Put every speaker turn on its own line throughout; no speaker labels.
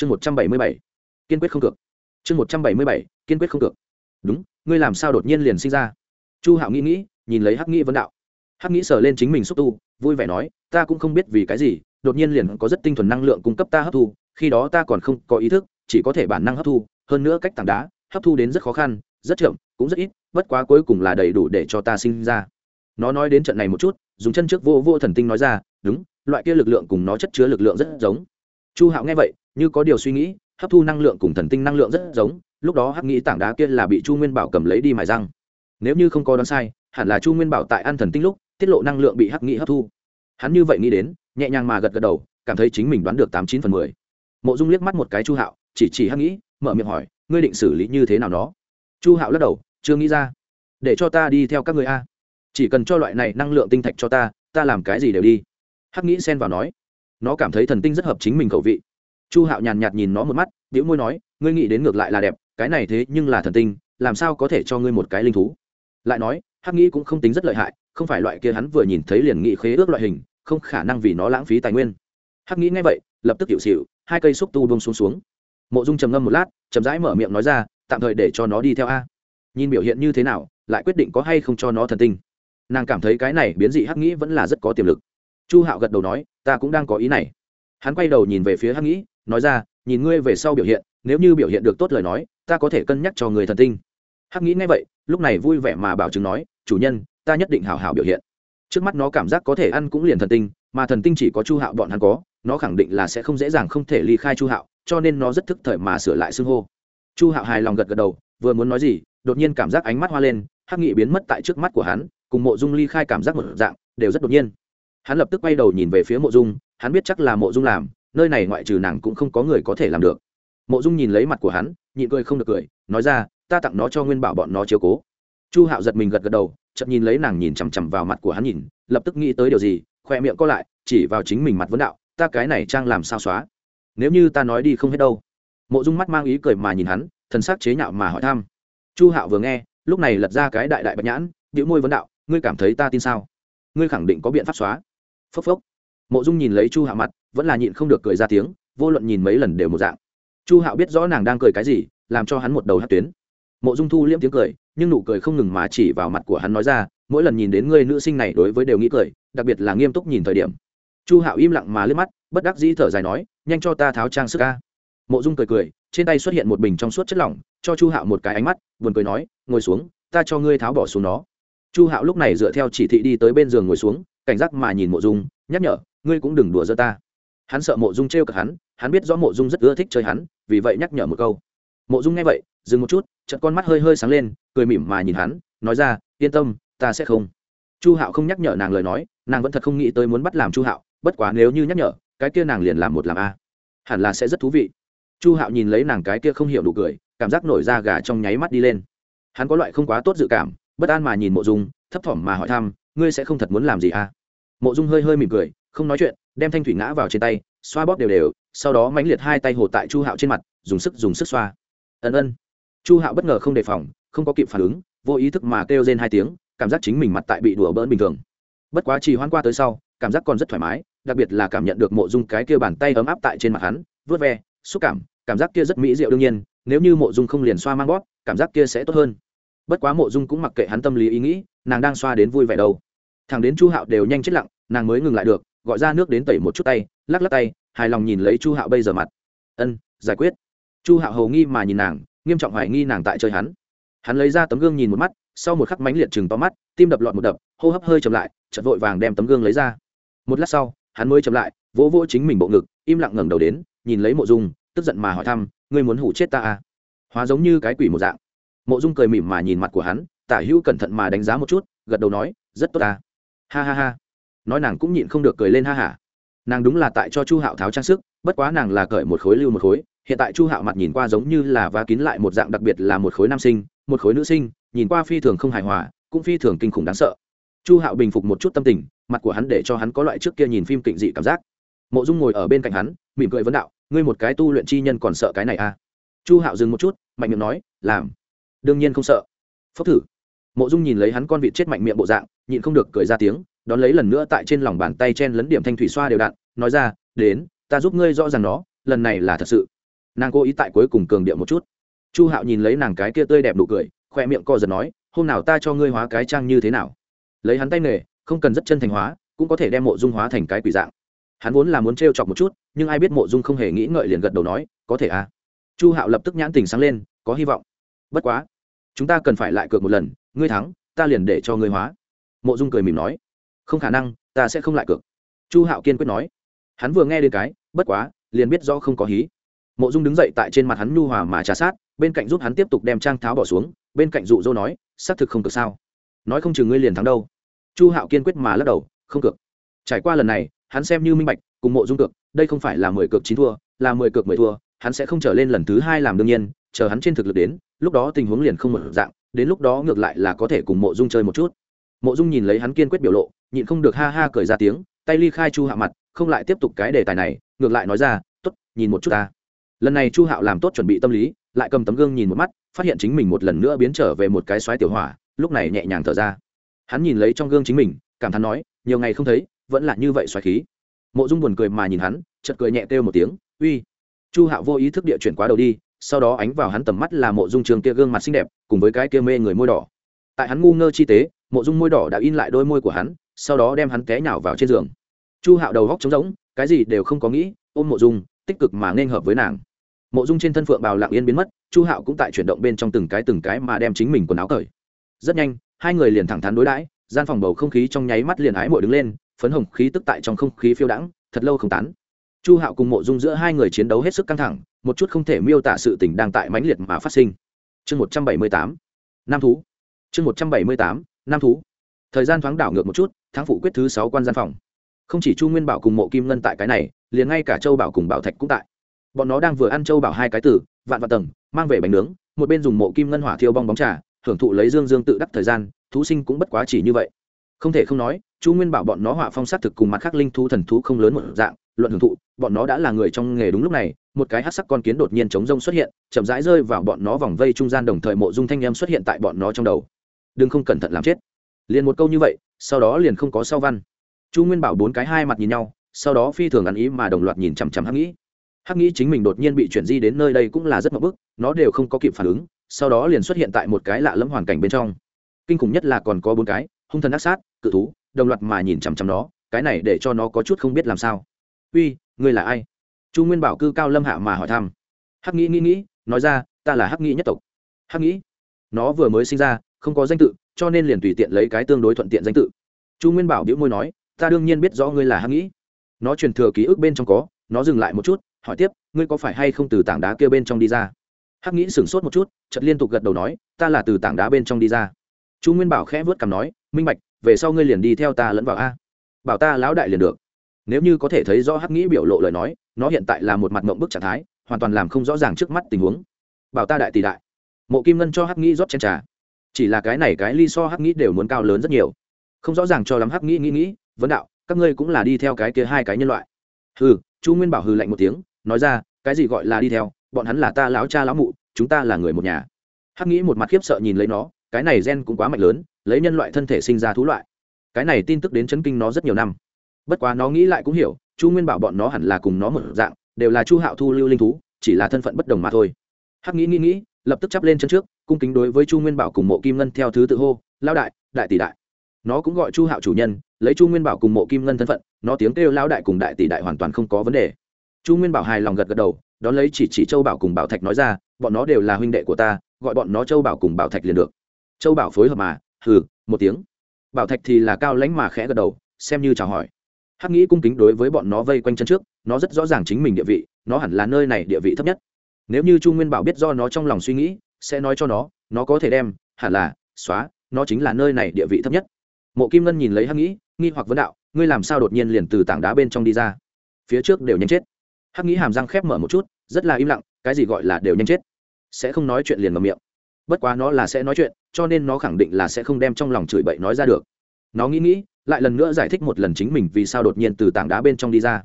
chương một trăm bảy mươi bảy, kiên quyết không cược. Chương một trăm bảy mươi bảy, kiên quyết không cược. Đúng, ngươi làm sao đột nhiên liền sinh ra? Chu hạo nghĩ nghĩ, nhìn lấy hắc nghĩ vấn đạo. Hắc nghĩ sờ lên chính mình xúc tu, vui vẻ nói, ta cũng không biết vì cái gì, đột nhiên liền có rất tinh thuần năng lượng cung cấp ta hấp thu, khi đó ta còn không có ý thức, chỉ có thể bản năng hấp thu, hơn nữa cách tảng đá, hấp thu đến rất khó khăn, rất chậm, cũng rất ít, bất quá cuối cùng là đầy đủ để cho ta sinh ra. Nó nói đến trận này một chút, dùng chân trước vô vô thần tinh nói ra, đúng, loại kia lực lượng cùng nó chất chứa lực lượng rất giống. Chu hạo nghe vậy như có điều suy nghĩ, hấp thu năng lượng cùng thần tinh năng lượng rất giống, lúc đó hắc nghĩ tảng đá kia là bị chu nguyên bảo cầm lấy đi mài răng. Nếu như không có đoán sai, hẳn là chu nguyên bảo tại ăn thần tinh lúc, tiết lộ năng lượng bị hắc nghĩ hấp thu. Hắn như vậy nghĩ đến, nhẹ nhàng mà gật gật đầu, cảm thấy chính mình đoán được tám chín phần mười. Mộ dung liếc mắt một cái chu hạo, chỉ chỉ hắc nghĩ mở miệng hỏi, ngươi định xử lý như thế nào đó chu hạo lắc đầu, chưa nghĩ ra. Để cho ta đi theo các người a. Chỉ cần cho loại này năng lượng tinh thạch cho ta ta làm cái gì đều đi. Hắc nghĩ xen vào nói, nó cảm thấy thần tinh rất hợp chính mình khẩu vị chu hạo nhàn nhạt nhìn nó một mắt đĩu môi nói, ngươi nghĩ đến ngược lại là đẹp, cái này thế nhưng là thần tinh, làm sao có thể cho ngươi một cái linh thú? Lại nói, hắc nghĩ cũng không tính rất lợi hại, không phải loại kia hắn vừa nhìn thấy liền nghị khế ước loại hình, không khả năng vì nó lãng phí tài nguyên. Hắc nghĩ ngay vậy, lập tức hiệu xịu hai cây xúc tu bông xuống xuống. Mộ dung trầm ngâm một lát, chậm rãi mở miệng nói ra, tạm thời để cho nó đi theo a. Nhìn biểu hiện như thế nào, lại quyết định có hay không cho nó thần tinh. Nàng cảm thấy cái này biến dị hắc nghĩ vẫn là rất có tiềm lực. Chu hạo gật đầu nói, ta cũng đang có ý này. Hắn quay đầu nhìn về phía hắc nghĩ nói ra, nhìn ngươi về sau biểu hiện, nếu như biểu hiện được tốt lời nói, ta có thể cân nhắc cho người thần tinh. Hắc nghĩ ngay vậy, lúc này vui vẻ mà bảo chứng nói, chủ nhân, ta nhất định hào hào biểu hiện. Trước mắt nó cảm giác có thể ăn cũng liền thần tinh, mà thần tinh chỉ có chu hạo bọn hắn có, nó khẳng định là sẽ không dễ dàng không thể ly khai chu hạo, cho nên nó rất thức thời mà sửa lại xưng hô. Chu hạo hài lòng gật gật đầu, vừa muốn nói gì, đột nhiên cảm giác ánh mắt hoa lên, hắc nghị biến mất tại trước mắt của hắn, cùng mộ dung ly khai cảm giác một dạng, đều rất đột nhiên. Hắn lập tức quay đầu nhìn về phía mộ dung, hắn biết chắc là mộ dung làm nơi này ngoại trừ nàng cũng không có người có thể làm được. Mộ dung nhìn lấy mặt của hắn, nhịn cười không được cười, nói ra, ta tặng nó cho nguyên bảo bọn nó chiếu cố. Chu hạo giật mình gật gật đầu chậm nhìn lấy nàng nhìn chằm chằm vào mặt của hắn nhìn, lập tức nghĩ tới điều gì, khoe miệng co lại, chỉ vào chính mình mặt vấn đạo, ta cái này trang làm sao xóa? Nếu như ta nói đi không hết đâu. Mộ dung mắt mang ý cười mà nhìn hắn, thần sắc chế nhạo mà hỏi thăm. Chu hạo vừa nghe, lúc này lật ra cái đại đại bạch nhãn điệu môi vấn đạo, ngươi cảm thấy ta tin sao? Ngươi khẳng định có biện pháp xóa. Phốc phốc. Mộ dung nhìn lấy chu hạo mặt vẫn là nhịn không được cười ra tiếng, vô luận nhìn mấy lần đều một dạng. Chu hạo biết rõ nàng đang cười cái gì, làm cho hắn một đầu hát tuyến. Mộ dung thu liễm tiếng cười, nhưng nụ cười không ngừng mà chỉ vào mặt của hắn nói ra, mỗi lần nhìn đến người nữ sinh này đối với đều nghĩ cười, đặc biệt là nghiêm túc nhìn thời điểm. Chu hạo im lặng mà liếc mắt, bất đắc dĩ thở dài nói, nhanh cho ta tháo trang sức ca mộ dung cười cười, trên tay xuất hiện một bình trong suốt chất lỏng, cho chu hạo một cái ánh mắt, buồn cười nói, ngồi xuống, ta cho ngươi tháo bỏ xuống nó. Chu hạo lúc này dựa theo chỉ thị đi tới bên giường ngồi xuống, cảnh giác mà nhìn mộ dung, nhắc nhở, ngươi cũng đừng đùa giơ ta hắn sợ mộ dung t r cực hắn hắn biết rõ mộ dung rất ưa thích chơi hắn, vì vậy nhắc nhở một câu. Mộ dung nghe vậy, dừng một chút, chợt con mắt hơi hơi sáng lên, cười mỉm mà nhìn hắn, nói ra, yên tâm, ta sẽ không. Chu hạo không nhắc nhở nàng lời nói, nàng vẫn thật không nghĩ tới muốn bắt làm chu hạo, bất quá nếu như nhắc nhở, cái kia nàng liền làm một làm a. Hẳn là sẽ rất thú vị. Chu hạo nhìn lấy nàng cái kia không hiểu đủ cười, cảm giác nổi da gà trong nháy mắt đi lên. Hắn có loại không quá tốt dự cảm, bất an mà nhìn mộ dung, thấp thỏm mà hỏi thăm, ngươi sẽ không thật muốn làm gì à mộ dung hơi hơi mỉm cười, không nói chuyện đem thanh thủy ngã vào trên tay, xoa bóp đều đều, sau đó mãnh liệt hai tay hồ tại chu hạo trên mặt, dùng sức dùng sức xoa. Ân ân. Chu hạo bất ngờ không đề phòng, không có kịp phản ứng, vô ý thức mà kêu trên hai tiếng, cảm giác chính mình mặt tại bị đùa bỡn bình thường. Bất quá chỉ hoan qua tới sau, cảm giác còn rất thoải mái, đặc biệt là cảm nhận được mộ dung cái kia bàn tay ấm áp tại trên mặt hắn vớt ve, xúc cảm cảm giác kia rất mỹ diệu đương nhiên, nếu như mộ dung không liền xoa mang bóp, cảm giác kia sẽ tốt hơn. Bất quá mộ dung cũng mặc kệ hắn tâm lý ý nghĩ, nàng đang xoa đến vui vẻ đâu. Thằng đến chu hạo đều nhanh chết lặng, nàng mới ngừng lại được gọi ra nước đến tẩy một chút tay, lắc lắc tay, hài lòng nhìn lấy chu hạo bây giờ mặt. Ân, giải quyết. Chu hạo hầu nghi mà nhìn nàng, nghiêm trọng hoài nghi nàng tại chơi hắn. Hắn lấy ra tấm gương nhìn một mắt, sau một khắc mánh liệt chừng to mắt, tim đập lọt một đập, hô hấp hơi chậm lại, chợt vội vàng đem tấm gương lấy ra. Một lát sau, hắn mới chậm lại, vỗ vỗ chính mình bộ ngực, im lặng ngẩng đầu đến, nhìn lấy mộ dung, tức giận mà hỏi thăm, ngươi muốn hủ chết ta à? Hóa giống như cái quỷ một dạng. Mộ dung cười mỉm mà nhìn mặt của hắn, tả hữu cẩn thận mà đánh giá một chút, gật đầu nói, rất tốt ta. Ha ha ha nói nàng cũng nhịn không được cười lên ha hả. Nàng đúng là tại cho chu hạo tháo trang sức, bất quá nàng là cởi một khối lưu một khối, hiện tại chu hạo mặt nhìn qua giống như là va kín lại một dạng đặc biệt là một khối nam sinh, một khối nữ sinh, nhìn qua phi thường không hài hòa, cũng phi thường kinh khủng đáng sợ. Chu hạo bình phục một chút tâm tình, mặt của hắn để cho hắn có loại trước kia nhìn phim kịnh dị cảm giác. Mộ dung ngồi ở bên cạnh hắn, mỉm cười vấn đạo, ngươi một cái tu luyện chi nhân còn sợ cái này à? Chu hạo dừng một chút, mạnh miệng nói, làm. Đương nhiên không sợ. Phốc thử. Mộ dung nhìn lấy hắn con vịt chết mạnh miệng bộ dạng, nhịn không được cười ra tiếng đón lấy lần nữa tại trên lòng bàn tay chen lấn điểm thanh thủy xoa đều đặn, nói ra, đến, ta giúp ngươi rõ ràng nó, lần này là thật sự. Nàng cố ý tại cuối cùng cường điệu một chút. Chu hạo nhìn lấy nàng cái kia tươi đẹp nụ cười khoe miệng co giật nói, hôm nào ta cho ngươi hóa cái trang như thế nào? Lấy hắn tay nghề, không cần rất chân thành hóa, cũng có thể đem mộ dung hóa thành cái quỷ dạng. Hắn vốn là muốn t chọc một chút, nhưng ai biết mộ dung không hề nghĩ ngợi liền gật đầu nói, có thể à? Chu hạo lập tức nhãn tình sáng lên, có hy vọng. Bất quá, chúng ta cần phải lại cược một lần, ngươi thắng, ta liền để cho ngươi hóa. Mộ dung cười mỉm nói không khả năng, ta sẽ không lại cược. Chu hạo kiên quyết nói. Hắn vừa nghe đến cái, bất quá, liền biết do không có hí. Mộ dung đứng dậy tại trên mặt hắn nhu hòa mà trà sát, bên cạnh giúp hắn tiếp tục đem trang tháo bỏ xuống, bên cạnh dụ dỗ nói, xác thực không cực sao? Nói không chừng ngươi liền thắng đâu. Chu hạo kiên quyết mà lắc đầu, không cực trải qua lần này, hắn xem như minh bạch, cùng mộ dung cực đây không phải là mười cực chín thua, là mười cực mười thua, hắn sẽ không trở lên lần thứ hai làm đương nhiên, chờ hắn trên thực lực đến, lúc đó tình huống liền không một dạng, đến lúc đó ngược lại là có thể cùng mộ dung chơi một chút. Mộ dung nhìn lấy hắn kiên quyết biểu lộ nhịn không được ha ha cười ra tiếng, tay ly khai chu hạ mặt, không lại tiếp tục cái đề tài này, ngược lại nói ra t ố t nhìn một chút ta. Lần này chu hạo làm tốt chuẩn bị tâm lý, lại cầm tấm gương nhìn một mắt, phát hiện chính mình một lần nữa biến trở về một cái xoáy tiểu hỏa, lúc này nhẹ nhàng thở ra. Hắn nhìn lấy trong gương chính mình, cảm thán nói, nhiều ngày không thấy, vẫn là như vậy xoáy khí. Mộ dung buồn cười mà nhìn hắn chật cười nhẹ kêu một tiếng, uy. Chu hạo vô ý thức địa chuyển quá đầu đi, sau đó ánh vào hắn tầm mắt là mộ dung trường kia gương mặt xinh đẹp, cùng với cái kia mê người môi đỏ. Tại hắn ngu ngơ chi tế, mộ dung môi đỏ đã in lại đôi môi của hắn sau đó đem hắn té nhào vào trên giường. Chu hạo đầu góc trống rỗng, cái gì đều không có nghĩ, ôm mộ dung, tích cực mà nên hợp với nàng. Mộ dung trên thân phượng bào lặng yên biến mất, chu hạo cũng tại chuyển động bên trong từng cái từng cái mà đem chính mình quần áo cởi. Rất nhanh, hai người liền thẳng thắn đối đãi, gian phòng bầu không khí trong nháy mắt liền ái mội đứng lên, phấn hồng khí tức tại trong không khí phiêu đãng, thật lâu không tán. Chu hạo cùng mộ dung giữa hai người chiến đấu hết sức căng thẳng, một chút không thể miêu tả sự tình đang tại mãnh liệt mà phát sinh. Chương một trăm bảy mươi tám, nam thú. Chương một trăm bảy mươi tám, nam thú thời gian thoáng đảo ngược một chút tháng phụ quyết thứ sáu quan gian phòng. Không chỉ chu nguyên bảo cùng mộ kim ngân tại cái này, liền ngay cả châu bảo cùng bảo thạch cũng tại. Bọn nó đang vừa ăn châu bảo hai cái tử, vạn vạn tầng, mang về bánh nướng, một bên dùng mộ kim ngân hỏa thiêu bong bóng trà, hưởng thụ lấy dương dương tự đắc thời gian, thú sinh cũng bất quá chỉ như vậy. Không thể không nói, chu nguyên bảo bọn nó hỏa phong sát thực cùng mặt khác linh thú thần thú không lớn một dạng, luận hưởng thụ, bọn nó đã là người trong nghề đúng lúc này, một cái hát sắc con kiến đột nhiên chống rông xuất hiện, chậm rãi rơi vào bọn nó vòng vây trung gian đồng thời mộ dung thanh em xuất hiện tại bọn nó trong đầu. Đừng không cẩn thận làm chết liền một câu như vậy, sau đó liền không có sau văn. Chu nguyên bảo bốn cái hai mặt nhìn nhau, sau đó phi thường ăn ý mà đồng loạt nhìn chằm chằm hắc nghĩ. Hắc nghĩ chính mình đột nhiên bị chuyển di đến nơi đây cũng là rất mập bức, nó đều không có kịp phản ứng, sau đó liền xuất hiện tại một cái lạ lẫm hoàn cảnh bên trong. Kinh khủng nhất là còn có bốn cái, hung thần ác sát, cự thú, đồng loạt mà nhìn chằm chằm nó, cái này để cho nó có chút không biết làm sao. Uy, ngươi là ai? Chu nguyên bảo cư cao lâm hạ mà hỏi thăm. Hắc nghĩ nghĩ nghĩ, nói ra, ta là hắc nghĩ nhất tộc. Hắc nghĩ? Nó vừa mới sinh ra, không có danh tự cho nên liền tùy tiện lấy cái tương đối thuận tiện danh tự. Chu nguyên bảo đĩu môi nói, ta đương nhiên biết rõ ngươi là hắc nghĩ. Nó truyền thừa ký ức bên trong có, nó dừng lại một chút, hỏi tiếp, ngươi có phải hay không từ tảng đá kia bên trong đi ra? Hắc nghĩ sửng sốt một chút, chợt liên tục gật đầu nói, ta là từ tảng đá bên trong đi ra. Chu nguyên bảo khẽ vớt cằm nói, minh bạch, về sau ngươi liền đi theo ta lẫn vào a. Bảo ta lão đại liền được. Nếu như có thể thấy rõ hắc nghĩ biểu lộ lời nói, nó hiện tại là một mặt mộng bức trạng thái, hoàn toàn làm không rõ ràng trước mắt tình huống. Bảo ta đại tỷ đại. Mộ kim ngân cho hắc nghĩ rót chén trà chỉ là cái này cái ly so hắc nghĩ đều muốn cao lớn rất nhiều. Không rõ ràng cho lắm hắc nghĩ nghĩ nghĩ, vấn đạo, các ngươi cũng là đi theo cái kia hai cái nhân loại. Hừ, chu nguyên bảo hừ lạnh một tiếng, nói ra, cái gì gọi là đi theo? Bọn hắn là ta láo cha láo mụ, chúng ta là người một nhà. Hắc nghĩ một mặt khiếp sợ nhìn lấy nó, cái này gen cũng quá mạnh lớn, lấy nhân loại thân thể sinh ra thú loại. Cái này tin tức đến chấn kinh nó rất nhiều năm. Bất quá nó nghĩ lại cũng hiểu, chu nguyên bảo bọn nó hẳn là cùng nó một dạng, đều là chu hạo thu lưu linh thú, chỉ là thân phận bất đồng mà thôi. Hắc nghĩ nghĩ nghĩ lập tức chắp lên chân trước, cung kính đối với chu nguyên bảo cùng mộ kim ngân theo thứ tự hô lao đại đại tỷ đại. Nó cũng gọi chu hạo chủ nhân, lấy chu nguyên bảo cùng mộ kim ngân thân phận, nó tiếng kêu lao đại cùng đại tỷ đại hoàn toàn không có vấn đề. Chu nguyên bảo hài lòng gật gật đầu, đón lấy chỉ chỉ châu bảo cùng bảo thạch nói ra, bọn nó đều là huynh đệ của ta, gọi bọn nó châu bảo cùng bảo thạch liền được. Châu bảo phối hợp mà, hừ, một tiếng. Bảo thạch thì là cao lãnh mà khẽ gật đầu, xem như chào hỏi. Hắc nghĩ cung kính đối với bọn nó vây quanh chân trước, nó rất rõ ràng chính mình địa vị, nó hẳn là nơi này địa vị thấp nhất nếu như chu nguyên bảo biết do nó trong lòng suy nghĩ, sẽ nói cho nó nó có thể đem, hẳn là, xóa, nó chính là nơi này địa vị thấp nhất. Mộ kim ngân nhìn lấy hắc nghĩ, nghi hoặc vấn đạo, ngươi làm sao đột nhiên liền từ tảng đá bên trong đi ra? Phía trước đều nhanh chết. Hắc nghĩ hàm răng khép mở một chút, rất là im lặng, cái gì gọi là đều nhanh chết? Sẽ không nói chuyện liền ngầm miệng. Bất quá nó là sẽ nói chuyện, cho nên nó khẳng định là sẽ không đem trong lòng chửi bậy nói ra được. Nó nghĩ nghĩ, lại lần nữa giải thích một lần chính mình vì sao đột nhiên từ tảng đá bên trong đi ra.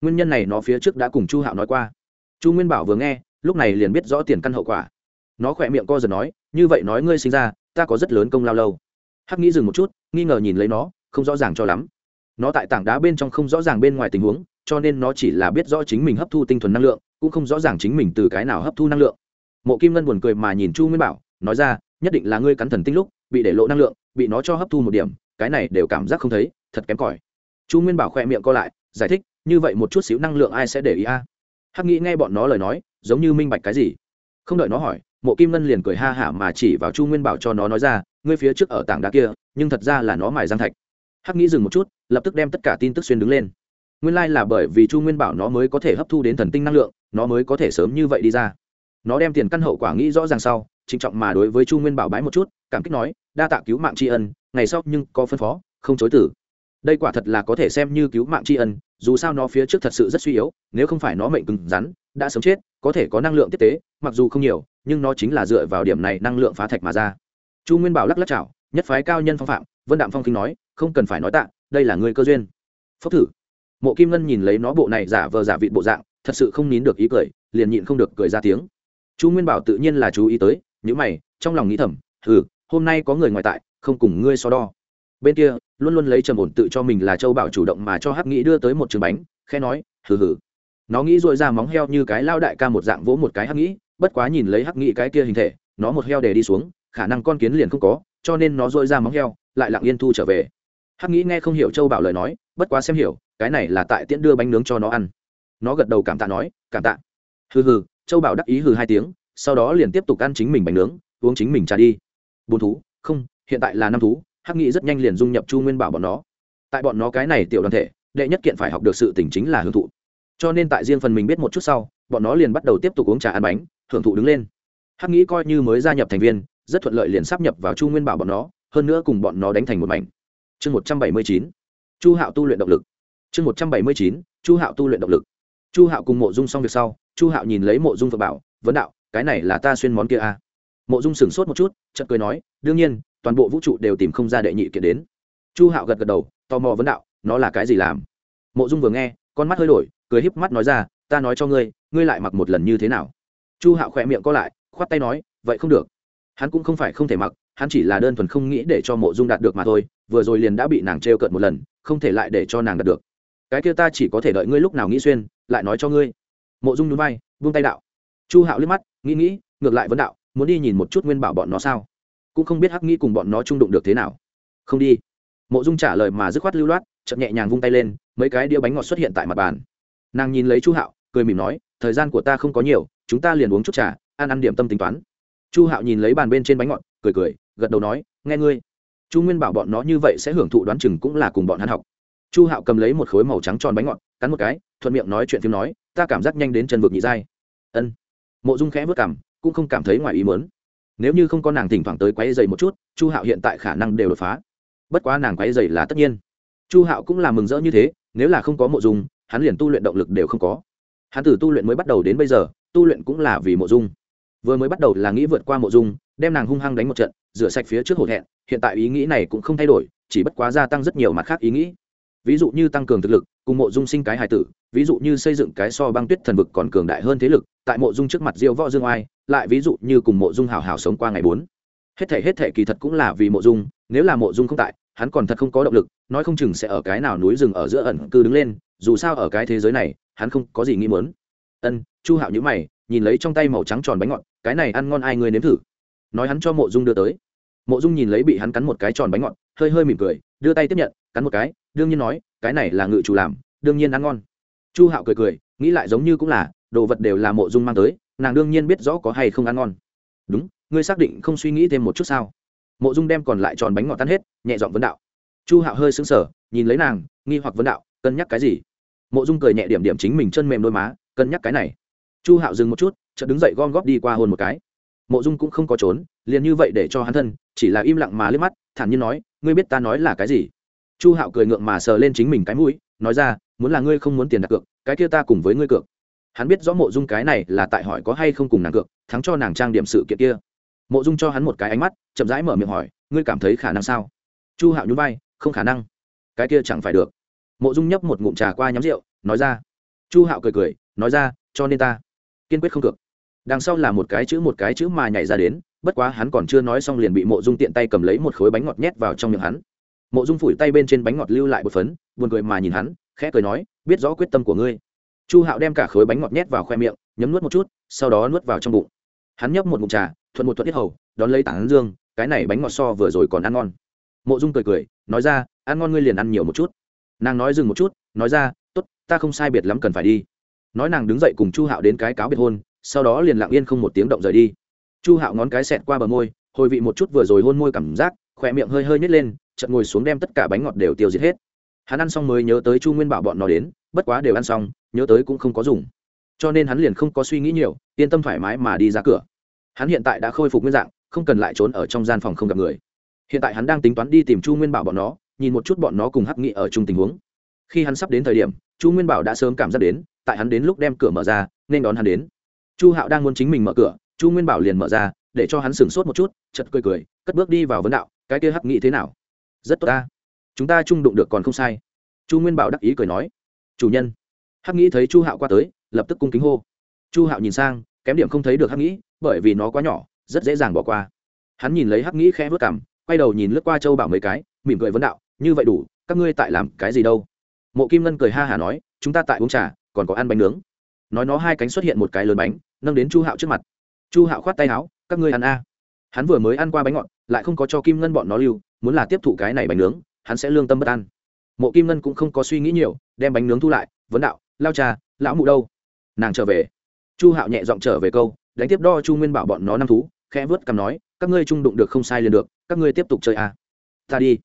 Nguyên nhân này nó phía trước đã cùng chu hạo nói qua. Chu nguyên bảo vừa nghe lúc này liền biết rõ tiền căn hậu quả. Nó khỏe miệng co giật nói, như vậy nói ngươi sinh ra, ta có rất lớn công lao lâu. Hắc nghĩ dừng một chút, nghi ngờ nhìn lấy nó, không rõ ràng cho lắm. Nó tại tảng đá bên trong không rõ ràng bên ngoài tình huống, cho nên nó chỉ là biết rõ chính mình hấp thu tinh thuần năng lượng, cũng không rõ ràng chính mình từ cái nào hấp thu năng lượng. Mộ kim ngân buồn cười mà nhìn chu nguyên bảo, nói ra, nhất định là ngươi cắn thần tinh lúc, bị để lộ năng lượng, bị nó cho hấp thu một điểm, cái này đều cảm giác không thấy, thật kém cỏi. Chu nguyên bảo khoe miệng co lại, giải thích, như vậy một chút xíu năng lượng ai sẽ để ý a? Hắc nghĩ nghe bọn nó lời nói giống như minh bạch cái gì. Không đợi nó hỏi, mộ kim ngân liền cười ha hả mà chỉ vào chu nguyên bảo cho nó nói ra, ngươi phía trước ở tảng đá kia, nhưng thật ra là nó mài giang thạch. Hắc nghĩ dừng một chút, lập tức đem tất cả tin tức xuyên đứng lên. Nguyên lai、like、là bởi vì chu nguyên bảo nó mới có thể hấp thu đến thần tinh năng lượng, nó mới có thể sớm như vậy đi ra. Nó đem tiền căn hậu quả nghĩ rõ ràng sau, trịnh trọng mà đối với chu nguyên bảo bái một chút, cảm kích nói, đa tạ cứu mạng tri ân, ngày sau nhưng có phân phó, không chối tử đây quả thật là có thể xem như cứu mạng tri ân, dù sao nó phía trước thật sự rất suy yếu, nếu không phải nó mệnh cứng rắn đã sớm chết, có thể có năng lượng tiếp tế, mặc dù không nhiều, nhưng nó chính là dựa vào điểm này năng lượng phá thạch mà ra. Chu nguyên bảo lắc lắc chảo, nhất phái cao nhân phong phạm, vân đạm phong kinh nói, không cần phải nói tạ, đây là người cơ duyên. Phốc thử. Mộ kim ngân nhìn lấy nó bộ này giả vờ giả vịt bộ dạng, thật sự không nín được ý cười, liền nhịn không được cười ra tiếng. Chu nguyên bảo tự nhiên là chú ý tới những mày, trong lòng nghĩ thầm ừ hôm nay có người ngoài tại, không cùng ngươi so đo. Bên kia, luôn luôn lấy trầm ổn tự cho mình là châu bảo chủ động mà cho hắc nghĩ đưa tới một trường bánh khe nói, hừ hừ nó nghĩ dội ra móng heo như cái lao đại ca một dạng vỗ một cái hắc nghĩ, bất quá nhìn lấy hắc nghĩ cái kia hình thể, nó một heo để đi xuống, khả năng con kiến liền không có, cho nên nó dội ra móng heo, lại lặng yên thu trở về. Hắc nghĩ nghe không hiểu châu bảo lời nói, bất quá xem hiểu, cái này là tại tiễn đưa bánh nướng cho nó ăn. Nó gật đầu cảm tạ nói, cảm tạ. Hừ hừ, châu bảo đắc ý hừ hai tiếng, sau đó liền tiếp tục ăn chính mình bánh nướng, uống chính mình trà đi. Bốn thú, không, hiện tại là năm thú, hắc nghĩ rất nhanh liền dung nhập chu nguyên bảo bọn nó. Tại bọn nó cái này tiểu đoàn thể, đệ nhất kiện phải học được sự tỉnh chính là hưởng thụ cho nên tại riêng phần mình biết một chút sau, bọn nó liền bắt đầu tiếp tục uống trà ăn bánh hưởng thụ đứng lên. Hắc nghĩ coi như mới gia nhập thành viên, rất thuận lợi liền sắp nhập vào chu nguyên bảo bọn nó, hơn nữa cùng bọn nó đánh thành một mảnh. Chương một trăm bảy mươi chín, chu hạo tu luyện động lực. Chương một trăm bảy mươi chín, chu hạo tu luyện động lực. Chu hạo cùng mộ dung xong việc sau, chu hạo nhìn lấy mộ dung và bảo, vấn đạo, cái này là ta xuyên món kia à? mộ dung sửng sốt một chút, chợt cười nói, đương nhiên, toàn bộ vũ trụ đều tìm không ra đệ nhị kiện đến. Chu hạo gật gật đầu, tò mò vấn đạo, nó là cái gì làm? Mộ dung vừa nghe, con mắt hơi đổi cười híp mắt nói ra, ta nói cho ngươi ngươi lại mặc một lần như thế nào? Chu hạo khỏe miệng co lại, khoát tay nói, vậy không được. Hắn cũng không phải không thể mặc, hắn chỉ là đơn thuần không nghĩ để cho mộ dung đạt được mà thôi, vừa rồi liền đã bị nàng t r cợt một lần, không thể lại để cho nàng đạt được. Cái kia ta chỉ có thể đợi ngươi lúc nào nghĩ xuyên, lại nói cho ngươi. Mộ dung núi bay vung tay đạo. Chu hạo liếc mắt, nghĩ nghĩ, ngược lại vấn đạo, muốn đi nhìn một chút nguyên bảo bọn nó sao? Cũng không biết hắc nghĩ cùng bọn nó trung đụng được thế nào. Không đi. Mộ dung trả lời mà dứt khoát lưu loát chậm nhẹ nhàng vung tay lên, mấy cái đĩa bánh ngọt xuất hiện tại mặt bàn nàng nhìn lấy chu hạo, cười mỉm nói, thời gian của ta không có nhiều, chúng ta liền uống chút trà, ăn ăn điểm tâm tính toán. Chu hạo nhìn lấy bàn bên trên bánh ngọt, cười cười, gật đầu nói, nghe ngươi. Chu nguyên bảo bọn nó như vậy sẽ hưởng thụ đoán chừng cũng là cùng bọn hắn học. Chu hạo cầm lấy một khối màu trắng tròn bánh ngọt, cắn một cái, thuận miệng nói chuyện phim nói, ta cảm giác nhanh đến chân vực nhị giai. Ân. Mộ dung khẽ vất cảm, cũng không cảm thấy ngoài ý mớn nếu như không có nàng thỉnh thoảng tới quáy dày một chút, chu hạo hiện tại khả năng đều đột phá. Bất quá nàng quáy dày là tất nhiên. Chu hạo cũng là mừng rỡ như thế, nếu là không có mộ dung hắn liền tu luyện động lực đều không có. Hắn từ tu luyện mới bắt đầu đến bây giờ, tu luyện cũng là vì mộ dung. Vừa mới bắt đầu là nghĩ vượt qua mộ dung, đem nàng hung hăng đánh một trận, rửa sạch phía trước hổ thẹn, hiện tại ý nghĩ này cũng không thay đổi, chỉ bất quá gia tăng rất nhiều mặt khác ý nghĩ. Ví dụ như tăng cường thực lực, cùng mộ dung sinh cái hài tử, ví dụ như xây dựng cái so băng tuyết thần vực còn cường đại hơn thế lực, tại mộ dung trước mặt diêu võ dương oai, lại ví dụ như cùng mộ dung hào hào sống qua ngày bốn. Hết thể hết thể kỳ thật cũng là vì mộ dung, nếu là mộ dung không tại, hắn còn thật không có động lực, nói không chừng sẽ ở cái nào núi rừng ở giữa ẩn cư đứng lên dù sao ở cái thế giới này, hắn không có gì nghĩ muốn. Ân, chu hạo nhữ mày, nhìn lấy trong tay màu trắng tròn bánh ngọt, cái này ăn ngon ai người nếm thử? Nói hắn cho mộ dung đưa tới. Mộ dung nhìn lấy bị hắn cắn một cái tròn bánh ngọt, hơi hơi mỉm cười, đưa tay tiếp nhận, cắn một cái, đương nhiên nói, cái này là ngự chủ làm, đương nhiên ăn ngon. Chu hạo cười cười, nghĩ lại giống như cũng là, đồ vật đều là mộ dung mang tới, nàng đương nhiên biết rõ có hay không ăn ngon. Đúng, ngươi xác định không suy nghĩ thêm một chút sao? Mộ dung đem còn lại tròn bánh ngọt tan hết, nhẹ dọn vấn đạo. Chu hạo hơi sững sờ, nhìn lấy nàng, nghi hoặc vấn đạo cân nhắc cái gì? Mộ dung cười nhẹ điểm điểm chính mình chân mềm đôi má, cân nhắc cái này. Chu hạo dừng một chút, chợt đứng dậy gom góp đi qua hôn một cái. Mộ dung cũng không có trốn, liền như vậy để cho hắn thân, chỉ là im lặng mà liếc mắt, thản nhiên nói, ngươi biết ta nói là cái gì? Chu hạo cười ngượng mà sờ lên chính mình cái mũi, nói ra, muốn là ngươi không muốn tiền đặt cược, cái kia ta cùng với ngươi cược. Hắn biết rõ mộ dung cái này là tại hỏi có hay không cùng nàng cược, thắng cho nàng trang điểm sự kiện kia. Mộ dung cho hắn một cái ánh mắt, chậm rãi mở miệng hỏi, ngươi cảm thấy khả năng sao? Chu hạo nhún vai, không khả năng. Cái kia chẳng phải được mộ dung nhấp một ngụm trà qua nhắm rượu, nói ra. Chu hạo cười cười, nói ra, cho nên ta. Kiên quyết không cược. Đằng sau là một cái chữ một cái chữ mà nhảy ra đến, bất quá hắn còn chưa nói xong liền bị mộ dung tiện tay cầm lấy một khối bánh ngọt nhét vào trong miệng hắn. Mộ dung phủi tay bên trên bánh ngọt lưu lại một phấn, buồn cười mà nhìn hắn, khẽ cười nói, biết rõ quyết tâm của ngươi. Chu hạo đem cả khối bánh ngọt nhét vào khoe miệng, nhấm nuốt một chút, sau đó nuốt vào trong bụng. Hắn nhấp một ngụm trà, thuận một thuận tiết hầu, đón lấy tảng dương, cái này bánh ngọt so vừa rồi còn ăn ngon. Mộ dung cười cười, nói ra, ăn ngon ngươi liền ăn nhiều một chút nàng nói dừng một chút, nói ra t ố t ta không sai biệt lắm cần phải đi. Nói nàng đứng dậy cùng chu hạo đến cái cáo biệt hôn, sau đó liền lặng yên không một tiếng động rời đi. Chu hạo ngón cái xẹt qua bờ môi, hồi vị một chút vừa rồi hôn môi cảm giác, khỏe miệng hơi hơi nhét lên, chợt ngồi xuống đem tất cả bánh ngọt đều tiêu diệt hết. Hắn ăn xong mới nhớ tới chu nguyên bảo bọn nó đến, bất quá đều ăn xong, nhớ tới cũng không có dùng. Cho nên hắn liền không có suy nghĩ nhiều, yên tâm thoải mái mà đi ra cửa. Hắn hiện tại đã khôi phục nguyên dạng, không cần lại trốn ở trong gian phòng không gặp người. Hiện tại hắn đang tính toán đi tìm chu nguyên bảo bọn nó nhìn một chút bọn nó cùng hắc nghị ở chung tình huống. Khi hắn sắp đến thời điểm, chu nguyên bảo đã sớm cảm giác đến, tại hắn đến lúc đem cửa mở ra, nên đón hắn đến. Chu hạo đang muốn chính mình mở cửa, chu nguyên bảo liền mở ra, để cho hắn sửng sốt một chút chật cười cười, cất bước đi vào vấn đạo, cái kia hắc nghị thế nào? Rất tốt ta. Chúng ta chung đụng được còn không sai. Chu nguyên bảo đắc ý cười nói. Chủ nhân. Hắc nghĩ thấy chu hạo qua tới, lập tức cung kính hô. Chu hạo nhìn sang, kém điểm không thấy được hắc nghĩ bởi vì nó quá nhỏ, rất dễ dàng bỏ qua. Hắn nhìn lấy hắc nghĩ khẽ vớt cảm quay đầu nhìn lướt qua châu bảo mấy cái, mỉm cười vấn đạo như vậy đủ, các ngươi tại làm cái gì đâu? Mộ kim ngân cười ha hả nói, chúng ta tại uống trà, còn có ăn bánh nướng. Nói nó hai cánh xuất hiện một cái lớn bánh, nâng đến chu hạo trước mặt. Chu hạo khoát tay áo, các ngươi ăn a. Hắn vừa mới ăn qua bánh ngọt, lại không có cho kim ngân bọn nó lưu, muốn là tiếp thụ cái này bánh nướng, hắn sẽ lương tâm bất ăn mộ kim ngân cũng không có suy nghĩ nhiều, đem bánh nướng thu lại, vấn đạo, lao trà lão mụ đâu? Nàng trở về. Chu hạo nhẹ giọng trở về câu, đánh tiếp đo chu nguyên bảo bọn nó năm thú, khẽ vớt cằm nói, các ngươi trung đụng được không sai liền được, các ngươi tiếp tục chơi à. ta đi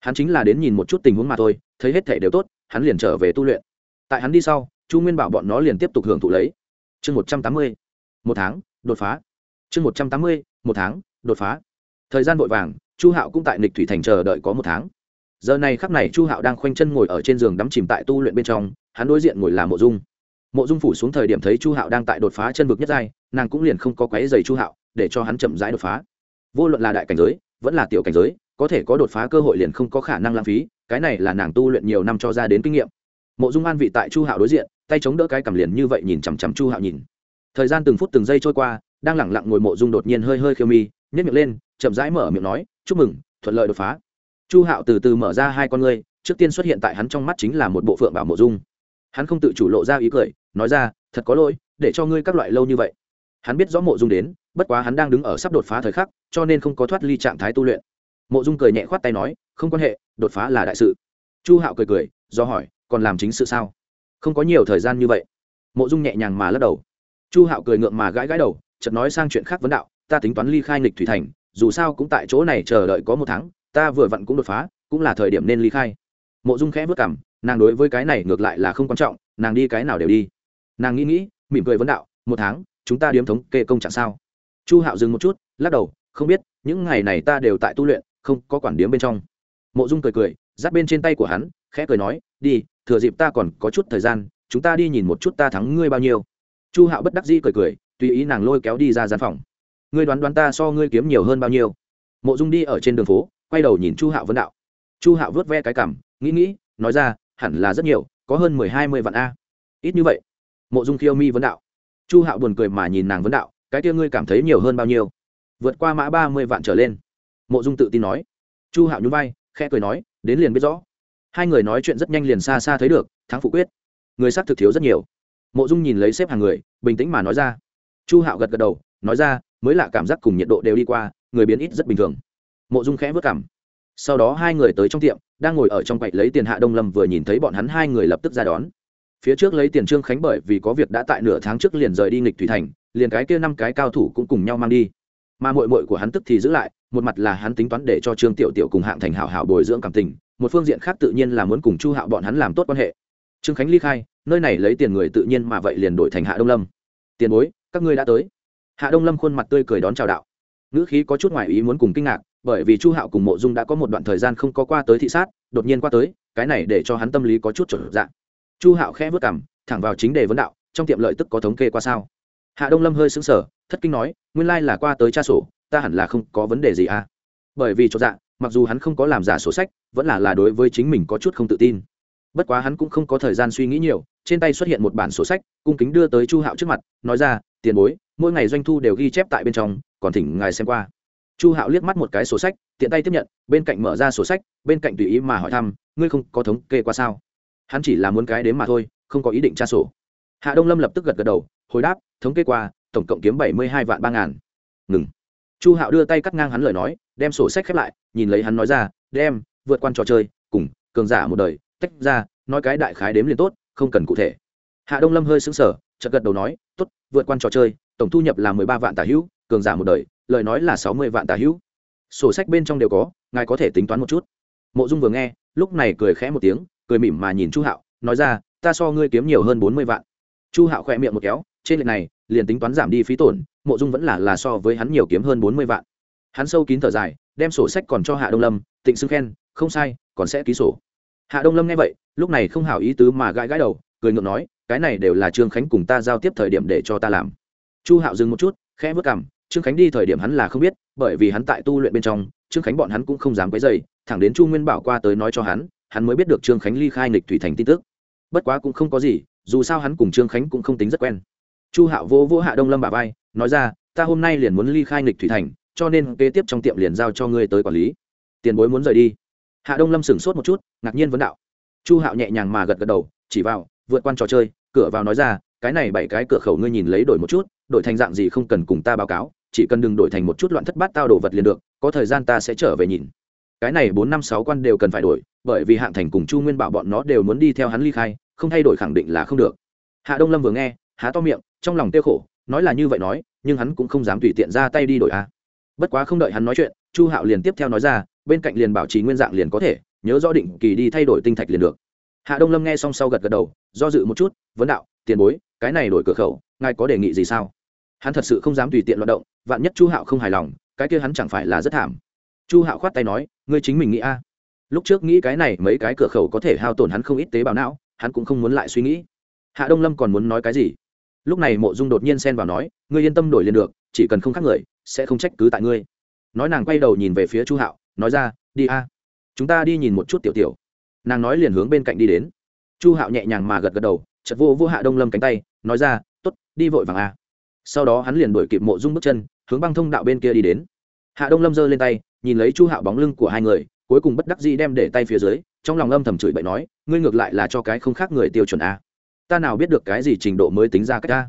hắn chính là đến nhìn một chút tình huống mà thôi, thấy hết thể đều tốt, hắn liền trở về tu luyện. Tại hắn đi sau, chu nguyên bảo bọn nó liền tiếp tục hưởng thụ lấy. Chương một trăm tám mươi, một tháng, đột phá. Chương một trăm tám mươi, một tháng, đột phá. Thời gian vội vàng, chu hạo cũng tại nịch thủy thành chờ đợi có một tháng. Giờ này khắc này chu hạo đang khoanh chân ngồi ở trên giường đắm chìm tại tu luyện bên trong, hắn đối diện ngồi là mộ dung. Mộ dung phủ xuống thời điểm thấy chu hạo đang tại đột phá chân vực nhất giai, nàng cũng liền không có quáy dày chu hạo, để cho hắn chậm rãi đột phá. Vô luận là đại cảnh giới, vẫn là tiểu cảnh giới có thể có đột phá cơ hội liền không có khả năng lãng phí, cái này là nàng tu luyện nhiều năm cho ra đến kinh nghiệm. Mộ dung an vị tại chu hạo đối diện, tay chống đỡ cái cầm liền như vậy nhìn chằm chằm chu hạo nhìn. Thời gian từng phút từng giây trôi qua, đang lẳng lặng ngồi mộ dung đột nhiên hơi hơi khiêu mi nhét miệng lên, chậm rãi mở miệng nói, chúc mừng, thuận lợi đột phá. Chu hạo từ từ mở ra hai con ngươi, trước tiên xuất hiện tại hắn trong mắt chính là một bộ phượng bảo mộ dung. Hắn không tự chủ lộ ra ý cười, nói ra, thật có lỗi, để cho ngươi các loại lâu như vậy. Hắn biết rõ mộ dung đến, bất quá hắn đang đứng ở sắp đột phá thời khắc, cho nên không có thoát ly trạng thái tu luyện mộ dung cười nhẹ khoát tay nói, không quan hệ, đột phá là đại sự. Chu hạo cười cười, do hỏi, còn làm chính sự sao? Không có nhiều thời gian như vậy. Mộ dung nhẹ nhàng mà lắc đầu. Chu hạo cười ngượng mà gãi gãi đầu, chợt nói sang chuyện khác vấn đạo, ta tính toán ly khai nghịch thủy thành, dù sao cũng tại chỗ này chờ đợi có một tháng, ta vừa vặn cũng đột phá, cũng là thời điểm nên ly khai. Mộ dung khẽ vất cảm nàng đối với cái này ngược lại là không quan trọng, nàng đi cái nào đều đi. Nàng nghĩ nghĩ, mỉm cười vấn đạo, một tháng, chúng ta điếm thống kê công trạng sao? Chu hạo dừng một chút, lắc đầu, không biết, những ngày này ta đều tại tu luyện không có quản điếm bên trong. Mộ dung cười cười giáp bên trên tay của hắn, khẽ cười nói, đi, thừa dịp ta còn có chút thời gian, chúng ta đi nhìn một chút ta thắng ngươi bao nhiêu. Chu hạo bất đắc dĩ cười cười, tùy ý nàng lôi kéo đi ra gian phòng. Ngươi đoán đoán ta so ngươi kiếm nhiều hơn bao nhiêu? Mộ dung đi ở trên đường phố, quay đầu nhìn chu hạo vấn đạo. Chu hạo vớt ve cái cảm, nghĩ nghĩ, nói ra, hẳn là rất nhiều, có hơn mười hai mươi vạn a. Ít như vậy? Mộ dung khiêu mi vấn đạo. Chu hạo buồn cười mà nhìn nàng vấn đạo, cái kia ngươi cảm thấy nhiều hơn bao nhiêu? Vượt qua mã ba mươi vạn trở lên mộ dung tự tin nói. Chu hạo nhún vai, khẽ cười nói, đến liền biết rõ. Hai người nói chuyện rất nhanh liền xa xa thấy được, thắng phụ quyết. Người xác thực thiếu rất nhiều. Mộ dung nhìn lấy xếp hàng người, bình tĩnh mà nói ra. Chu hạo gật gật đầu, nói ra, mới lạ cảm giác cùng nhiệt độ đều đi qua, người biến ít rất bình thường. Mộ dung khẽ vất cảm. Sau đó hai người tới trong tiệm, đang ngồi ở trong quậy lấy tiền hạ đông lâm vừa nhìn thấy bọn hắn hai người lập tức ra đón. Phía trước lấy tiền trương khánh bởi vì có việc đã tại nửa tháng trước liền rời đi nghịch thủy thành, liền cái kia năm cái cao thủ cũng cùng nhau mang đi. Mà mội mội của hắn tức thì giữ lại một mặt là hắn tính toán để cho trương tiểu tiểu cùng hạng thành hảo hảo bồi dưỡng cảm tình, một phương diện khác tự nhiên là muốn cùng chu hạo bọn hắn làm tốt quan hệ. Trương khánh ly khai, nơi này lấy tiền người tự nhiên mà vậy liền đổi thành hạ đông lâm. Tiền bối, các ngươi đã tới. Hạ đông lâm khuôn mặt tươi cười đón chào đạo. Ngữ khí có chút ngoài ý muốn cùng kinh ngạc, bởi vì chu hạo cùng mộ dung đã có một đoạn thời gian không có qua tới thị sát, đột nhiên qua tới, cái này để cho hắn tâm lý có chút trở dạng. Chu hạo khẽ vất cảm thẳng vào chính đề vấn đạo, trong tiệm lợi tức có thống kê qua sao? Hạ đông lâm hơi xứng sở thất kinh nói, nguyên lai là qua tới tra sổ ta hẳn là không có vấn đề gì à. Bởi vì cho dạ mặc dù hắn không có làm giả sổ sách, vẫn là là đối với chính mình có chút không tự tin. Bất quá hắn cũng không có thời gian suy nghĩ nhiều, trên tay xuất hiện một bản sổ sách, cung kính đưa tới chu hạo trước mặt, nói ra, tiền bối, mỗi ngày doanh thu đều ghi chép tại bên trong, còn thỉnh ngài xem qua. Chu hạo liếc mắt một cái sổ sách, tiện tay tiếp nhận, bên cạnh mở ra sổ sách, bên cạnh tùy ý mà hỏi thăm, ngươi không có thống kê qua sao? Hắn chỉ là muốn cái đến mà thôi, không có ý định tra sổ. Hạ đông lâm lập tức gật gật đầu, hồi đáp, thống kê qua, tổng cộng kiếm bảy mươi hai vạn ba ngàn. Ngừng chu hạo đưa tay cắt ngang hắn lời nói, đem sổ sách khép lại, nhìn lấy hắn nói ra, đem, vượt qua trò chơi, cùng cường giả một đời, tách ra, nói cái đại khái đếm liền tốt, không cần cụ thể. Hạ đông lâm hơi xứng sở chợt gật đầu nói t ố t vượt qua trò chơi, tổng thu nhập là mười ba vạn tà hữu, cường giả một đời, lời nói là sáu mươi vạn tà hữu. Sổ sách bên trong đều có, ngài có thể tính toán một chút. Mộ dung vừa nghe, lúc này cười khẽ một tiếng, cười mỉm mà nhìn chu hạo, nói ra, ta so ngươi kiếm nhiều hơn bốn mươi vạn. Chu hạo khỏe miệng một kéo, trên lệch này liền tính toán giảm đi phí tổn, mộ dung vẫn là là so với hắn nhiều kiếm hơn bốn mươi vạn. Hắn sâu kín thở dài, đem sổ sách còn cho hạ đông lâm, tịnh xưng khen, không sai, còn sẽ ký sổ. Hạ đông lâm nghe vậy, lúc này không hảo ý tứ mà gãi gãi đầu, cười ngượng nói, cái này đều là trương khánh cùng ta giao tiếp thời điểm để cho ta làm. Chu hạo dừng một chút, khẽ vất cảm trương khánh đi thời điểm hắn là không biết, bởi vì hắn tại tu luyện bên trong, trương khánh bọn hắn cũng không dám quấy dày thẳng đến chu nguyên bảo qua tới nói cho hắn hắn mới biết được trương khánh ly khai nghịch thủy thành tin tức. Bất quá cũng không có gì, dù sao hắn cùng trương khánh cũng không tính rất quen chu hạo vô vỗ hạ đông lâm bà vai, nói ra, ta hôm nay liền muốn ly khai nghịch thủy thành, cho nên kế tiếp trong tiệm liền giao cho ngươi tới quản lý. Tiền bối muốn rời đi. Hạ đông lâm sửng sốt một chút, ngạc nhiên vấn đạo. Chu hạo nhẹ nhàng mà gật gật đầu, chỉ vào, vượt qua trò chơi, cửa vào nói ra, cái này bảy cái cửa khẩu ngươi nhìn lấy đổi một chút, đổi thành dạng gì không cần cùng ta báo cáo, chỉ cần đừng đổi thành một chút loạn thất bát tao đồ vật liền được, có thời gian ta sẽ trở về nhìn. Cái này bốn năm sáu quan đều cần phải đổi, bởi vì hạng thành cùng chu nguyên bảo bọn nó đều muốn đi theo hắn ly khai, không thay đổi khẳng định là không được. Hạ đông lâm vừa nghe, há to miệng trong lòng tiêu khổ, nói là như vậy nói, nhưng hắn cũng không dám tùy tiện ra tay đi đổi a. Bất quá không đợi hắn nói chuyện, chu hạo liền tiếp theo nói ra, bên cạnh liền bảo trì nguyên dạng liền có thể, nhớ rõ định kỳ đi thay đổi tinh thạch liền được. Hạ đông lâm nghe xong sau gật gật đầu, do dự một chút, vấn đạo, tiền bối, cái này đổi cửa khẩu, ngài có đề nghị gì sao? Hắn thật sự không dám tùy tiện loạt động, vạn nhất chu hạo không hài lòng, cái kia hắn chẳng phải là rất thảm. Chu hạo khoát tay nói, ngươi chính mình nghĩ a. Lúc trước nghĩ cái này, mấy cái cửa khẩu có thể hao tổn hắn không ít tế bào não, hắn cũng không muốn lại suy nghĩ. Hạ đông lâm còn muốn nói cái gì? Lúc này mộ dung đột nhiên xen vào nói, ngươi yên tâm đổi liền được, chỉ cần không khác người, sẽ không trách cứ tại ngươi. Nói nàng quay đầu nhìn về phía chu hạo, nói ra, đi a, chúng ta đi nhìn một chút tiểu tiểu. Nàng nói liền hướng bên cạnh đi đến. Chu hạo nhẹ nhàng mà gật gật đầu chật vô vô hạ đông lâm cánh tay, nói ra t ố t đi vội vàng a. Sau đó hắn liền đuổi kịp mộ dung bước chân, hướng băng thông đạo bên kia đi đến. Hạ đông lâm giơ lên tay, nhìn lấy chu hạo bóng lưng của hai người, cuối cùng bất đắc dĩ đem để tay phía dưới, trong lòng âm thầm chửi bậy nói, ngươi ngược lại là cho cái không khác người tiêu chuẩn a ta nào biết được cái gì trình độ mới tính ra cách ta?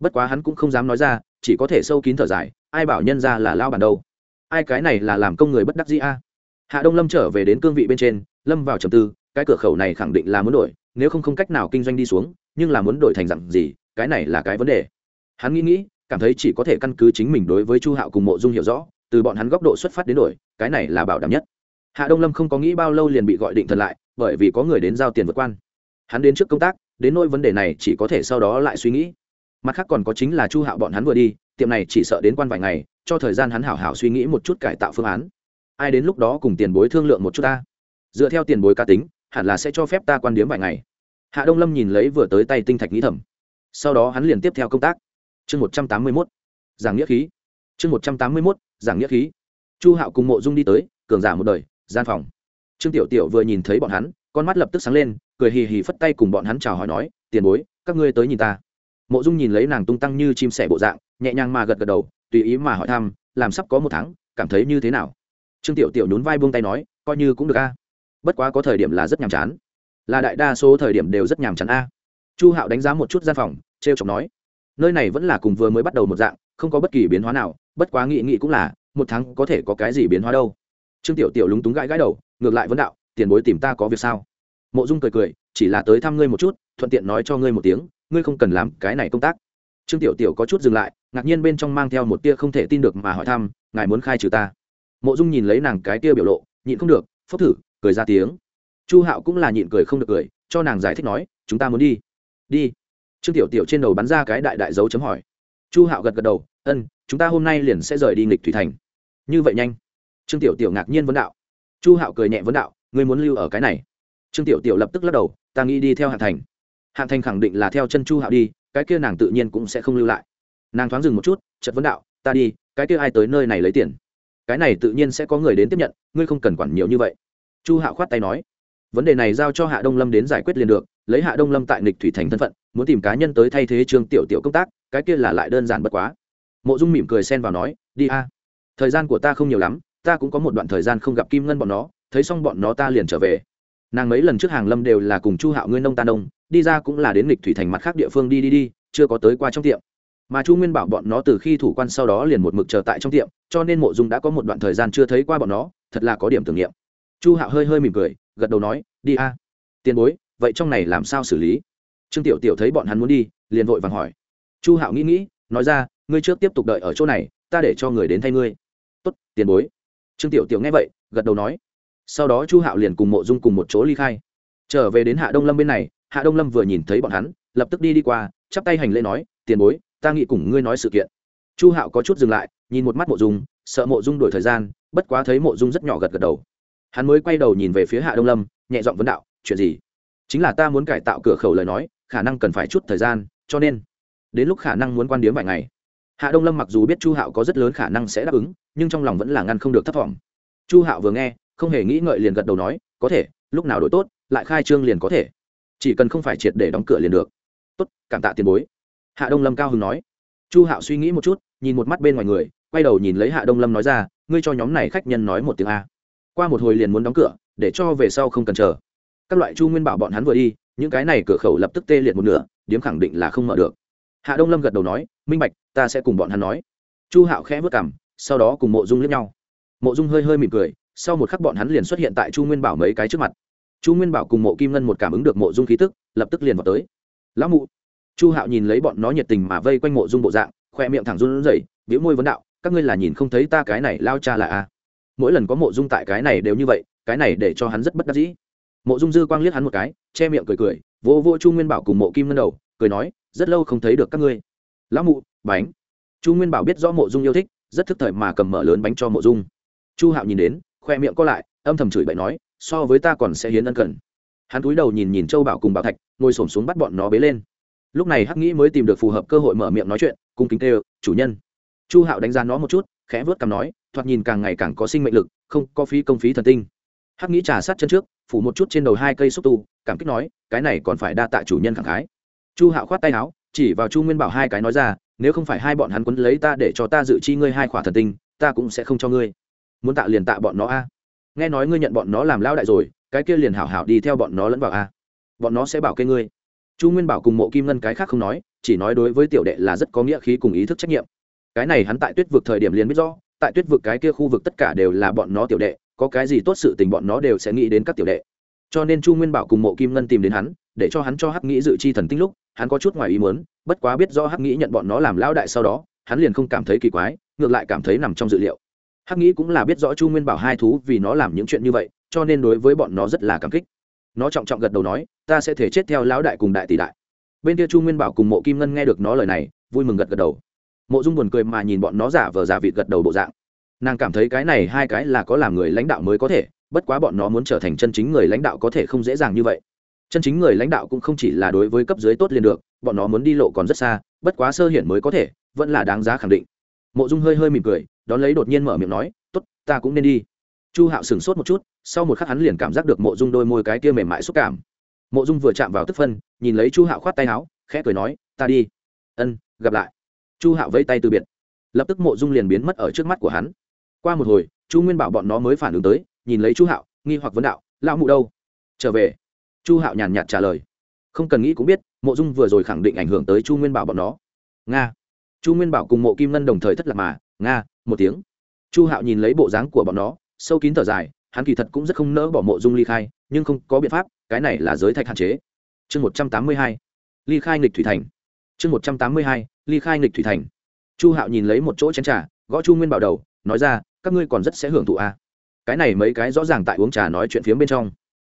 Bất quá hắn cũng không dám nói ra, chỉ có thể sâu kín thở dài, ai bảo nhân ra là lao bản đâu? Ai cái này là làm công người bất đắc dĩ a? Hạ đông lâm trở về đến cương vị bên trên, lâm vào trầm tư, cái cửa khẩu này khẳng định là muốn đổi, nếu không không cách nào kinh doanh đi xuống, nhưng là muốn đổi thành dặn gì, cái này là cái vấn đề. Hắn nghĩ nghĩ, cảm thấy chỉ có thể căn cứ chính mình đối với chu hạo cùng mộ dung hiểu rõ, từ bọn hắn góc độ xuất phát đến đổi, cái này là bảo đảm nhất. Hạ đông lâm không có nghĩ bao lâu liền bị gọi định thần lại, bởi vì có người đến giao tiền vượt quan. Hắn đến trước công tác đến nỗi vấn đề này chỉ có thể sau đó lại suy nghĩ. Mặt khác còn có chính là chu hạo bọn hắn vừa đi, tiệm này chỉ sợ đến quan vài ngày, cho thời gian hắn hảo hảo suy nghĩ một chút cải tạo phương án. Ai đến lúc đó cùng tiền bối thương lượng một chút ta. Dựa theo tiền bối ca tính, hẳn là sẽ cho phép ta quan điếm vài ngày. Hạ đông lâm nhìn lấy vừa tới tay tinh thạch nghĩ thầm. Sau đó hắn liền tiếp theo công tác. Chương một trăm tám mươi mốt, giảng nghĩa khí. Chương một trăm tám mươi mốt, giảng nghĩa khí. Chu hạo cùng mộ dung đi tới, cường giả một đời, gian phòng. Trương tiểu tiểu vừa nhìn thấy bọn hắn, con mắt lập tức sáng lên cười hì hì phất tay cùng bọn hắn chào hỏi nói, tiền bối, các ngươi tới nhìn ta. Mộ dung nhìn lấy nàng tung tăng như chim sẻ bộ dạng, nhẹ nhàng mà gật gật đầu, tùy ý mà hỏi thăm, làm sắp có một tháng, cảm thấy như thế nào? Trương tiểu tiểu nhún vai buông tay nói, coi như cũng được a. Bất quá có thời điểm là rất nhàm chán. Là đại đa số thời điểm đều rất nhàm chán a. Chu hạo đánh giá một chút gian phòng t r e o chọc nói, nơi này vẫn là cùng vừa mới bắt đầu một dạng, không có bất kỳ biến hóa nào, bất quá nghị nghị cũng là, một tháng có thể có cái gì biến hóa đâu. Trương tiểu tiểu lúng túng gãi gãi đầu, ngược lại vấn đạo, tiền bối tìm ta có việc sao? Mộ dung cười cười, chỉ là tới thăm ngươi một chút, thuận tiện nói cho ngươi một tiếng, ngươi không cần làm cái này công tác. Trương tiểu tiểu có chút dừng lại, ngạc nhiên bên trong mang theo một tia không thể tin được mà hỏi thăm, ngài muốn khai trừ ta. Mộ dung nhìn lấy nàng cái tia biểu lộ, nhịn không được, phốc thử, cười ra tiếng. Chu hạo cũng là nhịn cười không được cười, cho nàng giải thích nói, chúng ta muốn đi. Đi? Trương tiểu tiểu trên đầu bắn ra cái đại đại dấu chấm hỏi. Chu hạo gật gật đầu, ân, chúng ta hôm nay liền sẽ rời đi nghịch thủy thành. Như vậy nhanh? Trương tiểu tiểu ngạc nhiên vấn đạo. Chu hạo cười nhẹ vấn đạo, ngươi muốn lưu ở cái này? Trương tiểu tiểu lập tức lắc đầu, ta nghĩ đi theo hạ thành. Hạ thành khẳng định là theo chân chu hạo đi, cái kia nàng tự nhiên cũng sẽ không lưu lại. Nàng thoáng dừng một chút chật vấn đạo, ta đi, cái kia ai tới nơi này lấy tiền? Cái này tự nhiên sẽ có người đến tiếp nhận, ngươi không cần quản nhiều như vậy. Chu hạo khoát tay nói, vấn đề này giao cho hạ đông lâm đến giải quyết liền được, lấy hạ đông lâm tại nịch thủy thành thân phận, muốn tìm cá nhân tới thay thế trương tiểu tiểu công tác, cái kia là lại đơn giản bất quá. Mộ dung mỉm cười xen vào nói, đi a, thời gian của ta không nhiều lắm, ta cũng có một đoạn thời gian không gặp kim ngân bọn nó, thấy xong bọn nó ta liền trở về nàng mấy lần trước hàng lâm đều là cùng chu hạo ngươi nông ta nông, đi ra cũng là đến lịch thủy thành mặt khác địa phương đi đi đi, chưa có tới qua trong tiệm. Mà chu nguyên bảo bọn nó từ khi thủ quan sau đó liền một mực chờ tại trong tiệm, cho nên mộ dung đã có một đoạn thời gian chưa thấy qua bọn nó, thật là có điểm tưởng niệm. Chu hạo hơi hơi mỉm cười, gật đầu nói, đi a. Tiền bối, vậy trong này làm sao xử lý? Trương tiểu tiểu thấy bọn hắn muốn đi, liền vội vàng hỏi. Chu hạo nghĩ nghĩ, nói ra, ngươi trước tiếp tục đợi ở chỗ này, ta để cho người đến thay ngươi. Tốt, tiền bối. Trương tiểu tiểu nghe vậy, gật đầu nói sau đó chu hạo liền cùng mộ dung cùng một chỗ ly khai. Trở về đến hạ đông lâm bên này, hạ đông lâm vừa nhìn thấy bọn hắn, lập tức đi đi qua, chắp tay hành lễ nói, tiền bối, ta nghĩ cùng ngươi nói sự kiện. Chu hạo có chút dừng lại, nhìn một mắt mộ dung, sợ mộ dung đổi thời gian, bất quá thấy mộ dung rất nhỏ gật gật đầu. Hắn mới quay đầu nhìn về phía hạ đông lâm, nhẹ giọng vấn đạo, chuyện gì? Chính là ta muốn cải tạo cửa khẩu lời nói, khả năng cần phải chút thời gian, cho nên, đến lúc khả năng muốn quan điếm vài ngày. Hạ đông lâm mặc dù biết chu hạo có rất lớn khả năng sẽ đáp ứng, nhưng trong lòng vẫn là ngăn không được thất vọng chu hạo vừa nghe không hề nghĩ ngợi liền gật đầu nói, có thể, lúc nào đổi tốt, lại khai trương liền có thể. Chỉ cần không phải triệt để đóng cửa liền được. Tốt, cảm tạ tiền bối. Hạ đông lâm cao hứng nói. Chu hạo suy nghĩ một chút, nhìn một mắt bên ngoài người, quay đầu nhìn lấy hạ đông lâm nói ra, ngươi cho nhóm này khách nhân nói một tiếng a. Qua một hồi liền muốn đóng cửa, để cho về sau không cần chờ. Các loại chu nguyên bảo bọn hắn vừa đi, những cái này cửa khẩu lập tức tê liệt một nửa, điếm khẳng định là không mở được. Hạ đông lâm gật đầu nói, minh bạch, ta sẽ cùng bọn hắn nói. Chu hạo khẽ vất cảm sau đó cùng mộ dung lướt nhau. Mộ dung hơi hơi mỉm cười sau một khắc bọn hắn liền xuất hiện tại chu nguyên bảo mấy cái trước mặt. Chu nguyên bảo cùng mộ kim ngân một cảm ứng được mộ dung khí tức, lập tức liền vào tới. Lão mụ. Chu hạo nhìn lấy bọn nó nhiệt tình mà vây quanh mộ dung bộ dạng, khoe miệng thẳng run rẩy, biểu môi vấn đạo, các ngươi là nhìn không thấy ta cái này lao cha là a? Mỗi lần có mộ dung tại cái này đều như vậy, cái này để cho hắn rất bất đắc dĩ. Mộ dung dư quang liếc hắn một cái, che miệng cười cười vô vô chu nguyên bảo cùng mộ kim ngân đầu, cười nói, rất lâu không thấy được các ngươi. Lão mụ, bánh. Chu nguyên bảo biết rõ mộ dung yêu thích, rất thức thời mà cầm mở lớn bánh cho mộ dung. Chu hạo nhìn đến khoe miệng co lại, âm thầm chửi bậy nói, so với ta còn sẽ hiến ân cần. Hắn cúi đầu nhìn nhìn châu bảo cùng bảo thạch, ngồi s ổ m xuống bắt bọn nó bế lên. Lúc này hắc nghĩ mới tìm được phù hợp cơ hội mở miệng nói chuyện, cung kính tê chủ nhân. Chu hạo đánh giá nó một chút, khẽ vớt cằm nói, thoạt nhìn càng ngày càng có sinh mệnh lực, không có phí công phí thần tinh. Hắc nghĩ trà sát chân trước, phủ một chút trên đầu hai cây xúc tu, cảm kích nói, cái này còn phải đa tạ chủ nhân khẳng khái. Chu hạo khoát tay áo, chỉ vào chu nguyên bảo hai cái nói ra, nếu không phải hai bọn hắn quấn lấy ta để cho ta dự chi ngươi hai khỏa thần tinh, ta cũng sẽ không cho ngươi muốn tạ liền tạ bọn nó a. Nghe nói ngươi nhận bọn nó làm lao đại rồi, cái kia liền hảo hảo đi theo bọn nó lẫn vào a. Bọn nó sẽ bảo kê ngươi. Chu nguyên bảo cùng mộ kim ngân cái khác không nói, chỉ nói đối với tiểu đệ là rất có nghĩa khí cùng ý thức trách nhiệm. Cái này hắn tại tuyết vực thời điểm liền biết rõ, tại tuyết vực cái kia khu vực tất cả đều là bọn nó tiểu đệ, có cái gì tốt sự tình bọn nó đều sẽ nghĩ đến các tiểu đệ. Cho nên chu nguyên bảo cùng mộ kim ngân tìm đến hắn, để cho hắn cho hắc nghĩ dự chi thần tinh lúc, hắn có chút ngoài ý muốn, bất quá biết do hắc nghĩ nhận bọn nó làm lão đại sau đó, hắn liền không cảm thấy kỳ quái, ngược lại cảm thấy nằm trong dự liệu hắc nghĩ cũng là biết rõ chu nguyên bảo hai thú vì nó làm những chuyện như vậy, cho nên đối với bọn nó rất là cảm kích. Nó trọng trọng gật đầu nói, ta sẽ thể chết theo lão đại cùng đại tỷ đại. Bên kia chu nguyên bảo cùng mộ kim ngân nghe được nó lời này, vui mừng gật gật đầu. Mộ dung buồn cười mà nhìn bọn nó giả vờ giả vịt gật đầu bộ dạng. Nàng cảm thấy cái này hai cái là có làm người lãnh đạo mới có thể, bất quá bọn nó muốn trở thành chân chính người lãnh đạo có thể không dễ dàng như vậy. Chân chính người lãnh đạo cũng không chỉ là đối với cấp dưới tốt liền được, bọn nó muốn đi lộ còn rất xa, bất quá sơ hiển mới có thể, vẫn là đáng giá khẳng định. Mộ dung hơi hơi mỉm cười đón lấy đột nhiên mở miệng nói t ố t ta cũng nên đi. Chu hạo sửng sốt một chút, sau một khắc hắn liền cảm giác được mộ dung đôi môi cái kia mềm mại xúc cảm. Mộ dung vừa chạm vào tức phân, nhìn lấy chu hạo khoát tay áo, khẽ cười nói, ta đi. Ân, gặp lại. Chu hạo vây tay từ biệt. Lập tức mộ dung liền biến mất ở trước mắt của hắn. Qua một hồi, chu nguyên bảo bọn nó mới phản ứng tới, nhìn lấy chu hạo, nghi hoặc vấn đạo, lão mụ đâu? Trở về. Chu hạo nhàn nhạt trả lời. Không cần nghĩ cũng biết, mộ dung vừa rồi khẳng định ảnh hưởng tới chu nguyên bảo bọn nó. Nga. Chu nguyên bảo cùng mộ kim ngân đồng thời thất lạc mà, nga một tiếng. Chu hạo nhìn lấy bộ dáng của bọn nó, sâu kín thở dài, hắn kỳ thật cũng rất không nỡ bỏ mộ dung ly khai, nhưng không có biện pháp, cái này là giới thạch hạn chế. Chương một trăm tám mươi hai, ly khai nghịch thủy thành. Chương một trăm tám mươi hai, ly khai nghịch thủy thành. Chu hạo nhìn lấy một chỗ chén trà, gõ chu nguyên bảo đầu, nói ra, các ngươi còn rất sẽ hưởng thụ à. cái này mấy cái rõ ràng tại uống trà nói chuyện phía bên trong.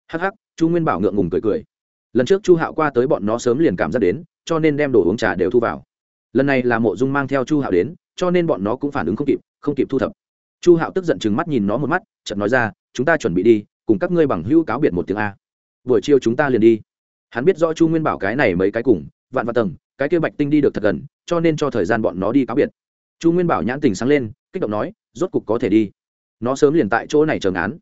Hắc hắc, chu nguyên bảo ngượng ngùng cười cười. Lần trước chu hạo qua tới bọn nó sớm liền cảm giác đến, cho nên đem đồ uống trà đều thu vào. Lần này là mộ dung mang theo chu hạo đến cho nên bọn nó cũng phản ứng không kịp không kịp thu thập. Chu hạo tức giận chừng mắt nhìn nó một mắt, chợt nói ra, chúng ta chuẩn bị đi, cùng các ngươi bằng hữu cáo biệt một tiếng a. Buổi chiều chúng ta liền đi. Hắn biết rõ chu nguyên bảo cái này mấy cái cùng, vạn và tầng, cái kia bạch tinh đi được thật gần, cho nên cho thời gian bọn nó đi cáo biệt. Chu nguyên bảo nhãn tình sáng lên, kích động nói, rốt cục có thể đi. Nó sớm liền tại chỗ này chờ ngán.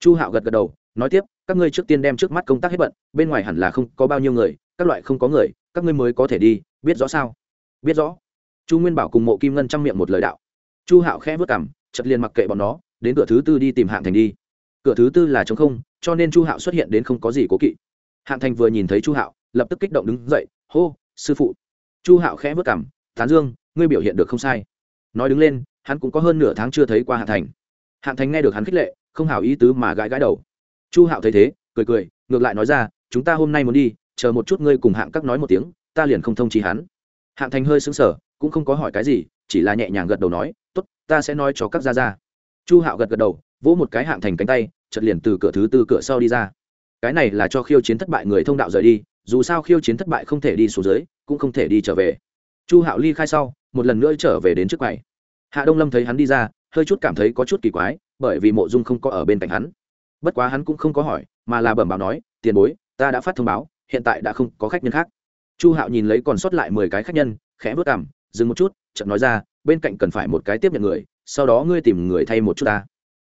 Chu hạo gật gật đầu, nói tiếp, các ngươi trước tiên đem trước mắt công tác hết bận, bên ngoài hẳn là không có bao nhiêu người, các loại không có người, các ngươi mới có thể đi, biết rõ sao? Biết rõ chu nguyên bảo cùng mộ kim ngân chăm miệng một lời đạo. Chu hạo khẽ vất cảm chật liền mặc kệ bọn nó, đến cửa thứ tư đi tìm hạng thành đi. Cửa thứ tư là chống không, cho nên chu hạo xuất hiện đến không có gì cố kỵ. Hạng thành vừa nhìn thấy chu hạo, lập tức kích động đứng dậy, hô, sư phụ. Chu hạo khẽ vất cảm tán dương, ngươi biểu hiện được không sai. Nói đứng lên, hắn cũng có hơn nửa tháng chưa thấy qua hạng thành. Hạng thành nghe được hắn khích lệ, không hảo ý tứ mà gãi gãi đầu. Chu hạo thấy thế, cười cười, ngược lại nói ra, chúng ta hôm nay muốn đi, chờ một chút ngươi cùng hạng các nói một tiếng, ta liền không thông trí hắn hạng thành hơi xứng sở cũng không có hỏi cái gì, chỉ là nhẹ nhàng gật đầu nói t ố t ta sẽ nói cho các gia ra chu hạo gật gật đầu, vỗ một cái hạng thành cánh tay chật liền từ cửa thứ tư cửa sau đi ra. Cái này là cho khiêu chiến thất bại người thông đạo rời đi, dù sao khiêu chiến thất bại không thể đi xuống dưới, cũng không thể đi trở về. Chu hạo ly khai sau, một lần nữa trở về đến trước quầy. Hạ đông lâm thấy hắn đi ra, hơi chút cảm thấy có chút kỳ quái, bởi vì mộ dung không có ở bên cạnh hắn. Bất quá hắn cũng không có hỏi, mà là bẩm báo nói, tiền bối, ta đã phát thông báo, hiện tại đã không có khách nhân khác chu hạo nhìn lấy còn sót lại mười cái khách nhân, khẽ vớt cảm dừng một chút chậm nói ra, bên cạnh cần phải một cái tiếp nhận người, sau đó ngươi tìm người thay một chút ta.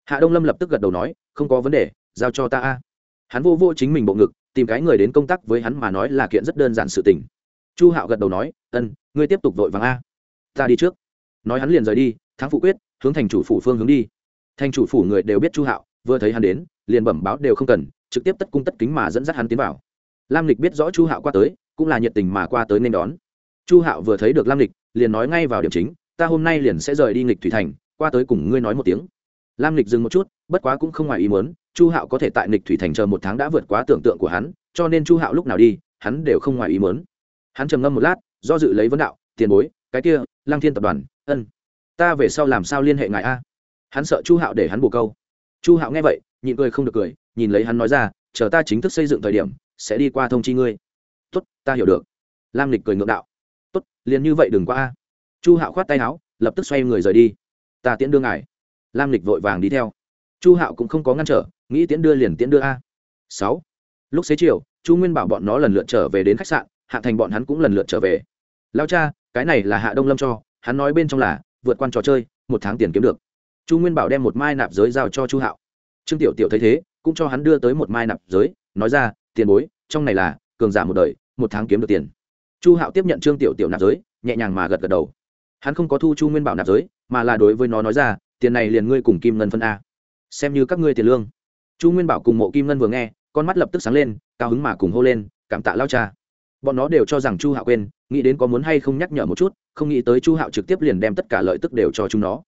Hạ đông lâm lập tức gật đầu nói, không có vấn đề, giao cho ta a. Hắn vô vô chính mình bộ ngực, tìm cái người đến công tác với hắn mà nói là kiện rất đơn giản sự tình. Chu hạo gật đầu nói, ân, ngươi tiếp tục vội vàng a. Ta đi trước. Nói hắn liền rời đi, thắng phụ quyết, hướng thành chủ phủ phương hướng đi. Thành chủ phủ người đều biết chu hạo, vừa thấy hắn đến, liền bẩm báo đều không cần, trực tiếp tất cung tất kính mà dẫn dắt hắn tiến vào. Lam lịch biết rõ chu hạo qua tới cũng là nhiệt tình mà qua tới nên đón. Chu hạo vừa thấy được lam lịch, liền nói ngay vào điểm chính, ta hôm nay liền sẽ rời đi nghịch thủy thành, qua tới cùng ngươi nói một tiếng. Lam lịch dừng một chút, bất quá cũng không ngoài ý muốn, chu hạo có thể tại nghịch thủy thành chờ một tháng đã vượt quá tưởng tượng của hắn, cho nên chu hạo lúc nào đi, hắn đều không ngoài ý muốn. Hắn trầm ngâm một lát, do dự lấy vấn đạo, tiền bối, cái kia lang thiên tập đoàn, ân, ta về sau làm sao liên hệ ngài a? Hắn sợ chu hạo để hắn bù câu. Chu hạo nghe vậy, nhịn cười không được cười, nhìn lấy hắn nói ra, chờ ta chính thức xây dựng thời điểm, sẽ đi qua thông chi ngươi tốt, ta hiểu được. Lam lịch cười ngượng đạo. Tốt, liền như vậy đừng qua a. Chu hạo khoát tay áo, lập tức xoay người rời đi. Ta tiễn đưa ngài. Lam lịch vội vàng đi theo. Chu hạo cũng không có ngăn trở, nghĩ tiễn đưa liền tiễn đưa a. Sáu. Lúc xế chiều, chu nguyên bảo bọn nó lần lượt trở về đến khách sạn, hạ thành bọn hắn cũng lần lượt trở về. Lao cha, cái này là hạ đông lâm cho, hắn nói bên trong là, vượt qua trò chơi, một tháng tiền kiếm được. Chu nguyên bảo đem một mai nạp giới giao cho chu hạo. Trương tiểu tiểu thấy thế, cũng cho hắn đưa tới một mai nạp giới, nói ra, tiền bối, trong này là cường giả một đời, một tháng kiếm được tiền. Chu hạo tiếp nhận trương tiểu tiểu nạp giới, nhẹ nhàng mà gật gật đầu. Hắn không có thu chu nguyên bảo nạp giới, mà là đối với nó nói ra, tiền này liền ngươi cùng kim ngân phân a. Xem như các ngươi tiền lương. Chu nguyên bảo cùng mộ kim ngân vừa nghe, con mắt lập tức sáng lên, cao hứng mà cùng hô lên, cảm tạ lao cha. Bọn nó đều cho rằng chu hạo quên, nghĩ đến có muốn hay không nhắc nhở một chút, không nghĩ tới chu hạo trực tiếp liền đem tất cả lợi tức đều cho chúng nó.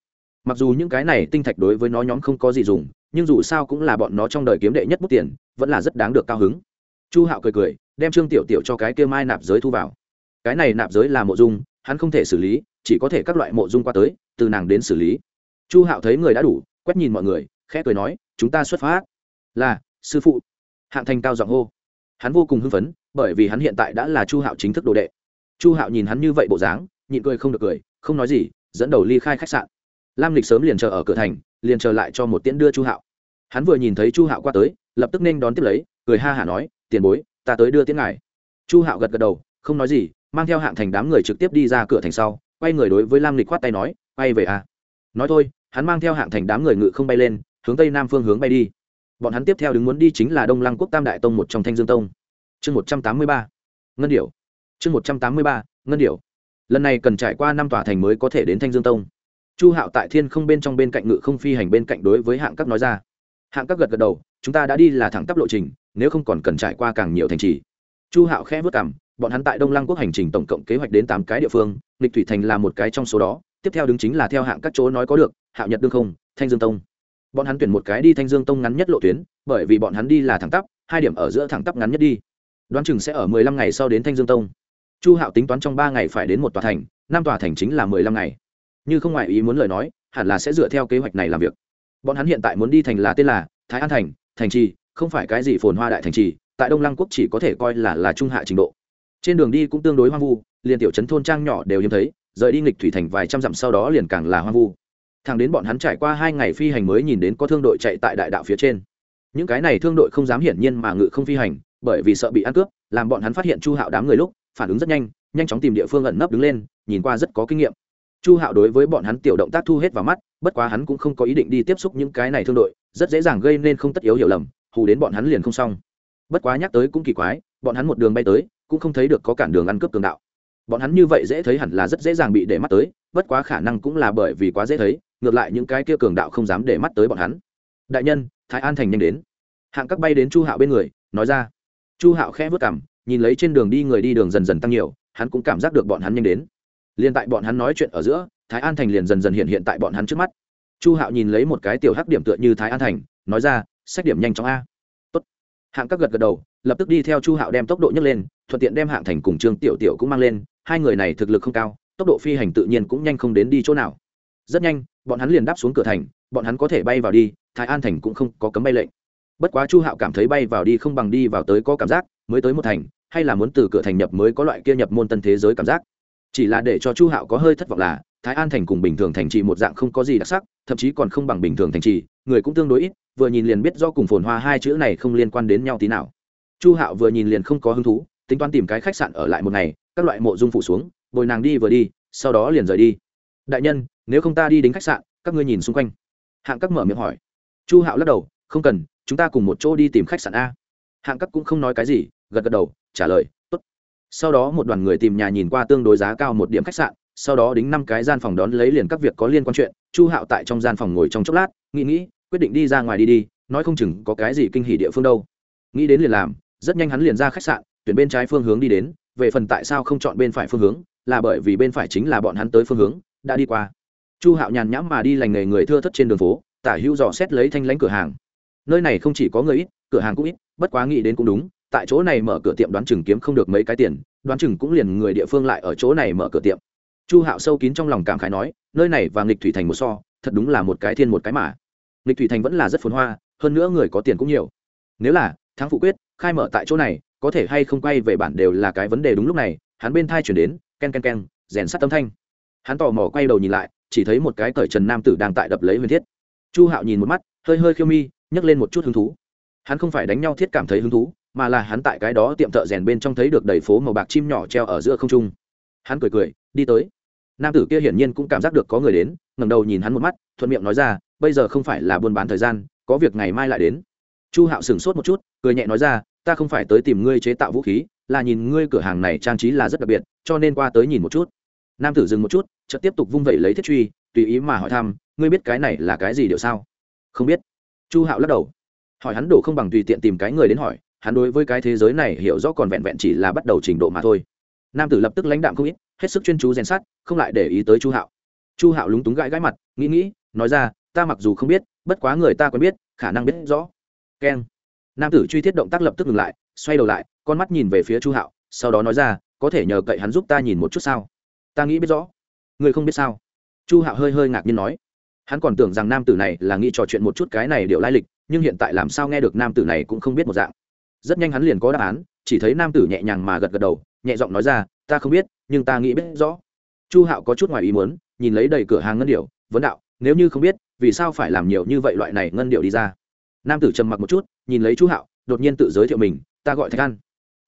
Mặc dù những cái này tinh thạch đối với nó nhóm không có gì dùng, nhưng dù sao cũng là bọn nó trong đời kiếm đệ nhất bút tiền, vẫn là rất đáng được cao hứng. Chu hạo cười cười đem trương tiểu tiểu cho cái kia mai nạp giới thu vào. Cái này nạp giới là mộ dung, hắn không thể xử lý, chỉ có thể các loại mộ dung qua tới, từ nàng đến xử lý. Chu hạo thấy người đã đủ, quét nhìn mọi người, khẽ cười nói, chúng ta xuất phát. Là, sư phụ. Hạng thành cao giọng hô. Hắn vô cùng hưng phấn, bởi vì hắn hiện tại đã là chu hạo chính thức đồ đệ. Chu hạo nhìn hắn như vậy bộ dáng, nhịn cười không được cười, không nói gì, dẫn đầu ly khai khách sạn. Lam lịch sớm liền chờ ở cửa thành, liền chờ lại cho một tiễn đưa chu hạo. Hắn vừa nhìn thấy chu hạo qua tới, lập tức nên đón tiếp lấy, cười ha hả nói, tiền bối ta tới đưa tiễn ngài. Chu hạo gật gật đầu, không nói gì, mang theo hạng thành đám người trực tiếp đi ra cửa thành sau, quay người đối với lam lịch khoát tay nói bay về à? Nói thôi, hắn mang theo hạng thành đám người ngự không bay lên, hướng tây nam phương hướng bay đi. Bọn hắn tiếp theo đứng muốn đi chính là đông lăng quốc tam đại tông một trong thanh dương tông. Chương một trăm tám mươi ba, ngân điểu. Chương một trăm tám mươi ba, ngân điểu. Lần này cần trải qua năm tòa thành mới có thể đến thanh dương tông. Chu hạo tại thiên không bên trong bên cạnh ngự không phi hành bên cạnh đối với hạng các nói ra. Hạng các gật gật đầu, chúng ta đã đi là thẳng tắp lộ trình nếu không còn cần trải qua càng nhiều thành trì. Chu hạo khẽ vất cảm bọn hắn tại đông lăng quốc hành trình tổng cộng kế hoạch đến tám cái địa phương, lịch thủy thành là một cái trong số đó, tiếp theo đứng chính là theo hạng các chỗ nói có được, hạo nhật đương không, thanh dương tông. Bọn hắn tuyển một cái đi thanh dương tông ngắn nhất lộ tuyến, bởi vì bọn hắn đi là thẳng tắp, hai điểm ở giữa thẳng tắp ngắn nhất đi. Đoán chừng sẽ ở mười lăm ngày sau đến thanh dương tông. Chu hạo tính toán trong ba ngày phải đến một tòa thành, năm tòa thành chính là mười lăm ngày. Như không ngoại ý muốn lời nói, hẳn là sẽ dựa theo kế hoạch này làm việc. Bọn hắn hiện tại muốn đi thành là tên là thái an thành thành trì không phải cái gì phồn hoa đại thành trì, tại đông lăng quốc chỉ có thể coi là là trung hạ trình độ. Trên đường đi cũng tương đối hoang vu, liền tiểu trấn thôn trang nhỏ đều hiếm thấy, rời đi nghịch thủy thành vài trăm dặm sau đó liền càng là hoang vu. Thằng đến bọn hắn trải qua hai ngày phi hành mới nhìn đến có thương đội chạy tại đại đạo phía trên. Những cái này thương đội không dám hiển nhiên mà ngự không phi hành, bởi vì sợ bị ăn cướp, làm bọn hắn phát hiện chu hạo đám người lúc, phản ứng rất nhanh nhanh chóng tìm địa phương ẩn nấp đứng lên, nhìn qua rất có kinh nghiệm. Chu hạo đối với bọn hắn tiểu động tác thu hết vào mắt, bất quá hắn cũng không có ý định đi tiếp xúc những cái này thương đội, rất dễ dàng gây nên không tất yếu hiểu lầm hù đến bọn hắn liền không xong. Bất quá nhắc tới cũng kỳ quái, bọn hắn một đường bay tới, cũng không thấy được có cản đường ăn cướp cường đạo. Bọn hắn như vậy dễ thấy hẳn là rất dễ dàng bị để mắt tới, bất quá khả năng cũng là bởi vì quá dễ thấy, ngược lại những cái kia cường đạo không dám để mắt tới bọn hắn. Đại nhân, thái an thành nhanh đến. Hạng các bay đến chu hạo bên người, nói ra. Chu hạo khẽ vớt cảm nhìn lấy trên đường đi người đi đường dần dần tăng nhiều, hắn cũng cảm giác được bọn hắn nhanh đến. Liền tại bọn hắn nói chuyện ở giữa, thái an thành liền dần dần hiện hiện tại bọn hắn trước mắt. Chu hạo nhìn lấy một cái tiểu hắc điểm tựa như thái an thành, nói ra sách điểm nhanh chóng a. Tốt. hạng các gật gật đầu, lập tức đi theo chu hạo đem tốc độ nhấc lên, thuận tiện đem hạng thành cùng trương tiểu tiểu cũng mang lên, hai người này thực lực không cao, tốc độ phi hành tự nhiên cũng nhanh không đến đi chỗ nào. Rất nhanh, bọn hắn liền đáp xuống cửa thành, bọn hắn có thể bay vào đi, thái an thành cũng không có cấm bay lệnh. Bất quá chu hạo cảm thấy bay vào đi không bằng đi vào tới có cảm giác, mới tới một thành, hay là muốn từ cửa thành nhập mới có loại kia nhập môn tân thế giới cảm giác. Chỉ là để cho chu hạo có hơi thất vọng là thái an thành cùng bình thường thành trì một dạng không có gì đặc sắc, thậm chí còn không bằng bình thường thành trì, người cũng tương đối ít, vừa nhìn liền biết do cùng phồn hoa hai chữ này không liên quan đến nhau tí nào. Chu hạo vừa nhìn liền không có hứng thú, tính toán tìm cái khách sạn ở lại một ngày, các loại mộ dung phủ xuống, bồi nàng đi vừa đi, sau đó liền rời đi. Đại nhân, nếu không ta đi đến khách sạn, các ngươi nhìn xung quanh. Hạng các mở miệng hỏi. Chu hạo lắc đầu, không cần, chúng ta cùng một chỗ đi tìm khách sạn a. Hạng các cũng không nói cái gì, gật gật đầu, trả lời, tốt. Sau đó một đoàn người tìm nhà nhìn qua tương đối giá cao một điểm khách sạn sau đó đính năm cái gian phòng đón lấy liền các việc có liên quan chuyện, chu hạo tại trong gian phòng ngồi trong chốc lát, nghĩ nghĩ, quyết định đi ra ngoài đi đi, nói không chừng có cái gì kinh hỉ địa phương đâu. Nghĩ đến liền làm, rất nhanh hắn liền ra khách sạn, tuyển bên trái phương hướng đi đến, về phần tại sao không chọn bên phải phương hướng, là bởi vì bên phải chính là bọn hắn tới phương hướng, đã đi qua. Chu hạo nhàn nhãm mà đi lành nghề người thưa thất trên đường phố, tả hữu dò xét lấy thanh lãnh cửa hàng. Nơi này không chỉ có người ít, cửa hàng cũng ít, bất quá nghĩ đến cũng đúng, tại chỗ này mở cửa tiệm đoán chừng kiếm không được mấy cái tiền, đoán chừng cũng liền người địa phương lại ở chỗ này mở cửa tiệm chu hạo sâu kín trong lòng cảm khái nói, nơi này và nghịch thủy thành một so, thật đúng là một cái thiên một cái mà. Nghịch thủy thành vẫn là rất phồn hoa, hơn nữa người có tiền cũng nhiều. Nếu là, thắng phụ quyết, khai mở tại chỗ này, có thể hay không quay về bản đều là cái vấn đề đúng lúc này. Hắn bên thai chuyển đến, ken ken ken, rèn sắt tâm thanh. Hắn tò mò quay đầu nhìn lại, chỉ thấy một cái cởi trần nam tử đang tại đập lấy huyền thiết. Chu hạo nhìn một mắt, hơi hơi khiêu mi, nhấc lên một chút hứng thú. Hắn không phải đánh nhau thiết cảm thấy hứng thú, mà là hắn tại cái đó tiệm thợ rèn bên trong thấy được đầy phố màu bạc chim nhỏ treo ở giữa không trung. Hắn cười cười, đi tới nam tử kia hiển nhiên cũng cảm giác được có người đến, ngẩng đầu nhìn hắn một mắt, thuận miệng nói ra, bây giờ không phải là buôn bán thời gian, có việc ngày mai lại đến. Chu hạo sửng sốt một chút, cười nhẹ nói ra, ta không phải tới tìm ngươi chế tạo vũ khí, là nhìn ngươi cửa hàng này trang trí là rất đặc biệt, cho nên qua tới nhìn một chút. Nam tử dừng một chút, chợt tiếp tục vung vẩy lấy thiết truy, tùy ý mà hỏi thăm, ngươi biết cái này là cái gì điều sao? Không biết. Chu hạo lắc đầu. Hỏi hắn đổ không bằng tùy tiện tìm cái người đến hỏi, hắn đối với cái thế giới này hiểu rõ còn vẹn vẹn chỉ là bắt đầu trình độ mà thôi. Nam tử lập tức lãnh đạm không ít hết sức chuyên chú rèn sát không lại để ý tới chu hạo. Chu hạo lúng túng gãi gãi mặt, nghĩ nghĩ, nói ra, ta mặc dù không biết, bất quá người ta quen biết, khả năng biết rõ. Keng. Nam tử truy thiết động tác lập tức ngừng lại, xoay đầu lại, con mắt nhìn về phía chu hạo, sau đó nói ra, có thể nhờ cậy hắn giúp ta nhìn một chút sao? Ta nghĩ biết rõ. Người không biết sao? Chu hạo hơi hơi ngạc nhiên nói. Hắn còn tưởng rằng nam tử này là nghĩ trò chuyện một chút cái này điệu lai lịch, nhưng hiện tại làm sao nghe được nam tử này cũng không biết một dạng. Rất nhanh hắn liền có đáp án, chỉ thấy nam tử nhẹ nhàng mà gật gật đầu, nhẹ giọng nói ra ta không biết, nhưng ta nghĩ biết rõ. Chu hạo có chút ngoài ý muốn, nhìn lấy đầy cửa hàng ngân điệu vấn đạo, nếu như không biết, vì sao phải làm nhiều như vậy loại này ngân điệu đi ra? Nam tử trầm mặc một chút, nhìn lấy chu hạo, đột nhiên tự giới thiệu mình, ta gọi thạch an.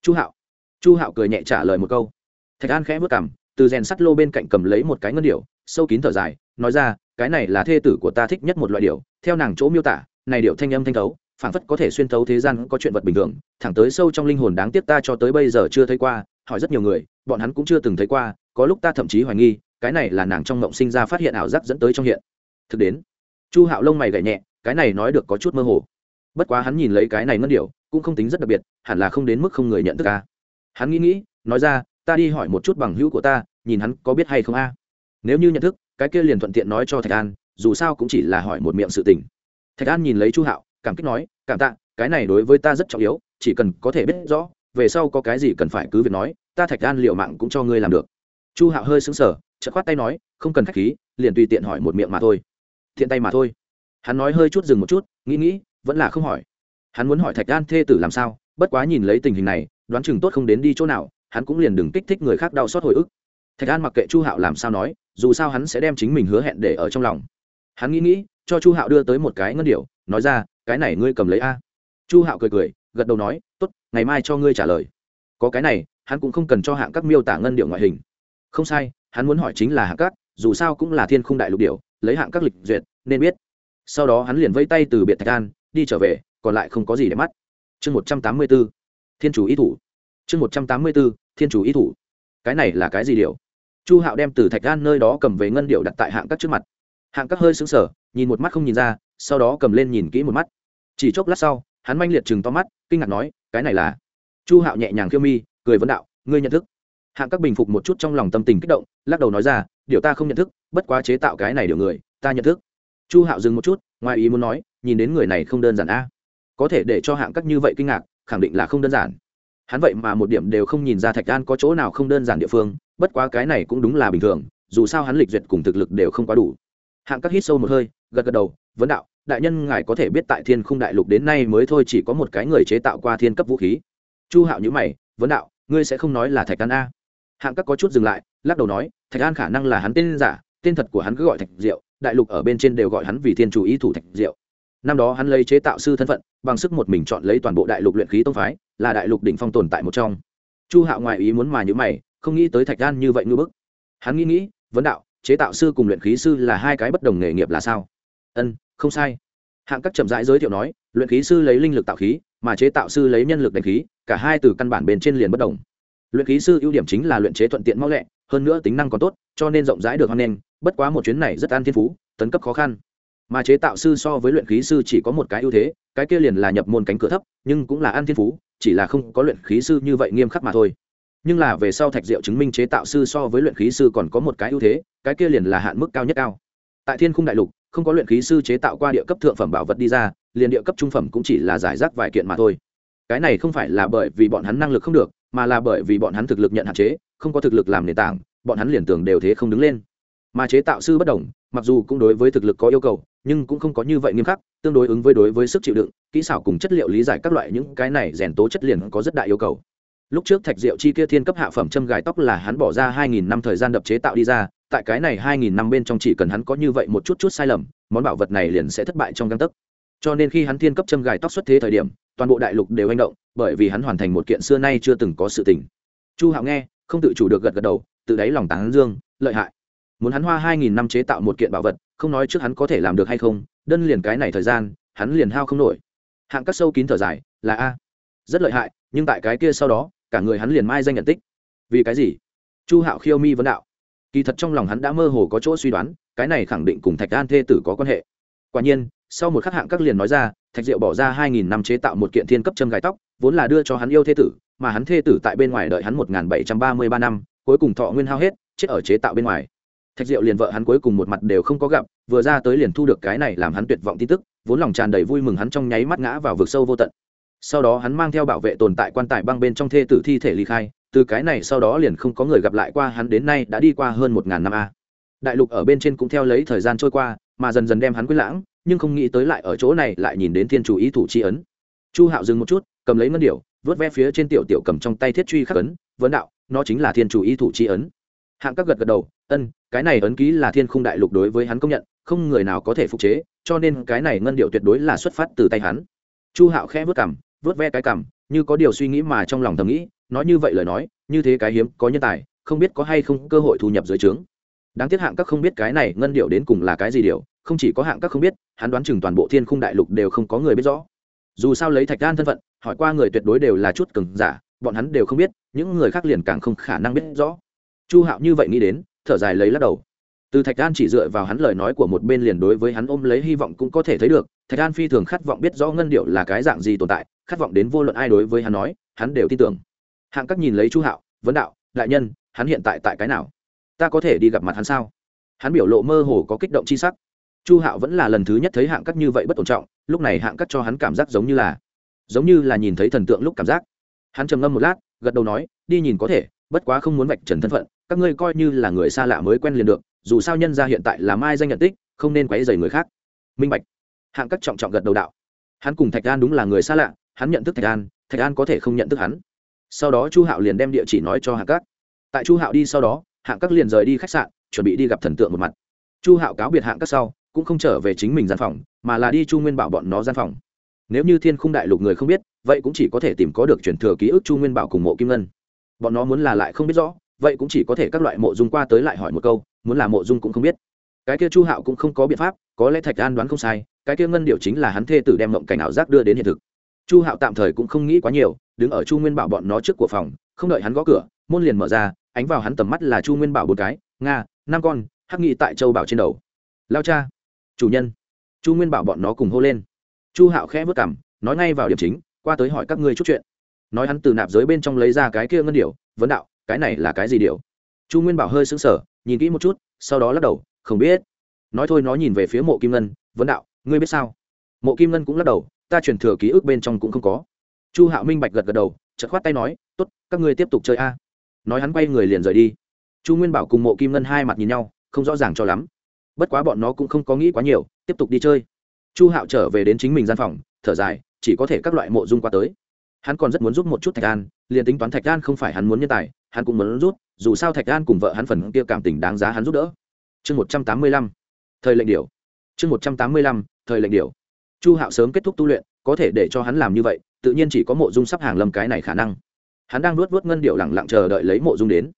Chu hạo. Chu hạo cười nhẹ trả lời một câu. Thạch an khẽ vất cảm từ rèn sắt lô bên cạnh cầm lấy một cái ngân điệu sâu kín thở dài, nói ra, cái này là thê tử của ta thích nhất một loại điệu theo nàng chỗ miêu tả, này điệu thanh âm thanh thấu, phảng phất có thể xuyên thấu thế gian có chuyện vật bình thường, thẳng tới sâu trong linh hồn đáng tiếc ta cho tới bây giờ chưa thấy qua hỏi rất nhiều người, bọn hắn cũng chưa từng thấy qua, có lúc ta thậm chí hoài nghi, cái này là nàng trong mộng sinh ra phát hiện ảo giác dẫn tới trong hiện. Thực đến, chu hạo lông mày gậy nhẹ, cái này nói được có chút mơ hồ. Bất quá hắn nhìn lấy cái này ngân điệu cũng không tính rất đặc biệt, hẳn là không đến mức không người nhận thức ca hắn nghĩ nghĩ, nói ra, ta đi hỏi một chút bằng hữu của ta, nhìn hắn có biết hay không a? Nếu như nhận thức, cái kia liền thuận tiện nói cho thạch an, dù sao cũng chỉ là hỏi một miệng sự tình. Thạch an nhìn lấy chu hạo, cảm kích nói, cảm tạ, cái này đối với ta rất trọng yếu, chỉ cần có thể biết rõ về sau có cái gì cần phải cứ việc nói, ta thạch an liệu mạng cũng cho ngươi làm được. Chu hạo hơi xứng sở chợt khoát tay nói, không cần k h á c h khí, liền tùy tiện hỏi một miệng mà thôi. Thiện tay mà thôi. Hắn nói hơi chút dừng một chút, nghĩ nghĩ, vẫn là không hỏi. Hắn muốn hỏi thạch an thê tử làm sao, bất quá nhìn lấy tình hình này, đoán chừng tốt không đến đi chỗ nào, hắn cũng liền đừng kích thích người khác đau xót hồi ức. Thạch an mặc kệ chu hạo làm sao nói, dù sao hắn sẽ đem chính mình hứa hẹn để ở trong lòng. Hắn nghĩ nghĩ, cho chu hạo đưa tới một cái ngân điệu nói ra, cái này ngươi cầm lấy a. Chu hạo cười cười, gật đầu nói ngày mai cho ngươi trả lời. Có cái này, hắn cũng không cần cho hạng các miêu tả ngân điệu ngoại hình. Không sai, hắn muốn hỏi chính là hạng các, dù sao cũng là thiên khung đại lục điệu lấy hạng các lịch duyệt, nên biết. Sau đó hắn liền vây tay từ biệt thạch an, đi trở về, còn lại không có gì để mắt. Chương một trăm tám mươi b ố thiên chủ ý thủ. Chương một trăm tám mươi b ố thiên chủ ý thủ. Cái này là cái gì điệu chu hạo đem từ thạch an nơi đó cầm về ngân điệu đặt tại hạng các trước mặt. Hạng các hơi xứng sở nhìn một mắt không nhìn ra, sau đó cầm lên nhìn kỹ một mắt. Chỉ chốc lát sau, hắn manh liệt chừng to mắt, kinh ngạc nói cái này là chu hạo nhẹ nhàng khiêu mi cười vấn đạo ngươi nhận thức hạng các bình phục một chút trong lòng tâm tình kích động lắc đầu nói ra điều ta không nhận thức bất quá chế tạo cái này điều người ta nhận thức chu hạo dừng một chút ngoài ý muốn nói nhìn đến người này không đơn giản a có thể để cho hạng các như vậy kinh ngạc khẳng định là không đơn giản hắn vậy mà một điểm đều không nhìn ra thạch an có chỗ nào không đơn giản địa phương bất quá cái này cũng đúng là bình thường dù sao hắn lịch duyệt cùng thực lực đều không quá đủ hạng các hít sâu một hơi gật gật đầu vấn đạo đại nhân ngài có thể biết tại thiên khung đại lục đến nay mới thôi chỉ có một cái người chế tạo qua thiên cấp vũ khí. Chu hạo nhữ mày, vấn đạo, ngươi sẽ không nói là thạch an a? Hạng các có chút dừng lại, lắc đầu nói, thạch an khả năng là hắn tên giả, tên thật của hắn cứ gọi thạch diệu, đại lục ở bên trên đều gọi hắn vì thiên chủ ý thủ thạch diệu. Năm đó hắn lấy chế tạo sư thân phận, bằng sức một mình chọn lấy toàn bộ đại lục luyện khí tông phái, là đại lục đỉnh phong tồn tại một trong. Chu hạo ngoại ý muốn mà nhữ mày, không nghĩ tới thạch an như vậy ngư bức. Hắn nghĩ nghĩ, vấn đạo, chế tạo sư cùng luyện khí sư là hai cái bất đồng nghề nghiệp là sao? Ân không sai. Hạng các chậm rãi giới thiệu nói, luyện khí sư lấy linh lực tạo khí, mà chế tạo sư lấy nhân lực đánh khí, cả hai từ căn bản bên trên liền bất đồng. Luyện khí sư ưu điểm chính là luyện chế thuận tiện mau lẹ, hơn nữa tính năng còn tốt, cho nên rộng rãi được hoan nghênh, bất quá một chuyến này rất an thiên phú, tấn cấp khó khăn. Mà chế tạo sư so với luyện khí sư chỉ có một cái ưu thế, cái kia liền là nhập môn cánh cửa thấp, nhưng cũng là an thiên phú, chỉ là không có luyện khí sư như vậy nghiêm khắc mà thôi. Nhưng là về sau thạch diệu chứng minh chế tạo sư so với luyện khí sư còn có một cái ưu thế, cái kia liền là hạn mức cao nhất cao. Tại thiên khung đại lục không có luyện khí sư chế tạo qua địa cấp thượng phẩm bảo vật đi ra, liền địa cấp trung phẩm cũng chỉ là giải rác vài kiện mà thôi. Cái này không phải là bởi vì bọn hắn năng lực không được, mà là bởi vì bọn hắn thực lực nhận hạn chế, không có thực lực làm nền tảng, bọn hắn liền tưởng đều thế không đứng lên. Mà chế tạo sư bất đồng, mặc dù cũng đối với thực lực có yêu cầu, nhưng cũng không có như vậy nghiêm khắc, tương đối ứng với đối với sức chịu đựng, kỹ xảo cùng chất liệu lý giải các loại những cái này rèn tố chất liền có rất đại yêu cầu. Lúc trước thạch diệu chi kia thiên cấp hạ phẩm châm gài tóc là hắn bỏ ra hai nghìn năm thời gian đập chế tạo đi ra tại cái này hai nghìn năm bên trong chỉ cần hắn có như vậy một chút chút sai lầm, món bảo vật này liền sẽ thất bại trong găng tấc. Cho nên khi hắn thiên cấp châm gài tóc xuất thế thời điểm, toàn bộ đại lục đều hành động, bởi vì hắn hoàn thành một kiện xưa nay chưa từng có sự tình. Chu hạo nghe, không tự chủ được gật gật đầu, tự đáy lòng tán dương, lợi hại. Muốn hắn hoa hai nghìn năm chế tạo một kiện bảo vật, không nói trước hắn có thể làm được hay không, đơn liền cái này thời gian, hắn liền hao không nổi. Hạng các sâu kín thở dài, là a, rất lợi hại, nhưng tại cái kia sau đó, cả người hắn liền mai danh nhận tích. Vì cái gì? Chu hạo khiêu mi vấn đạo kỳ thật trong lòng hắn đã mơ hồ có chỗ suy đoán, cái này khẳng định cùng thạch an thê tử có quan hệ. Quả nhiên, sau một khắc hạng các liền nói ra, thạch diệu bỏ ra hai nghìn năm chế tạo một kiện thiên cấp châm gái tóc, vốn là đưa cho hắn yêu thê tử, mà hắn thê tử tại bên ngoài đợi hắn một nghìn bảy trăm ba mươi ba năm, cuối cùng thọ nguyên hao hết, chết ở chế tạo bên ngoài. Thạch diệu liền vợ hắn cuối cùng một mặt đều không có gặp, vừa ra tới liền thu được cái này làm hắn tuyệt vọng tin tức, vốn lòng tràn đầy vui mừng hắn trong nháy mắt ngã vào vực sâu vô tận. Sau đó hắn mang theo bảo vệ tồn tại quan tài băng bên trong thê tử thi thể ly khai từ cái này sau đó liền không có người gặp lại qua hắn đến nay đã đi qua hơn một ngàn năm a. Đại lục ở bên trên cũng theo lấy thời gian trôi qua, mà dần dần đem hắn quyết lãng, nhưng không nghĩ tới lại ở chỗ này lại nhìn đến thiên chủ ý thủ chi ấn. Chu hạo dừng một chút, cầm lấy ngân điệu vớt ve phía trên tiểu tiểu cầm trong tay thiết truy khắc ấn, vấn đạo, nó chính là thiên chủ ý thủ chi ấn. Hạng các gật gật đầu, ân, cái này ấn ký là thiên khung đại lục đối với hắn công nhận, không người nào có thể phục chế, cho nên cái này ngân điệu tuyệt đối là xuất phát từ tay hắn. Chu hạo khẽ vớt cảm vớt ve cái cảm như có điều suy nghĩ mà trong lòng thầm nghĩ nói như vậy lời nói, như thế cái hiếm có nhân tài, không biết có hay không cơ hội thu nhập dưới trướng. Đáng tiếc hạng các không biết cái này ngân điệu đến cùng là cái gì điều không chỉ có hạng các không biết, hắn đoán chừng toàn bộ thiên khung đại lục đều không có người biết rõ. Dù sao lấy thạch gan thân phận, hỏi qua người tuyệt đối đều là chút cừng giả, bọn hắn đều không biết, những người khác liền càng không khả năng biết rõ. Chu hạo như vậy nghĩ đến, thở dài lấy lắc đầu. Từ thạch gan chỉ dựa vào hắn lời nói của một bên liền đối với hắn ôm lấy hy vọng cũng có thể thấy được, thạch gan phi thường khát vọng biết rõ ngân điệu là cái dạng gì tồn tại, khát vọng đến vô luận ai đối với hắn nói, hắn đều tin tưởng hạng các nhìn lấy chu hạo, vấn đạo, đại nhân, hắn hiện tại tại cái nào? Ta có thể đi gặp mặt hắn sao? Hắn biểu lộ mơ hồ có kích động c h i sắc. Chu hạo vẫn là lần thứ nhất thấy hạng cắt như vậy bất ổn trọng, lúc này hạng cắt cho hắn cảm giác giống như là, giống như là nhìn thấy thần tượng lúc cảm giác. Hắn trầm ngâm một lát, gật đầu nói, đi nhìn có thể, bất quá không muốn vạch trần thân phận, các ngươi coi như là người xa lạ mới quen liền được, dù sao nhân ra hiện tại là mai danh nhận tích, không nên quấy dày người khác. Minh bạch. Hạng cắt trọng trọng gật đầu đạo. Hắn cùng thạch an đúng là người xa lạ, hắn nhận thức thạch an thạch an có thể không nhận thức hắn sau đó chu hạo liền đem địa chỉ nói cho hạng Cát. tại chu hạo đi sau đó, hạng Cát liền rời đi khách sạn, chuẩn bị đi gặp thần tượng một mặt. Chu hạo cáo biệt hạng Cát sau, cũng không trở về chính mình gian phòng, mà là đi chu nguyên bảo bọn nó gian phòng. Nếu như thiên khung đại lục người không biết, vậy cũng chỉ có thể tìm có được truyền thừa ký ức chu nguyên bảo cùng mộ kim ngân. Bọn nó muốn là lại không biết rõ, vậy cũng chỉ có thể các loại mộ dung qua tới lại hỏi một câu, muốn là mộ dung cũng không biết. Cái kia chu hạo cũng không có biện pháp, có lẽ thạch an đoán không sai, cái kia ngân điệu chính là hắn thê tử đem mộng cảnh ảo giác đưa đến hiện thực. Chu hạo tạm thời cũng không nghĩ quá nhiều đứng ở chu nguyên bảo bọn nó trước của phòng, không đợi hắn gõ cửa, môn liền mở ra, ánh vào hắn tầm mắt là chu nguyên bảo bốn cái, nga năm con, hắc nghị tại châu bảo trên đầu. Lao cha, chủ nhân. Chu nguyên bảo bọn nó cùng hô lên. Chu hạo khẽ vất cảm nói ngay vào điểm chính, qua tới hỏi các ngươi chút chuyện. Nói hắn từ nạp giới bên trong lấy ra cái kia ngân điệu vấn đạo, cái này là cái gì điệu chu nguyên bảo hơi sững sờ, nhìn kỹ một chút, sau đó lắc đầu, không biết. Nói thôi nó nhìn về phía mộ kim ngân, vấn đạo, ngươi biết sao? Mộ kim ngân cũng lắc đầu, ta truyền thừa ký ức bên trong cũng không có chu hạo minh bạch gật gật đầu chật khoát tay nói, tốt, các ngươi tiếp tục chơi a. Nói hắn quay người liền rời đi. Chu nguyên bảo cùng mộ kim ngân hai mặt nhìn nhau, không rõ ràng cho lắm. Bất quá bọn nó cũng không có nghĩ quá nhiều, tiếp tục đi chơi. Chu hạo trở về đến chính mình gian phòng, thở dài, chỉ có thể các loại mộ dung qua tới. Hắn còn rất muốn giúp một chút thạch an, liền tính toán thạch an không phải hắn muốn nhân tài, hắn cũng muốn rút, dù sao thạch an cùng vợ hắn phần kia cảm tình đáng giá hắn giúp đỡ. Chương một trăm tám mươi lăm, thời lệnh điều. Chương một trăm tám mươi lăm, thời lệnh điều chu hạo sớm kết thúc tu luyện, có thể để cho hắn làm như vậy, tự nhiên chỉ có mộ dung sắp hàng lâm cái này khả năng. Hắn đang nuốt nuốt ngân điệu lẳng lặng chờ đợi lấy mộ dung đến.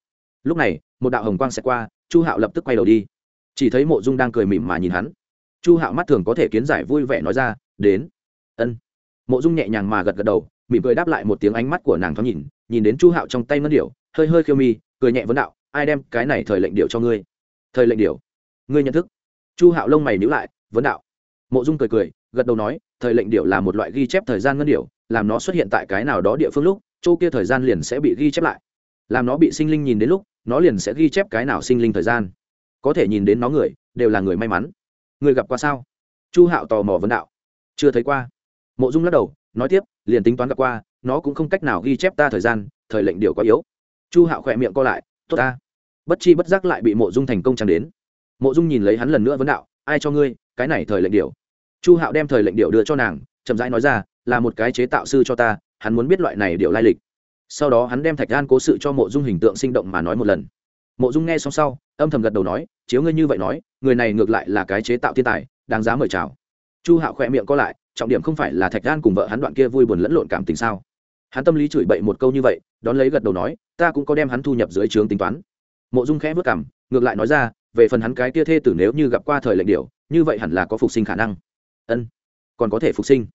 Lúc này, một đạo hồng quang sẽ qua, chu hạo lập tức quay đầu đi. Chỉ thấy mộ dung đang cười mỉm mà nhìn hắn. Chu hạo mắt thường có thể kiến giải vui vẻ nói ra, đến. Ân. Mộ dung nhẹ nhàng mà gật gật đầu, mỉm cười đáp lại một tiếng ánh mắt của nàng thoáng nhìn nhìn đến chu hạo trong tay ngân điệu hơi hơi khiêu mi, cười nhẹ vấn đạo, ai đem cái này thời lệnh điệu cho ngươi? Thời lệnh điệu ngươi nhận thức? Chu hạo lông mày nhữ lại, vấn đạo. Mộ dung cười cười gật đầu nói, thời lệnh điệu là một loại ghi chép thời gian ngân điệu làm nó xuất hiện tại cái nào đó địa phương lúc, chỗ kia thời gian liền sẽ bị ghi chép lại. Làm nó bị sinh linh nhìn đến lúc, nó liền sẽ ghi chép cái nào sinh linh thời gian. Có thể nhìn đến nó người, đều là người may mắn. Người gặp qua sao? Chu hạo tò mò vấn đạo. Chưa thấy qua. Mộ dung lắc đầu, nói tiếp, liền tính toán gặp qua, nó cũng không cách nào ghi chép ta thời gian, thời lệnh điều quá yếu. Chu hạo khỏe miệng co lại, tốt ta. Bất chi bất giác lại bị mộ dung thành công chẳng đến. Mộ dung nhìn lấy hắn lần nữa vấn đạo, ai cho ngươi, cái này thời lệnh điều chu hạo đem thời lệnh điệu đưa cho nàng, chậm rãi nói ra, là một cái chế tạo sư cho ta, hắn muốn biết loại này điệu lai lịch. Sau đó hắn đem thạch An cố sự cho mộ dung hình tượng sinh động mà nói một lần. Mộ dung nghe xong sau, âm thầm gật đầu nói, chiếu ngươi như vậy nói, người này ngược lại là cái chế tạo thiên tài, đáng giá mời chào. Chu hạo khỏe miệng co lại, trọng điểm không phải là thạch An cùng vợ hắn đoạn kia vui buồn lẫn lộn cảm tình sao? Hắn tâm lý chửi bậy một câu như vậy, đón lấy gật đầu nói, ta cũng có đem hắn thu nhập dưới trướng tính toán. Mộ dung khẽ vất cảm ngược lại nói ra, về phần hắn cái kia thê tử nếu như gặp qua thời lệnh điều như vậy hẳn là có phục sinh khả năng ân, còn có thể phục sinh.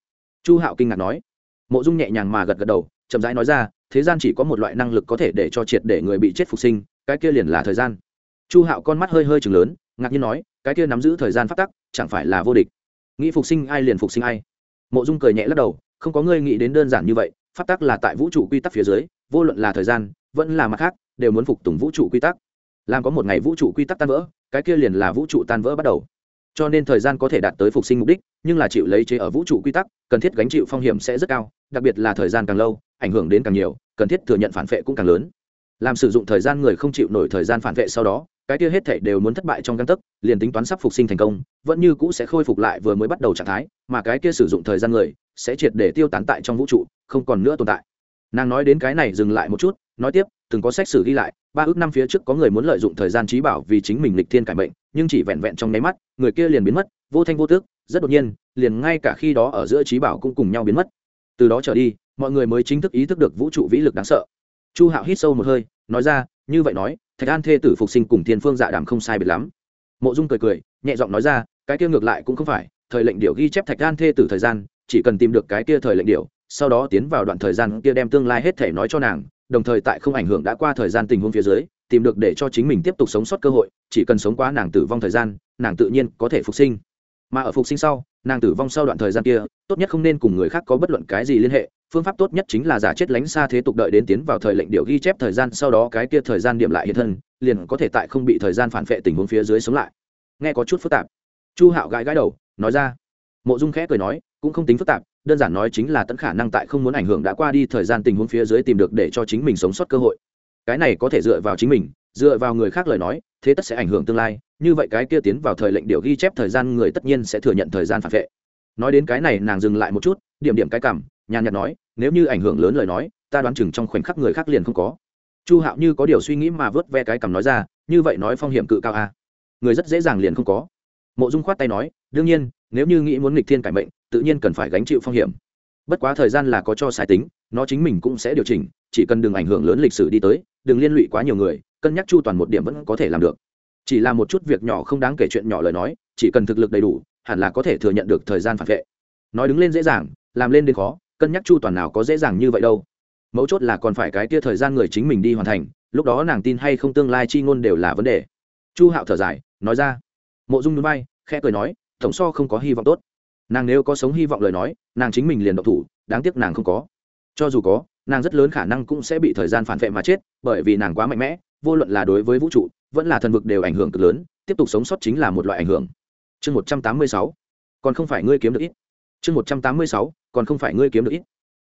Chu hạo kinh ngạc nói. Mộ dung nhẹ nhàng mà gật gật đầu, chậm rãi nói ra, thế gian chỉ có một loại năng lực có thể để cho triệt để người bị chết phục sinh, cái kia liền là thời gian. Chu hạo con mắt hơi hơi chừng lớn, ngạc nhiên nói, cái kia nắm giữ thời gian phát tắc, chẳng phải là vô địch. Nghĩ phục sinh ai liền phục sinh ai. Mộ dung cười nhẹ lắc đầu, không có ngươi nghĩ đến đơn giản như vậy, phát tắc là tại vũ trụ quy tắc phía dưới, vô luận là thời gian, vẫn là mặt khác, đều muốn phục tùng vũ trụ quy tắc. Làm có một ngày vũ trụ quy tắc tan vỡ, cái kia liền là vũ trụ tan vỡ bắt đầu cho nên thời gian có thể đạt tới phục sinh mục đích, nhưng là chịu lấy chế ở vũ trụ quy tắc, cần thiết gánh chịu phong hiểm sẽ rất cao, đặc biệt là thời gian càng lâu, ảnh hưởng đến càng nhiều, cần thiết thừa nhận phản vệ cũng càng lớn. Làm sử dụng thời gian người không chịu nổi thời gian phản vệ sau đó, cái kia hết thể đều muốn thất bại trong căn tấc, liền tính toán sắp phục sinh thành công, vẫn như cũ sẽ khôi phục lại vừa mới bắt đầu trạng thái, mà cái kia sử dụng thời gian người sẽ triệt để tiêu tán tại trong vũ trụ, không còn nữa tồn tại. Nàng nói đến cái này dừng lại một chút, nói tiếp từng có sách sử ghi lại, ba ước năm phía trước có người muốn lợi dụng thời gian trí bảo vì chính mình lịch thiên cải mệnh, nhưng chỉ vẹn vẹn trong nháy mắt, người kia liền biến mất, vô thanh vô tước rất đột nhiên, liền ngay cả khi đó ở giữa trí bảo cũng cùng nhau biến mất. Từ đó trở đi, mọi người mới chính thức ý thức được vũ trụ vĩ lực đáng sợ. Chu hạo hít sâu một hơi, nói ra, như vậy nói, thạch an thê tử phục sinh cùng thiên phương dạ đàm không sai biệt lắm. Mộ dung cười cười, nhẹ giọng nói ra, cái kia ngược lại cũng không phải, thời lệnh điệu ghi chép thạch an thê tử thời gian, chỉ cần tìm được cái kia thời lệnh điệu sau đó tiến vào đoạn thời gian kia đem tương lai hết thể nói cho nàng đồng thời tại không ảnh hưởng đã qua thời gian tình huống phía dưới, tìm được để cho chính mình tiếp tục sống sót cơ hội, chỉ cần sống qua nàng tử vong thời gian, nàng tự nhiên có thể phục sinh. Mà ở phục sinh sau, nàng tử vong sau đoạn thời gian kia, tốt nhất không nên cùng người khác có bất luận cái gì liên hệ, phương pháp tốt nhất chính là giả chết lánh xa thế tục đợi đến tiến vào thời lệnh điệu ghi chép thời gian, sau đó cái kia thời gian điểm lại hiện thân, liền có thể tại không bị thời gian phản vệ tình huống phía dưới sống lại. Nghe có chút phức tạp. Chu hạo gãi gãi đầu, nói ra. Mộ dung khẽ cười nói, cũng không tính phức tạp đơn giản nói chính là tận khả năng tại không muốn ảnh hưởng đã qua đi thời gian tình huống phía dưới tìm được để cho chính mình sống sót cơ hội. Cái này có thể dựa vào chính mình, dựa vào người khác lời nói, thế tất sẽ ảnh hưởng tương lai, như vậy cái kia tiến vào thời lệnh điều ghi chép thời gian người tất nhiên sẽ thừa nhận thời gian phản vệ. Nói đến cái này, nàng dừng lại một chút, điểm điểm cái cảm, nhàn nhạt nói, nếu như ảnh hưởng lớn lời nói, ta đoán chừng trong khoảnh khắc người khác liền không có. Chu hạo như có điều suy nghĩ mà vớt ve cái cằm nói ra, như vậy nói phong hiểm cự cao a à? người rất dễ dàng liền không có. Mộ dung khoát tay nói, đương nhiên, nếu như nghĩ muốn nghịch thiên cải mệnh tự nhiên cần phải gánh chịu phong hiểm. Bất quá thời gian là có cho sai tính, nó chính mình cũng sẽ điều chỉnh, chỉ cần đừng ảnh hưởng lớn lịch sử đi tới, đừng liên lụy quá nhiều người, cân nhắc chu toàn một điểm vẫn có thể làm được. Chỉ là một chút việc nhỏ không đáng kể chuyện nhỏ lời nói, chỉ cần thực lực đầy đủ, hẳn là có thể thừa nhận được thời gian phản vệ. Nói đứng lên dễ dàng, làm lên đến khó, cân nhắc chu toàn nào có dễ dàng như vậy đâu. Mấu chốt là còn phải cái tia thời gian người chính mình đi hoàn thành, lúc đó nàng tin hay không tương lai chi ngôn đều là vấn đề. Chu hạo thở dài, nói ra. Mộ dung núi bay khẽ cười nói, tổng so không có hy vọng tốt nàng nếu có sống hy vọng lời nói, nàng chính mình liền độc thủ, đáng tiếc nàng không có. Cho dù có, nàng rất lớn khả năng cũng sẽ bị thời gian phản vệ mà chết, bởi vì nàng quá mạnh mẽ, vô luận là đối với vũ trụ, vẫn là thần vực đều ảnh hưởng cực lớn, tiếp tục sống sót chính là một loại ảnh hưởng. Chương một trăm tám mươi sáu. Còn không phải ngươi kiếm được ít. Chương một trăm tám mươi sáu. Còn không phải ngươi kiếm được ít.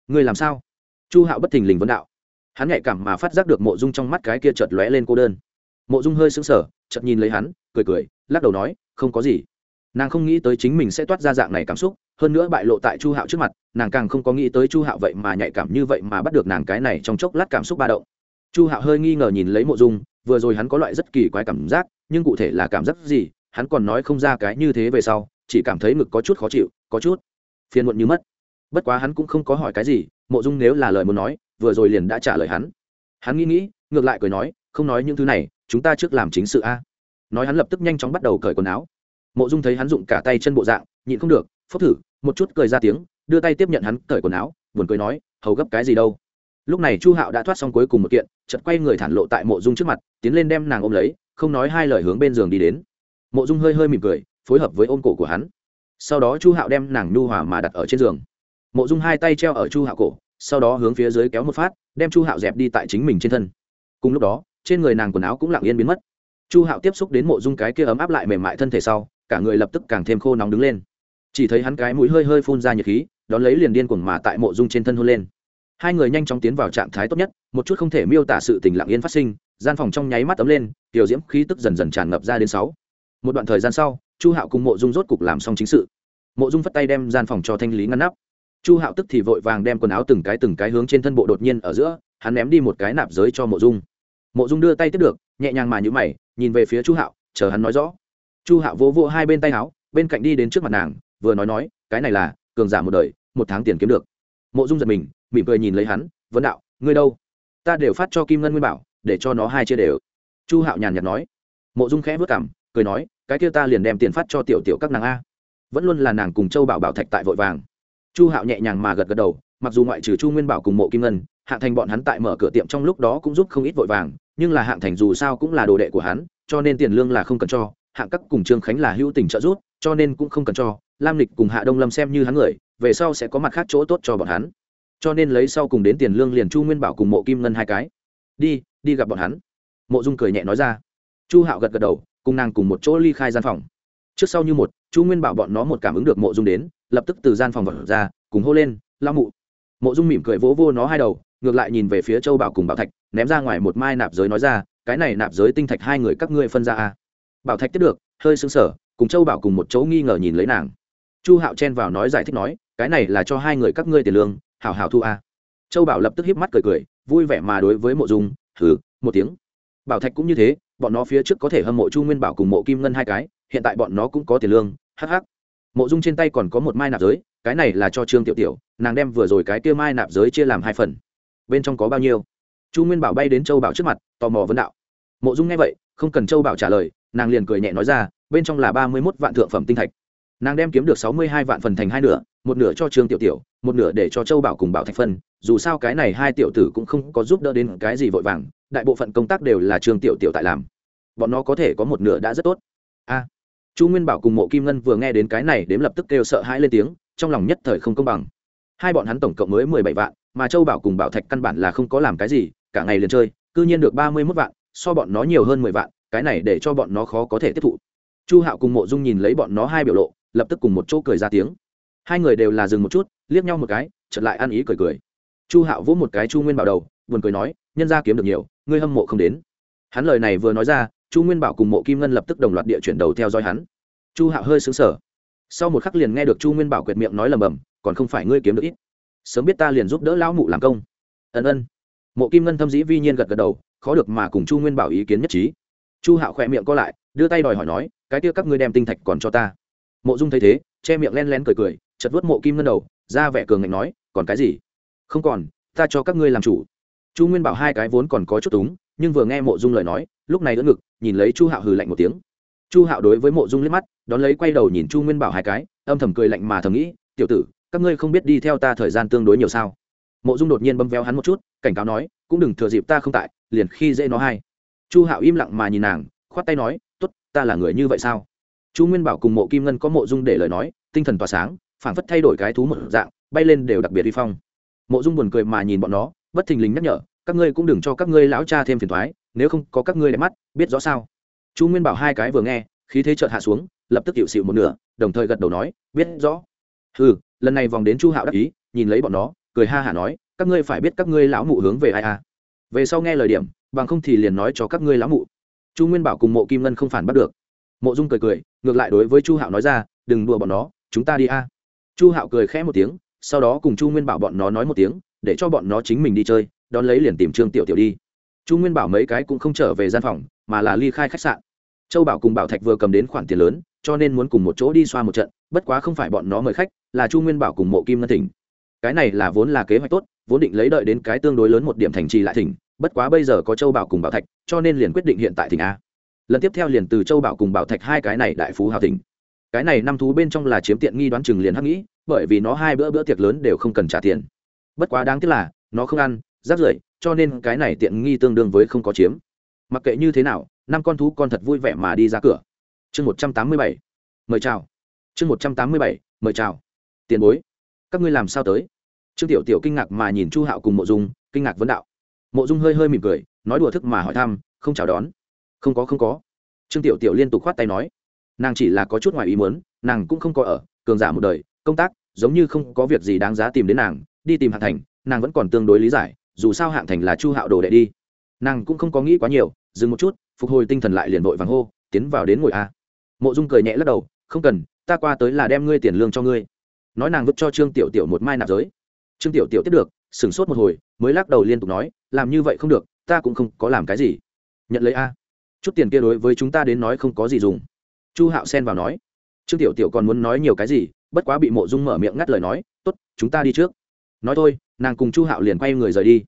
Ngươi làm sao? Chu hạo bất thình lình vấn đạo. Hắn nhạy cảm mà phát giác được mộ dung trong mắt cái kia chợt lóe lên cô đơn. Mộ dung hơi sững sờ, chợt nhìn lấy hắn, cười cười, lắc đầu nói, không có gì nàng không nghĩ tới chính mình sẽ toát ra dạng này cảm xúc, hơn nữa bại lộ tại chu hạo trước mặt, nàng càng không có nghĩ tới chu hạo vậy mà nhạy cảm như vậy mà bắt được nàng cái này trong chốc lát cảm xúc ba động. Chu hạo hơi nghi ngờ nhìn lấy mộ dung, vừa rồi hắn có loại rất kỳ quái cảm giác, nhưng cụ thể là cảm giác gì, hắn còn nói không ra cái như thế về sau, chỉ cảm thấy ngực có chút khó chịu, có chút phiền muộn như mất. Bất quá hắn cũng không có hỏi cái gì, mộ dung nếu là lời muốn nói, vừa rồi liền đã trả lời hắn. Hắn nghĩ nghĩ, ngược lại cười nói, không nói những thứ này, chúng ta trước làm chính sự a. Nói hắn lập tức nhanh chóng bắt đầu cởi quần áo mộ dung thấy hắn dụng cả tay chân bộ dạng, nhịn không được, phốc thử, một chút cười ra tiếng, đưa tay tiếp nhận hắn, cởi quần áo, buồn cười nói, hầu gấp cái gì đâu? Lúc này chu hạo đã thoát xong cuối cùng một kiện chật quay người thản lộ tại mộ dung trước mặt, tiến lên đem nàng ôm lấy, không nói hai lời hướng bên giường đi đến. Mộ dung hơi hơi mỉm cười, phối hợp với ôm cổ của hắn. Sau đó chu hạo đem nàng nhu hòa mà đặt ở trên giường. Mộ dung hai tay treo ở chu hạo cổ, sau đó hướng phía dưới kéo một phát, đem chu hạo dẹp đi tại chính mình trên thân. Cùng lúc đó, trên người nàng quần áo cũng lặng yên biến mất. Chu hạo tiếp xúc đến mộ dung cái kia ấm áp lại mềm mại thân thể sau cả người lập tức càng thêm khô nóng đứng lên. Chỉ thấy hắn cái mũi hơi hơi phun ra nhiệt khí, đón lấy liền điên cuồng mà tại mộ dung trên thân hôn lên. Hai người nhanh chóng tiến vào trạng thái tốt nhất, một chút không thể miêu tả sự tình lặng yên phát sinh, gian phòng trong nháy mắt ấm lên, tiểu diễm khí tức dần dần tràn ngập ra đến sáu. Một đoạn thời gian sau, chu hạo cùng mộ dung rốt cục làm xong chính sự. Mộ dung phất tay đem gian phòng cho thanh lý ngăn nắp. Chu hạo tức thì vội vàng đem quần áo từng cái từng cái hướng trên thân bộ đột nhiên ở giữa, hắn ném đi một cái nạp giới cho mộ dung. Mộ dung đưa tay tiếp được, nhẹ nhàng mà nhữ mày, nhìn về phía chu hạo, chờ hắn nói rõ chu hạo vỗ vỗ hai bên tay áo, bên cạnh đi đến trước mặt nàng, vừa nói nói, cái này là, cường giả một đời, một tháng tiền kiếm được. Mộ dung giật mình, mỉm cười nhìn lấy hắn vấn đạo, ngươi đâu? Ta đều phát cho kim ngân nguyên bảo, để cho nó hai chia đều. Chu hạo nhàn nhạt nói. Mộ dung khẽ vất cảm cười nói, cái kia ta liền đem tiền phát cho tiểu tiểu các nàng a. Vẫn luôn là nàng cùng châu bảo bảo thạch tại vội vàng. Chu hạo nhẹ nhàng mà gật gật đầu, mặc dù ngoại trừ chu nguyên bảo cùng mộ kim ngân hạng thành bọn hắn tại mở cửa tiệm trong lúc đó cũng giúp không ít vội vàng, nhưng là hạng thành dù sao cũng là đồ đệ của hắn, cho nên tiền lương là không cần cho hạng các cùng trương khánh là hữu tình trợ giúp, cho nên cũng không cần cho, lam lịch cùng hạ đông lâm xem như hắn người, về sau sẽ có mặt khác chỗ tốt cho bọn hắn. Cho nên lấy sau cùng đến tiền lương liền chu nguyên bảo cùng mộ kim ngân hai cái. Đi đi gặp bọn hắn. Mộ dung cười nhẹ nói ra. Chu hạo gật gật đầu, cùng nàng cùng một chỗ ly khai gian phòng. Trước sau như một, chu nguyên bảo bọn nó một cảm ứng được mộ dung đến, lập tức từ gian phòng vật ra, cùng hô lên lao mụ. Mộ dung mỉm cười vỗ vô nó hai đầu, ngược lại nhìn về phía châu bảo cùng bảo thạch, ném ra ngoài một mai nạp giới nói ra, cái này nạp giới tinh thạch hai người các ngươi phân ra à bảo thạch tiếp được, hơi sững sờ, cùng châu bảo cùng một chỗ nghi ngờ nhìn lấy nàng. Chu hạo chen vào nói giải thích nói, cái này là cho hai người các ngươi tiền lương, hảo hảo thu a. Châu bảo lập tức hiếp mắt cười cười, vui vẻ mà đối với mộ dung thử một tiếng. Bảo thạch cũng như thế, bọn nó phía trước có thể hâm mộ chu nguyên bảo cùng mộ kim ngân hai cái, hiện tại bọn nó cũng có tiền lương hh mộ dung trên tay còn có một mai nạp giới, cái này là cho trương tiểu tiểu, nàng đem vừa rồi cái kia mai nạp giới chia làm hai phần. Bên trong có bao nhiêu? Chu nguyên bảo bay đến châu bảo trước mặt, tò mò vấn đạo. Mộ dung nghe vậy, không cần châu bảo trả lời nàng liền cười nhẹ nói ra, bên trong là ba mươi mốt vạn thượng phẩm tinh thạch. Nàng đem kiếm được sáu mươi hai vạn phần thành hai nửa, một nửa cho trương tiểu tiểu, một nửa để cho châu bảo cùng bảo thạch phân. Dù sao cái này hai tiểu tử cũng không có giúp đỡ đến cái gì vội vàng, đại bộ phận công tác đều là trương tiểu tiểu tại làm. Bọn nó có thể có một nửa đã rất tốt. A. Chu nguyên bảo cùng mộ kim ngân vừa nghe đến cái này, đếm lập tức kêu sợ hãi lên tiếng, trong lòng nhất thời không công bằng. Hai bọn hắn tổng cộng mới mười bảy vạn, mà châu bảo cùng bảo thạch căn bản là không có làm cái gì, cả ngày liền chơi, cư nhiên được ba mươi mốt vạn, so bọn nó nhiều hơn mười vạn cái này để cho bọn nó khó có thể tiếp thụ. Chu hạo cùng mộ dung nhìn lấy bọn nó hai biểu lộ, lập tức cùng một chỗ cười ra tiếng. Hai người đều là dừng một chút, liếc nhau một cái, chợt lại ăn ý cười cười. Chu hạo vỗ một cái chu nguyên bảo đầu, buồn cười nói, nhân ra kiếm được nhiều, ngươi hâm mộ không đến. Hắn lời này vừa nói ra, chu nguyên bảo cùng mộ kim ngân lập tức đồng loạt địa chuyển đầu theo dõi hắn. Chu hạo hơi xứng sở sau một khắc liền nghe được chu nguyên bảo quyệt miệng nói lầm bầm, còn không phải ngươi kiếm được ít. Sớm biết ta liền giúp đỡ lão mụ làm công. Ân ân. Mộ kim ngân thâm dĩ vi nhiên gật gật đầu, khó được mà cùng chu nguyên bảo ý kiến nhất trí chu hạo khỏe miệng co lại, đưa tay đòi hỏi nói, cái kia các ngươi đem tinh thạch còn cho ta. Mộ dung thấy thế, che miệng len len cười cười, chật vớt mộ kim ngân đầu, ra vẻ cường ngạnh nói, còn cái gì? Không còn, ta cho các ngươi làm chủ. Chu nguyên bảo hai cái vốn còn có chút túng, nhưng vừa nghe mộ dung lời nói, lúc này đỡ ngực, nhìn lấy chu hạo hừ lạnh một tiếng. Chu hạo đối với mộ dung liếc mắt, đón lấy quay đầu nhìn chu nguyên bảo hai cái, âm thầm cười lạnh mà thầm nghĩ, tiểu tử, các ngươi không biết đi theo ta thời gian tương đối nhiều sao? Mộ dung đột nhiên bấm véo hắn một chút, cảnh cáo nói, cũng đừng thừa dịp ta không tại, liền khi dễ nó hay chu hạo im lặng mà nhìn nàng, khoát tay nói t ố t ta là người như vậy sao? Chu nguyên bảo cùng mộ kim ngân có mộ dung để lời nói, tinh thần tỏa sáng, phảng phất thay đổi cái thú một dạng, bay lên đều đặc biệt vi phong. Mộ dung buồn cười mà nhìn bọn nó, bất thình lình nhắc nhở, các ngươi cũng đừng cho các ngươi lão cha thêm phiền thoái nếu không có các ngươi đẹp mắt, biết rõ sao? Chu nguyên bảo hai cái vừa nghe, khí thế chợt hạ xuống, lập tức hiệu xịu một nửa, đồng thời gật đầu nói, biết rõ. Ừ lần này vòng đến chu hạo đắc ý, nhìn lấy bọn nó, cười ha hả nói, các ngươi phải biết các ngươi lão mụ hướng về ai à. Về sau nghe lời điểm bằng không thì liền nói cho các ngươi lão mụ. Chu nguyên bảo cùng mộ kim ngân không phản bắt được. Mộ dung cười cười, ngược lại đối với chu hạo nói ra, đừng đùa bọn nó, chúng ta đi a. Chu hạo cười khẽ một tiếng, sau đó cùng chu nguyên bảo bọn nó nói một tiếng, để cho bọn nó chính mình đi chơi, đón lấy liền tìm trương tiểu tiểu đi. Chu nguyên bảo mấy cái cũng không trở về gian phòng, mà là ly khai khách sạn. Châu bảo cùng bảo thạch vừa cầm đến khoản tiền lớn, cho nên muốn cùng một chỗ đi xoa một trận, bất quá không phải bọn nó mời khách, là chu nguyên bảo cùng mộ kim ngân thỉnh. Cái này là vốn là kế hoạch tốt, vốn định lấy đợi đến cái tương đối lớn một điểm thành trì lại thỉnh bất quá bây giờ có châu bảo cùng bảo thạch, cho nên liền quyết định hiện tại thỉnh a. Lần tiếp theo liền từ châu bảo cùng bảo thạch hai cái này đại phú hào thỉnh. Cái này năm thú bên trong là chiếm tiện nghi đoán chừng liền hắc nghĩ, bởi vì nó hai bữa bữa tiệc lớn đều không cần trả tiền. Bất quá đáng tiếc là, nó không ăn, rác rưởi, cho nên cái này tiện nghi tương đương với không có chiếm. Mặc kệ như thế nào, năm con thú con thật vui vẻ mà đi ra cửa. Chương một trăm tám mươi bảy. Mời chào. Chương một trăm tám mươi bảy, mời chào. Tiền bối, các ngươi làm sao tới? Trương tiểu tiểu kinh ngạc mà nhìn chu hạo cùng mộ dung, kinh ngạc vấn đạo mộ dung hơi hơi mỉm cười, nói đùa thức mà hỏi thăm, không chào đón. Không có không có. Trương tiểu tiểu liên tục khoát tay nói. Nàng chỉ là có chút ngoài ý muốn, nàng cũng không có ở, cường giả một đời, công tác, giống như không có việc gì đáng giá tìm đến nàng, đi tìm hạng thành, nàng vẫn còn tương đối lý giải, dù sao hạng thành là chu hạo đồ đệ đi. Nàng cũng không có nghĩ quá nhiều, dừng một chút, phục hồi tinh thần lại liền vội vàng hô, tiến vào đến ngồi a. Mộ dung cười nhẹ lắc đầu, không cần, ta qua tới là đem ngươi tiền lương cho ngươi. Nói nàng vứt cho trương tiểu tiểu một mai nạp giới. Trương tiểu tiểu tiếp được, sửng sốt một hồi, mới lắc đầu liên tục nói làm như vậy không được, ta cũng không có làm cái gì. Nhận lấy a. Chút tiền kia đối với chúng ta đến nói không có gì dùng. Chu hạo xen vào nói. Trương tiểu tiểu còn muốn nói nhiều cái gì, bất quá bị mộ dung mở miệng ngắt lời nói t ố t chúng ta đi trước. Nói thôi, nàng cùng chu hạo liền quay người rời đi.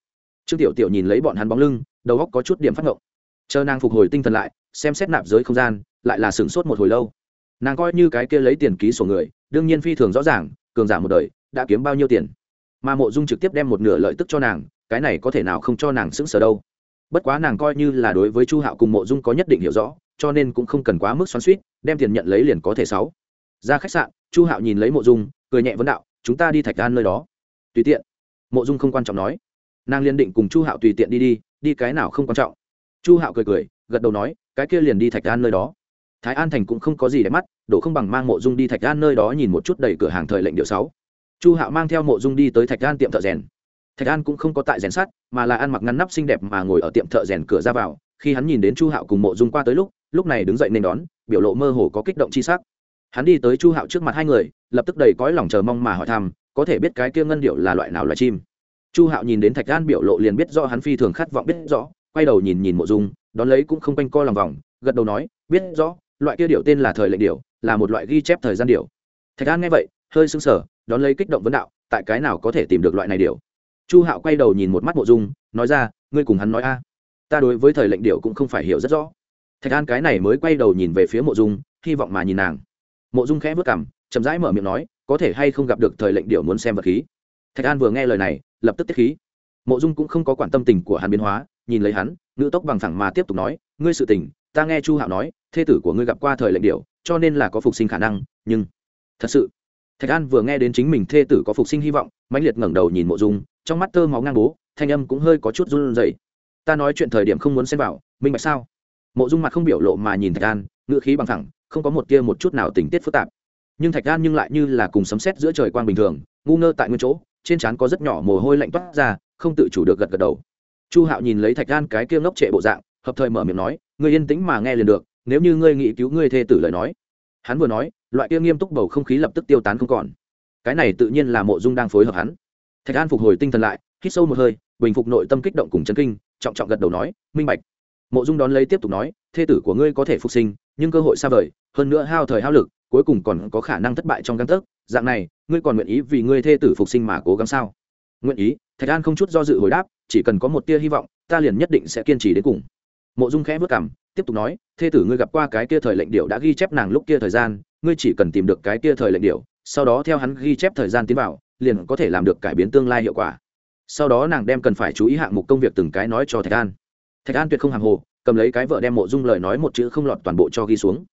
Trương tiểu tiểu nhìn lấy bọn hắn bóng lưng, đầu góc có chút điểm phát ngộng. Chờ nàng phục hồi tinh thần lại, xem xét nạp giới không gian, lại là sửng sốt một hồi lâu. Nàng coi như cái kia lấy tiền ký sổ người, đương nhiên phi thường rõ ràng, cường giả một đời, đã kiếm bao nhiêu tiền. Mà mộ dung trực tiếp đem một nửa lợi tức cho nàng cái này có thể nào không cho nàng sững sờ đâu. Bất quá nàng coi như là đối với chu hạo cùng mộ dung có nhất định hiểu rõ, cho nên cũng không cần quá mức xoắn suýt đem tiền nhận lấy liền có thể sáu. Ra khách sạn, chu hạo nhìn lấy mộ dung, cười nhẹ vấn đạo, chúng ta đi thạch đan nơi đó. Tùy tiện. Mộ dung không quan trọng nói. Nàng liên định cùng chu hạo tùy tiện đi đi đi cái nào không quan trọng. Chu hạo cười cười, gật đầu nói, cái kia liền đi thạch an nơi đó. Thái an thành cũng không có gì để mắt, đổ không bằng mang mộ dung đi thạch an nơi đó nhìn một chút đầy cửa hàng thời lệnh điệu sáu. Chu hạo mang theo mộ dung đi tới thạch an tiệm thợ rèn thạch an cũng không có tại rèn sắt, mà là ăn mặc ngăn nắp xinh đẹp mà ngồi ở tiệm thợ rèn cửa ra vào. Khi hắn nhìn đến chu hạo cùng mộ dung qua tới lúc lúc này đứng dậy nên đón, biểu lộ mơ hồ có kích động chi sắc. Hắn đi tới chu hạo trước mặt hai người, lập tức đầy cõi lòng chờ mong mà hỏi thăm, có thể biết cái kia ngân điệu là loại nào loài chim? Chu hạo nhìn đến thạch an biểu lộ liền biết rõ hắn phi thường khát vọng biết rõ, quay đầu nhìn nhìn mộ dung, đón lấy cũng không quanh co lòng vòng, gật đầu nói, biết rõ, loại kia điệu tên là thời lệnh điệu, là một loại ghi chép thời gian điệu. Thạch an nghe vậy, hơi sưng sở đón lấy kích động vấn đạo, tại cái nào có thể tìm được loại này điệu? Chu hạo quay đầu nhìn một mắt mộ dung, nói ra, ngươi cùng hắn nói a, ta đối với thời lệnh điệu cũng không phải hiểu rất rõ. Thạch an cái này mới quay đầu nhìn về phía mộ dung, hy vọng mà nhìn nàng. Mộ dung khẽ vất cảm chậm rãi mở miệng nói, có thể hay không gặp được thời lệnh điệu muốn xem vật khí? Thạch an vừa nghe lời này, lập tức tiết khí. Mộ dung cũng không có quản tâm tình của hắn biến hóa, nhìn lấy hắn ngữ tốc bằng thẳng mà tiếp tục nói, ngươi sự tình, ta nghe chu hạo nói, thê tử của ngươi gặp qua thời lệnh điệu, cho nên là có phục sinh khả năng, nhưng thật sự, thạch an vừa nghe đến chính mình thê tử có phục sinh hy vọng, mãnh liệt ngẩng đầu nhìn mộ dung trong mắt tơ máu ngang bố, thanh âm cũng hơi có chút run rẩy. Ta nói chuyện thời điểm không muốn xem vào, minh bạch sao? Mộ dung mặt không biểu lộ mà nhìn thạch an ngựa khí bằng thẳng, không có một tia một chút nào tình tiết phức tạp. Nhưng thạch an nhưng lại như là cùng sấm sét giữa trời quang bình thường, ngu ngơ tại nguyên chỗ, trên trán có rất nhỏ mồ hôi lạnh toát ra, không tự chủ được gật gật đầu. Chu hạo nhìn lấy thạch an cái kia ngốc trệ bộ dạng, hợp thời mở miệng nói người yên tĩnh mà nghe liền được, nếu như ngươi nghĩ cứu ngươi thê tử lời nói. Hắn vừa nói, loại kia nghiêm túc bầu không khí lập tức tiêu tán không còn. Cái này tự nhiên là mộ dung đang phối hợp hắn thạch an phục hồi tinh thần lại, hít sâu một hơi, bình phục nội tâm kích động cùng chấn kinh, trọng trọng gật đầu nói, minh bạch. Mộ dung đón lấy tiếp tục nói, thê tử của ngươi có thể phục sinh, nhưng cơ hội xa vời, hơn nữa hao thời hao lực, cuối cùng còn có khả năng thất bại trong găng tấc, dạng này, ngươi còn nguyện ý vì ngươi thê tử phục sinh mà cố gắng sao? Nguyện ý. Thạch an không chút do dự hồi đáp, chỉ cần có một tia hy vọng, ta liền nhất định sẽ kiên trì đến cùng. Mộ dung khẽ vất cảm tiếp tục nói, thê tử ngươi gặp qua cái kia thời lệnh điệu đã ghi chép nàng lúc kia thời gian, ngươi chỉ cần tìm được cái kia thời lệnh điệu sau đó theo hắn ghi chép thời gian tiến vào liền có thể làm được cải biến tương lai hiệu quả. Sau đó nàng đem cần phải chú ý hạng mục công việc từng cái nói cho thạch an. Thạch an tuyệt không hàng hồ, cầm lấy cái vợ đem mộ dung lời nói một chữ không lọt toàn bộ cho ghi xuống.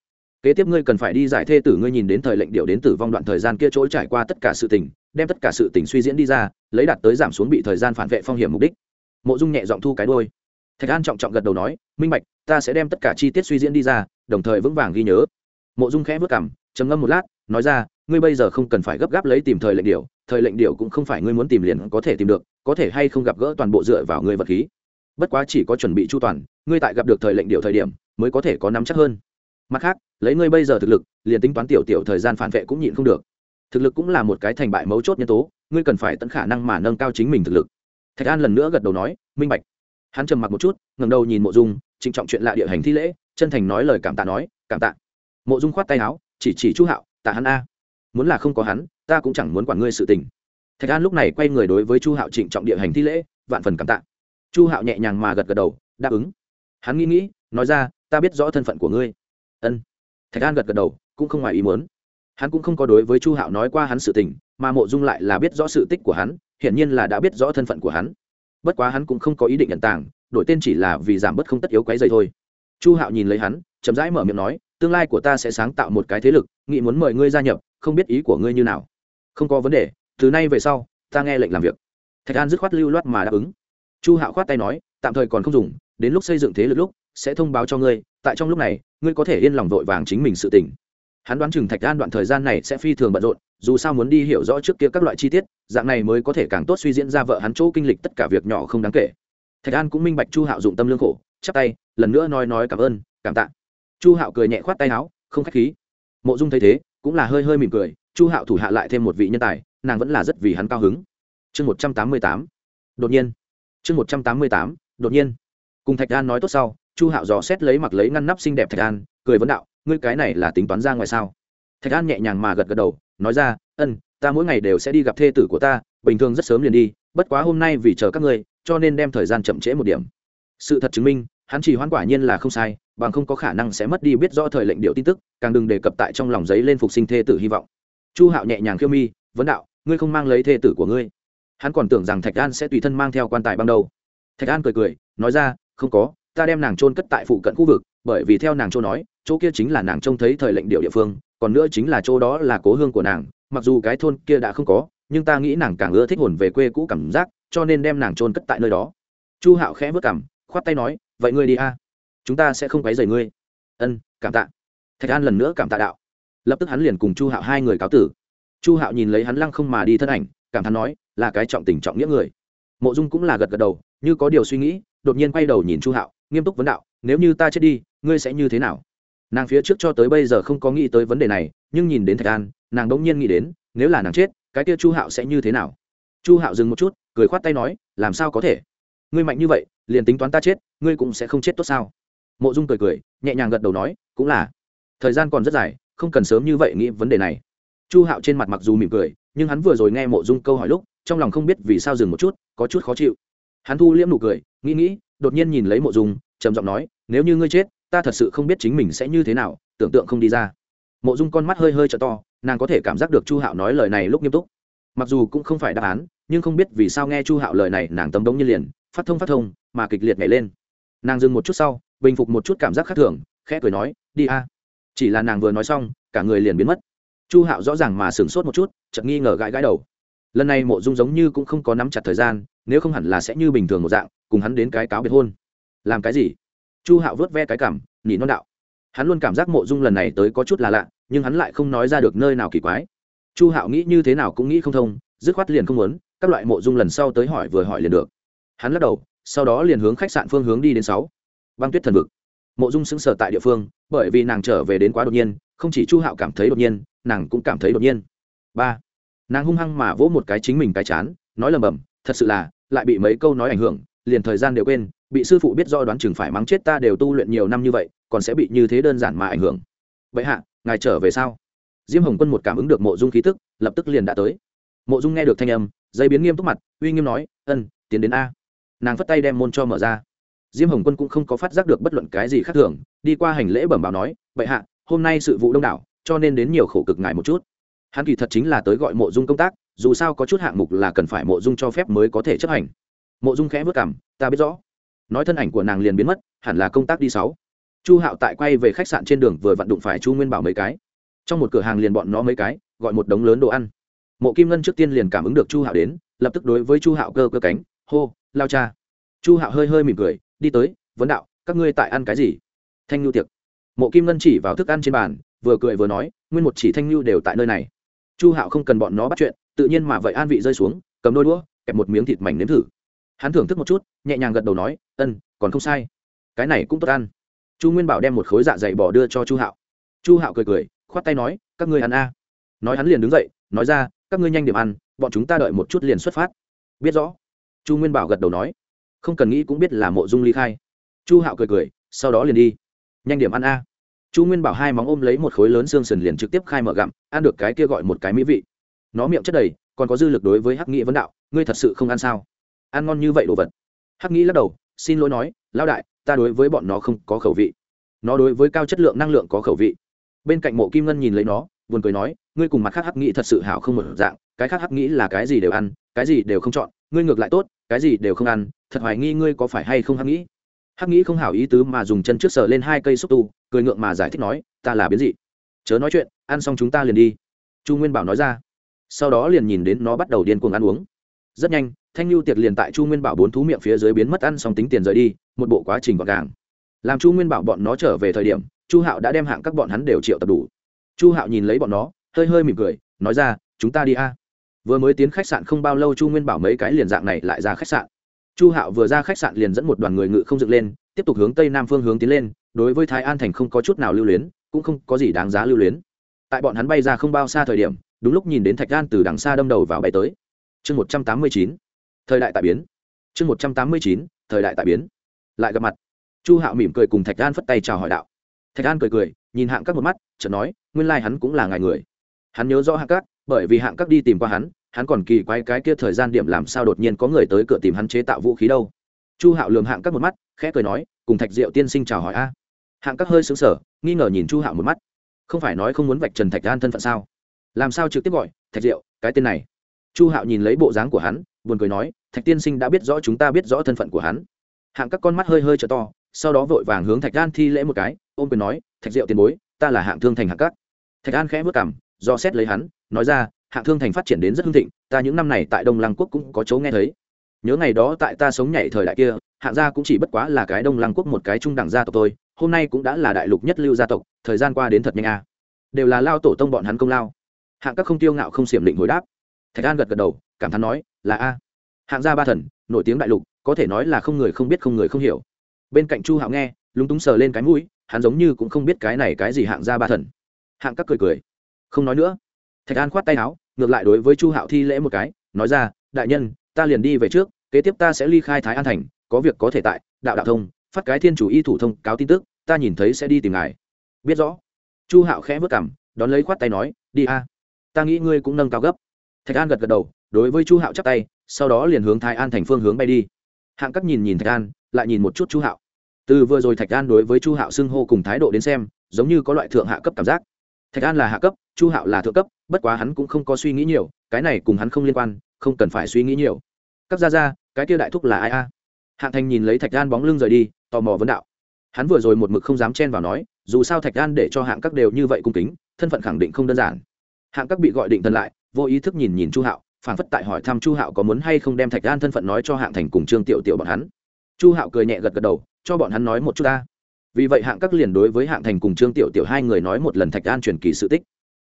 Kế tiếp ngươi cần phải đi giải thê tử ngươi nhìn đến thời lệnh điệu đến tử vong đoạn thời gian kia trỗi trải qua tất cả sự tình, đem tất cả sự tình suy diễn đi ra, lấy đạt tới giảm xuống bị thời gian phản vệ phong hiểm mục đích. Mộ dung nhẹ giọng thu cái đôi thạch an trọng trọng gật đầu nói, minh bạch, ta sẽ đem tất cả chi tiết suy diễn đi ra, đồng thời vững vàng ghi nhớ. Mộ dung khẽ vất cảm trầm ngâm một lát, nói ra, ngươi bây giờ không cần phải gấp gáp lấy tìm thời lệnh điệu thời lệnh điệu cũng không phải ngươi muốn tìm liền có thể tìm được, có thể hay không gặp gỡ toàn bộ dựa vào ngươi vật khí. Bất quá chỉ có chuẩn bị chu toàn, ngươi tại gặp được thời lệnh điệu thời điểm, mới có thể có nắm chắc hơn. Mặt khác, lấy ngươi bây giờ thực lực, liền tính toán tiểu tiểu thời gian phản vệ cũng nhịn không được. Thực lực cũng là một cái thành bại mấu chốt nhân tố, ngươi cần phải tận khả năng mà nâng cao chính mình thực lực. Thạch an lần nữa gật đầu nói, minh bạch. Hắn trầm mặc một chút, ngẩng đầu nhìn mộ dung, trịnh trọng chuyện lạ địa hành thi lễ, chân thành nói lời cảm tạ nói, cảm tạ. Mộ dung khoát tay áo, chỉ chỉ chu hạo, tạ hắn a. Muốn là không có hắn ta cũng chẳng muốn quản ngươi sự tình. Thạch an lúc này quay người đối với chu hạo trịnh trọng địa hành thi lễ, vạn phần cảm tạ. Chu hạo nhẹ nhàng mà gật gật đầu, đáp ứng. Hắn nghĩ nghĩ, nói ra, ta biết rõ thân phận của ngươi. Ân. Thạch an gật gật đầu, cũng không ngoài ý muốn. Hắn cũng không có đối với chu hạo nói qua hắn sự tình, mà mộ dung lại là biết rõ sự tích của hắn, hiển nhiên là đã biết rõ thân phận của hắn. Bất quá hắn cũng không có ý định nhận tàng, đổi tên chỉ là vì giảm bớt không tất yếu cái dày thôi. Chu hạo nhìn lấy hắn, chậm rãi mở miệng nói, tương lai của ta sẽ sáng tạo một cái thế lực nghĩ muốn mời ngươi gia nhập, không biết ý của ngươi như nào không có vấn đề, từ nay về sau, ta nghe lệnh làm việc. Thạch an dứt khoát lưu loát mà đáp ứng. Chu hạo khoát tay nói, tạm thời còn không dùng, đến lúc xây dựng thế lực lúc, sẽ thông báo cho ngươi, tại trong lúc này, ngươi có thể yên lòng vội vàng chính mình sự tỉnh hắn đoán chừng thạch an đoạn thời gian này sẽ phi thường bận rộn, dù sao muốn đi hiểu rõ trước kia các loại chi tiết, dạng này mới có thể càng tốt suy diễn ra vợ hắn chỗ kinh lịch tất cả việc nhỏ không đáng kể. Thạch an cũng minh bạch chu hạo dụng tâm lương khổ, chắp tay, lần nữa nói nói cảm ơn, cảm tạ. Chu hạo cười nhẹ khoát tay áo, không k h á c h khí. Mộ dung thấy thế, cũng là hơi hơi mỉm cười chu hạo thủ hạ lại thêm một vị nhân tài, nàng vẫn là rất vì hắn cao hứng. Chương một trăm tám mươi tám, đột nhiên. Chương một trăm tám mươi tám, đột nhiên. Cùng thạch an nói tốt sau, chu hạo dò xét lấy mặc lấy ngăn nắp xinh đẹp thạch an, cười vấn đạo, ngươi cái này là tính toán ra ngoài sao? Thạch an nhẹ nhàng mà gật gật đầu, nói ra, ân, ta mỗi ngày đều sẽ đi gặp thê tử của ta, bình thường rất sớm liền đi, bất quá hôm nay vì chờ các ngươi, cho nên đem thời gian chậm trễ một điểm. Sự thật chứng minh, hắn chỉ hoãn quả nhiên là không sai, bằng không có khả năng sẽ mất đi biết rõ thời lệnh điệu tin tức, càng đừng đề cập tại trong lòng giấy lên phục sinh thê tử hy vọng chu hạo nhẹ nhàng khiêu mi, vấn đạo, ngươi không mang lấy thê tử của ngươi. Hắn còn tưởng rằng thạch an sẽ tùy thân mang theo quan tài ban đầu thạch an cười cười, nói ra, không có, ta đem nàng trôn cất tại phụ cận khu vực, bởi vì theo nàng châu nói, chỗ kia chính là nàng trông thấy thời lệnh điệu địa phương, còn nữa chính là chỗ đó là cố hương của nàng, mặc dù cái thôn kia đã không có, nhưng ta nghĩ nàng càng ưa thích hồn về quê cũ cảm giác, cho nên đem nàng trôn cất tại nơi đó. Chu hạo khẽ vớt cảm khoát tay nói, vậy ngươi đi a, chúng ta sẽ không quấy rầy ngươi. Ân, cảm tạ. Thạch an lần nữa cảm tạ đạo lập tức hắn liền cùng chu hạo hai người cáo tử. Chu hạo nhìn lấy hắn lăng không mà đi thân ảnh, cảm thán nói, là cái trọng tình trọng nghĩa người. Mộ dung cũng là gật gật đầu, như có điều suy nghĩ, đột nhiên quay đầu nhìn chu hạo, nghiêm túc vấn đạo, nếu như ta chết đi, ngươi sẽ như thế nào? Nàng phía trước cho tới bây giờ không có nghĩ tới vấn đề này, nhưng nhìn đến thạch an, nàng đ ỗ n g nhiên nghĩ đến, nếu là nàng chết, cái kia chu hạo sẽ như thế nào? Chu hạo dừng một chút, cười khoát tay nói, làm sao có thể? Ngươi mạnh như vậy, liền tính toán ta chết, ngươi cũng sẽ không chết tốt sao? Mộ dung cười cười, nhẹ nhàng gật đầu nói, cũng là. Thời gian còn rất dài không cần sớm như vậy nghĩ vấn đề này. Chu hạo trên mặt mặc dù mỉm cười, nhưng hắn vừa rồi nghe mộ dung câu hỏi lúc, trong lòng không biết vì sao dừng một chút, có chút khó chịu. Hắn thu liễm nụ cười, nghĩ nghĩ, đột nhiên nhìn lấy mộ dung, trầm giọng nói, nếu như ngươi chết, ta thật sự không biết chính mình sẽ như thế nào, tưởng tượng không đi ra. Mộ dung con mắt hơi hơi t to, nàng có thể cảm giác được chu hạo nói lời này lúc nghiêm túc. Mặc dù cũng không phải đáp án, nhưng không biết vì sao nghe chu hạo lời này, nàng tấm đống như liền, phát thông phát thông, mà kịch liệt nhảy lên. Nàng dừng một chút sau, bình phục một chút cảm giác khác thường, khẽ cười nói, đi a chỉ là nàng vừa nói xong, cả người liền biến mất. Chu hạo rõ ràng mà sửng sốt một chút, chợt nghi ngờ gãi gãi đầu. Lần này mộ dung giống như cũng không có nắm chặt thời gian, nếu không hẳn là sẽ như bình thường một dạng, cùng hắn đến cái cáo biệt hôn. Làm cái gì? Chu hạo vớt ve cái cảm nhỉ non đạo. Hắn luôn cảm giác mộ dung lần này tới có chút là lạ, nhưng hắn lại không nói ra được nơi nào kỳ quái. Chu hạo nghĩ như thế nào cũng nghĩ không thông, dứt khoát liền không muốn, các loại mộ dung lần sau tới hỏi vừa hỏi liền được. Hắn lắc đầu, sau đó liền hướng khách sạn phương hướng đi đến sáu. Băng tuyết thần vực mộ dung sững sờ tại địa phương, bởi vì nàng trở về đến quá đột nhiên, không chỉ chu hạo cảm thấy đột nhiên, nàng cũng cảm thấy đột nhiên. Ba, nàng hung hăng mà vỗ một cái chính mình cái chán, nói lầm bầm, thật sự là, lại bị mấy câu nói ảnh hưởng, liền thời gian đều quên, bị sư phụ biết do đoán chừng phải mắng chết ta đều tu luyện nhiều năm như vậy, còn sẽ bị như thế đơn giản mà ảnh hưởng. Vậy hạ, ngài trở về sao? Diêm hồng quân một cảm ứng được mộ dung khí tức, lập tức liền đã tới. Mộ dung nghe được thanh âm, dây biến nghiêm túc mặt, uy nghiêm nói, ân, tiến đến a. Nàng phất tay đem môn cho mở ra diêm hồng quân cũng không có phát giác được bất luận cái gì khác thường, đi qua hành lễ bẩm báo nói vậy hạ, hôm nay sự vụ đông đảo, cho nên đến nhiều khổ cực ngài một chút. Hắn kỳ thật chính là tới gọi mộ dung công tác, dù sao có chút hạng mục là cần phải mộ dung cho phép mới có thể chấp hành. Mộ dung khẽ vất cảm ta biết rõ. Nói thân ảnh của nàng liền biến mất, hẳn là công tác đi sáu. Chu hạo tại quay về khách sạn trên đường vừa vặn đụng phải chu nguyên bảo mấy cái. Trong một cửa hàng liền bọn nó mấy cái, gọi một đống lớn đồ ăn. Mộ kim ngân trước tiên liền cảm ứng được chu hạo đến, lập tức đối với chu hạo cơ cơ cánh, hô, lao cha. Chu hạo hơi hơi mỉm cười đi tới, vấn đạo, các ngươi tại ăn cái gì? Thanh nhu tiệc. Mộ kim ngân chỉ vào thức ăn trên bàn, vừa cười vừa nói, nguyên một chỉ thanh nhu đều tại nơi này. Chu hạo không cần bọn nó bắt chuyện, tự nhiên mà vậy an vị rơi xuống, cầm đôi đũa, kẹp một miếng thịt mảnh nếm thử. Hắn thưởng thức một chút, nhẹ nhàng gật đầu nói, ân, còn không sai. Cái này cũng tốt ăn. Chu nguyên bảo đem một khối dạ dày bỏ đưa cho chu hạo. Chu hạo cười cười, khoát tay nói, các ngươi ăn a. Nói hắn liền đứng dậy, nói ra, các ngươi nhanh điểm ăn, bọn chúng ta đợi một chút liền xuất phát. Biết rõ. Chu nguyên bảo gật đầu nói không cần nghĩ cũng biết là mộ dung ly khai. Chu hạo cười cười, sau đó liền đi. Nhanh điểm ăn a. Chu nguyên bảo hai móng ôm lấy một khối lớn xương sườn liền trực tiếp khai mở gặm, ăn được cái kia gọi một cái mỹ vị. Nó miệng chất đầy, còn có dư lực đối với hắc nghĩ vấn đạo, ngươi thật sự không ăn sao? Ăn ngon như vậy đồ vật. Hắc nghĩ lắc đầu, xin lỗi nói, lão đại, ta đối với bọn nó không có khẩu vị. Nó đối với cao chất lượng năng lượng có khẩu vị. Bên cạnh mộ kim ngân nhìn lấy nó, buồn cười nói, ngươi cùng mặt khác hắc nghĩ thật sự hảo không một dạng, cái khác hắc nghĩ là cái gì đều ăn, cái gì đều không chọn, ngươi ngược lại tốt cái gì đều không ăn, thật hoài nghi ngươi có phải hay không hắc nghĩ. Hắc nghĩ không hảo ý tứ mà dùng chân trước sờ lên hai cây xúc tu, cười ngượng mà giải thích nói, ta là biến dị. Chớ nói chuyện, ăn xong chúng ta liền đi. Chu nguyên bảo nói ra. Sau đó liền nhìn đến nó bắt đầu điên cuồng ăn uống. Rất nhanh, thanh lưu tiệc liền tại chu nguyên bảo bốn thú miệng phía dưới biến mất ăn xong tính tiền rời đi, một bộ quá trình gọn gàng. Làm chu nguyên bảo bọn nó trở về thời điểm, chu hạo đã đem hạng các bọn hắn đều triệu tập đủ. Chu hạo nhìn lấy bọn nó, hơi hơi mỉm cười, nói ra, chúng ta đi a vừa mới tiến khách sạn không bao lâu chu nguyên bảo mấy cái liền dạng này lại ra khách sạn. Chu hạo vừa ra khách sạn liền dẫn một đoàn người ngự không dựng lên, tiếp tục hướng tây nam phương hướng tiến lên, đối với thái an thành không có chút nào lưu luyến, cũng không có gì đáng giá lưu luyến. Tại bọn hắn bay ra không bao xa thời điểm, đúng lúc nhìn đến thạch gan từ đằng xa đâm đầu vào bay tới. Chương một trăm tám mươi chín, thời đại tại biến. Chương một trăm tám mươi chín, thời đại tại biến. Lại gặp mặt. Chu hạo mỉm cười cùng thạch gan phất tay chào hỏi đạo. Thạch gan cười cười, nhìn hạng các một mắt, chợt nói, nguyên lai、like、hắn cũng là ngài người. Hắn nhớ rõ hạng các bởi vì hạng các đi tìm qua hắn hắn còn kỳ quái cái kia thời gian điểm làm sao đột nhiên có người tới cửa tìm hắn chế tạo vũ khí đâu. Chu hạo lường hạng các một mắt, khẽ cười nói, cùng thạch diệu tiên sinh chào hỏi a. Hạng các hơi xứng sở nghi ngờ nhìn chu hạo một mắt. Không phải nói không muốn vạch trần thạch gan thân phận sao? Làm sao trực tiếp gọi, thạch diệu, cái tên này? Chu hạo nhìn lấy bộ dáng của hắn, buồn cười nói, thạch tiên sinh đã biết rõ chúng ta biết rõ thân phận của hắn. Hạng các con mắt hơi hơi t to, sau đó vội vàng hướng thạch gan thi lễ một cái, ôm quyền nói, thạch diệu tiền bối, ta là hạng thương thành hạng các. Thạch an khẽ vất cảm do xét lấy hắn nói ra hạng thương thành phát triển đến rất hưng thịnh, ta những năm này tại đông lăng quốc cũng có chỗ nghe thấy. Nhớ ngày đó tại ta sống nhảy thời đại kia hạng gia cũng chỉ bất quá là cái đông lăng quốc một cái trung đẳng gia tộc tôi hôm nay cũng đã là đại lục nhất lưu gia tộc, thời gian qua đến thật nhanh a. Đều là lao tổ tông bọn hắn công lao. Hạng các không tiêu ngạo không xiểm định hồi đáp. Thạch an gật gật đầu, cảm thán nói, là a. Hạng gia ba thần, nổi tiếng đại lục, có thể nói là không người không biết không người không hiểu. Bên cạnh chu hạo nghe, lúng túng sờ lên cái mũi, hắn giống như cũng không biết cái này cái gì hạng gia ba thần. Hạng các cười cười, không nói nữa thạch an khoát tay áo, ngược lại đối với chu hạo thi lễ một cái, nói ra, đại nhân, ta liền đi về trước, kế tiếp ta sẽ ly khai thái an thành, có việc có thể tại, đạo đạo thông, phát cái thiên chủ y thủ thông cáo tin tức, ta nhìn thấy sẽ đi tìm ngài. Biết rõ. Chu hạo khẽ vất cảm đón lấy khoát tay nói, đi a, ta nghĩ ngươi cũng nâng cao gấp. Thạch an gật gật đầu, đối với chu hạo chắp tay, sau đó liền hướng thái an thành phương hướng bay đi. Hạng cắt nhìn nhìn thạch an, lại nhìn một chút chu hạo. Từ vừa rồi thạch an đối với chu hạo xưng hô cùng thái độ đến xem, giống như có loại thượng hạ cấp cảm giác. Thạch an là hạ cấp chu hạo là thượng cấp bất quá hắn cũng không có suy nghĩ nhiều cái này cùng hắn không liên quan không cần phải suy nghĩ nhiều. Các gia gia, cái kia đại thúc là ai a? Hạng thành nhìn lấy thạch an bóng lưng rời đi tò mò vấn đạo. Hắn vừa rồi một mực không dám chen vào nói dù sao thạch an để cho hạng các đều như vậy cung kính thân phận khẳng định không đơn giản. Hạng các bị gọi định thân lại vô ý thức nhìn nhìn chu hạo phản phất tại hỏi thăm chu hạo có muốn hay không đem thạch an thân phận nói cho hạng thành cùng trương tiểu tiểu bọn hắn. Chu hạo cười nhẹ gật gật đầu cho bọn hắn nói một chút ta. Vì vậy hạng các liền đối với hạng thành cùng trương tiểu tiểu hai người nói một lần thạch an truyền kỳ sự tích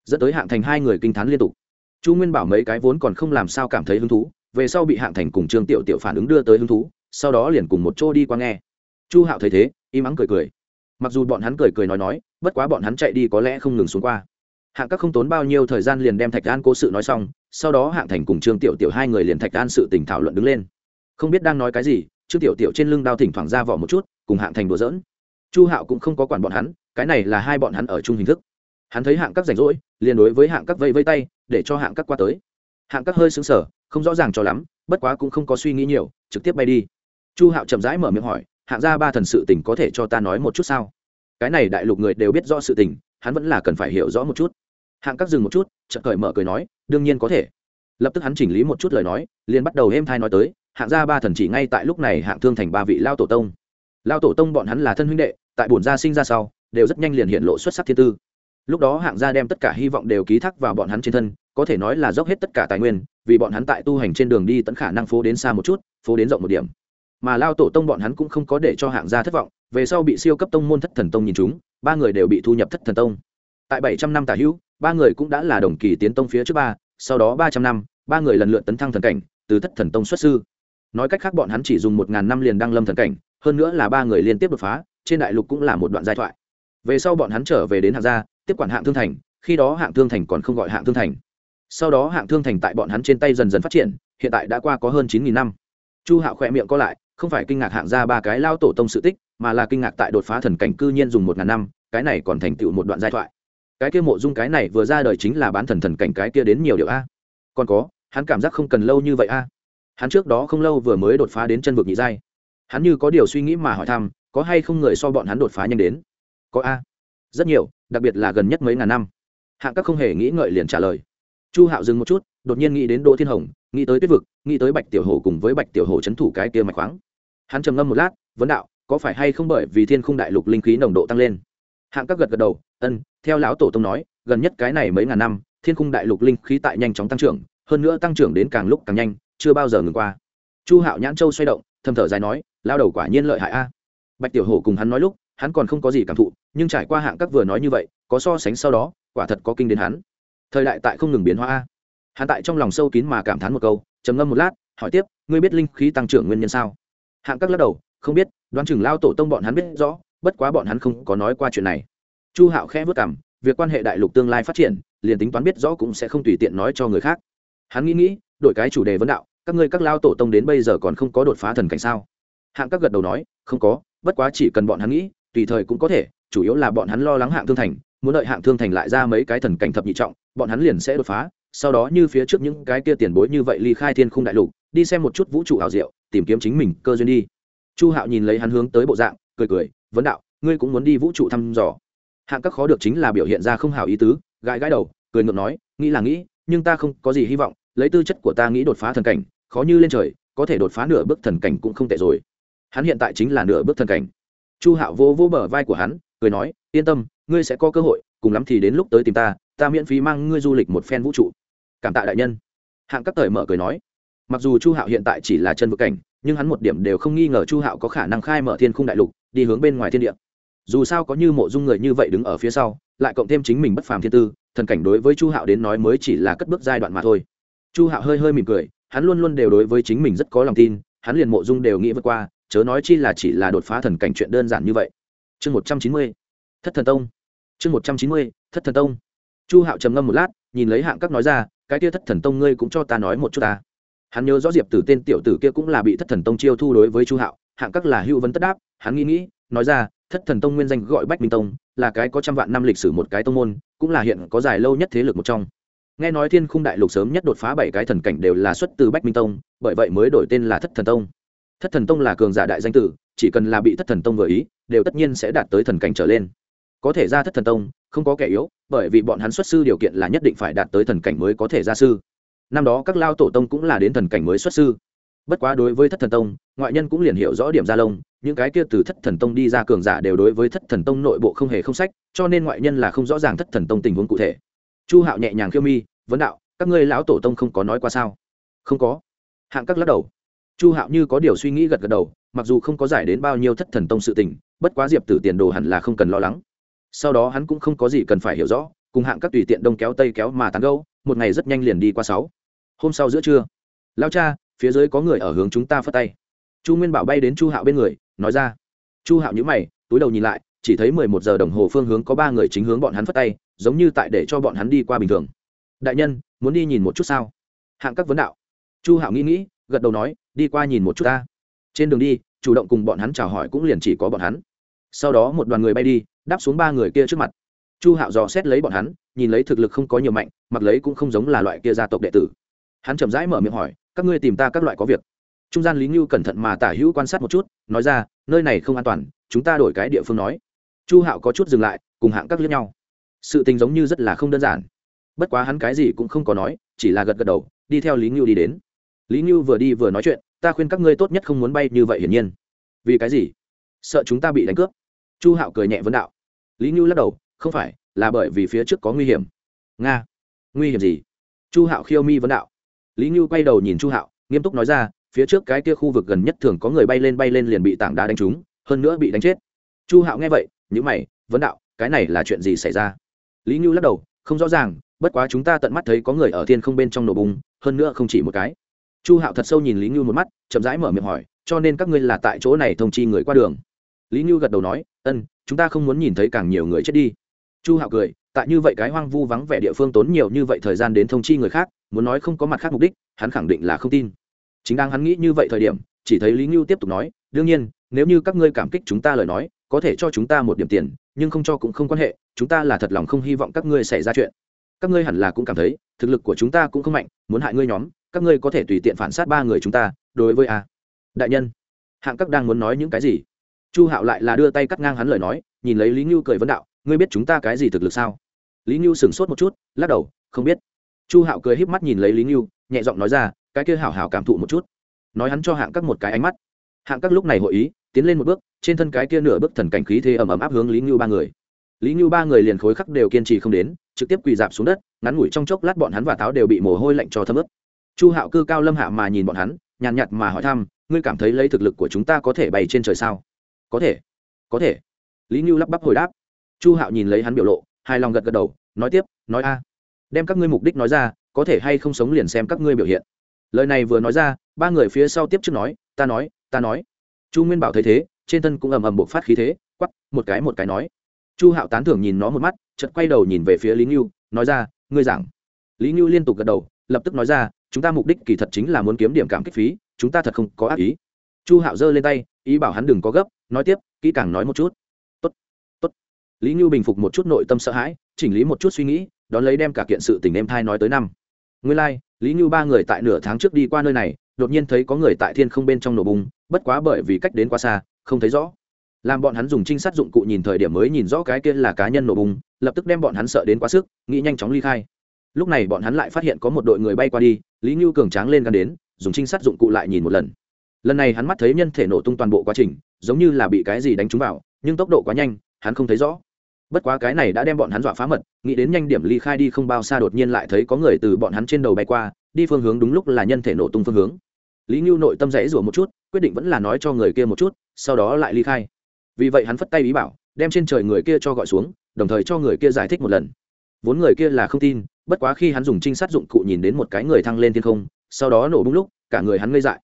dẫn tới hạng thành hai người kinh t h á n liên tục. Chu nguyên bảo mấy cái vốn còn không làm sao cảm thấy hứng thú, về sau bị hạng thành cùng trương tiểu tiểu phản ứng đưa tới hứng thú, sau đó liền cùng một chỗ đi qua nghe. Chu hạo thấy thế, im ắng cười cười. Mặc dù bọn hắn cười cười nói nói, bất quá bọn hắn chạy đi có lẽ không ngừng xuống qua. Hạng các không tốn bao nhiêu thời gian liền đem thạch an cố sự nói xong, sau đó hạng thành cùng trương tiểu tiểu hai người liền thạch an sự tỉnh thảo luận đứng lên. Không biết đang nói cái gì, trương tiểu tiểu trên lưng đao thỉnh thoảng ra vỏ một chút, cùng hạng thành đùa dỡn chu hạo cũng không có quản bọn hắn, cái này là hai bọn hắn ở chung hình thức hắn thấy hạng các rảnh rỗi, liền đối với hạng các vây vây tay, để cho hạng các qua tới. Hạng các hơi xứng sở không rõ ràng cho lắm, bất quá cũng không có suy nghĩ nhiều, trực tiếp bay đi. Chu hạo chậm rãi mở miệng hỏi, hạng gia ba thần sự tình có thể cho ta nói một chút sao? Cái này đại lục người đều biết rõ sự tình, hắn vẫn là cần phải hiểu rõ một chút. Hạng các dừng một chút, chợt cởi mở cười nói, đương nhiên có thể. Lập tức hắn chỉnh lý một chút lời nói, liền bắt đầu êm thai nói tới, hạng gia ba thần chỉ ngay tại lúc này hạng thương thành ba vị lao tổ tông. Lao tổ tông bọn hắn là thân huynh đệ, tại bổn gia sinh ra sau, đều rất nhanh liền hiện lộ xuất sắc thiên tư lúc đó hạng gia đem tất cả hy vọng đều ký thác vào bọn hắn trên thân, có thể nói là dốc hết tất cả tài nguyên, vì bọn hắn tại tu hành trên đường đi tận khả năng phố đến xa một chút, phố đến rộng một điểm. Mà lao tổ tông bọn hắn cũng không có để cho hạng gia thất vọng, về sau bị siêu cấp tông môn thất thần tông nhìn chúng, ba người đều bị thu nhập thất thần tông. Tại bảy trăm năm tả hữu, ba người cũng đã là đồng kỳ tiến tông phía trước ba, sau đó ba trăm năm, ba người lần lượt tấn thăng thần cảnh, từ thất thần tông xuất sư. Nói cách khác bọn hắn chỉ dùng một ngàn năm liền đăng lâm thần cảnh, hơn nữa là ba người liên tiếp đột phá, trên đại lục cũng là một đoạn giai thoại về sau bọn hắn trở về đến hạng gia, tiếp quản hạng thương thành, khi đó hạng thương thành còn không gọi hạng thương thành. Sau đó hạng thương thành tại bọn hắn trên tay dần dần phát triển, hiện tại đã qua có hơn chín nghìn năm. Chu hạo khỏe miệng co lại, không phải kinh ngạc hạng ra ba cái lao tổ tông sự tích, mà là kinh ngạc tại đột phá thần cảnh cư nhiên dùng một ngàn năm, cái này còn thành tựu một đoạn giai thoại. Cái kia mộ dung cái này vừa ra đời chính là bán thần thần cảnh cái kia đến nhiều điều a. Còn có, hắn cảm giác không cần lâu như vậy a. Hắn trước đó không lâu vừa mới đột phá đến chân vực nhị giai. Hắn như có điều suy nghĩ mà hỏi thăm, có hay không người so bọn hắn đột phá nhanh đến? Có a. Rất nhiều, đặc biệt là gần nhất mấy ngàn năm. Hạng các không hề nghĩ ngợi liền trả lời. Chu hạo dừng một chút, đột nhiên nghĩ đến đỗ thiên hồng, nghĩ tới tuyết vực, nghĩ tới bạch tiểu hổ cùng với bạch tiểu hổ c h ấ n thủ cái kia mạch khoáng. Hắn trầm ngâm một lát, vấn đạo, có phải hay không bởi vì thiên khung đại lục linh khí nồng độ tăng lên? Hạng các gật gật đầu, ân, theo lão tổ tông nói, gần nhất cái này mấy ngàn năm, thiên khung đại lục linh khí tại nhanh chóng tăng trưởng, hơn nữa tăng trưởng đến càng lúc càng nhanh, chưa bao giờ ngừng qua. Chu hạo nhãn châu xoay động, thầm thở dài nói lao đầu quả nhiên lợi hại a. Bạch tiểu hổ cùng hắn nói lúc hắn còn không có gì cảm thụ, nhưng trải qua hạng các vừa nói như vậy, có so sánh sau đó, quả thật có kinh đến hắn. Thời đại tại không ngừng biến hóa a. Hắn tại trong lòng sâu kín mà cảm thán một câu, trầm ngâm một lát, hỏi tiếp, ngươi biết linh khí tăng trưởng nguyên nhân sao? Hạng các lắc đầu, không biết, đoán chừng lao tổ tông bọn hắn biết rõ, bất quá bọn hắn không có nói qua chuyện này. Chu hạo khẽ vất cảm việc quan hệ đại lục tương lai phát triển, liền tính toán biết rõ cũng sẽ không tùy tiện nói cho người khác. Hắn nghĩ nghĩ, đổi cái chủ đề vấn đạo, các ngươi các lao tổ tông đến bây giờ còn không có đột phá thần cảnh sao? Hạng các gật đầu nói, không có, bất quá chỉ cần bọn hắn nghĩ tùy thời cũng có thể, chủ yếu là bọn hắn lo lắng hạng thương thành, muốn đợi hạng thương thành lại ra mấy cái thần cảnh thập nhị trọng, bọn hắn liền sẽ đột phá, sau đó như phía trước những cái kia tiền bối như vậy ly khai thiên khung đại lục, đi xem một chút vũ trụ ảo diệu, tìm kiếm chính mình cơ duyên đi. Chu hạo nhìn lấy hắn hướng tới bộ dạng, cười cười, vấn đạo, ngươi cũng muốn đi vũ trụ thăm dò? Hạng các khó được chính là biểu hiện ra không hào ý tứ, gãi gãi đầu, cười ngược nói, nghĩ là nghĩ, nhưng ta không có gì hy vọng, lấy tư chất của ta nghĩ đột phá thần cảnh, khó như lên trời, có thể đột phá nửa bước thần cảnh cũng không tệ rồi. Hắn hiện tại chính là nửa bước thần cảnh chu hạo vô vô bờ vai của hắn, cười nói, yên tâm, ngươi sẽ có cơ hội, cùng lắm thì đến lúc tới tìm ta ta miễn phí mang ngươi du lịch một phen vũ trụ. Cảm tạ đại nhân. Hạng các thời mở cười nói, mặc dù chu hạo hiện tại chỉ là chân vực cảnh, nhưng hắn một điểm đều không nghi ngờ chu hạo có khả năng khai mở thiên khung đại lục, đi hướng bên ngoài thiên địa. Dù sao có như mộ dung người như vậy đứng ở phía sau, lại cộng thêm chính mình bất phàm thiên tư, thần cảnh đối với chu hạo đến nói mới chỉ là cất bước giai đoạn mà thôi. Chu hạo hơi hơi mỉm cười, hắn luôn luôn đều đối với chính mình rất có lòng tin, hắn liền mộ dung đều nghĩ vượt qua chớ nói chi là chỉ là đột phá thần cảnh chuyện đơn giản như vậy. Chương một trăm chín mươi, thất thần tông. Chương một trăm chín mươi, thất thần tông. Chu hạo trầm ngâm một lát, nhìn lấy hạng các nói ra, cái kia thất thần tông ngươi cũng cho ta nói một chút ta. Hắn nhớ rõ diệp tử tên tiểu tử kia cũng là bị thất thần tông chiêu thu đối với chu hạo, hạng các là hữu vấn tất đáp, hắn nghĩ nghĩ, nói ra, thất thần tông nguyên danh gọi bách minh tông, là cái có trăm vạn năm lịch sử một cái tông môn, cũng là hiện có dài lâu nhất thế lực một trong. Nghe nói thiên khung đại lục sớm nhất đột phá bảy cái thần cảnh đều là xuất từ bách minh tông, bởi vậy mới đổi tên là thất thần tông thất thần tông là cường giả đại danh tử, chỉ cần là bị thất thần tông vừa ý, đều tất nhiên sẽ đạt tới thần cảnh trở lên. Có thể ra thất thần tông, không có kẻ yếu, bởi vì bọn hắn xuất sư điều kiện là nhất định phải đạt tới thần cảnh mới có thể ra sư. Năm đó các lao tổ tông cũng là đến thần cảnh mới xuất sư. Bất quá đối với thất thần tông, ngoại nhân cũng liền hiểu rõ điểm gia lông, những cái kia từ thất thần tông đi ra cường giả đều đối với thất thần tông nội bộ không hề không sách, cho nên ngoại nhân là không rõ ràng thất thần tông tình huống cụ thể. Chu hạo nhẹ nhàng khiêu mi, vấn đạo, các ngươi lão tổ tông không có nói qua sao? Không có. Hạng các lắc đầu chu hạo như có điều suy nghĩ gật gật đầu, mặc dù không có giải đến bao nhiêu thất thần tông sự tình, bất quá diệp tử tiền đồ hẳn là không cần lo lắng. Sau đó hắn cũng không có gì cần phải hiểu rõ, cùng hạng các tùy tiện đông kéo tây kéo mà tán gâu một ngày rất nhanh liền đi qua sáu. Hôm sau giữa trưa lao cha, phía dưới có người ở hướng chúng ta phất tay. Chu nguyên bảo bay đến chu hạo bên người, nói ra. Chu hạo nhữ mày, túi đầu nhìn lại, chỉ thấy mười một giờ đồng hồ phương hướng có ba người chính hướng bọn hắn phất tay, giống như tại để cho bọn hắn đi qua bình thường. Đại nhân, muốn đi nhìn một chút sao? Hạng các vấn đạo. Chu hạo nghĩ nghĩ gật đầu nói, đi qua nhìn một chút ta. Trên đường đi, chủ động cùng bọn hắn chào hỏi cũng liền chỉ có bọn hắn. Sau đó một đoàn người bay đi, đáp xuống ba người kia trước mặt. Chu hạo dò xét lấy bọn hắn, nhìn lấy thực lực không có nhiều mạnh, mặc lấy cũng không giống là loại kia gia tộc đệ tử. Hắn chậm rãi mở miệng hỏi, các ngươi tìm ta các loại có việc? Trung gian lý ngưu cẩn thận mà tả hữu quan sát một chút, nói ra, nơi này không an toàn, chúng ta đổi cái địa phương nói. Chu hạo có chút dừng lại, cùng hạng các lướt nhau. Sự tình giống như rất là không đơn giản. Bất quá hắn cái gì cũng không có nói, chỉ là gật gật đầu, đi theo lý ngưu đi đến lý như vừa đi vừa nói chuyện, ta khuyên các ngươi tốt nhất không muốn bay như vậy hiển nhiên. Vì cái gì? Sợ chúng ta bị đánh cướp. Chu hạo cười nhẹ vấn đạo. Lý như lắc đầu, không phải, là bởi vì phía trước có nguy hiểm. Nga, nguy hiểm gì? Chu hạo khiêu mi vấn đạo. Lý như quay đầu nhìn chu hạo, nghiêm túc nói ra, phía trước cái kia khu vực gần nhất thường có người bay lên bay lên liền bị tảng đá đánh trúng, hơn nữa bị đánh chết. Chu hạo nghe vậy nhữ mày, vấn đạo, cái này là chuyện gì xảy ra? Lý như lắc đầu, không rõ ràng, bất quá chúng ta tận mắt thấy có người ở thiên không bên trong nổ bùng, hơn nữa không chỉ một cái chu hạo thật sâu nhìn lý ngưu một mắt, chậm rãi mở miệng hỏi, cho nên các ngươi là tại chỗ này thông chi người qua đường? Lý ngưu gật đầu nói, ân, chúng ta không muốn nhìn thấy càng nhiều người chết đi. Chu hạo cười, tại như vậy cái hoang vu vắng vẻ địa phương tốn nhiều như vậy thời gian đến thông chi người khác, muốn nói không có mặt khác mục đích, hắn khẳng định là không tin. Chính đang hắn nghĩ như vậy thời điểm, chỉ thấy lý ngưu tiếp tục nói, đương nhiên, nếu như các ngươi cảm kích chúng ta lời nói, có thể cho chúng ta một điểm tiền, nhưng không cho cũng không quan hệ, chúng ta là thật lòng không hy vọng các ngươi xảy ra chuyện. Các ngươi hẳn là cũng cảm thấy, thực lực của chúng ta cũng không mạnh, muốn hại ngươi nhóm các ngươi có thể tùy tiện phản sát ba người chúng ta, đối với a. Đại nhân, hạng các đang muốn nói những cái gì? Chu hạo lại là đưa tay cắt ngang hắn lời nói, nhìn lấy lý ngưu cười vấn đạo, ngươi biết chúng ta cái gì thực lực sao? Lý ngưu sửng sốt một chút, lắc đầu, không biết. Chu hạo cười híp mắt nhìn lấy lý ngưu nhẹ giọng nói ra, cái kia hảo hảo cảm thụ một chút. Nói hắn cho hạng các một cái ánh mắt. Hạng các lúc này hội ý, tiến lên một bước, trên thân cái kia nửa bước thần cảnh khí thế ầm ầm áp hướng lý ngưu ba người. Lý ngưu ba người liền khối khắc đều kiên trì không đến, trực tiếp quỳ dạp xuống đất, ngắn ngủi trong chốc lát bọn hắn và táo đều bị mồ hôi lạnh cho thấm ướt chu hạo cư cao lâm hạ mà nhìn bọn hắn, nhàn nhạt mà hỏi thăm, ngươi cảm thấy lấy thực lực của chúng ta có thể bay trên trời sao? Có thể có thể. Lý như lắp bắp hồi đáp. Chu hạo nhìn lấy hắn biểu lộ, hài lòng gật gật đầu, nói tiếp, nói a, đem các ngươi mục đích nói ra, có thể hay không sống liền xem các ngươi biểu hiện. Lời này vừa nói ra, ba người phía sau tiếp trước nói, ta nói ta nói. Chu nguyên bảo thấy thế, trên thân cũng ầm ầm bộc phát khí thế quắp một cái một cái nói. Chu hạo tán thưởng nhìn nó một mắt, chợt quay đầu nhìn về phía lý ngưu nói ra, ngươi giảng. Lý ngưu liên tục gật đầu, lập tức nói ra chúng ta mục đích kỳ thật chính là muốn kiếm điểm cảm kích phí chúng ta thật không có ác ý. Chu hạo giơ lên tay ý bảo hắn đừng có gấp nói tiếp kỹ càng nói một chút. Tốt tốt. Lý như bình phục một chút nội tâm sợ hãi chỉnh lý một chút suy nghĩ đón lấy đem cả kiện sự tình em thai nói tới năm. Nguyên lai、like, lý như ba người tại nửa tháng trước đi qua nơi này đột nhiên thấy có người tại thiên không bên trong nổ bùng bất quá bởi vì cách đến quá xa không thấy rõ. Làm bọn hắn dùng trinh sát dụng cụ nhìn thời điểm mới nhìn rõ cái kia là cá nhân nổ bùng lập tức đem bọn hắn sợ đến quá sức nghĩ nhanh chóng ly khai lúc này bọn hắn lại phát hiện có một đội người bay qua đi, lý ngưu cường tráng lên gan đến, dùng trinh sát dụng cụ lại nhìn một lần. Lần này hắn mắt thấy nhân thể nổ tung toàn bộ quá trình, giống như là bị cái gì đánh trúng vào, nhưng tốc độ quá nhanh, hắn không thấy rõ. Bất quá cái này đã đem bọn hắn dọa phá mật, nghĩ đến nhanh điểm ly khai đi không bao xa đột nhiên lại thấy có người từ bọn hắn trên đầu bay qua, đi phương hướng đúng lúc là nhân thể nổ tung phương hướng. Lý ngưu nội tâm rẽ rủa một chút, quyết định vẫn là nói cho người kia một chút, sau đó lại ly khai. Vì vậy hắn phất tay ý bảo, đem trên trời người kia cho gọi xuống, đồng thời cho người kia giải thích một lần. Vốn người kia là không tin bất quá khi hắn dùng trinh sát dụng cụ nhìn đến một cái người thăng lên thiên không, sau đó nổ bung lúc, cả người hắn ngây dại.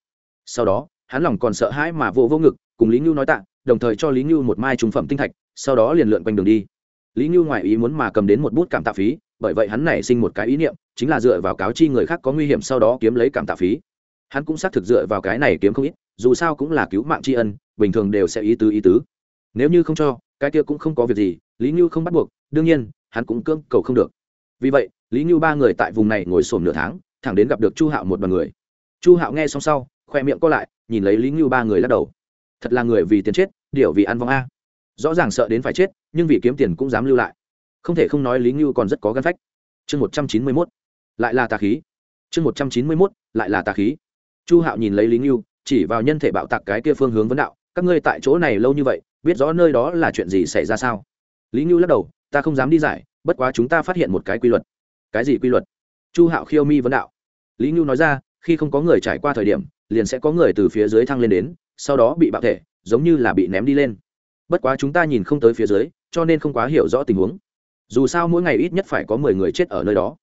Sau đó, hắn lòng còn sợ hãi mà vô vô ngực, cùng lý ngưu nói tạ, đồng thời cho lý ngưu một mai trùng phẩm tinh thạch, sau đó liền lượn quanh đường đi. Lý ngưu ngoài ý muốn mà cầm đến một bút cảm tạ phí, bởi vậy hắn nảy sinh một cái ý niệm, chính là dựa vào cáo chi người khác có nguy hiểm sau đó kiếm lấy cảm tạ phí. Hắn cũng xác thực dựa vào cái này kiếm không ít, dù sao cũng là cứu mạng tri ân, bình thường đều sẽ ý tứ ý tứ. Nếu như không cho, cái kia cũng không có việc gì, lý ngưu không bắt buộc, đương nhiên, hắn cũng cưỡng cầu không được. Vì vậy lý ngưu ba người tại vùng này ngồi xổm nửa tháng, thẳng đến gặp được chu hạo một bằng người. Chu hạo nghe xong sau, khoe miệng co lại, nhìn lấy lý ngưu ba người lắc đầu. Thật là người vì tiền chết điệu vì ăn vong a. Rõ ràng sợ đến phải chết, nhưng vì kiếm tiền cũng dám lưu lại. Không thể không nói lý ngưu còn rất có gắn phách. Chương một trăm chín mươi mốt. Lại là tà khí. Chương một trăm chín mươi mốt, lại là tà khí. Chu hạo nhìn lấy lý ngưu chỉ vào nhân thể bạo tạc cái kia phương hướng vấn đạo, các ngươi tại chỗ này lâu như vậy, biết rõ nơi đó là chuyện gì xảy ra sao? Lý ngưu lắc đầu, ta không dám đi giải, bất quá chúng ta phát hiện một cái quy luật cái gì quy luật? Chu hạo khiêu mi vấn đạo. Lý ngưu nói ra, khi không có người trải qua thời điểm, liền sẽ có người từ phía dưới thăng lên đến, sau đó bị bạo thể, giống như là bị ném đi lên. Bất quá chúng ta nhìn không tới phía dưới, cho nên không quá hiểu rõ tình huống. Dù sao mỗi ngày ít nhất phải có mười người chết ở nơi đó.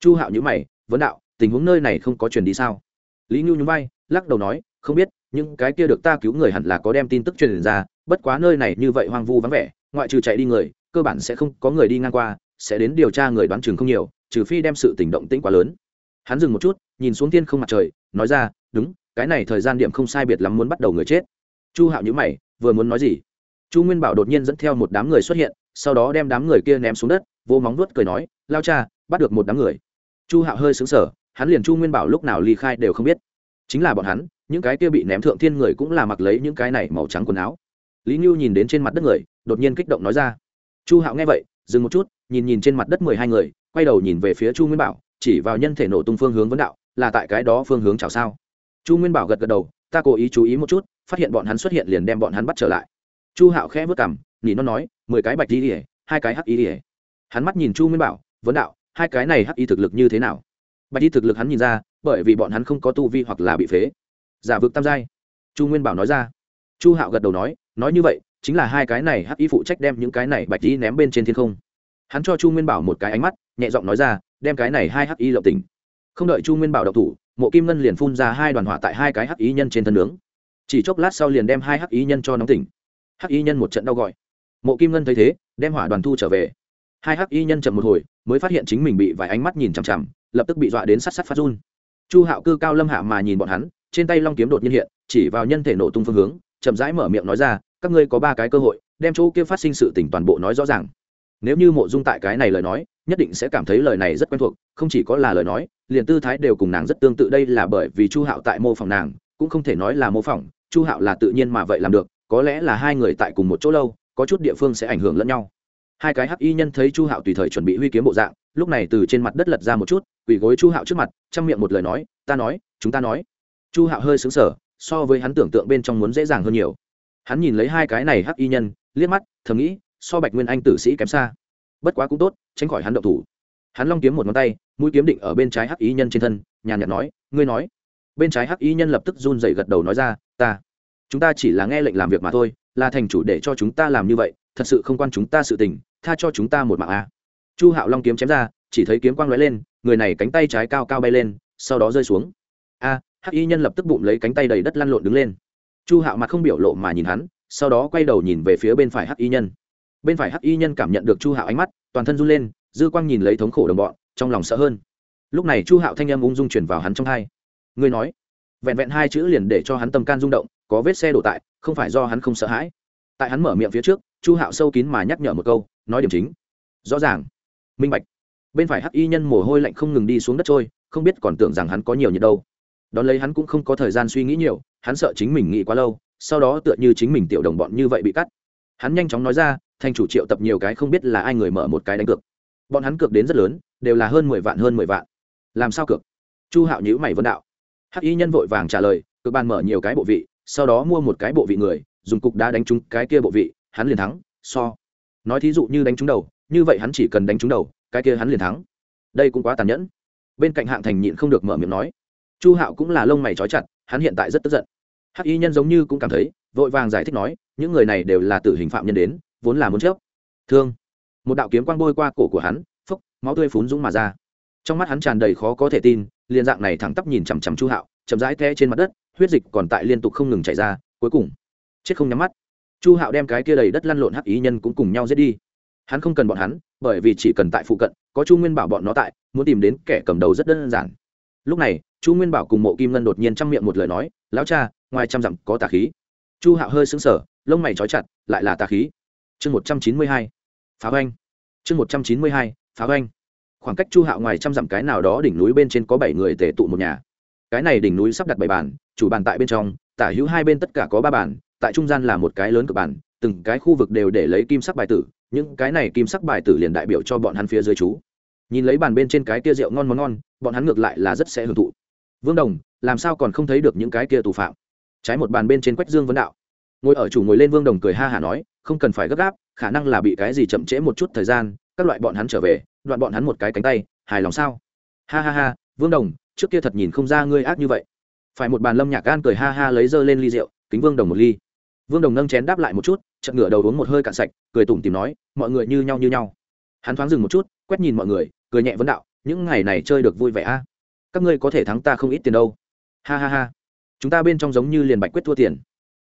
Chu hạo nhữ mày, vấn đạo, tình huống nơi này không có truyền đi sao? Lý nhu nhún vai, lắc đầu nói, không biết những cái kia được ta cứu người hẳn là có đem tin tức truyền ra, bất quá nơi này như vậy hoang vu vắng vẻ, ngoại trừ chạy đi người, cơ bản sẽ không có người đi ngang qua sẽ đến điều tra người đoán chừng không nhiều, trừ phi đem sự tình động tĩnh quá lớn. Hắn dừng một chút, nhìn xuống tiên không mặt trời, nói ra, đúng, cái này thời gian điểm không sai biệt lắm muốn bắt đầu người chết. Chu hạo nhữ mày, vừa muốn nói gì? Chu nguyên bảo đột nhiên dẫn theo một đám người xuất hiện, sau đó đem đám người kia ném xuống đất, vô móng vuốt cười nói, lao cha, bắt được một đám người. Chu hạo hơi xứng sở hắn liền chu nguyên bảo lúc nào ly khai đều không biết. Chính là bọn hắn, những cái kia bị ném thượng thiên người cũng là mặc lấy những cái này màu trắng quần áo. Lý ngưu nhìn đến trên mặt đất người, đột nhiên kích động nói ra, chu hạo nghe vậy dừng một chút, nhìn nhìn trên mặt đất mười hai người, quay đầu nhìn về phía chu nguyên bảo, chỉ vào nhân thể nổ tung phương hướng vấn đạo, là tại cái đó phương hướng chào sao? Chu nguyên bảo gật gật đầu, ta cố ý chú ý một chút, phát hiện bọn hắn xuất hiện liền đem bọn hắn bắt trở lại. Chu hạo khẽ vất cảm nhìn nó nói, mười cái bạch y ỉa hai cái hắc y ỉa hắn mắt nhìn chu nguyên bảo, vấn đạo, hai cái này hắc y thực lực như thế nào? Bạch y thực lực hắn nhìn ra, bởi vì bọn hắn không có tu vi hoặc là bị phế. Giả vực tam giai. Chu nguyên bảo nói ra. Chu hạo gật đầu nói nói như vậy chính là hai cái này hắc y phụ trách đem những cái này bạch y ném bên trên thiên không. Hắn cho chu nguyên bảo một cái ánh mắt, nhẹ giọng nói ra, đem cái này hai hắc y lộng tỉnh. Không đợi chu nguyên bảo độc thủ, mộ kim ngân liền phun ra hai đoàn hỏa tại hai cái hắc y nhân trên thân nướng. Chỉ chốc lát sau liền đem hai hắc y nhân cho nóng tỉnh. Hắc y nhân một trận đau gọi. Mộ kim ngân thấy thế, đem hỏa đoàn thu trở về. Hai hắc y nhân chậm một hồi, mới phát hiện chính mình bị vài ánh mắt nhìn chằm chằm, lập tức bị dọa đến sát sát phát run. Chu hạo cư cao lâm hạ mà nhìn bọn hắn, trên tay long kiếm đột nhiên hiện, chỉ vào nhân thể nổ tung phương hướng, chậm rãi mở miệng nói ra các ngươi có ba cái cơ hội, đem chỗ kia phát sinh sự tình toàn bộ nói rõ ràng. Nếu như mộ dung tại cái này lời nói, nhất định sẽ cảm thấy lời này rất quen thuộc, không chỉ có là lời nói, liền tư thái đều cùng nàng rất tương tự. Đây là bởi vì chu hạo tại mô phỏng nàng, cũng không thể nói là mô phỏng, chu hạo là tự nhiên mà vậy làm được, có lẽ là hai người tại cùng một chỗ lâu, có chút địa phương sẽ ảnh hưởng lẫn nhau. Hai cái hắc y nhân thấy chu hạo tùy thời chuẩn bị huy kiếm bộ dạng, lúc này từ trên mặt đất lật ra một chút, quỳ gối chu hạo trước mặt chăm miệng một lời nói, ta nói, chúng ta nói. Chu hạo hơi xứng sở so với hắn tưởng tượng bên trong muốn dễ dàng hơn nhiều hắn nhìn lấy hai cái này hắc y nhân, liếc mắt, thầm nghĩ, so bạch nguyên anh tử sĩ kém xa. Bất quá cũng tốt, tránh khỏi hắn động thủ. Hắn long kiếm một ngón tay, mũi kiếm định ở bên trái hắc y nhân trên thân, nhàn nhạt nói, ngươi nói. Bên trái hắc y nhân lập tức run dậy gật đầu nói ra, ta, chúng ta chỉ là nghe lệnh làm việc mà thôi, là thành chủ để cho chúng ta làm như vậy, thật sự không quan chúng ta sự tình, tha cho chúng ta một mạng a. Chu hạo long kiếm chém ra, chỉ thấy kiếm quang lóe lên, người này cánh tay trái cao cao bay lên, sau đó rơi xuống. A, hắc y nhân lập tức bụng lấy cánh tay đầy đất lăn lộn đứng lên chu hạo mặt không biểu lộ mà nhìn hắn, sau đó quay đầu nhìn về phía bên phải hắc y nhân. Bên phải hắc y nhân cảm nhận được chu hạo ánh mắt, toàn thân run lên, dư quang nhìn lấy thống khổ đồng bọn, trong lòng sợ hơn. Lúc này chu hạo thanh âm ung dung chuyển vào hắn trong hai. Ngươi nói, vẹn vẹn hai chữ liền để cho hắn tâm can rung động, có vết xe đổ tại, không phải do hắn không sợ hãi. Tại hắn mở miệng phía trước, chu hạo sâu kín mà nhắc nhở một câu, nói điểm chính. Rõ ràng. Minh bạch. Bên phải hắc y nhân mồ hôi lạnh không ngừng đi xuống đất trôi, không biết còn tưởng rằng hắn có nhiều nhiệt đâu. Đón lấy hắn cũng không có thời gian suy nghĩ nhiều hắn sợ chính mình nghĩ quá lâu, sau đó tựa như chính mình tiểu đồng bọn như vậy bị cắt. Hắn nhanh chóng nói ra, thành chủ triệu tập nhiều cái không biết là ai người mở một cái đánh cược. Bọn hắn cược đến rất lớn, đều là hơn mười vạn, hơn mười vạn. Làm sao cược? Chu hạo nhữ mày vân đạo. Hắc y nhân vội vàng trả lời, cược bàn mở nhiều cái bộ vị, sau đó mua một cái bộ vị người, dùng cục đá đánh trúng cái kia bộ vị, hắn liền thắng, so. Nói thí dụ như đánh trúng đầu, như vậy hắn chỉ cần đánh trúng đầu, cái kia hắn liền thắng. Đây cũng quá tàn nhẫn. Bên cạnh hạng thành nhịn không được mở miệng nói. Chu hạo cũng là lông mày trói chặt hắn hiện tại rất tức giận. Hắc y nhân giống như cũng cảm thấy, vội vàng giải thích nói, những người này đều là tử hình phạm nhân đến, vốn là muốn chớp. Thương. Một đạo kiếm quang bôi qua cổ của hắn, phốc, máu tươi phún dũng mà ra. Trong mắt hắn tràn đầy khó có thể tin liên dạng này thẳng tắp nhìn chằm chằm chu hạo, chậm rãi the trên mặt đất, huyết dịch còn tại liên tục không ngừng chảy ra, cuối cùng, chết không nhắm mắt. Chu hạo đem cái kia đầy đất lăn lộn hắc ý nhân cũng cùng nhau giết đi. Hắn không cần bọn hắn, bởi vì chỉ cần tại phụ cận, có chu nguyên bảo bọn nó tại, muốn tìm đến kẻ cầm đầu rất đơn giản lúc này, chu nguyên bảo cùng mộ kim ngân đột nhiên chăm miệng một lời nói, lão cha, ngoài trăm dặm có tà khí. Chu hạo hơi xứng sở lông mày trói chặt, lại là tà khí. Chương một trăm chín mươi hai, phá oanh chương một trăm chín mươi hai, phá oanh khoảng cách chu hạo ngoài trăm dặm cái nào đó đỉnh núi bên trên có bảy người tề tụ một nhà. Cái này đỉnh núi sắp đặt bảy bàn, chủ bàn tại bên trong, tả hữu hai bên tất cả có ba bàn, tại trung gian là một cái lớn cực bàn, từng cái khu vực đều để lấy kim sắc bài tử, những cái này kim sắc bài tử liền đại biểu cho bọn hắn phía dưới chú nhìn lấy bàn bên trên cái kia rượu ngon món ngon, bọn hắn ngược lại là rất sẽ hưởng thụ. Vương đồng, làm sao còn không thấy được những cái kia tù phạm? Trái một bàn bên trên quách dương vấn đạo. Ngồi ở chủ ngồi lên vương đồng cười ha hả nói, không cần phải gấp gáp, khả năng là bị cái gì chậm trễ một chút thời gian, các loại bọn hắn trở về, đoạn bọn hắn một cái cánh tay, hài lòng sao? Ha ha ha, vương đồng, trước kia thật nhìn không ra ngươi ác như vậy. Phải một bàn lâm nhạc gan cười ha ha lấy dơ lên ly rượu, kính vương đồng một ly. Vương đồng nâng chén đáp lại một chút, chợt ngửa đầu uống một hơi cạn sạch, cười tủm tìm nói, mọi người như nhau như nhau. Hắn thoáng dừng một chút quét nhìn mọi người, cười nhẹ vấn đạo, những ngày này chơi được vui vẻ a? Các ngươi có thể thắng ta không ít tiền đâu. Ha ha ha. Chúng ta bên trong giống như liền bạch quyết thua tiền.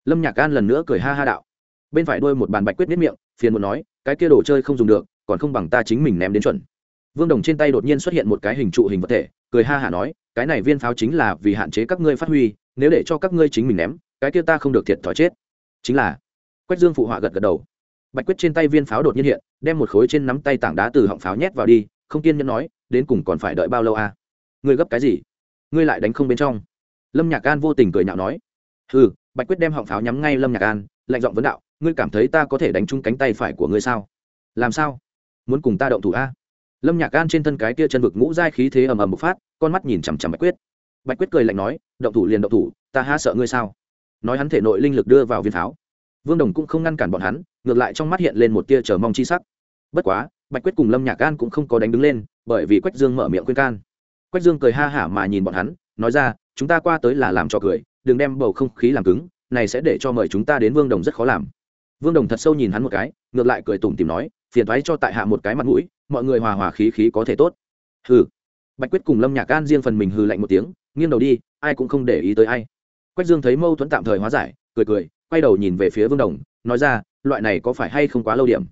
Lâm nhạc gan lần nữa cười ha ha đạo. Bên phải đôi một bàn bạch quyết nếp miệng, phiền một nói, cái kia đồ chơi không dùng được, còn không bằng ta chính mình ném đến chuẩn. Vương đồng trên tay đột nhiên xuất hiện một cái hình trụ hình vật thể, cười ha hả nói, cái này viên pháo chính là vì hạn chế các ngươi phát huy, nếu để cho các ngươi chính mình ném, cái kia ta không được thiệt thòi chết. Chính là, quách dương phụ họa gật gật đầu bạch quyết trên tay viên pháo đột nhiên hiện, đem một khối trên nắm tay tảng đá từ họng pháo nhét vào đi, không kiên nhẫn nói, đến cùng còn phải đợi bao lâu à? Ngươi gấp cái gì? Ngươi lại đánh không bên trong. Lâm nhạc an vô tình cười nhạo nói ừ bạch quyết đem họng pháo nhắm ngay lâm nhạc an, lạnh giọng vấn đạo, ngươi cảm thấy ta có thể đánh trúng cánh tay phải của ngươi sao? Làm sao? Muốn cùng ta động thủ a lâm nhạc an trên thân cái kia chân vực ngũ giai khí thế ầm ầm bộc phát, con mắt nhìn chằm chằm bạch quyết. Bạch quyết cười lạnh nói, động thủ liền động thủ, ta há sợ ngươi sao? Nói hắn thể nội linh lực đưa vào viên pháo vương đồng cũng không ngăn cản bọn hắn, ngược lại trong mắt hiện lên một tia chờ mong chi sắc. Bất quá, bạch quyết cùng lâm nhạc gan cũng không có đánh đứng lên, bởi vì quách dương mở miệng khuyên can. Quách dương cười ha hả mà nhìn bọn hắn, nói ra, chúng ta qua tới là làm trò cười, đừng đem bầu không khí làm cứng, này sẽ để cho mời chúng ta đến vương đồng rất khó làm. Vương đồng thật sâu nhìn hắn một cái, ngược lại cười tủm tìm nói, phiền thoái cho tại hạ một cái mặt mũi, mọi người hòa hòa khí khí có thể tốt. Hừ. Bạch quyết cùng lâm nhạc gan riêng phần mình hừ lạnh một tiếng, nghiêng đầu đi, ai cũng không để ý tới ai. Quách dương thấy mâu thuẫn tạm thời hóa giải, cười cười quay đầu nhìn về phía vương đồng, nói ra, loại này có phải hay không quá lâu điểm?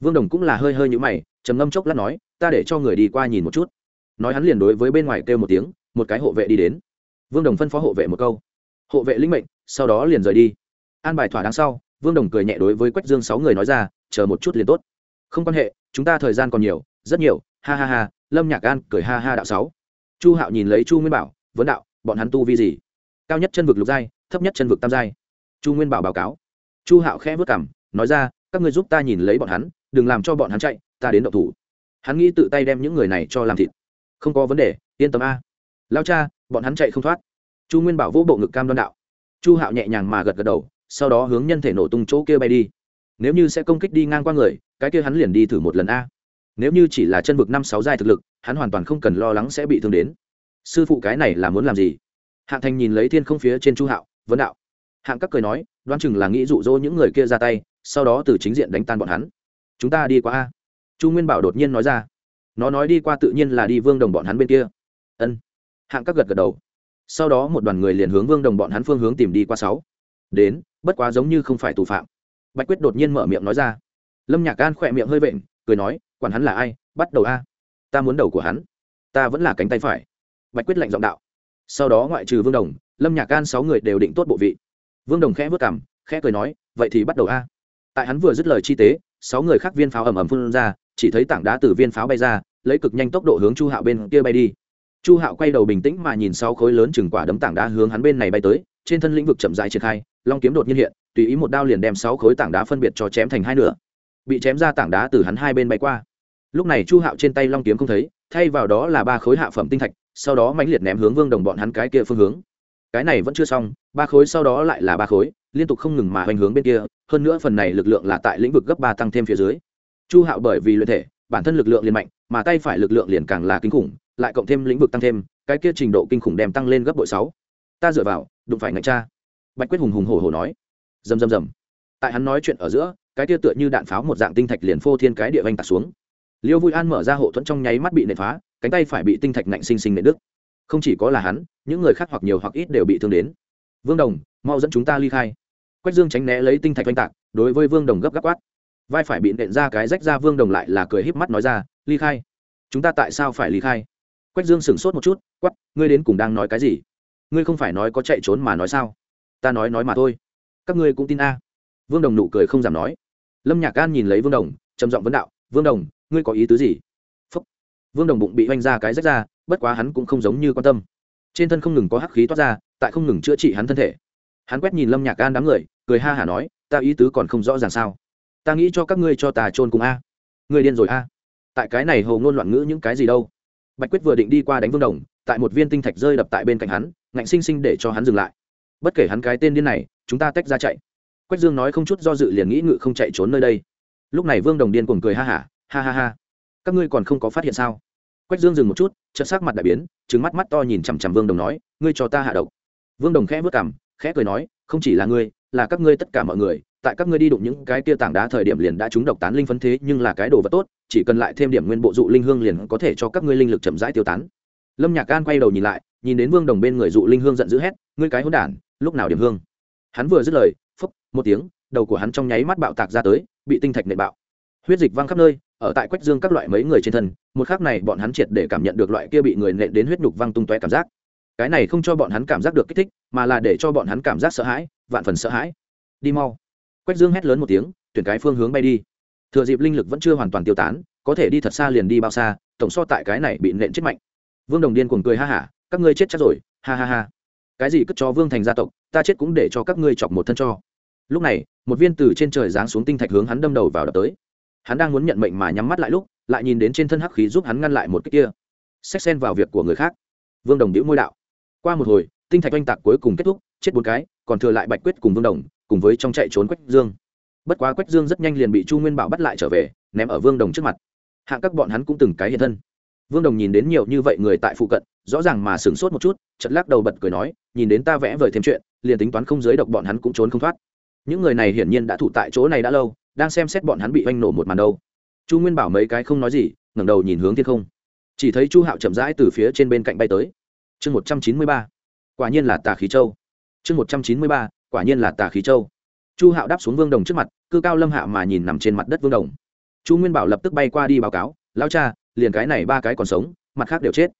Vương đồng cũng là hơi hơi nhũ mày, trầm ngâm chốc lát nói, ta để cho người đi qua nhìn một chút. Nói hắn liền đối với bên ngoài kêu một tiếng, một cái hộ vệ đi đến. Vương đồng phân phó hộ vệ một câu. Hộ vệ linh mệnh, sau đó liền rời đi. An bài thỏa đáng sau, vương đồng cười nhẹ đối với quách dương sáu người nói ra, chờ một chút liền tốt. Không quan hệ, chúng ta thời gian còn nhiều, rất nhiều, ha ha ha. Lâm nhạc an cười ha ha đạo sáu. Chu hạo nhìn lấy chu nguyên bảo, vấn đạo, bọn hắn tu vi gì? Cao nhất chân vực lục giai, thấp nhất chân vực tam giai chu nguyên bảo báo cáo chu hạo khẽ vất cảm, nói ra, các ngươi giúp ta nhìn lấy bọn hắn, đừng làm cho bọn hắn chạy, ta đến động thủ. hắn nghĩ tự tay đem những người này cho làm thịt. không có vấn đề, yên tâm a. lao cha, bọn hắn chạy không thoát. chu nguyên bảo vỗ bộ ngực cam đoan đạo. chu hạo nhẹ nhàng mà gật gật đầu, sau đó hướng nhân thể nổ tung chỗ kia bay đi. nếu như sẽ công kích đi ngang qua người, cái kia hắn liền đi thử một lần a. nếu như chỉ là chân vực năm sáu giai thực lực, hắn hoàn toàn không cần lo lắng sẽ bị thương đến. sư phụ cái này là muốn làm gì? Hạ thành nhìn lấy thiên không phía trên chu hạo, vấn đạo hạng các cười nói, đoán chừng là nghĩ dụ dỗ những người kia ra tay, sau đó từ chính diện đánh tan bọn hắn. Chúng ta đi qua a. Chu nguyên bảo đột nhiên nói ra. Nó nói đi qua tự nhiên là đi vương đồng bọn hắn bên kia. Ân. Hạng các gật gật đầu. Sau đó một đoàn người liền hướng vương đồng bọn hắn phương hướng tìm đi qua sáu. Đến, bất quá giống như không phải tù phạm. Bạch quyết đột nhiên mở miệng nói ra. Lâm nhạc gan khỏe miệng hơi vện, cười nói, quản hắn là ai, bắt đầu a. Ta muốn đầu của hắn. Ta vẫn là cánh tay phải. Bạch quyết lệnh giọng đạo. Sau đó ngoại trừ vương đồng, lâm nhạc gan sáu người đều định tốt bộ vị vương đồng khẽ vất cảm khẽ cười nói, vậy thì bắt đầu a. Tại hắn vừa dứt lời chi tế, sáu người khác viên pháo ầm ầm phun ra, chỉ thấy tảng đá từ viên pháo bay ra, lấy cực nhanh tốc độ hướng chu hạo bên kia bay đi. Chu hạo quay đầu bình tĩnh mà nhìn sáu khối lớn chừng quả đấm tảng đá hướng hắn bên này bay tới, trên thân lĩnh vực chậm dài triển khai, long kiếm đột nhiên hiện, tùy ý một đao liền đem sáu khối tảng đá phân biệt cho chém thành hai nửa. Bị chém ra tảng đá từ hắn hai bên bay qua. Lúc này chu hạo trên tay long kiếm không thấy, thay vào đó là ba khối hạ phẩm tinh thạch, sau đó mãnh liệt ném hướng vương đồng bọn hắn cái kia phương hướng cái này vẫn chưa xong, ba khối sau đó lại là ba khối, liên tục không ngừng mà hoành hướng bên kia, hơn nữa phần này lực lượng là tại lĩnh vực gấp ba tăng thêm phía dưới. Chu hạo bởi vì luyện thể, bản thân lực lượng liền mạnh, mà tay phải lực lượng liền càng là kinh khủng, lại cộng thêm lĩnh vực tăng thêm, cái kia trình độ kinh khủng đem tăng lên gấp bội sáu. Ta dựa vào, đụng phải ngạch cha. Bạch quyết hùng hùng hổ hổ nói. Rầm rầm rầm. Tại hắn nói chuyện ở giữa, cái kia tựa như đạn pháo một dạng tinh thạch liền phô thiên cái địa vanh tạt xuống. Liêu vui an mở ra hộ thuẫn trong nháy mắt bị nện phá, cánh tay phải bị tinh thạch nạnh sinh sinh nện đứt không chỉ có là hắn, những người khác hoặc nhiều hoặc ít đều bị thương đến. Vương đồng, mau dẫn chúng ta ly khai. Quách dương tránh né lấy tinh thạch oanh tạc, đối với vương đồng gấp gáp quát. Vai phải bị nện ra cái rách ra, vương đồng lại là cười híp mắt nói ra, ly khai. Chúng ta tại sao phải ly khai? Quách dương sửng sốt một chút quắp ngươi đến cùng đang nói cái gì? Ngươi không phải nói có chạy trốn mà nói sao? Ta nói nói mà thôi. Các ngươi cũng tin a. Vương đồng nụ cười không giảm nói. Lâm nhạc An nhìn lấy vương đồng, trầm giọng vấn đạo, vương đồng, ngươi có ý tứ gì? Phúc. vương đồng bụng bị oanh ra cái rách ra bất quá hắn cũng không giống như quan tâm. Trên thân không ngừng có hắc khí toát ra, tại không ngừng chữa trị hắn thân thể. Hắn quét nhìn lâm nhạc an đám người, cười ha hả nói, ta ý tứ còn không rõ ràng sao? Ta nghĩ cho các ngươi cho tà trôn cùng a. Người điên rồi a. Tại cái này hầu ngôn loạn ngữ những cái gì đâu? Bạch quyết vừa định đi qua đánh vương đồng, tại một viên tinh thạch rơi đập tại bên cạnh hắn, ngạnh sinh sinh để cho hắn dừng lại. Bất kể hắn cái tên điên này, chúng ta tách ra chạy. Quách dương nói không chút do dự liền nghĩ ngự không chạy trốn nơi đây. Lúc này vương đồng điên cuồng cười ha hả, ha ha ha. Các ngươi còn không có phát hiện sao? Quách dương dừng một chút, chợt sắc mặt đại biến trứng mắt mắt to nhìn chằm chằm vương đồng nói, ngươi cho ta hạ độc. Vương đồng khẽ vớt cảm khẽ cười nói, không chỉ là ngươi, là các ngươi tất cả mọi người, tại các ngươi đi đụng những cái kia tảng đá thời điểm liền đã trúng độc tán linh phấn thế, nhưng là cái đồ vật tốt, chỉ cần lại thêm điểm nguyên bộ dụ linh hương liền có thể cho các ngươi linh lực chậm rãi tiêu tán. Lâm nhạc an quay đầu nhìn lại, nhìn đến vương đồng bên người dụ linh hương giận dữ hét, ngươi cái hỗn đản, lúc nào điểm hương? Hắn vừa dứt lời, phốc, một tiếng, đầu của hắn trong nháy mắt bạo tạc ra tới, bị tinh thạch nệ bạo. Huyết dịch văng khắp nơi ở tại quách dương các loại mấy người trên thân, một khác này bọn hắn triệt để cảm nhận được loại kia bị người nện đến huyết nhục văng tung toe cảm giác. Cái này không cho bọn hắn cảm giác được kích thích, mà là để cho bọn hắn cảm giác sợ hãi, vạn phần sợ hãi. Đi mau. Quách dương hét lớn một tiếng, tuyển cái phương hướng bay đi. Thừa dịp linh lực vẫn chưa hoàn toàn tiêu tán, có thể đi thật xa liền đi bao xa, tổng so tại cái này bị nện chết mạnh. Vương đồng điên cuồng cười ha hả, các ngươi chết chắc rồi, ha ha ha. Cái gì cất cho vương thành gia tộc, ta chết cũng để cho các ngươi chọc một thân cho. Lúc này, một viên từ trên trời giáng xuống tinh thạch hướng hắn đâm đầu vào đập tới hắn đang muốn nhận mệnh mà nhắm mắt lại lúc, lại nhìn đến trên thân hắc khí giúp hắn ngăn lại một cái kia. Xét xen vào việc của người khác. Vương đồng đĩu môi đạo. Qua một hồi, tinh thạch oanh tạc cuối cùng kết thúc, chết bốn cái, còn thừa lại bạch quyết cùng vương đồng, cùng với trong chạy trốn quách dương. Bất quá quách dương rất nhanh liền bị chu nguyên bảo bắt lại trở về, ném ở vương đồng trước mặt. Hạng các bọn hắn cũng từng cái hiện thân. Vương đồng nhìn đến nhiều như vậy người tại phụ cận, rõ ràng mà sửng sốt một chút chật lắc đầu bật cười nói, nhìn đến ta vẽ vời thêm chuyện, liền tính toán không giới độc bọn hắn cũng trốn không thoát. Những người này hiển nhiên đã thủ tại chỗ này đã lâu đang xem xét bọn hắn bị oanh nổ một màn đâu. Chu nguyên bảo mấy cái không nói gì, ngẩng đầu nhìn hướng thiên không. Chỉ thấy chu hạo chậm rãi từ phía trên bên cạnh bay tới. Chương một trăm chín mươi ba, quả nhiên là tà khí châu. Chương một trăm chín mươi ba, quả nhiên là tà khí châu. Chu hạo đáp xuống vương đồng trước mặt, cư cao lâm hạ mà nhìn nằm trên mặt đất vương đồng. Chu nguyên bảo lập tức bay qua đi báo cáo lao cha, liền cái này ba cái còn sống, mặt khác đều chết.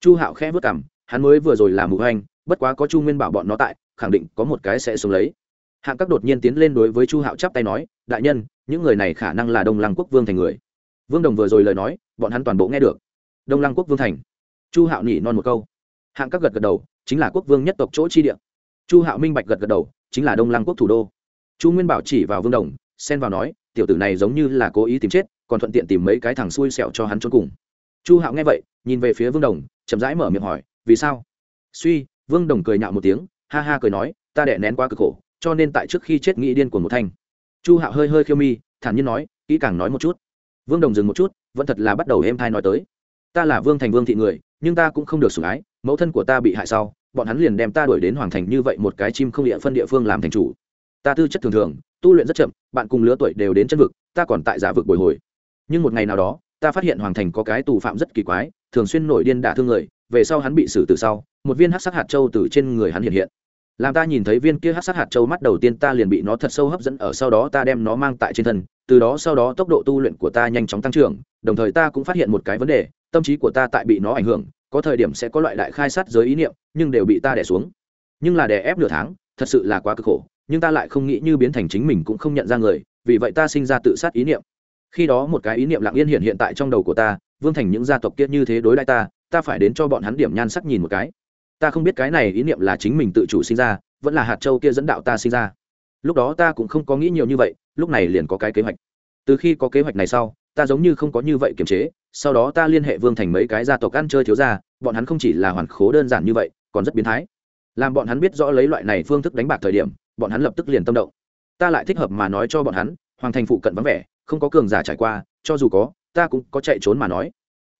Chu hạo khẽ vớt cảm hắn mới vừa rồi làm mù hoành, bất quá có chu nguyên bảo bọn nó tại, khẳng định có một cái sẽ xuống lấy. Hạng các đột nhiên tiến lên đối với chu hạo chắp tay nói đại nhân, những người này khả năng là đông lăng quốc vương thành người. Vương đồng vừa rồi lời nói, bọn hắn toàn bộ nghe được. Đông lăng quốc vương thành. Chu hạo nhỉ non một câu. Hạng các gật gật đầu, chính là quốc vương nhất tộc chỗ chi địa. Chu hạo minh bạch gật gật đầu, chính là đông lăng quốc thủ đô. Chu nguyên bảo chỉ vào vương đồng, xen vào nói, tiểu tử này giống như là cố ý tìm chết, còn thuận tiện tìm mấy cái thằng xui xẹo cho hắn trốn cùng. Chu hạo nghe vậy, nhìn về phía vương đồng, chậm rãi mở miệng hỏi, vì sao? Suy, vương đồng cười nhạo một tiếng, ha ha cười nói, ta đẻ nén quá cực khổ, cho nên tại trước khi chết nghĩ điên của một thanh chu hạo hơi hơi khiêu mi, thản nhiên nói, kỹ càng nói một chút. Vương đồng dừng một chút, vẫn thật là bắt đầu em thai nói tới. Ta là vương thành vương thị người, nhưng ta cũng không được sủng ái, mẫu thân của ta bị hại sau, bọn hắn liền đem ta đuổi đến hoàng thành như vậy một cái chim không địa phân địa phương làm thành chủ. Ta tư chất thường thường, tu luyện rất chậm, bạn cùng lứa tuổi đều đến chân vực, ta còn tại giả vực bồi hồi. Nhưng một ngày nào đó, ta phát hiện hoàng thành có cái tù phạm rất kỳ quái, thường xuyên nổi điên đả thương người, về sau hắn bị xử từ sau, một viên hát sắc hạt châu từ trên người hắn hiện hiện làm ta nhìn thấy viên kia hát sát hạt châu mắt đầu tiên ta liền bị nó thật sâu hấp dẫn, ở sau đó ta đem nó mang tại trên thân, từ đó sau đó tốc độ tu luyện của ta nhanh chóng tăng trưởng, đồng thời ta cũng phát hiện một cái vấn đề, tâm trí của ta tại bị nó ảnh hưởng, có thời điểm sẽ có loại đại khai sát giới ý niệm, nhưng đều bị ta đẻ xuống. Nhưng là đè ép nửa tháng, thật sự là quá cực khổ, nhưng ta lại không nghĩ như biến thành chính mình cũng không nhận ra người, vì vậy ta sinh ra tự sát ý niệm. Khi đó một cái ý niệm lặng yên hiện hiện tại trong đầu của ta, vương thành những gia tộc kia như thế đối lại ta ta phải đến cho bọn hắn điểm nhan sắc nhìn một cái ta không biết cái này ý niệm là chính mình tự chủ sinh ra, vẫn là hạt châu kia dẫn đạo ta sinh ra. Lúc đó ta cũng không có nghĩ nhiều như vậy, lúc này liền có cái kế hoạch. Từ khi có kế hoạch này sau, ta giống như không có như vậy kiềm chế, sau đó ta liên hệ vương thành mấy cái gia tộc ăn chơi thiếu gia, bọn hắn không chỉ là hoàn khố đơn giản như vậy, còn rất biến thái. Làm bọn hắn biết rõ lấy loại này phương thức đánh bạc thời điểm, bọn hắn lập tức liền tâm động. Ta lại thích hợp mà nói cho bọn hắn, hoàng thành phụ cận vắng vẻ, không có cường giả trải qua, cho dù có, ta cũng có chạy trốn mà nói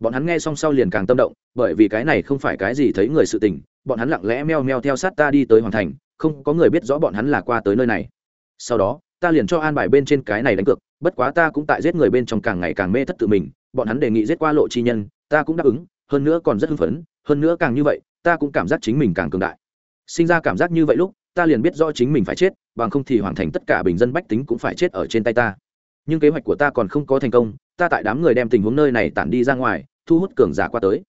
bọn hắn nghe xong sau liền càng tâm động, bởi vì cái này không phải cái gì thấy người sự tình, bọn hắn lặng lẽ meo meo theo sát ta đi tới hoàng thành, không có người biết rõ bọn hắn là qua tới nơi này. Sau đó, ta liền cho an bài bên trên cái này đánh cược, bất quá ta cũng tại giết người bên trong càng ngày càng mê thất tự mình, bọn hắn đề nghị giết qua lộ chi nhân, ta cũng đáp ứng, hơn nữa còn rất hưng phấn, hơn nữa càng như vậy, ta cũng cảm giác chính mình càng cường đại. Sinh ra cảm giác như vậy lúc, ta liền biết rõ chính mình phải chết, bằng không thì hoàn thành tất cả bình dân bách tính cũng phải chết ở trên tay ta. Nhưng kế hoạch của ta còn không có thành công ta tại đám người đem tình huống nơi này tản đi ra ngoài, thu hút cường giả qua tới.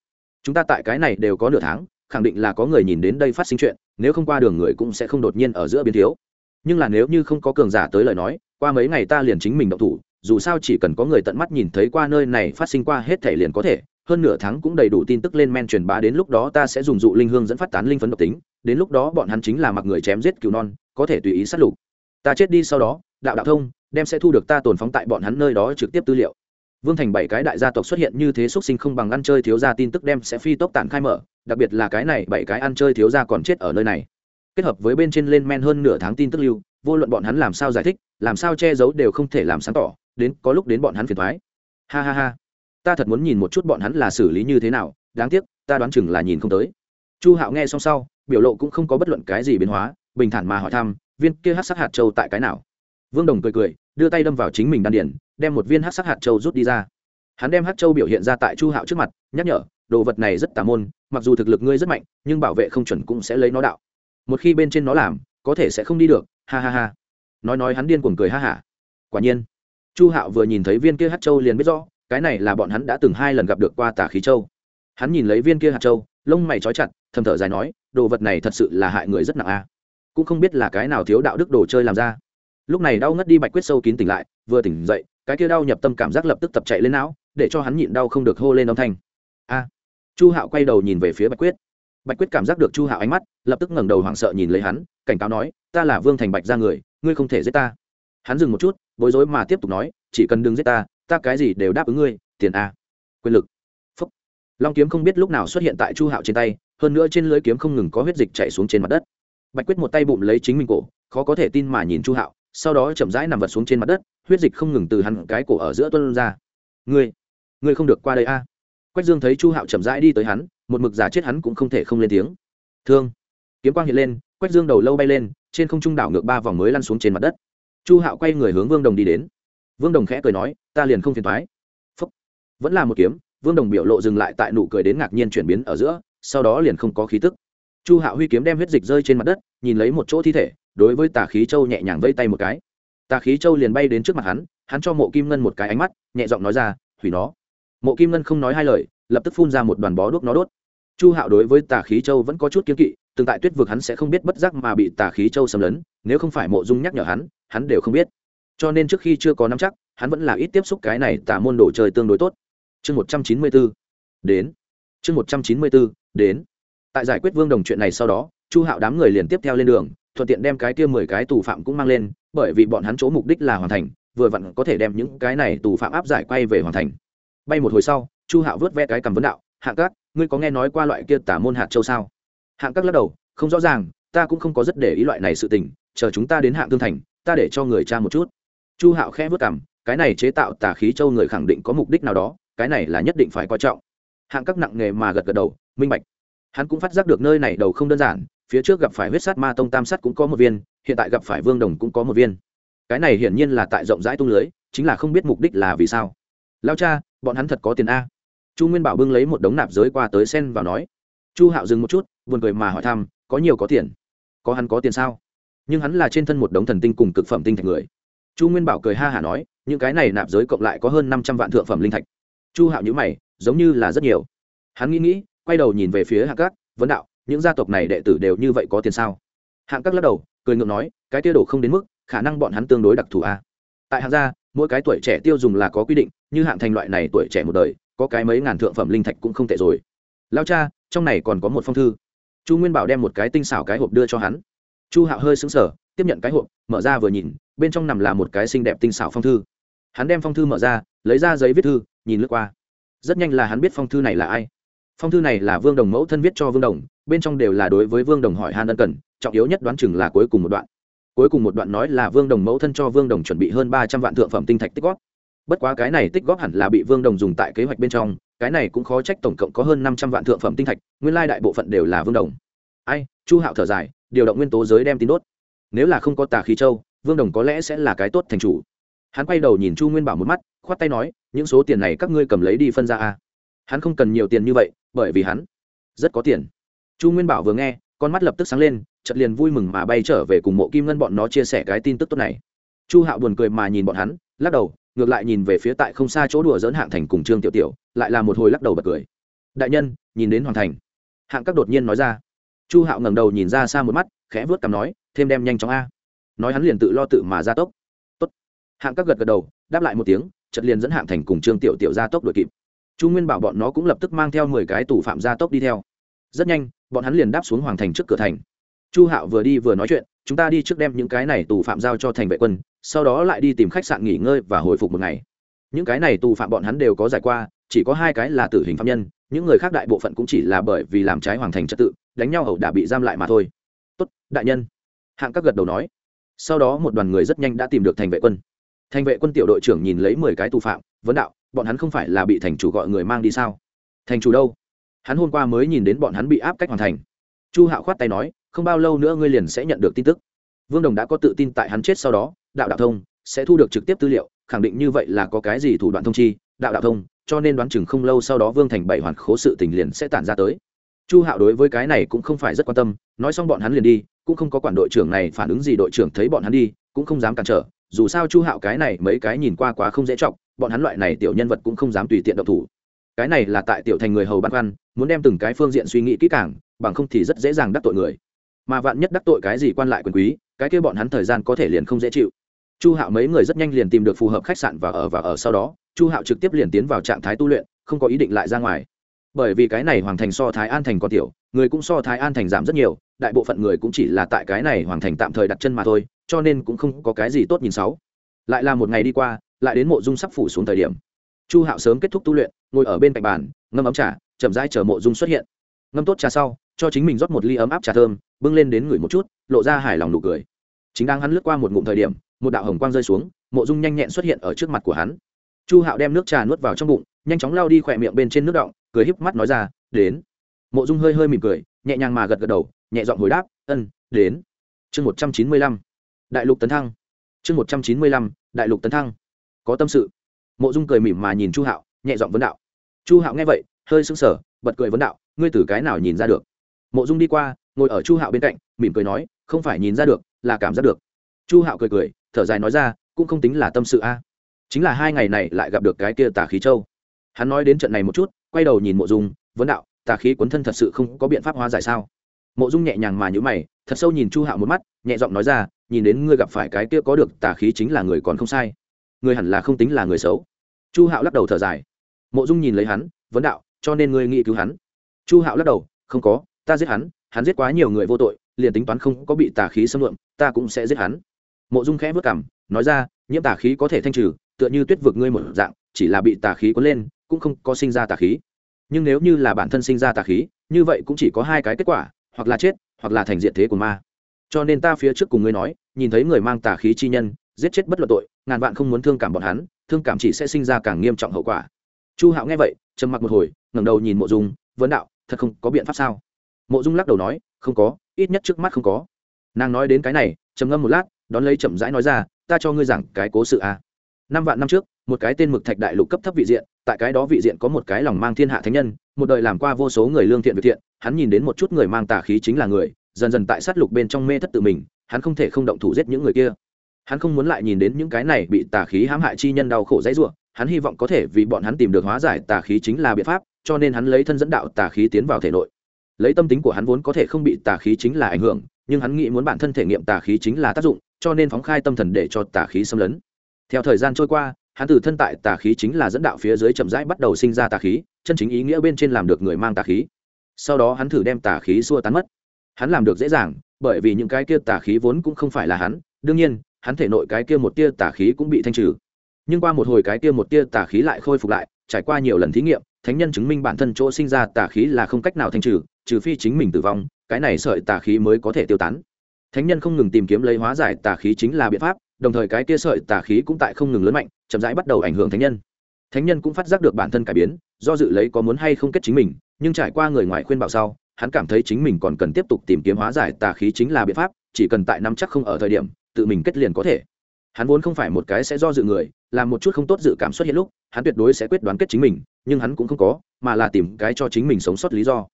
Chúng ta tại cái này đều có nửa tháng, khẳng định là có người nhìn đến đây phát sinh chuyện, nếu không qua đường người cũng sẽ không đột nhiên ở giữa biến thiếu. Nhưng là nếu như không có cường giả tới lời nói, qua mấy ngày ta liền chính mình động thủ, dù sao chỉ cần có người tận mắt nhìn thấy qua nơi này phát sinh qua hết thể liền có thể. Hơn nửa tháng cũng đầy đủ tin tức lên men truyền bá đến lúc đó ta sẽ dùng dụ linh hương dẫn phát tán linh phấn độc tính, đến lúc đó bọn hắn chính là mặc người chém giết cứu non, có thể tùy ý sát lục. Ta chết đi sau đó, đạo đạo thông, đem sẽ thu được ta tồn phóng tại bọn hắn nơi đó trực tiếp tư liệu vương thành bảy cái đại gia tộc xuất hiện như thế xuất sinh không bằng ăn chơi thiếu gia tin tức đem sẽ phi tốc tản khai mở, đặc biệt là cái này bảy cái ăn chơi thiếu gia còn chết ở nơi này. Kết hợp với bên trên lên men hơn nửa tháng tin tức lưu, vô luận bọn hắn làm sao giải thích, làm sao che giấu đều không thể làm sáng tỏ, đến có lúc đến bọn hắn phiền thoái ha ha ha. Ta thật muốn nhìn một chút bọn hắn là xử lý như thế nào, đáng tiếc, ta đoán chừng là nhìn không tới. Chu hạo nghe xong sau, biểu lộ cũng không có bất luận cái gì biến hóa, bình thản mà hỏi thăm, viên kia hát sát hạt châu tại cái nào? Vương đồng cười cười, đưa tay đâm vào chính mình đan điển đem một viên hát sắc hạt châu rút đi ra. Hắn đem hát châu biểu hiện ra tại chu hạo trước mặt, nhắc nhở, đồ vật này rất tà môn, mặc dù thực lực ngươi rất mạnh, nhưng bảo vệ không chuẩn cũng sẽ lấy nó đạo. Một khi bên trên nó làm, có thể sẽ không đi được, ha ha ha. Nói nói hắn điên cuồng cười ha hả. Quả nhiên, chu hạo vừa nhìn thấy viên kia hát châu liền biết rõ, cái này là bọn hắn đã từng hai lần gặp được qua tà khí châu. Hắn nhìn lấy viên kia hạt châu, lông mày trói chặt, thầm thở dài nói, đồ vật này thật sự là hại người rất nặng a. Cũng không biết là cái nào thiếu đạo đức đồ chơi làm ra. Lúc này đau ngất đi bạch quyết sâu kín tỉnh lại, vừa tỉnh dậy cái kia đau nhập tâm cảm giác lập tức tập chạy lên não, để cho hắn nhịn đau không được hô lên âm thanh. A. Chu hạo quay đầu nhìn về phía bạch quyết. Bạch quyết cảm giác được chu hạo ánh mắt, lập tức ngẩng đầu hoảng sợ nhìn lấy hắn, cảnh cáo nói, ta là vương thành bạch ra người, ngươi không thể giết ta. Hắn dừng một chút, bối rối mà tiếp tục nói, chỉ cần đừng giết ta ta cái gì đều đáp ứng ngươi, tiền a. Quyền lực. Phúc. Long kiếm không biết lúc nào xuất hiện tại chu hạo trên tay, hơn nữa trên lưới kiếm không ngừng có huyết dịch chảy xuống trên mặt đất. Bạch quyết một tay bụng lấy chính mình cổ, khó có thể tin mà nhìn chu hạo, sau đó chậm rãi nằm vật xuống trên mặt đất huyết dịch không ngừng từ hắn cái cổ ở giữa tuân ra. Ngươi ngươi không được qua đây a. Quách dương thấy chu hạo chậm rãi đi tới hắn, một mực giả chết hắn cũng không thể không lên tiếng. Thương. Kiếm quang hiện lên, quách dương đầu lâu bay lên, trên không trung đảo ngược ba vòng mới lăn xuống trên mặt đất. Chu hạo quay người hướng vương đồng đi đến. Vương đồng khẽ cười nói, ta liền không phiền thoái phúc. Vẫn là một kiếm, vương đồng biểu lộ dừng lại tại nụ cười đến ngạc nhiên chuyển biến ở giữa, sau đó liền không có khí tức. Chu hạo huy kiếm đem huyết dịch rơi trên mặt đất, nhìn lấy một chỗ thi thể, đối với tà khí châu nhẹ nhàng vây tay một cái tà khí châu liền bay đến trước mặt hắn hắn cho mộ kim ngân một cái ánh mắt, nhẹ giọng nói ra, hủy nó. Mộ kim ngân không nói hai lời, lập tức phun ra một đoàn bó đuốc nó đốt. Chu hạo đối với tà khí châu vẫn có chút kiếm kỵ, từng tại tuyết vực hắn sẽ không biết bất giác mà bị tà khí châu xâm lấn, nếu không phải mộ dung nhắc nhở hắn hắn đều không biết. Cho nên trước khi chưa có nắm chắc, hắn vẫn là ít tiếp xúc cái này tà môn đồ chơi tương đối tốt. Chương một trăm chín mươi bốn đến. Chương một trăm chín mươi bốn đến. Tại giải quyết vương đồng chuyện này sau đó, chu hạo đám người liền tiếp theo lên đường, thuận tiện đem cái kia mười cái tù phạm cũng mang lên bởi vì bọn hắn chỗ mục đích là hoàn thành, vừa vặn có thể đem những cái này tù phạm áp giải quay về hoàn thành. Bay một hồi sau, chu hạo vớt ve cái cầm vấn đạo, hạng các, ngươi có nghe nói qua loại kia tả môn hạt châu sao? Hạng các lắc đầu, không rõ ràng, ta cũng không có rất để ý loại này sự tình, chờ chúng ta đến hạng tương thành, ta để cho người cha một chút. Chu hạo khẽ vớt cảm cái này chế tạo tà khí châu người khẳng định có mục đích nào đó, cái này là nhất định phải coi trọng. Hạng các nặng nghề mà gật gật đầu, minh bạch. Hắn cũng phát giác được nơi này đầu không đơn giản phía trước gặp phải huyết sát ma tông tam sát cũng có một viên, hiện tại gặp phải vương đồng cũng có một viên. Cái này hiển nhiên là tại rộng rãi tung lưới, chính là không biết mục đích là vì sao. Lao cha, bọn hắn thật có tiền a. Chu nguyên bảo bưng lấy một đống nạp giới qua tới sen và nói. Chu hạo dừng một chút, buồn cười mà hỏi thăm, có nhiều có tiền? Có hắn có tiền sao? Nhưng hắn là trên thân một đống thần tinh cùng cực phẩm tinh thạch người. Chu nguyên bảo cười ha hả nói, những cái này nạp giới cộng lại có hơn năm trăm vạn thượng phẩm linh thạch. Chu hạo nhữ mày, giống như là rất nhiều. Hắn nghĩ nghĩ, quay đầu nhìn về phía hạ cát vấn đạo những gia tộc này đệ tử đều như vậy có tiền sao? Hạng các lắc đầu, cười ngượng nói, cái tiêu đổ không đến mức, khả năng bọn hắn tương đối đặc thù a. Tại hạng gia, mỗi cái tuổi trẻ tiêu dùng là có quy định, như hạng thành loại này tuổi trẻ một đời, có cái mấy ngàn thượng phẩm linh thạch cũng không tệ rồi. Lao cha, trong này còn có một phong thư. Chu nguyên bảo đem một cái tinh xảo cái hộp đưa cho hắn. Chu hạo hơi xứng sở tiếp nhận cái hộp, mở ra vừa nhìn, bên trong nằm là một cái xinh đẹp tinh xảo phong thư. Hắn đem phong thư mở ra, lấy ra giấy viết thư, nhìn lướt qua. Rất nhanh là hắn biết phong thư này là ai. Phong thư này là vương đồng mẫu thân viết cho vương đồng bên trong đều là đối với vương đồng hỏi han ân cần, trọng yếu nhất đoán chừng là cuối cùng một đoạn. Cuối cùng một đoạn nói là vương đồng mẫu thân cho vương đồng chuẩn bị hơn ba trăm vạn thượng phẩm tinh thạch tích góp. Bất quá cái này tích góp hẳn là bị vương đồng dùng tại kế hoạch bên trong, cái này cũng khó trách tổng cộng có hơn năm trăm vạn thượng phẩm tinh thạch, nguyên lai đại bộ phận đều là vương đồng. Ai, chu hạo thở dài, điều động nguyên tố giới đem tín đốt. Nếu là không có tà khí châu, vương đồng có lẽ sẽ là cái tốt thành chủ. Hắn quay đầu nhìn chu nguyên bảo một mắt, khoát tay nói, những số tiền này các ngươi cầm lấy đi phân ra a. Hắn không cần nhiều tiền như vậy, bởi vì hắn rất có tiền chu nguyên bảo vừa nghe, con mắt lập tức sáng lên chật liền vui mừng mà bay trở về cùng mộ kim ngân bọn nó chia sẻ cái tin tức tốt này. Chu hạo buồn cười mà nhìn bọn hắn, lắc đầu, ngược lại nhìn về phía tại không xa chỗ đùa dỡn hạng thành cùng trương tiểu tiểu, lại là một hồi lắc đầu bật cười. Đại nhân, nhìn đến hoàng thành. Hạng các đột nhiên nói ra. Chu hạo ngẩng đầu nhìn ra xa một mắt, khẽ vớt cằm nói, thêm đem nhanh chóng a. Nói hắn liền tự lo tự mà ra tốc. Tốt. hạng các gật gật đầu, đáp lại một tiếng chật liền dẫn hạng thành cùng trương tiểu tiểu ra tốc đuổi kịp. Chu nguyên bảo bọn nó cũng lập tức mang theo mười cái tù phạm ra tốc đi theo rất nhanh, bọn hắn liền đáp xuống hoàng thành trước cửa thành. Chu hạo vừa đi vừa nói chuyện, chúng ta đi trước đem những cái này tù phạm giao cho thành vệ quân, sau đó lại đi tìm khách sạn nghỉ ngơi và hồi phục một ngày. Những cái này tù phạm bọn hắn đều có giải qua, chỉ có hai cái là tử hình phạm nhân, những người khác đại bộ phận cũng chỉ là bởi vì làm trái hoàng thành trật tự, đánh nhau ẩu đả bị giam lại mà thôi. Tốt, đại nhân. Hạng các gật đầu nói. Sau đó một đoàn người rất nhanh đã tìm được thành vệ quân. Thành vệ quân tiểu đội trưởng nhìn lấy mười cái tù phạm, vấn đạo, bọn hắn không phải là bị thành chủ gọi người mang đi sao? Thành chủ đâu? Hắn hôm qua mới nhìn đến bọn hắn bị áp cách hoàn thành. Chu hạo khoát tay nói, không bao lâu nữa ngươi liền sẽ nhận được tin tức. Vương đồng đã có tự tin tại hắn chết sau đó, đạo đạo thông sẽ thu được trực tiếp tư liệu, khẳng định như vậy là có cái gì thủ đoạn thông chi, đạo đạo thông, cho nên đoán chừng không lâu sau đó vương thành bảy hoàn khố sự tình liền sẽ tản ra tới. Chu hạo đối với cái này cũng không phải rất quan tâm, nói xong bọn hắn liền đi, cũng không có quản đội trưởng này phản ứng gì đội trưởng thấy bọn hắn đi, cũng không dám cản trở, dù sao chu hạo cái này mấy cái nhìn qua quá không dễ trọng bọn hắn loại này tiểu nhân vật cũng không dám tùy tiện động thủ cái này là tại tiểu thành người hầu băn khoăn, muốn đem từng cái phương diện suy nghĩ kỹ càng, bằng không thì rất dễ dàng đắc tội người. Mà vạn nhất đắc tội cái gì quan lại quyền quý, cái kia bọn hắn thời gian có thể liền không dễ chịu. Chu hạo mấy người rất nhanh liền tìm được phù hợp khách sạn và ở và ở sau đó, chu hạo trực tiếp liền tiến vào trạng thái tu luyện, không có ý định lại ra ngoài. Bởi vì cái này hoàng thành so thái an thành còn tiểu, người cũng so thái an thành giảm rất nhiều, đại bộ phận người cũng chỉ là tại cái này hoàng thành tạm thời đặt chân mà thôi, cho nên cũng không có cái gì tốt nhìn sáu lại là một ngày đi qua, lại đến mộ dung sắp phủ xuống thời điểm. Chu hạo sớm kết thúc tu luyện ngồi ở bên cạnh bàn, ngâm ấm trà, chậm rãi chờ mộ dung xuất hiện. Ngâm tốt trà sau, cho chính mình rót một ly ấm áp trà thơm, bưng lên đến ngửi một chút, lộ ra hài lòng nụ cười. Chính đang hắn lướt qua một ngụm thời điểm, một đạo hồng quang rơi xuống, mộ dung nhanh nhẹn xuất hiện ở trước mặt của hắn. Chu hạo đem nước trà nuốt vào trong bụng, nhanh chóng lao đi khỏe miệng bên trên nước động cười híp mắt nói ra, đến. Mộ dung hơi hơi mỉm cười, nhẹ nhàng mà gật gật đầu, nhẹ giọng hồi đáp, ân, đến. Chương một trăm chín mươi lăm. Đại lục tấn thăng. Chương một trăm chín mươi lăm, đại lục tấn thăng. Có tâm sự. Mộ dung cười mỉm mà nhìn chu hạo nhẹ giọng vấn đạo. Chu hạo nghe vậy, hơi sững sờ, bật cười vấn đạo, ngươi từ cái nào nhìn ra được? Mộ dung đi qua, ngồi ở chu hạo bên cạnh, mỉm cười nói, không phải nhìn ra được, là cảm giác được. Chu hạo cười cười, thở dài nói ra, cũng không tính là tâm sự a. Chính là hai ngày này lại gặp được cái kia tà khí châu. Hắn nói đến trận này một chút, quay đầu nhìn mộ dung, vấn đạo, tà khí cuốn thân thật sự không có biện pháp hóa giải sao? Mộ dung nhẹ nhàng mà nhữ mày, thật sâu nhìn chu hạo một mắt, nhẹ giọng nói ra, nhìn đến ngươi gặp phải cái kia có được tà khí chính là người còn không sai. Người hẳn là không tính là người xấu. Chu hạo lắc đầu thở dài mộ dung nhìn lấy hắn, vấn đạo, cho nên ngươi nghĩ cứu hắn. Chu hạo lắc đầu, không có, ta giết hắn hắn giết quá nhiều người vô tội, liền tính toán không có bị tà khí xâm lượm, ta cũng sẽ giết hắn. Mộ dung khẽ vất cảm nói ra, nhiễm tà khí có thể thanh trừ, tựa như tuyết vực ngươi một dạng, chỉ là bị tà khí cuốn lên, cũng không có sinh ra tà khí. Nhưng nếu như là bản thân sinh ra tà khí, như vậy cũng chỉ có hai cái kết quả, hoặc là chết, hoặc là thành diện thế của ma. Cho nên ta phía trước cùng ngươi nói, nhìn thấy người mang tà khí chi nhân, giết chết bất luận tội, ngàn vạn không muốn thương cảm bọn hắn, thương cảm chỉ sẽ sinh ra càng nghiêm trọng hậu quả chu hạo nghe vậy, trầm mặc một hồi, ngẩng đầu nhìn mộ dung, vấn đạo, thật không có biện pháp sao? Mộ dung lắc đầu nói, không có, ít nhất trước mắt không có. Nàng nói đến cái này, trầm ngâm một lát, đón lấy chậm rãi nói ra, ta cho ngươi giảng cái cố sự a à. năm vạn năm trước, một cái tên mực thạch đại lục cấp thấp vị diện, tại cái đó vị diện có một cái lòng mang thiên hạ thánh nhân, một đời làm qua vô số người lương thiện việc thiện, hắn nhìn đến một chút người mang tà khí chính là người, dần dần tại sát lục bên trong mê thất tự mình, hắn không thể không động thủ giết những người kia. Hắn không muốn lại nhìn đến những cái này bị tà khí hãm hại chi nhân đau khổ dãy ruộng hắn hy vọng có thể vì bọn hắn tìm được hóa giải tà khí chính là biện pháp, cho nên hắn lấy thân dẫn đạo tà khí tiến vào thể nội. Lấy tâm tính của hắn vốn có thể không bị tà khí chính là ảnh hưởng, nhưng hắn nghĩ muốn bản thân thể nghiệm tà khí chính là tác dụng, cho nên phóng khai tâm thần để cho tà khí xâm lấn. Theo thời gian trôi qua, hắn từ thân tại tà khí chính là dẫn đạo phía dưới chậm rãi bắt đầu sinh ra tà khí, chân chính ý nghĩa bên trên làm được người mang tà khí. Sau đó hắn thử đem tà khí xua tán mất. Hắn làm được dễ dàng, bởi vì những cái kia tà khí vốn cũng không phải là hắn, đương nhiên, hắn thể nội cái kia một tia tà khí cũng bị thanh trừ nhưng qua một hồi cái kia một tia tà khí lại khôi phục lại, trải qua nhiều lần thí nghiệm, thánh nhân chứng minh bản thân chỗ sinh ra tà khí là không cách nào thanh trừ trừ phi chính mình tử vong, cái này sợi tà khí mới có thể tiêu tán. Thánh nhân không ngừng tìm kiếm lấy hóa giải tà khí chính là biện pháp, đồng thời cái kia sợi tà khí cũng tại không ngừng lớn mạnh, chậm rãi bắt đầu ảnh hưởng thánh nhân. Thánh nhân cũng phát giác được bản thân cải biến, do dự lấy có muốn hay không kết chính mình, nhưng trải qua người ngoài khuyên bảo sau, hắn cảm thấy chính mình còn cần tiếp tục tìm kiếm hóa giải tà khí chính là biện pháp, chỉ cần tại năm chắc không ở thời điểm, tự mình kết liền có thể. Hắn vốn không phải một cái sẽ do dự người làm một chút không tốt dự cảm xuất hiện lúc, hắn tuyệt đối sẽ quyết đoán kết chính mình, nhưng hắn cũng không có, mà là tìm cái cho chính mình sống sót lý do.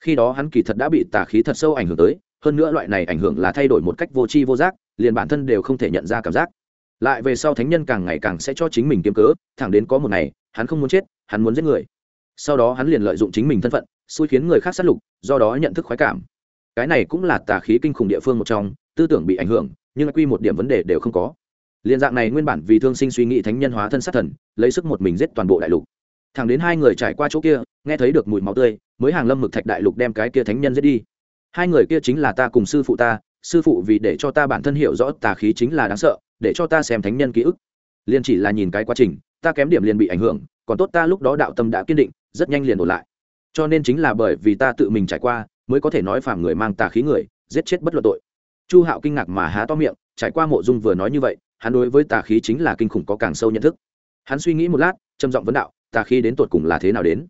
Khi đó hắn kỳ thật đã bị tà khí thật sâu ảnh hưởng tới, hơn nữa loại này ảnh hưởng là thay đổi một cách vô tri vô giác, liền bản thân đều không thể nhận ra cảm giác. Lại về sau thánh nhân càng ngày càng sẽ cho chính mình kiếm cớ, thẳng đến có một ngày, hắn không muốn chết, hắn muốn giết người. Sau đó hắn liền lợi dụng chính mình thân phận, xui khiến người khác sát lục, do đó nhận thức khoái cảm. Cái này cũng là tà khí kinh khủng địa phương một trong, tư tưởng bị ảnh hưởng, nhưng quy một điểm vấn đề đều không có liên dạng này nguyên bản vì thương sinh suy nghĩ thánh nhân hóa thân sát thần, lấy sức một mình giết toàn bộ đại lục. Thẳng đến hai người trải qua chỗ kia, nghe thấy được mùi máu tươi, mới hàng lâm mực thạch đại lục đem cái kia thánh nhân giết đi. Hai người kia chính là ta cùng sư phụ ta, sư phụ vì để cho ta bản thân hiểu rõ tà khí chính là đáng sợ, để cho ta xem thánh nhân ký ức. Liên chỉ là nhìn cái quá trình, ta kém điểm liền bị ảnh hưởng, còn tốt ta lúc đó đạo tâm đã kiên định, rất nhanh liền ổn lại. Cho nên chính là bởi vì ta tự mình trải qua, mới có thể nói phàm người mang tà khí người, giết chết bất luận tội. Chu hạo kinh ngạc mà há to miệng, trải qua mộ dung vừa nói như vậy hắn đối với tà khí chính là kinh khủng có càng sâu nhận thức. Hắn suy nghĩ một lát, trầm giọng vấn đạo, tà khí đến tột cùng là thế nào đến?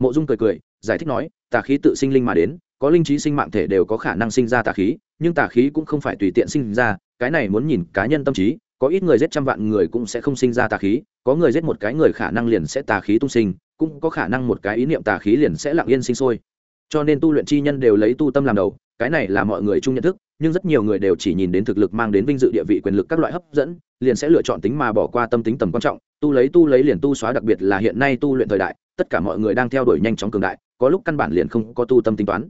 Mộ dung cười cười, giải thích nói, tà khí tự sinh linh mà đến, có linh trí sinh mạng thể đều có khả năng sinh ra tà khí, nhưng tà khí cũng không phải tùy tiện sinh ra, cái này muốn nhìn cá nhân tâm trí, có ít người giết trăm vạn người cũng sẽ không sinh ra tà khí, có người giết một cái người khả năng liền sẽ tà khí tung sinh, cũng có khả năng một cái ý niệm tà khí liền sẽ lặng yên sinh sôi. Cho nên tu luyện chi nhân đều lấy tu tâm làm đầu cái này là mọi người chung nhận thức, nhưng rất nhiều người đều chỉ nhìn đến thực lực mang đến vinh dự địa vị quyền lực các loại hấp dẫn, liền sẽ lựa chọn tính mà bỏ qua tâm tính tầm quan trọng, tu lấy tu lấy liền tu xóa đặc biệt là hiện nay tu luyện thời đại, tất cả mọi người đang theo đuổi nhanh chóng cường đại, có lúc căn bản liền không có tu tâm tính toán.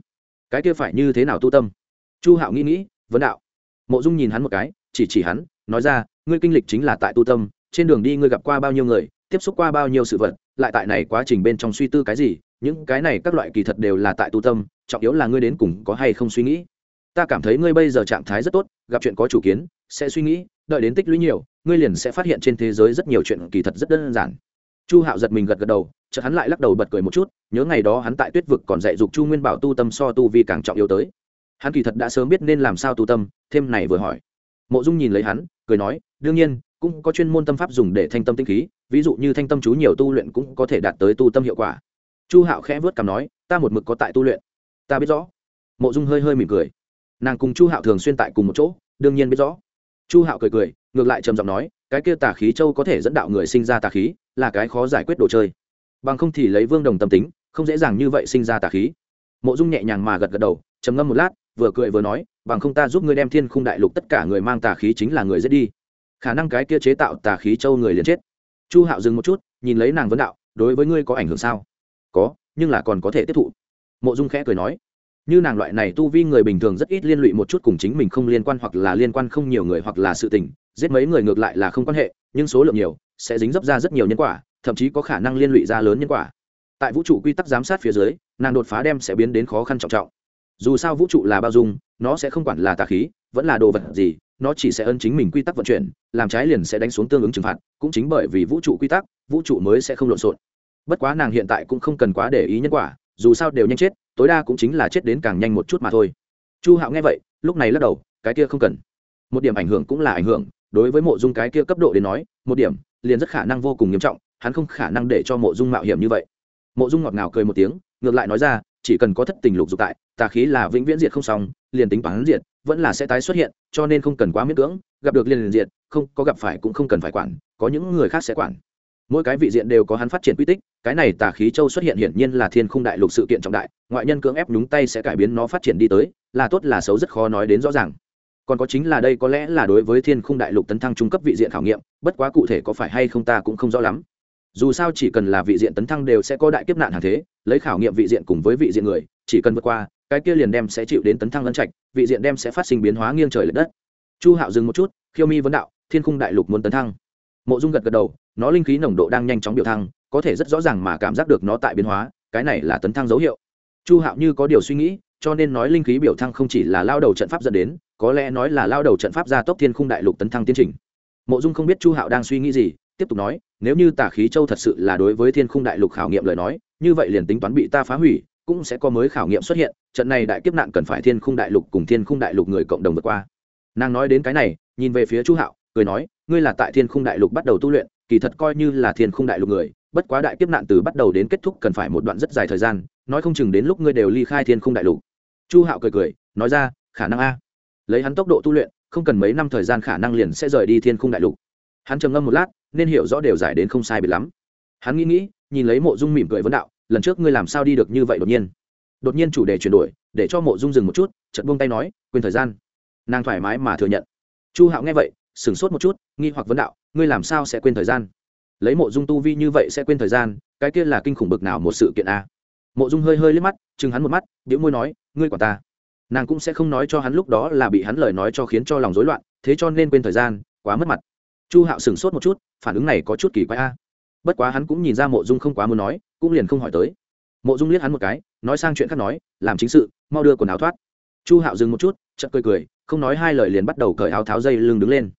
Cái kia phải như thế nào tu tâm? Chu hạo nghĩ nghĩ, vấn đạo. Mộ dung nhìn hắn một cái, chỉ chỉ hắn, nói ra, ngươi kinh lịch chính là tại tu tâm, trên đường đi ngươi gặp qua bao nhiêu người, tiếp xúc qua bao nhiêu sự vật lại tại này quá trình bên trong suy tư cái gì, những cái này các loại kỳ thật đều là tại tu tâm, trọng yếu là ngươi đến cùng có hay không suy nghĩ. Ta cảm thấy ngươi bây giờ trạng thái rất tốt, gặp chuyện có chủ kiến, sẽ suy nghĩ, đợi đến tích lũy nhiều, ngươi liền sẽ phát hiện trên thế giới rất nhiều chuyện kỳ thật rất đơn giản. Chu hạo giật mình gật gật đầu, chợt hắn lại lắc đầu bật cười một chút, nhớ ngày đó hắn tại tuyết vực còn dạy dục chu nguyên bảo tu tâm so tu vi càng trọng yếu tới. Hắn kỳ thật đã sớm biết nên làm sao tu tâm, thêm này vừa hỏi. Mộ dung nhìn lấy hắn, cười nói, đương nhiên, cũng có chuyên môn tâm pháp dùng để thanh tâm tinh khí ví dụ như thanh tâm chú nhiều tu luyện cũng có thể đạt tới tu tâm hiệu quả. Chu hạo khẽ vớt cảm nói, ta một mực có tại tu luyện. Ta biết rõ. Mộ dung hơi hơi mỉm cười. Nàng cùng chu hạo thường xuyên tại cùng một chỗ, đương nhiên biết rõ. Chu hạo cười cười, ngược lại trầm giọng nói, cái kia tà khí châu có thể dẫn đạo người sinh ra tà khí, là cái khó giải quyết đồ chơi. Bằng không thì lấy vương đồng tâm tính, không dễ dàng như vậy sinh ra tà khí. Mộ dung nhẹ nhàng mà gật gật đầu, trầm ngâm một lát, vừa cười vừa nói, bằng không ta giúp ngươi đem thiên khung đại lục tất cả người mang tà khí chính là người giết đi. Khả năng cái kia chế tạo tà khí châu người liền chết chu hạo dừng một chút, nhìn lấy nàng vấn đạo, đối với ngươi có ảnh hưởng sao? Có, nhưng là còn có thể tiếp thụ. Mộ dung khẽ cười nói, như nàng loại này tu vi người bình thường rất ít liên lụy một chút cùng chính mình không liên quan hoặc là liên quan không nhiều người hoặc là sự tình, giết mấy người ngược lại là không quan hệ, nhưng số lượng nhiều, sẽ dính dấp ra rất nhiều nhân quả, thậm chí có khả năng liên lụy ra lớn nhân quả. Tại vũ trụ quy tắc giám sát phía dưới, nàng đột phá đem sẽ biến đến khó khăn trọng trọng. Dù sao vũ trụ là bao dung, nó sẽ không quản là tà khí, vẫn là đồ vật gì nó chỉ sẽ ân chính mình quy tắc vận chuyển, làm trái liền sẽ đánh xuống tương ứng trừng phạt, cũng chính bởi vì vũ trụ quy tắc, vũ trụ mới sẽ không lộn xộn. Bất quá nàng hiện tại cũng không cần quá để ý nhân quả, dù sao đều nhanh chết, tối đa cũng chính là chết đến càng nhanh một chút mà thôi. Chu hạo nghe vậy, lúc này lắc đầu, cái kia không cần. Một điểm ảnh hưởng cũng là ảnh hưởng, đối với mộ dung cái kia cấp độ đến nói, một điểm, liền rất khả năng vô cùng nghiêm trọng, hắn không khả năng để cho mộ dung mạo hiểm như vậy. Mộ dung ngọt ngào cười một tiếng, ngược lại nói ra, chỉ cần có thất tình lục dục tại, tà khí là vĩnh viễn diệt không xong, liền tính toán diệt, vẫn là sẽ tái xuất hiện cho nên không cần quá miễn cưỡng gặp được liền liền diện, không có gặp phải cũng không cần phải quản có những người khác sẽ quản. Mỗi cái vị diện đều có hắn phát triển quy tích cái này tà khí châu xuất hiện hiển nhiên là thiên khung đại lục sự kiện trọng đại ngoại nhân cưỡng ép nhúng tay sẽ cải biến nó phát triển đi tới là tốt là xấu rất khó nói đến rõ ràng. Còn có chính là đây có lẽ là đối với thiên khung đại lục tấn thăng trung cấp vị diện khảo nghiệm bất quá cụ thể có phải hay không ta cũng không rõ lắm. Dù sao chỉ cần là vị diện tấn thăng đều sẽ có đại kiếp nạn hàng thế lấy khảo nghiệm vị diện cùng với vị diện người chỉ cần vượt qua cái kia liền đem sẽ chịu đến tấn thăng lân trạch, vị diện đem sẽ phát sinh biến hóa nghiêng trời l ệ đất. Chu hạo dừng một chút, khiêu mi vấn đạo, thiên khung đại lục muốn tấn thăng. Mộ dung gật gật đầu, nó linh khí nồng độ đang nhanh chóng biểu thăng, có thể rất rõ ràng mà cảm giác được nó tại biến hóa, cái này là tấn thăng dấu hiệu. Chu hạo như có điều suy nghĩ, cho nên nói linh khí biểu thăng không chỉ là lao đầu trận pháp dẫn đến, có lẽ nói là lao đầu trận pháp gia tốc thiên khung đại lục tấn thăng tiến trình. Mộ dung không biết chu hạo đang suy nghĩ gì, tiếp tục nói, nếu như tả khí châu thật sự là đối với thiên khung đại lục khảo nghiệm lời nói, như vậy liền tính toán bị ta phá hủy cũng sẽ có mới khảo nghiệm xuất hiện, trận này đại kiếp nạn cần phải thiên khung đại lục cùng thiên khung đại lục người cộng đồng vượt qua. Nàng nói đến cái này, nhìn về phía chu hạo, cười nói, ngươi là tại thiên khung đại lục bắt đầu tu luyện, kỳ thật coi như là thiên khung đại lục người, bất quá đại kiếp nạn từ bắt đầu đến kết thúc cần phải một đoạn rất dài thời gian, nói không chừng đến lúc ngươi đều ly khai thiên khung đại lục. Chu hạo cười cười, nói ra, khả năng a. Lấy hắn tốc độ tu luyện, không cần mấy năm thời gian khả năng liền sẽ rời đi thiên khung đại lục. Hắn trầm ngâm một lát, nên hiểu rõ đều giải đến không sai biệt lắm. Hắn nghĩ nghĩ, nhìn lấy mộ dung mỉm cười vấn đạo lần trước ngươi làm sao đi được như vậy đột nhiên? Đột nhiên chủ đề chuyển đổi, để cho mộ dung dừng một chút chật buông tay nói, quên thời gian. Nàng thoải mái mà thừa nhận. Chu hạo nghe vậy, sửng sốt một chút, nghi hoặc vấn đạo, ngươi làm sao sẽ quên thời gian? Lấy mộ dung tu vi như vậy sẽ quên thời gian, cái kia là kinh khủng bực nào một sự kiện a mộ dung hơi hơi liếc mắt, chừng hắn một mắt biểu môi nói, ngươi quả ta. Nàng cũng sẽ không nói cho hắn lúc đó là bị hắn lời nói cho khiến cho lòng rối loạn, thế cho nên quên thời gian, quá mất mặt. Chu hạo sửng sốt một chút, phản ứng này có chút kỳ quái a bất quá hắn cũng nhìn ra mộ dung không quá muốn nói cũng liền không hỏi tới. Mộ dung liếc hắn một cái, nói sang chuyện khác nói, làm chính sự, mau đưa quần áo thoát. Chu hạo dừng một chút, chợt cười cười, không nói hai lời liền bắt đầu cởi áo tháo dây lưng đứng lên.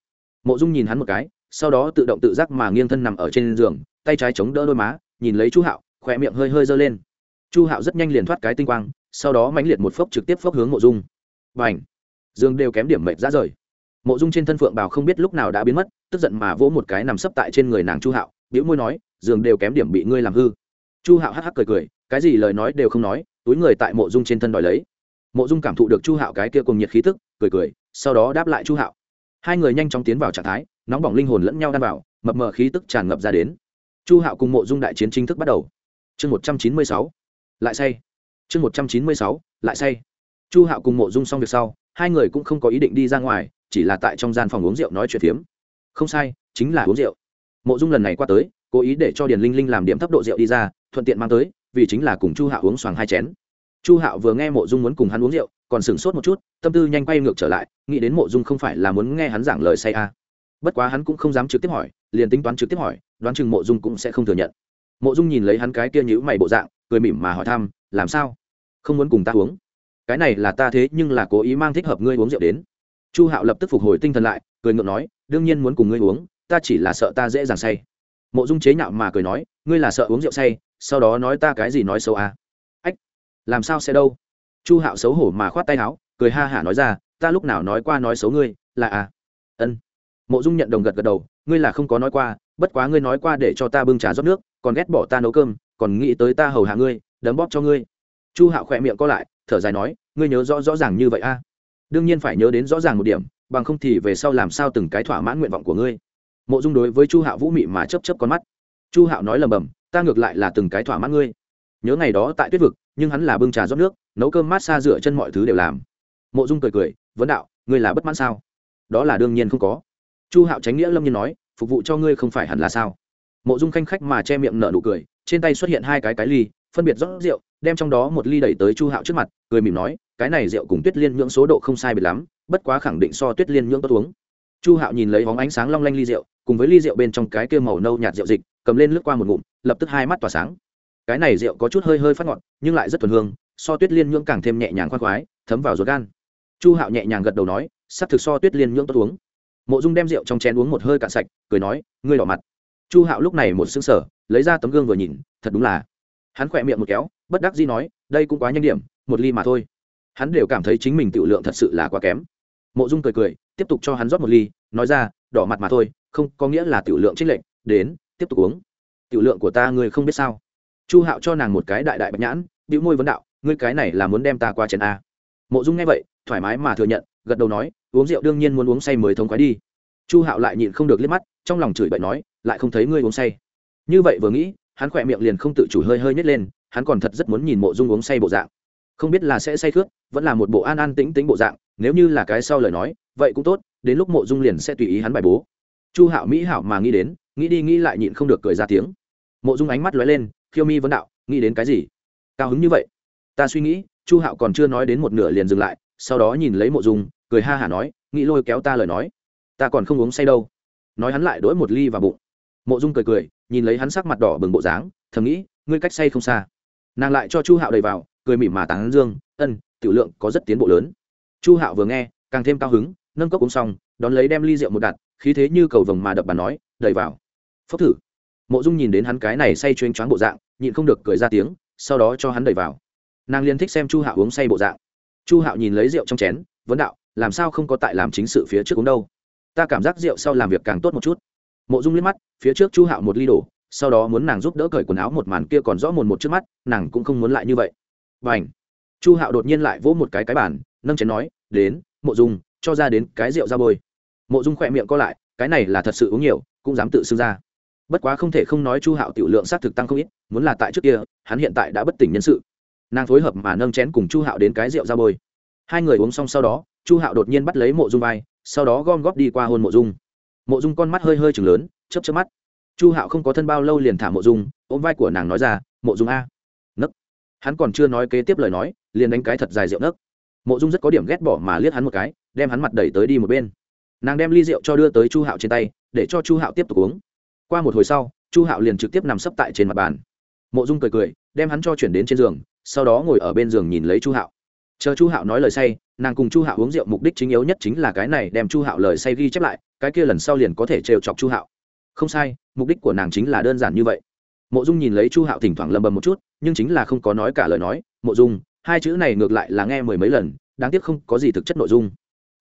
Mộ dung nhìn hắn một cái, sau đó tự động tự giác mà nghiêng thân nằm ở trên giường, tay trái chống đỡ đôi má, nhìn lấy chu hạo khỏe miệng hơi hơi giơ lên. Chu hạo rất nhanh liền thoát cái tinh quang, sau đó mãnh liệt một phốc trực tiếp phốc hướng mộ dung. Và ảnh dương đều kém điểm mệt ra rời. Mộ dung trên thân phượng bào không biết lúc nào đã biến mất, tức giận mà vỗ một cái nằm sấp tại trên người nàng chu hạo biễu môi nói, giường đều kém điểm bị ngươi làm hư chu hạo hắc hắc cười cười, cái gì lời nói đều không nói, túi người tại mộ dung trên thân đòi lấy. Mộ dung cảm thụ được chu hạo cái kia cùng nhiệt khí tức, cười cười, sau đó đáp lại chu hạo. Hai người nhanh chóng tiến vào trạng thái, nóng bỏng linh hồn lẫn nhau đan vào, mập mờ khí tức tràn ngập ra đến. Chu hạo cùng mộ dung đại chiến chính thức bắt đầu. Chương một trăm chín mươi sáu, lại say. Chương một trăm chín mươi sáu, lại say. Chu hạo cùng mộ dung xong việc sau, hai người cũng không có ý định đi ra ngoài, chỉ là tại trong gian phòng uống rượu nói chuyện phiếm. Không sai, chính là uống rượu. Mộ dung lần này qua tới, cố ý để cho điền linh linh làm điểm thấp độ rượu đi ra thuận tiện mang tới, vì chính là cùng chu hạo uống xoàng hai chén. Chu hạo vừa nghe mộ dung muốn cùng hắn uống rượu, còn sửng sốt một chút, tâm tư nhanh quay ngược trở lại, nghĩ đến mộ dung không phải là muốn nghe hắn giảng lời say à. bất quá hắn cũng không dám trực tiếp hỏi, liền tính toán trực tiếp hỏi, đoán chừng mộ dung cũng sẽ không thừa nhận. Mộ dung nhìn lấy hắn cái kia nhữ mày bộ dạng, cười mỉm mà hỏi thăm, làm sao? Không muốn cùng ta uống? Cái này là ta thế nhưng là cố ý mang thích hợp ngươi uống rượu đến. Chu hạo lập tức phục hồi tinh thần lại, cười ngượng nói, đương nhiên muốn cùng ngươi uống, ta chỉ là sợ ta dễ dàng say. Mộ dung chế nhạo mà cười nói, ngươi là sợ uống rượu say sau đó nói ta cái gì nói xấu à? Ách, làm sao sẽ đâu? Chu hạo xấu hổ mà khoát tay áo, cười ha hả nói ra, ta lúc nào nói qua nói xấu ngươi, là à? Ân. Mộ dung nhận đồng gật gật đầu, ngươi là không có nói qua, bất quá ngươi nói qua để cho ta bưng trà rót nước, còn ghét bỏ ta nấu cơm, còn nghĩ tới ta hầu hạ ngươi, đấm bóp cho ngươi. Chu hạo khỏe miệng co lại, thở dài nói, ngươi nhớ rõ rõ ràng như vậy a à? đương nhiên phải nhớ đến rõ ràng một điểm, bằng không thì về sau làm sao từng cái thỏa mãn nguyện vọng của ngươi. Mộ dung đối với chu hạo vũ mị mà chấp chấp con mắt. Chu hạo nói lầm bầm ta ngược lại là từng cái thỏa mãn ngươi. Nhớ ngày đó tại tuyết vực, nhưng hắn là bưng trà rót nước, nấu cơm mát xa rửa chân mọi thứ đều làm. Mộ dung cười cười, vấn đạo, ngươi là bất mãn sao? Đó là đương nhiên không có. Chu hạo tránh nghĩa lâm nhiên nói, phục vụ cho ngươi không phải hẳn là sao? Mộ dung khanh khách mà che miệng nở nụ cười, trên tay xuất hiện hai cái cái ly, phân biệt rót rượu, đem trong đó một ly đẩy tới chu hạo trước mặt, cười mỉm nói, cái này rượu cùng tuyết liên nhưỡng số độ không sai biệt lắm, bất quá khẳng định so tuyết liên nhưỡng tốt uống. Chu hạo nhìn lấy bóng ánh sáng long lanh ly rượu cùng với ly rượu bên trong cái kia màu nâu nhạt rượu dịch, cầm lên lướt qua một ngụm, lập tức hai mắt tỏa sáng. Cái này rượu có chút hơi hơi phát ngọt, nhưng lại rất thuần hương, so tuyết liên nhưỡng càng thêm nhẹ nhàng khoan khoái, thấm vào ruột gan. Chu hạo nhẹ nhàng gật đầu nói, sắp thực so tuyết liên nhưỡng tốt uống. Mộ dung đem rượu trong chén uống một hơi cạn sạch, cười nói, ngươi đỏ mặt. Chu hạo lúc này một xứng sở lấy ra tấm gương vừa nhìn, thật đúng là. Hắn khỏe miệng một kéo, bất đắc dĩ nói, đây cũng quá nhanh điểm, một ly mà thôi. Hắn đều cảm thấy chính mình tiểu lượng thật sự là quá kém. Mộ dung cười cười, tiếp tục cho hắn rót một ly, nói ra, đỏ mặt mà thôi không có nghĩa là tiểu lượng trích lệnh đến, tiếp tục uống. Tiểu lượng của ta ngươi không biết sao. Chu hạo cho nàng một cái đại đại bạch nhãn, bĩu môi vấn đạo, ngươi cái này là muốn đem ta qua chén a. Mộ dung nghe vậy, thoải mái mà thừa nhận, gật đầu nói, uống rượu đương nhiên muốn uống say mới thống khoái đi. Chu hạo lại nhịn không được liếc mắt, trong lòng chửi bậy nói, lại không thấy ngươi uống say. Như vậy vừa nghĩ, hắn khỏe miệng liền không tự chủ hơi hơi nhét lên, hắn còn thật rất muốn nhìn mộ dung uống say bộ dạng. Không biết là sẽ say khước, vẫn là một bộ an an tĩnh tĩnh bộ dạng, nếu như là cái sau lời nói, vậy cũng tốt, đến lúc mộ dung liền sẽ tùy ý hắn bài bố chu hạo mỹ hảo mà nghĩ đến, nghĩ đi nghĩ lại nhịn không được cười ra tiếng. Mộ dung ánh mắt lóe lên, khiêu mi vấn đạo, nghĩ đến cái gì? Cao hứng như vậy. Ta suy nghĩ, chu hạo còn chưa nói đến một nửa liền dừng lại, sau đó nhìn lấy mộ dung, cười ha hả nói, nghĩ lôi kéo ta lời nói. Ta còn không uống say đâu. Nói hắn lại đỗi một ly vào bụng. Mộ dung cười cười, nhìn lấy hắn sắc mặt đỏ bừng bộ dáng, thầm nghĩ, ngươi cách say không xa. Nàng lại cho chu hạo đầy vào, cười mỉm mà tán dương, ân, tiểu lượng có rất tiến bộ lớn. Chu hạo vừa nghe, càng thêm cao hứng, nâng cốc uống xong, đón lấy đem ly rượu một đặt khí thế như cầu vồng mà đập bàn nói đầy vào. Phốc thử. Mộ dung nhìn đến hắn cái này say chuyên choáng bộ dạng, nhịn không được cười ra tiếng, sau đó cho hắn đầy vào. Nàng liên thích xem chu hạo uống say bộ dạng. Chu hạo nhìn lấy rượu trong chén, vấn đạo, làm sao không có tại làm chính sự phía trước uống đâu? Ta cảm giác rượu sau làm việc càng tốt một chút. Mộ dung liếc mắt, phía trước chu hạo một ly đổ, sau đó muốn nàng giúp đỡ cởi quần áo một màn kia còn rõ mồn một trước mắt, nàng cũng không muốn lại như vậy. Và ảnh chu hạo đột nhiên lại vỗ một cái cái bàn, nâng chén nói, đến, mộ dung, cho ra đến cái rượu ra bôi mộ dung khỏe miệng co lại, cái này là thật sự uống nhiều, cũng dám tự xưng ra. Bất quá không thể không nói chu hạo tiểu lượng xác thực tăng không ít, muốn là tại trước kia, hắn hiện tại đã bất tỉnh nhân sự. Nàng phối hợp mà nâng chén cùng chu hạo đến cái rượu ra bôi. Hai người uống xong sau đó, chu hạo đột nhiên bắt lấy mộ dung vai, sau đó gom góp đi qua hôn mộ dung. Mộ dung con mắt hơi hơi chừng lớn chấp chấp mắt. Chu hạo không có thân bao lâu liền thả mộ dung, ôm vai của nàng nói ra, mộ dung a. Nấc. Hắn còn chưa nói kế tiếp lời nói, liền đánh cái thật dài rượu nấc. Mộ dung rất có điểm ghét bỏ mà liếc hắn một cái, đem hắn mặt đẩy tới đi một bên nàng đem ly rượu cho đưa tới chu hạo trên tay, để cho chu hạo tiếp tục uống. Qua một hồi sau, chu hạo liền trực tiếp nằm sấp tại trên mặt bàn. Mộ dung cười cười, đem hắn cho chuyển đến trên giường, sau đó ngồi ở bên giường nhìn lấy chu hạo. Chờ chu hạo nói lời say, nàng cùng chu hạo uống rượu mục đích chính yếu nhất chính là cái này đem chu hạo lời say ghi chép lại, cái kia lần sau liền có thể trêu chọc chu hạo. Không sai, mục đích của nàng chính là đơn giản như vậy. Mộ dung nhìn lấy chu hạo thỉnh thoảng lầm bầm một chút, nhưng chính là không có nói cả lời nói, mộ dung, hai chữ này ngược lại là nghe mười mấy lần, đáng tiếc không có gì thực chất nội dung.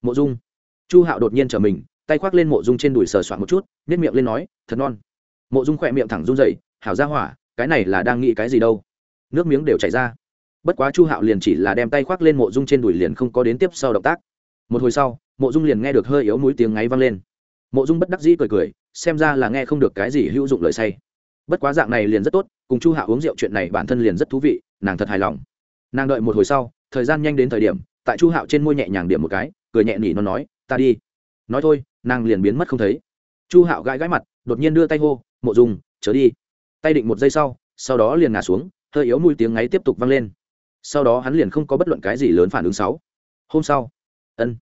Mộ dung chu hạo đột nhiên trở mình, tay khoác lên mộ dung trên đùi sờ soạn một chút nếp miệng lên nói, thật non. Mộ dung khỏe miệng thẳng run dậy hảo ra hỏa, cái này là đang nghĩ cái gì đâu? Nước miếng đều chảy ra. Bất quá chu hạo liền chỉ là đem tay khoác lên mộ dung trên đùi liền không có đến tiếp sau động tác. Một hồi sau, mộ dung liền nghe được hơi yếu mũi tiếng ngáy vang lên. Mộ dung bất đắc dĩ cười cười, xem ra là nghe không được cái gì hữu dụng lời say. Bất quá dạng này liền rất tốt, cùng chu hạo uống rượu chuyện này bản thân liền rất thú vị, nàng thật hài lòng. Nàng đợi một hồi sau, thời gian nhanh đến thời điểm, tại chu hạo trên môi nhẹ nhàng điểm một cái, cười nhẹ nhỉ nó nói ta đi. Nói thôi, nàng liền biến mất không thấy. Chu hạo gãi gãi mặt, đột nhiên đưa tay hô, mộ dung, chớ đi. Tay định một giây sau sau đó liền ngả xuống, hơi yếu mùi tiếng ngáy tiếp tục vang lên. Sau đó hắn liền không có bất luận cái gì lớn phản ứng sáu hôm sau, ân.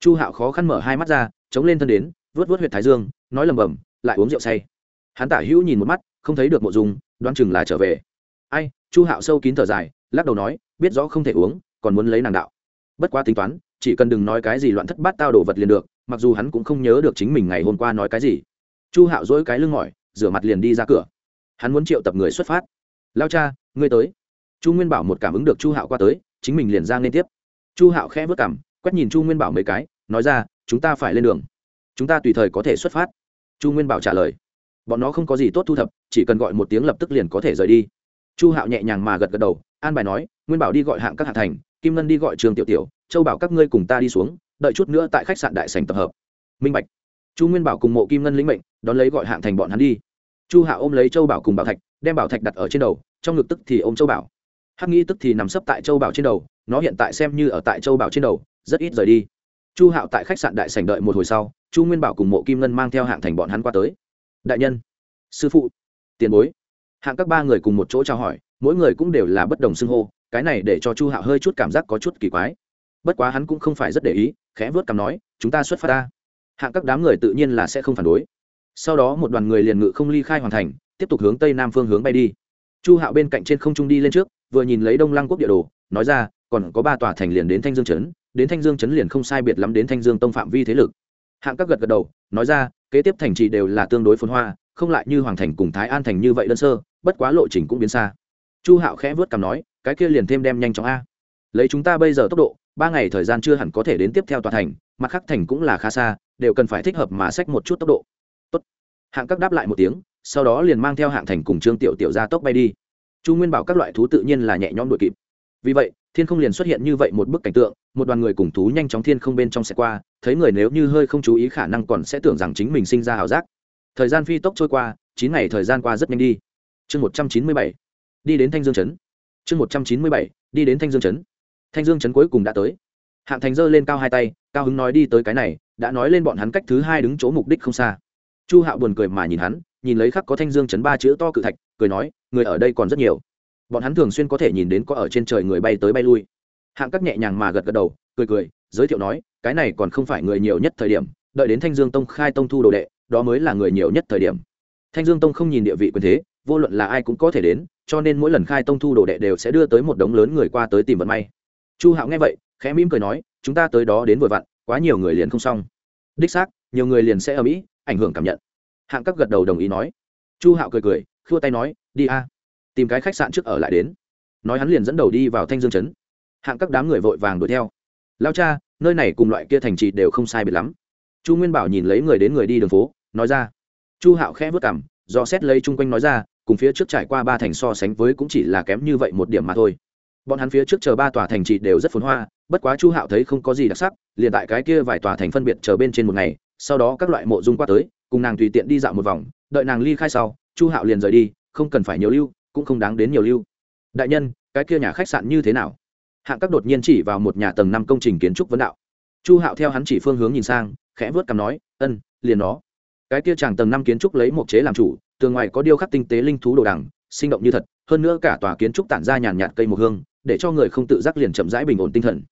Chu hạo khó khăn mở hai mắt ra, chống lên thân đến vớt vớt huyệt thái dương, nói lầm bầm, lại uống rượu say. Hắn tả hữu nhìn một mắt, không thấy được mộ dung, đoán chừng là trở về. Ai, chu hạo sâu kín thở dài, lắc đầu nói, biết rõ không thể uống, còn muốn lấy nàng đạo. Bất quá tính toán chỉ cần đừng nói cái gì loạn thất bát tao đổ vật liền được, mặc dù hắn cũng không nhớ được chính mình ngày hôm qua nói cái gì. Chu hạo dỗi cái lưng mỏi, rửa mặt liền đi ra cửa. Hắn muốn triệu tập người xuất phát. Lao cha, ngươi tới. Chu nguyên bảo một cảm ứng được chu hạo qua tới, chính mình liền ra liên tiếp. Chu hạo khẽ vớt cảm, quét nhìn chu nguyên bảo mấy cái, nói ra, chúng ta phải lên đường. Chúng ta tùy thời có thể xuất phát. Chu nguyên bảo trả lời. Bọn nó không có gì tốt thu thập, chỉ cần gọi một tiếng lập tức liền có thể rời đi. Chu hạo nhẹ nhàng mà gật gật đầu, an bài nói, nguyên bảo đi gọi hạng các hạ thành, kim ngân đi gọi trường tiểu tiểu châu bảo các ngươi cùng ta đi xuống, đợi chút nữa tại khách sạn đại sành tập hợp. Minh bạch. Chu nguyên bảo cùng mộ kim ngân lĩnh mệnh, đón lấy gọi hạng thành bọn hắn đi. Chu hạ ôm lấy châu bảo cùng bảo thạch, đem bảo thạch đặt ở trên đầu, trong ngực tức thì ôm châu bảo. Hắc nghĩ tức thì nằm sấp tại châu bảo trên đầu, nó hiện tại xem như ở tại châu bảo trên đầu, rất ít rời đi. Chu hạo tại khách sạn đại sảnh đợi một hồi sau, chu nguyên bảo cùng mộ kim ngân mang theo hạng thành bọn hắn qua tới. Đại nhân, sư phụ, tiền bối. Hạng các ba người cùng một chỗ trao hỏi, mỗi người cũng đều là bất đồng xưng hô, cái này để cho chu hạo hơi chút cảm giác có chút kỳ quái bất quá hắn cũng không phải rất để ý, khẽ vớt cằm nói, chúng ta xuất phát ta. Hạng các đám người tự nhiên là sẽ không phản đối. Sau đó một đoàn người liền ngự không ly khai hoàn thành, tiếp tục hướng tây nam phương hướng bay đi. Chu hạo bên cạnh trên không trung đi lên trước, vừa nhìn lấy đông lăng quốc địa đồ, nói ra, còn có ba tòa thành liền đến thanh dương trấn, đến thanh dương trấn liền không sai biệt lắm đến thanh dương tông phạm vi thế lực. Hạng các gật gật đầu, nói ra, kế tiếp thành trì đều là tương đối phồn hoa, không lại như hoàng thành cùng thái an thành như vậy đơn sơ, bất quá lộ trình cũng biến xa. Chu hạo khẽ vớt cằm nói, cái kia liền thêm đem nhanh chóng a. Lấy chúng ta bây giờ tốc độ ba ngày thời gian chưa hẳn có thể đến tiếp theo tòa thành mặt khác thành cũng là khá xa, đều cần phải thích hợp mà sách một chút tốc độ. Tốt. hạng các đáp lại một tiếng, sau đó liền mang theo hạng thành cùng trương tiểu tiểu ra tốc bay đi. Chu nguyên bảo các loại thú tự nhiên là nhẹ nhõm đuổi kịp. Vì vậy, thiên không liền xuất hiện như vậy một bức cảnh tượng, một đoàn người cùng thú nhanh chóng thiên không bên trong xe qua, thấy người nếu như hơi không chú ý khả năng còn sẽ tưởng rằng chính mình sinh ra h ảo giác. Thời gian phi tốc trôi qua, chín ngày thời gian qua rất nhanh đi. Chương một trăm chín mươi bảy, đi đến thanh dương chấn chương một trăm chín mươi bảy, đi đến thanh dương chấn thanh dương chấn cuối cùng đã tới. Hạng thành giơ lên cao hai tay, cao hứng nói đi tới cái này, đã nói lên bọn hắn cách thứ hai đứng chỗ mục đích không xa. Chu hạo buồn cười mà nhìn hắn, nhìn lấy khắc có thanh dương chấn ba chữ to cự thạch, cười nói, người ở đây còn rất nhiều. Bọn hắn thường xuyên có thể nhìn đến có ở trên trời người bay tới bay lui. Hạng các nhẹ nhàng mà gật gật đầu, cười cười, giới thiệu nói, cái này còn không phải người nhiều nhất thời điểm, đợi đến thanh dương tông khai tông thu đồ đệ, đó mới là người nhiều nhất thời điểm. Thanh dương tông không nhìn địa vị quyền thế, vô luận là ai cũng có thể đến, cho nên mỗi lần khai tông thu đồ đệ đều sẽ đưa tới một đống lớn người qua tới tìm vận may chu hạo nghe vậy, khẽ mỉm cười nói, chúng ta tới đó đến vội vặn, quá nhiều người liền không xong. Đích xác, nhiều người liền sẽ ở mỹ, ảnh hưởng cảm nhận. Hạng các gật đầu đồng ý nói. Chu hạo cười cười, khua tay nói, đi a, tìm cái khách sạn trước ở lại đến. Nói hắn liền dẫn đầu đi vào thanh dương trấn. Hạng các đám người vội vàng đuổi theo. Lao cha, nơi này cùng loại kia thành trì đều không sai biệt lắm. Chu nguyên bảo nhìn lấy người đến người đi đường phố, nói ra. Chu hạo khẽ vất cảm do xét lấy chung quanh nói ra, cùng phía trước trải qua ba thành so sánh với cũng chỉ là kém như vậy một điểm mà thôi bọn hắn phía trước chờ ba tòa thành trì đều rất phồn hoa, bất quá chu hạo thấy không có gì đặc sắc, liền tại cái kia vài tòa thành phân biệt chờ bên trên một ngày, sau đó các loại mộ dung qua tới, cùng nàng tùy tiện đi dạo một vòng, đợi nàng ly khai sau, chu hạo liền rời đi, không cần phải nhiều lưu, cũng không đáng đến nhiều lưu. Đại nhân, cái kia nhà khách sạn như thế nào? Hạng các đột nhiên chỉ vào một nhà tầng năm công trình kiến trúc vấn đạo. Chu hạo theo hắn chỉ phương hướng nhìn sang, khẽ vớt cằm nói, ân, liền nó. Cái kia chàng tầng năm kiến trúc lấy một chế làm chủ, tường ngoài có điêu khắc tinh tế linh thú đồ đằng, sinh động như thật, hơn nữa cả tòa kiến trúc tản ra nhàn nhạt cây mộc hương để cho người không tự giác liền chậm rãi bình ổn tinh thần.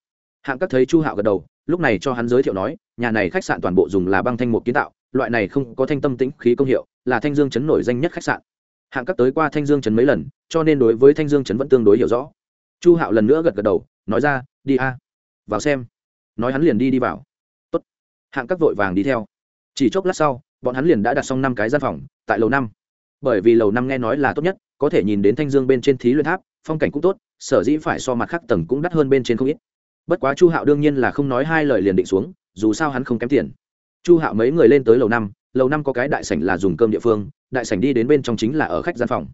Hạng các thấy chu hạo gật đầu, lúc này cho hắn giới thiệu nói, nhà này khách sạn toàn bộ dùng là băng thanh một kiến tạo, loại này không có thanh tâm tĩnh khí công hiệu, là thanh dương chấn nổi danh nhất khách sạn. Hạng các tới qua thanh dương chấn mấy lần, cho nên đối với thanh dương chấn vẫn tương đối hiểu rõ. Chu hạo lần nữa gật gật đầu, nói ra, đi a, vào xem. Nói hắn liền đi đi vào. Tốt. hạng các vội vàng đi theo. Chỉ chốc lát sau, bọn hắn liền đã đặt xong năm cái gian phòng, tại lầu năm. Bởi vì lầu năm nghe nói là tốt nhất, có thể nhìn đến thanh dương bên trên thí luyện tháp phong cảnh cũng tốt, sở dĩ phải so mặt khác tầng cũng đắt hơn bên trên không ít. Bất quá chu hạo đương nhiên là không nói hai lời liền định xuống, dù sao hắn không kém tiền. Chu hạo mấy người lên tới lầu năm lầu năm có cái đại sảnh là dùng cơm địa phương, đại sảnh đi đến bên trong chính là ở khách gian phòng.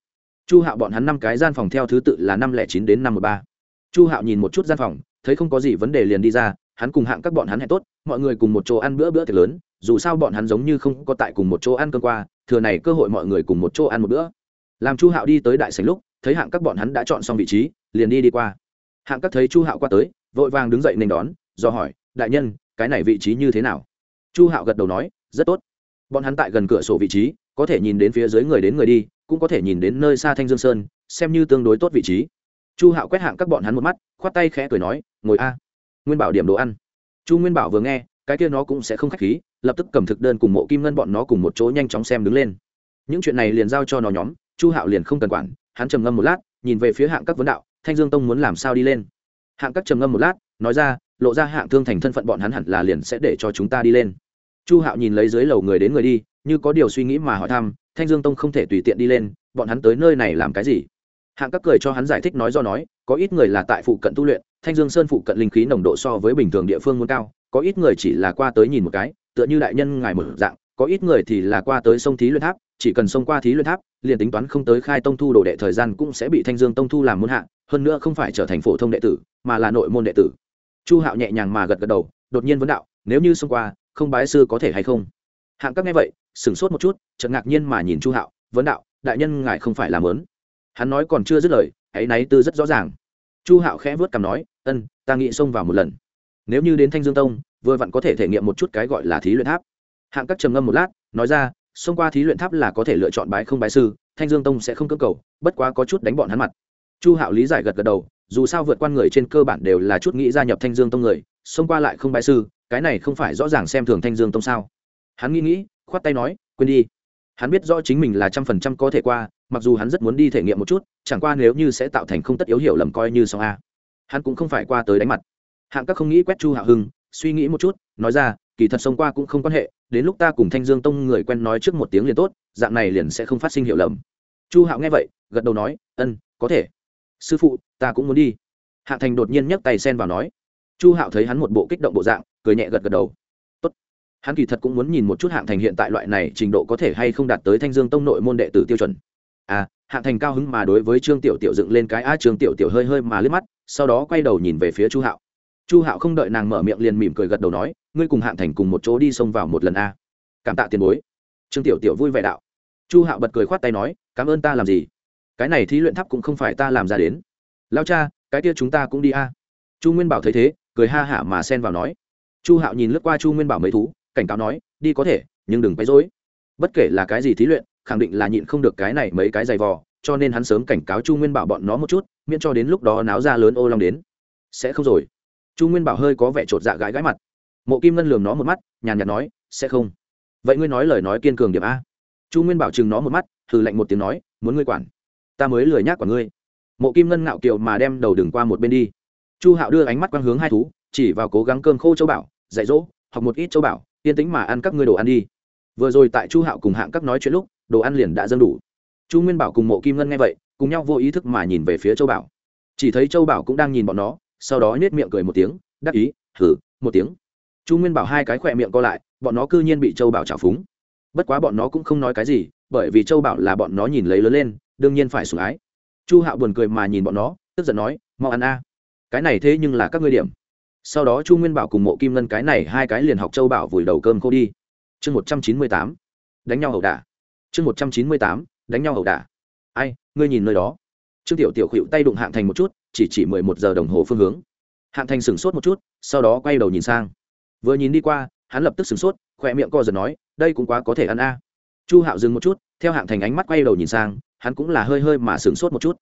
Chu hạo bọn hắn năm cái gian phòng theo thứ tự là năm lẻ chín đến năm mười ba. Chu hạo nhìn một chút gian phòng, thấy không có gì vấn đề liền đi ra, hắn cùng hạng các bọn hắn hẹn tốt, mọi người cùng một chỗ ăn bữa bữa tiệc lớn, dù sao bọn hắn giống như không có tại cùng một chỗ ăn cơm qua, thừa này cơ hội mọi người cùng một chỗ ăn một bữa. Làm chu hạo đi tới đại sảnh lúc thấy hạng các bọn hắn đã chọn xong vị trí, liền đi đi qua. Hạng các thấy chu hạo qua tới, vội vàng đứng dậy nên đón, do hỏi, đại nhân, cái này vị trí như thế nào? Chu hạo gật đầu nói, rất tốt. Bọn hắn tại gần cửa sổ vị trí, có thể nhìn đến phía dưới người đến người đi, cũng có thể nhìn đến nơi xa thanh dương sơn, xem như tương đối tốt vị trí. Chu hạo quét hạng các bọn hắn một mắt, khoát tay khẽ cười nói, ngồi a. Nguyên bảo điểm đồ ăn. Chu nguyên bảo vừa nghe, cái kia nó cũng sẽ không k h á c h khí, lập tức cầm thực đơn cùng mộ kim ngân bọn nó cùng một chỗ nhanh chóng xem đứng lên. Những chuyện này liền giao cho nó nhóm, chu hạo liền không cần quản hắn trầm ngâm một lát, nhìn về phía hạng các vấn đạo, thanh dương tông muốn làm sao đi lên? Hạng các trầm ngâm một lát, nói ra, lộ ra hạng thương thành thân phận bọn hắn hẳn là liền sẽ để cho chúng ta đi lên. Chu hạo nhìn lấy dưới lầu người đến người đi, như có điều suy nghĩ mà hỏi thăm, thanh dương tông không thể tùy tiện đi lên, bọn hắn tới nơi này làm cái gì? Hạng các cười cho hắn giải thích nói do nói, có ít người là tại phụ cận tu luyện, thanh dương sơn phụ cận linh khí nồng độ so với bình thường địa phương muốn cao, có ít người chỉ là qua tới nhìn một cái, tựa như đại nhân ngài mở dạng, có ít người thì là qua tới sông thí luyện tháp chỉ cần xông qua thí luyện tháp, liền tính toán không tới khai tông thu đồ đệ thời gian cũng sẽ bị thanh dương tông thu làm môn hạ, hơn nữa không phải trở thành phổ thông đệ tử, mà là nội môn đệ tử. Chu hạo nhẹ nhàng mà gật gật đầu, đột nhiên vấn đạo, nếu như xông qua, không bái sư có thể hay không? Hạng các nghe vậy, sửng sốt một chút, chợt ngạc nhiên mà nhìn chu hạo, vấn đạo, đại nhân ngài không phải làm lớn. Hắn nói còn chưa dứt lời, hãy náy tư rất rõ ràng. Chu hạo khẽ vớt cằm nói, ân, ta nghĩ xông vào một lần. Nếu như đến thanh dương tông, vừa vặn có thể thể nghiệm một chút cái gọi là thí luyện tháp. Hạng các trầm ngâm một lát, nói ra xông qua thí luyện tháp là có thể lựa chọn bái không bái sư, thanh dương tông sẽ không cơ cầu, bất quá có chút đánh bọn hắn mặt. Chu hạo lý giải gật gật đầu, dù sao vượt qua người trên cơ bản đều là chút nghĩ gia nhập thanh dương tông người, xông qua lại không bái sư, cái này không phải rõ ràng xem thường thanh dương tông sao? Hắn nghĩ nghĩ, khoát tay nói, quên đi. Hắn biết rõ chính mình là trăm phần trăm có thể qua, mặc dù hắn rất muốn đi thể nghiệm một chút, chẳng qua nếu như sẽ tạo thành không tất yếu hiểu lầm coi như xong a. Hắn cũng không phải qua tới đánh mặt. Hạng các không nghĩ quét chu hạo hưng, suy nghĩ một chút, nói ra kỳ thật xông qua cũng không quan hệ, đến lúc ta cùng thanh dương tông người quen nói trước một tiếng liền tốt, dạng này liền sẽ không phát sinh hiểu lầm. Chu hạo nghe vậy, gật đầu nói, ân, có thể. Sư phụ, ta cũng muốn đi. Hạ thành đột nhiên nhấc tay sen vào nói. Chu hạo thấy hắn một bộ kích động bộ dạng, cười nhẹ gật gật đầu. Tốt. hắn kỳ thật cũng muốn nhìn một chút hạng thành hiện tại loại này trình độ có thể hay không đạt tới thanh dương tông nội môn đệ tử tiêu chuẩn. À hạng thành cao hứng mà đối với trương tiểu tiểu dựng lên cái a trương tiểu tiểu hơi hơi mà liếc mắt, sau đó quay đầu nhìn về phía chu hạo chu hạo không đợi nàng mở miệng liền mỉm cười gật đầu nói, ngươi cùng hạng thành cùng một chỗ đi xông vào một lần a. Cảm tạ tiền bối. Trương tiểu tiểu vui vẻ đạo. Chu hạo bật cười khoát tay nói, cảm ơn ta làm gì? Cái này thí luyện tháp cũng không phải ta làm ra đến. Lao cha, cái kia chúng ta cũng đi a. Chu nguyên bảo thấy thế, cười ha hả mà xen vào nói. Chu hạo nhìn lướt qua chu nguyên bảo mấy thú, cảnh cáo nói, đi có thể, nhưng đừng quấy rối. bất kể là cái gì thí luyện, khẳng định là nhịn không được cái này mấy cái giày vò, cho nên hắn sớm cảnh cáo chu nguyên bảo bọn nó một chút, miễn cho đến lúc đó náo ra lớn ô long đến. Sẽ không rồi chu nguyên bảo hơi có vẻ chột dạ gái gái mặt. Mộ kim ngân lường nó một mắt, nhàn nhạt nói, sẽ không. Vậy ngươi nói lời nói kiên cường điểm a. Chu nguyên bảo chừng nó một mắt thử lạnh một tiếng nói, muốn ngươi quản, ta mới lười nhác của ngươi. Mộ kim ngân ngạo kiều mà đem đầu đường qua một bên đi. Chu hạo đưa ánh mắt quang hướng hai thú, chỉ vào cố gắng cơm khô châu bảo, dạy dỗ, học một ít châu bảo, yên tĩnh mà ăn các ngươi đồ ăn đi. Vừa rồi tại chu hạo cùng hạng các nói chuyện lúc, đồ ăn liền đã dâng đủ. Chu nguyên bảo cùng mộ kim ngân nghe vậy, cùng nhau vô ý thức mà nhìn về phía châu bảo. Chỉ thấy châu bảo cũng đang nhìn bọn nó sau đó nhếch miệng cười một tiếng, đắc ý hử một tiếng. Chu nguyên bảo hai cái khỏe miệng co lại, bọn nó cư nhiên bị châu bảo trào phúng. Bất quá bọn nó cũng không nói cái gì, bởi vì châu bảo là bọn nó nhìn lấy lớn lên, đương nhiên phải sủng ái. Chu hạo buồn cười mà nhìn bọn nó, tức giận nói, mau ăn a. Cái này thế nhưng là các ngươi điểm. Sau đó chu nguyên bảo cùng mộ kim ngân cái này hai cái liền học châu bảo vùi đầu cơm khô đi. Chương một trăm chín mươi tám. Đánh nhau ẩu đả. Chương một trăm chín mươi tám. Đánh nhau ẩu đả. Ai, ngươi nhìn nơi đó trương tiểu tiểu khuỵu tay đụng hạng thành một chút, chỉ chỉ mười một giờ đồng hồ phương hướng. Hạng thành sửng sốt một chút, sau đó quay đầu nhìn sang. Vừa nhìn đi qua, hắn lập tức sửng sốt khoe miệng co giật nói, đây cũng quá có thể ăn a. Chu hạo dừng một chút, theo hạng thành ánh mắt quay đầu nhìn sang, hắn cũng là hơi hơi mà sửng sốt một chút.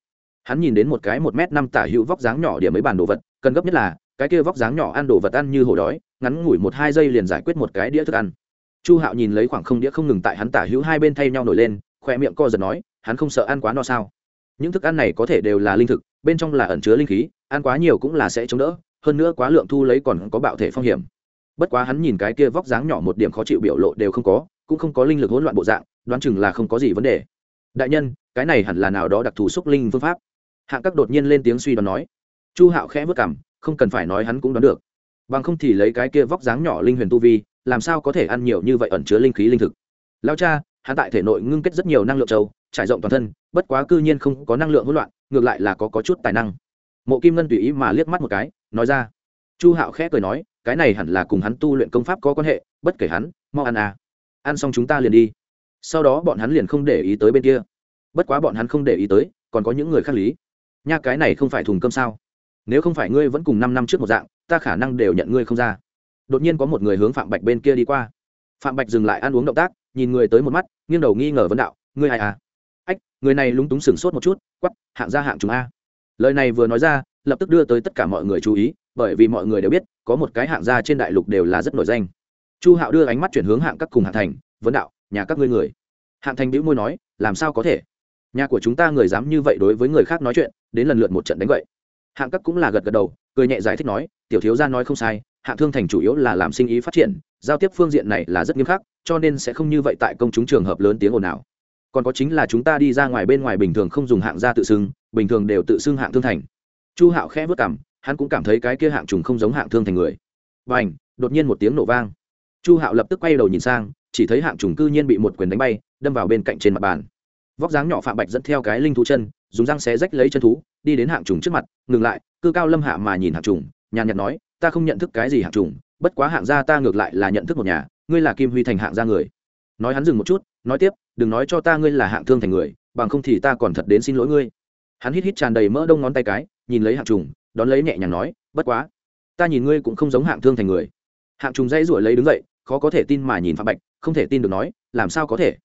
Hắn nhìn đến một cái một m năm tả hữu vóc dáng nhỏ điểm mấy bàn đồ vật, cần gấp nhất là, cái kia vóc dáng nhỏ ăn đồ vật ăn như hổ đói, ngắn ngủi một hai giây liền giải quyết một cái đĩa thức ăn. Chu hạo nhìn lấy khoảng không đĩa không ngừng tại hắn tả hữu hai bên thay nhau nổi lên khoe miệng co giật nói, hắn không sợ ăn quá no sao? Những thức ăn này có thể đều là linh thực, bên trong là ẩn chứa linh khí, ăn quá nhiều cũng là sẽ chống đỡ, hơn nữa quá lượng thu lấy còn có bạo thể phong hiểm. Bất quá hắn nhìn cái kia vóc dáng nhỏ một điểm khó chịu biểu lộ đều không có, cũng không có linh lực hỗn loạn bộ dạng, đoán chừng là không có gì vấn đề. Đại nhân, cái này hẳn là nào đó đặc thù xúc linh phương pháp. Hạng các đột nhiên lên tiếng suy đoán nói. Chu hạo khẽ vất cảm không cần phải nói hắn cũng đoán được. Bằng không thì lấy cái kia vóc dáng nhỏ linh huyền tu vi, làm sao có thể ăn nhiều như vậy ẩn chứa linh khí linh thực? Lao cha hắn tại thể nội ngưng kết rất nhiều năng lượng châu trải rộng toàn thân bất quá cư nhiên không có năng lượng hỗn loạn ngược lại là có, có chút tài năng. Mộ kim ngân tùy ý mà liếc mắt một cái nói ra. Chu hạo khẽ cười nói cái này hẳn là cùng hắn tu luyện công pháp có quan hệ bất kể hắn mau ăn à. Ăn xong chúng ta liền đi. Sau đó bọn hắn liền không để ý tới bên kia. Bất quá bọn hắn không để ý tới còn có những người khác lý. Nha cái này không phải thùng cơm sao? Nếu không phải ngươi vẫn cùng năm năm trước một dạng ta khả năng đều nhận ngươi không ra. Đột nhiên có một người hướng phạm bạch bên kia đi qua. Phạm bạch dừng lại ăn uống động tác nhìn người tới một mắt, nghiêng đầu nghi ngờ vấn đạo, ngươi ai à? Ách, người này lúng túng sửng sốt một chút quắp hạng ra hạng chúng a. Lời này vừa nói ra, lập tức đưa tới tất cả mọi người chú ý, bởi vì mọi người đều biết, có một cái hạng gia trên đại lục đều là rất nổi danh. Chu hạo đưa ánh mắt chuyển hướng hạng các cùng hạng thành, vấn đạo, nhà các ngươi người? Hạng thành bĩu môi nói, làm sao có thể? Nhà của chúng ta người dám như vậy đối với người khác nói chuyện, đến lần lượt một trận đánh vậy. Hạng các cũng là gật gật đầu, cười nhẹ giải thích nói, tiểu thiếu gia nói không sai, hạng thương thành chủ yếu là làm sinh ý phát triển giao tiếp phương diện này là rất nghiêm khắc, cho nên sẽ không như vậy tại công chúng trường hợp lớn tiếng ồn ào. Còn có chính là chúng ta đi ra ngoài bên ngoài bình thường không dùng hạng gia tự xưng, bình thường đều tự xưng hạng thương thành. Chu hạo khẽ vất cảm hắn cũng cảm thấy cái kia hạng trùng không giống hạng thương thành người. Và ảnh đột nhiên một tiếng nổ vang. Chu hạo lập tức quay đầu nhìn sang, chỉ thấy hạng trùng cư nhiên bị một quyền đánh bay, đâm vào bên cạnh trên mặt bàn. Vóc dáng nhỏ phạm bạch dẫn theo cái linh thú chân, dùng răng xé rách lấy chân thú, đi đến hạng trùng trước mặt, ngừng lại, cư cao lâm hạ mà nhìn hạng trùng, nhàn nhạt nói, ta không nhận thức cái gì hạng trùng bất quá hạng gia ta ngược lại là nhận thức một nhà, ngươi là kim huy thành hạng gia người. Nói hắn dừng một chút, nói tiếp, đừng nói cho ta ngươi là hạng thương thành người, bằng không thì ta còn thật đến xin lỗi ngươi. Hắn hít hít tràn đầy mỡ đông ngón tay cái, nhìn lấy hạng trùng, đón lấy nhẹ nhàng nói, bất quá, ta nhìn ngươi cũng không giống hạng thương thành người. Hạng trùng dãy ruổi lấy đứng dậy, khó có thể tin mà nhìn phạm bạch, không thể tin được nói, làm sao có thể?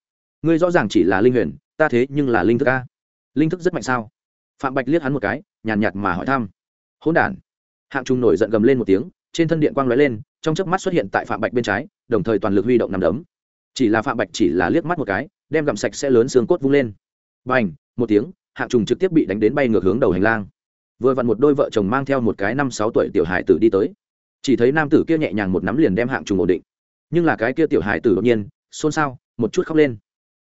Ngươi rõ ràng chỉ là linh huyền, ta thế nhưng là linh thức a. Linh thức rất mạnh sao? Phạm bạch liếc hắn một cái, nhàn nhạt mà hỏi thăm. Hỗn đản. Hạng trùng nổi giận gầm lên một tiếng trên thân điện quang lóe lên, trong chớp mắt xuất hiện tại phạm bạch bên trái, đồng thời toàn lực huy động nằm đấm. Chỉ là phạm bạch chỉ là liếc mắt một cái, đem gặm sạch sẽ lớn xương cốt vung lên. Bành, một tiếng, hạng trùng trực tiếp bị đánh đến bay ngược hướng đầu hành lang. Vừa vặn một đôi vợ chồng mang theo một cái năm sáu tuổi tiểu hải tử đi tới. Chỉ thấy nam tử kia nhẹ nhàng một nắm liền đem hạng trùng ổn định. Nhưng là cái kia tiểu hải tử đột nhiên, xôn xao, một chút khóc lên.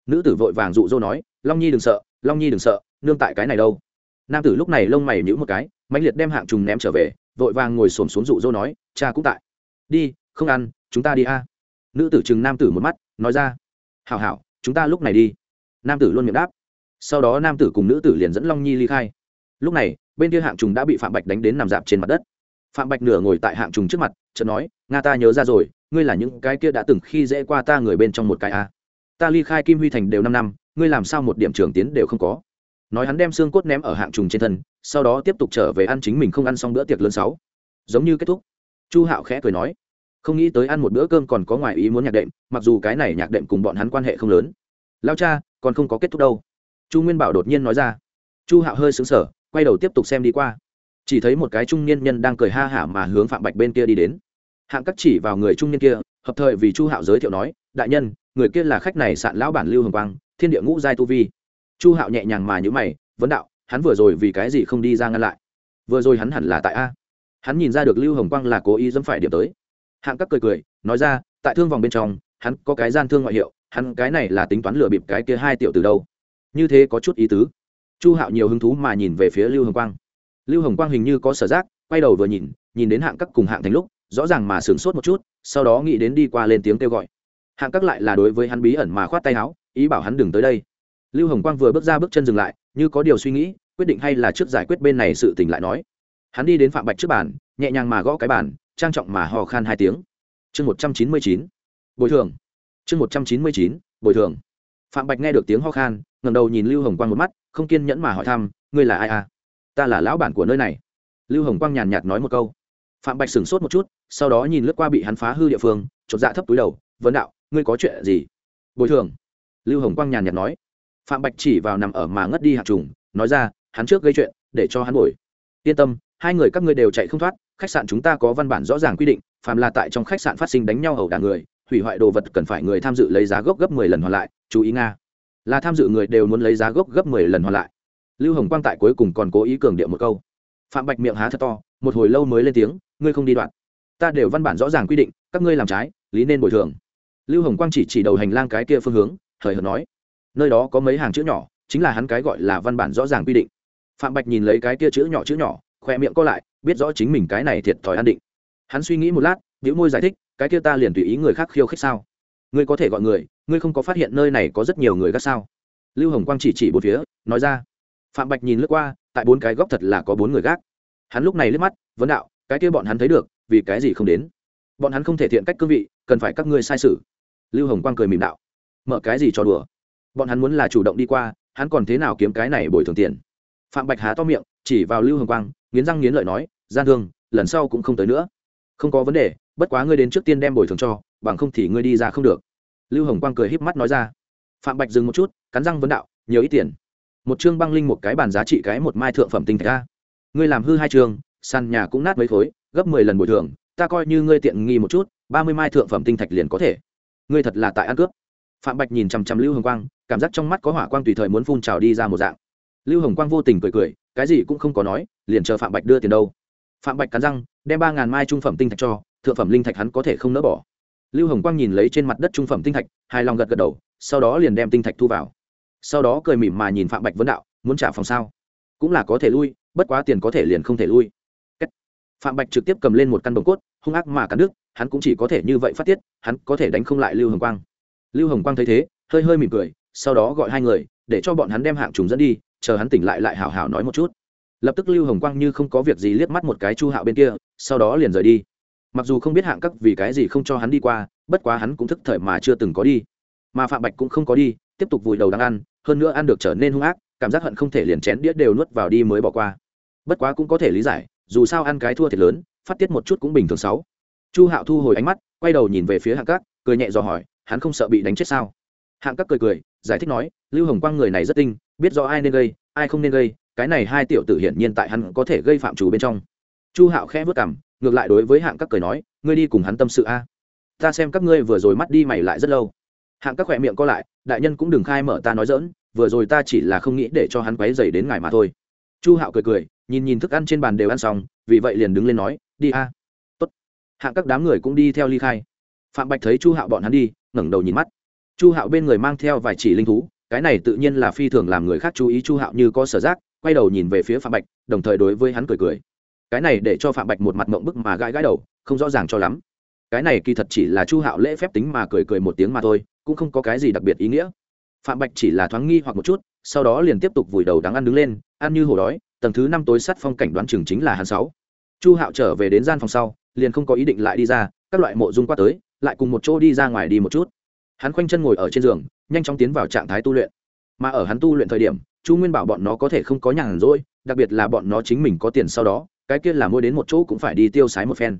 Nữ tử vội vàng dụ dỗ nói, long nhi đừng sợ, long nhi đừng sợ, nương tại cái này đâu. Nam tử lúc này lông mày nhữ một cái, mãnh liệt đem hạng trùng ném trở về vội vàng ngồi xổm xuống dụ dỗ nói, cha cũng tại. Đi, không ăn, chúng ta đi a. Nữ tử chừng nam tử một mắt, nói ra, hảo hảo, chúng ta lúc này đi. Nam tử luôn miệng đáp. Sau đó nam tử cùng nữ tử liền dẫn long nhi ly khai. Lúc này, bên kia hạng trùng đã bị phạm bạch đánh đến nằm dạp trên mặt đất. Phạm bạch nửa ngồi tại hạng trùng trước mặt, chợt nói, nga ta nhớ ra rồi, ngươi là những cái kia đã từng khi dễ qua ta người bên trong một cái a. Ta ly khai kim huy thành đều năm năm, ngươi làm sao một điểm trường tiến đều không có? Nói hắn đem xương cốt ném ở hạng trùng trên thân, sau đó tiếp tục trở về ăn chính mình không ăn xong bữa tiệc lớn sáu. Giống như kết thúc. Chu hạo khẽ cười nói, không nghĩ tới ăn một bữa cơm còn có ngoài ý muốn nhạc đệm, mặc dù cái này nhạc đệm cùng bọn hắn quan hệ không lớn. Lao cha, còn không có kết thúc đâu. Chu nguyên bảo đột nhiên nói ra. Chu hạo hơi xứng sở quay đầu tiếp tục xem đi qua. Chỉ thấy một cái trung niên nhân đang cười ha hả mà hướng phạm bạch bên kia đi đến. Hạng cắt chỉ vào người trung niên kia, hợp thời vì chu hạo giới thiệu nói, đại nhân, người kia là khách này sạn lão bản lưu hồng quang, thiên địa ngũ giai tu vi chu hạo nhẹ nhàng mà nhữ mày, vấn đạo, hắn vừa rồi vì cái gì không đi ra ngăn lại? Vừa rồi hắn hẳn là tại a. Hắn nhìn ra được lưu hồng quang là cố ý dẫm phải điểm tới. Hạng các cười cười, nói ra, tại thương vòng bên trong, hắn có cái gian thương ngoại hiệu, hắn cái này là tính toán lừa bịp cái kia hai tiểu từ đâu. Như thế có chút ý tứ. Chu hạo nhiều hứng thú mà nhìn về phía lưu hồng quang. Lưu hồng quang hình như có sở giác, quay đầu vừa nhìn nhìn đến hạng các cùng hạng thành lúc, rõ ràng mà sửng sốt một chút, sau đó nghĩ đến đi qua lên tiếng kêu gọi. Hạng các lại là đối với hắn bí ẩn mà khoát tay áo, ý bảo hắn đừng tới đây lưu hồng quang vừa bước ra bước chân dừng lại, như có điều suy nghĩ, quyết định hay là trước giải quyết bên này sự tình lại nói. Hắn đi đến phạm bạch trước bàn, nhẹ nhàng mà gõ cái bàn, trang trọng mà hò khan hai tiếng. Chương một trăm chín mươi chín, bồi thường. Chương một trăm chín mươi chín, bồi thường. Phạm bạch nghe được tiếng ho khan ngầm đầu nhìn lưu hồng quang một mắt, không kiên nhẫn mà hỏi thăm, ngươi là ai à? Ta là lão bản của nơi này. Lưu hồng quang nhàn nhạt nói một câu. Phạm bạch sửng sốt một chút, sau đó nhìn lướt qua bị hắn phá hư địa phương, chột dạ thấp túi đầu, vấn đạo, ngươi có chuyện gì? Bồi thường. Lưu hồng quang nhàn nhạt nói phạm bạch chỉ vào nằm ở mà ngất đi hạt trùng, nói ra, hắn trước gây chuyện, để cho hắn ngồi. Yên tâm, hai người các ngươi đều chạy không thoát, khách sạn chúng ta có văn bản rõ ràng quy định phạm là tại trong khách sạn phát sinh đánh nhau ẩu đả người, hủy hoại đồ vật cần phải người tham dự lấy giá gốc gấp mười lần hoàn lại, chú ý nga. Là tham dự người đều muốn lấy giá gốc gấp mười lần hoàn lại. Lưu hồng quang tại cuối cùng còn cố ý cường điệu một câu. Phạm bạch miệng há thật to, một hồi lâu mới lên tiếng, ngươi không đi đoạn. Ta đều văn bản rõ ràng quy định, các ngươi làm trái, lý nên bồi thường. Lưu hồng quang chỉ chỉ đầu hành lang cái kia phương hướng thời hợt nói nơi đó có mấy hàng chữ nhỏ, chính là hắn cái gọi là văn bản rõ ràng quy định. Phạm bạch nhìn lấy cái kia chữ nhỏ chữ nhỏ, khoe miệng co lại, biết rõ chính mình cái này thiệt thòi an định. Hắn suy nghĩ một lát biểu môi giải thích, cái kia ta liền tùy ý người khác khiêu khích sao? Ngươi có thể gọi người, ngươi không có phát hiện nơi này có rất nhiều người gác sao? Lưu hồng quang chỉ chỉ bốn phía, nói ra. Phạm bạch nhìn lướt qua, tại bốn cái góc thật là có bốn người gác hắn lúc này liếc mắt, vấn đạo, cái kia bọn hắn thấy được, vì cái gì không đến? Bọn hắn không thể thiện cách cương vị, cần phải các ngươi sai sự. Lưu hồng quang cười mỉm đạo. Mở cái gì cho đùa? Bọn hắn muốn là chủ động đi qua, hắn còn thế nào kiếm cái này bồi thường tiền? Phạm bạch há to miệng, chỉ vào lưu hồng quang, nghiến răng nghiến lợi nói, gian thương, lần sau cũng không tới nữa. Không có vấn đề, bất quá ngươi đến trước tiên đem bồi thường cho, bằng không thì ngươi đi ra không được. Lưu hồng quang cười híp mắt nói ra. Phạm bạch dừng một chút, cắn răng vấn đạo, nhiều ít tiền? Một chương băng linh một cái bàn giá trị cái một mai thượng phẩm tinh thạch ra ngươi làm hư hai chương sàn nhà cũng nát mấy khối, gấp mười lần bồi thường, ta coi như ngươi tiện nghi một chút, ba mươi mai thượng phẩm tinh thạch liền có thể. Ngươi thật là tại ăn cướp. Phạm bạch nhìn chằm chằm lưu hồng quang cảm giác trong mắt có hỏa quang tùy thời muốn phun trào đi ra một dạng. Lưu hồng quang vô tình cười cười, cái gì cũng không có nói, liền chờ phạm bạch đưa tiền đâu. Phạm bạch cắn răng, đem ba ngàn mai trung phẩm tinh thạch cho, thượng phẩm linh thạch hắn có thể không nỡ bỏ. Lưu hồng quang nhìn lấy trên mặt đất trung phẩm tinh thạch, hài lòng gật gật đầu, sau đó liền đem tinh thạch thu vào. Sau đó cười mỉm mà nhìn phạm bạch vấn đạo, muốn trả phòng sao? Cũng là có thể lui, bất quá tiền có thể liền không thể lui. Phạm bạch trực tiếp cầm lên một căn bồng cốt, hung ác mà cắn nước hắn cũng chỉ có thể như vậy phát tiết, hắn có thể đánh không lại lưu hồng quang. Lưu hồng quang thấy thế, hơi hơi mỉm cười sau đó gọi hai người, để cho bọn hắn đem hạng trùng dẫn đi, chờ hắn tỉnh lại lại hào hào nói một chút. Lập tức lưu hồng quang như không có việc gì liếc mắt một cái chu hạo bên kia, sau đó liền rời đi. Mặc dù không biết hạng các vì cái gì không cho hắn đi qua, bất quá hắn cũng thức thời mà chưa từng có đi. Mà phạm bạch cũng không có đi, tiếp tục vùi đầu đang ăn, hơn nữa ăn được trở nên hung ác, cảm giác hận không thể liền chén đĩa đều nuốt vào đi mới bỏ qua. Bất quá cũng có thể lý giải, dù sao ăn cái thua thiệt lớn, phát tiết một chút cũng bình thường sáu. Chu hạo thu hồi ánh mắt, quay đầu nhìn về phía hạng các, cười nhẹ dò hỏi, hắn không sợ bị đánh chết sao? Hạng các cười cười giải thích nói, lưu hồng quang người này rất tinh, biết rõ ai nên gây, ai không nên gây, cái này hai tiểu tử hiển nhiên tại hắn có thể gây phạm chủ bên trong. Chu hạo khẽ vất cảm ngược lại đối với hạng các cười nói, ngươi đi cùng hắn tâm sự a. Ta xem các ngươi vừa rồi mắt đi mày lại rất lâu. Hạng các khỏe miệng co lại, đại nhân cũng đừng khai mở ta nói dỡn vừa rồi ta chỉ là không nghĩ để cho hắn quấy dày đến ngài mà thôi. Chu hạo cười cười, nhìn nhìn thức ăn trên bàn đều ăn xong, vì vậy liền đứng lên nói, đi a. Tốt. Hạng các đám người cũng đi theo ly khai. Phạm bạch thấy chu hạo bọn hắn đi, ngẩng đầu nhìn mắt chu hạo bên người mang theo vài chỉ linh thú, cái này tự nhiên là phi thường làm người khác chú ý chu hạo như có sở giác, quay đầu nhìn về phía phạm bạch, đồng thời đối với hắn cười cười. Cái này để cho phạm bạch một mặt mộng bức mà gãi gãi đầu, không rõ ràng cho lắm. Cái này kỳ thật chỉ là chu hạo lễ phép tính mà cười cười một tiếng mà thôi, cũng không có cái gì đặc biệt ý nghĩa. Phạm bạch chỉ là thoáng nghi hoặc một chút, sau đó liền tiếp tục vùi đầu đáng ăn đứng lên, ăn như hổ đói, tầng thứ năm tối sắt phong cảnh đoán chừng chính là hắn sáu. Chu hạo trở về đến gian phòng sau, liền không có ý định lại đi ra, các loại mộ dung qua tới, lại cùng một chỗ đi ra ngoài đi một chút hắn khoanh chân ngồi ở trên giường, nhanh chóng tiến vào trạng thái tu luyện. Mà ở hắn tu luyện thời điểm, chu nguyên bảo bọn nó có thể không có nhàn rỗi, đặc biệt là bọn nó chính mình có tiền sau đó, cái kia là mua đến một chỗ cũng phải đi tiêu sái một phen.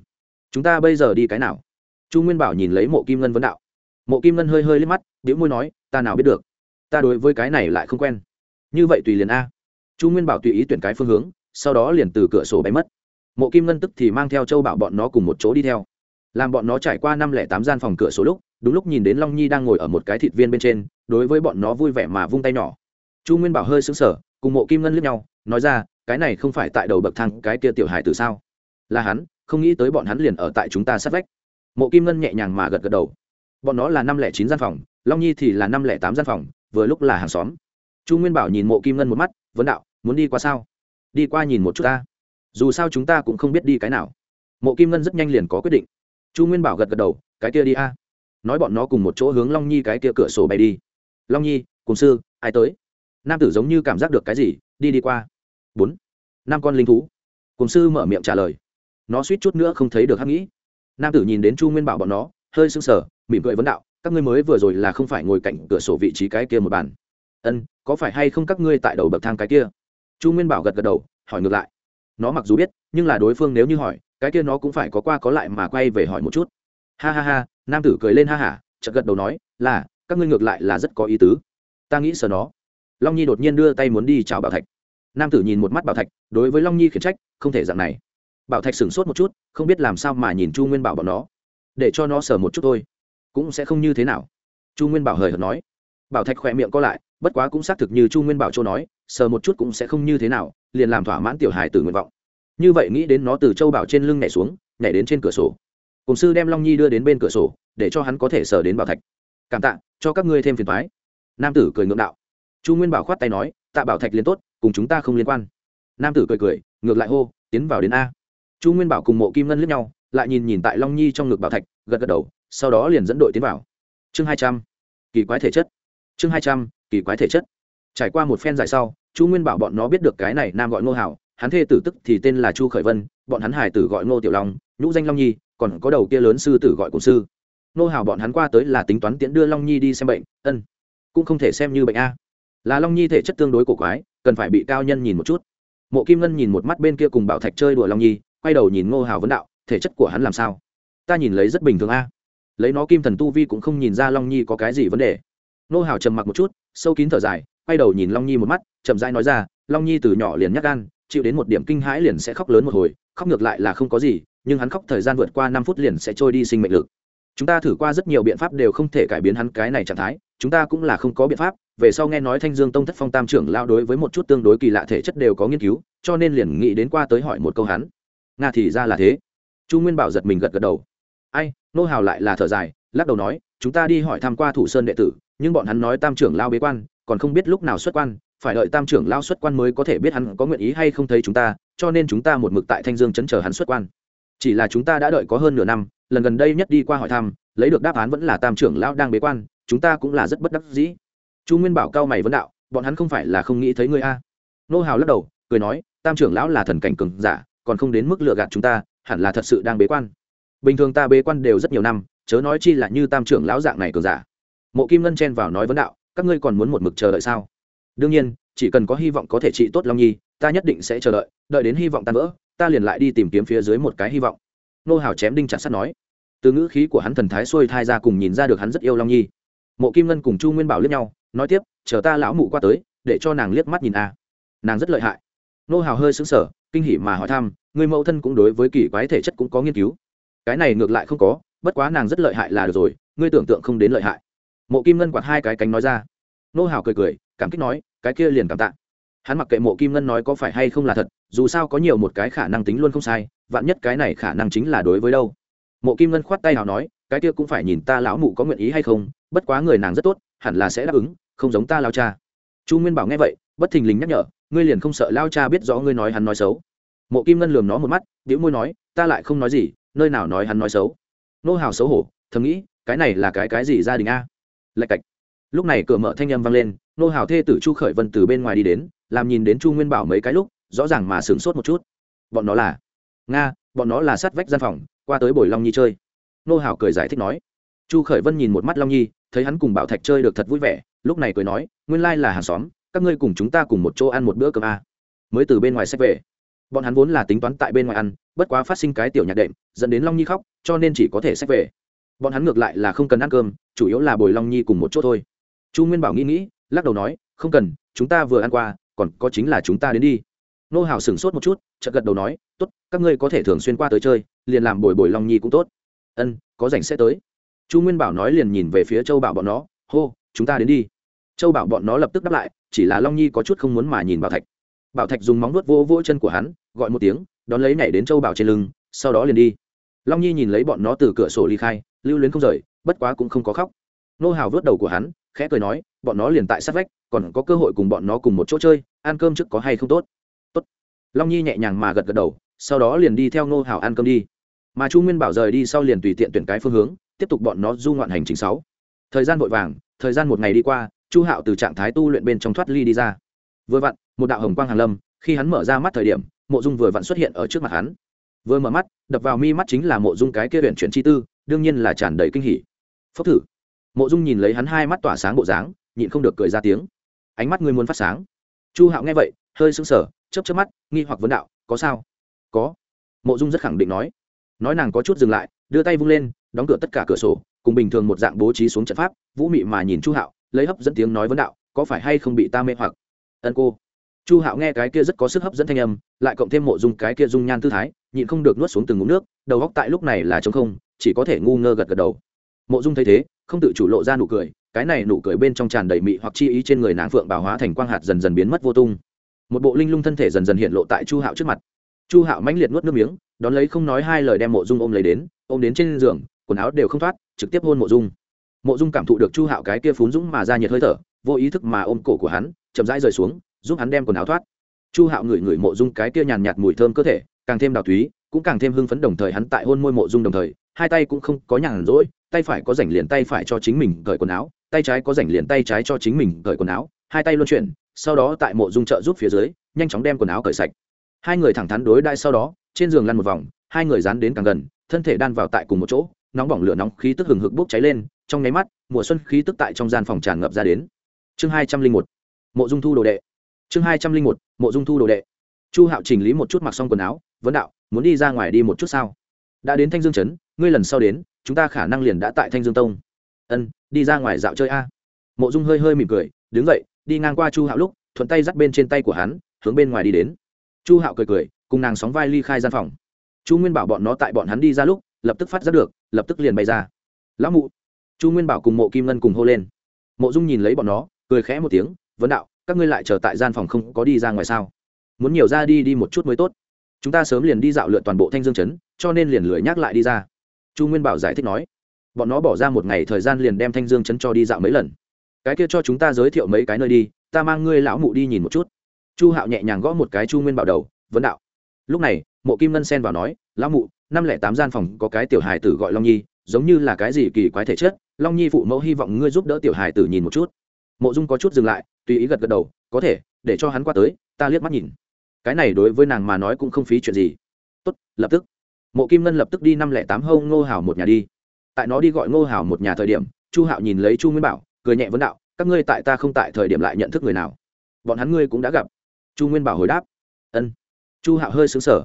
Chúng ta bây giờ đi cái nào? Chu nguyên bảo nhìn lấy mộ kim ngân vấn đạo. Mộ kim ngân hơi hơi liếc mắt biễu môi nói, ta nào biết được? Ta đối với cái này lại không quen. Như vậy tùy liền a. Chu nguyên bảo tùy ý tuyển cái phương hướng, sau đó liền từ cửa sổ bay mất. Mộ kim ngân tức thì mang theo châu bảo bọn nó cùng một chỗ đi theo làm bọn nó trải qua năm lẻ tám gian phòng cửa số lúc, đúng lúc nhìn đến long nhi đang ngồi ở một cái thịt viên bên trên, đối với bọn nó vui vẻ mà vung tay nhỏ. Chu nguyên bảo hơi xứng sở cùng mộ kim ngân lướt nhau, nói ra, cái này không phải tại đầu bậc thang cái kia tiểu hài từ sao? Là hắn, không nghĩ tới bọn hắn liền ở tại chúng ta sát vách. Mộ kim ngân nhẹ nhàng mà gật gật đầu. Bọn nó là năm lẻ chín gian phòng, long nhi thì là năm lẻ tám gian phòng, vừa lúc là hàng xóm. Chu nguyên bảo nhìn mộ kim ngân một mắt, vấn đạo, muốn đi qua sao? Đi qua nhìn một chút ta. Dù sao chúng ta cũng không biết đi cái nào. Mộ kim ngân rất nhanh liền có quyết định chu nguyên bảo gật gật đầu, cái kia đi a. Nói bọn nó cùng một chỗ hướng long nhi cái kia cửa sổ bay đi. Long nhi, cùng sư, ai tới? Nam tử giống như cảm giác được cái gì, đi đi qua. Bốn. Năm con linh thú. Cùng sư mở miệng trả lời. Nó suýt chút nữa không thấy được hắc nghĩ. Nam tử nhìn đến chu nguyên bảo bọn nó, hơi sưng sờ, mỉm cười vấn đạo, các ngươi mới vừa rồi là không phải ngồi cạnh cửa sổ vị trí cái kia một bàn. Ân, có phải hay không các ngươi tại đầu bậc thang cái kia? Chu nguyên bảo gật gật đầu, hỏi ngược lại. Nó mặc dù biết, nhưng là đối phương nếu như hỏi cái kia nó cũng phải có qua có lại mà quay về hỏi một chút. Ha ha ha, nam tử cười lên ha hả chợt gật đầu nói, là, các ngươi ngược lại là rất có ý tứ. Ta nghĩ sợ nó. Long nhi đột nhiên đưa tay muốn đi chào bảo thạch. Nam tử nhìn một mắt bảo thạch, đối với long nhi khiển trách, không thể dạng này. Bảo thạch sửng sốt một chút, không biết làm sao mà nhìn chu nguyên bảo bọn nó. Để cho nó sờ một chút thôi, cũng sẽ không như thế nào. Chu nguyên bảo hời hợt nói. Bảo thạch khỏe miệng co lại, bất quá cũng xác thực như chu nguyên bảo châu nói, sờ một chút cũng sẽ không như thế nào, liền làm thỏa mãn tiểu hài từ nguyện vọng như vậy nghĩ đến nó từ châu bảo trên lưng nhảy xuống, nhảy đến trên cửa sổ. Cùng sư đem long nhi đưa đến bên cửa sổ, để cho hắn có thể sờ đến bảo thạch. Cảm tạ, cho các ngươi thêm phiền thoái nam tử cười ngượng đạo. Chu nguyên bảo khoát tay nói, tạ bảo thạch liền tốt, cùng chúng ta không liên quan. Nam tử cười cười, ngược lại hô, tiến vào đến a. Chu nguyên bảo cùng mộ kim ngân lướt nhau, lại nhìn nhìn tại long nhi trong ngực bảo thạch, gật gật đầu, sau đó liền dẫn đội tiến vào. Chương hai trăm, kỳ quái thể chất. Chương hai trăm, kỳ quái thể chất. Trải qua một phen dài sau, chu nguyên bảo bọn nó biết được cái này nam gọi ngô hảo hắn thê tử tức thì tên là chu khởi vân, bọn hắn hải tử gọi ngô tiểu long, nhũ danh long nhi, còn có đầu kia lớn sư tử gọi cổ sư. Ngô hảo bọn hắn qua tới là tính toán tiễn đưa long nhi đi xem bệnh, ân, cũng không thể xem như bệnh a. Là long nhi thể chất tương đối cổ quái, cần phải bị cao nhân nhìn một chút. Mộ kim ngân nhìn một mắt bên kia cùng bảo thạch chơi đùa long nhi, quay đầu nhìn ngô hào vấn đạo, thể chất của hắn làm sao? Ta nhìn lấy rất bình thường a. Lấy nó kim thần tu vi cũng không nhìn ra long nhi có cái gì vấn đề. Ngô hào trầm mặc một chút, sâu kín thở dài, quay đầu nhìn long nhi một mắt, chậm rãi nói ra, long nhi từ nhỏ liền nhắc gan chịu đến một điểm kinh hãi liền sẽ khóc lớn một hồi, khóc ngược lại là không có gì, nhưng hắn khóc thời gian vượt qua năm phút liền sẽ trôi đi sinh mệnh lực. Chúng ta thử qua rất nhiều biện pháp đều không thể cải biến hắn cái này trạng thái, chúng ta cũng là không có biện pháp. Về sau nghe nói thanh dương tông thất phong tam trưởng lao đối với một chút tương đối kỳ lạ thể chất đều có nghiên cứu, cho nên liền nghĩ đến qua tới hỏi một câu hắn. Nga thì ra là thế. Chu nguyên bảo giật mình gật gật đầu. Ai, nô hào lại là thở dài, lắc đầu nói, chúng ta đi hỏi tham q u a thủ sơn đệ tử, nhưng bọn hắn nói tam trưởng lao bế quan, còn không biết lúc nào xuất quan phải đợi tam trưởng lao xuất quan mới có thể biết hắn có nguyện ý hay không thấy chúng ta, cho nên chúng ta một mực tại thanh dương chấn chờ hắn xuất quan. Chỉ là chúng ta đã đợi có hơn nửa năm, lần gần đây nhất đi qua hỏi thăm, lấy được đáp án vẫn là tam trưởng lao đang bế quan, chúng ta cũng là rất bất đắc dĩ. Chu nguyên bảo cao mày vấn đạo, bọn hắn không phải là không nghĩ thấy ngươi a? Nô hào lắc đầu, cười nói, tam trưởng lão là thần cảnh cường giả, còn không đến mức lựa gạt chúng ta, hẳn là thật sự đang bế quan. Bình thường ta bế quan đều rất nhiều năm, chớ nói chi là như tam trưởng lão dạng này cường giả. Mộ kim ngân chen vào nói vấn đạo, các ngươi còn muốn một mực chờ đợi sao? Đương nhiên, chỉ cần có hy vọng có thể trị tốt long nhi, ta nhất định sẽ chờ đợi đợi đến hy vọng tan vỡ, ta liền lại đi tìm kiếm phía dưới một cái hy vọng. Nô hào chém đinh chặt sắt nói. Từ ngữ khí của hắn thần thái xuôi thai ra cùng nhìn ra được hắn rất yêu long nhi. Mộ kim ngân cùng chu nguyên bảo liếc nhau, nói tiếp, chờ ta lão mụ qua tới, để cho nàng liếc mắt nhìn a. Nàng rất lợi hại. Nô hào hơi xứng sở kinh hỉ mà hỏi thăm, người mẫu thân cũng đối với kỳ quái thể chất cũng có nghiên cứu? Cái này ngược lại không có, bất quá nàng rất lợi hại là được rồi, ngươi tưởng tượng không đến lợi hại. Mộ kim ngân quạt hai cái cánh nói ra. Nô hào cười cười cảm kích nói, cái kia liền cảm tạ. Hắn mặc kệ mộ kim ngân nói có phải hay không là thật, dù sao có nhiều một cái khả năng tính luôn không sai, vạn nhất cái này khả năng chính là đối với đâu. Mộ kim ngân khoát tay hào nói, cái kia cũng phải nhìn ta lão mụ có nguyện ý hay không, bất quá người nàng rất tốt, hẳn là sẽ đáp ứng, không giống ta lao cha. Chu nguyên bảo nghe vậy, bất thình lình nhắc nhở, ngươi liền không sợ lao cha biết rõ ngươi nói hắn nói xấu? Mộ kim ngân lườm nó một mắt đĩu môi nói, ta lại không nói gì, nơi nào nói hắn nói xấu? Nô hào xấu hổ, thầm nghĩ, cái này là cái cái gì gia đình a? Lạch cạch. Lúc này cửa mở thanh â m vang lên nô hào thê tử chu khởi vân từ bên ngoài đi đến, làm nhìn đến chu nguyên bảo mấy cái lúc, rõ ràng mà sửng sốt một chút. Bọn nó là? Nga, bọn nó là sát vách gian phòng, qua tới bồi long nhi chơi. Nô hào cười giải thích nói. Chu khởi vân nhìn một mắt long nhi, thấy hắn cùng bảo thạch chơi được thật vui vẻ, lúc này cười nói, nguyên lai là hàng xóm, các ngươi cùng chúng ta cùng một chỗ ăn một bữa cơm a. Mới từ bên ngoài sách về. Bọn hắn vốn là tính toán tại bên ngoài ăn, bất quá phát sinh cái tiểu nhạc đệm, dẫn đến long nhi khóc, cho nên chỉ có thể sách về. Bọn hắn ngược lại là không cần ăn cơm, chủ yếu là bồi long nhi cùng một chỗ thôi. Chu nguyên bảo nghĩ nghĩ lắc đầu nói, không cần, chúng ta vừa ăn qua, còn có chính là chúng ta đến đi. Nô hào sửng sốt một chút, chợt gật đầu nói, tốt, các ngươi có thể thường xuyên qua tới chơi, liền làm bồi bồi long nhi cũng tốt. Ân, có rảnh sẽ tới. Chu nguyên bảo nói liền nhìn về phía châu bảo bọn nó, hô, chúng ta đến đi. Châu bảo bọn nó lập tức đáp lại, chỉ là long nhi có chút không muốn mà nhìn bảo thạch. Bảo thạch dùng móng nuốt vô vỗ chân của hắn, gọi một tiếng, đón lấy nhảy đến châu bảo trên lưng, sau đó liền đi. Long nhi nhìn lấy bọn nó từ cửa sổ ly khai, lưu luyến không rời, bất quá cũng không có khóc nô hào vớt đầu của hắn, khẽ cười nói, bọn nó liền tại sát vách, còn có cơ hội cùng bọn nó cùng một chỗ chơi, ăn cơm trước có hay không tốt? Tốt. Long nhi nhẹ nhàng mà gật gật đầu, sau đó liền đi theo nô hào ăn cơm đi. Mà chu nguyên bảo rời đi sau liền tùy tiện tuyển cái phương hướng, tiếp tục bọn nó du ngoạn hành trình sáu. Thời gian vội vàng, thời gian một ngày đi qua, chu hạo từ trạng thái tu luyện bên trong thoát ly đi ra. Vừa vặn, một đạo hồng quang hàn lâm, khi hắn mở ra mắt thời điểm, mộ dung vừa vặn xuất hiện ở trước mặt hắn. Vừa mở mắt, đập vào mi mắt chính là mộ dung cái kia huyện chuyển chi tư, đương nhiên là tràn đầy kinh hỉ. Phốc thử mộ dung nhìn lấy hắn hai mắt tỏa sáng bộ dáng, nhịn không được cười ra tiếng. Ánh mắt ngươi muốn phát sáng. Chu hạo nghe vậy, hơi sững sờ, chớp chớp mắt, nghi hoặc vấn đạo, có sao? Có. Mộ dung rất khẳng định nói. Nói nàng có chút dừng lại, đưa tay vung lên, đóng cửa tất cả cửa sổ, cùng bình thường một dạng bố trí xuống trận pháp, vũ mị mà nhìn chu hạo, lấy hấp dẫn tiếng nói vấn đạo, có phải hay không bị ta mê hoặc? Ân cô. Chu hạo nghe cái kia rất có sức hấp dẫn thanh âm, lại cộng thêm mộ dung cái kia dung nhan tư thái, nhịn không được nuốt xuống từng ngụm nước, đầu góc tại lúc này là trống không, chỉ có thể ngu ngơ gật gật đầu. Mộ dung thấy thế không tự chủ lộ ra nụ cười, cái này nụ cười bên trong tràn đầy mị hoặc chi ý trên người nàng phượng bào hóa thành quang hạt dần dần biến mất vô tung. Một bộ linh lung thân thể dần dần hiện lộ tại chu hạo trước mặt. Chu hạo mãnh liệt nuốt nước miếng, đón lấy không nói hai lời đem mộ dung ôm lấy đến, ôm đến trên giường, quần áo đều không thoát, trực tiếp hôn mộ dung. Mộ dung cảm thụ được chu hạo cái kia phún dũng mà ra nhiệt hơi thở, vô ý thức mà ôm cổ của hắn, chậm rãi rời xuống, giúp hắn đem quần áo thoát. Chu hạo ngửi ngửi mộ dung cái kia nhàn nhạt mùi thơm cơ thể, càng thêm đào túy, cũng càng thêm hưng phấn đồng thời hắn tại hôn môi mộ dung đồng thời hai tay cũng không có nhàn rỗi, tay phải có rảnh liền tay phải cho chính mình cởi quần áo, tay trái có rảnh liền tay trái cho chính mình cởi quần áo. Hai tay luân chuyển, sau đó tại mộ dung trợ giúp phía dưới, nhanh chóng đem quần áo cởi sạch. Hai người thẳng thắn đối đãi sau đó, trên giường lăn một vòng, hai người dán đến càng gần, thân thể đan vào tại cùng một chỗ, nóng bỏng lửa nóng khí tức hừng hực bốc cháy lên, trong nháy mắt, mùa xuân khí tức tại trong gian phòng tràn ngập ra đến. Chương hai trăm linh một, mộ dung thu đồ đệ. Chương hai trăm linh một, mộ dung thu đồ đệ. Chu hạo chỉnh lý một chút mặc xong quần áo vấn đạo, muốn đi ra ngoài đi một chút sao? Đã đến thanh dương trấn, ngươi lần sau đến, chúng ta khả năng liền đã tại thanh dương tông. Ân, đi ra ngoài dạo chơi a. Mộ dung hơi hơi mỉm cười, đứng dậy, đi ngang qua chu hạo lúc, thuận tay dắt bên trên tay của hắn, hướng bên ngoài đi đến. Chu hạo cười cười, cùng nàng sóng vai ly khai gian phòng. Chu nguyên bảo bọn nó tại bọn hắn đi ra lúc, lập tức phát giác được, lập tức liền bay ra. Lão mụ. Chu nguyên bảo cùng mộ kim ngân cùng hô lên. Mộ dung nhìn lấy bọn nó, cười khẽ một tiếng, vấn đạo, các ngươi lại chờ tại gian phòng không có đi ra ngoài sao? Muốn nhiều ra đi đi một chút mới tốt chúng ta sớm liền đi dạo lượn toàn bộ thanh dương chấn cho nên liền lười nhắc lại đi ra. Chu nguyên bảo giải thích nói. Bọn nó bỏ ra một ngày thời gian liền đem thanh dương chấn cho đi dạo mấy lần. Cái kia cho chúng ta giới thiệu mấy cái nơi đi, ta mang ngươi lão mụ đi nhìn một chút. Chu hạo nhẹ nhàng gõ một cái chu nguyên bảo đầu, vấn đạo. Lúc này, mộ kim ngân xen vào nói, lão mụ, năm lẻ tám gian phòng có cái tiểu hài tử gọi long nhi, giống như là cái gì kỳ quái thể chất, long nhi phụ mẫu hy vọng ngươi giúp đỡ tiểu hài tử nhìn một chút. Mộ dung có chút dừng lại, tùy ý gật gật đầu, có thể, để cho hắn qua tới, ta liếc mắt nhìn cái này đối với nàng mà nói cũng không phí chuyện gì. Tốt, lập tức. Mộ kim ngân lập tức đi năm lẻ tám hâu ngô hào một nhà đi. Tại nó đi gọi ngô hào một nhà thời điểm, chu hạo nhìn lấy chu nguyên bảo, cười nhẹ vấn đạo, các ngươi tại ta không tại thời điểm lại nhận thức người nào? Bọn hắn ngươi cũng đã gặp. Chu nguyên bảo hồi đáp, ân. Chu hạo hơi xứng sở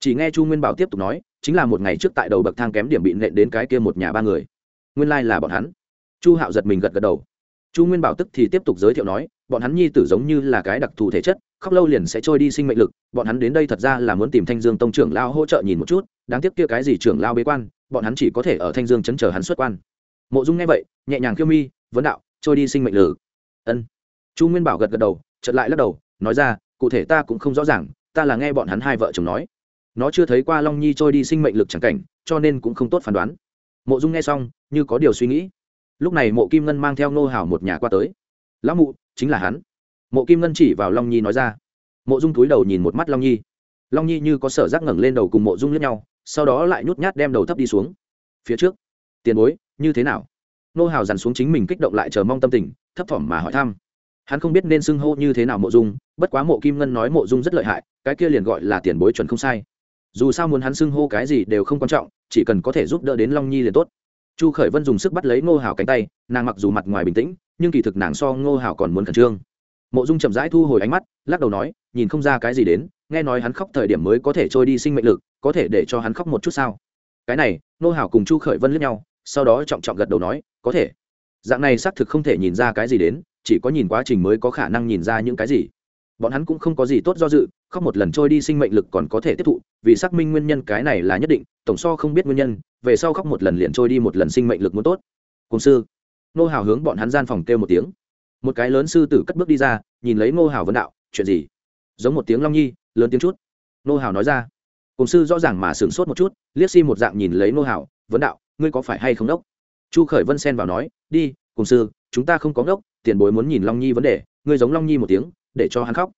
chỉ nghe chu nguyên bảo tiếp tục nói, chính là một ngày trước tại đầu bậc thang kém điểm bị nện đến cái kia một nhà ba người. Nguyên lai、like、là bọn hắn. Chu hạo giật mình gật gật đầu. Chu nguyên bảo tức thì tiếp tục giới thiệu nói, bọn hắn nhi tử giống như là cái đặc thù thể chất khóc lâu liền sẽ trôi đi sinh mệnh lực, bọn hắn đến đây thật ra là muốn tìm thanh dương tông trưởng lao hỗ trợ nhìn một chút, đáng tiếc kia cái gì trưởng lao bế quan, bọn hắn chỉ có thể ở thanh dương chấn chờ hắn xuất quan. Mộ dung nghe vậy, nhẹ nhàng khiêu mi, vấn đạo, trôi đi sinh mệnh lực. Ân. Chu nguyên bảo gật gật đầu chật lại lắc đầu, nói ra, cụ thể ta cũng không rõ ràng, ta là nghe bọn hắn hai vợ chồng nói. Nó chưa thấy qua long nhi trôi đi sinh mệnh lực chẳng cảnh, cho nên cũng không tốt phán đoán. Mộ dung nghe xong, như có điều suy nghĩ. Lúc này mộ kim ngân mang theo nô hảo một nhà qua tới. Lão mụ, chính là hắn mộ kim ngân chỉ vào long nhi nói ra mộ dung túi đầu nhìn một mắt long nhi long nhi như có sở giác ngẩng lên đầu cùng mộ dung lẫn nhau sau đó lại nhút nhát đem đầu thấp đi xuống phía trước tiền bối như thế nào nô hào dằn xuống chính mình kích động lại chờ mong tâm tình thấp thỏm mà hỏi thăm hắn không biết nên xưng hô như thế nào mộ dung bất quá mộ kim ngân nói mộ dung rất lợi hại cái kia liền gọi là tiền bối chuẩn không sai dù sao muốn hắn xưng hô cái gì đều không quan trọng chỉ cần có thể giúp đỡ đến long nhi liền tốt chu khởi vân dùng sức bắt lấy ngô hào cánh tay nàng mặc dù mặt ngoài bình tĩnh nhưng kỳ thực nàng so ngô hào còn muốn khẩn trương mộ dung chậm rãi thu hồi ánh mắt, lắc đầu nói, nhìn không ra cái gì đến, nghe nói hắn khóc thời điểm mới có thể trôi đi sinh mệnh lực, có thể để cho hắn khóc một chút sao? Cái này, Nô hào cùng chu khởi vân lướt nhau, sau đó trọng trọng gật đầu nói, có thể. Dạng này xác thực không thể nhìn ra cái gì đến, chỉ có nhìn quá trình mới có khả năng nhìn ra những cái gì. Bọn hắn cũng không có gì tốt do dự, khóc một lần trôi đi sinh mệnh lực còn có thể tiếp thụ, vì xác minh nguyên nhân cái này là nhất định, tổng so không biết nguyên nhân, về sau khóc một lần liền trôi đi một lần sinh mệnh lực muốn tốt. Cùng sư. Nô hào hướng bọn hắn gian phòng kêu một tiếng một cái lớn sư tử cất bước đi ra, nhìn lấy Ngô hào vấn đạo, chuyện gì? Giống một tiếng long nhi, lớn tiếng chút. Ngô hào nói ra. Cùng sư rõ ràng mà sửng sốt một chút, liếc si một dạng nhìn lấy Ngô hào vấn đạo, ngươi có phải hay không đốc? Chu khởi vân xen vào nói, đi, cùng sư, chúng ta không có đốc, tiền bối muốn nhìn long nhi vấn đề, ngươi giống long nhi một tiếng, để cho hắn khóc.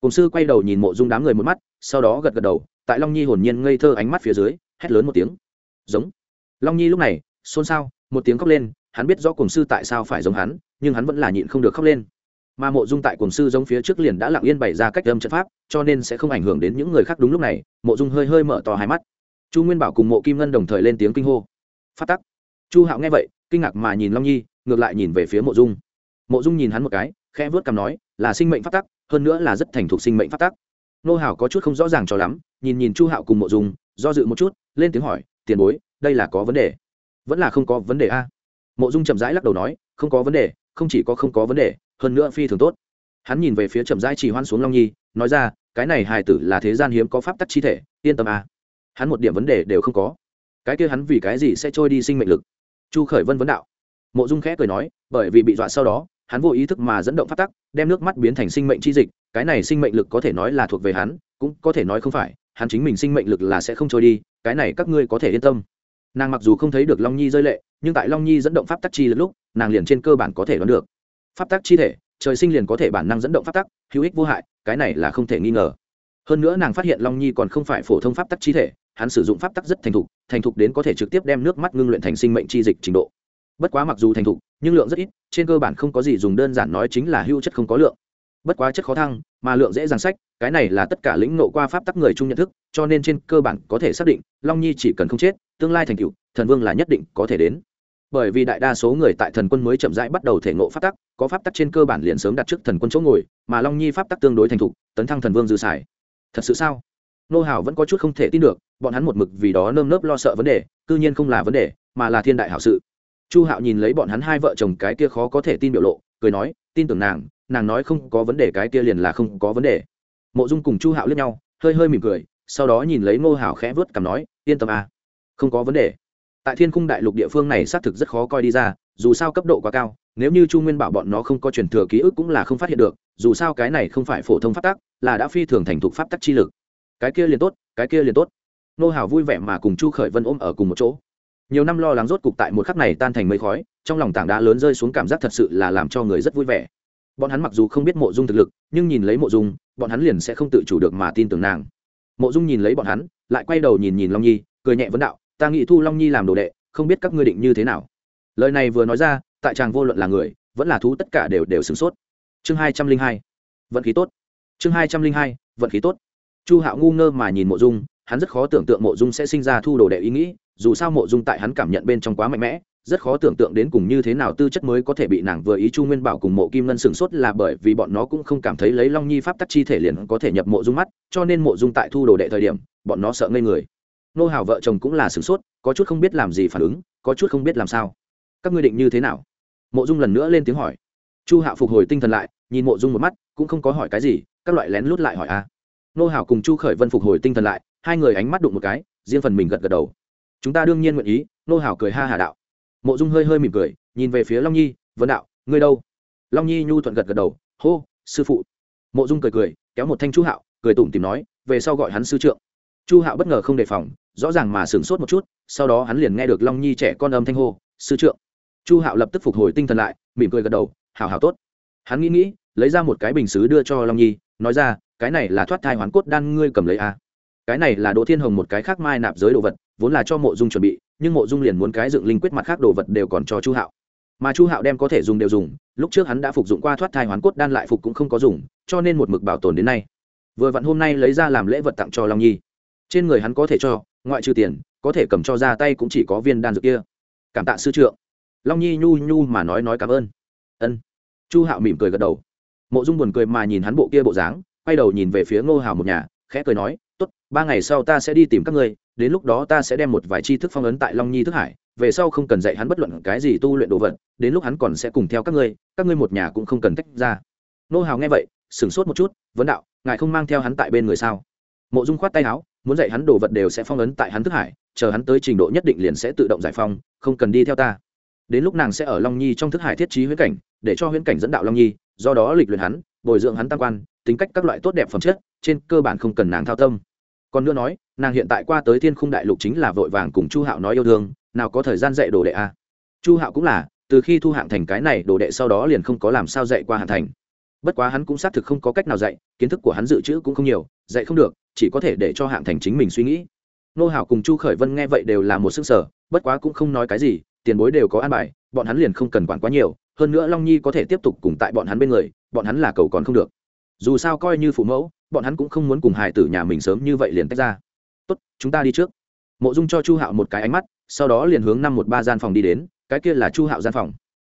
Cùng sư quay đầu nhìn mộ dung đám người một mắt, sau đó gật gật đầu, tại long nhi hồn nhiên ngây thơ ánh mắt phía dưới, hét lớn một tiếng. Giống. Long nhi lúc này, xôn xao, một tiếng khóc lên hắn biết rõ cuồng sư tại sao phải giống hắn, nhưng hắn vẫn là nhịn không được khóc lên. Mà mộ dung tại cuồng sư giống phía trước liền đã lặng yên bày ra cách âm trận pháp, cho nên sẽ không ảnh hưởng đến những người khác đúng lúc này, mộ dung hơi hơi mở to hai mắt. Chu nguyên bảo cùng mộ kim ngân đồng thời lên tiếng kinh hô. Phát tắc. Chu hạo nghe vậy, kinh ngạc mà nhìn long nhi, ngược lại nhìn về phía mộ dung. Mộ dung nhìn hắn một cái, khẽ vớt cằm nói, là sinh mệnh phát tắc, hơn nữa là rất thành thục sinh mệnh phát tắc. Nô hảo có chút không rõ ràng cho lắm, nhìn nhìn chu hạo cùng mộ dung, do dự một chút, lên tiếng hỏi, tiền bối, đây là có vấn đề? Vẫn là không có vấn đề a mộ dung chậm rãi lắc đầu nói, không có vấn đề, không chỉ có không có vấn đề, hơn nữa phi thường tốt. Hắn nhìn về phía chậm rãi chỉ hoan xuống long nhi, nói ra, cái này hài tử là thế gian hiếm có pháp tắc chi thể, yên tâm à? hắn một điểm vấn đề đều không có. Cái kia hắn vì cái gì sẽ trôi đi sinh mệnh lực? Chu khởi vân vấn đạo. Mộ dung khẽ cười nói, bởi vì bị dọa sau đó, hắn vô ý thức mà dẫn động phát tắc, đem nước mắt biến thành sinh mệnh chi dịch, cái này sinh mệnh lực có thể nói là thuộc về hắn, cũng có thể nói không phải, hắn chính mình sinh mệnh lực là sẽ không trôi đi, cái này các ngươi có thể yên tâm. Nàng mặc dù không thấy được long nhi rơi lệ nhưng tại long nhi dẫn động pháp tắc chi lúc, nàng liền trên cơ bản có thể đoán được. Pháp tắc chi thể, trời sinh liền có thể bản năng dẫn động pháp tắc, hữu ích vô hại, cái này là không thể nghi ngờ. Hơn nữa nàng phát hiện long nhi còn không phải phổ thông pháp tắc chi thể, hắn sử dụng pháp tắc rất thành thục thành thục đến có thể trực tiếp đem nước mắt ngưng luyện thành sinh mệnh chi dịch trình độ. Bất quá mặc dù thành thục, nhưng lượng rất ít, trên cơ bản không có gì dùng đơn giản nói chính là hưu chất không có lượng. Bất quá chất khó thăng, mà lượng dễ dàng sách, cái này là tất cả lĩnh nộ qua pháp tắc người chung nhận thức, cho nên trên cơ bản có thể xác định, long nhi chỉ cần không chết, tương lai thành cựu thần vương là nhất định có thể đến bởi vì đại đa số người tại thần quân mới chậm rãi bắt đầu thể ngộ pháp tắc, có pháp tắc trên cơ bản liền sớm đặt trước thần quân chỗ ngồi, mà long nhi pháp tắc tương đối thành thục, tấn thăng thần vương dư xài. Thật sự sao? Nô hào vẫn có chút không thể tin được, bọn hắn một mực vì đó nơm nớp lo sợ vấn đề, cư nhiên không là vấn đề, mà là thiên đại hảo sự. Chu hạo nhìn lấy bọn hắn hai vợ chồng cái kia khó có thể tin biểu lộ, cười nói, tin tưởng nàng nàng nói không có vấn đề cái kia liền là không có vấn đề. Mộ dung cùng chu hạo lướt nhau, hơi hơi mỉm cười, sau đó nhìn lấy nô hào khẽ vớt cằm nói, yên tâm à. không có vấn đề tại thiên khung đại lục địa phương này xác thực rất khó coi đi ra, dù sao cấp độ quá cao, nếu như chu nguyên bảo bọn nó không có truyền thừa ký ức cũng là không phát hiện được, dù sao cái này không phải phổ thông pháp tắc, là đã phi thường thành thục pháp tắc chi lực. Cái kia liền tốt, cái kia liền tốt. Nô Hào vui vẻ mà cùng chu khởi vân ôm ở cùng một chỗ. Nhiều năm lo lắng rốt cục tại một khắc này tan thành mây khói, trong lòng tảng đá lớn rơi xuống cảm giác thật sự là làm cho người rất vui vẻ. Bọn hắn mặc dù không biết mộ dung thực lực, nhưng nhìn lấy mộ dung, bọn hắn liền sẽ không tự chủ được mà tin tưởng nàng. Mộ dung nhìn lấy bọn hắn, lại quay đầu nhìn nhìn long nhi, cười nhẹ vấn đạo ta nghĩ thu long nhi làm đồ đệ, không biết các ngươi định như thế nào. Lời này vừa nói ra, tại chàng vô luận là người, vẫn là thú tất cả đều đều sửng sốt. Chương hai trăm linh hai, vận khí tốt. Chương hai trăm linh hai, vận khí tốt. Chu hạo ngu ngơ mà nhìn mộ dung, hắn rất khó tưởng tượng mộ dung sẽ sinh ra thu đồ đệ ý nghĩ, dù sao mộ dung tại hắn cảm nhận bên trong quá mạnh mẽ, rất khó tưởng tượng đến cùng như thế nào tư chất mới có thể bị nàng vừa ý chu nguyên bảo cùng mộ kim ngân sửng sốt là bởi vì bọn nó cũng không cảm thấy lấy long nhi pháp tắc chi thể liền có thể nhập mộ dung mắt, cho nên mộ dung tại thu đồ đệ thời điểm, bọn nó sợ ngây người nô hào vợ chồng cũng là sửng sốt, có chút không biết làm gì phản ứng, có chút không biết làm sao. Các ngươi định như thế nào? Mộ dung lần nữa lên tiếng hỏi. Chu hạo phục hồi tinh thần lại, nhìn mộ dung một mắt, cũng không có hỏi cái gì, các loại lén lút lại hỏi a. Nô hào cùng chu khởi vân phục hồi tinh thần lại, hai người ánh mắt đụng một cái, riêng phần mình gật gật đầu. Chúng ta đương nhiên nguyện ý, nô hào cười ha hà đạo. Mộ dung hơi hơi mỉm cười, nhìn về phía long nhi vấn đạo, ngươi đâu? Long nhi nhu thuận gật gật đầu, hô, sư phụ. Mộ dung cười cười, kéo một thanh chu hạo, cười tủm tìm nói, về sau gọi hắn sư trượng chu hạo bất ngờ không đề phòng, rõ ràng mà sửng sốt một chút, sau đó hắn liền nghe được long nhi trẻ con âm thanh hô, sư trượng. Chu hạo lập tức phục hồi tinh thần lại, mỉm cười gật đầu hào hào tốt. Hắn nghĩ nghĩ, lấy ra một cái bình xứ đưa cho long nhi, nói ra, cái này là thoát thai hoán cốt đan ngươi cầm lấy a cái này là đỗ thiên hồng một cái khác mai nạp giới đồ vật, vốn là cho mộ dung chuẩn bị, nhưng mộ dung liền muốn cái dựng linh quyết mặt khác đồ vật đều còn cho chu hạo. Mà chu hạo đem có thể dùng đều dùng, lúc trước hắn đã phục dụng qua thoát thai hoán cốt đan lại phục cũng không có dùng, cho nên một mực bảo tồn đến nay. Vừa vặn hôm nay lấy ra làm lễ vật tặng cho long nhi trên người hắn có thể cho, ngoại trừ tiền, có thể cầm cho ra tay cũng chỉ có viên đan dược kia. Cảm tạ sư trượng. Long nhi nhu nhu mà nói nói cảm ơn. Ân. Chu hạo mỉm cười gật đầu. Mộ dung buồn cười mà nhìn hắn bộ kia bộ dáng, quay đầu nhìn về phía ngô hào một nhà, khẽ cười nói, tốt, ba ngày sau ta sẽ đi tìm các ngươi, đến lúc đó ta sẽ đem một vài tri thức phong ấn tại long nhi thức hải, về sau không cần dạy hắn bất luận cái gì tu luyện đồ vật, đến lúc hắn còn sẽ cùng theo các ngươi các ngươi một nhà cũng không cần tách ra. Ngô hào nghe vậy, sửng sốt một chút, vấn đạo, ngài không mang theo hắn tại bên người sao? Mộ dung khoát tay áo muốn dạy hắn đồ vật đều sẽ phong ấn tại hắn thức hải, chờ hắn tới trình độ nhất định liền sẽ tự động giải phong, không cần đi theo ta. Đến lúc nàng sẽ ở long nhi trong thức hải thiết trí huyễn cảnh, để cho huyễn cảnh dẫn đạo long nhi, do đó lịch luyện hắn, bồi dưỡng hắn tam quan, tính cách các loại tốt đẹp phẩm chất, trên cơ bản không cần nàng thao tâm. Còn nữa nói, nàng hiện tại qua tới thiên khung đại lục chính là vội vàng cùng chu hạo nói yêu thương, nào có thời gian dạy đồ đệ a à? chu hạo cũng là, từ khi thu hạng thành cái này, đồ đệ sau đó liền không có làm sao dạy qua hạng thành bất quá hắn cũng xác thực không có cách nào dạy, kiến thức của hắn dự trữ cũng không nhiều, dạy không được, chỉ có thể để cho hạng thành chính mình suy nghĩ. Nô hảo cùng chu khởi vân nghe vậy đều là một sức sở, bất quá cũng không nói cái gì, tiền bối đều có an bài, bọn hắn liền không cần quản quá nhiều, hơn nữa long nhi có thể tiếp tục cùng tại bọn hắn bên người, bọn hắn là cầu còn không được. Dù sao coi như phụ mẫu, bọn hắn cũng không muốn cùng hài tử nhà mình sớm như vậy liền tách ra. Tốt, chúng ta đi trước. Mộ dung cho chu hạo một cái ánh mắt, sau đó liền hướng năm một ba gian phòng đi đến, cái kia là chu hạo gian phòng.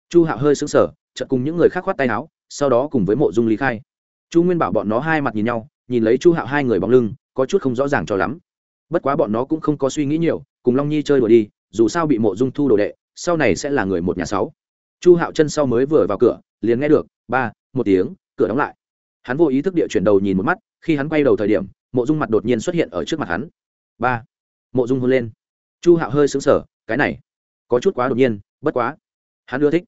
Chu hạo hơi sững sờ, chợt cùng những người khác khoát tay áo sau đó cùng với mộ dung lý khai. Chu nguyên bảo bọn nó hai mặt nhìn nhau, nhìn lấy chu hạo hai người bóng lưng, có chút không rõ ràng cho lắm. Bất quá bọn nó cũng không có suy nghĩ nhiều, cùng long nhi chơi đùa đi, dù sao bị mộ dung thu đồ đệ, sau này sẽ là người một nhà sáu. Chu hạo chân sau mới vừa vào cửa, liền nghe được, ba, một tiếng, cửa đóng lại. Hắn vô ý thức địa chuyển đầu nhìn một mắt, khi hắn quay đầu thời điểm, mộ dung mặt đột nhiên xuất hiện ở trước mặt hắn. Ba, mộ dung hôn lên. Chu hạo hơi xứng sở cái này, có chút quá đột nhiên, bất quá. Hắn ưa thích.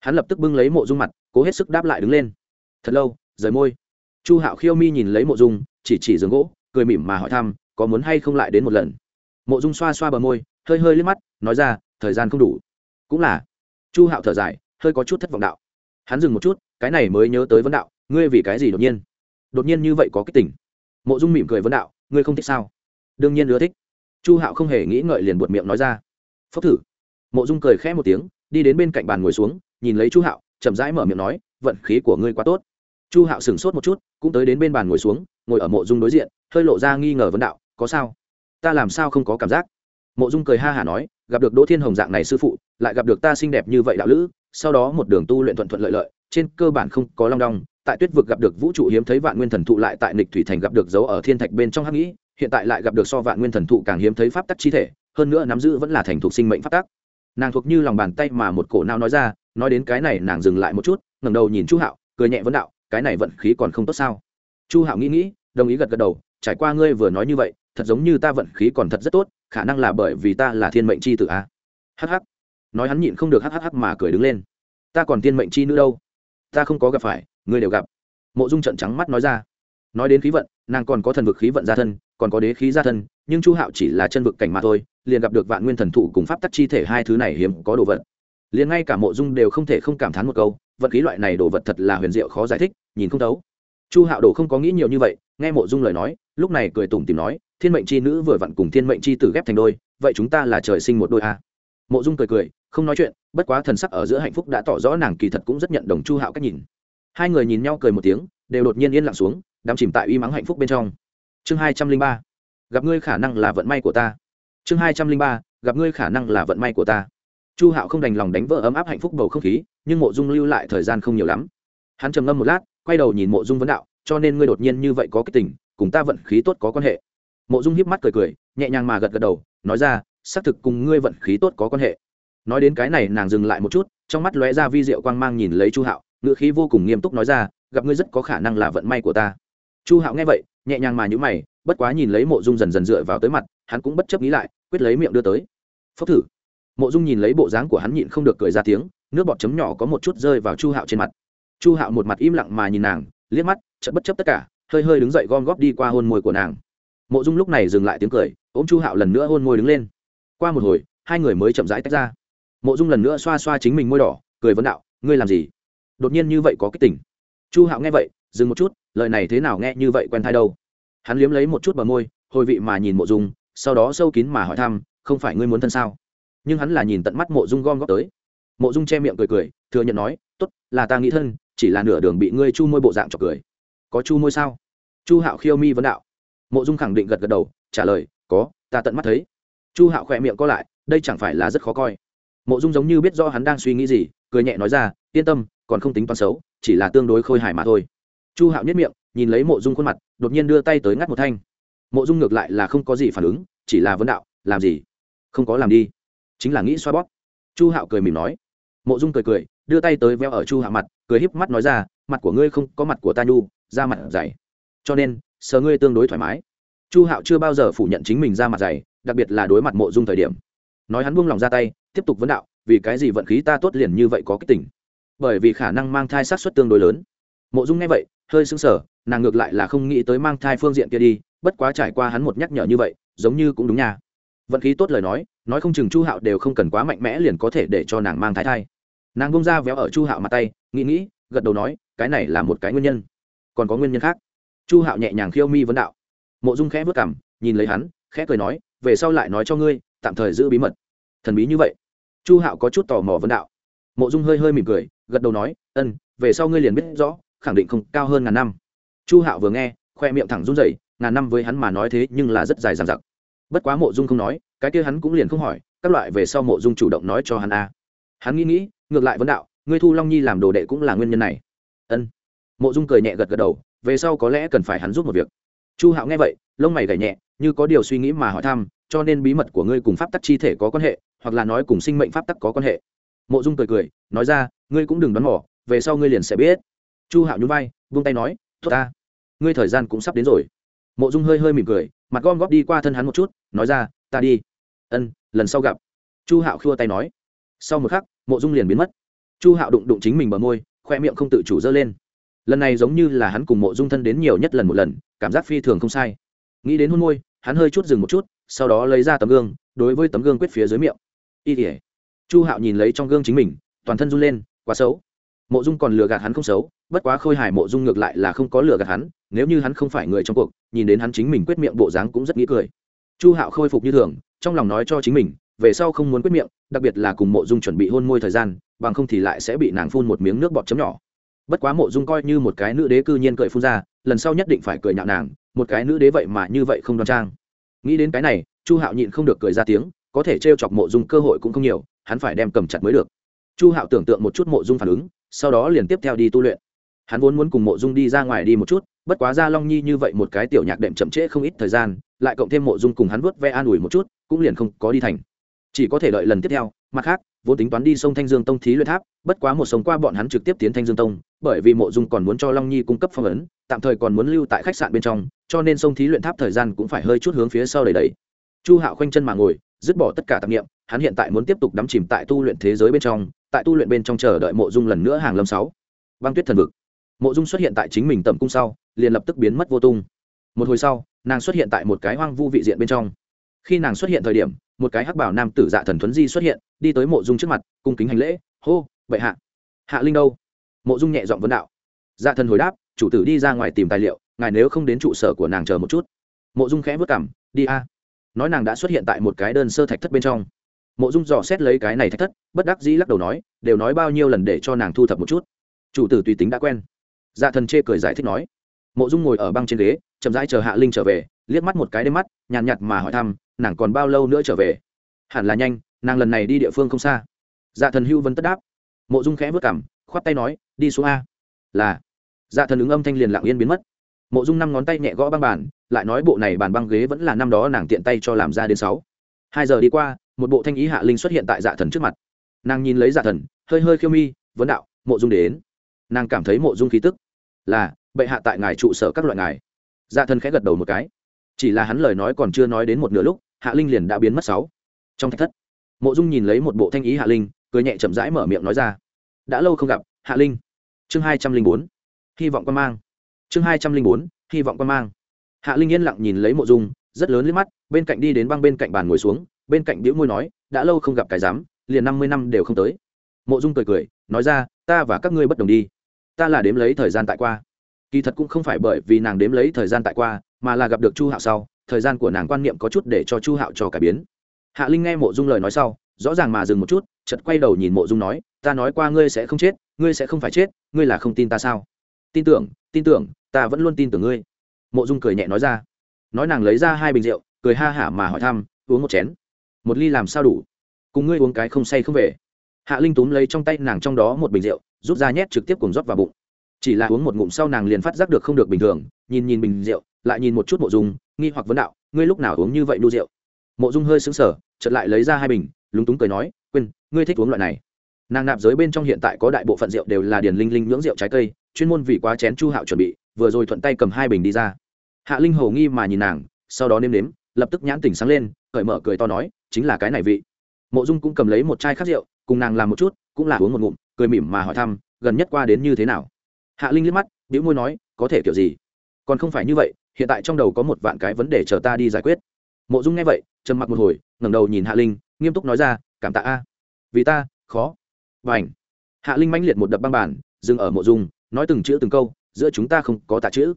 Hắn lập tức bưng lấy mộ dung mặt cố hết sức đáp lại đứng lên. Thật lâu, rời môi. Chu hạo khiêu mi nhìn lấy mộ dung, chỉ chỉ giường gỗ, cười mỉm mà hỏi thăm, có muốn hay không lại đến một lần? Mộ dung xoa xoa bờ môi, hơi hơi liếc mắt, nói ra, thời gian không đủ. Cũng là. Chu hạo thở dài, hơi có chút thất vọng đạo. Hắn dừng một chút, cái này mới nhớ tới vấn đạo, ngươi vì cái gì đột nhiên? Đột nhiên như vậy có cái tình. Mộ dung mỉm cười vấn đạo, ngươi không thích sao? Đương nhiên ưa thích. Chu hạo không hề nghĩ ngợi liền buột miệng nói ra. Phốc thử. Mộ dung cười khẽ một tiếng, đi đến bên cạnh bàn ngồi xuống, nhìn lấy chu hạo chậm rãi mở miệng nói, vận khí của ngươi quá tốt. Chu hạo sửng sốt một chút, cũng tới đến bên bàn ngồi xuống, ngồi ở mộ dung đối diện, hơi lộ ra nghi ngờ vấn đạo, có sao? Ta làm sao không có cảm giác? Mộ dung cười ha hả nói, gặp được đỗ thiên hồng dạng này sư phụ, lại gặp được ta xinh đẹp như vậy đạo lữ, sau đó một đường tu luyện thuận thuận lợi lợi, trên cơ bản không có long đong, tại tuyết vực gặp được vũ trụ hiếm thấy vạn nguyên thần thụ lại tại nịch thủy thành gặp được dấu ở thiên thạch bên trong hắc nghĩ, hiện tại lại gặp được so vạn nguyên thần thụ càng hiếm thấy pháp tắc chi thể, hơn nữa nắm giữ vẫn là thành thuộc sinh mệnh pháp tắc. Nàng thuộc như lòng bàn tay mà một cổ nao nói ra nói đến cái này nàng dừng lại một chút, ngẩng đầu nhìn chu hạo, cười nhẹ vấn đạo, cái này vận khí còn không tốt sao? Chu hạo nghĩ nghĩ, đồng ý gật gật đầu, trải qua ngươi vừa nói như vậy, thật giống như ta vận khí còn thật rất tốt, khả năng là bởi vì ta là thiên mệnh c h i tử a. Hh nói hắn nhịn không được hhh mà cười đứng lên. Ta còn thiên mệnh c h i nữ đâu? Ta không có gặp phải, ngươi đều gặp. Mộ dung trận trắng mắt nói ra. Nói đến khí vận, nàng còn có thần vực khí vận gia thân, còn có đế khí gia thân, nhưng chu hạo chỉ là chân vực cảnh mà thôi, liền gặp được vạn nguyên thần thụ cùng pháp tắc chi thể hai thứ này hiếm có đồ vật liền ngay cả mộ dung đều không thể không cảm thán một câu, vật khí loại này đồ vật thật là huyền diệu khó giải thích, nhìn không thấu. Chu hạo đồ không có nghĩ nhiều như vậy, nghe mộ dung lời nói, lúc này cười tủm tìm nói, thiên mệnh c h i nữ vừa vặn cùng thiên mệnh c h i tử ghép thành đôi, vậy chúng ta là trời sinh một đôi a à. mộ dung cười cười, không nói chuyện, bất quá thần sắc ở giữa hạnh phúc đã tỏ rõ nàng kỳ thật cũng rất nhận đồng chu hạo cách nhìn. Hai người nhìn nhau cười một tiếng, đều đột nhiên yên lặng xuống, đắm chìm tại uy mắng hạnh phúc bên trong. Chương hai trăm linh ba, gặp ngươi khả năng là vận may của ta. Chương hai trăm linh ba, gặp ngươi khả năng là vận may của ta chu hạo không đành lòng đánh vỡ ấm áp hạnh phúc bầu không khí, nhưng mộ dung lưu lại thời gian không nhiều lắm. Hắn trầm ngâm một lát, quay đầu nhìn mộ dung vấn đạo, cho nên ngươi đột nhiên như vậy có cái tình, cùng ta vận khí tốt có quan hệ? Mộ dung hiếp mắt cười cười, nhẹ nhàng mà gật gật đầu, nói ra, xác thực cùng ngươi vận khí tốt có quan hệ. Nói đến cái này, nàng dừng lại một chút, trong mắt lóe ra vi diệu quang mang nhìn lấy chu hạo ngựa khí vô cùng nghiêm túc nói ra, gặp ngươi rất có khả năng là vận may của ta. Chu hạo nghe vậy, nhẹ nhàng mà nhữ mày, bất quá nhìn lấy mộ dung dần dần dựa vào tới mặt, hắn cũng bất chấp nghĩ lại, quyết lấy miệng đưa tới. Phốc thử mộ dung nhìn lấy bộ dáng của hắn nhịn không được cười ra tiếng, nước bọt chấm nhỏ có một chút rơi vào chu hạo trên mặt. Chu hạo một mặt im lặng mà nhìn nàng, liếc mắt, chợt bất chấp tất cả, hơi hơi đứng dậy gom góp đi qua hôn môi của nàng. Mộ dung lúc này dừng lại tiếng cười, ôm chu hạo lần nữa hôn môi đứng lên. Qua một hồi, hai người mới chậm rãi tách ra. Mộ dung lần nữa xoa xoa chính mình môi đỏ, cười vấn đạo, ngươi làm gì? Đột nhiên như vậy có cái tỉnh chu hạo nghe vậy, dừng một chút, lời này thế nào nghe như vậy quen thai đâu? Hắn liếm lấy một chút bờ môi, hồi vị mà nhìn mộ dung, sau đó sâu kín mà hỏi thăm, không phải ngươi muốn thân sao? Nhưng hắn là nhìn tận mắt mộ dung gom góp tới. Mộ dung che miệng cười cười, thừa nhận nói t ố t là ta nghĩ thân, chỉ là nửa đường bị ngươi chu môi bộ dạng trọc cười. Có chu môi sao? Chu hạo khiêu mi vấn đạo. Mộ dung khẳng định gật gật đầu, trả lời, có, ta tận mắt thấy. Chu hạo khỏe miệng co lại, đây chẳng phải là rất khó coi. Mộ dung giống như biết do hắn đang suy nghĩ gì, cười nhẹ nói ra, yên tâm, còn không tính toán xấu, chỉ là tương đối khôi hài mà thôi. Chu hạo nhất miệng, nhìn lấy mộ dung khuôn mặt, đột nhiên đưa tay tới ngắt một thanh. Mộ dung ngược lại là không có gì phản ứng, chỉ là vấn đạo, làm gì? Không có làm đi chính là nghĩ xoa bóp. Chu hạo cười mỉm nói. Mộ dung cười cười, đưa tay tới veo ở chu hạo mặt, cười híp mắt nói ra, mặt của ngươi không có mặt của ta nhu, da mặt dày. Cho nên, sờ ngươi tương đối thoải mái. Chu hạo chưa bao giờ phủ nhận chính mình ra mặt dày, đặc biệt là đối mặt mộ dung thời điểm. Nói hắn buông lòng ra tay, tiếp tục vấn đạo, vì cái gì vận khí ta tốt liền như vậy có kích tỉnh bởi vì khả năng mang thai sát xuất tương đối lớn. Mộ dung nghe vậy, hơi sững sờ, nàng ngược lại là không nghĩ tới mang thai phương diện kia đi, bất quá trải qua hắn một nhắc nhở như vậy, giống như cũng đúng nha vận khí tốt lời nói nói không chừng chu hạo đều không cần quá mạnh mẽ liền có thể để cho nàng mang thai thai. Nàng bông ra véo ở chu hạo mặt tay, nghĩ nghĩ, gật đầu nói, cái này là một cái nguyên nhân. Còn có nguyên nhân khác. Chu hạo nhẹ nhàng khiêu mi vấn đạo. Mộ dung khẽ vất cảm nhìn lấy hắn, khẽ cười nói, về sau lại nói cho ngươi, tạm thời giữ bí mật. Thần bí như vậy. Chu hạo có chút tò mò vấn đạo. Mộ dung hơi hơi mỉm cười, gật đầu nói, ân, về sau ngươi liền biết rõ, khẳng định không cao hơn ngàn năm. Chu hạo vừa nghe, khoe miệng thẳng run rẩy, ngàn năm với hắn mà nói thế nhưng là rất dài dằng dặc bất quá mộ dung không nói, cái kia hắn cũng liền không hỏi, các loại về sau mộ dung chủ động nói cho hắn a. Hắn nghĩ nghĩ, ngược lại vấn đạo, ngươi thu long nhi làm đồ đệ cũng là nguyên nhân này. Ân. Mộ dung cười nhẹ gật gật đầu, về sau có lẽ cần phải hắn giúp một việc. Chu hạo nghe vậy, lông mày gảy nhẹ, như có điều suy nghĩ mà hỏi thăm, cho nên bí mật của ngươi cùng pháp tắc chi thể có quan hệ, hoặc là nói cùng sinh mệnh pháp tắc có quan hệ. Mộ dung cười cười, nói ra, ngươi cũng đừng đoán mò, về sau ngươi liền sẽ biết. Chu hạo nhún vai, vung tay nói, tốt ta. Ngươi thời gian cũng sắp đến rồi mộ dung hơi hơi mỉm cười, mặt gom góp đi qua thân hắn một chút, nói ra, ta đi. Ân, lần sau gặp. Chu hạo khua tay nói. Sau một khắc, mộ dung liền biến mất. Chu hạo đụng đụng chính mình bờ môi, khoe miệng không tự chủ dơ lên. Lần này giống như là hắn cùng mộ dung thân đến nhiều nhất lần một lần, cảm giác phi thường không sai. Nghĩ đến hôn môi, hắn hơi chút dừng một chút, sau đó lấy ra tấm gương, đối với tấm gương quyết phía dưới miệng. Y tỉa chu hạo nhìn lấy trong gương chính mình, toàn thân run lên, quá xấu mộ dung còn lừa gạt hắn không xấu, bất quá khôi hài mộ dung ngược lại là không có lừa gạt hắn, nếu như hắn không phải người trong cuộc, nhìn đến hắn chính mình quyết miệng bộ dáng cũng rất nghĩ cười. Chu hạo khôi phục như thường, trong lòng nói cho chính mình, về sau không muốn quyết miệng, đặc biệt là cùng mộ dung chuẩn bị hôn môi thời gian, bằng không thì lại sẽ bị nàng phun một miếng nước bọt chấm nhỏ. Bất quá mộ dung coi như một cái nữ đế cư nhiên cười phun ra, lần sau nhất định phải cười nhạo nàng, một cái nữ đế vậy mà như vậy không đoan trang. Nghĩ đến cái này, chu hạo nhịn không được cười ra tiếng, có thể t chọc mộ dung cơ hội cũng không nhiều, hắn phải đem cầm chặt mới được. Chu hạo tưởng tượng một chút mộ dung phản ứng sau đó liền tiếp theo đi tu luyện. Hắn vốn muốn cùng mộ dung đi ra ngoài đi một chút, bất quá ra long nhi như vậy một cái tiểu nhạc đệm chậm trễ không ít thời gian, lại cộng thêm mộ dung cùng hắn vớt ve an ủi một chút, cũng liền không có đi thành. Chỉ có thể đợi lần tiếp theo, mặt khác, vốn tính toán đi sông thanh dương tông thí luyện tháp, bất quá một sống qua bọn hắn trực tiếp tiến thanh dương tông, bởi vì mộ dung còn muốn cho long nhi cung cấp phong ấn, tạm thời còn muốn lưu tại khách sạn bên trong, cho nên sông thí luyện tháp thời gian cũng phải hơi chút hướng phía sau đầy đầy. Chu hạo khoanh chân mà ngồi, dứt bỏ tất cả tạp nghiệm hắn hiện tại muốn tiếp tục đắm chìm tại tu luyện thế giới bên trong tại tu luyện bên trong chờ đợi mộ dung lần nữa hàng lâm sáu. Băng tuyết thần vực. Mộ dung xuất hiện tại chính mình tầm cung sau, liền lập tức biến mất vô tung. Một hồi sau, nàng xuất hiện tại một cái hoang vu vị diện bên trong. Khi nàng xuất hiện thời điểm, một cái hắc bảo nam tử dạ thần thuấn di xuất hiện, đi tới mộ dung trước mặt, cung kính hành lễ, hô, bệ hạ. Hạ linh đâu? Mộ dung nhẹ giọng vấn đạo. Dạ thần hồi đáp, chủ tử đi ra ngoài tìm tài liệu, ngài nếu không đến trụ sở của nàng chờ một chút. Mộ dung khẽ vất cảm, đi a. Nói nàng đã xuất hiện tại một cái đơn sơ thạch thất bên trong mộ dung dò xét lấy cái này thách thất, bất đắc dĩ lắc đầu nói, đều nói bao nhiêu lần để cho nàng thu thập một chút? Chủ tử tùy tính đã quen. Dạ thần chê cười giải thích nói. Mộ dung ngồi ở băng trên ghế, chậm rãi chờ hạ linh trở về, liếc mắt một cái đêm mắt, nhàn nhạt mà hỏi thăm, nàng còn bao lâu nữa trở về? Hẳn là nhanh, nàng lần này đi địa phương không xa. Dạ thần hưu vân tất đáp. Mộ dung khẽ vất cảm, khoát tay nói, đi xuống a. Là. Dạ thần ứng âm thanh liền lặng yên biến mất. Mộ dung năm ngón tay nhẹ gõ băng bàn, lại nói bộ này bàn băng ghế vẫn là năm đó nàng tiện tay cho làm ra đến sáu. Hai giờ đi qua một bộ thanh ý hạ linh xuất hiện tại dạ thần trước mặt. Nàng nhìn lấy dạ thần, hơi hơi khiêu mi, vấn đạo, mộ dung đến. Nàng cảm thấy mộ dung khí tức là bệ hạ tại ngài trụ sở các loại ngài. Dạ thần khẽ gật đầu một cái. Chỉ là hắn lời nói còn chưa nói đến một nửa lúc, hạ linh liền đã biến mất sáu. Trong thạch thất, mộ dung nhìn lấy một bộ thanh ý hạ linh, cười nhẹ chậm rãi mở miệng nói ra. Đã lâu không gặp, hạ linh. Chương hai trăm linh bốn. Hy vọng quan mang. Chương hai trăm linh bốn. Hy vọng quan mang. Hạ linh yên lặng nhìn lấy mộ dung, rất lớn liếc mắt, bên cạnh đi đến băng bên cạnh bàn ngồi xuống bên cạnh đĩu môi nói, đã lâu không gặp cái dám, liền năm mươi năm đều không tới. Mộ dung cười cười, nói ra, ta và các ngươi bất đồng đi. Ta là đếm lấy thời gian tại qua. Kỳ thật cũng không phải bởi vì nàng đếm lấy thời gian tại qua, mà là gặp được chu hạo sau, thời gian của nàng quan niệm có chút để cho chu hạo cho cải biến. Hạ linh nghe mộ dung lời nói sau, rõ ràng mà dừng một chút chật quay đầu nhìn mộ dung nói, ta nói qua ngươi sẽ không chết, ngươi sẽ không phải chết, ngươi là không tin ta sao? Tin tưởng tin tưởng, ta vẫn luôn tin tưởng ngươi. Mộ dung cười nhẹ nói ra. Nói nàng lấy ra hai bình rượu, cười ha hả mà hỏi thăm, uống một chén một ly làm sao đủ? Cùng ngươi uống cái không say không về. Hạ linh túm lấy trong tay nàng trong đó một bình rượu, rút ra nhét trực tiếp cùng rót vào bụng. Chỉ là uống một ngụm sau nàng liền phát giác được không được bình thường, nhìn nhìn bình rượu, lại nhìn một chút mộ dung, nghi hoặc vấn đạo, ngươi lúc nào uống như vậy nu rượu? Mộ dung hơi xứng sở chợt lại lấy ra hai bình, lúng túng cười nói, quên, ngươi thích uống loại này. Nàng nạp giới bên trong hiện tại có đại bộ phận rượu đều là điền linh linh nhưỡng rượu trái cây, chuyên môn vì quá chén chu hạo chuẩn bị, vừa rồi thuận tay cầm hai bình đi ra. Hạ linh hầu nghi mà nhìn nàng, sau đó nêm nếm, lập tức nhãn tỉnh sáng lên, cởi mở cười to nói chính là cái này vị. Mộ dung cũng cầm lấy một chai khát rượu, cùng nàng làm một chút, cũng là uống một ngụm, cười mỉm mà hỏi thăm, gần nhất qua đến như thế nào? Hạ linh liếc mắt biểu môi nói, có thể kiểu gì? Còn không phải như vậy, hiện tại trong đầu có một vạn cái vấn đề chờ ta đi giải quyết. Mộ dung nghe vậy, trầm mặc một hồi, ngẩng đầu nhìn hạ linh, nghiêm túc nói ra, cảm tạ a. Vì ta, khó. Và ảnh hạ linh mãnh liệt một đập băng bàn, dừng ở mộ dung, nói từng chữ từng câu, giữa chúng ta không có tạ chữ.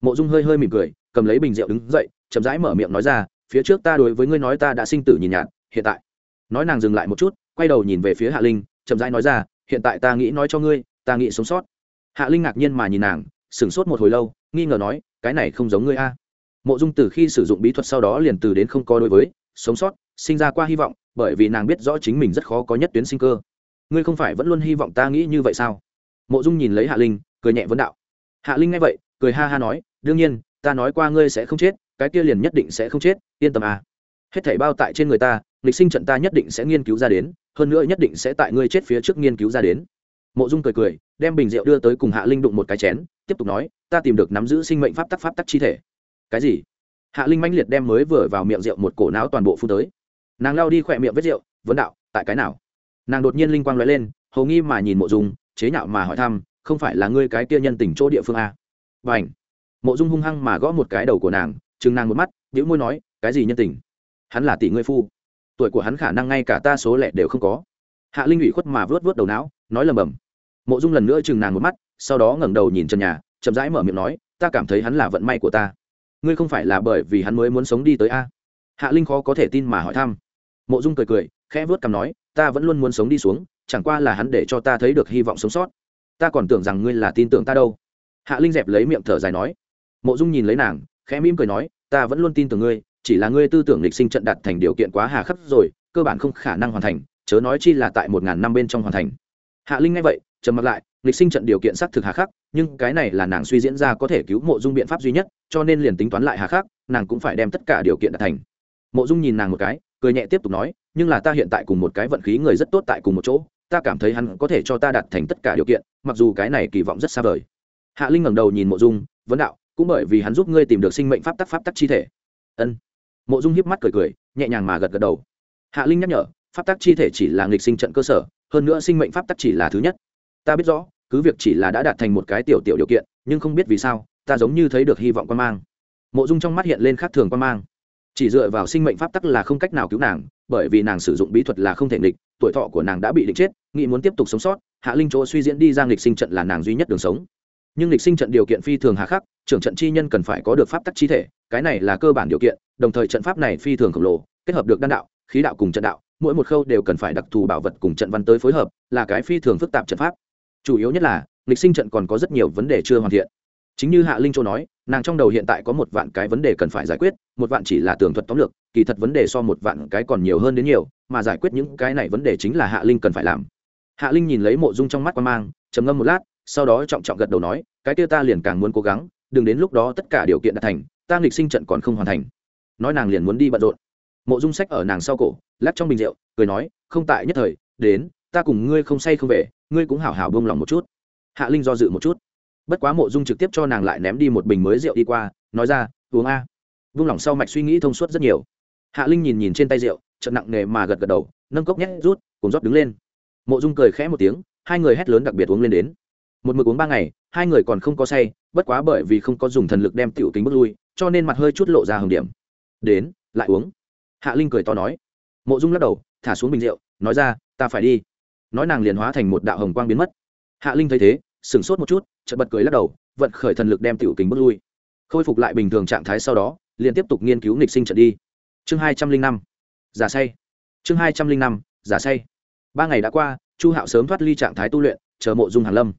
Mộ dung hơi hơi mỉm cười, cầm lấy bình rượu đứng dậy, chậm rãi mở miệng nói ra phía trước ta đối với ngươi nói ta đã sinh tử nhìn nhạt, hiện tại. Nói nàng dừng lại một chút, quay đầu nhìn về phía hạ linh, chậm rãi nói ra, hiện tại ta nghĩ nói cho ngươi, ta nghĩ sống sót. Hạ linh ngạc nhiên mà nhìn nàng, sửng sốt một hồi lâu, nghi ngờ nói, cái này không giống ngươi a. Mộ dung từ khi sử dụng bí thuật sau đó liền từ đến không có đối với, sống sót, sinh ra qua hy vọng, bởi vì nàng biết rõ chính mình rất khó có nhất tuyến sinh cơ. Ngươi không phải vẫn luôn hy vọng ta nghĩ như vậy sao? Mộ dung nhìn lấy hạ linh, cười nhẹ vấn đạo. Hạ linh nghe vậy, cười ha ha nói, đương nhiên, ta nói qua ngươi sẽ không chết cái kia liền nhất định sẽ không chết, yên tâm à. hết thảy bao tại trên người ta lịch sinh trận ta nhất định sẽ nghiên cứu ra đến, hơn nữa nhất định sẽ tại ngươi chết phía trước nghiên cứu ra đến. Mộ dung cười cười, đem bình rượu đưa tới cùng hạ linh đụng một cái chén, tiếp tục nói, ta tìm được nắm giữ sinh mệnh pháp tắc pháp tắc chi thể. Cái gì? Hạ linh mãnh liệt đem mới vừa vào miệng rượu một cổ não toàn bộ phun tới. Nàng lao đi khỏe miệng vết rượu, vấn đạo, tại cái nào? Nàng đột nhiên linh quang nói lên, hầu nghi mà nhìn mộ dung, chế nhạo mà hỏi thăm, không phải là ngươi cái kia nhân tình chỗ địa phương a và ảnh mộ dung hung hăng mà gõ một cái đầu của nàng chừng nàng một mắt nhữ môi nói, cái gì nhân tình? Hắn là tỷ ngươi phu. Tuổi của hắn khả năng ngay cả ta số lẻ đều không có. Hạ linh ủy khuất mà vớt vớt đầu não, nói lầm bầm. Mộ dung lần nữa chừng nàng một mắt, sau đó ngẩng đầu nhìn trần nhà, chậm rãi mở miệng nói, ta cảm thấy hắn là vận may của ta. Ngươi không phải là bởi vì hắn mới muốn sống đi tới a. Hạ linh khó có thể tin mà hỏi thăm. Mộ dung cười cười, khẽ vớt cằm nói, ta vẫn luôn muốn sống đi xuống, chẳng qua là hắn để cho ta thấy được hy vọng sống sót. Ta còn tưởng rằng ngươi là tin tưởng ta đâu. Hạ linh dẹp lấy miệng thở dài nói. Mộ dung nhìn lấy nàng khẽ mỉm cười nói, ta vẫn luôn tin tưởng ngươi, chỉ là ngươi tư tưởng lịch sinh trận đặt thành điều kiện quá hà khắc rồi, cơ bản không khả năng hoàn thành, chớ nói chi là tại một ngàn năm bên trong hoàn thành. Hạ linh nghe vậy, trầm mặc lại, lịch sinh trận điều kiện xác thực hà khắc, nhưng cái này là nàng suy diễn ra có thể cứu mộ dung biện pháp duy nhất, cho nên liền tính toán lại hà khắc, nàng cũng phải đem tất cả điều kiện đạt thành. Mộ dung nhìn nàng một cái, cười nhẹ tiếp tục nói, nhưng là ta hiện tại cùng một cái vận khí người rất tốt tại cùng một chỗ, ta cảm thấy hắn có thể cho ta đạt thành tất cả điều kiện, mặc dù cái này kỳ vọng rất xa vời. Hạ linh ngẩng đầu nhìn mộ dung, vấn đạo cũng bởi vì hắn giúp ngươi tìm được sinh mệnh pháp tắc pháp tắc chi thể. Ân. Mộ dung hiếp mắt cười cười, nhẹ nhàng mà gật gật đầu. Hạ linh nhắc nhở, pháp tắc chi thể chỉ là nghịch sinh trận cơ sở, hơn nữa sinh mệnh pháp tắc chỉ là thứ nhất. Ta biết rõ, cứ việc chỉ là đã đạt thành một cái tiểu tiểu điều kiện, nhưng không biết vì sao, ta giống như thấy được hy vọng quan mang. Mộ dung trong mắt hiện lên khác thường quan mang. Chỉ dựa vào sinh mệnh pháp tắc là không cách nào cứu nàng, bởi vì nàng sử dụng bí thuật là không thể nghịch, tuổi thọ của nàng đã bị định chết, nghĩ muốn tiếp tục sống sót, hạ linh chỗ suy diễn đi ra nghịch sinh trận là nàng duy nhất đường sống nhưng lịch sinh trận điều kiện phi thường hà khắc, trưởng trận chi nhân cần phải có được pháp tắc chi thể, cái này là cơ bản điều kiện, đồng thời trận pháp này phi thường khổng lồ, kết hợp được đan đạo, khí đạo cùng trận đạo, mỗi một khâu đều cần phải đặc thù bảo vật cùng trận văn tới phối hợp, là cái phi thường phức tạp trận pháp. Chủ yếu nhất là, lịch sinh trận còn có rất nhiều vấn đề chưa hoàn thiện. Chính như hạ linh châu nói, nàng trong đầu hiện tại có một vạn cái vấn đề cần phải giải quyết, một vạn chỉ là tường thuật tóm lược, kỳ thật vấn đề so một vạn cái còn nhiều hơn đến nhiều, mà giải quyết những cái này vấn đề chính là hạ linh cần phải làm. Hạ linh nhìn lấy mộ dung trong mắt quan mang, trầm ngâm một lát sau đó trọng trọng gật đầu nói, cái kia ta liền càng muốn cố gắng, đừng đến lúc đó tất cả điều kiện đã thành, ta nghịch sinh trận còn không hoàn thành. Nói nàng liền muốn đi bận rộn. Mộ dung sách ở nàng sau cổ, lắc trong bình rượu, cười nói, không tại nhất thời, đến, ta cùng ngươi không say không về, ngươi cũng hảo hảo bông lòng một chút. Hạ linh do dự một chút. Bất quá mộ dung trực tiếp cho nàng lại ném đi một bình mới rượu đi qua, nói ra, uống a. Vung lòng sau mạch suy nghĩ thông suốt rất nhiều. Hạ linh nhìn nhìn trên tay rượu trận nặng nề mà gật gật đầu, nâng cốc nhét rút cùng rót đứng lên. Mộ dung cười khẽ một tiếng, hai người hét lớn đặc biệt uống lên đến một mực uống ba ngày, hai người còn không có say, bất quá bởi vì không có dùng thần lực đem tiểu kính bước lui, cho nên mặt hơi chút lộ ra hồng điểm. Đến, lại uống. Hạ linh cười to nói. Mộ dung lắc đầu, thả xuống bình rượu, nói ra, ta phải đi. Nói nàng liền hóa thành một đạo hồng quang biến mất. Hạ linh thấy thế, sửng sốt một chút, chợt bật cười lắc đầu, vận khởi thần lực đem tiểu kính bước lui. Khôi phục lại bình thường trạng thái sau đó, liền tiếp tục nghiên cứu nghịch sinh trận đi. Chương hai trăm linh năm. Giả say. Chương hai trăm linh năm. Giả say. Ba ngày đã qua, chu hạo sớm thoát ly trạng thái tu luyện, chờ mộ dung hàn lâm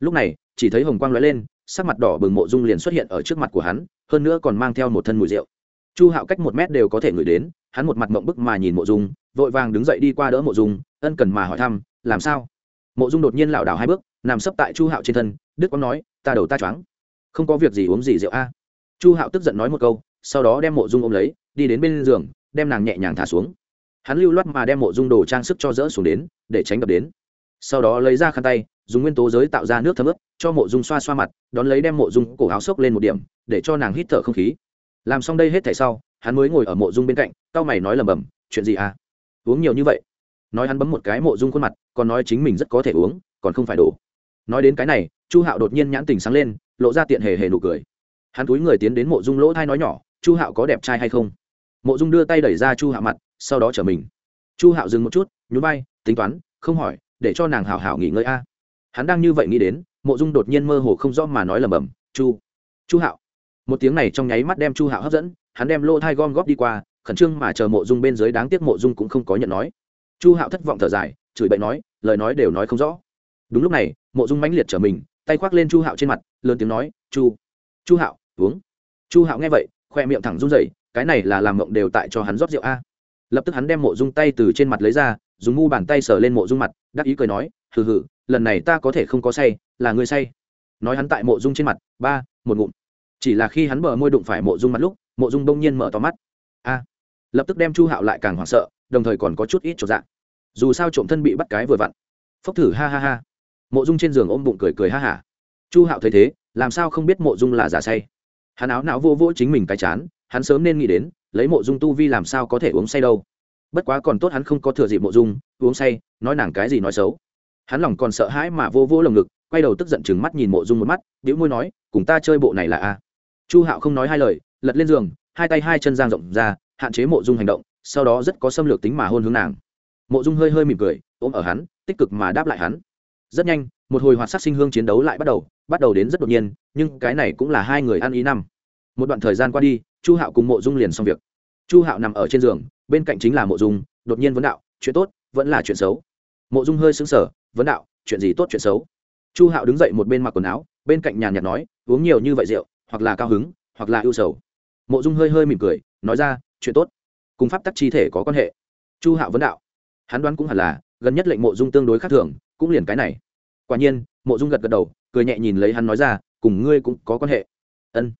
lúc này, chỉ thấy hồng quang lóe lên, sắc mặt đỏ bừng mộ dung liền xuất hiện ở trước mặt của hắn, hơn nữa còn mang theo một thân mùi rượu. Chu hạo cách một mét đều có thể ngửi đến, hắn một mặt mộng bức mà nhìn mộ dung, vội vàng đứng dậy đi qua đỡ mộ dung, ân cần mà hỏi thăm, làm sao? Mộ dung đột nhiên lảo đảo hai bước, nằm sấp tại chu hạo trên thân, đức quang nói, ta đầu ta choáng. Không có việc gì uống gì rượu a. Chu hạo tức giận nói một câu, sau đó đem mộ dung ôm lấy, đi đến bên giường, đem nàng nhẹ nhàng thả xuống. Hắn lưu loát mà đem mộ dung đồ trang sức cho dỡ xuống đến, để tránh đập đến sau đó lấy ra khăn tay, dùng nguyên tố giới tạo ra nước thấm ướp cho mộ dung xoa xoa mặt, đón lấy đem mộ dung cổ áo xốc lên một điểm, để cho nàng hít thở không khí. Làm xong đây hết thảy sau, hắn mới ngồi ở mộ dung bên cạnh cau mày nói lầm bầm chuyện gì à? Uống nhiều như vậy? Nói hắn bấm một cái mộ dung khuôn mặt, còn nói chính mình rất có thể uống, còn không phải đổ. Nói đến cái này, chu hạo đột nhiên nhãn tình sáng lên, lộ ra tiện hề hề nụ cười. Hắn túi người tiến đến mộ dung lỗ thai nói nhỏ, chu hạo có đẹp trai hay không? Mộ dung đưa tay đẩy ra chu hạo mặt, sau đó chở mình. Chu hạo dừng một chút, nhún vai, tính toán, không hỏi để cho nàng hào hào nghỉ ngơi a. Hắn đang như vậy nghĩ đến, mộ dung đột nhiên mơ hồ không rõ mà nói lầm bầm chu chu hạo. Một tiếng này trong nháy mắt đem chu hạo hấp dẫn, hắn đem lô thai gom góp đi qua, khẩn trương mà chờ mộ dung bên dưới đáng tiếc mộ dung cũng không có nhận nói. Chu hạo thất vọng thở dài, chửi bậy nói, lời nói đều nói không rõ. Đúng lúc này, mộ dung mãnh liệt trở mình, tay khoác lên chu hạo trên mặt, lớn tiếng nói, chu chu hạo, uống. Chu hạo nghe vậy, khoe miệng thẳng run rẩy, cái này là làm mộng đều tại cho hắn rót rượu a. Lập tức hắn đem mộ dung tay từ trên mặt lấy ra dùng ngu bàn tay sờ lên mộ dung mặt, đắc ý cười nói, hừ hừ, lần này ta có thể không có say, là ngươi say. Nói hắn tại mộ dung trên mặt, ba, một ngụm. Chỉ là khi hắn bờ môi đụng phải mộ dung mặt lúc, mộ dung đông nhiên mở to mắt. A! Lập tức đem chu hạo lại càng hoảng sợ, đồng thời còn có chút ít trộm dạng dù sao trộm thân bị bắt cái vừa vặn. Phốc thử, ha ha ha. Mộ dung trên giường ôm bụng cười cười ha hả chu hạo thấy thế, làm sao không biết mộ dung là giả say? Hắn áo não vô vỗ chính mình cái chán, hắn sớm nên nghĩ đến, lấy mộ dung tu vi làm sao có thể uống say đâu bất quá còn tốt hắn không có thừa dịp mộ dung, uống say, nói nàng cái gì nói xấu. Hắn lòng còn sợ hãi mà vô vô lồng ngực, quay đầu tức giận chừng mắt nhìn mộ dung một mắt đĩu môi nói, cùng ta chơi bộ này là a? Chu hạo không nói hai lời, lật lên giường, hai tay hai chân giang rộng ra, hạn chế mộ dung hành động, sau đó rất có xâm lược tính mà hôn hướng nàng. Mộ dung hơi hơi mỉm cười, ôm ở hắn, tích cực mà đáp lại hắn. Rất nhanh, một hồi hoạt sắc sinh hương chiến đấu lại bắt đầu bắt đầu đến rất đột nhiên, nhưng cái này cũng là hai người ăn ý năm. Một đoạn thời gian qua đi, chu hạo cùng mộ dung liền xong việc. Chu hạo nằm ở trên giường bên cạnh chính là mộ dung, đột nhiên vấn đạo, chuyện tốt, vẫn là chuyện xấu. Mộ dung hơi xứng sở vấn đạo, chuyện gì tốt, chuyện xấu? Chu hạo đứng dậy một bên mặc quần áo, bên cạnh nhàn nhạt nói, uống nhiều như vậy rượu, hoặc là cao hứng, hoặc là ưu sầu. Mộ dung hơi hơi mỉm cười, nói ra, chuyện tốt, cùng pháp tắc chi thể có quan hệ. Chu hạo vấn đạo, hắn đoán cũng hẳn là, gần nhất lệnh mộ dung tương đối khác thường, cũng liền cái này. Quả nhiên, mộ dung gật gật đầu, cười nhẹ nhìn lấy hắn nói ra, cùng ngươi cũng có quan hệ. Ân.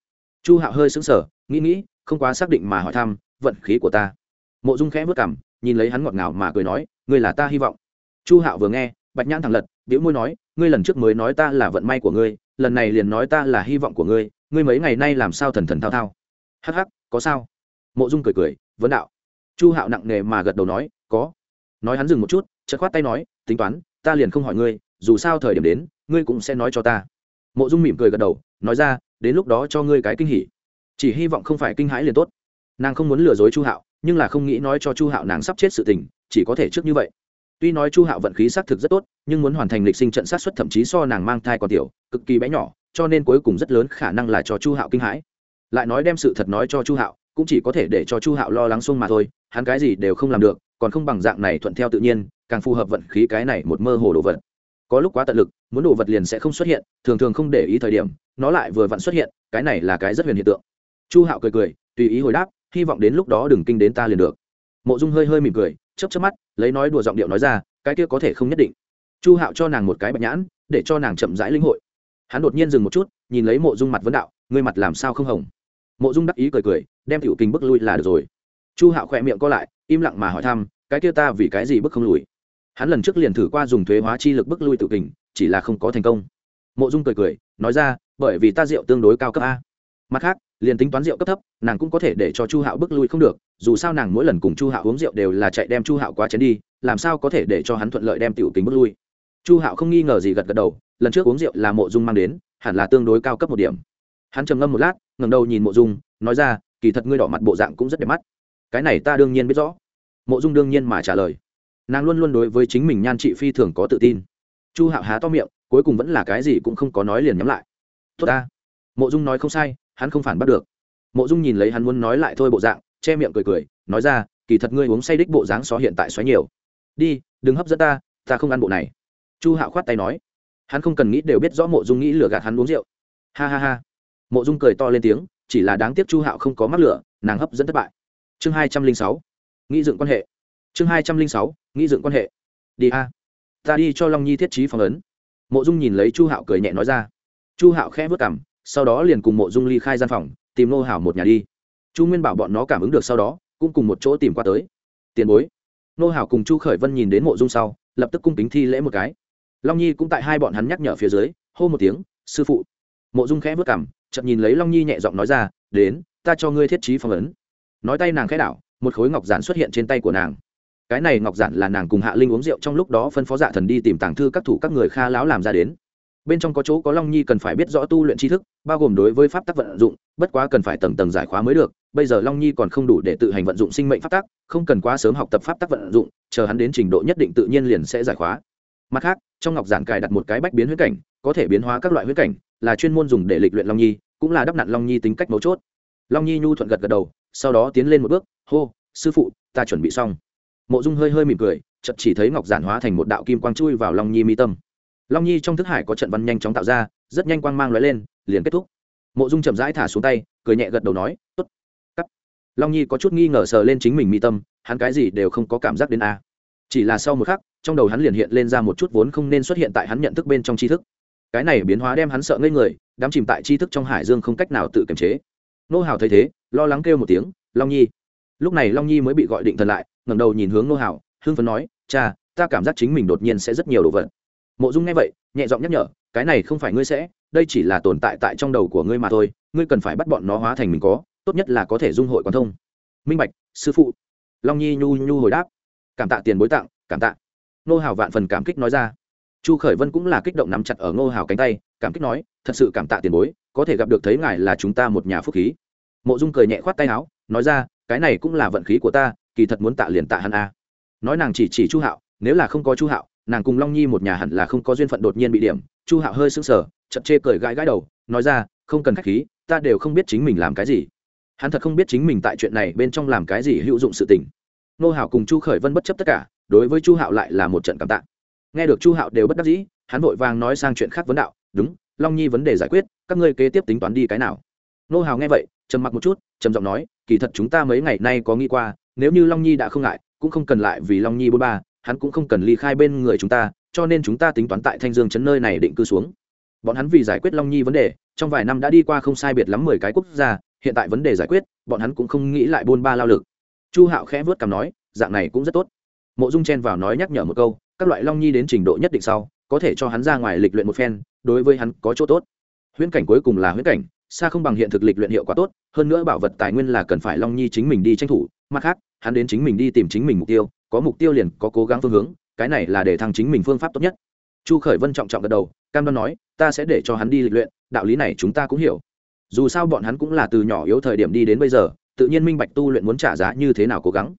Chu hạo hơi sững sờ, nghĩ nghĩ, không quá xác định mà hỏi thăm, vận khí của ta? Mộ dung khẽ vất cảm nhìn lấy hắn ngọt ngào mà cười nói, ngươi là ta hy vọng. Chu hạo vừa nghe, bạch nhãn thẳng lật biểu môi nói, ngươi lần trước mới nói ta là vận may của ngươi, lần này liền nói ta là hy vọng của ngươi ngươi mấy ngày nay làm sao thần thần thao thao? Hắc hắc, có sao? Mộ dung cười cười, vấn đạo. Chu hạo nặng nề mà gật đầu nói, có. Nói hắn dừng một chút, chợt khoát tay nói, tính toán, ta liền không hỏi ngươi, dù sao thời điểm đến, ngươi cũng sẽ nói cho ta. Mộ dung mỉm cười gật đầu, nói ra, đến lúc đó cho ngươi cái kinh hỉ. Chỉ hy vọng không phải kinh hãi liền tốt. Nàng không muốn lừa dối chu hạo nhưng là không nghĩ nói cho chu hạo nàng sắp chết sự tình, chỉ có thể trước như vậy. Tuy nói chu hạo vận khí xác thực rất tốt, nhưng muốn hoàn thành lịch sinh trận sát xuất thậm chí so nàng mang thai còn tiểu, cực kỳ bé nhỏ, cho nên cuối cùng rất lớn khả năng là cho chu hạo kinh hãi. Lại nói đem sự thật nói cho chu hạo, cũng chỉ có thể để cho chu hạo lo lắng xung mà thôi, hắn cái gì đều không làm được, còn không bằng dạng này thuận theo tự nhiên, càng phù hợp vận khí cái này một mơ hồ đồ vật. Có lúc quá tận lực, muốn đồ vật liền sẽ không xuất hiện, thường thường không để ý thời điểm, nó lại vừa vặn xuất hiện, cái này là cái rất huyền hiện tượng. Chu hạo cười cười, tùy ý hồi đáp hy vọng đến lúc đó đừng kinh đến ta liền được. Mộ dung hơi hơi mỉm cười chấp chấp mắt, lấy nói đùa giọng điệu nói ra, cái kia có thể không nhất định. Chu hạo cho nàng một cái bạch nhãn, để cho nàng chậm rãi linh hội. Hắn đột nhiên dừng một chút, nhìn lấy mộ dung mặt vấn đạo, ngươi mặt làm sao không hồng? Mộ dung đắc ý cười cười, đem tiểu kinh bức lui là được rồi. Chu hạo khỏe miệng co lại, im lặng mà hỏi thăm, cái kia ta vì cái gì bức không lùi? Hắn lần trước liền thử qua dùng thuế hóa chi lực bức lui tự kình chỉ là không có thành công. Mộ dung cười cười, nói ra, bởi vì ta rượu tương đối cao cấp a mặt khác, liền tính toán rượu cấp thấp, nàng cũng có thể để cho chu hạo bước lui không được, dù sao nàng mỗi lần cùng chu hạo uống rượu đều là chạy đem chu hạo quá chén đi, làm sao có thể để cho hắn thuận lợi đem tiểu kính bước lui. Chu hạo không nghi ngờ gì gật gật đầu, lần trước uống rượu là mộ dung mang đến, hẳn là tương đối cao cấp một điểm. Hắn trầm ngâm một lát ngầm đầu nhìn mộ dung, nói ra, kỳ thật ngươi đỏ mặt bộ dạng cũng rất đẹp mắt. Cái này ta đương nhiên biết rõ. Mộ dung đương nhiên mà trả lời. Nàng luôn luôn đối với chính mình nhan trị phi thường có tự tin. Chu hạo há to miệng, cuối cùng vẫn là cái gì cũng không có nói liền nhắm lại. Tốt ta. Mộ dung nói không sai hắn không phản bắt được. Mộ dung nhìn lấy hắn muốn nói lại thôi bộ dạng, che miệng cười cười, nói ra, kỳ thật ngươi uống say đích bộ dáng xó hiện tại xoáy nhiều. Đi, đừng hấp dẫn ta ta không ăn bộ này. Chu hạo khoát tay nói. Hắn không cần nghĩ đều biết rõ mộ dung nghĩ lừa gạt hắn uống rượu. Ha ha ha. Mộ dung cười to lên tiếng, chỉ là đáng tiếc chu hạo không có mắc lửa, nàng hấp dẫn thất bại. Chương hai trăm linh sáu. Nghĩ dựng quan hệ. Chương hai trăm linh sáu. Nghĩ dựng quan hệ. Đi a. Ta đi cho long nhi thiết trí phỏng ấn mộ dung nhìn lấy chu hạo cười nhẹ nói ra. Chu hạo khẽ vớt cảm sau đó liền cùng mộ dung ly khai gian phòng, tìm nô hảo một nhà đi. Chu nguyên bảo bọn nó cảm ứng được sau đó, cũng cùng một chỗ tìm qua tới. Tiền bối. Nô hảo cùng chu khởi vân nhìn đến mộ dung sau, lập tức cung kính thi lễ một cái. Long nhi cũng tại hai bọn hắn nhắc nhở phía dưới, hô một tiếng, sư phụ. Mộ dung khẽ vất cảm chậm nhìn lấy long nhi nhẹ giọng nói ra, đến, ta cho ngươi thiết trí phong ấn. Nói tay nàng khẽ đảo, một khối ngọc giản xuất hiện trên tay của nàng. Cái này ngọc giản là nàng cùng hạ linh uống rượu trong lúc đó phân phó dạ thần đi tìm tàng thư các thủ các người kha láo làm ra đến bên trong có chỗ có long nhi cần phải biết rõ tu luyện tri thức, bao gồm đối với pháp tắc vận dụng, bất quá cần phải tầng tầng giải khóa mới được. Bây giờ long nhi còn không đủ để tự hành vận dụng sinh mệnh pháp tắc, không cần quá sớm học tập pháp tắc vận dụng, chờ hắn đến trình độ nhất định tự nhiên liền sẽ giải khóa. Mặt khác, trong ngọc giản cài đặt một cái bách biến huyết cảnh, có thể biến hóa các loại huyết cảnh, là chuyên môn dùng để lịch luyện long nhi, cũng là đắp nặn long nhi tính cách mấu chốt. Long nhi nhu thuận gật gật đầu, sau đó tiến lên một bước, hô, sư phụ, ta chuẩn bị xong. Mộ dung hơi hơi mỉm cười, chợt chỉ thấy ngọc giản hóa thành một đạo kim quang chui vào long nhi mi tâm long nhi trong thức hải có trận văn nhanh chóng tạo ra, rất nhanh quang mang lóe lên, liền kết thúc. Mộ dung chậm rãi thả xuống tay, cười nhẹ gật đầu nói, tốt. Cắt. Long nhi có chút nghi ngờ sờ lên chính mình mi tâm, hắn cái gì đều không có cảm giác đến a. Chỉ là sau một khắc, trong đầu hắn liền hiện lên ra một chút vốn không nên xuất hiện tại hắn nhận thức bên trong tri thức. Cái này biến hóa đem hắn sợ ngây người đắm chìm tại tri thức trong hải dương không cách nào tự kiềm chế. Nô hào thấy thế, lo lắng kêu một tiếng, long nhi. Lúc này long nhi mới bị gọi định thần lại, ngẩng đầu nhìn hướng nô hào, hưng phấn nói, cha, ta cảm giác chính mình đột nhiên sẽ rất nhiều đồ vật mộ dung nghe vậy, nhẹ giọng nhắc nhở, cái này không phải ngươi sẽ, đây chỉ là tồn tại tại trong đầu của ngươi mà thôi, ngươi cần phải bắt bọn nó hóa thành mình có, tốt nhất là có thể dung hội quan thông. Minh bạch, sư phụ. Long nhi nhu nhu hồi đáp, cảm tạ tiền bối tặng, cảm tạ. Nô hào vạn phần cảm kích nói ra. Chu khởi vân cũng là kích động nắm chặt ở ngô hào cánh tay, cảm kích nói, thật sự cảm tạ tiền bối, có thể gặp được thấy ngài là chúng ta một nhà phúc khí. Mộ dung cười nhẹ khoát tay áo, nói ra, cái này cũng là vận khí của ta, kỳ thật muốn tạ liền tạ hắn a. Nói nàng chỉ chỉ chu hạo, nếu là không có chu hạo nàng cùng long nhi một nhà hẳn là không có duyên phận đột nhiên bị điểm, chu hạo hơi sững sờ, chậm chê cười gãi gãi đầu, nói ra, không cần k h á c h khí, ta đều không biết chính mình làm cái gì. Hắn thật không biết chính mình tại chuyện này bên trong làm cái gì hữu dụng sự tình. Nô hảo cùng chu khởi vân bất chấp tất cả, đối với chu hạo lại là một trận cảm tạ. Nghe được chu hạo đều bất đắc dĩ, hắn vội vàng nói sang chuyện khác vấn đạo, đúng, long nhi vấn đề giải quyết, các ngươi kế tiếp tính toán đi cái nào? Nô hào nghe vậy, trầm mặc một chút, trầm giọng nói, kỳ thật chúng ta mấy ngày nay có nghĩ qua, nếu như long nhi đã không ngại, cũng không cần lại vì long nhi bôn ba hắn cũng không cần ly khai bên người chúng ta, cho nên chúng ta tính toán tại thanh dương chấn nơi này định cư xuống. Bọn hắn vì giải quyết long nhi vấn đề, trong vài năm đã đi qua không sai biệt lắm mười cái quốc gia, hiện tại vấn đề giải quyết, bọn hắn cũng không nghĩ lại buôn ba lao lực. Chu hạo khẽ vớt cằm nói, dạng này cũng rất tốt. Mộ dung chen vào nói nhắc nhở một câu, các loại long nhi đến trình độ nhất định sau, có thể cho hắn ra ngoài lịch luyện một phen, đối với hắn có chỗ tốt. Huyễn cảnh cuối cùng là huyễn cảnh, xa không bằng hiện thực lịch luyện hiệu quả tốt, hơn nữa bảo vật tài nguyên là cần phải long nhi chính mình đi tranh thủ, mặt khác, hắn đến chính mình đi tìm chính mình mục tiêu có mục tiêu liền có cố gắng phương hướng, cái này là để thăng chính mình phương pháp tốt nhất. Chu khởi vân trọng trọng gật đầu, cam đoan nói, ta sẽ để cho hắn đi lịch luyện, đạo lý này chúng ta cũng hiểu. Dù sao bọn hắn cũng là từ nhỏ yếu thời điểm đi đến bây giờ, tự nhiên minh bạch tu luyện muốn trả giá như thế nào cố gắng.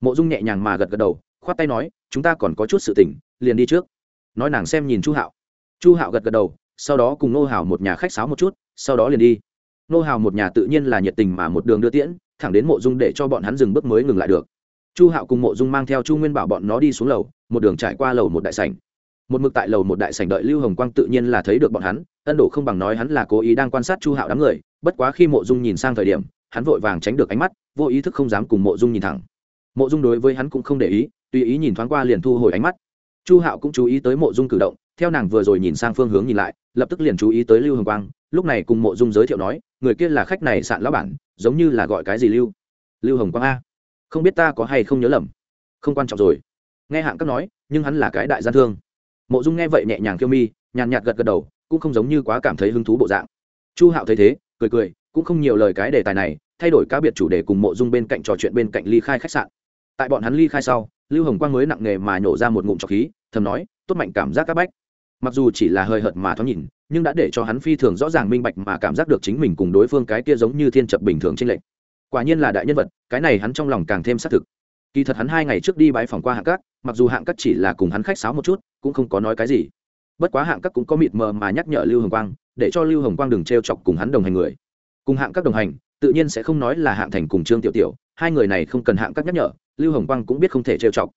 Mộ dung nhẹ nhàng mà gật gật đầu, khoát tay nói, chúng ta còn có chút sự tỉnh liền đi trước. Nói nàng xem nhìn chu hạo. Chu hạo gật gật đầu, sau đó cùng nô hào một nhà khách sáo một chút, sau đó liền đi. Nô hào một nhà tự nhiên là nhiệt tình mà một đường đưa tiễn, thẳng đến mộ dung để cho bọn hắn dừng bước mới ngừng lại được chu hạo cùng mộ dung mang theo chu nguyên bảo bọn nó đi xuống lầu, một đường trải qua lầu một đại sảnh. Một mực tại lầu một đại sảnh đợi lưu hồng quang tự nhiên là thấy được bọn hắn, ân đổ không bằng nói hắn là cố ý đang quan sát chu hạo đám người, bất quá khi mộ dung nhìn sang thời điểm, hắn vội vàng tránh được ánh mắt, vô ý thức không dám cùng mộ dung nhìn thẳng. Mộ dung đối với hắn cũng không để ý, tùy ý nhìn thoáng qua liền thu hồi ánh mắt. Chu hạo cũng chú ý tới mộ dung cử động, theo nàng vừa rồi nhìn sang phương hướng nhìn lại, lập tức liền chú ý tới lưu hồng quang, lúc này cùng mộ dung giới thiệu nói, người kia là khách này sạn lão bản, giống như là gọi cái gì lưu? Lưu hồng quang a không biết ta có hay không nhớ lầm. Không quan trọng rồi. Nghe hạng các nói, nhưng hắn là cái đại gian thương. Mộ dung nghe vậy nhẹ nhàng kêu mi, nhàn nhạt gật gật đầu, cũng không giống như quá cảm thấy hứng thú bộ dạng. Chu hạo thấy thế, cười cười, cũng không nhiều lời cái đề tài này, thay đổi cá biệt chủ đề cùng mộ dung bên cạnh trò chuyện bên cạnh ly khai khách sạn. Tại bọn hắn ly khai sau, lưu hồng quang mới nặng nề mà nhổ ra một ngụm trọc khí, thầm nói, tốt mạnh cảm giác các bách. Mặc dù chỉ là hơi hợt mà thoáng nhìn, nhưng đã để cho hắn phi thường rõ ràng minh bạch mà cảm giác được chính mình cùng đối phương cái kia giống như thiên chập bình thường trên lệnh quả nhiên là đại nhân vật, cái này hắn trong lòng càng thêm xác thực. Kỳ thật hắn hai ngày trước đi bãi phòng qua hạng cát, mặc dù hạng cát chỉ là cùng hắn khách sáo một chút, cũng không có nói cái gì. Bất quá hạng cát cũng có mịt mờ mà nhắc nhở lưu hồng quang, để cho lưu hồng quang đừng t r e o chọc cùng hắn đồng hành người. Cùng hạng cát đồng hành, tự nhiên sẽ không nói là hạng thành cùng trương tiểu tiểu, hai người này không cần hạng cát nhắc nhở, lưu hồng quang cũng biết không thể trêu chọc.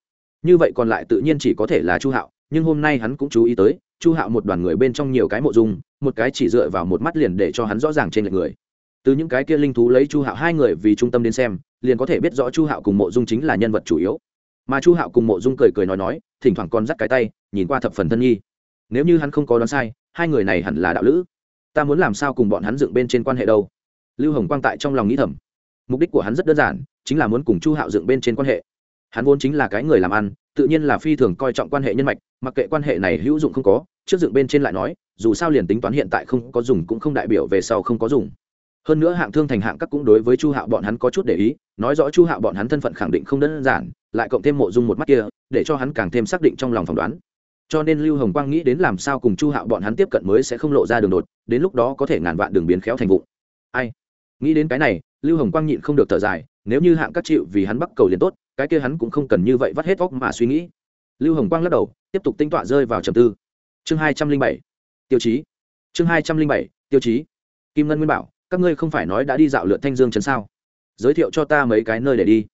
Như vậy còn lại tự nhiên chỉ có thể là chu hạo, nhưng hôm nay hắn cũng chú ý tới, chu hạo một đoàn người bên trong nhiều cái mộ dung, một cái chỉ dựa vào một mắt liền để cho hắn rõ ràng trên lệch người từ những cái kia linh thú lấy chu hạo hai người vì trung tâm đến xem, liền có thể biết rõ chu hạo cùng mộ dung chính là nhân vật chủ yếu. Mà chu hạo cùng mộ dung cười cười nói nói, thỉnh thoảng còn dắt cái tay, nhìn qua thập phần thân nghi. Nếu như hắn không có đoán sai, hai người này hẳn là đạo lữ. Ta muốn làm sao cùng bọn hắn dựng bên trên quan hệ đâu? Lưu hồng quang tại trong lòng nghĩ thầm. Mục đích của hắn rất đơn giản, chính là muốn cùng chu hạo dựng bên trên quan hệ. Hắn vốn chính là cái người làm ăn, tự nhiên là phi thường coi trọng quan hệ nhân mạch, mặc kệ quan hệ này hữu dụng không có, trước dựng bên trên lại nói, dù sao liền tính toán hiện tại không có dùng cũng không đại biểu về sau không có dùng hơn nữa hạng thương thành hạng các cũng đối với chu hạo bọn hắn có chút để ý, nói rõ chu hạo bọn hắn thân phận khẳng định không đơn giản, lại cộng thêm mộ dung một mắt kia, để cho hắn càng thêm xác định trong lòng phỏng đoán. Cho nên lưu hồng quang nghĩ đến làm sao cùng chu hạo bọn hắn tiếp cận mới sẽ không lộ ra đường đột, đến lúc đó có thể ngàn vạn đường biến khéo thành vụ. Ai? Nghĩ đến cái này, lưu hồng quang nhịn không được thở dài, nếu như hạng các chịu vì hắn bắt cầu liền tốt, cái kia hắn cũng không cần như vậy vắt hết vóc mà suy nghĩ. Lưu hồng quang lắc đầu, tiếp tục tinh tọa rơi vào trầm tư. Chương hai trăm linh bảy, tiêu chí. Chương hai trăm linh bảy, tiêu chí. Kim ngân nguyên bảo các ngươi không phải nói đã đi dạo lượn thanh dương chấn sao? Giới thiệu cho ta mấy cái nơi để đi.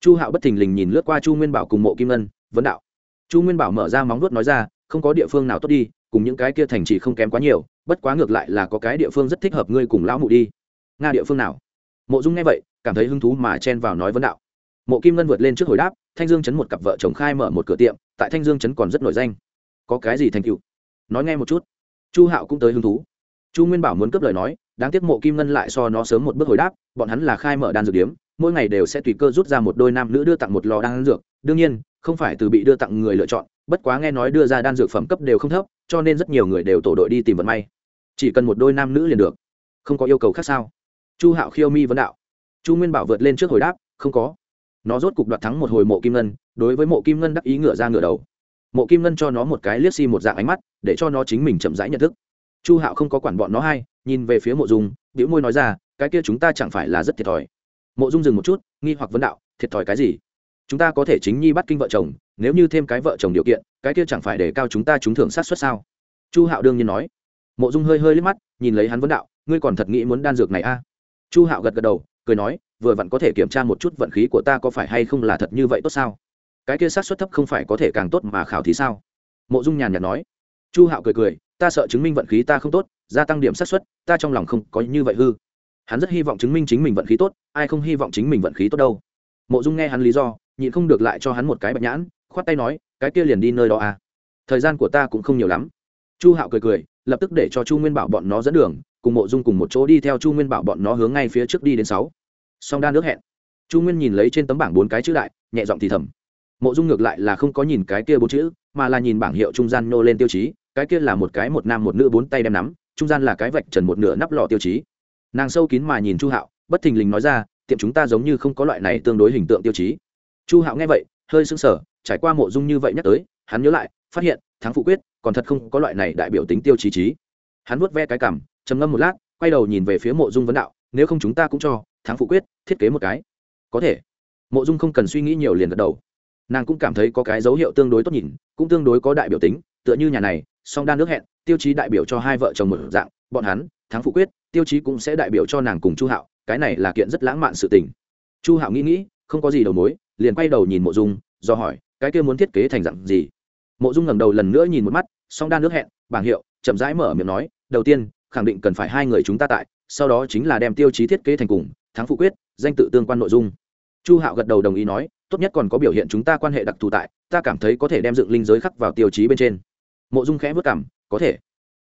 Chu hạo bất thình lình nhìn lướt qua chu nguyên bảo cùng mộ kim ngân, vấn đạo. Chu nguyên bảo mở ra móng vuốt nói ra, không có địa phương nào tốt đi, cùng những cái kia thành trì không kém quá nhiều, bất quá ngược lại là có cái địa phương rất thích hợp ngươi cùng lão mụ đi. Nga địa phương nào? Mộ dung nghe vậy, cảm thấy hứng thú mà chen vào nói vấn đạo. Mộ kim ngân vượt lên trước hồi đáp, thanh dương chấn một cặp vợ chồng khai mở một cửa tiệm, tại thanh dương chấn còn rất nổi danh. Có cái gì thành cựu nói nghe một chút. Chu hạo cũng tới hứng thú. Chu nguyên bảo muốn cướp lời nói đáng tiếc mộ kim ngân lại so nó sớm một bước hồi đáp, bọn hắn là khai mở đan dược điếm, mỗi ngày đều sẽ tùy cơ rút ra một đôi nam nữ đưa tặng một lò đan dược. Đương nhiên, không phải từ bị đưa tặng người lựa chọn, bất quá nghe nói đưa ra đan dược phẩm cấp đều không thấp, cho nên rất nhiều người đều tổ đội đi tìm vận may. Chỉ cần một đôi nam nữ liền được. Không có yêu cầu khác sao? Chu hạo khiêu mi vấn đạo. Chu nguyên bảo vượt lên trước hồi đáp, không có. Nó rốt cục đoạt thắng một hồi mộ kim ngân, đối với mộ kim ngân đắc ý ngựa ra ngựa đầu. Mộ kim ngân cho nó một cái liếc xi một dạng ánh mắt, để cho nó chính mình chậm rãi nhận thức chu hạo không có quản bọn nó hay nhìn về phía mộ dung biểu môi nói ra, cái kia chúng ta chẳng phải là rất thiệt thòi. Mộ dung dừng một chút, nghi hoặc vấn đạo, thiệt thòi cái gì? Chúng ta có thể chính nhi bắt kinh vợ chồng, nếu như thêm cái vợ chồng điều kiện, cái kia chẳng phải để cao chúng ta trúng thưởng sát xuất sao? Chu hạo đương nhiên nói. Mộ dung hơi hơi liếc mắt, nhìn lấy hắn vấn đạo, ngươi còn thật nghĩ muốn đan dược này a? À? chu hạo gật gật đầu, cười nói, vừa vặn có thể kiểm tra một chút vận khí của ta có phải hay không là thật như vậy tốt sao? Cái kia sát xuất thấp không phải có thể càng tốt mà khảo thí sao? Mộ dung nhàn nhạt nói. Chu hạo cười cười ta sợ chứng minh vận khí ta không tốt, gia tăng điểm xác suất, ta trong lòng không có như vậy hư. Hắn rất hy vọng chứng minh chính mình vận khí tốt, ai không hy vọng chính mình vận khí tốt đâu. Mộ dung nghe hắn lý do, nhịn không được lại cho hắn một cái bạch nhãn, khoát tay nói, cái kia liền đi nơi đó à? Thời gian của ta cũng không nhiều lắm. Chu hạo cười cười, lập tức để cho chu nguyên bảo bọn nó dẫn đường, cùng mộ dung cùng một chỗ đi theo chu nguyên bảo bọn nó hướng ngay phía trước đi đến sáu. Song đa nước hẹn. Chu nguyên nhìn lấy trên tấm bảng bốn cái chữ đại, nhẹ giọng thì thầm. Mộ dung ngược lại là không có nhìn cái kia bốn chữ mà là nhìn bảng hiệu trung gian nô lên tiêu chí, cái kia là một cái một nam một nữ bốn tay đem nắm, trung gian là cái vạch trần một nửa nắp lọ tiêu chí. Nàng sâu kín mà nhìn chu hạo, bất thình lình nói ra, tiệm chúng ta giống như không có loại này tương đối hình tượng tiêu chí. Chu hạo nghe vậy, hơi sững sờ, trải qua mộ dung như vậy nhắc tới, hắn nhớ lại, phát hiện, thắng phụ quyết còn thật không có loại này đại biểu tính tiêu chí trí hắn vuốt ve cái cảm trầm ngâm một lát, quay đầu nhìn về phía mộ dung vấn đạo, nếu không chúng ta cũng cho thắng phụ quyết thiết kế một cái. Có thể. Mộ dung không cần suy nghĩ nhiều liền gật đầu nàng cũng cảm thấy có cái dấu hiệu tương đối tốt nhìn, cũng tương đối có đại biểu tính, tựa như nhà này, song đan nước hẹn, tiêu chí đại biểu cho hai vợ chồng một dạng, bọn hắn, thắng phụ quyết, tiêu chí cũng sẽ đại biểu cho nàng cùng chu hạo, cái này là kiện rất lãng mạn sự tình. Chu hạo nghĩ nghĩ, không có gì đầu mối, liền quay đầu nhìn mộ dung, do hỏi, cái kia muốn thiết kế thành dạng gì? Mộ dung ngẩng đầu lần nữa nhìn một mắt, song đan nước hẹn, bảng hiệu, chậm rãi mở miệng nói, đầu tiên, khẳng định cần phải hai người chúng ta tại, sau đó chính là đem tiêu chí thiết kế thành cùng, thắng phụ quyết, danh tự tương quan nội dung. Chu hạo gật đầu đồng ý nói tốt nhất còn có biểu hiện chúng ta quan hệ đặc thù tại, ta cảm thấy có thể đem dựng linh giới khắc vào tiêu chí bên trên. Mộ dung khẽ vất cảm, có thể.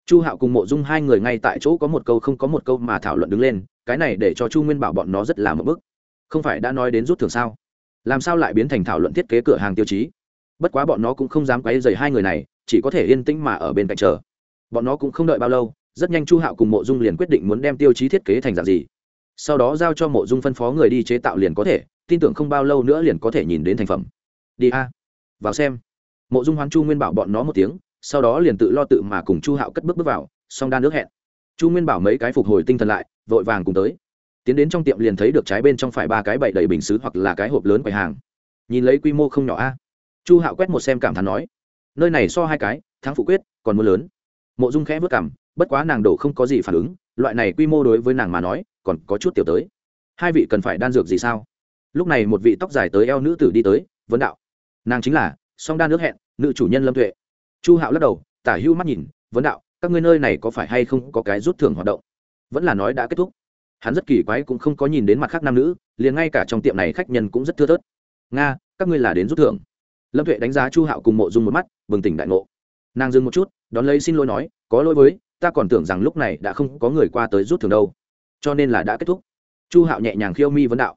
Chu hạo cùng mộ dung hai người ngay tại chỗ có một câu không có một câu mà thảo luận đứng lên, cái này để cho chu nguyên bảo bọn nó rất là một bức. Không phải đã nói đến rút thưởng sao? Làm sao lại biến thành thảo luận thiết kế cửa hàng tiêu chí? Bất quá bọn nó cũng không dám quấy dày hai người này, chỉ có thể yên tĩnh mà ở bên cạnh chờ. Bọn nó cũng không đợi bao lâu, rất nhanh chu hạo cùng mộ dung liền quyết định muốn đem tiêu chí thiết kế thành dạng gì. Sau đó giao cho mộ dung phân phó người đi chế tạo liền có thể tin tưởng không bao lâu nữa liền có thể nhìn đến thành phẩm. Đi a. Vào xem. Mộ dung hoán chu nguyên bảo bọn nó một tiếng, sau đó liền tự lo tự mà cùng chu hạo cất bước bước vào, song đan nước hẹn. Chu nguyên bảo mấy cái phục hồi tinh thần lại, vội vàng cùng tới. Tiến đến trong tiệm liền thấy được trái bên trong phải ba cái bậy đầy bình xứ hoặc là cái hộp lớn quầy hàng. Nhìn lấy quy mô không nhỏ a. Chu hạo quét một xem cảm thán nói, nơi này so hai cái, thắng phụ quyết, còn mua lớn. Mộ dung khẽ vất cảm bất quá nàng đổ không có gì phản ứng, loại này quy mô đối với nàng mà nói, còn có chút tiểu tới. Hai vị cần phải đan dược gì sao? Lúc này một vị tóc dài tới eo nữ tử đi tới, vấn đạo, nàng chính là song đa nước hẹn, nữ chủ nhân lâm tuệ. Chu hạo lắc đầu, tả hưu mắt nhìn, vấn đạo, các ngươi nơi này có phải hay không có cái rút thưởng hoạt động? Vẫn là nói đã kết thúc. Hắn rất kỳ quái cũng không có nhìn đến mặt khác nam nữ, liền ngay cả trong tiệm này khách nhân cũng rất thưa thớt. Nga, các ngươi là đến rút thưởng. Lâm tuệ đánh giá chu hạo cùng mộ dung một mắt, bừng tỉnh đại ngộ. Nàng dừng một chút, đón lấy xin lỗi nói, có lỗi với, ta còn tưởng rằng lúc này đã không có người qua tới rút thưởng đâu, cho nên là đã kết thúc. Chu hạo nhẹ nhàng khiêu mi vấn đạo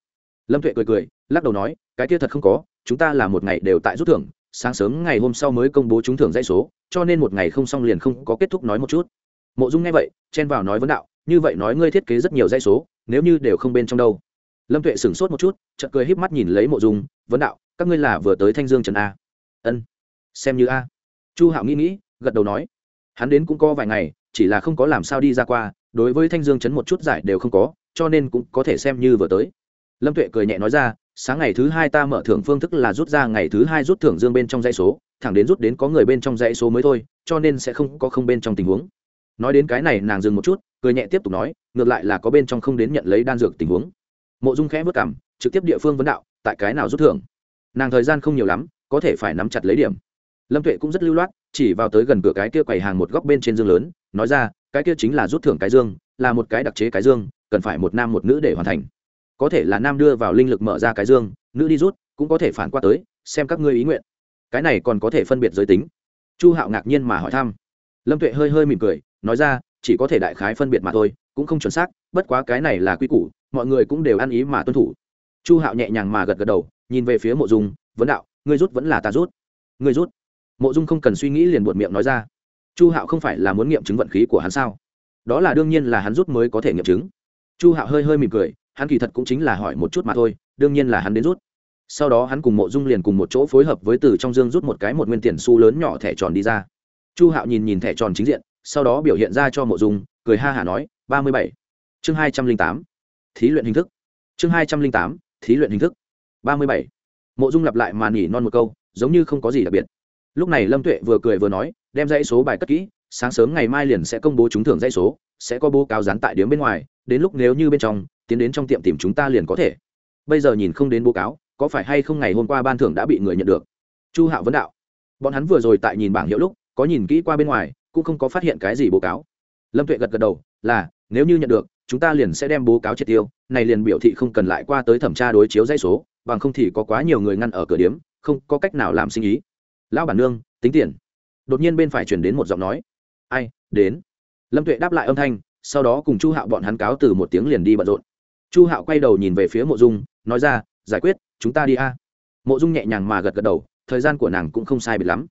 lâm tuệ cười cười, lắc đầu nói, cái kia thật không có, chúng ta là một ngày đều tại rút thưởng, sáng sớm ngày hôm sau mới công bố trúng thưởng dãy số, cho nên một ngày không xong liền không có kết thúc nói một chút. Mộ dung nghe vậy, chen vào nói vấn đạo, như vậy nói ngươi thiết kế rất nhiều dãy số, nếu như đều không bên trong đâu. Lâm tuệ sửng sốt một chút, chợt cười híp mắt nhìn lấy mộ dung, vấn đạo, các ngươi là vừa tới thanh dương trần a? Ân, xem như a. Chu hạo nghĩ nghĩ, gật đầu nói, hắn đến cũng có vài ngày, chỉ là không có làm sao đi ra qua, đối với thanh dương Trấn một chút giải đều không có, cho nên cũng có thể xem như vừa tới lâm tuệ cười nhẹ nói ra, sáng ngày thứ hai ta mở thưởng phương thức là rút ra ngày thứ hai rút thưởng dương bên trong dãy số, thẳng đến rút đến có người bên trong dãy số mới thôi, cho nên sẽ không có không bên trong tình huống. Nói đến cái này, nàng dừng một chút, cười nhẹ tiếp tục nói, ngược lại là có bên trong không đến nhận lấy đan dược tình huống. Mộ dung khẽ vất cảm, trực tiếp địa phương vấn đạo, tại cái nào rút thưởng? Nàng thời gian không nhiều lắm, có thể phải nắm chặt lấy điểm. Lâm tuệ cũng rất lưu loát, chỉ vào tới gần cửa cái kia quầy hàng một góc bên trên dương lớn, nói ra, cái kia chính là rút thưởng cái dương, là một cái đặc chế cái dương, cần phải một nam một nữ để hoàn thành có thể là nam đưa vào linh lực mở ra cái dương, nữ đi rút, cũng có thể phản qua tới, xem các ngươi ý nguyện. Cái này còn có thể phân biệt giới tính. Chu hạo ngạc nhiên mà hỏi thăm. Lâm tuệ hơi hơi mỉm cười, nói ra, chỉ có thể đại khái phân biệt mà thôi, cũng không chuẩn xác, bất quá cái này là quy củ, mọi người cũng đều ăn ý mà tuân thủ. Chu hạo nhẹ nhàng mà gật gật đầu, nhìn về phía mộ dung, vấn đạo, ngươi rút vẫn là ta rút. Ngươi rút? Mộ dung không cần suy nghĩ liền buột miệng nói ra. Chu hạo không phải là muốn nghiệm chứng vận khí của hắn sao? Đó là đương nhiên là hắn rút mới có thể nghiệm chứng. Chu hạo hơi hơi mỉm cười hắn kỳ thật cũng chính là hỏi một chút mà thôi, đương nhiên là hắn đến rút. Sau đó hắn cùng mộ dung liền cùng một chỗ phối hợp với từ trong dương rút một cái một nguyên tiền xu lớn nhỏ thẻ tròn đi ra. Chu hạo nhìn nhìn thẻ tròn chính diện, sau đó biểu hiện ra cho mộ dung, cười ha hả nói, ba mươi bảy. Chương hai trăm linh tám, thí luyện hình thức. Chương hai trăm linh tám, thí luyện hình thức. Ba mươi bảy. Mộ dung lặp lại mà nỉ non một câu, giống như không có gì đặc biệt. Lúc này lâm tuệ vừa cười vừa nói, đem dãy số bài cất kỹ, sáng sớm ngày mai liền sẽ công bố trúng thưởng dãy số, sẽ có bố cáo dán tại điếm bên ngoài, đến lúc nếu như bên trong tiến đến trong tiệm tìm chúng ta liền có thể. Bây giờ nhìn không đến bố cáo, có phải hay không ngày hôm qua ban thưởng đã bị người nhận được? Chu hạo vấn đạo. Bọn hắn vừa rồi tại nhìn bảng hiệu lúc, có nhìn kỹ qua bên ngoài, cũng không có phát hiện cái gì bố cáo. Lâm tuệ gật gật đầu, là, nếu như nhận được, chúng ta liền sẽ đem bố cáo triệt tiêu, này liền biểu thị không cần lại qua tới thẩm tra đối chiếu dây số, bằng không thì có quá nhiều người ngăn ở cửa điếm, không có cách nào làm sinh ý. Lão bản nương, tính tiền. Đột nhiên bên phải chuyển đến một giọng nói. Ai, đến. Lâm tuệ đáp lại âm thanh, sau đó cùng chu hạo bọn hắn cáo từ một tiếng liền đi bận rộn chu hạo quay đầu nhìn về phía mộ dung, nói ra, giải quyết, chúng ta đi a. Mộ dung nhẹ nhàng mà gật gật đầu, thời gian của nàng cũng không sai biệt lắm.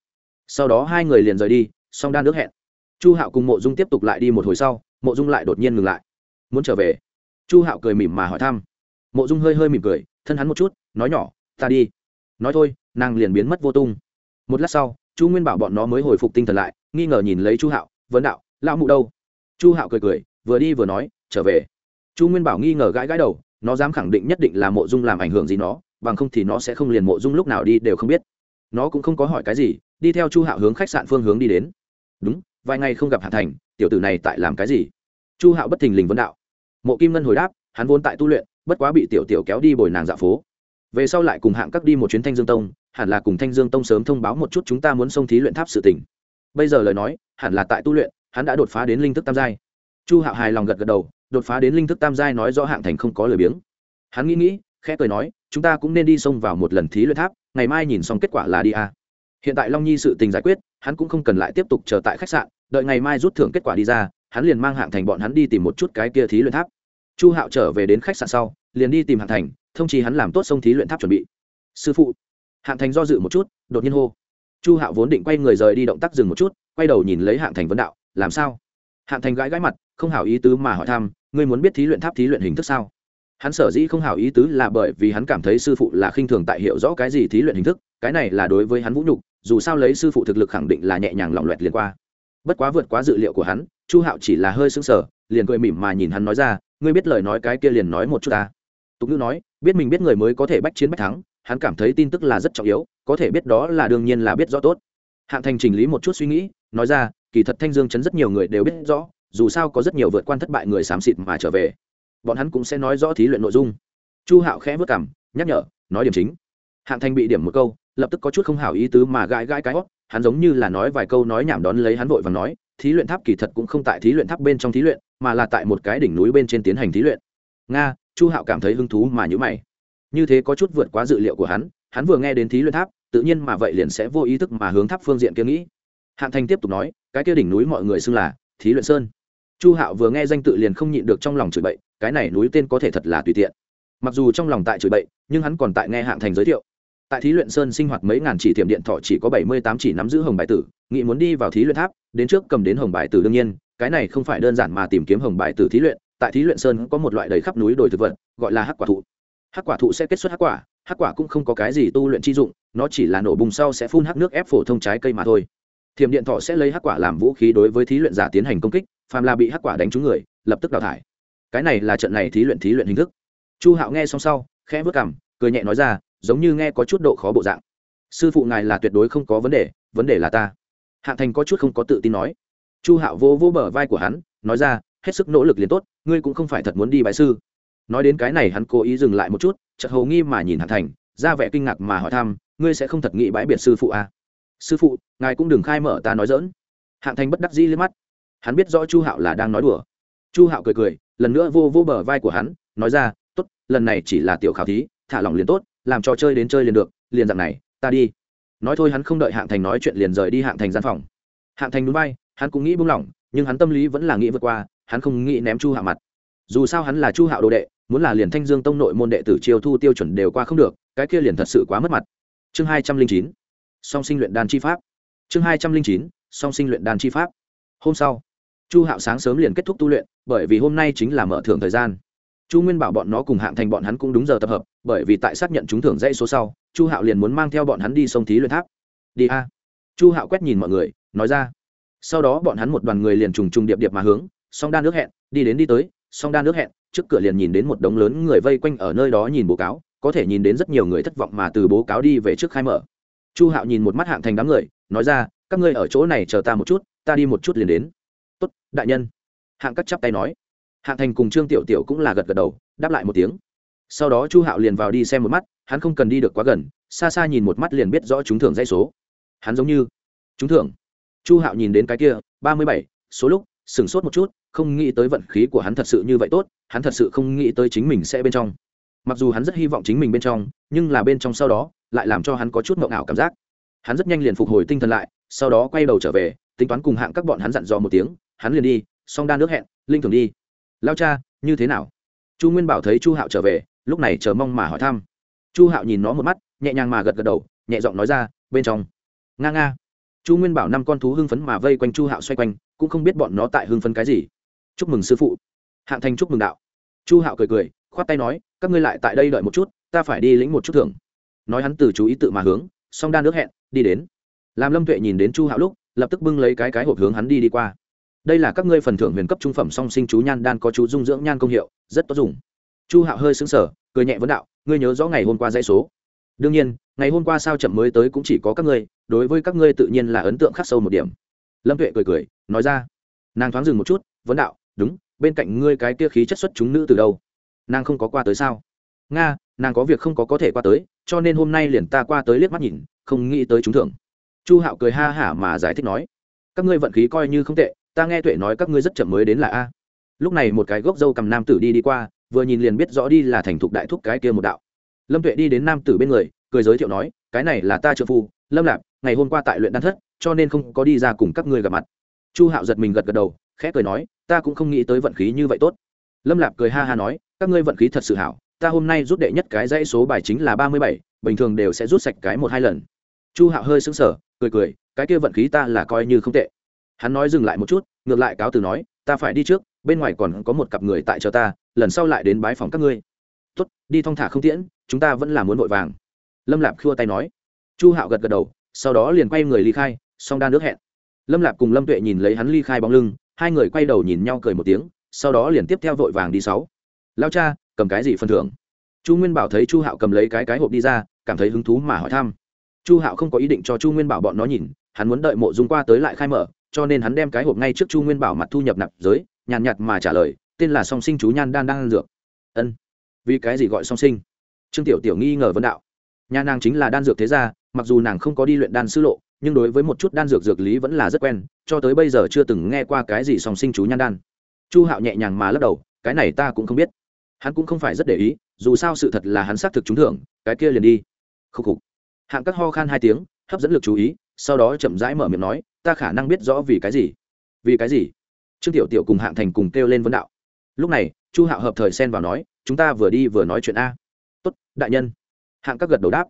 Sau đó hai người liền rời đi, song đan nước hẹn. Chu hạo cùng mộ dung tiếp tục lại đi một hồi sau, mộ dung lại đột nhiên ngừng lại. Muốn trở về? Chu hạo cười mỉm mà hỏi thăm. Mộ dung hơi hơi mỉm cười, thân hắn một chút, nói nhỏ, ta đi. Nói thôi, nàng liền biến mất vô tung. Một lát sau, chu nguyên bảo bọn nó mới hồi phục tinh thần lại, nghi ngờ nhìn lấy chu hạo, vấn đạo, lão mụ đâu? Chu hạo cười cười, vừa đi vừa nói, trở về chu nguyên bảo nghi ngờ gãi gãi đầu, nó dám khẳng định nhất định là mộ dung làm ảnh hưởng gì nó, bằng không thì nó sẽ không liền mộ dung lúc nào đi đều không biết. Nó cũng không có hỏi cái gì, đi theo chu hạo hướng khách sạn phương hướng đi đến. Đúng, vài ngày không gặp hạ thành, tiểu tử này tại làm cái gì? Chu hạo bất thình lình vấn đạo. Mộ kim ngân hồi đáp, hắn vốn tại tu luyện, bất quá bị tiểu tiểu kéo đi bồi nàng dạ phố. Về sau lại cùng hạng các đi một chuyến thanh dương tông, hẳn là cùng thanh dương tông sớm thông báo một chút chúng ta muốn xông thí luyện tháp sự tỉnh bây giờ lời nói, hẳn là tại tu luyện, hắn đã đột phá đến linh thức tam giai. Chu hạo hài lòng gật gật đầu đột phá đến linh thức tam giai nói rõ hạng thành không có lời biếng. Hắn nghĩ nghĩ, khẽ cười nói, chúng ta cũng nên đi xông vào một lần thí luyện tháp, ngày mai nhìn xong kết quả là đi a. Hiện tại long nhi sự tình giải quyết, hắn cũng không cần lại tiếp tục chờ tại khách sạn, đợi ngày mai rút thưởng kết quả đi ra, hắn liền mang hạng thành bọn hắn đi tìm một chút cái kia thí luyện tháp. Chu hạo trở về đến khách sạn sau, liền đi tìm hạng thành, thông chí hắn làm tốt sông thí luyện tháp chuẩn bị. Sư phụ. Hạng thành do dự một chút, đột nhiên hô. Chu hạo vốn định quay người rời đi động tác dừng một chút, quay đầu nhìn lấy hạng thành vấn đạo, làm sao? Hạng thành gãi gãi mặt không hảo ý tứ mà hỏi thăm, ngươi muốn biết thí luyện tháp thí luyện hình thức sao? Hắn sở dĩ không hảo ý tứ là bởi vì hắn cảm thấy sư phụ là khinh thường tại hiểu rõ cái gì thí luyện hình thức, cái này là đối với hắn vũ nhục, dù sao lấy sư phụ thực lực khẳng định là nhẹ nhàng lỏng loẹt liền qua. Bất quá vượt quá dự liệu của hắn, chu hạo chỉ là hơi sững sờ, liền cười mỉm mà nhìn hắn nói ra, ngươi biết lời nói cái kia liền nói một chút ta. Tục ngữ nói, biết mình biết người mới có thể bách chiến bách thắng, hắn cảm thấy tin tức là rất trọng yếu, có thể biết đó là đương nhiên là biết rõ tốt. Hạng thành chỉnh lý một chút suy nghĩ, nói ra, kỳ thật thanh dương chấn rất nhiều người đều biết rõ dù sao có rất nhiều vượt quan thất bại người xám xịt mà trở về. Bọn hắn cũng sẽ nói rõ thí luyện nội dung. Chu hạo khẽ vất cảm nhắc nhở, nói điểm chính. Hạng Thanh bị điểm một câu, lập tức có chút không hảo ý tứ mà gãi gãi cái hót hắn giống như là nói vài câu nói nhảm đón lấy hắn vội và nói, thí luyện tháp kỳ thật cũng không tại thí luyện tháp bên trong thí luyện, mà là tại một cái đỉnh núi bên trên tiến hành thí luyện. Nga, chu hạo cảm thấy hứng thú mà nhữ mày. Như thế có chút vượt quá dự liệu của hắn hắn vừa nghe đến thí luyện tháp, tự nhiên mà vậy liền sẽ vô ý thức mà hướng tháp phương diện kia nghĩ. Hạng Thanh tiếp tục nói, cái kia đỉnh núi mọi người xưng là thí luyện sơn chu hạo vừa nghe danh tự liền không nhịn được trong lòng chửi bậy, cái này núi tên có thể thật là tùy tiện. Mặc dù trong lòng tại chửi bậy, nhưng hắn còn tại nghe hạng thành giới thiệu. Tại thí luyện sơn sinh hoạt mấy ngàn chỉ tiệm điện thọ chỉ có bảy mươi tám chỉ nắm giữ hồng bài tử nghị muốn đi vào thí luyện tháp, đến trước cầm đến hồng bài tử đương nhiên, cái này không phải đơn giản mà tìm kiếm hồng bài tử thí luyện, tại thí luyện sơn có một loại đầy khắp núi đồi thực vật, gọi là hắc quả thụ. Hắc quả thụ sẽ kết xuất hắc quả hắc quả cũng không có cái gì tu luyện chi dụng, nó chỉ là nổ bùng sau sẽ phun hắc nước ép phổ thông trái cây mà thôi. Thiểm điện thọ sẽ lấy hắc quả làm vũ khí đối với thí luyện giả tiến hành công kích phàm là bị hắc quả đánh trúng người, lập tức đào thải. Cái này là trận này thí luyện thí luyện hình thức. Chu hạo nghe xong sau, khẽ vớt cảm cười nhẹ nói ra, giống như nghe có chút độ khó bộ dạng. Sư phụ ngài là tuyệt đối không có vấn đề vấn đề là ta. Hạng thành có chút không có tự tin nói. Chu hạo vô vô bờ vai của hắn, nói ra, hết sức nỗ lực liền tốt, ngươi cũng không phải thật muốn đi bái sư. Nói đến cái này hắn cố ý dừng lại một chút, chợt hầu nghi mà nhìn hạng thành, ra vẻ kinh ngạc mà hỏi thăm, ngươi sẽ không thật nghĩ bãi biệt sư phụ à? sư phụ, ngài cũng đừng khai mở ta nói dỡn hạng thành bất đắc dĩ lên mắt hắn biết rõ chu hạo là đang nói đùa. Chu hạo cười cười, lần nữa vô vô bờ vai của hắn, nói ra, tốt, lần này chỉ là tiểu khảo thí, thả lỏng liền tốt, làm trò chơi đến chơi liền được, liền dạng này, ta đi. Nói thôi hắn không đợi hạng thành nói chuyện liền rời đi hạng thành gian phòng. Hạng thành núi bay hắn cũng nghĩ buông lỏng, nhưng hắn tâm lý vẫn là nghĩ vượt qua, hắn không nghĩ ném chu hạo mặt. Dù sao hắn là chu hạo đồ đệ, muốn là liền thanh dương tông nội môn đệ tử chiêu thu tiêu chuẩn đều qua không được, cái kia liền thật sự quá mất mặt. Chương hai trăm linh chín, song sinh luyện đàn chi pháp. Chương hai trăm linh chín, song sinh luyện đàn chi pháp. Hôm sau chu hạo sáng sớm liền kết thúc tu luyện, bởi vì hôm nay chính là mở thưởng thời gian. Chu nguyên bảo bọn nó cùng hạng thành bọn hắn cũng đúng giờ tập hợp, bởi vì tại xác nhận chúng thưởng dãy số sau, chu hạo liền muốn mang theo bọn hắn đi sông thí luyện tháp. Đi a. Chu hạo quét nhìn mọi người, nói ra. Sau đó bọn hắn một đoàn người liền trùng trùng điệp điệp mà hướng, song đan nước hẹn, đi đến đi tới, song đan nước hẹn, trước cửa liền nhìn đến một đống lớn người vây quanh ở nơi đó nhìn bố cáo, có thể nhìn đến rất nhiều người thất vọng mà từ bố cáo đi về trước khai mở. Chu hạo nhìn một mắt hạng thành đám người, nói ra, các ngươi ở chỗ này chờ ta một chút, ta đi một chút liền đến tốt, đại nhân. Hạng cắt chắp tay nói. Hạng thành cùng trương tiểu tiểu cũng là gật gật đầu, đáp lại một tiếng. Sau đó chu hạo liền vào đi xem một mắt, hắn không cần đi được quá gần, xa xa nhìn một mắt liền biết rõ chúng thưởng dây số. Hắn giống như, chúng thưởng. Chu hạo nhìn đến cái kia, ba mươi bảy, số lúc, sửng sốt một chút, không nghĩ tới vận khí của hắn thật sự như vậy tốt, hắn thật sự không nghĩ tới chính mình sẽ bên trong. Mặc dù hắn rất hy vọng chính mình bên trong, nhưng là bên trong sau đó, lại làm cho hắn có chút mộng ảo cảm giác. Hắn rất nhanh liền phục hồi tinh thần lại, sau đó quay đầu trở về, tính toán cùng hạng các bọn hắn dặn dò một tiếng hắn liền đi song đan nước hẹn, linh thường đi. Lao cha, như thế nào? Chu nguyên bảo thấy chu hạo trở về, lúc này chờ mong mà hỏi thăm. Chu hạo nhìn nó một mắt, nhẹ nhàng mà gật gật đầu, nhẹ giọng nói ra, bên trong. Nga nga. Chu nguyên bảo năm con thú hưng phấn mà vây quanh chu hạo xoay quanh, cũng không biết bọn nó tại hưng phấn cái gì. Chúc mừng sư phụ. Hạng thanh chúc mừng đạo. Chu hạo cười cười, khoát tay nói, các ngươi lại tại đây đợi một chút, ta phải đi lĩnh một chút thưởng. Nói hắn từ chú ý tự mà hướng song đan nước hẹn, đi đến. Làm lâm tuệ nhìn đến chu hạo lúc, lập tức bưng lấy cái cái hộp hướng hắn đi đi qua đây là các ngươi phần thưởng huyền cấp trung phẩm song sinh chú nhan đan có chú dung dưỡng nhan công hiệu, rất tốt dùng. Chu hạo hơi xứng sở cười nhẹ vấn đạo, ngươi nhớ rõ ngày hôm qua dãy số. Đương nhiên, ngày hôm qua sao chậm mới tới cũng chỉ có các ngươi, đối với các ngươi tự nhiên là ấn tượng khắc sâu một điểm. Lâm tuệ cười cười, nói ra. Nàng thoáng dừng một chút, vấn đạo, đúng, bên cạnh ngươi cái kia khí chất xuất chúng nữ từ đâu? Nàng không có qua tới sao? Nga, nàng có việc không có có thể qua tới, cho nên hôm nay liền ta qua tới liếc mắt nhìn, không nghĩ tới chúng thưởng. Chu hạo cười ha hả mà giải thích nói. Các ngươi vận khí coi như không tệ ta nghe tuệ nói các ngươi rất chậm mới đến là a. Lúc này một cái gốc dâu cầm nam tử đi đi qua, vừa nhìn liền biết rõ đi là thành thục đại thúc cái kia một đạo. Lâm tuệ đi đến nam tử bên người, cười giới thiệu nói, cái này là ta trợ phu, lâm lạp, ngày hôm qua tại luyện đan thất, cho nên không có đi ra cùng các ngươi gặp mặt. Chu hạo giật mình gật gật đầu, khẽ cười nói, ta cũng không nghĩ tới vận khí như vậy tốt. Lâm lạp cười ha ha nói, các ngươi vận khí thật sự hảo, ta hôm nay rút đệ nhất cái dãy số bài chính là ba mươi bảy, bình thường đều sẽ rút sạch cái một hai lần. Chu hạo hơi sững sờ, cười cười, cái kia vận khí ta là coi như không tệ hắn nói dừng lại một chút ngược lại cáo từ nói ta phải đi trước bên ngoài còn có một cặp người tại chờ ta lần sau lại đến bái phòng các ngươi. Tuất, đi thong thả không tiễn chúng ta vẫn là muốn vội vàng. Lâm lạp khua tay nói. Chu hạo gật gật đầu sau đó liền quay người ly khai song đa nước hẹn. Lâm lạp cùng lâm tuệ nhìn lấy hắn ly khai bóng lưng hai người quay đầu nhìn nhau cười một tiếng sau đó liền tiếp theo vội vàng đi sáu. Lao cha cầm cái gì phần thưởng? Chu nguyên bảo thấy chu hạo cầm lấy cái cái hộp đi ra cảm thấy hứng thú mà hỏi thăm. Chu hạo không có ý định cho chu nguyên bảo bọn nó nhìn hắn muốn đợi mộ dung qua tới lại khai mở cho nên hắn đem cái hộp ngay trước chu nguyên bảo mặt thu nhập nạp giới, nhàn nhạt mà trả lời, tên là song sinh chú nhan đan đang ăn dược. Ân. Vì cái gì gọi song sinh? Trương tiểu tiểu nghi ngờ vấn đạo. Nhà nàng chính là đan dược thế gia, mặc dù nàng không có đi luyện đan sư lộ, nhưng đối với một chút đan dược dược lý vẫn là rất quen, cho tới bây giờ chưa từng nghe qua cái gì song sinh chú nhan đan. Chu hạo nhẹ nhàng mà lắc đầu, cái này ta cũng không biết. Hắn cũng không phải rất để ý, dù sao sự thật là hắn xác thực trúng thưởng, cái kia liền đi. Khúc khục. Hạng các ho khan hai tiếng, hấp dẫn lực chú ý, sau đó chậm rãi mở miệng nói ta khả năng biết rõ vì cái gì. Vì cái gì? Trương tiểu tiểu cùng hạng thành cùng kêu lên vấn đạo. Lúc này, chu hạo hợp thời xen vào nói, chúng ta vừa đi vừa nói chuyện a. Tốt, đại nhân. Hạng các gật đầu đáp.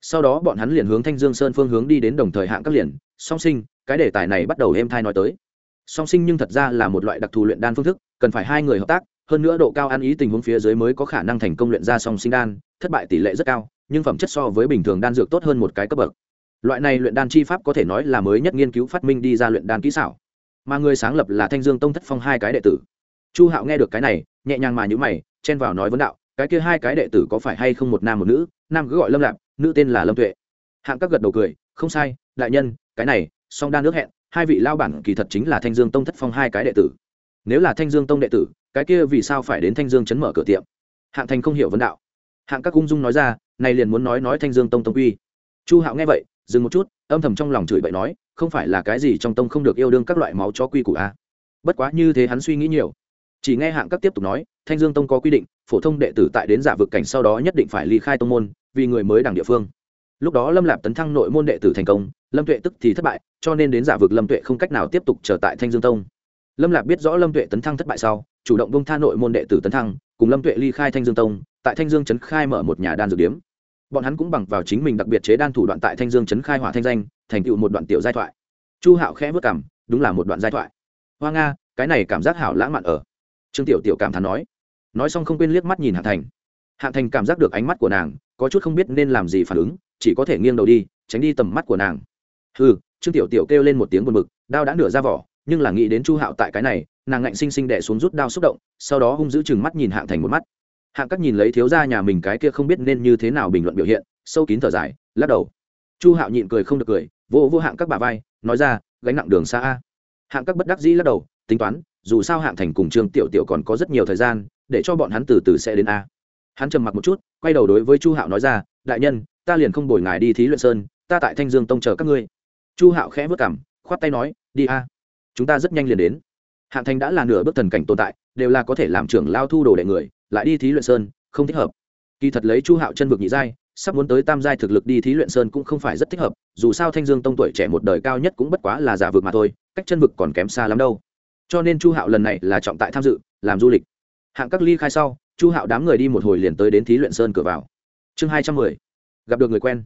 Sau đó bọn hắn liền hướng thanh dương sơn phương hướng đi đến đồng thời hạng các liền, song sinh, cái đề tài này bắt đầu êm thai nói tới. Song sinh nhưng thật ra là một loại đặc thù luyện đan phương thức, cần phải hai người hợp tác, hơn nữa độ cao ăn ý tình huống phía dưới mới có khả năng thành công luyện ra song sinh đan, thất bại tỷ lệ rất cao, nhưng phẩm chất so với bình thường đan dược tốt hơn một cái cấp bậc loại này luyện đan chi pháp có thể nói là mới nhất nghiên cứu phát minh đi ra luyện đan kỹ xảo. Mà người sáng lập là thanh dương tông thất phong hai cái đệ tử. Chu hạo nghe được cái này, nhẹ nhàng mà nhữ mày, chen vào nói vấn đạo, cái kia hai cái đệ tử có phải hay không một nam một nữ? Nam cứ gọi lâm lạp, nữ tên là lâm tuệ. Hạng các gật đầu cười, không sai, đại nhân, cái này, song đan nước hẹn, hai vị lao bản kỳ thật chính là thanh dương tông thất phong hai cái đệ tử. Nếu là thanh dương tông đệ tử, cái kia vì sao phải đến thanh dương chấn mở cửa tiệm? Hạng thành không hiểu vấn đạo. Hạng các cung dung nói ra, này liền muốn nói nói thanh dương tông tông uy chu hạo nghe vậy dừng một chút, âm thầm trong lòng chửi bậy nói, không phải là cái gì trong tông không được yêu đương các loại máu chó quy củ a à. bất quá như thế hắn suy nghĩ nhiều. Chỉ nghe hạng các tiếp tục nói, thanh dương tông có quy định, phổ thông đệ tử tại đến giả vực cảnh sau đó nhất định phải ly khai tông môn, vì người mới đảng địa phương. Lúc đó lâm lạp tấn thăng nội môn đệ tử thành công, lâm tuệ tức thì thất bại, cho nên đến giả vực lâm tuệ không cách nào tiếp tục trở tại thanh dương tông. Lâm lạp biết rõ lâm tuệ tấn thăng thất bại sau, chủ động bông tha nội môn đệ tử tấn thăng, cùng lâm tuệ ly khai thanh dương tông, tại thanh dương trấn khai mở một nhà đan dược điếm bọn hắn cũng bằng vào chính mình đặc biệt chế đan thủ đoạn tại thanh dương chấn khai hỏa thanh danh, thành tựu một đoạn tiểu giai thoại. Chu hạo khẽ vất cảm đúng là một đoạn giai thoại. Hoa nga, cái này cảm giác hảo lãng mạn ở. Trương tiểu tiểu cảm thán nói. Nói xong không quên liếc mắt nhìn hạ thành. Hạ thành cảm giác được ánh mắt của nàng, có chút không biết nên làm gì phản ứng, chỉ có thể nghiêng đầu đi, tránh đi tầm mắt của nàng. Hừ, trương tiểu tiểu kêu lên một tiếng buồn bực, đao đã nửa ra vỏ, nhưng là nghĩ đến chu hạo tại cái này, nàng ngạnh sinh sinh đẻ xuống rút đao xúc động, sau đó hung giữ chừng mắt nhìn hạng thành một mắt hạng các nhìn lấy thiếu gia nhà mình cái kia không biết nên như thế nào bình luận biểu hiện, sâu kín thở dài, lắc đầu. Chu hạo nhịn cười không được cười, vô vô hạng các bà vai, nói ra, gánh nặng đường xa a. Hạng các bất đắc dĩ lắc đầu, tính toán, dù sao hạng thành cùng trương tiểu tiểu còn có rất nhiều thời gian, để cho bọn hắn từ từ sẽ đến a. Hắn trầm mặc một chút, quay đầu đối với chu hạo nói ra, đại nhân, ta liền không bồi ngài đi thí luyện sơn, ta tại thanh dương tông chờ các ngươi. Chu hạo khẽ vất cảm khoát tay nói, đi a, chúng ta rất nhanh liền đến. Hạng thành đã là nửa bước thần cảnh tồn tại đều là có thể làm trưởng lao thu đồ đệ người, lại đi thí luyện sơn, không thích hợp. Kỳ thật lấy chu hạo chân vực nhị giai, sắp muốn tới tam giai thực lực đi thí luyện sơn cũng không phải rất thích hợp, dù sao thanh dương tông tuổi trẻ một đời cao nhất cũng bất quá là giả vực mà thôi, cách chân vực còn kém xa lắm đâu. Cho nên chu hạo lần này là trọng tại tham dự, làm du lịch. Hạng các ly khai sau, chu hạo đám người đi một hồi liền tới đến thí luyện sơn cửa vào. Chương hai trăm mười, gặp được người quen.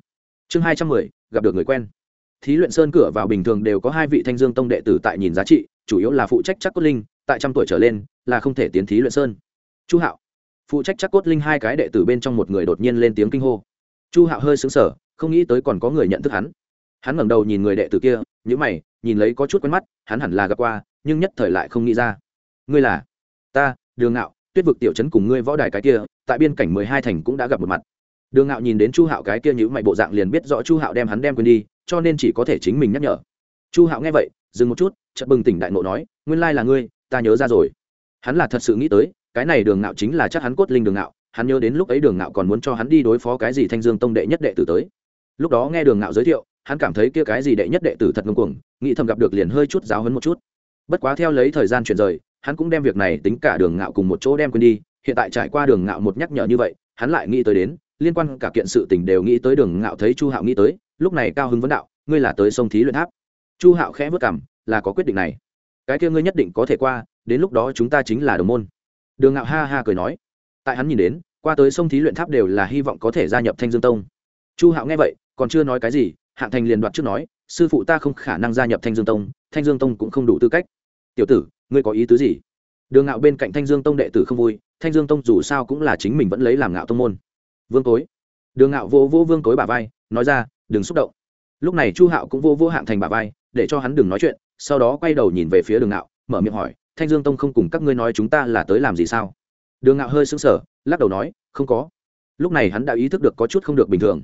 Chương hai trăm mười, gặp được người quen. Thí luyện sơn cửa vào bình thường đều có hai vị thanh dương tông đệ tử tại nhìn giá trị, chủ yếu là phụ trách chắc cốt linh tại trăm tuổi trở lên, là không thể tiến thí luyện sơn. Chu hạo. Phụ trách chắc cốt linh hai cái đệ tử bên trong một người đột nhiên lên tiếng kinh hô. Chu hạo hơi xứng sở không nghĩ tới còn có người nhận thức hắn. Hắn ngẩng đầu nhìn người đệ tử kia nhữ mày, nhìn lấy có chút quen mắt, hắn hẳn là gặp qua, nhưng nhất thời lại không nghĩ ra. Ngươi là? Ta, đường ngạo, tuyết vực tiểu trấn cùng ngươi võ đài cái kia, tại biên cảnh mười hai thành cũng đã gặp một mặt. Đường ngạo nhìn đến chu hạo cái kia nhữ mày bộ dạng liền biết rõ chu hạo đem hắn đem quên đi, cho nên chỉ có thể chính mình nhắc nhở. Chu hạo nghe vậy, dừng một chút, chợt bừng tỉnh đại nộ nói, nguyên lai là ngươi ta nhớ ra rồi. Hắn là thật sự nghĩ tới, cái này đường ngạo chính là chắc hắn cốt linh đường ngạo, hắn nhớ đến lúc ấy đường ngạo còn muốn cho hắn đi đối phó cái gì thanh dương tông đệ nhất đệ tử tới. Lúc đó nghe đường ngạo giới thiệu, hắn cảm thấy kia cái gì đệ nhất đệ tử thật ngưng cuồng, nghĩ thầm gặp được liền hơi chút giáo hấn một chút. Bất quá theo lấy thời gian chuyển rời, hắn cũng đem việc này tính cả đường ngạo cùng một chỗ đem quên đi, hiện tại trải qua đường ngạo một nhắc nhở như vậy, hắn lại nghĩ tới đến, liên quan cả kiện sự tình đều nghĩ tới đường ngạo thấy chu hạo nghĩ tới, lúc này cao hứng vấn đạo, ngươi là tới sông thí luyện tháp. Chu hạo khẽ vất cảm là có quyết định này cái kia ngươi nhất định có thể qua, đến lúc đó chúng ta chính là đồng môn. Đường ngạo ha ha cười nói. Tại hắn nhìn đến, qua tới sông thí luyện tháp đều là hy vọng có thể gia nhập thanh dương tông. Chu hạo nghe vậy, còn chưa nói cái gì, hạng thành liền đoạt trước nói, sư phụ ta không khả năng gia nhập thanh dương tông, thanh dương tông cũng không đủ tư cách. Tiểu tử, ngươi có ý tứ gì? Đường ngạo bên cạnh thanh dương tông đệ tử không vui, thanh dương tông dù sao cũng là chính mình vẫn lấy làm ngạo tông môn. Vương tối. Đường ngạo vô vô vương tối bà vai, nói ra, đừng xúc động. Lúc này chu hạo cũng vô vô hạng thành bà vai để cho hắn đừng nói chuyện, sau đó quay đầu nhìn về phía đường ngạo, mở miệng hỏi, thanh dương tông không cùng các ngươi nói chúng ta là tới làm gì sao? Đường ngạo hơi sững sờ, lắc đầu nói, không có. Lúc này hắn đã ý thức được có chút không được bình thường.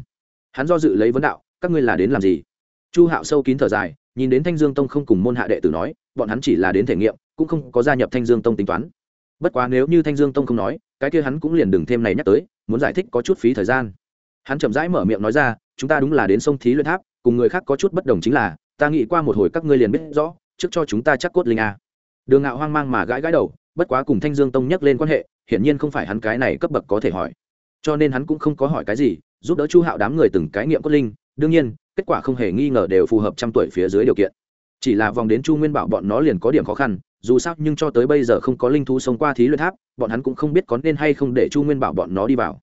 Hắn do dự lấy vấn đạo, các ngươi là đến làm gì? Chu hạo sâu kín thở dài, nhìn đến thanh dương tông không cùng môn hạ đệ tử nói, bọn hắn chỉ là đến thể nghiệm, cũng không có gia nhập thanh dương tông tính toán. Bất quá nếu như thanh dương tông không nói, cái kia hắn cũng liền đừng thêm này nhắc tới, muốn giải thích có chút phí thời gian. Hắn chậm rãi mở miệng nói ra, chúng ta đúng là đến sông thí luyện tháp, cùng người khác có chút bất đồng chính là ta nghĩ qua một hồi các ngươi liền biết rõ, trước cho chúng ta chắc cốt linh a. Đường ngạo hoang mang mà gãi gãi đầu, bất quá cùng thanh dương tông nhắc lên quan hệ, hiển nhiên không phải hắn cái này cấp bậc có thể hỏi. Cho nên hắn cũng không có hỏi cái gì, giúp đỡ chu hạo đám người từng cái nghiệm cốt linh, đương nhiên, kết quả không hề nghi ngờ đều phù hợp trăm tuổi phía dưới điều kiện. Chỉ là vòng đến chu nguyên bảo bọn nó liền có điểm khó khăn, dù sao nhưng cho tới bây giờ không có linh thú sống qua thí luyện tháp, bọn hắn cũng không biết có nên hay không để chu nguyên bảo bọn nó đi vào.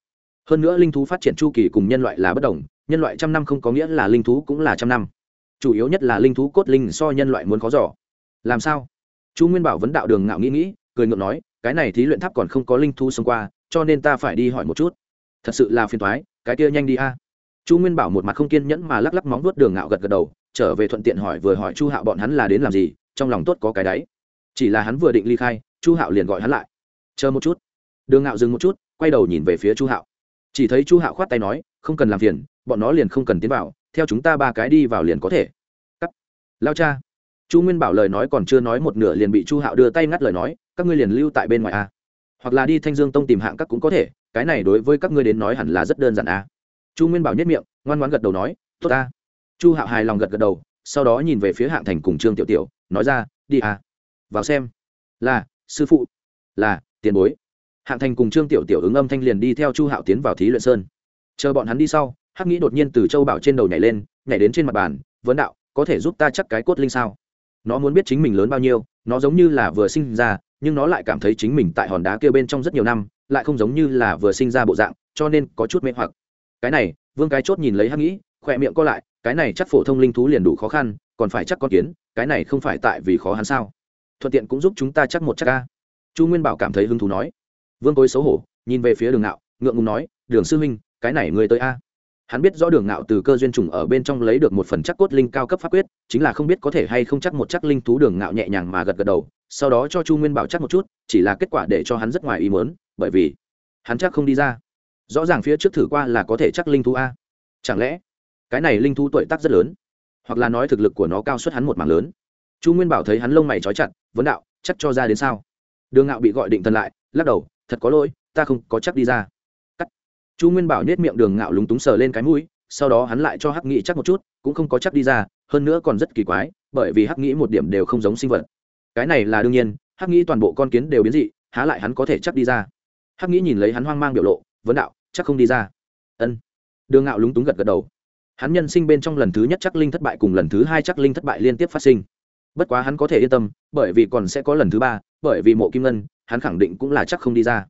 Hơn nữa linh thú phát triển chu kỳ cùng nhân loại là bất đồng, nhân loại trăm năm không có nghĩa là linh thú cũng là trăm năm chủ yếu nhất là linh thú cốt linh so nhân loại muốn khó giỏ làm sao? Chu nguyên bảo vấn đạo đường ngạo nghĩ nghĩ, cười ngượng nói, cái này thí luyện tháp còn không có linh thú sống qua, cho nên ta phải đi hỏi một chút. Thật sự là phiền thoái cái kia nhanh đi a. Chu nguyên bảo một mặt không kiên nhẫn mà lắc lắc móng vuốt đường ngạo gật gật đầu, trở về thuận tiện hỏi vừa hỏi chu hạo bọn hắn là đến làm gì, trong lòng tốt có cái đấy. Chỉ là hắn vừa định ly khai, chu hạo liền gọi hắn lại. Chờ một chút. Đường ngạo dừng một chút, quay đầu nhìn về phía chu hạo. Chỉ thấy chu hạo khoát tay nói, không cần làm phiền, bọn nó liền không cần tiến vào theo chúng ta ba cái đi vào liền có thể. Cắt lao cha. Chu nguyên bảo lời nói còn chưa nói một nửa liền bị chu hạo đưa tay ngắt lời nói, các ngươi liền lưu tại bên ngoài a. Hoặc là đi thanh dương tông tìm hạng các cũng có thể, cái này đối với các ngươi đến nói hẳn là rất đơn giản a. Chu nguyên bảo nhất miệng, ngoan ngoan gật đầu nói, tốt ta. Chu hạo hài lòng gật gật đầu, sau đó nhìn về phía hạng thành cùng trương tiểu tiểu, nói ra, đi à vào xem. Là, sư phụ. Là, tiền bối. Hạng thành cùng trương tiểu tiểu ứng âm thanh liền đi theo chu hạo tiến vào thí luyện sơn. Chờ bọn hắn đi sau hắc nghĩ đột nhiên từ châu bảo trên đầu nhảy lên, nhảy đến trên mặt bàn, vấn đạo, có thể giúp ta chắc cái cốt linh sao? Nó muốn biết chính mình lớn bao nhiêu, nó giống như là vừa sinh ra, nhưng nó lại cảm thấy chính mình tại hòn đá kia bên trong rất nhiều năm, lại không giống như là vừa sinh ra bộ dạng, cho nên có chút mê hoặc. Cái này, vương cái chốt nhìn lấy hắc nghĩ, khỏe miệng co lại, cái này chắc phổ thông linh thú liền đủ khó khăn, còn phải chắc con kiến, cái này không phải tại vì khó hắn sao? Thuận tiện cũng giúp chúng ta chắc một chắc ca chu nguyên bảo cảm thấy hứng thú nói. Vương cối xấu hổ, nhìn về phía đường ngạo ngượng ngùng nói, đường sư huynh, cái này người tới a hắn biết rõ đường ngạo từ cơ duyên trùng ở bên trong lấy được một phần chắc cốt linh cao cấp pháp quyết, chính là không biết có thể hay không chắc một chắc linh thú đường ngạo nhẹ nhàng mà gật gật đầu, sau đó cho chu nguyên bảo chắc một chút, chỉ là kết quả để cho hắn rất ngoài ý mớn bởi vì hắn chắc không đi ra. Rõ ràng phía trước thử qua là có thể chắc linh thú a. Chẳng lẽ cái này linh thú tuổi tác rất lớn? Hoặc là nói thực lực của nó cao suất hắn một mảng lớn? Chu nguyên bảo thấy hắn lông mày trói chặt, vấn đạo, chắc cho ra đến sao? Đường ngạo bị gọi định thần lại, lắc đầu, thật có lỗi, ta không có chắc đi ra chu nguyên bảo nết miệng đường ngạo lúng túng sờ lên cái mũi, sau đó hắn lại cho hắc nghĩ chắc một chút, cũng không có chắc đi ra, hơn nữa còn rất kỳ quái, bởi vì hắc nghĩ một điểm đều không giống sinh vật. Cái này là đương nhiên, hắc nghĩ toàn bộ con kiến đều biến dị, há lại hắn có thể chắc đi ra. Hắc nghĩ nhìn lấy hắn hoang mang biểu lộ, vấn đạo, chắc không đi ra. Ân. Đường ngạo lúng túng gật gật đầu. Hắn nhân sinh bên trong lần thứ nhất chắc linh thất bại cùng lần thứ hai chắc linh thất bại liên tiếp phát sinh. Bất quá hắn có thể yên tâm, bởi vì còn sẽ có lần thứ ba, bởi vì mộ kim ngân, hắn khẳng định cũng là chắc không đi ra.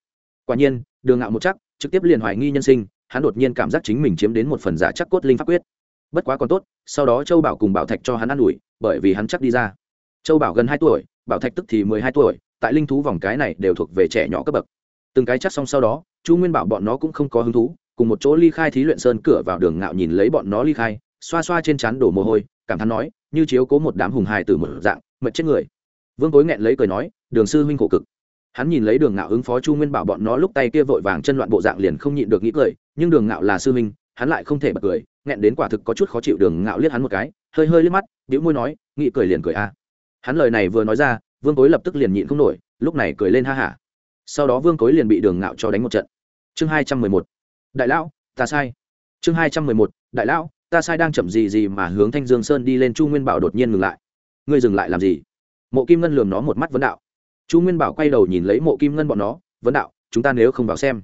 Quả nhiên, đường ngạo một chắc trực tiếp liền hoài nghi nhân sinh, hắn đột nhiên cảm giác chính mình chiếm đến một phần giả chắc cốt linh pháp quyết. Bất quá còn tốt, sau đó châu bảo cùng bảo thạch cho hắn ă n ủi, bởi vì hắn chắc đi ra. Châu bảo gần hai tuổi, bảo thạch tức thì mười hai tuổi, tại linh thú vòng cái này đều thuộc về trẻ nhỏ cấp bậc. Từng cái chắc xong sau đó, chu nguyên bảo bọn nó cũng không có hứng thú, cùng một chỗ ly khai thí luyện sơn cửa vào đường ngạo nhìn lấy bọn nó ly khai, xoa xoa trên trán đổ mồ hôi, cảm thán nói, như chiếu cố một đám hùng hài từ một dạng mật chết người. Vương cối nghẹn lấy cười nói, đường sư huynh khổ cực hắn nhìn lấy đường ngạo ứng phó chu nguyên bảo bọn nó lúc tay kia vội vàng chân loạn bộ dạng liền không nhịn được nghĩ cười, nhưng đường ngạo là sư huynh, hắn lại không thể bật cười, nghẹn đến quả thực có chút khó chịu đường ngạo liếc hắn một cái, hơi hơi liếc mắt đĩu môi nói, nghĩ cười liền cười a. Hắn lời này vừa nói ra, vương cối lập tức liền nhịn không nổi, lúc này cười lên ha hả. Sau đó vương cối liền bị đường ngạo cho đánh một trận. Chương hai trăm mười một. Đại lão, ta sai. Chương hai trăm mười một. Đại lão, ta sai đang chậm gì gì mà hướng thanh dương sơn đi lên, chu nguyên bảo đột nhiên ngừng lại. Ngươi dừng lại làm gì? Mộ kim ngân lườm nó một mắt vấn đạo chu nguyên bảo quay đầu nhìn lấy mộ kim ngân bọn nó, vấn đạo, chúng ta nếu không vào xem,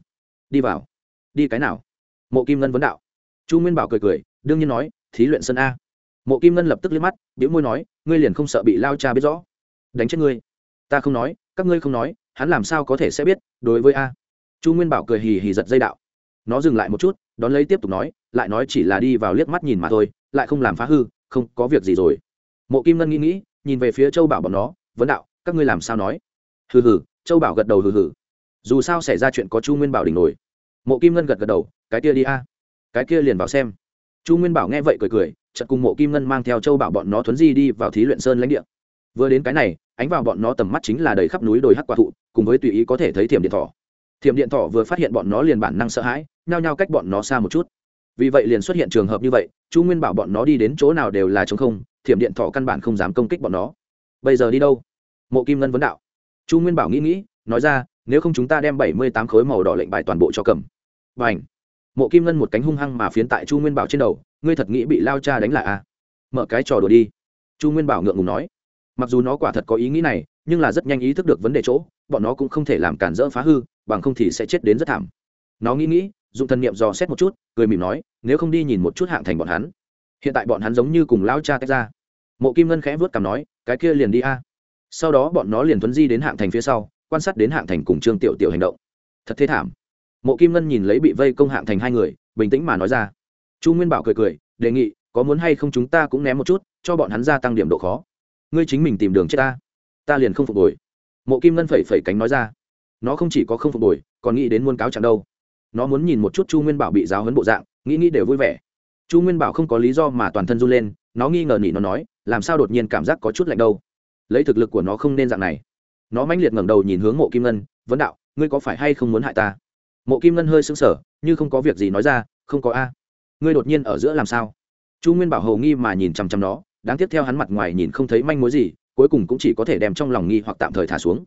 đi vào. Đi cái nào? Mộ kim ngân vấn đạo. Chu nguyên bảo cười cười, đương nhiên nói, thí luyện sân a. Mộ kim ngân lập tức liếc mắt biễu môi nói, ngươi liền không sợ bị lao cha biết rõ. Đánh chết ngươi. Ta không nói, các ngươi không nói, hắn làm sao có thể sẽ biết, đối với a. Chu nguyên bảo cười hì hì giật dây đạo. Nó dừng lại một chút, đón lấy tiếp tục nói, lại nói chỉ là đi vào liếc mắt nhìn mà thôi, lại không làm phá hư, không có việc gì rồi. Mộ kim ngân nghĩ nghĩ, nhìn về phía châu bảo bọn nó, vấn đạo, các ngươi làm sao nói? Hừ hừ, châu bảo gật đầu hừ hừ. Dù sao xảy ra chuyện có chu nguyên bảo đỉnh nổi. Mộ kim ngân gật gật đầu, cái kia đi a. Cái kia liền vào xem. Chu nguyên bảo nghe vậy cười cười, chợt cùng mộ kim ngân mang theo châu bảo bọn nó thuấn di đi vào thí luyện sơn lãnh địa. Vừa đến cái này, ánh vào bọn nó tầm mắt chính là đầy khắp núi đồi hắc quả thụ, cùng với tùy ý có thể thấy thiểm điện thỏ thiểm điện thỏ vừa phát hiện bọn nó liền bản năng sợ hãi, nhao nhao cách bọn nó xa một chút. Vì vậy liền xuất hiện trường hợp như vậy, chu nguyên bảo bọn nó đi đến chỗ nào đều là chống không, thiểm điện thỏ căn bản không dám công kích bọn nó. Bây giờ đi đâu? Mộ kim ngân vấn đạo chu nguyên bảo nghĩ nghĩ, nói ra, nếu không chúng ta đem bảy mươi tám khối màu đỏ lệnh bài toàn bộ cho cầm. B à n h mộ kim ngân một cánh hung hăng mà phiến tại chu nguyên bảo trên đầu, ngươi thật nghĩ bị lao cha đánh lại à? Mở cái trò đùa đi. Chu nguyên bảo ngượng ngùng nói. Mặc dù nó quả thật có ý nghĩ này, nhưng là rất nhanh ý thức được vấn đề chỗ, bọn nó cũng không thể làm cản rỡ phá hư, bằng không thì sẽ chết đến rất thảm. Nó nghĩ nghĩ, dùng thân niệm dò xét một chút, cười mỉm nói, nếu không đi nhìn một chút hạng thành bọn hắn. Hiện tại bọn hắn giống như cùng lao cha tách ra. Mộ kim ngân khẽ vớt cằm nói, cái kia liền đi a sau đó bọn nó liền tuấn di đến hạng thành phía sau, quan sát đến hạng thành cùng trương tiểu tiểu hành động. Thật thế thảm. Mộ kim ngân nhìn lấy bị vây công hạng thành hai người, bình tĩnh mà nói ra. Chu nguyên bảo cười cười, đề nghị, có muốn hay không chúng ta cũng ném một chút, cho bọn hắn gia tăng điểm độ khó. Ngươi chính mình tìm đường chết ta. Ta liền không phục hồi. Mộ kim ngân phẩy phẩy cánh nói ra. Nó không chỉ có không phục hồi, còn nghĩ đến muôn cáo chẳng đâu. Nó muốn nhìn một chút chu nguyên bảo bị giáo hấn bộ dạng, nghĩ nghĩ đều vui vẻ. Chu nguyên bảo không có lý do mà toàn thân run lên, nó nghi ngờ nỉ nó nói, làm sao đột nhiên cảm giác có chút lạnh đâu lấy thực lực của nó không nên dạng này. Nó mãnh liệt ngẩng đầu nhìn hướng mộ kim ngân, vấn đạo, ngươi có phải hay không muốn hại ta? Mộ kim ngân hơi sững sờ, như không có việc gì nói ra, không có a. Ngươi đột nhiên ở giữa làm sao? Chu nguyên bảo hầu nghi mà nhìn chằm chằm nó, đáng tiếp theo hắn mặt ngoài nhìn không thấy manh mối gì, cuối cùng cũng chỉ có thể đem trong lòng nghi hoặc tạm thời thả xuống.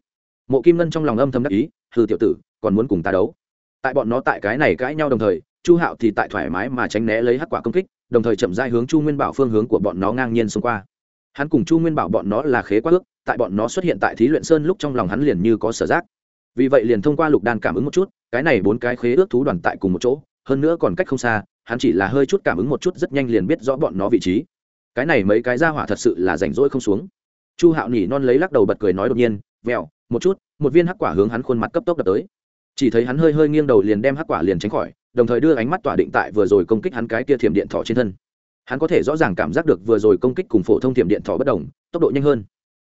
Mộ kim ngân trong lòng âm thầm đắc ý, hừ tiểu tử, còn muốn cùng ta đấu? Tại bọn nó tại cái này cãi nhau đồng thời, chu hạo thì tại thoải mái mà tránh né lấy hắc quả công kích, đồng thời chậm dai hướng chu nguyên bảo phương hướng của bọn nó ngang nhiên xông qua hắn cùng chu nguyên bảo bọn nó là khế quá ước, tại bọn nó xuất hiện tại thí luyện sơn lúc trong lòng hắn liền như có sở giác. Vì vậy liền thông qua lục đan cảm ứng một chút, cái này bốn cái khế ước thú đoàn tại cùng một chỗ, hơn nữa còn cách không xa, hắn chỉ là hơi chút cảm ứng một chút rất nhanh liền biết rõ bọn nó vị trí. Cái này mấy cái ra hỏa thật sự là rảnh rỗi không xuống. Chu hạo nỉ non lấy lắc đầu bật cười nói đột nhiên vẹo một chút, một viên hắc quả hướng hắn khuôn mặt cấp tốc đập tới. Chỉ thấy hắn hơi hơi nghiêng đầu liền đem hắc quả liền tránh khỏi, đồng thời đưa ánh mắt tỏa định tại vừa rồi công kích hắn cái kia thiểm điện thỏ trên thân hắn có thể rõ ràng cảm giác được vừa rồi công kích cùng phổ thông thiểm điện thỏ bất đồng, tốc độ nhanh hơn.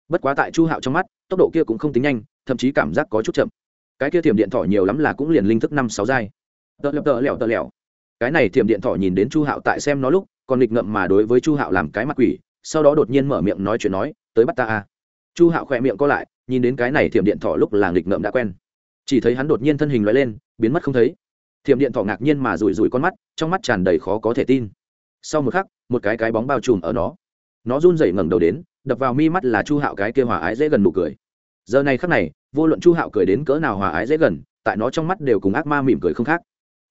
Bất quá tại chu hạo trong mắt, tốc độ kia cũng không tính nhanh, thậm chí cảm giác có chút chậm. Cái kia thiểm điện thỏ nhiều lắm là cũng liền linh thức năm sáu giai. Tợ lẹo tợ lẹo tợ lẹo. Cái này thiểm điện thỏ nhìn đến chu hạo tại xem nó lúc, còn nghịch ngậm mà đối với chu hạo làm cái mặt quỷ, sau đó đột nhiên mở miệng nói chuyện nói, tới bắt ta a chu hạo khỏe miệng co lại, nhìn đến cái này thiểm điện thỏ lúc là nghịch ngậm đã quen. Chỉ thấy hắn đột nhiên thân hình loại lên, biến mất không thấy. Thiểm điện thỏ ngạc nhiên mà rủi rủi con mắt, trong mắt tràn đầy khó có thể tin sau một khắc, một cái cái bóng bao trùm ở nó. Nó run rẩy ngẩng đầu đến, đập vào mi mắt là chu hạo cái kia hòa ái dễ gần nụ cười. Giờ này khắc này, vô luận chu hạo cười đến cỡ nào hòa ái dễ gần, tại nó trong mắt đều cùng ác ma mỉm cười không khác.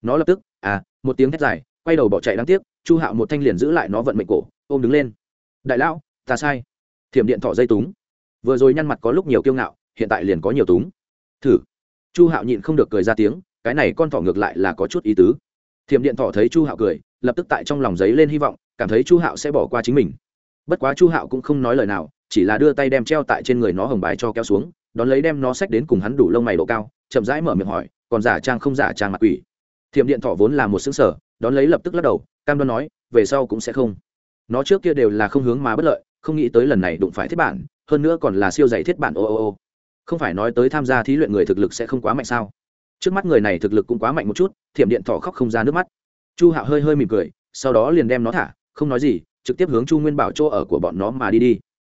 Nó lập tức à một tiếng thét dài, quay đầu bỏ chạy đáng tiếc, chu hạo một thanh liền giữ lại nó vận mệnh cổ, ôm đứng lên. Đại lão, ta sai. Thiểm điện thỏ dây túng. Vừa rồi nhăn mặt có lúc nhiều kiêu ngạo, hiện tại liền có nhiều túng. Thử. Chu hạo nhịn không được cười ra tiếng, cái này con thỏ ngược lại là có chút ý tứ thiểm điện thọ thấy chu hạo cười, lập tức tại trong lòng giấy lên hy vọng, cảm thấy chu hạo sẽ bỏ qua chính mình. Bất quá chu hạo cũng không nói lời nào, chỉ là đưa tay đem treo tại trên người nó hồng bài cho kéo xuống, đón lấy đem nó xách đến cùng hắn đủ lông mày độ cao, chậm rãi mở miệng hỏi, còn giả trang không giả trang mặt quỷ? Thiểm điện thọ vốn là một xứng sở đón lấy lập tức lắc đầu, cam đoan nói, về sau cũng sẽ không. Nó trước kia đều là không hướng mà bất lợi, không nghĩ tới lần này đụng phải thiết bản, hơn nữa còn là siêu dày thiết bản ô ô ô. Không phải nói tới tham gia thí luyện người thực lực sẽ không quá mạnh sao? Trước mắt người này thực lực cũng quá mạnh một chút, thiểm điện Thỏ khóc không ra nước mắt. Chu hạo hơi hơi mỉm cười, sau đó liền đem nó thả, không nói gì, trực tiếp hướng chu nguyên bảo chỗ ở của bọn nó mà đi đi.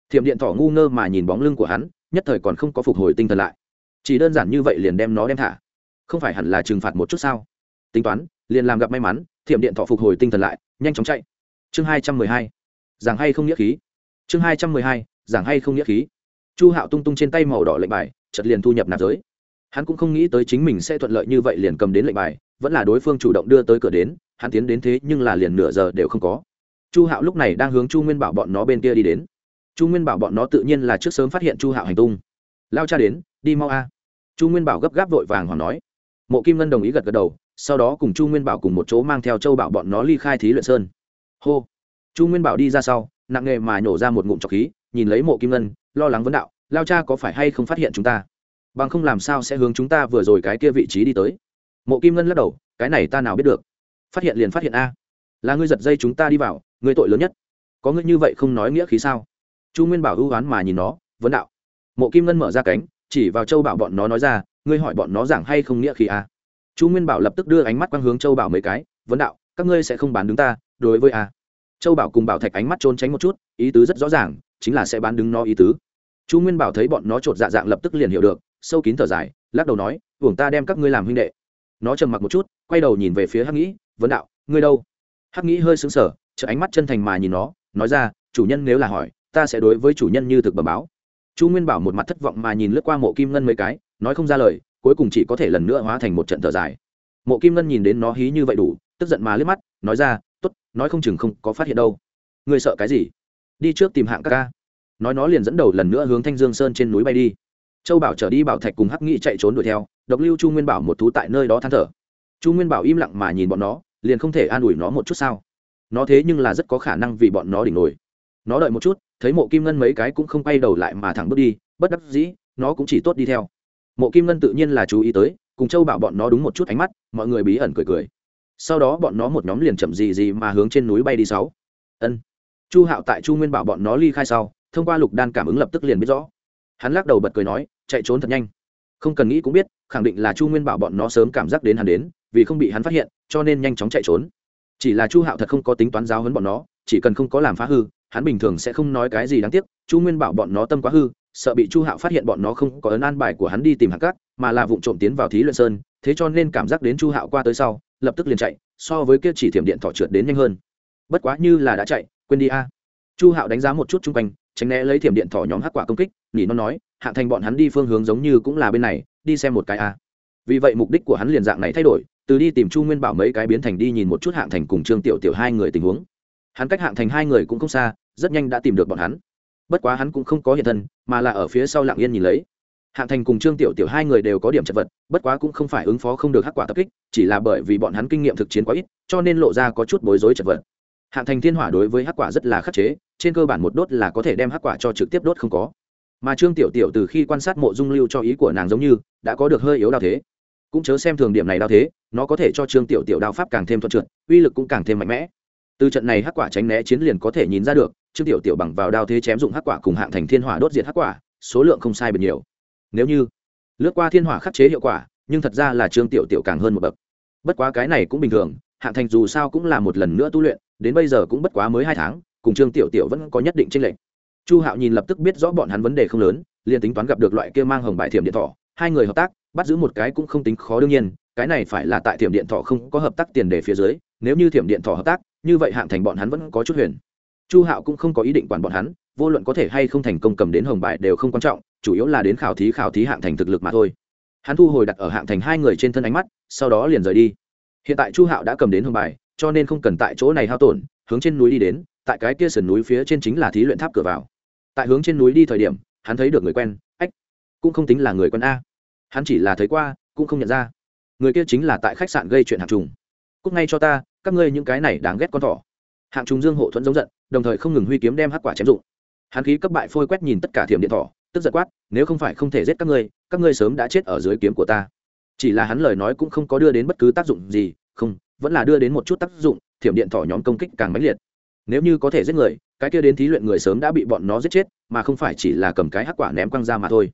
Thiểm điện Thỏ ngu ngơ mà nhìn bóng lưng của hắn, nhất thời còn không có phục hồi tinh thần lại. Chỉ đơn giản như vậy liền đem nó đem thả. Không phải hẳn là trừng phạt một chút sao? Tính toán, liền làm gặp may mắn, thiểm điện thọ phục hồi tinh thần lại, nhanh chóng chạy. Chương hai trăm mười hai. Giảng hay không nghĩa khí? Chương hai trăm mười hai, giảng hay không nghĩa khí? Chu hạo tung tung trên tay màu đỏ lệnh bài chật liền thu nhập nạp giới hắn cũng không nghĩ tới chính mình sẽ thuận lợi như vậy liền cầm đến lệnh bài, vẫn là đối phương chủ động đưa tới cửa đến, hắn tiến đến thế nhưng là liền nửa giờ đều không có. Chu hạo lúc này đang hướng chu nguyên bảo bọn nó bên kia đi đến. Chu nguyên bảo bọn nó tự nhiên là trước sớm phát hiện chu hạo hành tung. Lao cha đến, đi mau a. Chu nguyên bảo gấp gáp vội vàng hoàng nói. Mộ kim ngân đồng ý gật gật đầu, sau đó cùng chu nguyên bảo cùng một chỗ mang theo châu bảo bọn nó ly khai thí luyện sơn. Hô. Chu nguyên bảo đi ra sau, nặng nghề mà nhổ ra một ngụm trọc khí, nhìn lấy mộ kim ngân, lo lắng vấn đạo, lao cha có phải hay không phát hiện chúng ta? Bằng không làm sao sẽ hướng chúng ta vừa rồi cái kia vị trí đi tới. Mộ kim ngân lắc đầu, cái này ta nào biết được? Phát hiện liền phát hiện a. Là ngươi giật dây chúng ta đi vào, ngươi tội lớn nhất. Có ngươi như vậy không nói nghĩa khí sao? Chu nguyên bảo hưu oán mà nhìn nó, vấn đạo. Mộ kim ngân mở ra cánh, chỉ vào châu bảo bọn nó nói ra, ngươi hỏi bọn nó giảng hay không nghĩa khí a? Chu nguyên bảo lập tức đưa ánh mắt quang hướng châu bảo mấy cái, vấn đạo, các ngươi sẽ không bán đứng ta, đối với a. Châu bảo cùng bảo thạch ánh mắt trốn tránh một chút, ý tứ rất rõ ràng, chính là sẽ bán đứng nó ý tứ. Chu nguyên bảo thấy bọn nó chột dạ dạng lập tức liền hiểu được sâu kín thở dài, lắc đầu nói, uổng ta đem các ngươi làm huynh đệ. Nó trầm mặc một chút, quay đầu nhìn về phía hắc nghĩ, vấn đạo, ngươi đâu? Hắc nghĩ hơi xứng sở chợ ánh mắt chân thành mà nhìn nó, nói ra, chủ nhân nếu là hỏi, ta sẽ đối với chủ nhân như thực bẩm báo. Chu nguyên bảo một mặt thất vọng mà nhìn lướt qua mộ kim ngân mấy cái, nói không ra lời, cuối cùng chỉ có thể lần nữa hóa thành một trận thở dài. Mộ kim ngân nhìn đến nó hí như vậy đủ, tức giận mà liếc mắt, nói ra t ố t nói không chừng không có phát hiện đâu. Ngươi sợ cái gì? Đi trước tìm hạng ca ca. Nói nó liền dẫn đầu lần nữa hướng thanh dương sơn trên núi bay đi châu bảo trở đi bảo thạch cùng hắc nghị chạy trốn đuổi theo, độc lưu chu nguyên bảo một thú tại nơi đó than thở. Chu nguyên bảo im lặng mà nhìn bọn nó, liền không thể an ủi nó một chút sao? Nó thế nhưng là rất có khả năng vì bọn nó đỉnh nổi. Nó đợi một chút, thấy mộ kim ngân mấy cái cũng không quay đầu lại mà thẳng bước đi, bất đắc dĩ, nó cũng chỉ tốt đi theo. Mộ kim ngân tự nhiên là chú ý tới, cùng châu bảo bọn nó đúng một chút ánh mắt, mọi người bí ẩn cười cười. Sau đó bọn nó một nhóm liền chậm gì gì mà hướng trên núi bay đi sáu. Ân. Chu hạo tại chu nguyên bảo bọn nó ly khai sau, thông qua lục đan cảm ứng lập tức liền biết rõ. Hắn lắc đầu bật cười nói chạy trốn thật nhanh. Không cần nghĩ cũng biết, khẳng định là chu nguyên bảo bọn nó sớm cảm giác đến hắn đến, vì không bị hắn phát hiện, cho nên nhanh chóng chạy trốn. Chỉ là chu hạo thật không có tính toán giáo hấn bọn nó, chỉ cần không có làm phá hư, hắn bình thường sẽ không nói cái gì đáng tiếc, chu nguyên bảo bọn nó tâm quá hư, sợ bị chu hạo phát hiện bọn nó không có ấn an bài của hắn đi tìm hạt cát, mà là vụ trộm tiến vào thí luyện sơn, thế cho nên cảm giác đến chu hạo qua tới sau, lập tức liền chạy, so với kia chỉ thiểm điện thỏ trượt đến nhanh hơn. Bất quá như là đã chạy, quên đi a. Chu hạo đánh giá một chút chung quanh, tránh né lấy thiểm điện thỏ nhóm hắc quả công kích nhỉ nó nói hạng thành bọn hắn đi phương hướng giống như cũng là bên này, đi xem một cái a vì vậy mục đích của hắn liền dạng này thay đổi, từ đi tìm chu nguyên bảo mấy cái biến thành đi nhìn một chút hạng thành cùng trương tiểu tiểu hai người tình huống. Hắn cách hạng thành hai người cũng không xa, rất nhanh đã tìm được bọn hắn. Bất quá hắn cũng không có hiện thân, mà là ở phía sau lặng yên nhìn lấy. Hạng thành cùng trương tiểu tiểu hai người đều có điểm chật vật, bất quá cũng không phải ứng phó không được hắc quả tập kích, chỉ là bởi vì bọn hắn kinh nghiệm thực chiến quá ít, cho nên lộ ra có chút bối rối chật vật. Hạng thành thiên hỏa đối với hắc quả rất là khắc chế, trên cơ bản một đốt là có thể đem hắc quả cho trực tiếp đốt không có mà trương tiểu tiểu từ khi quan sát mộ dung lưu cho ý của nàng giống như, đã có được hơi yếu đao thế. Cũng chớ xem thường điểm này đao thế, nó có thể cho trương tiểu tiểu đao pháp càng thêm thuận trượt, uy lực cũng càng thêm mạnh mẽ. Từ trận này hắc quả tránh né chiến liền có thể nhìn ra được, trương tiểu tiểu bằng vào đao thế chém dụng hắc quả cùng hạng thành thiên hỏa đốt diệt hắc quả, số lượng không sai biệt nhiều. Nếu như lướt qua thiên hỏa khắc chế hiệu quả, nhưng thật ra là trương tiểu tiểu càng hơn một bậc. Bất quá cái này cũng bình thường, hạng thành dù sao cũng là một lần nữa tu luyện, đến bây giờ cũng bất quá mới hai tháng, cùng trương tiểu tiểu vẫn có nhất định tranh lệch chu hạo nhìn lập tức biết rõ bọn hắn vấn đề không lớn, liền tính toán gặp được loại kia mang hồng bại thiểm điện thọ hai người hợp tác, bắt giữ một cái cũng không tính khó đương nhiên, cái này phải là tại thiểm điện thọ không có hợp tác tiền đề phía dưới, nếu như thiểm điện thọ hợp tác, như vậy hạng thành bọn hắn vẫn có chút huyền. Chu hạo cũng không có ý định quản bọn hắn, vô luận có thể hay không thành công cầm đến hồng bại đều không quan trọng, chủ yếu là đến khảo thí khảo thí hạng thành thực lực mà thôi. Hắn thu hồi đặt ở hạng thành hai người trên thân ánh mắt, sau đó liền rời đi. Hiện tại chu hạo đã cầm đến hồng bài, cho nên không cần tại chỗ này hao tổn, hướng trên núi đi đến, tại cái kia sườn núi phía trên chính là thí luyện tháp cửa vào tại hướng trên núi đi thời điểm, hắn thấy được người quen, ách, cũng không tính là người quen a. Hắn chỉ là thấy qua, cũng không nhận ra. Người kia chính là tại khách sạn gây chuyện hạng trùng. Cúc ngay cho ta, các ngươi những cái này đáng ghét con thỏ. Hạng trùng dương hộ thuẫn giống giận, đồng thời không ngừng huy kiếm đem hắc quả chém dụng. Hắn khí cấp bại phôi quét nhìn tất cả thiểm điện thỏ, tức giật quát, nếu không phải không thể giết các ngươi các ngươi sớm đã chết ở dưới kiếm của ta. Chỉ là hắn lời nói cũng không có đưa đến bất cứ tác dụng gì, không, vẫn là đưa đến một chút tác dụng, thiểm điện thỏ nhóm công kích càng mãnh liệt. Nếu như có thể giết người cái kia đến thí luyện người sớm đã bị bọn nó giết chết, mà không phải chỉ là cầm cái hắc quả ném quăng ra mà thôi.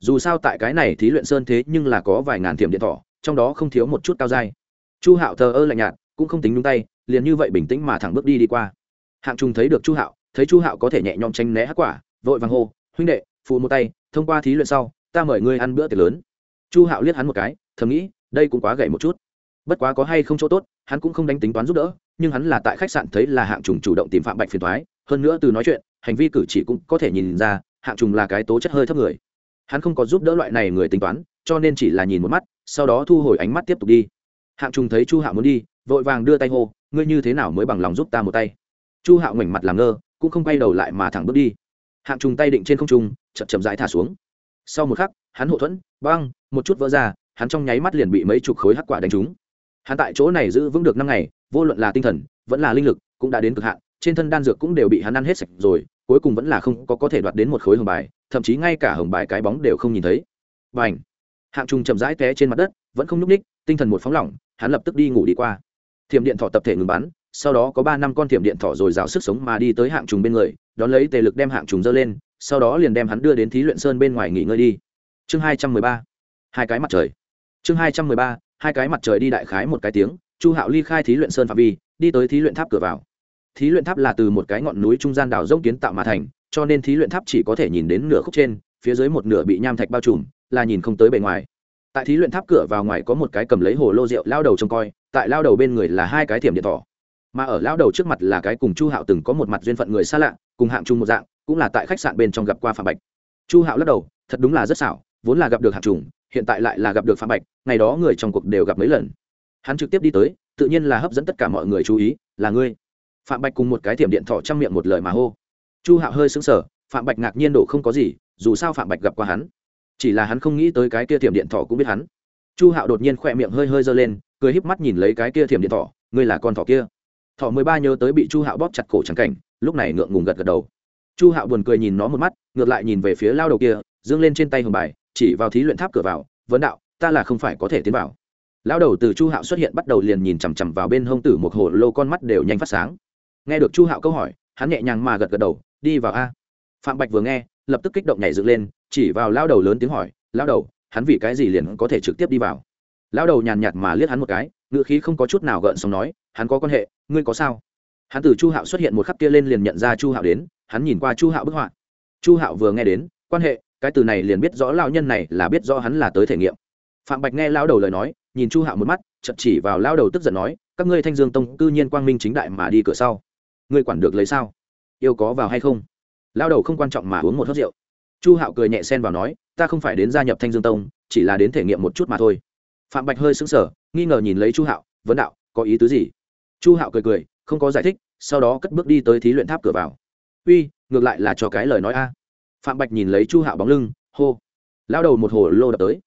Dù sao tại cái này thí luyện sơn thế nhưng là có vài ngàn thiểm điện thỏ trong đó không thiếu một chút cao dai chu hạo thờ ơ lạnh nhạt, cũng không tính nhung tay, liền như vậy bình tĩnh mà thẳng bước đi đi qua. Hạng trung thấy được chu hạo, thấy chu hạo có thể nhẹ nhõm tranh né hắc quả, vội vàng hô, huynh đệ, phụ một tay, thông qua thí luyện sau, ta mời ngươi ăn bữa tiệc lớn. Chu hạo liếc hắn một cái, thầm nghĩ, đây cũng quá gậy một chút. Bất quá có hay không chỗ tốt, hắn cũng không đánh tính toán giúp đỡ, nhưng hắn là tại khách sạn thấy là hạng trùng chủ động tìm phạm bạch phiền thoái hơn nữa từ nói chuyện, hành vi cử chỉ cũng có thể nhìn ra, hạng trùng là cái tố chất hơi thấp người. Hắn không có giúp đỡ loại này người tính toán, cho nên chỉ là nhìn một mắt, sau đó thu hồi ánh mắt tiếp tục đi. Hạng trùng thấy chu hạo muốn đi, vội vàng đưa tay hô, ngươi như thế nào mới bằng lòng giúp ta một tay? Chu hạo ngoảnh mặt làm ngơ, cũng không quay đầu lại mà thẳng bước đi. Hạng trùng tay định trên không trung, chậm chậm rãi thả xuống. Sau một khắc, hắn hộ thuẫn, băng, một chút vỡ ra, hắn trong nháy mắt liền bị mấy chục khối hắc quả đánh trúng. Hắn tại chỗ này giữ vững được năm ngày, vô luận là tinh thần, vẫn là linh lực, cũng đã đến cực hạn trên thân đan dược cũng đều bị hắn ăn hết sạch rồi, cuối cùng vẫn là không có có thể đoạt đến một khối hồng bài, thậm chí ngay cả hồng bài cái bóng đều không nhìn thấy. B à n h hạng trùng chậm rãi té trên mặt đất, vẫn không n ú c ních tinh thần một phóng lỏng, hắn lập tức đi ngủ đi qua. Thiểm điện thọ tập thể ngừng bắn, sau đó có ba năm con thiểm điện thọ rồi rào sức sống mà đi tới hạng trùng bên người, đón lấy tề lực đem hạng trùng dơ lên, sau đó liền đem hắn đưa đến thí luyện sơn bên ngoài nghỉ ngơi đi. Chương hai trăm mười ba, hai cái mặt trời. Chương hai trăm mười ba, hai cái mặt trời đi đại khái một cái tiếng, chu hạo ly khai thí luyện sơn phạm vi, đi tới thí luyện tháp cửa vào thí luyện tháp là từ một cái ngọn núi trung gian đảo rỗng kiến tạo mà thành, cho nên thí luyện tháp chỉ có thể nhìn đến nửa khúc trên, phía dưới một nửa bị nham thạch bao trùm, là nhìn không tới bề ngoài. Tại thí luyện tháp cửa vào ngoài có một cái cầm lấy hồ lô rượu lao đầu trông coi, tại lao đầu bên người là hai cái thiểm điện thỏ. Mà ở lao đầu trước mặt là cái cùng chu hạo từng có một mặt duyên phận người xa lạ, cùng hạng chung một dạng, cũng là tại khách sạn bên trong gặp qua phạm bạch. Chu hạo lắc đầu, thật đúng là rất xảo, vốn là gặp được hạng trùng, hiện tại lại là gặp được phạm bạch, ngày đó người trong cuộc đều gặp mấy lần. Hắn trực tiếp đi tới, tự nhiên là hấp dẫn tất cả mọi người chú ý, là ngươi phạm bạch cùng một cái thiểm điện thọ trang miệng một lời mà hô. Chu hạo hơi xứng sở phạm bạch ngạc nhiên đổ không có gì, dù sao phạm bạch gặp qua hắn. Chỉ là hắn không nghĩ tới cái kia thiểm điện thọ cũng biết hắn. Chu hạo đột nhiên khỏe miệng hơi hơi giơ lên, cười híp mắt nhìn lấy cái kia thiểm điện thọ ngươi là con thọ kia? Thọ mười ba nhớ tới bị chu hạo bóp chặt cổ trắng cảnh, lúc này ngượng ngùng gật gật đầu. Chu hạo buồn cười nhìn nó một mắt, ngược lại nhìn về phía lao đầu kia dương lên trên tay hồng bài, chỉ vào thí luyện tháp cửa vào, vấn đạo, ta là không phải có thể tiến vào. Lao đầu từ chu hạo xuất hiện bắt đầu liền nhìn chằm chằm vào bên hông tử một hồ lô con mắt đều nhanh phát sáng nghe được chu hạo câu hỏi, hắn nhẹ nhàng mà gật gật đầu, đi vào a. Phạm bạch vừa nghe, lập tức kích động nhảy dựng lên, chỉ vào lao đầu lớn tiếng hỏi, lao đầu, hắn vì cái gì liền có thể trực tiếp đi vào? Lao đầu nhàn nhạt mà liếc hắn một cái ngựa khí không có chút nào gợn sống nói, hắn có quan hệ, ngươi có sao? Hắn từ chu hạo xuất hiện một khắc kia lên liền nhận ra chu hạo đến, hắn nhìn qua chu hạo bức họa. Chu hạo vừa nghe đến, quan hệ, cái từ này liền biết rõ lao nhân này là biết rõ hắn là tới thể nghiệm. Phạm bạch nghe lao đầu lời nói, nhìn chu hạo một mắt chật chỉ vào lao đầu tức giận nói, các ngươi thanh dương tông cư nhiên quang minh chính đại mà đi cửa sau ngươi quản được lấy sao? Yêu có vào hay không? Lao đầu không quan trọng mà uống một hớt rượu. Chu hạo cười nhẹ sen vào nói, ta không phải đến gia nhập thanh dương tông, chỉ là đến thể nghiệm một chút mà thôi. Phạm bạch hơi sững sờ, nghi ngờ nhìn lấy chu hạo, vấn đạo, có ý tứ gì? Chu hạo cười cười, không có giải thích, sau đó cất bước đi tới thí luyện tháp cửa vào. Uy, ngược lại là cho cái lời nói a. Phạm bạch nhìn lấy chu hạo bóng lưng, hô. Lao đầu một hồ lô đập tới.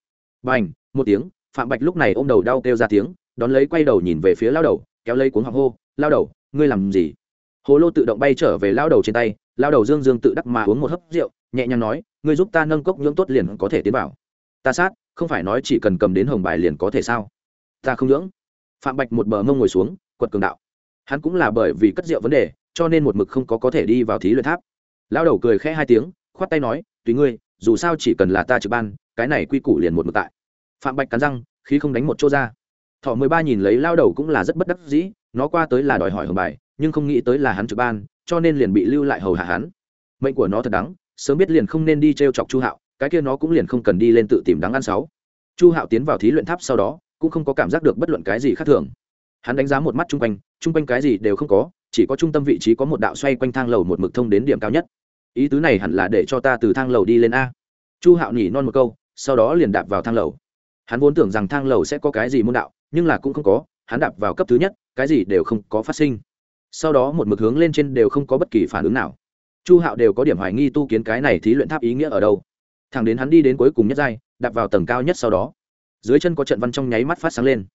B à n h một tiếng, phạm bạch lúc này ôm đầu đau kêu ra tiếng, đón lấy quay đầu nhìn về phía lao đầu, kéo lấy cuốn hoàng hô. Lao đầu, ngươi làm gì? Hồ lô tự động bay trở về lao đầu trên tay, lao đầu dương dương tự đắc mà uống một hớp rượu, nhẹ nhàng nói, ngươi giúp ta nâng cốc nhưỡng tốt liền có thể tiến vào. Ta sát, không phải nói chỉ cần cầm đến hồng bài liền có thể sao? Ta không nhưỡng. Phạm bạch một bờ mông ngồi xuống, quật cường đạo. Hắn cũng là bởi vì cất rượu vấn đề, cho nên một mực không có có thể đi vào thí luyện tháp. Lao đầu cười khẽ hai tiếng, khoát tay nói, tùy ngươi, dù sao chỉ cần là ta trực ban, cái này quy củ liền một mực tại. Phạm bạch cắn răng, khí không đánh một chỗ ra. Thọ mười ba nhìn lấy lao đầu cũng là rất bất đắc dĩ, nó qua tới là đòi hỏi hồng bài nhưng không nghĩ tới là hắn trực ban, cho nên liền bị lưu lại hầu hạ hắn. Mệnh của nó thật đắng, sớm biết liền không nên đi t r e o chọc chu hạo, cái kia nó cũng liền không cần đi lên tự tìm đắng ăn sáu. Chu hạo tiến vào thí luyện tháp sau đó, cũng không có cảm giác được bất luận cái gì khác thường. Hắn đánh giá một mắt chung quanh chung quanh cái gì đều không có, chỉ có trung tâm vị trí có một đạo xoay quanh thang lầu một mực thông đến điểm cao nhất. Ý tứ này hẳn là để cho ta từ thang lầu đi lên a. Chu hạo nhỉ non một câu, sau đó liền đạp vào thang lầu. Hắn vốn tưởng rằng thang lầu sẽ có cái gì môn đạo, nhưng là cũng không có, hắn đạp vào cấp thứ nhất, cái gì đều không có phát sinh sau đó một mực hướng lên trên đều không có bất kỳ phản ứng nào. Chu hạo đều có điểm hoài nghi tu kiến cái này thí luyện tháp ý nghĩa ở đâu. Thằng đến hắn đi đến cuối cùng nhất giai, đạp vào tầng cao nhất sau đó, dưới chân có trận văn trong nháy mắt phát sáng lên.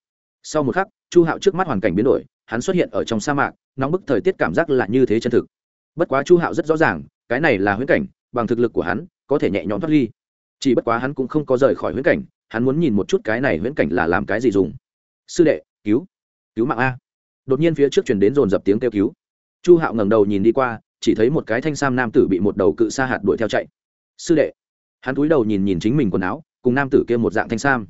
Sau một khắc, chu hạo trước mắt hoàn cảnh biến đổi, hắn xuất hiện ở trong sa mạc, nóng bức thời tiết cảm giác là như thế chân thực. Bất quá chu hạo rất rõ ràng, cái này là huyễn cảnh, bằng thực lực của hắn, có thể nhẹ nhõm thoát ly. Chỉ bất quá hắn cũng không có rời khỏi huyễn cảnh, hắn muốn nhìn một chút cái này huyễn cảnh là làm cái gì dùng. Sư đệ, cứu cứu mạng a đột nhiên phía trước chuyển đến dồn dập tiếng kêu cứu. Chu hạo ngẩng đầu nhìn đi qua, chỉ thấy một cái thanh sam nam tử bị một đầu cự sa hạt đuổi theo chạy. Sư đệ. Hắn cúi đầu nhìn nhìn chính mình quần áo, cùng nam tử kia một dạng thanh sam.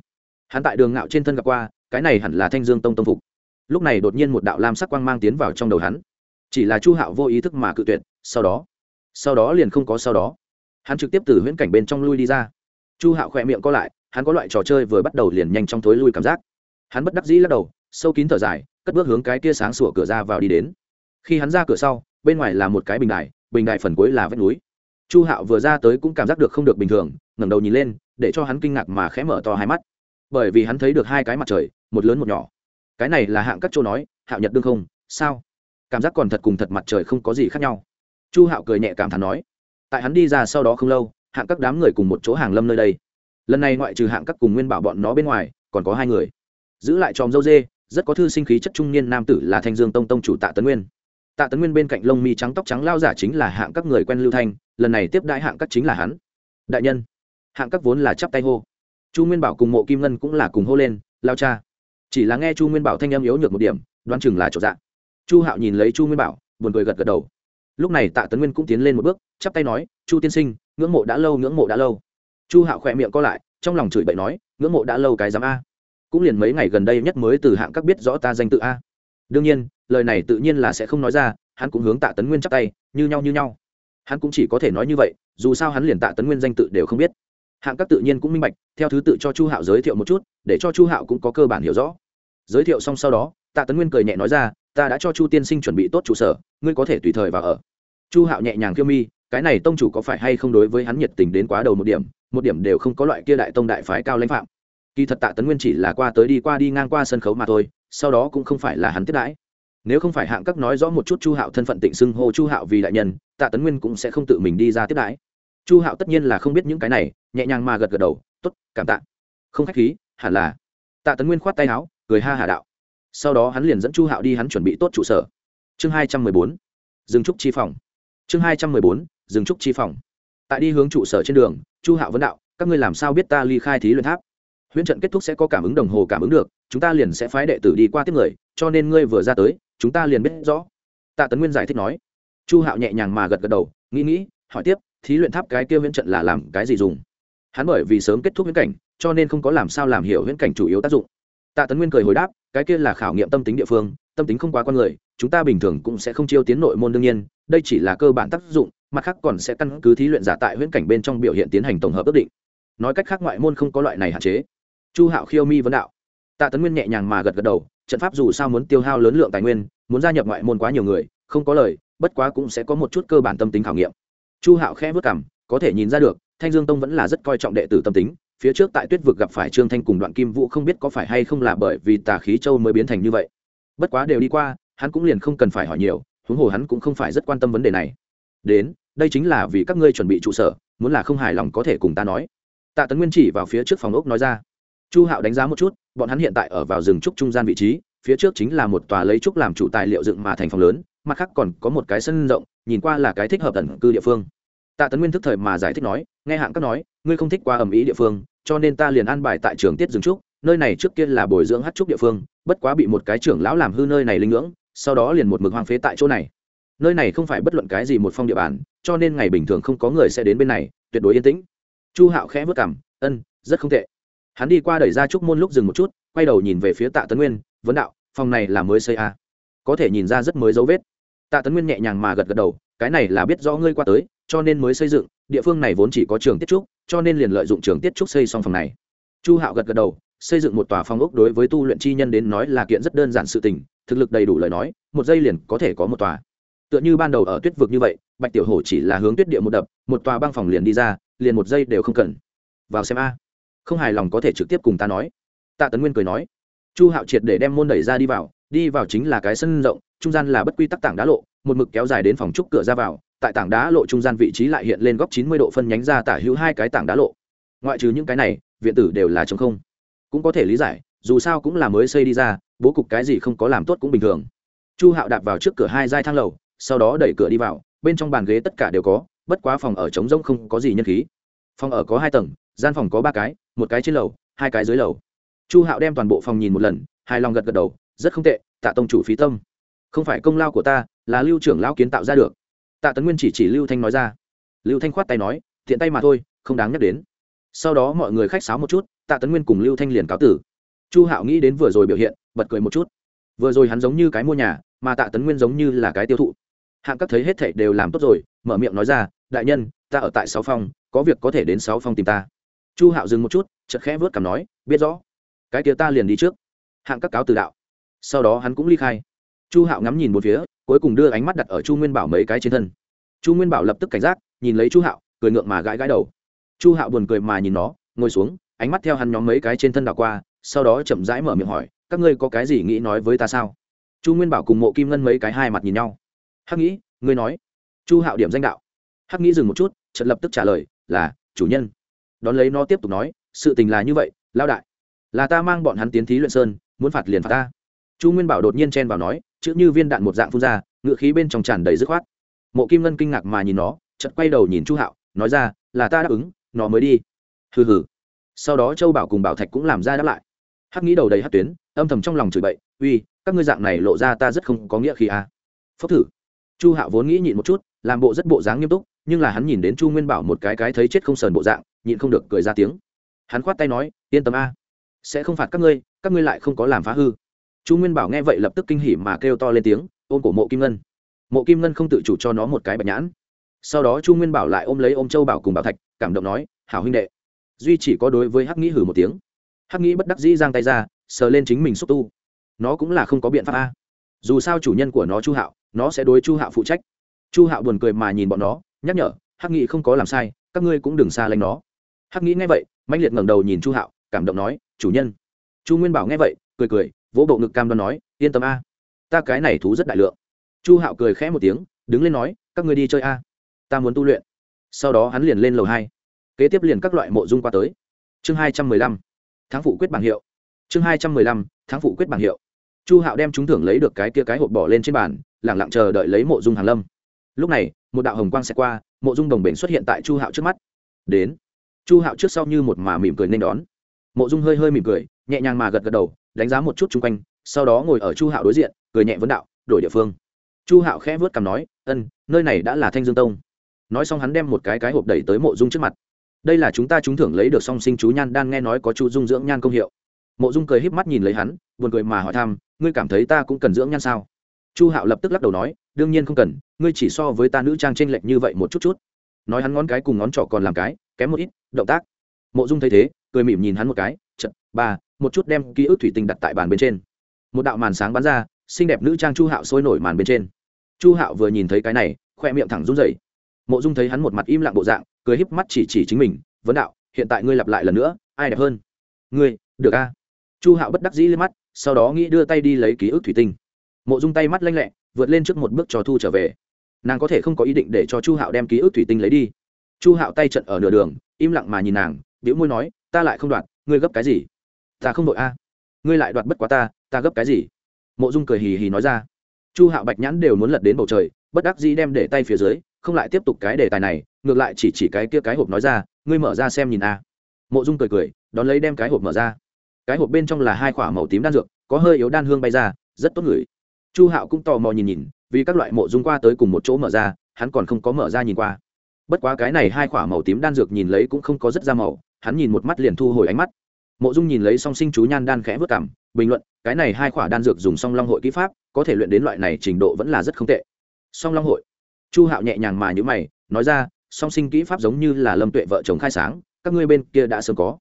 Hắn tại đường ngạo trên thân gặp qua, cái này hẳn là thanh dương tông tông phục. Lúc này đột nhiên một đạo lam sắc quang mang tiến vào trong đầu hắn. Chỉ là chu hạo vô ý thức mà cự tuyệt, sau đó sau đó liền không có sau đó. Hắn trực tiếp từ huyễn cảnh bên trong lui đi ra. Chu hạo khỏe miệng co lại, hắn có loại trò chơi vừa bắt đầu liền nhanh trong thối lui cảm giác. Hắn bất đắc dĩ lắc đầu, sâu kín thở dài cất bước hướng cái kia sáng sủa cửa ra vào đi đến. Khi hắn ra cửa sau, bên ngoài là một cái bình đài bình đài phần cuối là vách núi. Chu hạo vừa ra tới cũng cảm giác được không được bình thường, ngẩng đầu nhìn lên, để cho hắn kinh ngạc mà khẽ mở to hai mắt. Bởi vì hắn thấy được hai cái mặt trời, một lớn một nhỏ. Cái này là hạng các châu nói, hạo nhật đương không, sao? Cảm giác còn thật cùng thật mặt trời không có gì khác nhau. Chu hạo cười nhẹ cảm thán nói, tại hắn đi ra sau đó không lâu, hạng các đám người cùng một chỗ hàng lâm nơi đây. Lần này ngoại trừ hạng các cùng nguyên bảo bọn nó bên ngoài, còn có hai người. Giữ lại tròm dâu dê rất có thư sinh khí chất trung niên nam tử là thanh dương tông tông chủ tạ tấn nguyên. Tạ tấn nguyên bên cạnh lông mi trắng tóc trắng lao giả chính là hạng các người quen lưu thanh, lần này tiếp đại hạng các chính là hắn. Đại nhân, hạng các vốn là chắp tay hô. Chu nguyên bảo cùng mộ kim ngân cũng là cùng hô lên, lao cha. Chỉ là nghe chu nguyên bảo thanh âm yếu nhược một điểm, đoán chừng là chỗ dạ. Chu hạo nhìn lấy chu nguyên bảo, buồn cười gật gật đầu. Lúc này tạ tấn nguyên cũng tiến lên một bước, chắp tay nói, chu tiên sinh, ngưỡng mộ đã lâu, ngưỡng mộ đã lâu. Chu hạo khỏe miệng co lại, trong lòng chửi bậy nói, ngưỡng mộ đã lâu cái dám a cũng liền mấy ngày gần đây nhất mới từ hạng các biết rõ ta danh tự a. Đương nhiên, lời này tự nhiên là sẽ không nói ra, hắn cũng hướng tạ tấn nguyên chắp tay, như nhau như nhau. Hắn cũng chỉ có thể nói như vậy, dù sao hắn liền tạ tấn nguyên danh tự đều không biết. Hạng các tự nhiên cũng minh bạch, theo thứ tự cho chu hạo giới thiệu một chút, để cho chu hạo cũng có cơ bản hiểu rõ. Giới thiệu xong sau đó, tạ tấn nguyên cười nhẹ nói ra, ta đã cho chu tiên sinh chuẩn bị tốt trụ sở, ngươi có thể tùy thời vào ở. Chu hạo nhẹ nhàng khiêu mi, cái này tông chủ có phải hay không đối với hắn nhiệt tình đến quá đầu một điểm một điểm đều không có loại kia đại tông đại phái cao lãnh phạm kỳ thật tạ tấn nguyên chỉ là qua tới đi qua đi ngang qua sân khấu mà thôi, sau đó cũng không phải là hắn tiếp đãi. Nếu không phải hạng các nói rõ một chút chu hạo thân phận tịnh xưng hô chu hạo vì đại nhân, tạ tấn nguyên cũng sẽ không tự mình đi ra tiếp đãi. Chu hạo tất nhiên là không biết những cái này, nhẹ nhàng mà gật gật đầu t ố t cảm tạ. Không k h á c h khí, hẳn là. Tạ tấn nguyên khoát tay áo, cười ha hà đạo. Sau đó hắn liền dẫn chu hạo đi hắn chuẩn bị tốt trụ sở. Chương hai trăm mười bốn, dừng trúc chi phòng. Chương hai trăm mười bốn, dừng trúc chi phòng. Tại đi hướng trụ sở trên đường, chu hạo vấn đạo, các ngươi làm sao biết ta ly khai thí luyện tháp? Huyễn trận kết thúc sẽ có cảm ứng đồng hồ cảm ứng được, chúng ta liền sẽ phái đệ tử đi qua tiếp người, cho nên ngươi vừa ra tới, chúng ta liền biết rõ. Tạ tấn nguyên giải thích nói. Chu hạo nhẹ nhàng mà gật gật đầu, nghĩ nghĩ, hỏi tiếp, thí luyện tháp cái kia huyễn trận là làm cái gì dùng? Hắn bởi vì sớm kết thúc huyễn cảnh, cho nên không có làm sao làm hiểu huyễn cảnh chủ yếu tác dụng. Tạ tấn nguyên cười hồi đáp, cái kia là khảo nghiệm tâm tính địa phương, tâm tính không quá con người, chúng ta bình thường cũng sẽ không chiêu tiến nội môn đương nhiên, đây chỉ là cơ bản tác dụng, mặt khác còn sẽ căn cứ thí luyện giả tại huyễn cảnh bên trong biểu hiện tiến hành tổng hợp ước định. Nói cách khác ngoại môn không có loại này hạn chế chu hạo khiêu mi vấn đạo. Tạ tấn nguyên nhẹ nhàng mà gật gật đầu, trận pháp dù sao muốn tiêu hao lớn lượng tài nguyên, muốn gia nhập ngoại môn quá nhiều người, không có lời, bất quá cũng sẽ có một chút cơ bản tâm tính khảo nghiệm. Chu hạo khẽ vất cảm có thể nhìn ra được, thanh dương tông vẫn là rất coi trọng đệ tử tâm tính, phía trước tại tuyết vực gặp phải trương thanh cùng đoạn kim vũ không biết có phải hay không là bởi vì tà khí châu mới biến thành như vậy. Bất quá đều đi qua, hắn cũng liền không cần phải hỏi nhiều, huống hồ hắn cũng không phải rất quan tâm vấn đề này. Đến, đây chính là vì các ngươi chuẩn bị trụ sở, muốn là không hài lòng có thể cùng ta nói. Tạ tấn nguyên chỉ vào phía trước phòng ốc nói ra chu hạo đánh giá một chút, bọn hắn hiện tại ở vào rừng trúc trung gian vị trí, phía trước chính là một tòa lấy trúc làm chủ tài liệu dựng mà thành phòng lớn, mặt khác còn có một cái sân rộng, nhìn qua là cái thích hợp tận cư địa phương. Tạ tấn nguyên thức thời mà giải thích nói, nghe hạng các nói, ngươi không thích qua ẩm ý địa phương, cho nên ta liền an bài tại trường tiết rừng trúc, nơi này trước kia là bồi dưỡng hát trúc địa phương, bất quá bị một cái trưởng lão làm hư nơi này linh ngưỡng, sau đó liền một mực hoang phế tại chỗ này. Nơi này không phải bất luận cái gì một phong địa bàn, cho nên ngày bình thường không có người sẽ đến bên này, tuyệt đối yên tĩnh. Chu hạo khẽ vất cảm ân, rất không tệ hắn đi qua đẩy ra trúc môn lúc dừng một chút, quay đầu nhìn về phía tạ tấn nguyên, vấn đạo, phòng này là mới xây à. có thể nhìn ra rất mới dấu vết. Tạ tấn nguyên nhẹ nhàng mà gật gật đầu, cái này là biết rõ ngươi qua tới, cho nên mới xây dựng, địa phương này vốn chỉ có trường tiết trúc, cho nên liền lợi dụng trường tiết trúc xây xong phòng này. Chu hạo gật gật đầu, xây dựng một tòa phòng ốc đối với tu luyện chi nhân đến nói là kiện rất đơn giản sự tình, thực lực đầy đủ lời nói, một giây liền có thể có một tòa. Tựa như ban đầu ở tuyết vực như vậy, bạch tiểu hổ chỉ là hướng tuyết địa một đập, một tòa băng phòng liền đi ra, liền một giây đều không cần. Vào xem a không hài lòng có thể trực tiếp cùng ta nói. Tạ tấn nguyên cười nói, chu hạo triệt để đem môn đẩy ra đi vào đi vào chính là cái sân rộng, trung gian là bất quy tắc tảng đá lộ, một mực kéo dài đến phòng trúc cửa ra vào, tại tảng đá lộ trung gian vị trí lại hiện lên góc chín mươi độ phân nhánh ra tả hữu hai cái tảng đá lộ. Ngoại trừ những cái này, viện tử đều là t không. Cũng có thể lý giải, dù sao cũng là mới xây đi ra, bố cục cái gì không có làm tốt cũng bình thường. Chu hạo đạp vào trước cửa hai giai thang lầu, sau đó đẩy cửa đi vào, bên trong bàn ghế tất cả đều có, bất quá phòng ở trống rỗng không có gì nhân khí. Phòng ở có hai tầng, gian phòng có ba cái một cái trên lầu, hai cái dưới lầu. Chu hạo đem toàn bộ phòng nhìn một lần, hài lòng gật gật đầu, rất không tệ, tạ tông chủ phí tâm. Không phải công lao của ta, là lưu trưởng lao kiến tạo ra được. Tạ tấn nguyên chỉ chỉ lưu thanh nói ra. Lưu thanh khoát tay nói thiện tay mà thôi, không đáng nhắc đến. Sau đó mọi người khách sáo một chút, tạ tấn nguyên cùng lưu thanh liền cáo tử. Chu hạo nghĩ đến vừa rồi biểu hiện, bật cười một chút. Vừa rồi hắn giống như cái mua nhà, mà tạ tấn nguyên giống như là cái tiêu thụ. Hạng các thấy hết thảy đều làm tốt rồi, mở miệng nói ra, đại nhân, ta ở tại sáu phòng, có việc có thể đến sáu phòng tìm ta chu hạo dừng một chút, chợt khẽ vớt cảm nói, biết rõ. Cái kia ta liền đi trước. Hạng các cáo từ đạo. Sau đó hắn cũng ly khai. Chu hạo ngắm nhìn một phía, cuối cùng đưa ánh mắt đặt ở chu nguyên bảo mấy cái trên thân. Chu nguyên bảo lập tức cảnh giác, nhìn lấy chu hạo, cười ngượng mà gãi gãi đầu. Chu hạo buồn cười mà nhìn nó, ngồi xuống, ánh mắt theo hắn nhóm mấy cái trên thân đảo qua, sau đó chậm rãi mở miệng hỏi, các ngươi có cái gì nghĩ nói với ta sao? Chu nguyên bảo cùng mộ kim ngân mấy cái hai mặt nhìn nhau. Hắc nghĩ, ngươi nói. Chu hạo điểm danh đạo. Hắc nghĩ dừng một chút, chợt lập tức trả lời, là, chủ nhân đón lấy nó tiếp tục nói, sự tình là như vậy lao đại. Là ta mang bọn hắn tiến thí luyện sơn, muốn phạt liền phạt ta. Chu nguyên bảo đột nhiên chen vào nói, chữ như viên đạn một dạng phun ra, ngựa khí bên trong tràn đầy dứt khoát. Mộ kim ngân kinh ngạc mà nhìn nó, chợt quay đầu nhìn chu hạo, nói ra, là ta đáp ứng, nó mới đi. Hừ hừ. Sau đó châu bảo cùng bảo thạch cũng làm ra đáp lại. Hắc nghĩ đầu đầy hắc tuyến, âm thầm trong lòng chửi bậy, uy, các ngươi dạng này lộ ra ta rất không có nghĩa khi a à. phốc thử. Chu hạo vốn nghĩ nhịn một chút, làm bộ rất bộ dáng nghiêm túc, nhưng là hắn nhìn đến chu nguyên bảo một cái cái thấy chết không sờn bộ dạng nhịn không được cười ra tiếng. Hắn khoát tay nói, yên tâm a, sẽ không phạt các ngươi các ngươi lại không có làm phá hư. Chu nguyên bảo nghe vậy lập tức kinh hỉ mà kêu to lên tiếng, ôm cổ mộ kim ngân. Mộ kim ngân không tự chủ cho nó một cái bạch nhãn. Sau đó chu nguyên bảo lại ôm lấy ôm châu bảo cùng bảo thạch, cảm động nói, hảo huynh đệ. Duy chỉ có đối với hắc nghĩ hử một tiếng. Hắc nghĩ bất đắc dĩ giang tay ra, sờ lên chính mình xúc tu. Nó cũng là không có biện pháp a. Dù sao chủ nhân của nó chu hạo, nó sẽ đối chu hạo phụ trách. Chu hạo buồn cười mà nhìn bọn nó, nhắc nhở, hắc nghĩ không có làm sai, các ngươi cũng đừng xa lánh nó hắc nghĩ nghe vậy mạnh liệt ngẩng đầu nhìn chu hạo, cảm động nói, chủ nhân. Chu nguyên bảo nghe vậy, cười cười, vỗ bộ ngực cam đoan nói, yên tâm a, ta cái này thú rất đại lượng. Chu hạo cười khẽ một tiếng, đứng lên nói, các ngươi đi chơi a, ta muốn tu luyện. Sau đó hắn liền lên lầu hai, kế tiếp liền các loại mộ dung qua tới. Chương hai trăm mười lăm tháng phụ quyết bảng hiệu. Chương hai trăm mười lăm tháng phụ quyết bảng hiệu. Chu hạo đem chúng thưởng lấy được cái kia cái hộp bỏ lên trên bàn lẳng lặng chờ đợi lấy mộ dung hàn lâm. Lúc này, một đạo hồng quang sẽ qua, mộ dung đồng bền xuất hiện tại chu hạo trước mắt. Đến chu hạo trước sau như một mà mỉm cười nên đón. Mộ dung hơi hơi mỉm cười, nhẹ nhàng mà gật gật đầu, đánh giá một chút chung quanh, sau đó ngồi ở chu hạo đối diện, cười nhẹ vấn đạo, đổi địa phương. Chu hạo khẽ vớt cằm nói, ân, nơi này đã là thanh dương tông. Nói xong hắn đem một cái cái hộp đẩy tới mộ dung trước mặt. Đây là chúng ta trúng thưởng lấy được song sinh chú nhan đan nghe nói có chu dung dưỡng nhan công hiệu. Mộ dung cười híp mắt nhìn lấy hắn, buồn cười mà hỏi thăm, ngươi cảm thấy ta cũng cần dưỡng nhan sao? Chu hạo lập tức lắc đầu nói, đương nhiên không cần, ngươi chỉ so với ta nữ trang t r ê n lệch như vậy một chút chút nói hắn ngón cái cùng ngón trỏ còn làm cái, kém một ít, động tác. Mộ dung thấy thế, cười mỉm nhìn hắn một cái chật ba, một chút đem ký ức thủy tinh đặt tại bàn bên trên. Một đạo màn sáng bắn ra, xinh đẹp nữ trang chu hạo sôi nổi màn bên trên. Chu hạo vừa nhìn thấy cái này, khoe miệng thẳng run rẩy. Mộ dung thấy hắn một mặt im lặng bộ dạng, cười híp mắt chỉ chỉ chính mình, vấn đạo, hiện tại ngươi lặp lại lần nữa, ai đẹp hơn? Ngươi, được a. Chu hạo bất đắc dĩ lên mắt, sau đó nghĩ đưa tay đi lấy ký ức thủy tinh. Mộ dung tay mắt lanh lẹ, vượt lên trước một bước cho thu trở về nàng có thể không có ý định để cho chu hạo đem ký ức thủy tinh lấy đi. Chu hạo tay trận ở nửa đường, im lặng mà nhìn nàng biểu môi nói, ta lại không đoạt, ngươi gấp cái gì? Ta không đội a. Ngươi lại đoạt bất quá ta ta gấp cái gì? Mộ dung cười hì hì nói ra. Chu hạo bạch nhãn đều muốn lật đến bầu trời, bất đắc dĩ đem để tay phía dưới, không lại tiếp tục cái đề tài này, ngược lại chỉ chỉ cái kia cái hộp nói ra, ngươi mở ra xem nhìn a. Mộ dung cười cười, đón lấy đem cái hộp mở ra. Cái hộp bên trong là hai k h ỏ a màu tím đan dược, có hơi yếu đan hương bay ra, rất tốt ngửi. Chu hạo cũng tò mò nhìn nhìn vì các loại mộ dung qua tới cùng một chỗ mở ra, hắn còn không có mở ra nhìn qua. Bất quá cái này hai k h ỏ a màu tím đan dược nhìn lấy cũng không có rất ra màu, hắn nhìn một mắt liền thu hồi ánh mắt. Mộ dung nhìn lấy song sinh chú nhan đan khẽ vất cảm, bình luận, cái này hai khỏa đan dược dùng song long hội kỹ pháp, có thể luyện đến loại này trình độ vẫn là rất không tệ. Song long hội. Chu hạo nhẹ nhàng mà nhữ mày, nói ra, song sinh kỹ pháp giống như là lâm tuệ vợ chồng khai sáng, các ngươi bên kia đã sớm có.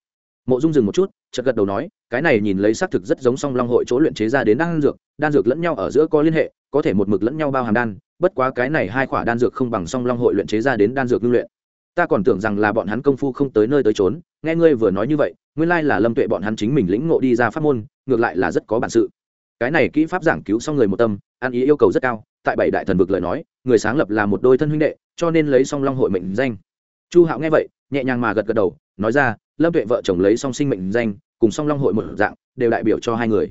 Mộ dung dừng một chút chợt gật đầu nói, cái này nhìn lấy xác thực rất giống song long hội chỗ luyện chế ra đến đan dược đan dược lẫn nhau ở giữa có liên hệ, có thể một mực lẫn nhau bao hàm đan, bất quá cái này hai khoả đan dược không bằng song long hội luyện chế ra đến đan dược ngưng luyện. Ta còn tưởng rằng là bọn hắn công phu không tới nơi tới trốn nghe ngươi vừa nói như vậy, nguyên lai là lâm tuệ bọn hắn chính mình lĩnh ngộ đi ra pháp môn, ngược lại là rất có bản sự. Cái này kỹ pháp giảng cứu xong người một tâm, ăn ý yêu cầu rất cao, tại bảy đại thần vực lời nói, người sáng lập là một đôi thân huynh đệ, cho nên lấy song long hội mệnh danh. Chu hạo nghe vậy, nhẹ nhàng mà gật gật đầu, nói ra lâm tuệ vợ chồng lấy song sinh mệnh danh, cùng song long hội một dạng, đều đại biểu cho hai người.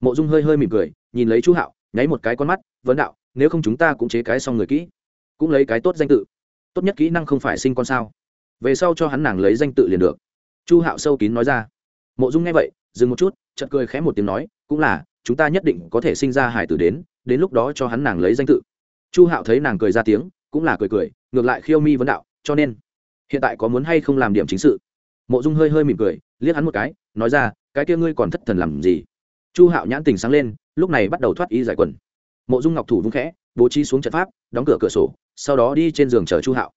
Mộ dung hơi hơi mỉm cười, nhìn lấy chú hạo, nháy một cái con mắt, vấn đạo, nếu không chúng ta cũng chế cái xong người kỹ, cũng lấy cái tốt danh tự. Tốt nhất kỹ năng không phải sinh con sao? Về sau cho hắn nàng lấy danh tự liền được. Chu hạo sâu kín nói ra. Mộ dung nghe vậy, dừng một chút, chợt cười khẽ một tiếng nói, cũng là, chúng ta nhất định có thể sinh ra hải tử đến đến lúc đó cho hắn nàng lấy danh tự. Chu hạo thấy nàng cười ra tiếng, cũng là cười cười, ngược lại khiêu mi vấn đạo, cho nên, hiện tại có muốn hay không làm điểm chính sự? Mộ dung hơi hơi mỉm cười, liếc hắn một cái, nói ra, cái kia ngươi còn thất thần làm gì? Chu hạo nhãn tình sáng lên, lúc này bắt đầu thoát y giải quần. Mộ dung ngọc thủ vung khẽ, bố trí xuống trận pháp, đóng cửa cửa sổ, sau đó đi trên giường chờ chu hạo.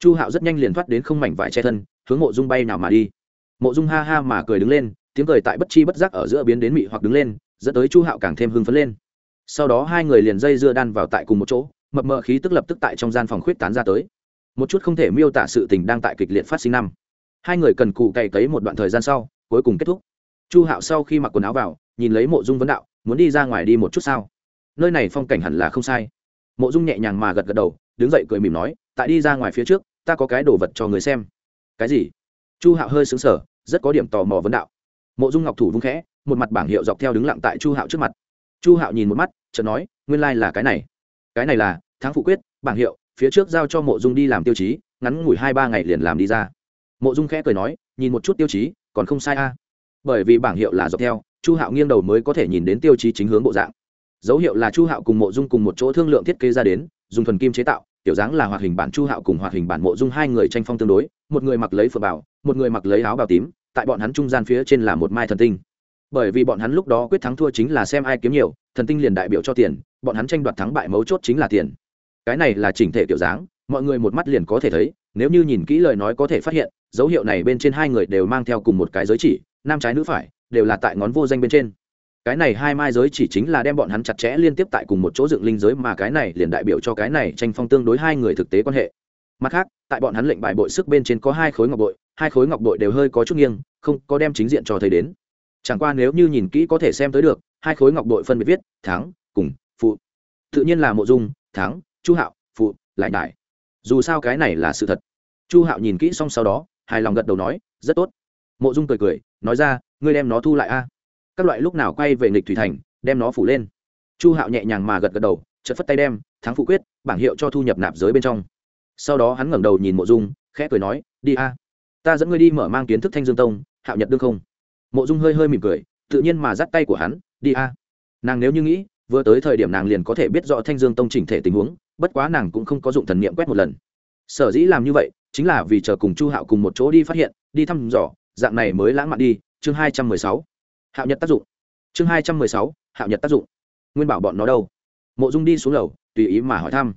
Chu hạo rất nhanh liền thoát đến không mảnh vải che thân, hướng mộ dung bay nào mà đi. Mộ dung ha ha mà cười đứng lên, tiếng cười tại bất chi bất giác ở giữa biến đến mị hoặc đứng lên, dẫn tới chu hạo càng thêm hưng phấn lên. Sau đó hai người liền dây dưa đan vào tại cùng một chỗ, mập mờ khí tức lập tức tại trong gian phòng khuyết tán ra tới. Một chút không thể miêu tả sự tình đang tại kịch liệt phát sinh năm hai người cần cụ cày cấy một đoạn thời gian sau, cuối cùng kết thúc. Chu hạo sau khi mặc quần áo vào, nhìn lấy mộ dung vấn đạo, muốn đi ra ngoài đi một chút sao? Nơi này phong cảnh hẳn là không sai. Mộ dung nhẹ nhàng mà gật gật đầu, đứng dậy cười mỉm nói, tại đi ra ngoài phía trước, ta có cái đồ vật cho người xem. Cái gì? Chu hạo hơi xứng sở rất có điểm tò mò vấn đạo. Mộ dung ngọc thủ vung khẽ, một mặt bảng hiệu dọc theo đứng lặng tại chu hạo trước mặt. Chu hạo nhìn một mắt, chợt nói, nguyên lai、like、là cái này. Cái này là tháng phụ quyết, bảng hiệu, phía trước giao cho mộ dung đi làm tiêu chí, ngắn ngủi hai ba ngày liền làm đi ra mộ dung khẽ cười nói, nhìn một chút tiêu chí, còn không sai a. Bởi vì bảng hiệu là dọc theo, chu hạo nghiêng đầu mới có thể nhìn đến tiêu chí chính hướng bộ dạng. Dấu hiệu là chu hạo cùng mộ dung cùng một chỗ thương lượng thiết kế ra đến, dùng thuần kim chế tạo tiểu dáng là hoạt hình bản chu hạo cùng hoạt hình bản mộ dung hai người tranh phong tương đối, một người mặc lấy phở bảo, một người mặc lấy áo bào tím, tại bọn hắn trung gian phía trên là một mai thần tinh. Bởi vì bọn hắn lúc đó quyết thắng thua chính là xem ai kiếm nhiều, thần tinh liền đại biểu cho tiền, bọn hắn tranh đoạt thắng bại mấu chốt chính là tiền. Cái này là chỉnh thể kiểu dáng, mọi người một mắt liền có thể thấy nếu như nhìn kỹ lời nói có thể phát hiện, dấu hiệu này bên trên hai người đều mang theo cùng một cái giới chỉ, nam trái nữ phải, đều là tại ngón vô danh bên trên. Cái này hai mai giới chỉ chính là đem bọn hắn chặt chẽ liên tiếp tại cùng một chỗ dựng linh giới mà cái này liền đại biểu cho cái này tranh phong tương đối hai người thực tế quan hệ. Mặt khác, tại bọn hắn lệnh bài bội sức bên trên có hai khối ngọc bội, hai khối ngọc bội đều hơi có chút nghiêng, không có đem chính diện cho thấy đến. Chẳng qua nếu như nhìn kỹ có thể xem tới được, hai khối ngọc bội phân biệt viết, thắng, cùng, phụ. Tự nhiên là mộ dung, thắng, chu hạo, phụ, lại đại dù sao cái này là sự thật. Chu hạo nhìn kỹ xong sau đó, hài lòng gật đầu nói, rất tốt. Mộ dung cười cười, nói ra, ngươi đem nó thu lại a. Các loại lúc nào quay về nghịch thủy thành, đem nó phủ lên. Chu hạo nhẹ nhàng mà gật gật đầu chật phất tay đem, thắng phụ quyết, bảng hiệu cho thu nhập nạp giới bên trong. Sau đó hắn ngẩng đầu nhìn mộ dung, khẽ cười nói, đi a. Ta dẫn ngươi đi mở mang kiến thức thanh dương tông, hạo nhật đương không? Mộ dung hơi hơi mỉm cười, tự nhiên mà dắt tay của hắn, đi a. Nàng nếu như nghĩ, vừa tới thời điểm nàng liền có thể biết rõ thanh dương tông chỉnh thể tình huống bất quá nàng cũng không có dụng thần niệm quét một lần. Sở dĩ làm như vậy, chính là vì chờ cùng chu hạo cùng một chỗ đi phát hiện, đi thăm dò, dạng này mới lãng mạn đi, chương hai trăm mười sáu. Hạo nhật tác dụng. Chương hai trăm mười sáu, hạo nhật tác dụng. Nguyên bảo bọn nó đâu? Mộ dung đi xuống lầu, tùy ý mà hỏi thăm.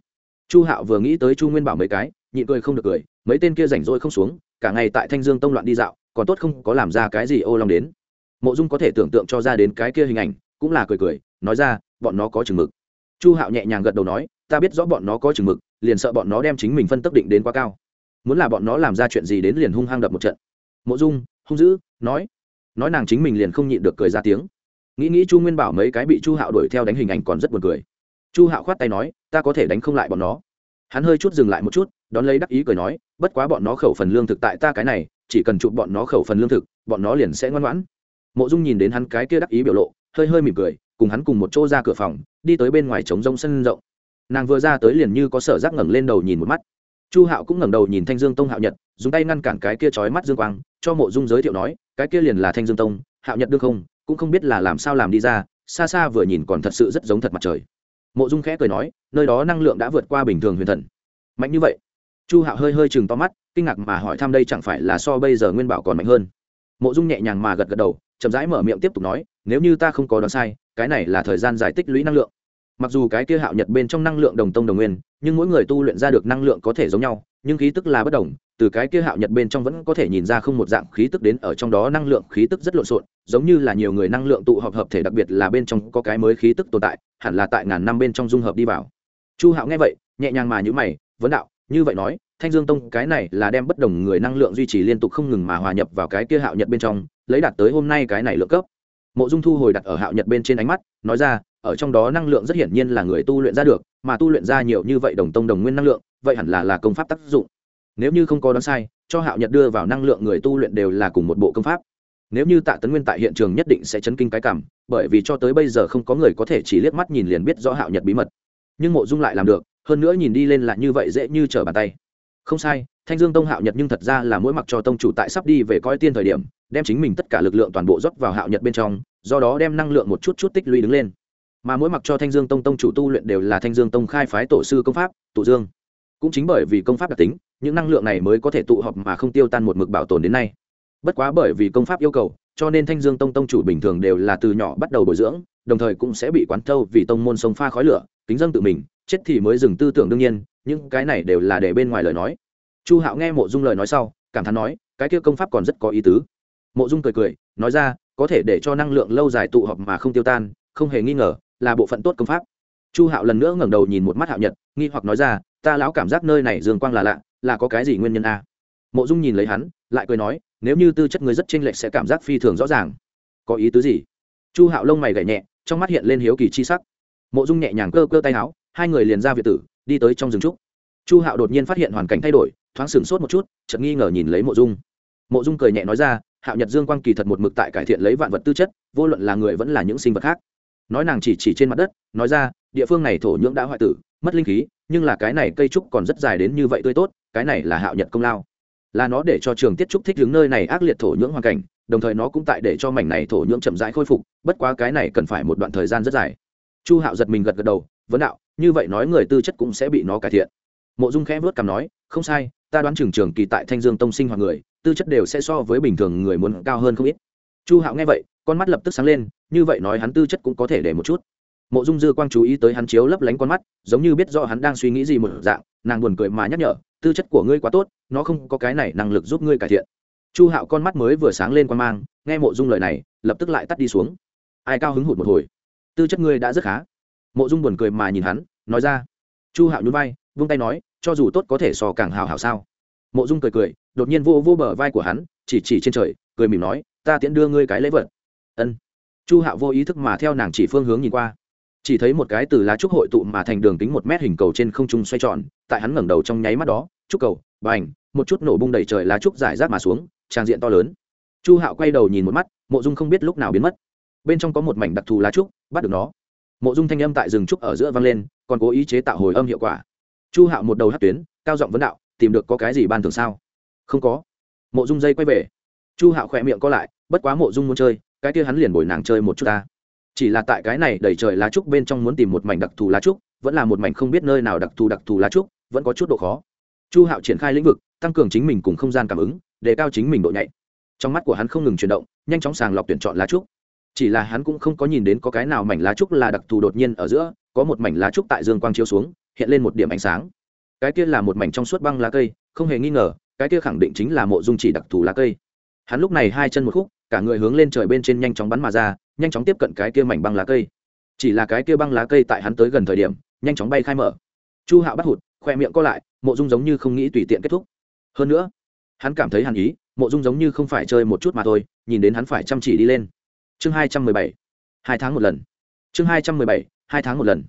Chu hạo vừa nghĩ tới chu nguyên bảo mấy cái, nhịn cười không được cười, mấy tên kia rảnh rỗi không xuống, cả ngày tại thanh dương tông loạn đi dạo, còn tốt không có làm ra cái gì ô long đến. Mộ dung có thể tưởng tượng cho ra đến cái kia hình ảnh, cũng là cười cười, nói ra, bọn nó có chừng mực. Chu hạo nhẹ nhàng gật đầu nói ta biết rõ bọn nó có chừng mực, liền sợ bọn nó đem chính mình phân tức định đến quá cao. Muốn là bọn nó làm ra chuyện gì đến liền hung hăng đập một trận. Mộ dung, hung dữ, nói. Nói nàng chính mình liền không nhịn được cười ra tiếng. Nghĩ nghĩ chu nguyên bảo mấy cái bị chu hạo đuổi theo đánh hình ảnh còn rất buồn cười. Chu hạo khoát tay nói, ta có thể đánh không lại bọn nó. Hắn hơi chút dừng lại một chút, đón lấy đắc ý cười nói, bất quá bọn nó khẩu phần lương thực tại ta cái này, chỉ cần chụp bọn nó khẩu phần lương thực, bọn nó liền sẽ ngoan ngoãn. Mộ dung nhìn đến hắn cái kia đắc ý biểu lộ, hơi hơi mỉm cười, cùng hắn cùng một chỗ ra cửa phòng, đi tới bên ngoài trống rông sân rộng nàng vừa ra tới liền như có sở giác ngẩng lên đầu nhìn một mắt. Chu hạo cũng ngẩng đầu nhìn thanh dương tông hạo nhật, dùng tay ngăn cản cái kia trói mắt dương quang, cho mộ dung giới thiệu nói, cái kia liền là thanh dương tông, hạo nhật đương không? Cũng không biết là làm sao làm đi ra, xa xa vừa nhìn còn thật sự rất giống thật mặt trời. Mộ dung khẽ cười nói, nơi đó năng lượng đã vượt qua bình thường huyền thần. Mạnh như vậy? Chu hạo hơi hơi chừng to mắt, kinh ngạc mà hỏi thăm đây chẳng phải là so bây giờ nguyên bảo còn mạnh hơn? Mộ dung nhẹ nhàng mà gật gật đầu, chậm rãi mở miệng tiếp tục nói, nếu như ta không có đoán sai, cái này là thời gian giải tích lũy năng lượng mặc dù cái kia hạo nhật bên trong năng lượng đồng tông đồng nguyên, nhưng mỗi người tu luyện ra được năng lượng có thể giống nhau, nhưng khí tức là bất đồng, từ cái kia hạo nhật bên trong vẫn có thể nhìn ra không một dạng khí tức đến ở trong đó năng lượng khí tức rất lộn xộn, giống như là nhiều người năng lượng tụ họp hợp thể đặc biệt là bên trong có cái mới khí tức tồn tại, hẳn là tại ngàn năm bên trong dung hợp đi vào. Chu hạo nghe vậy, nhẹ nhàng mà nhữ mày, vấn đạo, như vậy nói, thanh dương tông cái này là đem bất đồng người năng lượng duy trì liên tục không ngừng mà hòa nhập vào cái kia hạo nhật bên trong, lấy đạt tới hôm nay cái này lượng cấp. Mộ dung thu hồi đặt ở hạo nhật bên trên ánh mắt, nói ra ở trong đó năng lượng rất hiển nhiên là người tu luyện ra được, mà tu luyện ra nhiều như vậy đồng tông đồng nguyên năng lượng, vậy hẳn là là công pháp tác dụng. Nếu như không có đoán sai, cho hạo nhật đưa vào năng lượng người tu luyện đều là cùng một bộ công pháp. Nếu như tạ tấn nguyên tại hiện trường nhất định sẽ chấn kinh cái cảm, bởi vì cho tới bây giờ không có người có thể chỉ liếc mắt nhìn liền biết rõ hạo nhật bí mật. Nhưng mộ dung lại làm được, hơn nữa nhìn đi lên là như vậy dễ như trở bàn tay. Không sai, thanh dương tông hạo nhật nhưng thật ra là mỗi mặc cho tông chủ tại sắp đi về coi tiên thời điểm, đem chính mình tất cả lực lượng toàn bộ rót vào hạo nhật bên trong, do đó đem năng lượng một chút chút tích lũy đứng lên mà mỗi mặc cho thanh dương tông tông chủ tu luyện đều là thanh dương tông khai phái tổ sư công pháp tụ dương. Cũng chính bởi vì công pháp đặc tính, những năng lượng này mới có thể tụ họp mà không tiêu tan một mực bảo tồn đến nay. Bất quá bởi vì công pháp yêu cầu, cho nên thanh dương tông tông chủ bình thường đều là từ nhỏ bắt đầu bồi dưỡng, đồng thời cũng sẽ bị quán thâu vì tông môn sông pha khói lửa, kính dân tự mình, chết thì mới dừng tư tưởng đương nhiên, những cái này đều là để bên ngoài lời nói. Chu hạo nghe mộ dung lời nói sau, cảm thán nói, cái kia công pháp còn rất có ý tứ. Mộ dung cười cười, nói ra, có thể để cho năng lượng lâu dài tụ họp mà không tiêu tan, không hề nghi ngờ là bộ phận tốt công pháp. Chu hạo lần nữa ngẩng đầu nhìn một mắt hạo nhật, nghi hoặc nói ra, ta lão cảm giác nơi này dương quang là lạ, là có cái gì nguyên nhân a? Mộ dung nhìn lấy hắn, lại cười nói, nếu như tư chất người rất chênh lệch sẽ cảm giác phi thường rõ ràng. Có ý tứ gì? Chu hạo lông mày gảy nhẹ, trong mắt hiện lên hiếu kỳ chi sắc. Mộ dung nhẹ nhàng cơ cơ tay áo, hai người liền ra việt tử, đi tới trong rừng trúc. Chu hạo đột nhiên phát hiện hoàn cảnh thay đổi, thoáng sửng sốt một chút, chợt nghi ngờ nhìn lấy mộ dung. Mộ dung cười nhẹ nói ra, hạo nhật dương quang kỳ thật một mực tại cải thiện lấy vạn vật tư chất, vô luận là người vẫn là những sinh vật khác nói nàng chỉ chỉ trên mặt đất, nói ra, địa phương này thổ nhưỡng đã hoại tử, mất linh khí, nhưng là cái này cây trúc còn rất dài đến như vậy tươi tốt, cái này là hạo nhật công lao. Là nó để cho trường tiết trúc thích đứng nơi này ác liệt thổ nhưỡng hoàn cảnh, đồng thời nó cũng tại để cho mảnh này thổ nhưỡng chậm rãi khôi phục, bất quá cái này cần phải một đoạn thời gian rất dài. Chu hạo giật mình gật gật đầu, vấn đạo, như vậy nói người tư chất cũng sẽ bị nó cải thiện. Mộ dung khẽ vớt cằm nói, không sai, ta đoán trường trường kỳ tại thanh dương tông sinh hoạt người, tư chất đều sẽ so với bình thường người muốn cao hơn không ít. Chu hạo nghe vậy, con mắt lập tức sáng lên như vậy nói hắn tư chất cũng có thể để một chút. Mộ dung dư quang chú ý tới hắn chiếu lấp lánh con mắt, giống như biết rõ hắn đang suy nghĩ gì một dạng, nàng buồn cười mà nhắc nhở, tư chất của ngươi quá tốt, nó không có cái này năng lực giúp ngươi cải thiện. Chu hạo con mắt mới vừa sáng lên quan mang, nghe mộ dung lời này, lập tức lại tắt đi xuống. Ai cao hứng hụt một hồi. Tư chất ngươi đã rất khá. Mộ dung buồn cười mà nhìn hắn, nói ra. Chu hạo nhún vai, vung tay nói, cho dù tốt có thể so càng hào hào sao? Mộ dung cười cười, đột nhiên vô vô bờ vai của hắn, chỉ chỉ trên trời, cười mỉm nói, ta tiễn đưa ngươi cái lễ vật. Ân chu hạo vô ý thức mà theo nàng chỉ phương hướng nhìn qua. Chỉ thấy một cái từ lá trúc hội tụ mà thành đường kính một mét hình cầu trên không trung xoay tròn, tại hắn ngẩng đầu trong nháy mắt đó, trúc cầu b à n h một chút nổ bung đầy trời lá trúc giải rác mà xuống, trang diện to lớn. Chu hạo quay đầu nhìn một mắt, mộ dung không biết lúc nào biến mất. Bên trong có một mảnh đặc thù lá trúc, bắt được nó. Mộ dung thanh âm tại rừng trúc ở giữa vang lên, còn cố ý chế tạo hồi âm hiệu quả. Chu hạo một đầu hát tuyến, cao giọng vấn đạo, tìm được có cái gì ban thường sao? Không có. Mộ dung dây quay về. Chu hạo khỏe miệng co lại, bất quá mộ dung muốn chơi cái kia hắn liền bồi nàng chơi một chút ta. Chỉ là tại cái này đầy trời lá trúc bên trong muốn tìm một mảnh đặc thù lá trúc, vẫn là một mảnh không biết nơi nào đặc thù đặc thù lá trúc, vẫn có chút độ khó. Chu hạo triển khai lĩnh vực, tăng cường chính mình cùng không gian cảm ứng đề cao chính mình độ nhạy. Trong mắt của hắn không ngừng chuyển động, nhanh chóng sàng lọc tuyển chọn lá trúc. Chỉ là hắn cũng không có nhìn đến có cái nào mảnh lá trúc là đặc thù đột nhiên ở giữa, có một mảnh lá trúc tại dương quang chiếu xuống, hiện lên một điểm ánh sáng. Cái kia là một mảnh trong suốt băng lá cây, không hề nghi ngờ, cái kia khẳng định chính là mộ dung chỉ đặc thù lá cây. Hắn lúc này hai chân một khúc cả người hướng lên trời bên trên nhanh chóng bắn mà ra, nhanh chóng tiếp cận cái kia mảnh băng lá cây. Chỉ là cái kia băng lá cây tại hắn tới gần thời điểm, nhanh chóng bay khai mở. Chu hạo bắt hụt, khoe miệng co lại, mộ dung giống như không nghĩ tùy tiện kết thúc. Hơn nữa, hắn cảm thấy hàn ý, mộ dung giống như không phải chơi một chút mà thôi, nhìn đến hắn phải chăm chỉ đi lên. Chương hai trăm mười bảy, hai tháng một lần. Chương hai trăm mười bảy, hai tháng một lần.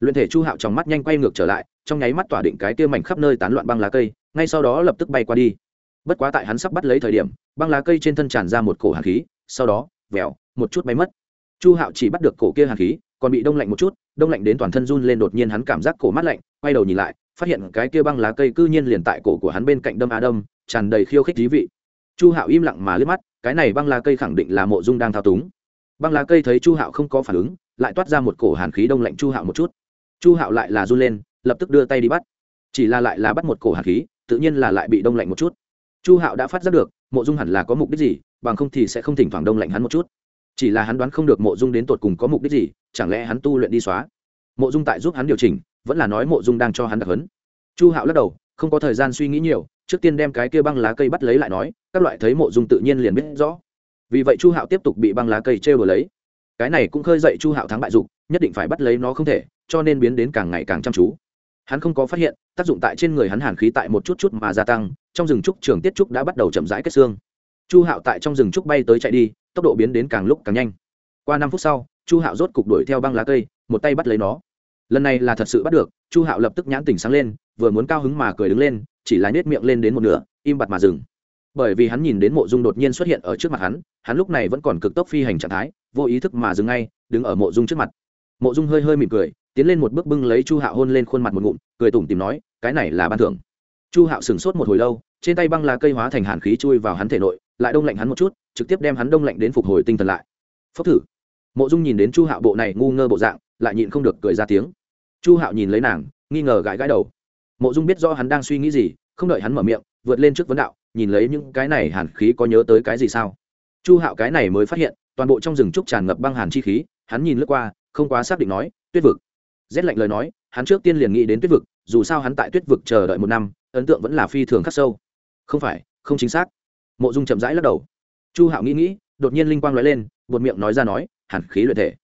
Luyện thể chu hạo trong mắt nhanh quay ngược trở lại, trong nháy mắt tỏa định cái kia mảnh khắp nơi tán loạn băng lá cây, ngay sau đó lập tức bay qua đi. Bất quá tại hắn sắp bắt lấy thời điểm băng lá cây trên thân tràn ra một cổ hàn khí, sau đó, vèo, một chút bay mất. Chu hạo chỉ bắt được cổ kia hàn khí, còn bị đông lạnh một chút, đông lạnh đến toàn thân run lên đột nhiên hắn cảm giác cổ mát lạnh, quay đầu nhìn lại, phát hiện cái kia băng lá cây cư nhiên liền tại cổ của hắn bên cạnh đâm a đâm, tràn đầy khiêu khích thí vị. Chu hạo im lặng mà liếc mắt, cái này băng lá cây khẳng định là mộ dung đang thao túng. Băng lá cây thấy chu hạo không có phản ứng, lại toát ra một cổ hàn khí đông lạnh chu hạo một chút. Chu hạo lại là run lên, lập tức đưa tay đi bắt. Chỉ là lại là bắt một cổ hàn khí, tự nhiên là lại bị đông lạnh một chút. Chu hạo đã phát giác được mộ dung hẳn là có mục đích gì, bằng không thì sẽ không thỉnh thoảng đông lạnh hắn một chút. Chỉ là hắn đoán không được mộ dung đến tột cùng có mục đích gì, chẳng lẽ hắn tu luyện đi xóa? Mộ dung tại giúp hắn điều chỉnh, vẫn là nói mộ dung đang cho hắn đặc hấn. Chu hạo lắc đầu, không có thời gian suy nghĩ nhiều, trước tiên đem cái kia băng lá cây bắt lấy lại nói, các loại thấy mộ dung tự nhiên liền biết rõ. Vì vậy chu hạo tiếp tục bị băng lá cây trêu đùa lấy. Cái này cũng khơi dậy chu hạo thắng bại dục, nhất định phải bắt lấy nó không thể, cho nên biến đến càng ngày càng chăm chú hắn không có phát hiện, tác dụng tại trên người hắn hàn khí tại một chút chút mà gia tăng, trong rừng trúc trường tiết trúc đã bắt đầu chậm rãi kết xương. Chu hạo tại trong rừng trúc bay tới chạy đi, tốc độ biến đến càng lúc càng nhanh. Qua năm phút sau, chu hạo rốt cục đuổi theo băng lá cây, một tay bắt lấy nó. Lần này là thật sự bắt được, chu hạo lập tức nhãn tỉnh sáng lên, vừa muốn cao hứng mà cười đứng lên, chỉ là nhét miệng lên đến một nửa, im bặt mà dừng. Bởi vì hắn nhìn đến mộ dung đột nhiên xuất hiện ở trước mặt hắn hắn lúc này vẫn còn cực tốc phi hành trạng thái, vô ý thức mà dừng ngay, đứng ở mộ dung trước mặt. Mộ dung hơi hơi mỉm cười tiến lên một bước bưng lấy chu hạo hôn lên khuôn mặt một ngụm, cười tủm tìm nói, cái này là ban thưởng. Chu hạo sửng sốt một hồi lâu, trên tay băng lá cây hóa thành hàn khí chui vào hắn thể nội, lại đông lạnh hắn một chút, trực tiếp đem hắn đông lạnh đến phục hồi tinh thần lại. Phốc thử. Mộ dung nhìn đến chu hạo bộ này ngu ngơ bộ dạng, lại nhịn không được cười ra tiếng. Chu hạo nhìn lấy nàng, nghi ngờ gãi gãi đầu. Mộ dung biết rõ hắn đang suy nghĩ gì, không đợi hắn mở miệng, vượt lên trước vấn đạo, nhìn lấy những cái này hàn khí có nhớ tới cái gì sao? Chu hạo cái này mới phát hiện, toàn bộ trong rừng trúc tràn ngập băng hàn chi khí, hắn nhìn lướt qua, không quá xác định nói, tuyết vực rét lạnh lời nói, hắn trước tiên liền nghĩ đến tuyết vực, dù sao hắn tại tuyết vực chờ đợi một năm, ấn tượng vẫn là phi thường khắc sâu. Không phải, không chính xác. Mộ dung chậm rãi lắc đầu. Chu hạo nghĩ nghĩ, đột nhiên linh quang nói lên, buột miệng nói ra nói, hàn khí luyện thể.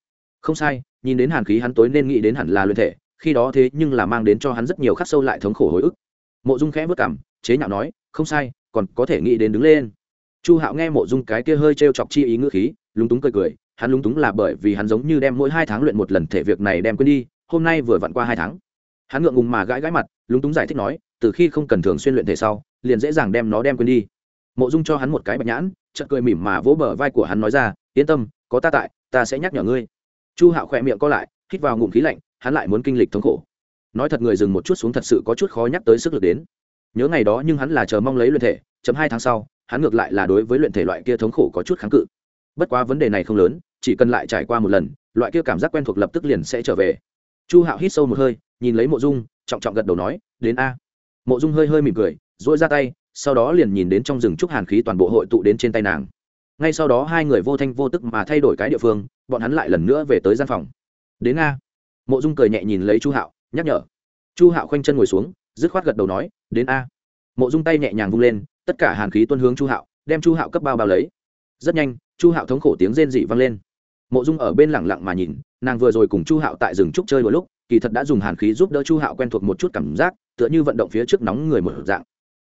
Không sai, nhìn đến hàn khí hắn tối nên nghĩ đến hẳn là luyện thể, khi đó thế nhưng là mang đến cho hắn rất nhiều khắc sâu lại thống khổ hồi ức. Mộ dung khẽ vất cảm, chế nhạo nói, không sai, còn có thể nghĩ đến đứng lên. Chu hạo nghe mộ dung cái kia hơi t r e o chọc chi ý ngữ khí, lúng túng cười cười, hắn lúng túng là bởi vì hắn giống như đem mỗi hai tháng luyện một lần thể việc này đem quên đi hôm nay vừa vặn qua hai tháng. Hắn ngượng ngùng mà gãi gãi mặt, lúng túng giải thích nói, từ khi không cần thường xuyên luyện thể sau, liền dễ dàng đem nó đem quên đi. Mộ dung cho hắn một cái bạch nhãn, chợt cười mỉm mà vỗ bờ vai của hắn nói ra, yên tâm, có ta tại, ta sẽ nhắc nhở ngươi. Chu hạo khỏe miệng co lại, hít vào ngụm khí lạnh, hắn lại muốn kinh lịch thống khổ. Nói thật người dừng một chút xuống thật sự có chút khó nhắc tới sức lực đến. Nhớ ngày đó nhưng hắn là chờ mong lấy luyện thể chấm hai tháng sau, hắn ngược lại là đối với luyện thể loại kia thống khổ có chút kháng cự. Bất quá vấn đề này không lớn, chỉ cần lại trải qua một lần, loại kia cảm giác quen thuộc lập tức liền sẽ trở về chu hạo hít sâu một hơi, nhìn lấy mộ dung, trọng trọng gật đầu nói, đến a. Mộ dung hơi hơi mỉm cười dỗi ra tay, sau đó liền nhìn đến trong rừng trúc hàn khí toàn bộ hội tụ đến trên tay nàng. Ngay sau đó hai người vô thanh vô tức mà thay đổi cái địa phương, bọn hắn lại lần nữa về tới gian phòng. Đến a. Mộ dung cười nhẹ nhìn lấy chu hạo, nhắc nhở. Chu hạo khoanh chân ngồi xuống, dứt khoát gật đầu nói, đến a. Mộ dung tay nhẹ nhàng vung lên, tất cả hàn khí tuân hướng chu hạo, đem chu hạo cấp bao bao lấy. Rất nhanh, chu hạo thống khổ tiếng rên dị vang lên mộ dung ở bên lẳng lặng mà nhìn, nàng vừa rồi cùng chu hạo tại rừng trúc chơi một lúc, kỳ thật đã dùng hàn khí giúp đỡ chu hạo quen thuộc một chút cảm giác, tựa như vận động phía trước nóng người một dạng.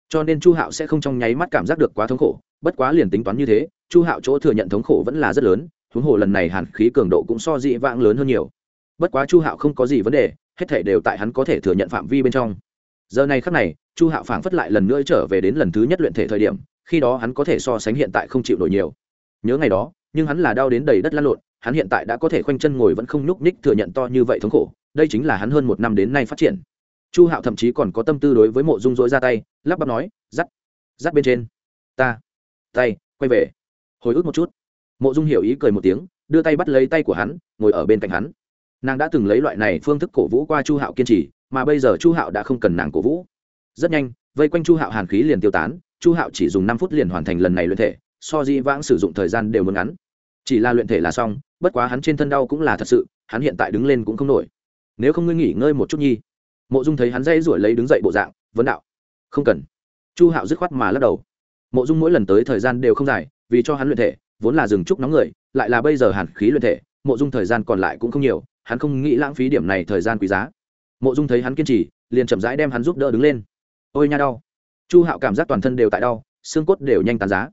Cho nên chu hạo sẽ không trong nháy mắt cảm giác được quá thống khổ, bất quá liền tính toán như thế, chu hạo chỗ thừa nhận thống khổ vẫn là rất lớn, huống hồ lần này hàn khí cường độ cũng so dị vãng lớn hơn nhiều. Bất quá chu hạo không có gì vấn đề, hết thể đều tại hắn có thể thừa nhận phạm vi bên trong. Giờ này khắc này, chu hạo phảng phất lại lần nữa trở về đến lần thứ nhất luyện thể thời điểm, khi đó hắn có thể so sánh hiện tại không chịu nổi nhiều. Nhớ ngày đó, nhưng hắn là đau đến đầy đất lăn lộn hắn hiện tại đã có thể khoanh chân ngồi vẫn không nhúc ních thừa nhận to như vậy thống khổ, đây chính là hắn hơn một năm đến nay phát triển. Chu hạo thậm chí còn có tâm tư đối với mộ dung dỗi ra tay, lắp bắp nói dắt dắt bên trên. Ta, tay, quay về. Hồi ức một chút. Mộ dung hiểu ý cười một tiếng, đưa tay bắt lấy tay của hắn, ngồi ở bên cạnh hắn. Nàng đã từng lấy loại này phương thức cổ vũ qua chu hạo kiên trì, mà bây giờ chu hạo đã không cần nàng cổ vũ. Rất nhanh, vây quanh chu hạo hàn khí liền tiêu tán, chu hạo chỉ dùng năm phút liền hoàn thành lần này luyện thể, so di vãng sử dụng thời gian đều muốn ngắn chỉ là luyện thể là xong, bất quá hắn trên thân đau cũng là thật sự, hắn hiện tại đứng lên cũng không nổi. Nếu không ngươi nghỉ ngơi một chút nhi. Mộ dung thấy hắn dây rủi lấy đứng dậy bộ dạng, vấn đạo. Không cần. Chu hạo dứt khoát mà lắc đầu. Mộ dung mỗi lần tới thời gian đều không dài, vì cho hắn luyện thể, vốn là dừng trúc nóng người, lại là bây giờ hàn khí luyện thể, mộ dung thời gian còn lại cũng không nhiều, hắn không nghĩ lãng phí điểm này thời gian quý giá. Mộ dung thấy hắn kiên trì, liền chậm rãi đem hắn giúp đỡ đứng lên. Ôi nha đau. Chu hạo cảm giác toàn thân đều tại đau, xương cốt đều nhanh tàn giá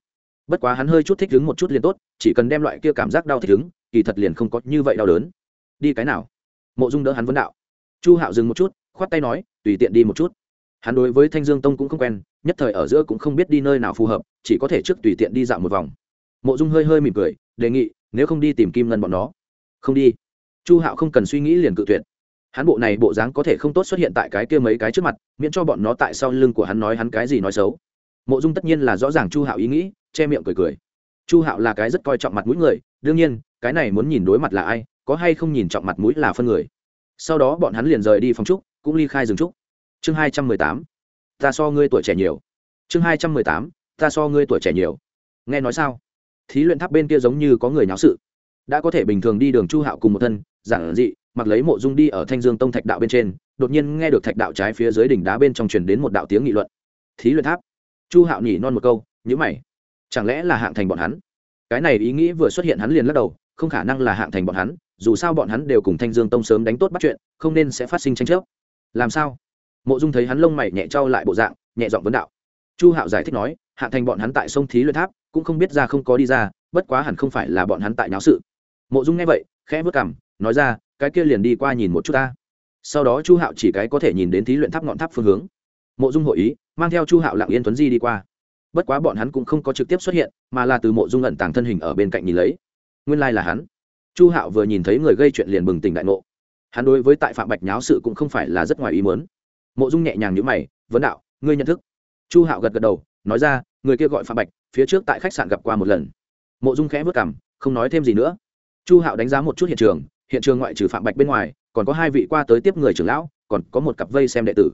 bất quá hắn hơi chút thích đứng một chút liền tốt, chỉ cần đem loại kia cảm giác đau thích đứng kỳ thật liền không có như vậy đau đớn. Đi cái nào? Mộ dung đỡ hắn vấn đạo. Chu hạo dừng một chút, khoát tay nói, tùy tiện đi một chút. Hắn đối với thanh dương tông cũng không quen, nhất thời ở giữa cũng không biết đi nơi nào phù hợp, chỉ có thể trước tùy tiện đi dạo một vòng. Mộ dung hơi hơi mỉm cười, đề nghị, nếu không đi tìm kim ngân bọn nó. Không đi. Chu hạo không cần suy nghĩ liền cự tuyệt. Hắn bộ này bộ dáng có thể không tốt xuất hiện tại cái kia mấy cái trước mặt, miễn cho bọn nó tại sau lưng của hắn nói hắn cái gì nói xấu. Mộ dung tất nhiên là rõ ràng chu hạo ý nghĩ che miệng cười cười. Chu hạo là cái rất coi trọng mặt mũi người, đương nhiên, cái này muốn nhìn đối mặt là ai, có hay không nhìn trọng mặt mũi là phân người. Sau đó bọn hắn liền rời đi phòng trúc, cũng ly khai rừng trúc. Chương hai trăm mười tám, ta so ngươi tuổi trẻ nhiều. Chương hai trăm mười tám, ta so ngươi tuổi trẻ nhiều. Nghe nói sao? Thí luyện tháp bên kia giống như có người nháo sự. Đã có thể bình thường đi đường chu hạo cùng một thân, giản dị, mặc lấy mộ dung đi ở thanh dương tông thạch đạo bên trên, đột nhiên nghe được thạch đạo trái phía dưới đỉnh đá bên trong truyền đến một đạo tiếng nghị luận. Thí luyện tháp. Chu hạo nhỉ non một câu nhữ mày chẳng lẽ là hạng thành bọn hắn? Cái này ý nghĩ vừa xuất hiện hắn liền lắc đầu, không khả năng là hạng thành bọn hắn, dù sao bọn hắn đều cùng thanh dương tông sớm đánh tốt bắt chuyện, không nên sẽ phát sinh tranh chấp. Làm sao? Mộ dung thấy hắn lông mày nhẹ trao lại bộ dạng, nhẹ giọng vấn đạo. Chu hạo giải thích nói, hạng thành bọn hắn tại sông thí luyện tháp, cũng không biết ra không có đi ra, bất quá hẳn không phải là bọn hắn tại nháo sự. Mộ dung nghe vậy, khẽ vất cảm nói ra, cái kia liền đi qua nhìn một chút ta. Sau đó chu hạo chỉ cái có thể nhìn đến thí luyện tháp ngọn tháp phương hướng. Mộ dung hội ý, mang theo chu hạo lặng yên tuấn di đi qua bất quá bọn hắn cũng không có trực tiếp xuất hiện, mà là từ mộ dung ẩn tàng thân hình ở bên cạnh nhìn lấy. Nguyên lai là hắn. Chu hạo vừa nhìn thấy người gây chuyện liền bừng tỉnh đại ngộ. Hắn đối với tại phạm bạch nháo sự cũng không phải là rất ngoài ý muốn. Mộ dung nhẹ nhàng nhữ mày, vấn đạo, ngươi nhận thức? Chu hạo gật gật đầu, nói ra, người kia gọi phạm bạch, phía trước tại khách sạn gặp qua một lần. Mộ dung khẽ vất cảm không nói thêm gì nữa. Chu hạo đánh giá một chút hiện trường hiện trường ngoại trừ phạm bạch bên ngoài, còn có hai vị qua tới tiếp người trưởng lão, còn có một cặp vây xem đệ tử.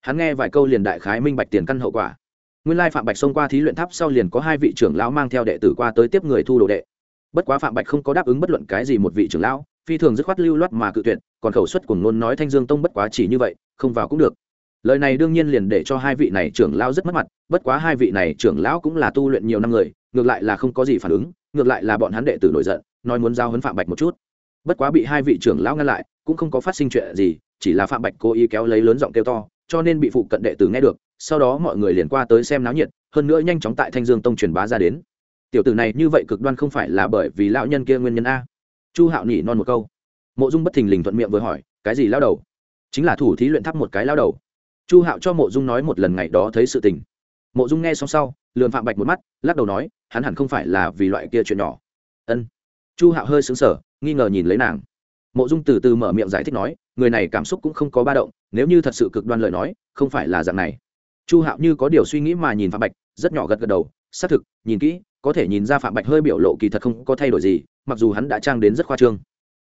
Hắn nghe vài câu liền đại khái minh bạch tiền căn hậu quả nguyên lai phạm bạch xông qua thí luyện tháp sau liền có hai vị trưởng lão mang theo đệ tử qua tới tiếp người thu đồ đệ. Bất quá phạm bạch không có đáp ứng bất luận cái gì một vị trưởng lão, phi thường dứt khoát lưu loát mà cự tuyệt, còn khẩu suất cùng ngôn nói thanh dương tông bất quá chỉ như vậy, không vào cũng được. Lời này đương nhiên liền để cho hai vị này trưởng lão rất mất mặt, bất quá hai vị này trưởng lão cũng là tu luyện nhiều năm người, ngược lại là không có gì phản ứng, ngược lại là bọn hắn đệ tử nổi giận, nói muốn giao hấn phạm bạch một chút. Bất quá bị hai vị trưởng lão ngăn lại, cũng không có phát sinh chuyện gì, chỉ là phạm bạch cố ý kéo lấy lớn giọng kêu to, cho nên bị phụ cận đệ tử nghe được sau đó mọi người liền qua tới xem náo nhiệt, hơn nữa nhanh chóng tại thanh dương tông truyền bá ra đến. Tiểu tử này như vậy cực đoan không phải là bởi vì lão nhân kia nguyên nhân a. Chu hạo nhỉ non một câu. Mộ dung bất thình lình thuận miệng vừa hỏi, cái gì lao đầu? Chính là thủ thí luyện thắp một cái lao đầu. Chu hạo cho mộ dung nói một lần ngày đó thấy sự tình. Mộ dung nghe xong sau lườn phạm bạch một mắt, lắc đầu nói, hắn hẳn không phải là vì loại kia chuyện nhỏ. Ân. Chu hạo hơi xứng sở nghi ngờ nhìn lấy nàng. Mộ dung từ từ mở miệng giải thích nói, người này cảm xúc cũng không có ba động, nếu như thật sự cực đoan lời nói, không phải là dạng này chu hạo như có điều suy nghĩ mà nhìn phạm bạch, rất nhỏ gật gật đầu, xác thực, nhìn kỹ, có thể nhìn ra phạm bạch hơi biểu lộ kỳ thật không có thay đổi gì, mặc dù hắn đã trang đến rất khoa trương.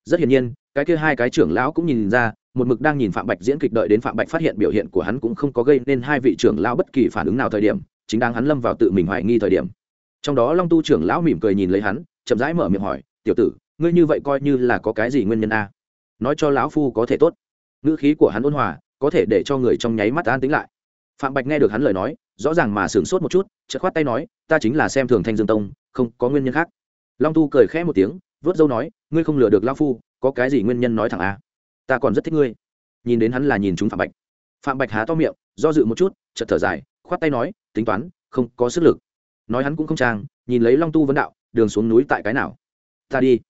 Rất hiển nhiên, cái kia hai cái trưởng lão cũng nhìn ra, một mực đang nhìn phạm bạch diễn kịch đợi đến phạm bạch phát hiện biểu hiện của hắn cũng không có gây nên hai vị trưởng lão bất kỳ phản ứng nào thời điểm, chính đang hắn lâm vào tự mình hoài nghi thời điểm. Trong đó long tu trưởng lão mỉm cười nhìn lấy hắn, chậm rãi mở miệng hỏi, tiểu tử, ngươi như vậy coi như là có cái gì nguyên nhân a? Nói cho lão phu có thể tốt. Ngữ khí của hắn ôn hòa, có thể để cho người trong nháy mắt an tính lại phạm bạch nghe được hắn lời nói, rõ ràng mà sửng sốt một chút, chợt khoát tay nói, ta chính là xem thường thanh dương tông, không, có nguyên nhân khác. Long tu cười khẽ một tiếng, vớt dâu nói, ngươi không lừa được lao phu, có cái gì nguyên nhân nói thẳng a ta còn rất thích ngươi. Nhìn đến hắn là nhìn chúng phạm bạch. Phạm bạch há to miệng, do dự một chút, chợt thở dài, khoát tay nói, tính toán, không có sức lực. Nói hắn cũng không trang, nhìn lấy long tu vấn đạo, đường xuống núi tại cái nào? Ta đi.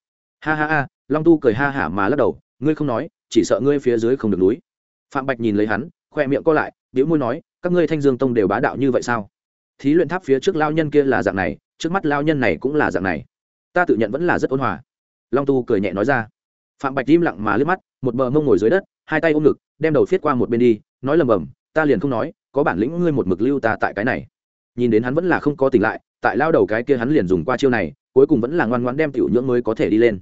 Ha ha ha, long tu cười ha hả mà lắc đầu, ngươi không nói, chỉ sợ ngươi phía dưới không được núi. Phạm bạch nhìn lấy hắn, khoe miệng co lại biểu môi nói các ngươi thanh dương tông đều bá đạo như vậy sao? Thí luyện tháp phía trước lao nhân kia là dạng này, trước mắt lao nhân này cũng là dạng này. Ta tự nhận vẫn là rất ôn hòa. Long tu cười nhẹ nói ra. Phạm bạch im lặng mà lướt mắt, một bờ mông ngồi dưới đất, hai tay ôm ngực, đem đầu phiết qua một bên đi, nói lầm bầm, ta liền không nói, có bản lĩnh ngươi một mực lưu ta tại cái này. Nhìn đến hắn vẫn là không có tỉnh lại, tại lao đầu cái kia hắn liền dùng qua chiêu này, cuối cùng vẫn là ngoan ngoan đem tiểu nhưỡng mới có thể đi lên.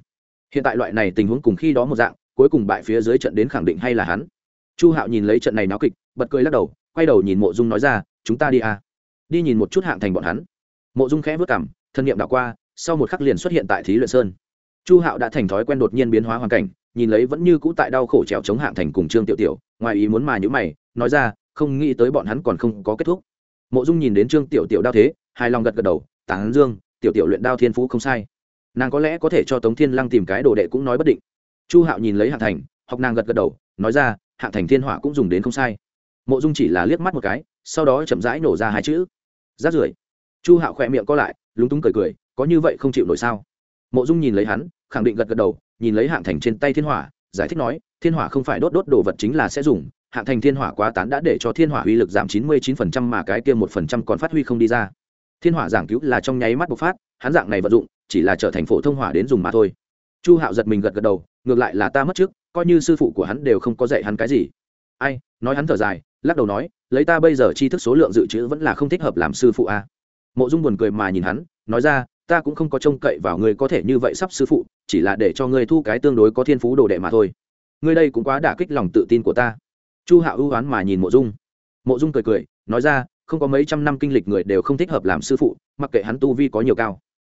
Hiện tại loại này tình huống cùng khi đó một dạng, cuối cùng bại phía dưới trận đến khẳng định hay là hắn. Chu hạo nhìn lấy trận này náo kịch, bật cười lắc đầu quay đầu nhìn mộ dung nói ra, chúng ta đi à. đi nhìn một chút hạng thành bọn hắn. Mộ dung khẽ vớt cảm thân nhiệm đạo qua, sau một khắc liền xuất hiện tại thí luyện sơn. Chu hạo đã thành thói quen đột nhiên biến hóa hoàn cảnh, nhìn lấy vẫn như cũ tại đau khổ trèo chống hạng thành cùng trương tiểu tiểu, ngoài ý muốn mà nhữ mày, nói ra, không nghĩ tới bọn hắn còn không có kết thúc. Mộ dung nhìn đến trương tiểu tiểu đao thế, hài lòng gật gật đầu, tán dương, tiểu tiểu luyện đao thiên phú không sai. Nàng có lẽ có thể cho tống thiên lăng tìm cái đồ đệ cũng nói bất định. Chu hạo nhìn lấy hạng thành, học nàng gật gật đầu, nói ra, hạng thành thiên hỏa cũng dùng đến không sai mộ dung chỉ là liếc mắt một cái, sau đó chậm rãi nổ ra hai chữ. Rát rưởi. Chu hạo khỏe miệng co lại, lúng túng cười cười, có như vậy không chịu nổi sao? Mộ dung nhìn lấy hắn, khẳng định gật gật đầu, nhìn lấy hạng thành trên tay thiên hỏa, giải thích nói, thiên hỏa không phải đốt đốt đồ vật chính là sẽ dùng, hạng thành thiên hỏa quá tán đã để cho thiên hỏa uy lực giảm chín mươi chín phần trăm mà cái kia một phần trăm còn phát huy không đi ra. Thiên hỏa giảng cứu là trong nháy mắt bộc phát, hắn dạng này vận dụng, chỉ là trở thành phổ thông hỏa đến dùng mà thôi. Chu hạo giật mình gật gật đầu, ngược lại là ta mất trước, coi như sư phụ của hắn đều không có dạy hắn cái gì. Ai nói hắn thở dài, lắc đầu nói, lấy ta bây giờ tri thức số lượng dự trữ vẫn là không thích hợp làm sư phụ a. À. mộ dung buồn cười mà nhìn hắn, nói ra, ta cũng không có trông cậy vào ngươi có thể như vậy sắp sư phụ, chỉ là để cho ngươi thu cái tương đối có thiên phú đồ đệ mà thôi. Ngươi đây cũng quá đả kích lòng tự tin của ta. Chu hạo ưu oán mà nhìn mộ dung. Mộ dung cười cười, nói ra, không có mấy trăm năm kinh lịch người đều không thích hợp làm sư phụ, mặc kệ hắn tu vi có nhiều cao.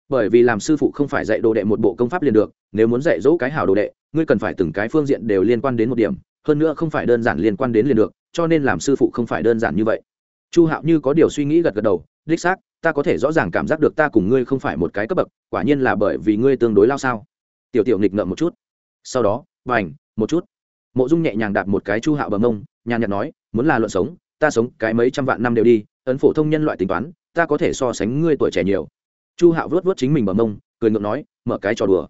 Bởi vì làm sư phụ không phải dạy đồ đệ một bộ công pháp liền được, nếu muốn dạy dỗ cái hảo đồ đệ, ngươi cần phải từng cái phương diện đều liên quan đến một điểm hơn nữa không phải đơn giản liên quan đến liền được, cho nên làm sư phụ không phải đơn giản như vậy. Chu hạo như có điều suy nghĩ gật gật đầu, đích xác, ta có thể rõ ràng cảm giác được ta cùng ngươi không phải một cái cấp bậc, quả nhiên là bởi vì ngươi tương đối lao sao. Tiểu tiểu nghịch ngợm một chút. Sau đó b à n h một chút. Mộ dung nhẹ nhàng đạp một cái chu hạo bờ mông, nhàn nhạt nói, muốn là luận sống, ta sống cái mấy trăm vạn năm đều đi, ấn phổ thông nhân loại tính toán, ta có thể so sánh ngươi tuổi trẻ nhiều. Chu hạo vớt vớt chính mình bờ mông, cười ngượng nói, mở cái trò đùa.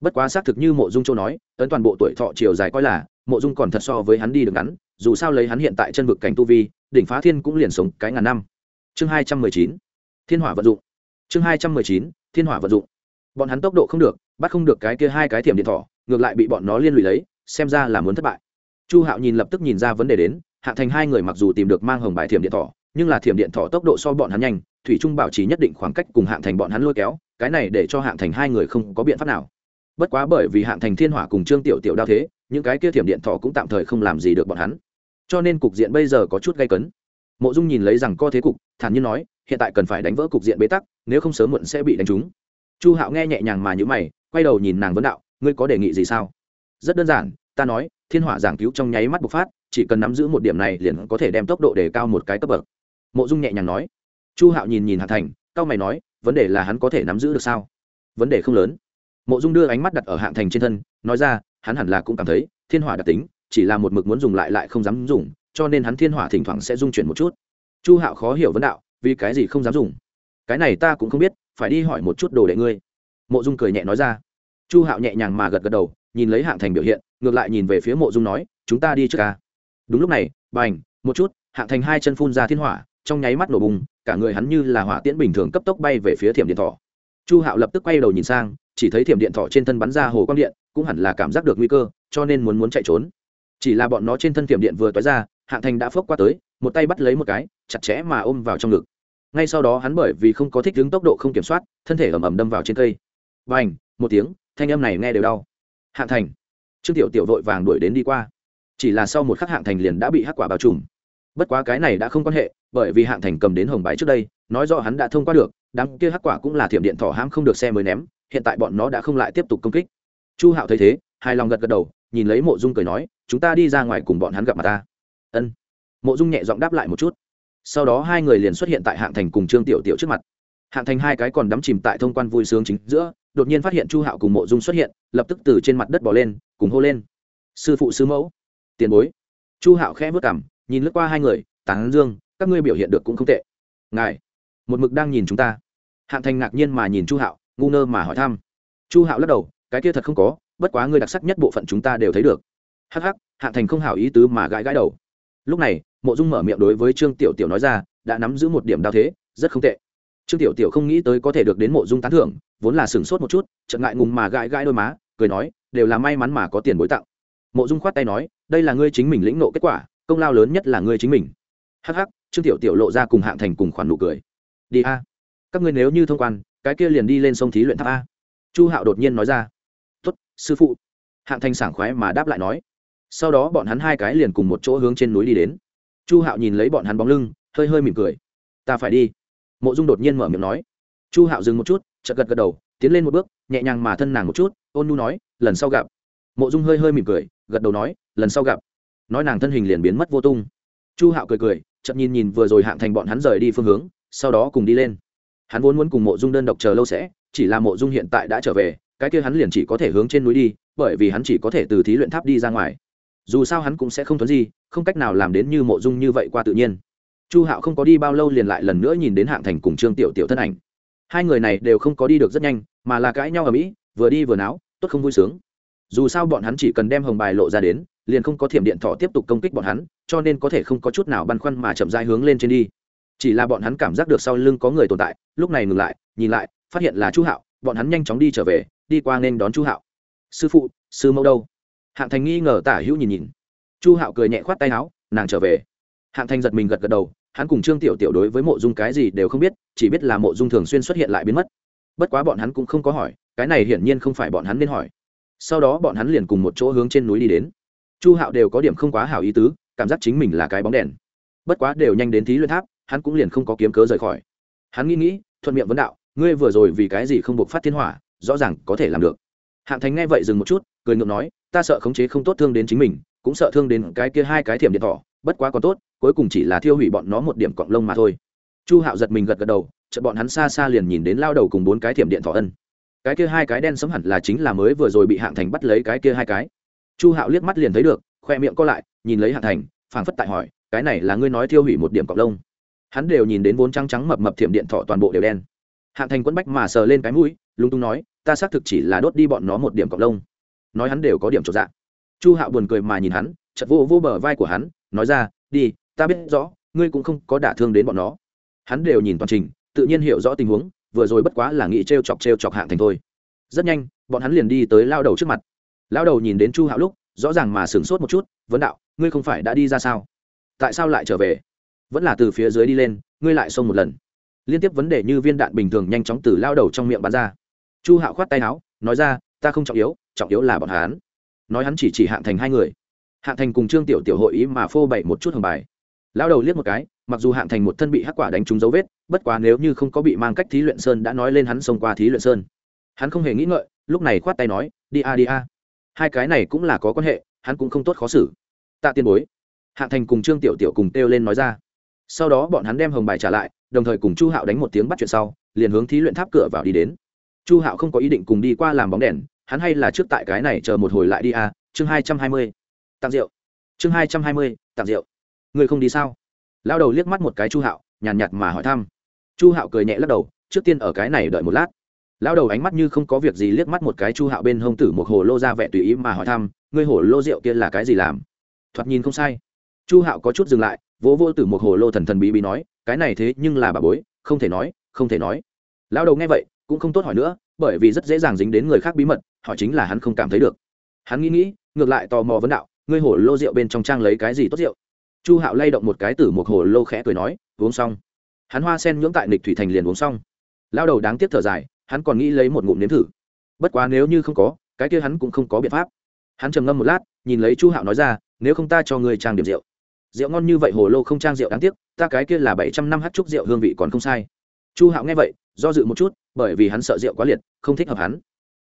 Bất quá xác thực như mộ dung châu nói, ấn toàn bộ tuổi thọ chiều dài coi là mộ dung còn thật so với hắn đi được ngắn, dù sao lấy hắn hiện tại chân vực cảnh tu vi, đỉnh phá thiên cũng liền sống cái ngàn năm. Chương hai trăm mười chín, thiên hỏa vận dụng. Chương hai trăm mười chín, thiên hỏa vận dụng. Bọn hắn tốc độ không được, bắt không được cái kia hai cái thiểm điện thỏ, ngược lại bị bọn nó liên lụy lấy, xem ra là muốn thất bại. Chu hạo nhìn lập tức nhìn ra vấn đề đến, hạ thành hai người mặc dù tìm được mang hồng bài thiểm điện thỏ, nhưng là thiểm điện thỏ tốc độ so bọn hắn nhanh, thủy trung bảo trì nhất định khoảng cách cùng hạng thành bọn hắn lôi kéo, cái này để cho hạng thành hai người không có biện pháp nào. Bất quá bởi vì hạng thành thiên hỏa cùng trương tiểu tiểu đao thế những cái kia thiểm điện thỏ cũng tạm thời không làm gì được bọn hắn. Cho nên cục diện bây giờ có chút gây cấn. Mộ dung nhìn lấy rằng co thế cục, thản nhiên nói, hiện tại cần phải đánh vỡ cục diện bế tắc, nếu không sớm muộn sẽ bị đánh trúng. Chu hạo nghe nhẹ nhàng mà nhữ mày, quay đầu nhìn nàng vấn đạo, ngươi có đề nghị gì sao? Rất đơn giản, ta nói, thiên hỏa giảng cứu trong nháy mắt bộc phát, chỉ cần nắm giữ một điểm này liền có thể đem tốc độ đề cao một cái cấp bậc. Mộ dung nhẹ nhàng nói. Chu hạo nhìn nhìn hạ thành, cao mày nói, vấn đề là hắn có thể nắm giữ được sao? Vấn đề không lớn. Mộ dung đưa ánh mắt đặt ở hạng thành trên thân, nói ra hắn hẳn là cũng cảm thấy, thiên hỏa đặc tính, chỉ là một mực muốn dùng lại lại không dám dùng, cho nên hắn thiên hỏa thỉnh thoảng sẽ dung chuyển một chút. Chu hạo khó hiểu vấn đạo, vì cái gì không dám dùng? Cái này ta cũng không biết, phải đi hỏi một chút đồ đệ ngươi. Mộ dung cười nhẹ nói ra. Chu hạo nhẹ nhàng mà gật gật đầu, nhìn lấy hạng thành biểu hiện, ngược lại nhìn về phía mộ dung nói, chúng ta đi trước ca. Đúng lúc này, bành, một chút, hạng thành hai chân phun ra thiên hỏa, trong nháy mắt nổ bùng, cả người hắn như là hỏa tiễn bình thường cấp tốc bay về phía thiểm điện thỏ chu hạo lập tức quay đầu nhìn sang chỉ thấy thiểm điện thỏ trên thân bắn ra hồ quang điện, cũng hẳn là cảm giác được nguy cơ, cho nên muốn muốn chạy trốn. Chỉ là bọn nó trên thân thiểm điện vừa tói ra, hạng thành đã phốc qua tới, một tay bắt lấy một cái, chặt chẽ mà ôm vào trong ngực. Ngay sau đó hắn bởi vì không có thích ứng tốc độ không kiểm soát, thân thể ẩm ẩm đâm vào trên cây. Và n một tiếng, thanh âm này nghe đều đau. Hạng thành, trương tiểu tiểu vội vàng đuổi đến đi qua. Chỉ là sau một khắc hạng thành liền đã bị hắc quả bao trùm. Bất quá cái này đã không quan hệ, bởi vì hạng thành cầm đến hồng bái trước đây, nói rõ hắn đã thông qua được, đám kia hắc quả cũng là thiểm điện thỏ hãm không được xe mới ném hiện tại bọn nó đã không lại tiếp tục công kích. Chu hạo thấy thế, hài lòng gật gật đầu, nhìn lấy mộ dung cười nói, chúng ta đi ra ngoài cùng bọn hắn gặp mặt ta. Ân. Mộ dung nhẹ giọng đáp lại một chút. Sau đó hai người liền xuất hiện tại hạng thành cùng trương tiểu tiểu trước mặt. Hạng thành hai cái còn đắm chìm tại thông quan vui sướng chính giữa, đột nhiên phát hiện chu hạo cùng mộ dung xuất hiện, lập tức từ trên mặt đất bỏ lên, cùng hô lên. Sư phụ, sư mẫu. Tiền bối. Chu hạo khẽ vất cảm nhìn lướt qua hai người, tán dương, các ngươi biểu hiện được cũng không tệ. Ngài. Một mực đang nhìn chúng ta. Hạng thành ngạc nhiên mà nhìn chu hạo ngu ngơ mà hỏi thăm. Chu hạo lắc đầu, cái kia thật không có, bất quá ngươi đặc sắc nhất bộ phận chúng ta đều thấy được. Hắc hắc, hạng thành không hảo ý tứ mà gãi gãi đầu. Lúc này, mộ dung mở miệng đối với trương tiểu tiểu nói ra, đã nắm giữ một điểm đao thế, rất không tệ. Trương tiểu tiểu không nghĩ tới có thể được đến mộ dung tán thưởng, vốn là sửng sốt một chút, chợt ngại ngùng mà gãi gãi đôi má, cười nói, đều là may mắn mà có tiền bối tặng. Mộ dung khoát tay nói, đây là ngươi chính mình lĩnh nộ kết quả, công lao lớn nhất là ngươi chính mình. Hắc hắc, trương tiểu tiểu lộ ra cùng hạng thành cùng khoản nụ cười. Đi a các ngươi nếu như thông quan, cái kia liền đi lên sông thí luyện tháp a. Chu hạo đột nhiên nói ra. Tuất sư phụ. Hạng Thanh sảng khoái mà đáp lại nói. Sau đó bọn hắn hai cái liền cùng một chỗ hướng trên núi đi đến. Chu hạo nhìn lấy bọn hắn bóng lưng, hơi hơi mỉm cười. Ta phải đi. Mộ dung đột nhiên mở miệng nói. Chu hạo dừng một chút, chợt gật gật đầu, tiến lên một bước, nhẹ nhàng mà thân nàng một chút, ôn nu nói, lần sau gặp. Mộ dung hơi hơi mỉm cười, gật đầu nói, lần sau gặp. Nói nàng thân hình liền biến mất vô tung. Chu hạo cười cười chậm nhìn nhìn vừa rồi hạng thành bọn hắn rời đi phương hướng, sau đó cùng đi lên hắn vốn muốn cùng mộ dung đơn độc chờ lâu sẽ, chỉ là mộ dung hiện tại đã trở về, cái kia hắn liền chỉ có thể hướng trên núi đi, bởi vì hắn chỉ có thể từ thí luyện tháp đi ra ngoài. Dù sao hắn cũng sẽ không thuấn gì không cách nào làm đến như mộ dung như vậy qua tự nhiên. Chu hạo không có đi bao lâu liền lại lần nữa nhìn đến hạng thành cùng trương tiểu tiểu thân ảnh. Hai người này đều không có đi được rất nhanh, mà là cãi nhau ở mỹ, vừa đi vừa náo, tốt không vui sướng. Dù sao bọn hắn chỉ cần đem hồng bài lộ ra đến, liền không có thiểm điện thọ tiếp tục công kích bọn hắn, cho nên có thể không có chút nào băn khoăn mà chậm dai hướng lên trên đi chỉ là bọn hắn cảm giác được sau lưng có người tồn tại, lúc này ngừng lại, nhìn lại, phát hiện là chu hạo, bọn hắn nhanh chóng đi trở về, đi qua nên đón chu hạo. Sư phụ, sư mẫu đâu? Hạng thành nghi ngờ tả hữu nhìn nhìn. Chu hạo cười nhẹ khoát tay áo, nàng trở về. Hạng thành giật mình gật gật đầu, hắn cùng trương tiểu tiểu đối với mộ dung cái gì đều không biết, chỉ biết là mộ dung thường xuyên xuất hiện lại biến mất. Bất quá bọn hắn cũng không có hỏi, cái này hiển nhiên không phải bọn hắn nên hỏi. Sau đó bọn hắn liền cùng một chỗ hướng trên núi đi đến. Chu hạo đều có điểm không quá hảo ý tứ, cảm giác chính mình là cái bóng đèn. Bất quá đều nhanh đến thí luyện tháp hắn cũng liền không có kiếm cớ rời khỏi. Hắn nghĩ nghĩ, thuận miệng vấn đạo, ngươi vừa rồi vì cái gì không buộc phát thiên hỏa, rõ ràng có thể làm được. Hạng thành nghe vậy dừng một chút, cười ngượng nói, ta sợ khống chế không tốt thương đến chính mình, cũng sợ thương đến cái kia hai cái thiểm điện thỏ, bất quá còn tốt, cuối cùng chỉ là thiêu hủy bọn nó một điểm cọng lông mà thôi. Chu hạo giật mình gật gật đầu, chợt bọn hắn xa xa liền nhìn đến lao đầu cùng bốn cái thiểm điện thỏ ân. Cái kia hai cái đen sấm hẳn là chính là mới vừa rồi bị hạng thành bắt lấy cái kia hai cái. Chu hạo liếc mắt liền thấy được, khoe miệng co lại, nhìn lấy hạng thành, phảng phất tại hỏi, cái này là ngươi nói thiêu hủy một điểm cọng lông? Hắn đều nhìn đến vốn trắng trắng mập mập thiểm điện thọ toàn bộ đều đen. Hạng thành quấn bách mà sờ lên cái mũi lung tung nói, ta xác thực chỉ là đốt đi bọn nó một điểm cọc lông. Nói hắn đều có điểm trộn dạng chu hạo buồn cười mà nhìn hắn chật vô vô bờ vai của hắn, nói ra, đi, ta biết rõ, ngươi cũng không có đả thương đến bọn nó. Hắn đều nhìn toàn trình, tự nhiên hiểu rõ tình huống, vừa rồi bất quá là nghĩ t r e o chọc t r e o chọc hạng thành thôi. Rất nhanh, bọn hắn liền đi tới lao đầu trước mặt. Lao đầu nhìn đến chu hạo lúc, rõ ràng mà sửng sốt một chút, vấn đạo, ngươi không phải đã đi ra sao? Tại sao lại trở về? Vẫn là từ phía dưới đi lên, ngươi lại xông một lần. Liên tiếp vấn đề như viên đạn bình thường nhanh chóng từ lao đầu trong miệng bắn ra. Chu hạo khoát tay áo, nói ra, ta không trọng yếu trọng yếu là bọn hắn. Nói hắn chỉ chỉ hạng thành hai người. Hạng thành cùng trương tiểu tiểu hội ý mà phô bày một chút hồng bài. Lao đầu liếc một cái, mặc dù hạng thành một thân bị hắc quả đánh trúng dấu vết, bất quá nếu như không có bị mang cách thí luyện sơn đã nói lên hắn xông qua thí luyện sơn. Hắn không hề nghĩ ngợi, lúc này khoát tay nói, đi a đi a. Hai cái này cũng là có quan hệ, hắn cũng không tốt khó xử. Tạ tiên bối. Hạng thành cùng trương tiểu tiểu cùng kêu lên nói ra sau đó bọn hắn đem hồng bài trả lại, đồng thời cùng chu hạo đánh một tiếng bắt chuyện sau, liền hướng thí luyện tháp cửa vào đi đến. Chu hạo không có ý định cùng đi qua làm bóng đèn, hắn hay là trước tại cái này chờ một hồi lại đi à chương hai trăm hai mươi. Tặng rượu. Chương hai trăm hai mươi, tặng rượu. Người không đi sao? Lao đầu liếc mắt một cái chu hạo, nhàn nhạt mà hỏi thăm. Chu hạo cười nhẹ lắc đầu, trước tiên ở cái này đợi một lát. Lao đầu ánh mắt như không có việc gì liếc mắt một cái chu hạo bên hông tử một hồ lô ra vẻ tùy ý mà hỏi thăm, ngươi hồ lô rượu kia là cái gì làm? Thoạt nhìn không sai. Chu hạo có chút dừng lại vỗ vô tử một hồ lô thần thần bí bí nói, cái này thế nhưng là bà bối, không thể nói, không thể nói. Lao đầu nghe vậy, cũng không tốt hỏi nữa, bởi vì rất dễ dàng dính đến người khác bí mật, hỏi chính là hắn không cảm thấy được. Hắn nghĩ nghĩ, ngược lại tò mò vấn đạo, ngươi hồ lô rượu bên trong trang lấy cái gì tốt rượu? Chu hạo lay động một cái từ một hồ lô khẽ cười nói, uống xong. Hắn hoa sen nhưỡng tại nịch thủy thành liền uống xong. Lao đầu đáng tiếc thở dài, hắn còn nghĩ lấy một ngụm nếm thử. Bất quá nếu như không có, cái kia hắn cũng không có biện pháp. Hắn trầm ngâm một lát, nhìn lấy chu hạo nói ra, nếu không ta cho ngươi trang điểm rượu rượu ngon như vậy hồ lô không trang rượu đáng tiếc, ta cái kia là bảy trăm năm hát trúc rượu hương vị còn không sai. Chu hạo nghe vậy, do dự một chút, bởi vì hắn sợ rượu quá liệt, không thích hợp hắn.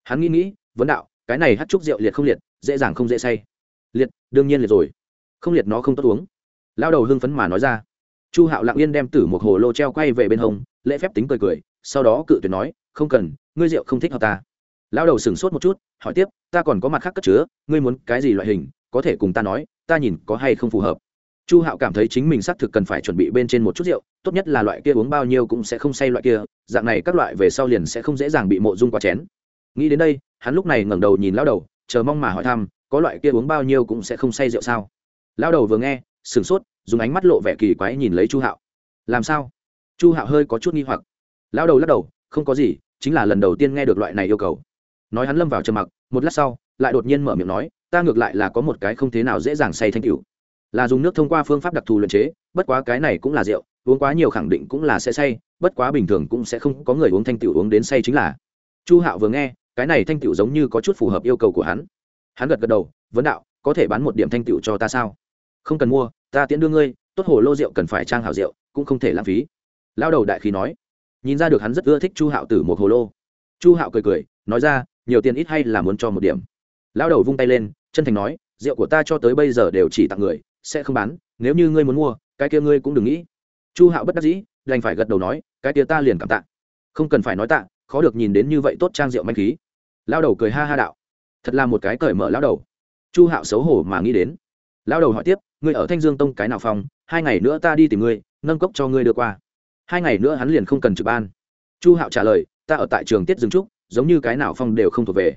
Hắn nghĩ nghĩ, vấn đạo, cái này hát trúc rượu liệt không liệt, dễ dàng không dễ say. Liệt, đương nhiên liệt rồi. Không liệt nó không tốt uống. Lao đầu hưng phấn mà nói ra. Chu hạo lặng yên đem tử một hồ lô treo quay về bên hông, lễ phép tính cười cười, sau đó cự tuyệt nói, không cần, ngươi rượu không thích hợp ta. Lao đầu sửng sốt một chút, hỏi tiếp, ta còn có mặt khác cất chứa, ngươi muốn cái gì loại hình, có thể cùng ta nói, ta nhìn có hay không phù hợp chu hạo cảm thấy chính mình xác thực cần phải chuẩn bị bên trên một chút rượu, tốt nhất là loại kia uống bao nhiêu cũng sẽ không say loại kia, dạng này các loại về sau liền sẽ không dễ dàng bị mộ dung qua chén. Nghĩ đến đây, hắn lúc này ngẩng đầu nhìn lao đầu, chờ mong mà hỏi thăm, có loại kia uống bao nhiêu cũng sẽ không say rượu sao? Lao đầu vừa nghe, sửng sốt, dùng ánh mắt lộ vẻ kỳ quái nhìn lấy chu hạo. Làm sao? Chu hạo hơi có chút nghi hoặc. Lao đầu lắc đầu, không có gì, chính là lần đầu tiên nghe được loại này yêu cầu. Nói hắn lâm vào trầm mặc, một lát sau, lại đột nhiên mở miệng nói, ta ngược lại là có một cái không thế nào dễ dàng say thanh cửu là dùng nước thông qua phương pháp đặc thù luyện chế, bất quá cái này cũng là rượu, uống quá nhiều khẳng định cũng là sẽ say, bất quá bình thường cũng sẽ không có người uống thanh tiểu uống đến say chính là. Chu hạo vừa nghe, cái này thanh tiểu giống như có chút phù hợp yêu cầu của hắn. Hắn gật gật đầu, vấn đạo, có thể bán một điểm thanh tiểu cho ta sao? Không cần mua, ta tiễn đưa ngươi, tốt hồ lô rượu cần phải trang hảo rượu, cũng không thể lãng phí. Lao đầu đại khí nói. Nhìn ra được hắn rất ưa thích chu hạo tử một hồ lô. Chu hạo cười cười, nói ra, nhiều tiền ít hay là muốn cho một điểm. Lao đầu vung tay lên, chân thành nói, rượu của ta cho tới bây giờ đều chỉ tặng người sẽ không bán, nếu như ngươi muốn mua, cái kia ngươi cũng đừng nghĩ. Chu hạo bất đắc dĩ, đành phải gật đầu nói, cái kia ta liền cảm tạ. Không cần phải nói tạ, khó được nhìn đến như vậy tốt trang rượu manh khí. Lao đầu cười ha ha đạo. Thật là một cái cởi mở lao đầu. Chu hạo xấu hổ mà nghĩ đến. Lao đầu hỏi tiếp, ngươi ở thanh dương tông cái nào phòng, hai ngày nữa ta đi tìm ngươi, nâng cốc cho ngươi đưa qua. Hai ngày nữa hắn liền không cần trực ban. Chu hạo trả lời, ta ở tại trường tiết dừng trúc, giống như cái nào phong đều không thuộc về.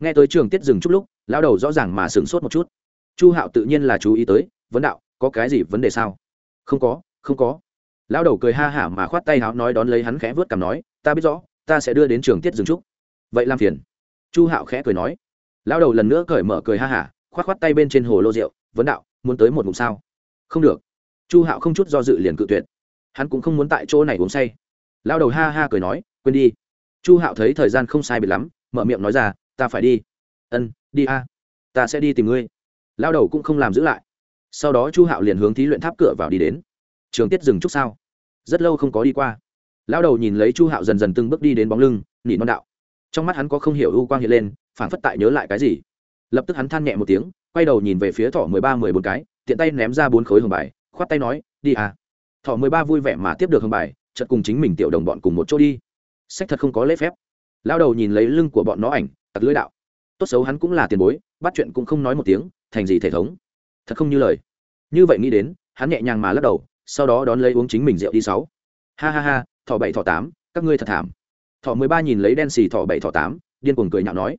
Nghe tới trường tiết dừng trúc lúc lao đầu rõ ràng mà sửng sốt một chút. Chu hạo tự nhiên là chú ý tới vấn đạo, có cái gì vấn đề sao? Không có không có. Lão đầu cười ha hả mà khoát tay háo nói đón lấy hắn khẽ vớt cảm nói, ta biết rõ, ta sẽ đưa đến trường tiết dừng trúc. Vậy làm phiền. Chu hạo khẽ cười nói. Lão đầu lần nữa cởi mở cười ha hả, khoát khoát tay bên trên hồ lô rượu, vấn đạo, muốn tới một ngụm sao? Không được. Chu hạo không chút do dự liền cự tuyệt. Hắn cũng không muốn tại chỗ này uống say. Lão đầu ha ha cười nói, quên đi. Chu hạo thấy thời gian không sai biệt lắm, mở miệng nói ra, ta phải đi. Ân, đi a, ta sẽ đi tìm ngươi. Lao đầu cũng không làm giữ lại sau đó chu hạo liền hướng thí luyện tháp cửa vào đi đến trường tiết dừng chút sao rất lâu không có đi qua lao đầu nhìn lấy chu hạo dần dần từng bước đi đến bóng lưng nỉ non đạo trong mắt hắn có không hiểu ưu quang hiện lên phản phất tại nhớ lại cái gì lập tức hắn than nhẹ một tiếng quay đầu nhìn về phía thỏ mười ba mười bốn cái tiện tay ném ra bốn khối hồng bài khoát tay nói đi à thỏ mười ba vui vẻ mà tiếp được hồng bài chật cùng chính mình tiểu đồng bọn cùng một chỗ đi sách thật không có lễ phép lao đầu nhìn lấy lưng của bọn nó ảnh tặc lưỡi đạo tốt xấu hắn cũng là tiền bối bắt chuyện cũng không nói một tiếng thành gì thể thống thật không như lời. Như vậy nghĩ đến, hắn nhẹ nhàng mà lắc đầu, sau đó đón lấy uống chính mình rượu đi sáu. Ha ha ha thọ bảy thọ tám, các ngươi thật thảm. Thọ mười ba nhìn lấy đen xì thọ bảy thọ tám, điên cuồng cười nhạo nói.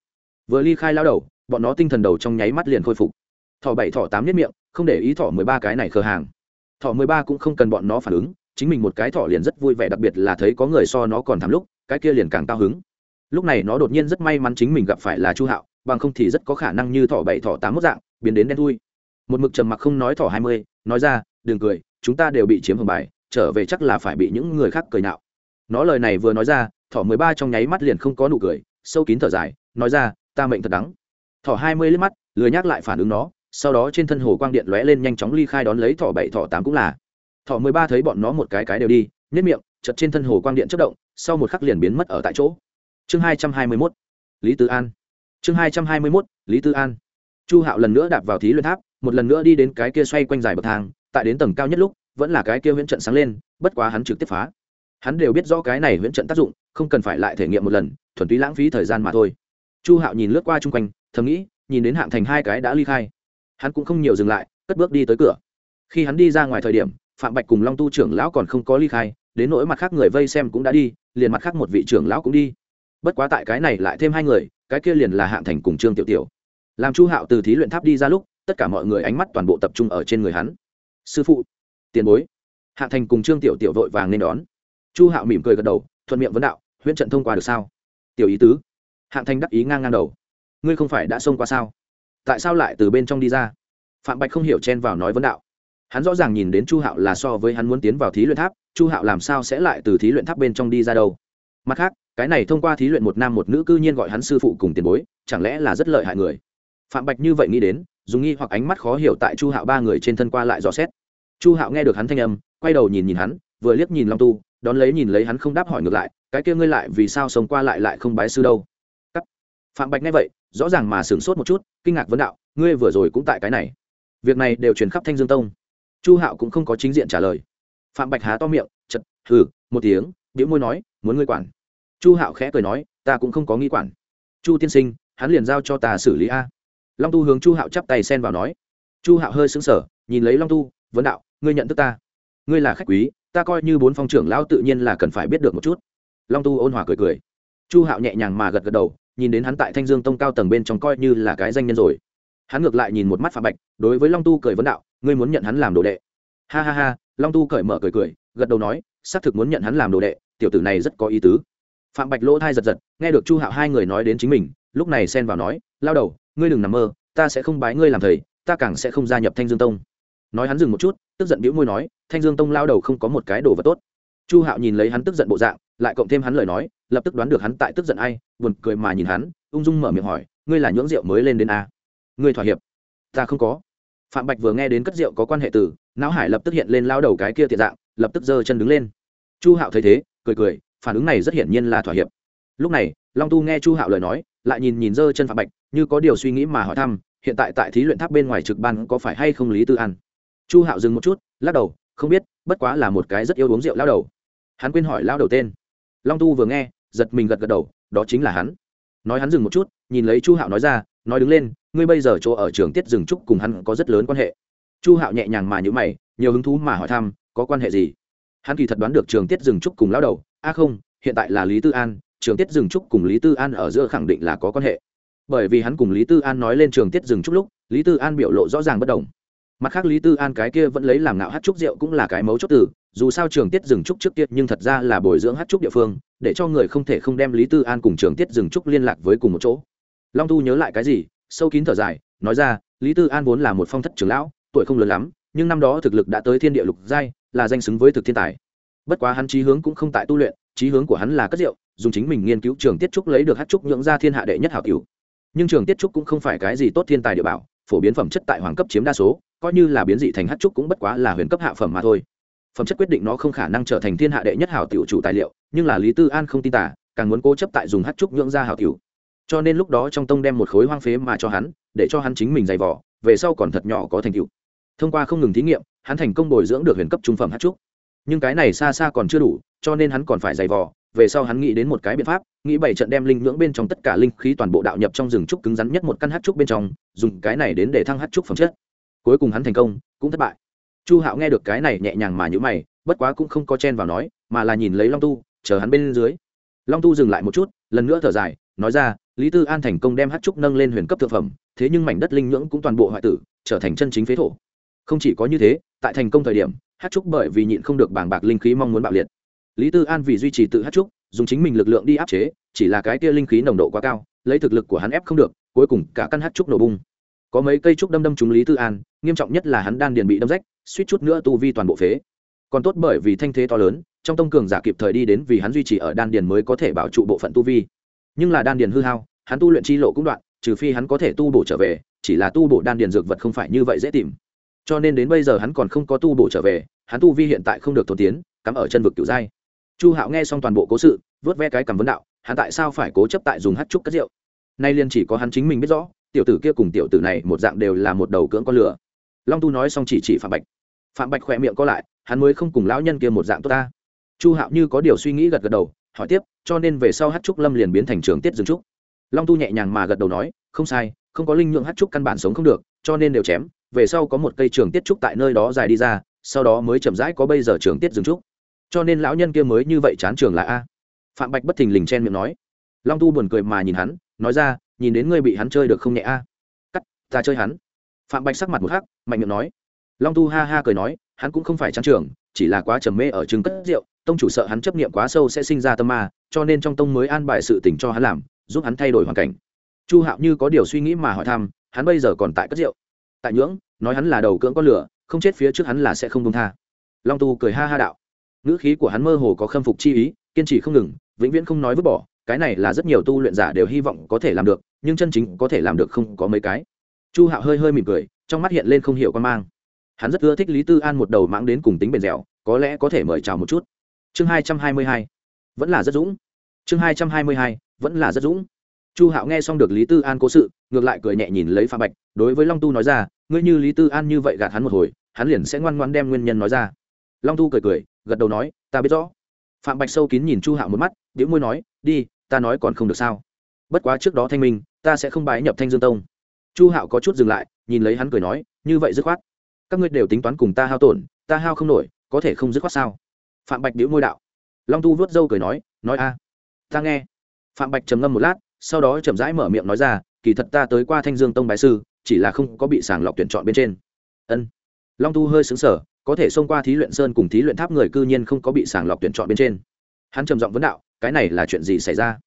Vừa ly khai lao đầu, bọn nó tinh thần đầu trong nháy mắt liền khôi phục. Thọ bảy thọ tám nhất miệng, không để ý thọ mười ba cái này khờ hàng. Thọ mười ba cũng không cần bọn nó phản ứng, chính mình một cái thọ liền rất vui vẻ, đặc biệt là thấy có người so nó còn thảm lúc, cái kia liền càng cao hứng. Lúc này nó đột nhiên rất may mắn chính mình gặp phải là chu hạo, bằng không thì rất có khả năng như thọ bảy thọ tám mốt dạng, biến đến đen thui một mực trầm mặc không nói thỏ hai mươi, nói ra, đừng cười, chúng ta đều bị chiếm hưởng bài, trở về chắc là phải bị những người khác cười nạo. Nó lời này vừa nói ra, thỏ mười ba trong nháy mắt liền không có nụ cười, sâu kín thở dài, nói ra, ta mệnh thật đắng. Thỏ hai mươi liếc mắt, lười nhắc lại phản ứng nó, sau đó trên thân hồ quang điện lóe lên nhanh chóng ly khai đón lấy thỏ bảy, thỏ tám cũng là. Thỏ mười ba thấy bọn nó một cái cái đều đi nhất miệng chật trên thân hồ quang điện chất động, sau một khắc liền biến mất ở tại chỗ. Chương hai trăm hai mươi mốt, lý tư an. Chương hai trăm hai mươi mốt, lý tư an. Chu hạo lần nữa đạp vào thí luyện tháp một lần nữa đi đến cái kia xoay quanh dài bậc thang, tại đến tầng cao nhất lúc, vẫn là cái kia huyễn trận sáng lên, bất quá hắn trực tiếp phá. Hắn đều biết rõ cái này huyễn trận tác dụng, không cần phải lại thể nghiệm một lần, thuần túy lãng phí thời gian mà thôi. Chu hạo nhìn lướt qua chung quanh, thầm nghĩ, nhìn đến hạng thành hai cái đã ly khai. Hắn cũng không nhiều dừng lại, cất bước đi tới cửa. Khi hắn đi ra ngoài thời điểm, phạm bạch cùng long tu trưởng lão còn không có ly khai, đến nỗi mặt khác người vây xem cũng đã đi, liền mặt khác một vị trưởng lão cũng đi. Bất quá tại cái này lại thêm hai người, cái kia liền là hạng thành cùng trương tiểu tiểu. Làm chu hạo từ thí luyện tháp đi ra lúc tất cả mọi người ánh mắt toàn bộ tập trung ở trên người hắn. Sư phụ, tiền bối. Hạng thành cùng trương tiểu tiểu vội vàng nên đón. Chu hạo mỉm cười gật đầu, thuận miệng vấn đạo, huyễn trận thông qua được sao? Tiểu ý tứ. Hạng thành đắc ý ngang ngang đầu. Ngươi không phải đã xông qua sao? Tại sao lại từ bên trong đi ra? Phạm bạch không hiểu chen vào nói vấn đạo. Hắn rõ ràng nhìn đến chu hạo là so với hắn muốn tiến vào thí luyện tháp, chu hạo làm sao sẽ lại từ thí luyện tháp bên trong đi ra đâu? Mặt khác, cái này thông qua thí luyện một nam một nữ cư nhiên gọi hắn sư phụ cùng tiền bối, chẳng lẽ là rất lợi hại người? Phạm bạch như vậy nghĩ đến dùng nghi hoặc ánh mắt khó hiểu tại chu hạo ba người trên thân qua lại dò xét. Chu hạo nghe được hắn thanh âm, quay đầu nhìn nhìn hắn, vừa liếc nhìn long tu, đón lấy nhìn lấy hắn không đáp hỏi ngược lại, cái kia ngươi lại vì sao sống qua lại lại không bái sư đâu? Cắt. phạm bạch nghe vậy, rõ ràng mà sửng sốt một chút, kinh ngạc vấn đạo, ngươi vừa rồi cũng tại cái này. Việc này đều truyền khắp thanh dương tông. Chu hạo cũng không có chính diện trả lời. Phạm bạch há to miệng, chật, hừ, một tiếng biểu môi nói, muốn ngươi quản. Chu hạo khẽ cười nói, ta cũng không có nghi quản. Chu tiên sinh, hắn liền giao cho ta xử lý a long tu hướng chu hạo chắp tay xen vào nói. Chu hạo hơi sững sờ, nhìn lấy long tu, vấn đạo, ngươi nhận thức ta? Ngươi là khách quý, ta coi như bốn phong trưởng lão tự nhiên là cần phải biết được một chút. Long tu ôn hòa cười cười. Chu hạo nhẹ nhàng mà gật gật đầu, nhìn đến hắn tại thanh dương tông cao tầng bên trong coi như là cái danh nhân rồi. Hắn ngược lại nhìn một mắt phạm bạch, đối với long tu cười vấn đạo, ngươi muốn nhận hắn làm đồ đệ? Ha ha ha, long tu cởi mở cười cười, gật đầu nói, xác thực muốn nhận hắn làm đồ đệ, tiểu tử này rất có ý tứ. Phạm bạch lỗ thai giật giật, nghe được chu hạo hai người nói đến chính mình, lúc này xen vào nói, lao đầu ngươi đừng nằm mơ, ta sẽ không bái ngươi làm thầy, ta càng sẽ không gia nhập thanh dương tông. Nói hắn dừng một chút, tức giận bĩu môi nói, thanh dương tông lao đầu không có một cái đồ vật tốt. Chu hạo nhìn lấy hắn tức giận bộ dạng, lại cộng thêm hắn lời nói, lập tức đoán được hắn tại tức giận ai, buồn cười mà nhìn hắn, ung dung mở miệng hỏi, ngươi là nhưỡng rượu mới lên đến a? Ngươi thỏa hiệp. Ta không có. Phạm bạch vừa nghe đến cất rượu có quan hệ từ, não hải lập tức hiện lên lao đầu cái kia thiệt dạng, lập tức giơ chân đứng lên. Chu hạo thấy thế, cười cười, phản ứng này rất hiển nhiên là thỏa hiệp. Lúc này, long tu nghe chu hạo lời nói, lại nhìn nhìn giơ chân phạm bạch như có điều suy nghĩ mà hỏi thăm, hiện tại tại thí luyện tháp bên ngoài trực ban có phải hay không lý tư An? chu hạo dừng một chút, lắc đầu, không biết, bất quá là một cái rất yêu uống rượu lao đầu. Hắn quên hỏi lao đầu tên. Long tu vừa nghe, giật mình gật gật đầu, đó chính là hắn. Nói hắn dừng một chút, nhìn lấy chu hạo nói ra, nói đứng lên, ngươi bây giờ chỗ ở trường tiết rừng trúc cùng hắn có rất lớn quan hệ. Chu hạo nhẹ nhàng mà nhữ mày, nhiều hứng thú mà hỏi thăm, có quan hệ gì? Hắn kỳ thật đoán được trường tiết rừng trúc cùng lao đầu. A không, hiện tại là lý tư an, trường tiết rừng trúc cùng lý tư an ở giữa khẳng định là có quan hệ bởi vì hắn cùng lý tư an nói lên trường tiết dừng chút lúc, lý tư an biểu lộ rõ ràng bất đồng. Mặt khác lý tư an cái kia vẫn lấy làm ngạo hát trúc rượu cũng là cái mấu chốt từ, dù sao trường tiết dừng trúc trước tiết nhưng thật ra là bồi dưỡng hát trúc địa phương, để cho người không thể không đem lý tư an cùng trường tiết dừng trúc liên lạc với cùng một chỗ. Long tu nhớ lại cái gì, sâu kín thở dài, nói ra, lý tư an vốn là một phong thất trưởng lão, tuổi không lớn lắm, nhưng năm đó thực lực đã tới thiên địa lục giai, là danh xứng với thực thiên tài. Bất quá hắn trí hướng cũng không tại tu luyện trí hướng của hắn là cất rượu, dùng chính mình nghiên cứu trường tiết trúc lấy được hát trúc nhượng ra thiên hạ đệ nhất hảo cửu nhưng trường tiết trúc cũng không phải cái gì tốt thiên tài địa bảo, phổ biến phẩm chất tại hoàng cấp chiếm đa số, coi như là biến dị thành hát trúc cũng bất quá là huyền cấp hạ phẩm mà thôi. Phẩm chất quyết định nó không khả năng trở thành thiên hạ đệ nhất hảo tiểu chủ tài liệu, nhưng là lý tư an không tin tả càng muốn cố chấp tại dùng hát trúc nhượng ra hảo tiểu. Cho nên lúc đó trong tông đem một khối hoang phế mà cho hắn, để cho hắn chính mình dày vỏ về sau còn thật nhỏ có thành tựu. Thông qua không ngừng thí nghiệm, hắn thành công bồi dưỡng được huyền cấp trung phẩm hát trúc. Nhưng cái này xa xa còn chưa đủ, cho nên hắn còn phải dày vò, về sau hắn nghĩ đến một cái biện pháp nghĩ bảy trận đem linh ngưỡng bên trong tất cả linh khí toàn bộ đạo nhập trong rừng trúc cứng rắn nhất một căn hát trúc bên trong, dùng cái này đến để thăng hát trúc phẩm chất. Cuối cùng hắn thành công, cũng thất bại. Chu hạo nghe được cái này nhẹ nhàng mà nhữ mày, bất quá cũng không có chen vào nói, mà là nhìn lấy long tu, chờ hắn bên dưới. Long tu dừng lại một chút, lần nữa thở dài, nói ra, lý tư an thành công đem hát trúc nâng lên huyền cấp thực phẩm, thế nhưng mảnh đất linh nhưỡng cũng toàn bộ hoại tử, trở thành chân chính phế thổ. Không chỉ có như thế, tại thành công thời điểm, hát trúc bởi vì nhịn không được bảng bạc linh khí mong muốn bạo liệt. Lý tư an vì duy trì tự hát trúc dùng chính mình lực lượng đi áp chế, chỉ là cái kia linh khí nồng độ quá cao, lấy thực lực của hắn ép không được, cuối cùng cả căn hát trúc nổ bung. Có mấy cây trúc đâm đâm trúng lý tư an, nghiêm trọng nhất là hắn đan điền bị đâm rách, suýt chút nữa tu vi toàn bộ phế. Còn tốt bởi vì thanh thế to lớn, trong tông cường giả kịp thời đi đến vì hắn duy trì ở đan điền mới có thể bảo trụ bộ phận tu vi. Nhưng là đan điền hư hao, hắn tu luyện chi lộ cũng đoạn, trừ phi hắn có thể tu bổ trở về, chỉ là tu bổ đan điền dược vật không phải như vậy dễ tìm. Cho nên đến bây giờ hắn còn không có tu bổ trở về, hắn tu vi hiện tại không được thổ tiến, cắm ở chân vực cửu giai chu hạo nghe xong toàn bộ cố sự, vớt ve cái cảm vấn đạo, hắn tại sao phải cố chấp tại dùng hát trúc cất rượu? Nay liên chỉ có hắn chính mình biết rõ, tiểu tử kia cùng tiểu tử này một dạng đều là một đầu cưỡng con lửa. Long tu nói xong chỉ chỉ phạm bạch. Phạm bạch khỏe miệng co lại, hắn mới không cùng lão nhân kia một dạng tốt ta. Chu hạo như có điều suy nghĩ gật gật đầu, hỏi tiếp, cho nên về sau hát trúc lâm liền biến thành trường tiết dương trúc? Long tu nhẹ nhàng mà gật đầu nói, không sai, không có linh nhượng hát trúc căn bản sống không được, cho nên đều chém, về sau có một cây trường tiết trúc tại nơi đó dài đi ra, sau đó mới chậm rãi có bây giờ trường tiết dương trúc cho nên lão nhân kia mới như vậy chán trường là a. Phạm bạch bất thình lình chen miệng nói. Long tu buồn cười mà nhìn hắn, nói ra, nhìn đến ngươi bị hắn chơi được không nhẹ a? Cắt, ta chơi hắn. Phạm bạch sắc mặt một hắc, mạnh miệng nói. Long tu ha ha cười nói, hắn cũng không phải chán trường, chỉ là quá trầm mê ở trứng cất rượu, tông chủ sợ hắn chấp niệm quá sâu sẽ sinh ra tâm ma, cho nên trong tông mới an bài sự tình cho hắn làm, giúp hắn thay đổi hoàn cảnh. Chu hạo như có điều suy nghĩ mà hỏi thăm, hắn bây giờ còn tại cất rượu. Tại nhưỡng, nói hắn là đầu cưỡng con lửa, không chết phía trước hắn là sẽ không công tha. Long tu cười ha ha đạo ngữ khí của hắn mơ hồ có khâm phục chi ý, kiên trì không ngừng, vĩnh viễn không nói vứt bỏ, cái này là rất nhiều tu luyện giả đều hy vọng có thể làm được, nhưng chân chính có thể làm được không có mấy cái. Chu hạo hơi hơi mỉm cười, trong mắt hiện lên không hiểu con mang. Hắn rất ưa thích lý tư an một đầu mãng đến cùng tính bền dẻo, có lẽ có thể mời chào một chút. Chương hai trăm hai mươi hai. Vẫn là rất dũng. Chương hai trăm hai mươi hai, vẫn là rất dũng. Chu hạo nghe xong được lý tư an cố sự, ngược lại cười nhẹ nhìn lấy Pha bạch, đối với long tu nói ra, ngươi như lý tư an như vậy gạt hắn một hồi, hắn liền sẽ ngoan ngoan đem nguyên nhân nói ra. Long tu cười cười gật đầu nói, ta biết rõ. Phạm bạch sâu kín nhìn chu hạo một mắt đĩu môi nói, đi, ta nói còn không được sao? Bất quá trước đó thanh minh, ta sẽ không bái nhập thanh dương tông. Chu hạo có chút dừng lại, nhìn lấy hắn cười nói, như vậy dứt khoát. Các ngươi đều tính toán cùng ta hao tổn, ta hao không nổi, có thể không dứt khoát sao? Phạm bạch đĩu môi đạo. Long tu vớt râu cười nói nói a, ta nghe. Phạm bạch trầm ngâm một lát, sau đó chậm rãi mở miệng nói ra, kỳ thật ta tới qua thanh dương tông bái sư, chỉ là không có bị sàng lọc tuyển chọn bên trên. Ân. Long tu hơi xứng sở có thể xông qua thí luyện sơn cùng thí luyện tháp người cư nhiên không có bị sàng lọc tuyển chọn bên trên. Hắn trầm giọng vấn đạo, cái này là chuyện gì xảy ra?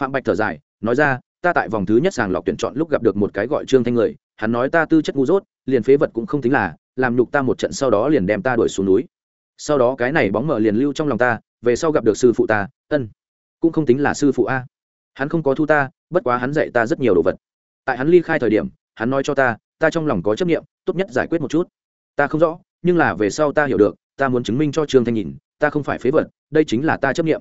Phạm bạch thở dài, nói ra, ta tại vòng thứ nhất sàng lọc tuyển chọn lúc gặp được một cái gọi trương thanh người, hắn nói ta tư chất ngu dốt, liền phế vật cũng không tính là, làm nhục ta một trận sau đó liền đem ta đuổi xuống núi. Sau đó cái này bóng mở liền lưu trong lòng ta, về sau gặp được sư phụ ta, ân, cũng không tính là sư phụ a. Hắn không có thu ta, bất quá hắn dạy ta rất nhiều đồ vật. Tại hắn ly khai thời điểm, hắn nói cho ta ta trong lòng có chấp nghiệm tốt nhất giải quyết một chút. Ta không rõ nhưng là về sau ta hiểu được, ta muốn chứng minh cho trương thanh nhìn, ta không phải phế vật, đây chính là ta chấp nghiệm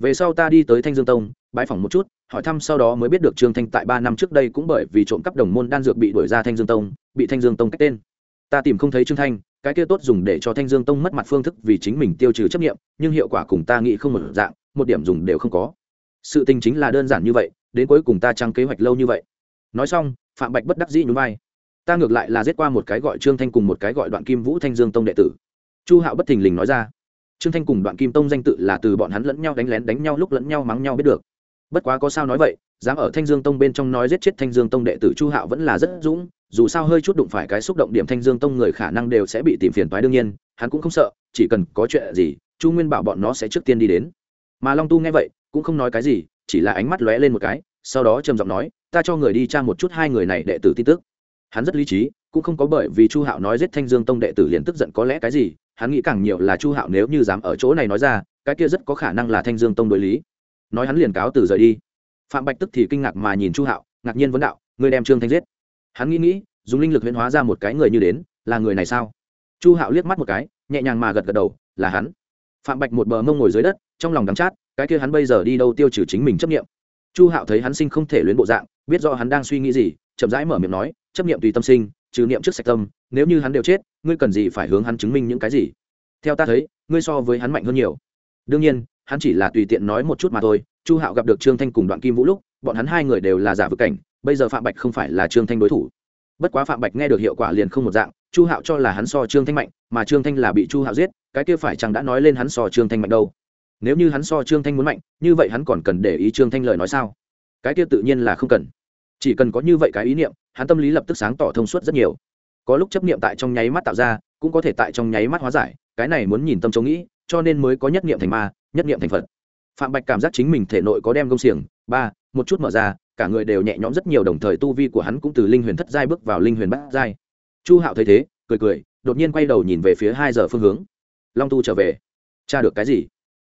về sau ta đi tới thanh dương tông bãi phỏng một chút, hỏi thăm sau đó mới biết được trương thanh tại ba năm trước đây cũng bởi vì trộm cắp đồng môn đan dược bị đuổi ra thanh dương tông, bị thanh dương tông cách tên. Ta tìm không thấy trương thanh, cái kia tốt dùng để cho thanh dương tông mất mặt phương thức vì chính mình tiêu trừ chấp nghiệm nhưng hiệu quả cùng ta nghĩ không một dạng, một điểm dùng đều không có. Sự tình chính là đơn giản như vậy, đến cuối cùng ta trăng kế hoạch lâu như vậy. Nói xong, phạm bạch bất đắc dĩ nhún vai ta ngược lại là giết qua một cái gọi trương thanh cùng một cái gọi đoạn kim vũ thanh dương tông đệ tử. Chu hạo bất thình lình nói ra. Trương thanh cùng đoạn kim tông danh tự là từ bọn hắn lẫn nhau đánh lén đánh nhau lúc lẫn nhau mắng nhau biết được. Bất quá có sao nói vậy, dám ở thanh dương tông bên trong nói giết chết thanh dương tông đệ tử chu hạo vẫn là rất dũng, dù sao hơi chút đụng phải cái xúc động điểm thanh dương tông người khả năng đều sẽ bị tìm phiền toái đương nhiên, hắn cũng không sợ, chỉ cần có chuyện gì, chu nguyên bảo bọn nó sẽ trước tiên đi đến. Mà long tu nghe vậy, cũng không nói cái gì, chỉ là ánh mắt lóe lên một cái, sau đó trầm giọng nói, ta cho người đi tra một chút hai người này đệ tử tin tức hắn rất lý trí, cũng không có bởi vì chu hạo nói giết thanh dương tông đệ tử liền tức giận có lẽ cái gì, hắn nghĩ càng nhiều là chu hạo nếu như dám ở chỗ này nói ra, cái kia rất có khả năng là thanh dương tông đối lý. Nói hắn liền cáo từ rời đi. Phạm bạch tức thì kinh ngạc mà nhìn chu hạo, ngạc nhiên vấn đạo người đem trương thanh giết? Hắn nghĩ nghĩ, dùng linh lực huyễn hóa ra một cái người như đến, là người này sao? Chu hạo liếc mắt một cái, nhẹ nhàng mà gật gật đầu, là hắn. Phạm bạch một bờ mông ngồi dưới đất, trong lòng đắm chát, cái kia hắn bây giờ đi đâu tiêu trừ chính mình chấp nghiệm chu hạo thấy hắn sinh không thể luyến bộ dạng, biết rõ hắn đang suy nghĩ gì, chậm rãi mở miệng nói chấp niệm tùy tâm sinh, trừ niệm trước sạch tâm, nếu như hắn đều chết, ngươi cần gì phải hướng hắn chứng minh những cái gì? Theo ta thấy, ngươi so với hắn mạnh hơn nhiều. Đương nhiên, hắn chỉ là tùy tiện nói một chút mà thôi. Chu hạo gặp được trương thanh cùng đoạn kim vũ lúc, bọn hắn hai người đều là giả vực cảnh, bây giờ phạm bạch không phải là trương thanh đối thủ. Bất quá phạm bạch nghe được hiệu quả liền không một dạng, chu hạo cho là hắn so trương thanh mạnh, mà trương thanh là bị chu hạo giết, cái kia phải chẳng đã nói lên hắn so trương thanh mạnh đâu? Nếu như hắn so trương thanh muốn mạnh, như vậy hắn còn cần để ý trương thanh lời nói sao? Cái kia tự nhiên là không cần chỉ cần có như vậy cái ý niệm, hắn tâm lý lập tức sáng tỏ thông suốt rất nhiều. Có lúc chấp niệm tại trong nháy mắt tạo ra, cũng có thể tại trong nháy mắt hóa giải, cái này muốn nhìn tâm chống nghĩ, cho nên mới có nhất niệm thành ma, nhất niệm thành phật. Phạm bạch cảm giác chính mình thể nội có đem công xiềng, ba, một chút mở ra, cả người đều nhẹ nhõm rất nhiều đồng thời tu vi của hắn cũng từ linh huyền thất giai bước vào linh huyền bát giai. Chu hạo thấy thế, cười cười, đột nhiên quay đầu nhìn về phía hai giờ phương hướng. Long tu trở về. Tra được cái gì?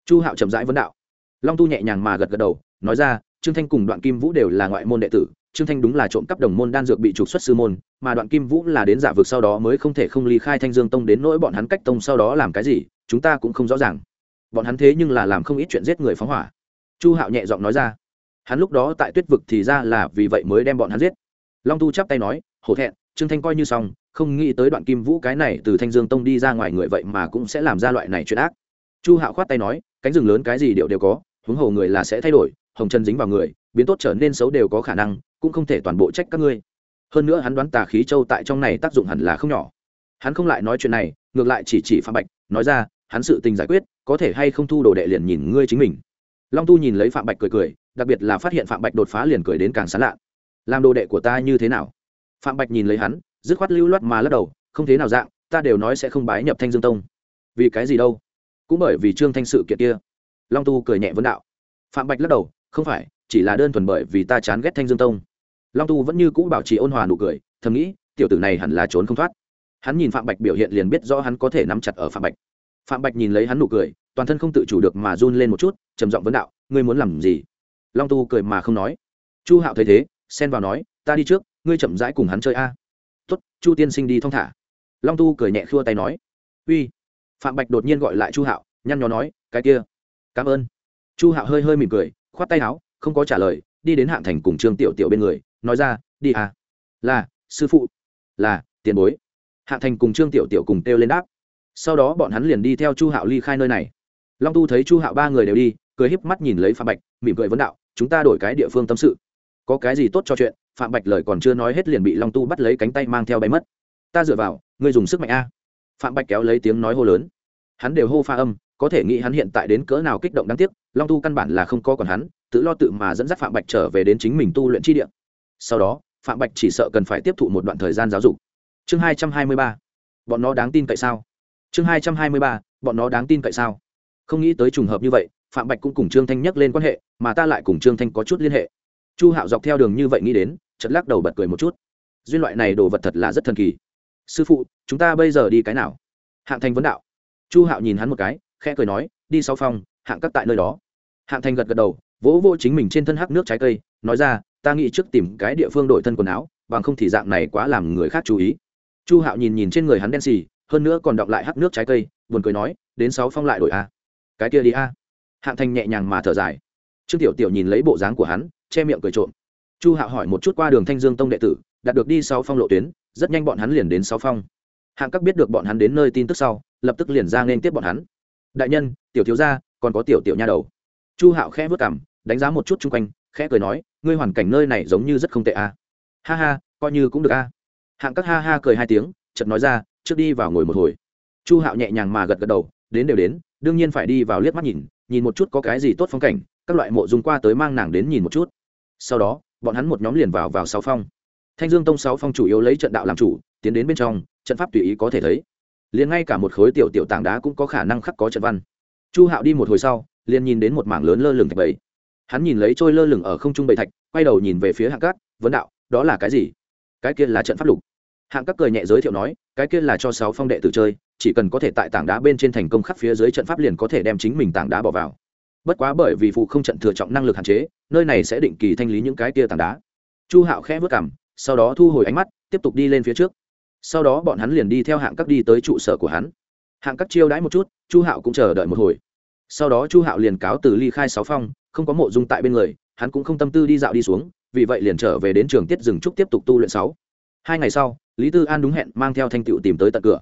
Chu hạo chậm rãi vấn đạo. Long tu nhẹ nhàng mà gật gật đầu, nói ra, trương thanh cùng đoạn kim vũ đều là ngoại môn đệ tử trương thanh đúng là trộm cắp đồng môn đan dược bị trục xuất sư môn, mà đoạn kim vũ là đến giả vực sau đó mới không thể không ly khai thanh dương tông đến nỗi bọn hắn cách tông sau đó làm cái gì, chúng ta cũng không rõ ràng. Bọn hắn thế nhưng là làm không ít chuyện giết người phóng hỏa. Chu hạo nhẹ giọng nói ra. Hắn lúc đó tại tuyết vực thì ra là vì vậy mới đem bọn hắn giết. Long tu chắp tay nói, hổ thẹn, trương thanh coi như xong, không nghĩ tới đoạn kim vũ cái này từ thanh dương tông đi ra ngoài người vậy mà cũng sẽ làm ra loại này chuyện ác. Chu hạo khoát tay nói, cánh rừng lớn cái gì điệu đều có, huống hồ người là sẽ thay đổi, hồng chân dính vào người, biến tốt trở nên xấu đều có khả năng cũng không thể toàn bộ trách các ngươi. Hơn nữa hắn đoán tà khí châu tại trong này tác dụng hẳn là không nhỏ. Hắn không lại nói chuyện này, ngược lại chỉ chỉ phạm bạch, nói ra, hắn sự tình giải quyết, có thể hay không thu đồ đệ liền nhìn ngươi chính mình. Long tu nhìn lấy phạm bạch cười cười, đặc biệt là phát hiện phạm bạch đột phá liền cười đến càng sán lạ. Làm đồ đệ của ta như thế nào? Phạm bạch nhìn lấy hắn, dứt khoát lưu loát mà lắc đầu, không thế nào dạng, ta đều nói sẽ không bái nhập thanh dương tông. Vì cái gì đâu? Cũng bởi vì trương thanh sự kiện kia. Long tu cười nhẹ vấn đạo. Phạm bạch lắc đầu, không phải, chỉ là đơn thuần bởi vì ta chán ghét thanh dương tông long tu vẫn như cũ bảo trì ôn hòa nụ cười, thầm nghĩ, tiểu tử này hẳn là trốn không thoát. Hắn nhìn phạm bạch biểu hiện liền biết rõ hắn có thể nắm chặt ở phạm bạch. Phạm bạch nhìn lấy hắn nụ cười, toàn thân không tự chủ được mà run lên một chút, trầm giọng vấn đạo, ngươi muốn làm gì? Long tu cười mà không nói. Chu hạo thấy thế, xen vào nói, ta đi trước, ngươi chậm rãi cùng hắn chơi a. Tuất chu tiên sinh đi thong thả. Long tu cười nhẹ khua tay nói. Uy. Phạm bạch đột nhiên gọi lại chu hạo, nhăn nhó nói, cái kia, cảm ơn. Chu hạo hơi hơi mỉm cười, khoát tay áo, không có trả lời, đi đến hạng thành cùng trương tiểu tiểu bên người nói ra, đi à. Là, sư phụ. Là, tiền bối. Hạng thành cùng trương tiểu tiểu cùng kêu lên đáp. Sau đó bọn hắn liền đi theo chu hạo ly khai nơi này. Long tu thấy chu hạo ba người đều đi, cười híp mắt nhìn lấy phạm bạch, mỉm cười vấn đạo, chúng ta đổi cái địa phương tâm sự. Có cái gì tốt cho chuyện? Phạm bạch lời còn chưa nói hết liền bị long tu bắt lấy cánh tay mang theo bay mất. Ta dựa vào, ngươi dùng sức mạnh a. Phạm bạch kéo lấy tiếng nói hô lớn. Hắn đều hô pha âm, có thể nghĩ hắn hiện tại đến cỡ nào kích động đáng tiếc, long tu căn bản là không có còn hắn, tự lo tự mà dẫn dắt phạm bạch trở về đến chính mình tu luyện chi địa sau đó phạm bạch chỉ sợ cần phải tiếp thụ một đoạn thời gian giáo dục. Chương hai trăm hai mươi ba bọn nó đáng tin cậy sao? Chương hai trăm hai mươi ba bọn nó đáng tin cậy sao? Không nghĩ tới trùng hợp như vậy phạm bạch cũng cùng trương thanh nhắc lên quan hệ mà ta lại cùng trương thanh có chút liên hệ. Chu hạo dọc theo đường như vậy nghĩ đến chật lắc đầu bật cười một chút. Duyên loại này đồ vật thật là rất thần kỳ. Sư phụ chúng ta bây giờ đi cái nào? Hạng thành vấn đạo. Chu hạo nhìn hắn một cái khẽ cười nói đi sau phòng, hạng cắt tại nơi đó. Hạng thành gật gật đầu vỗ vô chính mình trên thân hắc nước trái cây nói ra ta nghĩ trước tìm cái địa phương đổi thân quần áo, bằng không thì dạng này quá làm người khác chú ý. Chu hạo nhìn nhìn trên người hắn đen xì, hơn nữa còn đọng lại hắc nước trái cây, buồn cười nói, đến sáu phong lại đổi a. Cái kia đi a. Hạng thành nhẹ nhàng mà thở dài. Trương tiểu tiểu nhìn lấy bộ dáng của hắn, che miệng cười trộm. Chu hạo hỏi một chút qua đường thanh dương tông đệ tử, đạt được đi sáu phong lộ tuyến, rất nhanh bọn hắn liền đến sáu phong. Hạng các biết được bọn hắn đến nơi tin tức sau, lập tức liền ra nên tiếp bọn hắn. Đại nhân, tiểu thiếu gia, còn có tiểu tiểu nha đầu. Chu hạo khẽ vất cảm đánh giá một chút chung quanh khẽ cười nói, ngươi hoàn cảnh nơi này giống như rất không tệ a ha ha, coi như cũng được a hạng các ha ha cười hai tiếng, chợt nói ra, trước đi vào ngồi một hồi. Chu hạo nhẹ nhàng mà gật gật đầu, đến đều đến, đương nhiên phải đi vào liếc mắt nhìn nhìn một chút có cái gì tốt phong cảnh, các loại mộ dùng qua tới mang nàng đến nhìn một chút. Sau đó, bọn hắn một nhóm liền vào vào sáu phong. Thanh dương tông sáu phong chủ yếu lấy trận đạo làm chủ, tiến đến bên trong, trận pháp tùy ý có thể thấy. Liền ngay cả một khối tiểu tiểu tảng đá cũng có khả năng khắc có trận văn. Chu hạo đi một hồi sau, liền nhìn đến một mảng lớn lơ lửng thạch bẫy hắn nhìn lấy trôi lơ lửng ở không trung bầy thạch, quay đầu nhìn về phía hạng cát, vấn đạo, đó là cái gì? Cái kia là trận pháp lục. Hạng các cười nhẹ giới thiệu nói, cái kia là cho sáu phong đệ tử chơi, chỉ cần có thể tại tảng đá bên trên thành công khắc phía dưới trận pháp liền có thể đem chính mình tảng đá bỏ vào. Bất quá bởi vì phụ không trận thừa trọng năng lực hạn chế, nơi này sẽ định kỳ thanh lý những cái kia tảng đá. Chu hạo khẽ vớt cảm sau đó thu hồi ánh mắt, tiếp tục đi lên phía trước. Sau đó bọn hắn liền đi theo hạng các đi tới trụ sở của hắn. Hạng các chiêu đãi một chút, chu hạo cũng chờ đợi một hồi. Sau đó chu hạo liền cáo từ ly khai sáu phong không có mộ dung tại bên người, hắn cũng không tâm tư đi dạo đi xuống, vì vậy liền trở về đến trường tiết rừng trúc tiếp tục tu luyện sáu. Hai ngày sau, lý tư an đúng hẹn mang theo thanh tựu tìm tới tận cửa.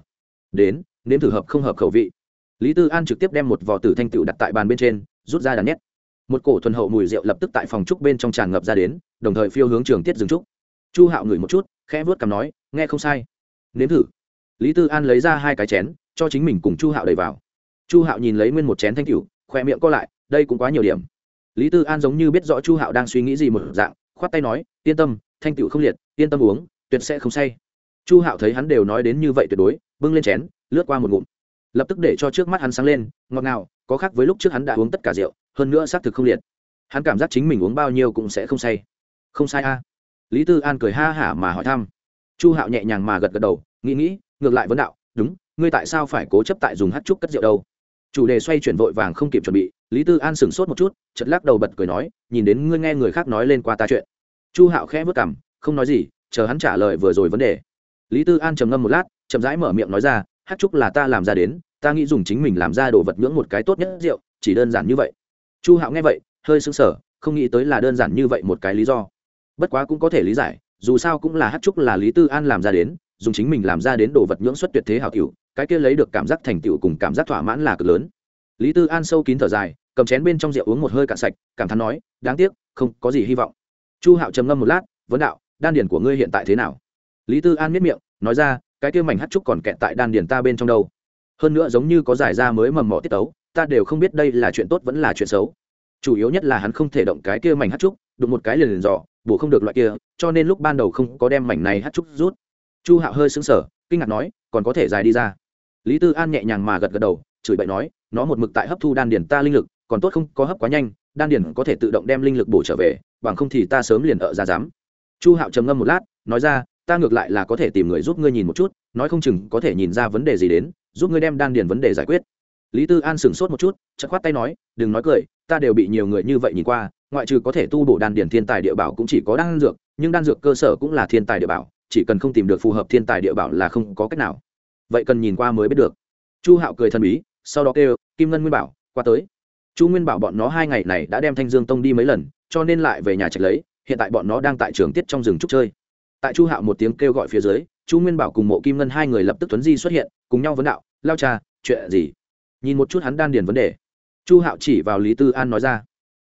Đến, nếm thử hợp không hợp khẩu vị. Lý tư an trực tiếp đem một vò tử thanh tựu đặt tại bàn bên trên, rút ra đàn nhét. Một cổ thuần hậu mùi rượu lập tức tại phòng trúc bên trong tràn ngập ra đến, đồng thời phiêu hướng trường tiết rừng trúc. Chu hạo ngửi một chút, khẽ vớt cằm nói, nghe không sai. Nếm thử. Lý tư an lấy ra hai cái chén, cho chính mình cùng chu hạo đầy vào. Chu hạo nhìn lấy nguyên một chén thanh cửu khoe miệng co lại, đây cũng quá nhiều điểm lý tư an giống như biết rõ chu hạo đang suy nghĩ gì một dạng, khoát tay nói, yên tâm, thanh tịu không liệt, yên tâm uống, tuyệt sẽ không say. Chu hạo thấy hắn đều nói đến như vậy tuyệt đối, bưng lên chén, lướt qua một ngụm. Lập tức để cho trước mắt hắn sáng lên, ngọt ngào, có khác với lúc trước hắn đã uống tất cả rượu, hơn nữa xác thực không liệt. Hắn cảm giác chính mình uống bao nhiêu cũng sẽ không say. Không sai a. Lý tư an cười ha hả mà hỏi thăm. Chu hạo nhẹ nhàng mà gật gật đầu, nghĩ nghĩ, ngược lại vấn đạo, đúng, ngươi tại sao phải cố chấp tại dùng hát trúc cất rượu đâu? Chủ đề xoay chuyển vội vàng không kịp chuẩn bị lý tư an sửng sốt một chút chật lắc đầu bật cười nói, nhìn đến ngươi nghe người khác nói lên qua ta chuyện. Chu hạo khẽ vất cảm không nói gì, chờ hắn trả lời vừa rồi vấn đề. Lý tư an trầm ngâm một lát, chậm rãi mở miệng nói ra, hát trúc là ta làm ra đến, ta nghĩ dùng chính mình làm ra đồ vật nhưỡng một cái tốt nhất rượu, chỉ đơn giản như vậy. Chu hạo nghe vậy, hơi sững sờ, không nghĩ tới là đơn giản như vậy một cái lý do. Bất quá cũng có thể lý giải, dù sao cũng là hát trúc là lý tư an làm ra đến, dùng chính mình làm ra đến đồ vật nhưỡng xuất tuyệt thế hào cựu cái kia lấy được cảm giác thành tựu cùng cảm giác thỏa mãn là cực lớn lý tư an sâu kín thở dài, cầm chén bên trong rượu uống một hơi cạn sạch, cảm thán nói, đáng tiếc, không có gì hy vọng. Chu hạo trầm ngâm một lát, vấn đạo, đan điển của ngươi hiện tại thế nào? Lý tư an miết miệng, nói ra, cái kia mảnh hát trúc còn kẹt tại đan điển ta bên trong đâu. Hơn nữa giống như có giải ra mới mầm mỏ tiết tấu, ta đều không biết đây là chuyện tốt vẫn là chuyện xấu. Chủ yếu nhất là hắn không thể động cái kia mảnh hát trúc, đụng một cái liền liền dò, bổ không được loại kia, cho nên lúc ban đầu không có đem mảnh này hát trúc rút. Chu hạo hơi sững sờ, kinh ngạc nói, còn có thể dài đi ra. Lý tư an nhẹ nhàng mà gật gật đầu chửi bậy nói, nó một mực tại hấp thu đan điền ta linh lực, còn tốt không có hấp quá nhanh, đan điền có thể tự động đem linh lực bổ trở về, bằng không thì ta sớm liền ở ra dám chu hạo trầm ngâm một lát, nói ra, ta ngược lại là có thể tìm người giúp ngươi nhìn một chút, nói không chừng có thể nhìn ra vấn đề gì đến, giúp ngươi đem đan điền vấn đề giải quyết. Lý tư an sửng sốt một chút, chợt khoát tay nói, đừng nói cười, ta đều bị nhiều người như vậy nhìn qua, ngoại trừ có thể tu bổ đan điền thiên tài địa bảo cũng chỉ có đan dược, nhưng đan dược cơ sở cũng là thiên tài địa bảo, chỉ cần không tìm được phù hợp thiên tài địa bảo là không có cách nào. Vậy cần nhìn qua mới biết được chu hạo cười thần bí, sau đó kêu, kim ngân nguyên bảo, qua tới. Chu nguyên bảo bọn nó hai ngày này đã đem thanh dương tông đi mấy lần, cho nên lại về nhà trạch lấy, hiện tại bọn nó đang tại trường tiết trong rừng trúc chơi. Tại chu hạo một tiếng kêu gọi phía dưới, chu nguyên bảo cùng mộ kim ngân hai người lập tức tuấn di xuất hiện, cùng nhau vấn đạo, lao cha, chuyện gì? Nhìn một chút hắn đan điền vấn đề. Chu hạo chỉ vào lý tư an nói ra.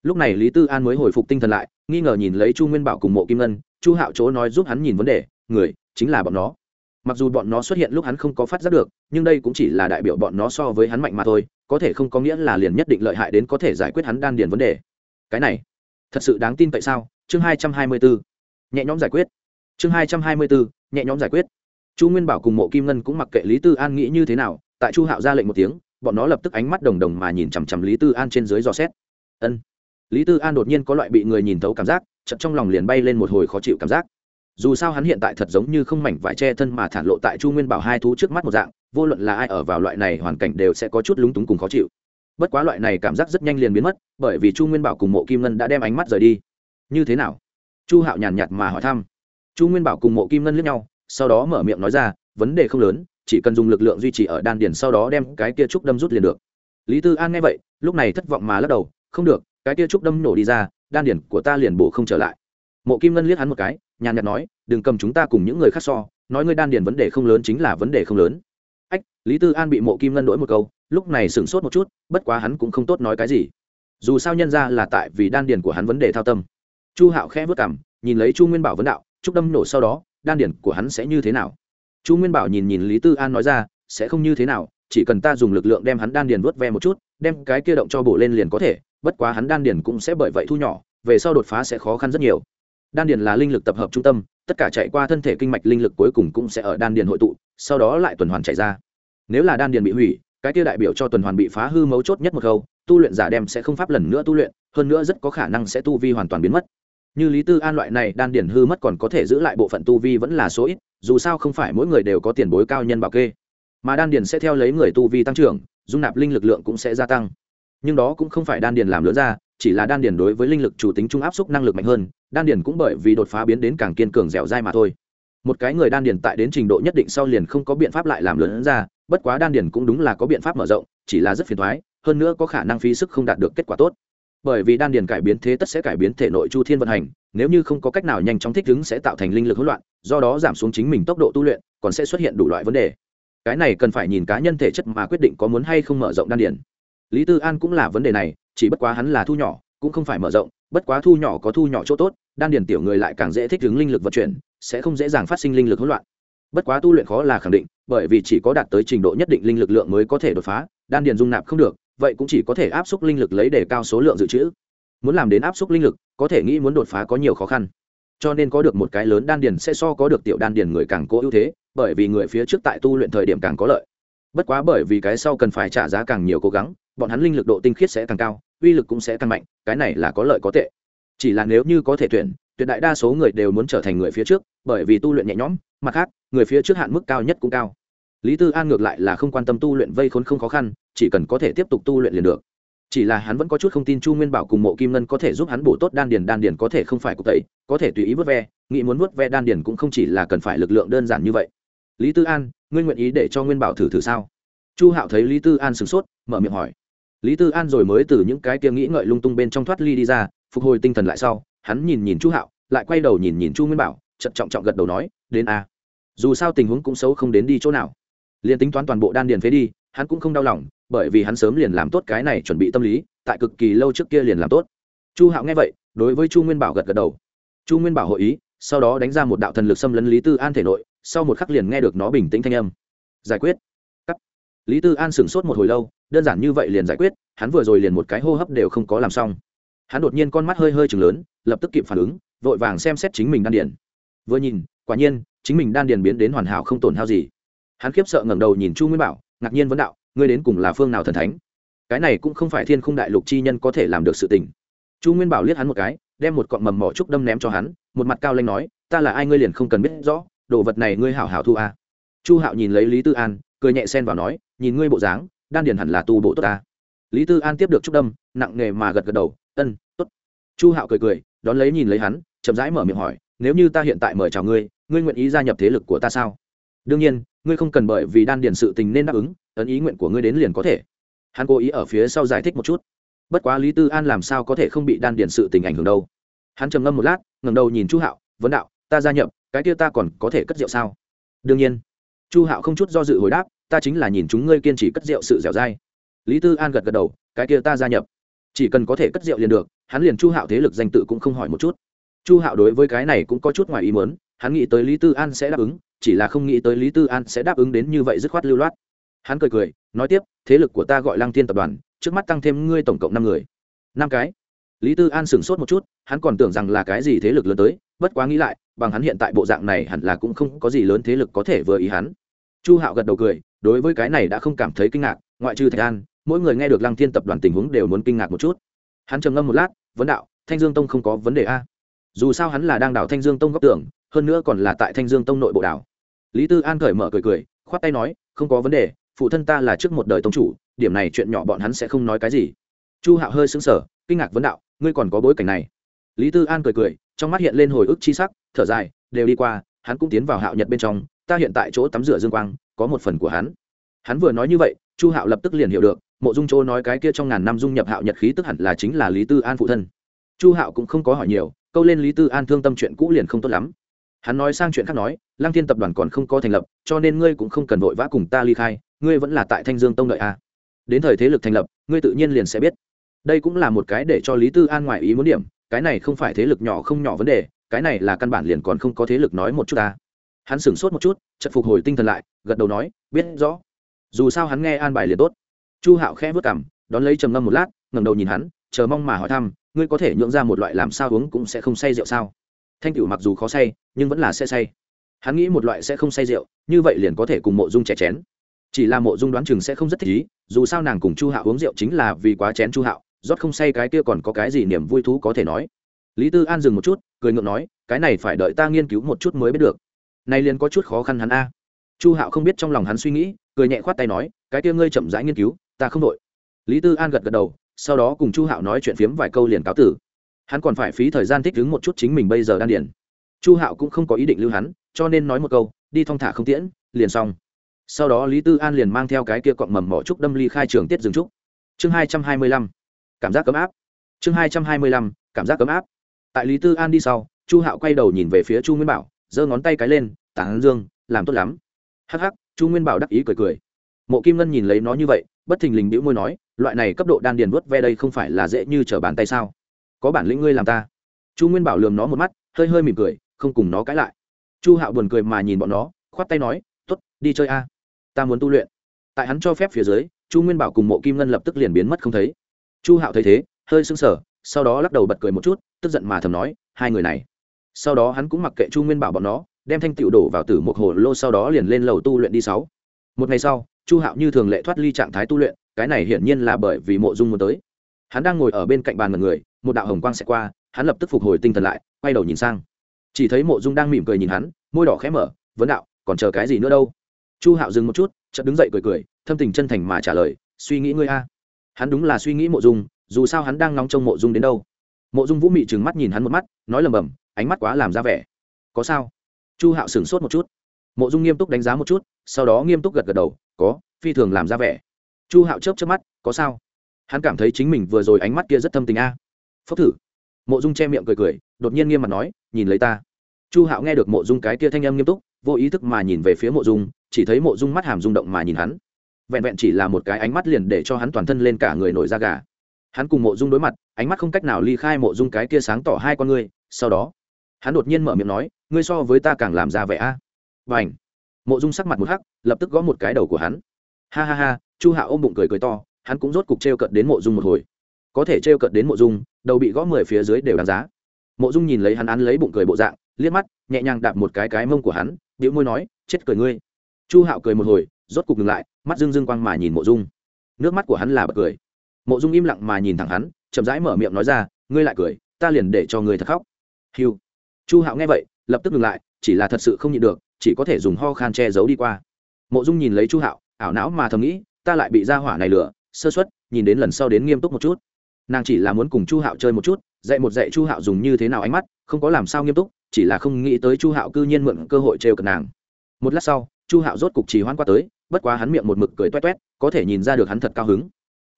Lúc này lý tư an mới hồi phục tinh thần lại, nghi ngờ nhìn lấy chu nguyên bảo cùng mộ kim ngân, chu hạo chỗ nói giúp hắn nhìn vấn đề, người, chính là bọn nó mặc dù bọn nó xuất hiện lúc hắn không có phát giác được, nhưng đây cũng chỉ là đại biểu bọn nó so với hắn mạnh mà thôi, có thể không có nghĩa là liền nhất định lợi hại đến có thể giải quyết hắn đan điền vấn đề. Cái này, thật sự đáng tin tại sao? Chương hai trăm hai mươi bốn nhẹ nhõm giải quyết. Chương hai trăm hai mươi bốn nhẹ nhõm giải quyết. Chu nguyên bảo cùng mộ kim ngân cũng mặc kệ lý tư an nghĩ như thế nào, tại chu hạo ra lệnh một tiếng, bọn nó lập tức ánh mắt đồng đồng mà nhìn chằm chằm lý tư an trên dưới dò xét. Ân. Lý tư an đột nhiên có loại bị người nhìn thấu cảm giác chậm trong lòng liền bay lên một hồi khó chịu cảm giác dù sao hắn hiện tại thật giống như không mảnh vải che thân mà thản lộ tại chu nguyên bảo hai thú trước mắt một dạng, vô luận là ai ở vào loại này hoàn cảnh đều sẽ có chút lúng túng cùng khó chịu. Bất quá loại này cảm giác rất nhanh liền biến mất, bởi vì chu nguyên bảo cùng mộ kim ngân đã đem ánh mắt rời đi. Như thế nào? Chu hạo nhàn nhạt mà hỏi thăm. Chu nguyên bảo cùng mộ kim ngân lướt nhau, sau đó mở miệng nói ra, vấn đề không lớn, chỉ cần dùng lực lượng duy trì ở đan điền sau đó đem cái kia trúc đâm rút liền được. Lý tư an nghe vậy, lúc này thất vọng mà lắc đầu, không được, cái kia trúc đâm nổ đi ra, đan điền của ta liền bổ không trở lại. Mộ kim ngân liếc hắn một cái nhàn nhạt nói, đừng cầm chúng ta cùng những người khác so, nói ngươi đan điền vấn đề không lớn chính là vấn đề không lớn. Ách, lý tư an bị mộ kim ngân đổi một câu, lúc này sửng sốt một chút, bất quá hắn cũng không tốt nói cái gì. Dù sao nhân ra là tại vì đan điền của hắn vấn đề thao tâm. Chu hạo khẽ vất cảm, nhìn lấy chu nguyên bảo vấn đạo trúc đâm nổ sau đó, đan điền của hắn sẽ như thế nào? Chu nguyên bảo nhìn nhìn lý tư an nói ra, sẽ không như thế nào, chỉ cần ta dùng lực lượng đem hắn đan điền vớt ve một chút, đem cái kia động cho bổ lên liền có thể, bất quá hắn đan điền cũng sẽ bởi vậy thu nhỏ, về sau đột phá sẽ khó khăn rất nhiều đan điền là linh lực tập hợp trung tâm, tất cả chạy qua thân thể kinh mạch linh lực cuối cùng cũng sẽ ở đan điền hội tụ, sau đó lại tuần hoàn chạy ra. Nếu là đan điền bị hủy, cái tiêu đại biểu cho tuần hoàn bị phá hư mấu chốt nhất một khâu, tu luyện giả đem sẽ không pháp lần nữa tu luyện, hơn nữa rất có khả năng sẽ tu vi hoàn toàn biến mất. Như lý tư an loại này, đan điền hư mất còn có thể giữ lại bộ phận tu vi vẫn là số ít, dù sao không phải mỗi người đều có tiền bối cao nhân bảo kê. Mà đan điền sẽ theo lấy người tu vi tăng trưởng, dung nạp linh lực lượng cũng sẽ gia tăng. Nhưng đó cũng không phải đan điền làm lớn ra chỉ là đan điền đối với linh lực chủ tính trung áp xúc năng lực mạnh hơn, đan điền cũng bởi vì đột phá biến đến càng kiên cường dẻo dai mà thôi. Một cái người đan điền tại đến trình độ nhất định sau liền không có biện pháp lại làm lớn ra, bất quá đan điền cũng đúng là có biện pháp mở rộng, chỉ là rất phiền thoái hơn nữa có khả năng phí sức không đạt được kết quả tốt. Bởi vì đan điền cải biến thế tất sẽ cải biến thể nội chu thiên vận hành, nếu như không có cách nào nhanh chóng thích ứng sẽ tạo thành linh lực hỗn loạn, do đó giảm xuống chính mình tốc độ tu luyện, còn sẽ xuất hiện đủ loại vấn đề. Cái này cần phải nhìn cá nhân thể chất mà quyết định có muốn hay không mở rộng đan điền lý tư an cũng là vấn đề này, chỉ bất quá hắn là thu nhỏ, cũng không phải mở rộng, bất quá thu nhỏ có thu nhỏ chỗ tốt, đan điền tiểu người lại càng dễ thích ứng linh lực vận chuyển, sẽ không dễ dàng phát sinh linh lực hỗn loạn. Bất quá tu luyện khó là khẳng định, bởi vì chỉ có đạt tới trình độ nhất định linh lực lượng mới có thể đột phá, đan điền dung nạp không được, vậy cũng chỉ có thể áp suất linh lực lấy để cao số lượng dự trữ. Muốn làm đến áp suất linh lực, có thể nghĩ muốn đột phá có nhiều khó khăn. Cho nên có được một cái lớn đan điền sẽ so có được tiểu đan điền người càng cố ưu thế, bởi vì người phía trước tại tu luyện thời điểm càng có lợi. Bất quá bởi vì cái sau cần phải trả giá càng nhiều cố gắng bọn hắn linh lực độ tinh khiết sẽ càng cao, uy lực cũng sẽ càng mạnh, cái này là có lợi có tệ. Chỉ là nếu như có thể tuyển, tuyệt đại đa số người đều muốn trở thành người phía trước, bởi vì tu luyện nhẹ nhõm, mặt khác, người phía trước hạn mức cao nhất cũng cao. Lý tư an ngược lại là không quan tâm tu luyện vây khốn không khó khăn, chỉ cần có thể tiếp tục tu luyện liền được. Chỉ là hắn vẫn có chút không tin chu nguyên bảo cùng mộ kim ngân có thể giúp hắn bổ tốt đan điền đan điền có thể không phải cục tẩy, có thể tùy ý vớt ve, nghĩ muốn vớt ve đan điền cũng không chỉ là cần phải lực lượng đơn giản như vậy. Lý tư an, ngươi nguyện ý để cho nguyên bảo thử thử sao? Chu hạo thấy lý tư an sửng sốt, mở miệng hỏi lý tư an rồi mới từ những cái kia nghĩ ngợi lung tung bên trong thoát ly đi ra, phục hồi tinh thần lại sau, hắn nhìn nhìn chu hạo, lại quay đầu nhìn nhìn chu nguyên bảo chậm trọng trọng gật đầu nói, đến a. Dù sao tình huống cũng xấu không đến đi chỗ nào. Liền tính toán toàn bộ đan điền phế đi, hắn cũng không đau lòng, bởi vì hắn sớm liền làm tốt cái này chuẩn bị tâm lý, tại cực kỳ lâu trước kia liền làm tốt. Chu hạo nghe vậy, đối với chu nguyên bảo gật gật đầu. Chu nguyên bảo hội ý, sau đó đánh ra một đạo thần lực xâm lấn lý tư an thể nội, sau một khắc liền nghe được nó bình tĩnh thanh âm. Giải quyết. Cắt. Lý tư an sửng sốt một hồi lâu đơn giản như vậy liền giải quyết, hắn vừa rồi liền một cái hô hấp đều không có làm xong. Hắn đột nhiên con mắt hơi hơi chừng lớn, lập tức kịp phản ứng, vội vàng xem xét chính mình đan điền. Vừa nhìn, quả nhiên, chính mình đan điền biến đến hoàn hảo không tổn hao gì. Hắn khiếp sợ ngẩng đầu nhìn chu nguyên bảo, ngạc nhiên vấn đạo, ngươi đến cùng là phương nào thần thánh? Cái này cũng không phải thiên khung đại lục chi nhân có thể làm được sự tình. Chu nguyên bảo liếc hắn một cái, đem một cọng mầm mỏ trúc đâm ném cho hắn, một mặt cao lanh nói, ta là ai ngươi liền không cần biết rõ, đồ vật này ngươi hảo hảo thu a chu hạo nhìn lấy lý tư an, cười nhẹ xen vào nói, nhìn ngươi bộ dáng đan điền hẳn là tu bộ tốt ta. Lý tư an tiếp được trúc đâm, nặng nghề mà gật gật đầu, ân, tốt. Chu hạo cười cười, đón lấy nhìn lấy hắn, chậm rãi mở miệng hỏi, nếu như ta hiện tại mời chào ngươi ngươi nguyện ý gia nhập thế lực của ta sao? Đương nhiên, ngươi không cần bởi vì đan điền sự tình nên đáp ứng, ấn ý nguyện của ngươi đến liền có thể. Hắn cố ý ở phía sau giải thích một chút. Bất quá lý tư an làm sao có thể không bị đan điền sự tình ảnh hưởng đâu. Hắn trầm ngâm một lát, ngẩng đầu nhìn chu hạo, vấn đạo, ta gia nhập, cái kia ta còn có thể cất rượu sao? Đương nhiên. Chu hạo không chút do dự hồi đáp ta chính là nhìn chúng ngươi kiên trì cất rượu sự dẻo dai. Lý tư an gật gật đầu, cái kia ta gia nhập. Chỉ cần có thể cất rượu liền được, hắn liền chu hạo thế lực danh tự cũng không hỏi một chút. Chu hạo đối với cái này cũng có chút ngoài ý mớn hắn nghĩ tới lý tư an sẽ đáp ứng, chỉ là không nghĩ tới lý tư an sẽ đáp ứng đến như vậy dứt khoát lưu loát. Hắn cười cười, nói tiếp, thế lực của ta gọi lăng thiên tập đoàn, trước mắt tăng thêm ngươi tổng cộng năm người. Năm cái. Lý tư an sửng sốt một chút, hắn còn tưởng rằng là cái gì thế lực lớn tới, bất quá nghĩ lại, bằng hắn hiện tại bộ dạng này hẳn là cũng không có gì lớn thế lực có thể vừa ý hắn. Chu hạo gật đầu cười đối với cái này đã không cảm thấy kinh ngạc, ngoại trừ thạch an, mỗi người nghe được lăng thiên tập đoàn tình huống đều muốn kinh ngạc một chút. Hắn trầm ngâm một lát, vấn đạo, thanh dương tông không có vấn đề a? Dù sao hắn là đang đảo thanh dương tông góc tưởng hơn nữa còn là tại thanh dương tông nội bộ đảo. Lý tư an cởi mở cười cười, khoát tay nói, không có vấn đề, phụ thân ta là trước một đời tông chủ, điểm này chuyện nhỏ bọn hắn sẽ không nói cái gì. Chu hạo hơi sững sờ, kinh ngạc vấn đạo, ngươi còn có bối cảnh này? Lý tư an cười cười, trong mắt hiện lên hồi ức chi sắc, thở dài, đều đi qua, hắn cũng tiến vào hạo nhật bên trong, ta hiện tại chỗ tắm rửa dương quang có một phần của hắn. Hắn vừa nói như vậy, chu hạo lập tức liền hiểu được, mộ dung chỗ nói cái kia trong ngàn năm dung nhập hạo nhật khí tức hẳn là chính là lý tư an phụ thân. Chu hạo cũng không có hỏi nhiều, câu lên lý tư an thương tâm chuyện cũ liền không tốt lắm. Hắn nói sang chuyện khác nói, lăng thiên tập đoàn còn không có thành lập, cho nên ngươi cũng không cần vội vã cùng ta ly khai, ngươi vẫn là tại thanh dương tông đợi a à. đến thời thế lực thành lập, ngươi tự nhiên liền sẽ biết. Đây cũng là một cái để cho lý tư an ngoài ý muốn điểm, cái này không phải thế lực nhỏ không nhỏ vấn đề, cái này là căn bản liền còn không có thế lực nói một chút ta hắn sửng sốt một chút chật phục hồi tinh thần lại, gật đầu nói, biết rõ. Dù sao hắn nghe an bài liền tốt. Chu hạo khẽ vớt cảm đón lấy trầm ngâm một lát, ngẩng đầu nhìn hắn, chờ mong mà hỏi thăm, ngươi có thể nhượng ra một loại làm sao uống cũng sẽ không say rượu sao? Thanh cửu mặc dù khó say, nhưng vẫn là sẽ say. Hắn nghĩ một loại sẽ không say rượu, như vậy liền có thể cùng mộ dung trẻ chén. Chỉ là mộ dung đoán chừng sẽ không rất thích ý, dù sao nàng cùng chu hạo uống rượu chính là vì quá chén chu hạo, rót không say cái kia còn có cái gì niềm vui thú có thể nói. Lý tư an dừng một chút, cười ngượng nói, cái này phải đợi ta nghiên cứu một chút mới biết được nay liền có chút khó khăn hắn a. Chu hạo không biết trong lòng hắn suy nghĩ, cười nhẹ khoát tay nói, cái kia ngươi chậm rãi nghiên cứu, ta không đội lý tư an gật gật đầu, sau đó cùng chu hạo nói chuyện phiếm vài câu liền cáo tử. Hắn còn phải phí thời gian thích ứng một chút chính mình bây giờ đan điền. chu hạo cũng không có ý định lưu hắn, cho nên nói một câu, đi thong thả không tiễn, liền xong. Sau đó lý tư an liền mang theo cái kia cọn mầm mỏ trúc đâm ly khai trường tiết dừng trúc. Chương hai trăm hai mươi lăm, cảm giác cấm áp. Chương hai trăm hai mươi lăm, cảm giác cấm áp. Tại lý tư an đi sau, chu hạo quay đầu nhìn về phía chu nguyên bảo giơ ngón tay cái lên tán dương, làm tốt lắm. Hắc hắc, chu nguyên bảo đắc ý cười cười. Mộ kim ngân nhìn lấy nó như vậy, bất thình lình bĩu môi nói, loại này cấp độ đan điền vớt ve đây không phải là dễ như trở bàn tay sao? Có bản lĩnh ngươi làm ta. Chu nguyên bảo lườm nó một mắt, hơi hơi mỉm cười, không cùng nó cãi lại. Chu hạo buồn cười mà nhìn bọn nó, khoát tay nói t ố t đi chơi a. Ta muốn tu luyện. Tại hắn cho phép phía dưới, chu nguyên bảo cùng mộ kim ngân lập tức liền biến mất không thấy. Chu hạo thấy thế, hơi sững sở sau đó lắc đầu bật cười một chút, tức giận mà thầm nói, hai người này sau đó hắn cũng mặc kệ chu nguyên bảo bọn nó, đem thanh tiểu đổ vào tử một hồ lô sau đó liền lên lầu tu luyện đi sáu. Một ngày sau, chu hạo như thường lệ thoát ly trạng thái tu luyện, cái này hiển nhiên là bởi vì mộ dung muốn tới. Hắn đang ngồi ở bên cạnh bàn một người, một đạo hồng quang sẽ qua, hắn lập tức phục hồi tinh thần lại, quay đầu nhìn sang. Chỉ thấy mộ dung đang mỉm cười nhìn hắn, môi đỏ khẽ mở, vấn đạo, còn chờ cái gì nữa đâu? Chu hạo dừng một chút, chợt đứng dậy cười cười, thâm tình chân thành mà trả lời, suy nghĩ ngươi a. Hắn đúng là suy nghĩ mộ dung, dù sao hắn đang nóng trong mộ dung đến đâu. Mộ dung vũ mị trừng mắt nhìn hắn một mắt, nói lầm bầm ánh mắt quá làm ra vẻ. Có sao? Chu hạo sửng sốt một chút. Mộ dung nghiêm túc đánh giá một chút, sau đó nghiêm túc gật gật đầu, có, phi thường làm ra vẻ. Chu hạo chớp chớp mắt, có sao? Hắn cảm thấy chính mình vừa rồi ánh mắt kia rất thâm tình a. Phốc thử. Mộ dung che miệng cười cười, đột nhiên nghiêm mặt nói, nhìn lấy ta. Chu hạo nghe được mộ dung cái kia thanh âm nghiêm túc, vô ý thức mà nhìn về phía mộ dung, chỉ thấy mộ dung mắt hàm rung động mà nhìn hắn. Vẹn vẹn chỉ là một cái ánh mắt liền để cho hắn toàn thân lên cả người nổi da gà. Hắn cùng mộ dung đối mặt, ánh mắt không cách nào ly khai mộ dung cái kia sáng tỏ hai con ngươi, sau đó hắn đột nhiên mở miệng nói, ngươi so với ta càng làm ra vẻ a. Và ảnh mộ dung sắc mặt một hắc, lập tức gõ một cái đầu của hắn. Ha ha ha, chu hạo ôm bụng cười cười to, hắn cũng rốt cục t r e o cận đến mộ dung một hồi. Có thể t r e o cận đến mộ dung, đầu bị gõ mười phía dưới đều đáng giá. Mộ dung nhìn lấy hắn án lấy bụng cười bộ dạng, liếc mắt, nhẹ nhàng đạp một cái cái mông của hắn điệu môi nói, chết cười ngươi. Chu hạo cười một hồi, rốt cục ngừng lại, mắt dưng dưng quăng mà nhìn mộ dung. Nước mắt của hắn là bật cười. Mộ dung im lặng mà nhìn thẳng hắn, chậm rãi mở miệng nói ra, ngươi lại cười, ta liền để cho ngươi thật khóc. Hiu chu hạo nghe vậy, lập tức ngừng lại, chỉ là thật sự không nhịn được, chỉ có thể dùng ho khan che giấu đi qua. Mộ dung nhìn lấy chu hạo, ảo não mà thầm nghĩ, ta lại bị ra hỏa này lửa sơ xuất nhìn đến lần sau đến nghiêm túc một chút. Nàng chỉ là muốn cùng chu hạo chơi một chút, dạy một dạy chu hạo dùng như thế nào ánh mắt, không có làm sao nghiêm túc, chỉ là không nghĩ tới chu hạo cư nhiên mượn cơ hội trêu cận nàng. Một lát sau, chu hạo rốt cục trì hoãn qua tới, bất quá hắn miệng một mực cười toét toét, có thể nhìn ra được hắn thật cao hứng.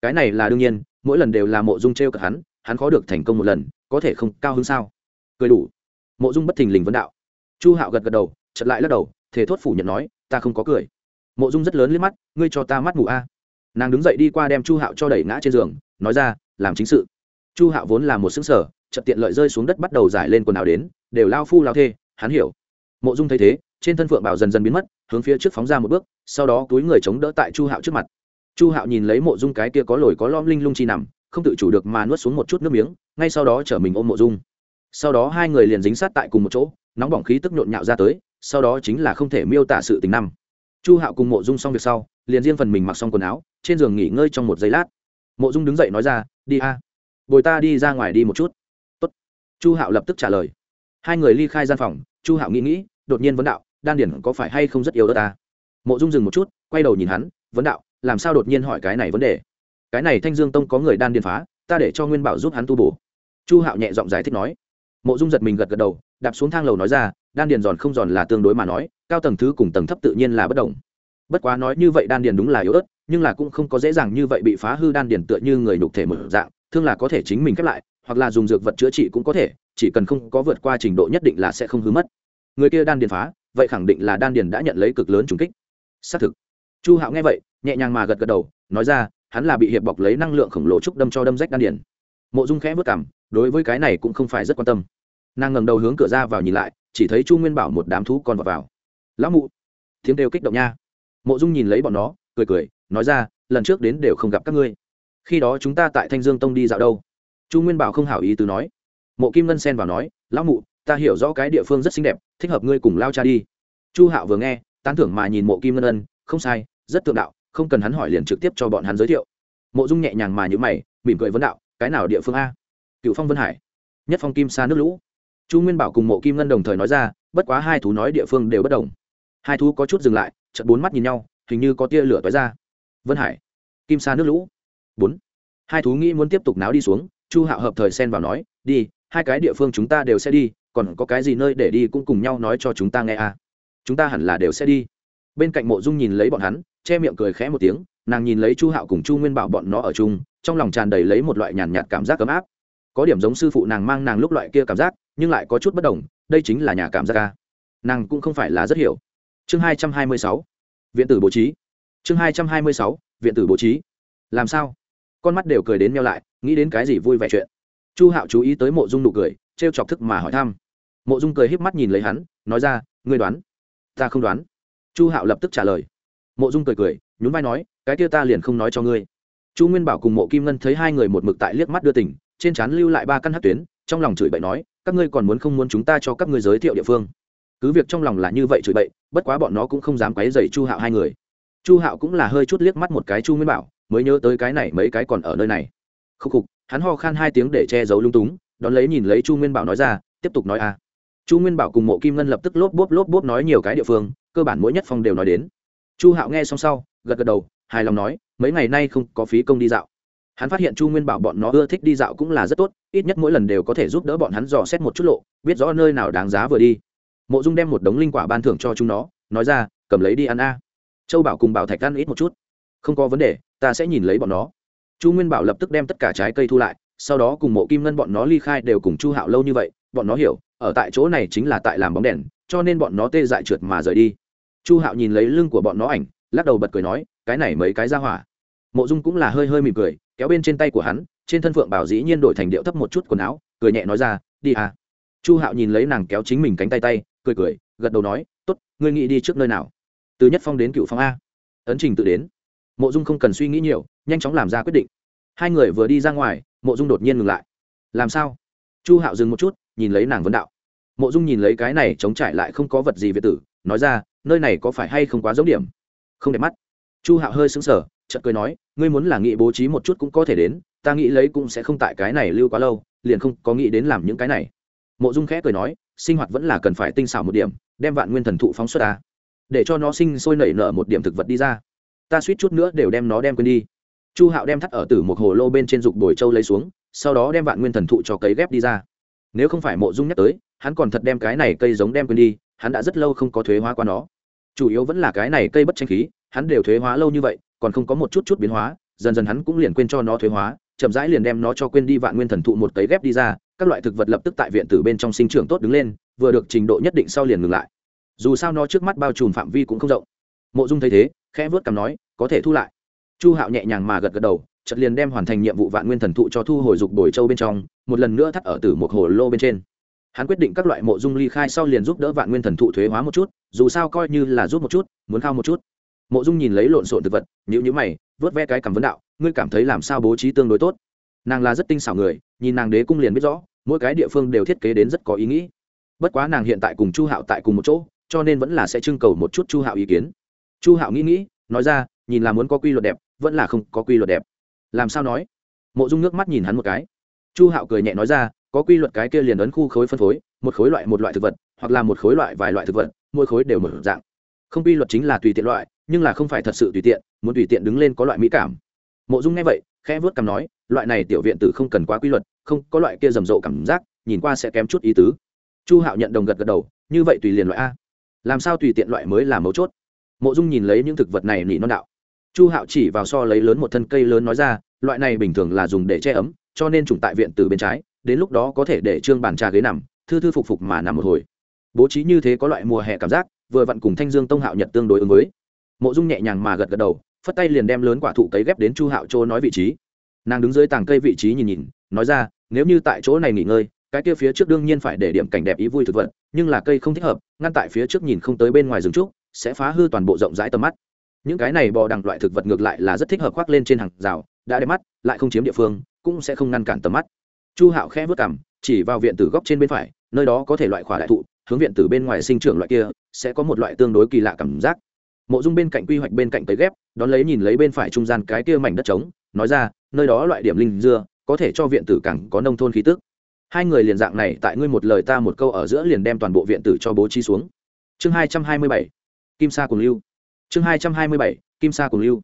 Cái này là đương nhiên, mỗi lần đều là mộ dung trêu cận hắn hắn khó được thành công một lần, có thể không cao hứng sao? Cười đủ mộ dung bất thình lình vấn đạo. Chu hạo gật gật đầu chật lại lắc đầu thể thốt phủ nhận nói, ta không có cười. Mộ dung rất lớn liếc mắt, ngươi cho ta mắt mù a. Nàng đứng dậy đi qua đem chu hạo cho đẩy ngã trên giường, nói ra, làm chính sự. Chu hạo vốn là một xứng sở chật tiện lợi rơi xuống đất bắt đầu giải lên quần áo đến, đều lao phu lao thê, hắn hiểu. Mộ dung thấy thế, trên thân phượng bảo dần dần biến mất, hướng phía trước phóng ra một bước, sau đó túi người chống đỡ tại chu hạo trước mặt. Chu hạo nhìn lấy mộ dung cái kia có lồi có lom linh lung chi nằm, không tự chủ được mà nuốt xuống một chút nước miếng, ngay sau đó chở mình ôm mộ dung sau đó hai người liền dính sát tại cùng một chỗ, nóng bỏng khí tức nhộn nhạo ra tới, sau đó chính là không thể miêu tả sự tình năm. Chu hạo cùng mộ dung xong việc sau, liền riêng phần mình mặc xong quần áo, trên giường nghỉ ngơi trong một giây lát. Mộ dung đứng dậy nói ra, đi a. À. bồi ta đi ra ngoài đi một chút. Tốt. chu hạo lập tức trả lời. Hai người ly khai gian phòng, chu hạo nghĩ nghĩ, đột nhiên vấn đạo, đan điển có phải hay không rất yếu đất ta? Mộ dung dừng một chút, quay đầu nhìn hắn, vấn đạo, làm sao đột nhiên hỏi cái này vấn đề? Cái này thanh dương tông có người đan điền phá, ta để cho nguyên bảo giúp hắn tu bổ. Chu hạo nhẹ giọng giải thích nói mộ dung giật mình gật gật đầu, đạp xuống thang lầu nói ra, đan điền giòn không giòn là tương đối mà nói, cao tầng thứ cùng tầng thấp tự nhiên là bất đồng. Bất quá nói như vậy đan điền đúng là yếu ớt, nhưng là cũng không có dễ dàng như vậy bị phá hư đan điền tựa như người nhục thể mở dạng, thương là có thể chính mình khép lại, hoặc là dùng dược vật chữa trị cũng có thể, chỉ cần không có vượt qua trình độ nhất định là sẽ không hư mất. Người kia đan điền phá, vậy khẳng định là đan điền đã nhận lấy cực lớn trùng kích. Xác thực. Chu hạo nghe vậy, nhẹ nhàng mà gật gật đầu, nói ra, hắn là bị hiệp bọc lấy năng lượng khổng lồ trúc đâm cho đâm rách đan điền. Mộ dung khẽ vất cảm đối với cái này cũng không phải rất quan tâm. Nàng ngầm đầu hướng cửa ra vào nhìn lại chỉ thấy chu nguyên bảo một đám thú con vào, vào. lão mụ! Tiếng đều kích động nha. Mộ dung nhìn lấy bọn nó cười cười nói ra lần trước đến đều không gặp các ngươi. Khi đó chúng ta tại thanh dương tông đi dạo đâu? Chu nguyên bảo không hảo ý từ nói. Mộ kim ngân xen vào nói lão mụ ta hiểu rõ cái địa phương rất xinh đẹp thích hợp ngươi cùng lao cha đi. Chu hạo vừa nghe tán thưởng mà nhìn mộ kim ngân ân không sai rất thượng đạo không cần hắn hỏi liền trực tiếp cho bọn hắn giới thiệu. Mộ dung nhẹ nhàng mà nhữ mày mỉm cười vấn đạo cái nào địa phương a? Cựu phong vân hải, nhất phong kim sa nước lũ. Chu nguyên bảo cùng mộ kim ngân đồng thời nói ra, bất quá hai thú nói địa phương đều bất đồng. Hai thú có chút dừng lại, chợt bốn mắt nhìn nhau, hình như có tia lửa tói ra. Vân hải, kim sa nước lũ. Bốn. Hai thú nghĩ muốn tiếp tục náo đi xuống, chu hạo hợp thời xen vào nói, đi, hai cái địa phương chúng ta đều sẽ đi, còn có cái gì nơi để đi cũng cùng nhau nói cho chúng ta nghe à chúng ta hẳn là đều sẽ đi. Bên cạnh mộ dung nhìn lấy bọn hắn, che miệng cười khẽ một tiếng, nàng nhìn lấy chu hạo cùng chu nguyên bảo bọn nó ở chung, trong lòng tràn đầy lấy một loại nhàn nhạt cảm giác ấm áp có điểm giống sư phụ nàng mang nàng lúc loại kia cảm giác, nhưng lại có chút bất đồng, đây chính là nhà cảm giác ca. Nàng cũng không phải là rất hiểu. Chương hai trăm hai mươi sáu, viện tử bố trí. Chương hai trăm hai mươi sáu, viện tử bố trí. Làm sao? Con mắt đều cười đến meo lại, nghĩ đến cái gì vui vẻ chuyện. Chu hạo chú ý tới mộ dung nụ cười t r e o chọc thức mà hỏi thăm. Mộ dung cười híp mắt nhìn lấy hắn, nói ra, ngươi đoán? Ta không đoán. Chu hạo lập tức trả lời. Mộ dung cười cười, nhún vai nói, cái kia ta liền không nói cho ngươi. Chu nguyên bảo cùng mộ kim ngân thấy hai người một mực tại liếc mắt đưa tỉnh trên trán lưu lại ba căn hát tuyến, trong lòng chửi bậy nói, các ngươi còn muốn không muốn chúng ta cho các ngươi giới thiệu địa phương? Cứ việc trong lòng là như vậy chửi bậy, bất quá bọn nó cũng không dám quấy dày chu hạo hai người. Chu hạo cũng là hơi chút liếc mắt một cái chu nguyên bảo, mới nhớ tới cái này mấy cái còn ở nơi này. Khúc khục, hắn ho khan hai tiếng để che giấu lung túng, đón lấy nhìn lấy chu nguyên bảo nói ra, tiếp tục nói a chu nguyên bảo cùng mộ kim ngân lập tức lốp bốp lốp bốp nói nhiều cái địa phương, cơ bản mỗi nhất phong đều nói đến. Chu hạo nghe xong sau, gật gật đầu, hài lòng nói, mấy ngày nay không có phí công đi dạo hắn phát hiện chu nguyên bảo bọn nó ưa thích đi dạo cũng là rất tốt, ít nhất mỗi lần đều có thể giúp đỡ bọn hắn dò xét một chút lộ, biết rõ nơi nào đáng giá vừa đi. Mộ dung đem một đống linh quả ban thưởng cho chúng nó, nói ra, cầm lấy đi ăn a. Châu bảo cùng bảo thạch ăn ít một chút. Không có vấn đề, ta sẽ nhìn lấy bọn nó. Chu nguyên bảo lập tức đem tất cả trái cây thu lại, sau đó cùng mộ kim ngân bọn nó ly khai đều cùng chu hạo lâu như vậy, bọn nó hiểu, ở tại chỗ này chính là tại làm bóng đèn, cho nên bọn nó tê dại trượt mà rời đi. Chu hạo nhìn lấy lưng của bọn nó ảnh, lắc đầu bật cười nói, cái này mấy cái ra hỏa. Mộ dung cũng là hơi hơi mỉm cười kéo bên trên tay của hắn, trên thân phượng bảo dĩ nhiên đổi thành điệu thấp một chút quần áo, cười nhẹ nói ra, đi à. Chu hạo nhìn lấy nàng kéo chính mình cánh tay tay, cười cười, gật đầu nói, tốt, ngươi nghĩ đi trước nơi nào? Từ nhất phong đến cựu phong a. Ấn trình tự đến. Mộ dung không cần suy nghĩ nhiều, nhanh chóng làm ra quyết định. Hai người vừa đi ra ngoài, mộ dung đột nhiên ngừng lại. Làm sao? Chu hạo dừng một chút, nhìn lấy nàng vấn đạo. Mộ dung nhìn lấy cái này chống trải lại không có vật gì về tử, nói ra, nơi này có phải hay không quá giống điểm? Không đẹp mắt. Chu hạo hơi sững sờ, chợt cười nói ngươi muốn là nghĩ bố trí một chút cũng có thể đến, ta nghĩ lấy cũng sẽ không tại cái này lưu quá lâu, liền không có nghĩ đến làm những cái này. Mộ dung khẽ cười nói, sinh hoạt vẫn là cần phải tinh xảo một điểm, đem vạn nguyên thần thụ phóng xuất ra, để cho nó sinh sôi nảy nở một điểm thực vật đi ra. Ta suýt chút nữa đều đem nó đem quên đi. Chu hạo đem thắt ở tử một hồ lô bên trên dục bồi châu lấy xuống, sau đó đem vạn nguyên thần thụ cho cấy ghép đi ra. Nếu không phải mộ dung nhắc tới, hắn còn thật đem cái này cây giống đem quên đi, hắn đã rất lâu không có thuế hóa qua nó. Chủ yếu vẫn là cái này cây bất tranh khí hắn đều thuế hóa lâu như vậy, còn không có một chút chút biến hóa, dần dần hắn cũng liền quên cho nó thuế hóa, chậm rãi liền đem nó cho quên đi vạn nguyên thần thụ một cấy ghép đi ra, các loại thực vật lập tức tại viện tử bên trong sinh trưởng tốt đứng lên, vừa được trình độ nhất định sau liền ngừng lại. Dù sao nó trước mắt bao trùm phạm vi cũng không rộng. Mộ dung thấy thế, khẽ vớt cằm nói, có thể thu lại. Chu hạo nhẹ nhàng mà gật gật đầu chật liền đem hoàn thành nhiệm vụ vạn nguyên thần thụ cho thu hồi dục bồi châu bên trong, một lần nữa thắt ở tử một hồ lô bên trên. Hắn quyết định các loại mộ dung ly khai sau liền giúp đỡ vạn nguyên thần thụ thuế hóa một chút, dù sao coi như là giúp một chút, muốn khao một chút mộ dung nhìn lấy lộn xộn thực vật nhữ nhữ mày, vớt ve cái cảm vấn đạo, ngươi cảm thấy làm sao bố trí tương đối tốt? Nàng là rất tinh xảo người, nhìn nàng đế cung liền biết rõ, mỗi cái địa phương đều thiết kế đến rất có ý nghĩ. Bất quá nàng hiện tại cùng chu hạo tại cùng một chỗ, cho nên vẫn là sẽ trưng cầu một chút chu hạo ý kiến. Chu hạo nghĩ nghĩ, nói ra, nhìn là muốn có quy luật đẹp, vẫn là không có quy luật đẹp. Làm sao nói? Mộ dung nước mắt nhìn hắn một cái. Chu hạo cười nhẹ nói ra, có quy luật cái kia liền ấn khu khối phân phối, một khối loại một loại thực vật, hoặc là một khối loại vài loại thực vật, mỗi khối đều một dạng không, quy luật chính là tùy tiện loại, nhưng là không phải thật sự tùy tiện, muốn tùy tiện đứng lên có loại mỹ cảm. Mộ dung nghe vậy, khẽ vớt cằm nói, loại này tiểu viện tử không cần quá quy luật, không, có loại kia rầm rộ cảm giác, nhìn qua sẽ kém chút ý tứ. Chu hạo nhận đồng gật gật đầu, như vậy tùy liền loại a. Làm sao tùy tiện loại mới là mấu chốt? Mộ dung nhìn lấy những thực vật này nỉ non đạo. Chu hạo chỉ vào so lấy lớn một thân cây lớn nói ra, loại này bình thường là dùng để che ấm, cho nên trùng tại viện từ bên trái, đến lúc đó có thể để trương bàn trà ghế nằm, thư thư phục phục mà nằm một hồi. Bố trí như thế có loại mùa hè cảm giác vừa vặn cùng thanh dương tông hạo nhật tương đối ứng với. Mộ dung nhẹ nhàng mà gật gật đầu, phất tay liền đem lớn quả thụ cấy ghép đến chu hạo chỗ nói vị trí. Nàng đứng dưới tàng cây vị trí nhìn nhìn, nói ra, nếu như tại chỗ này nghỉ ngơi, cái kia phía trước đương nhiên phải để điểm cảnh đẹp ý vui thực vật, nhưng là cây không thích hợp, ngăn tại phía trước nhìn không tới bên ngoài rừng trúc, sẽ phá hư toàn bộ rộng rãi tầm mắt. Những cái này bò đằng loại thực vật ngược lại là rất thích hợp khoác lên trên hàng rào, đã đẹp mắt, lại không chiếm địa phương, cũng sẽ không ngăn cản tầm mắt. Chu hạo khẽ vớt cảm chỉ vào viện từ góc trên bên phải, nơi đó có thể loại khỏa đại thụ hướng viện tử bên ngoài sinh trưởng loại kia, sẽ có một loại tương đối kỳ lạ cảm giác. Mộ dung bên cạnh quy hoạch bên cạnh tới ghép, đón lấy nhìn lấy bên phải trung gian cái kia mảnh đất trống, nói ra, nơi đó loại điểm linh dưa, có thể cho viện tử càng có nông thôn khí tức. Hai người liền dạng này, tại ngươi một lời ta một câu ở giữa liền đem toàn bộ viện tử cho bố trí xuống. Chương hai trăm hai mươi bảy, kim sa cùng lưu. Chương hai trăm hai mươi bảy, kim sa cùng lưu.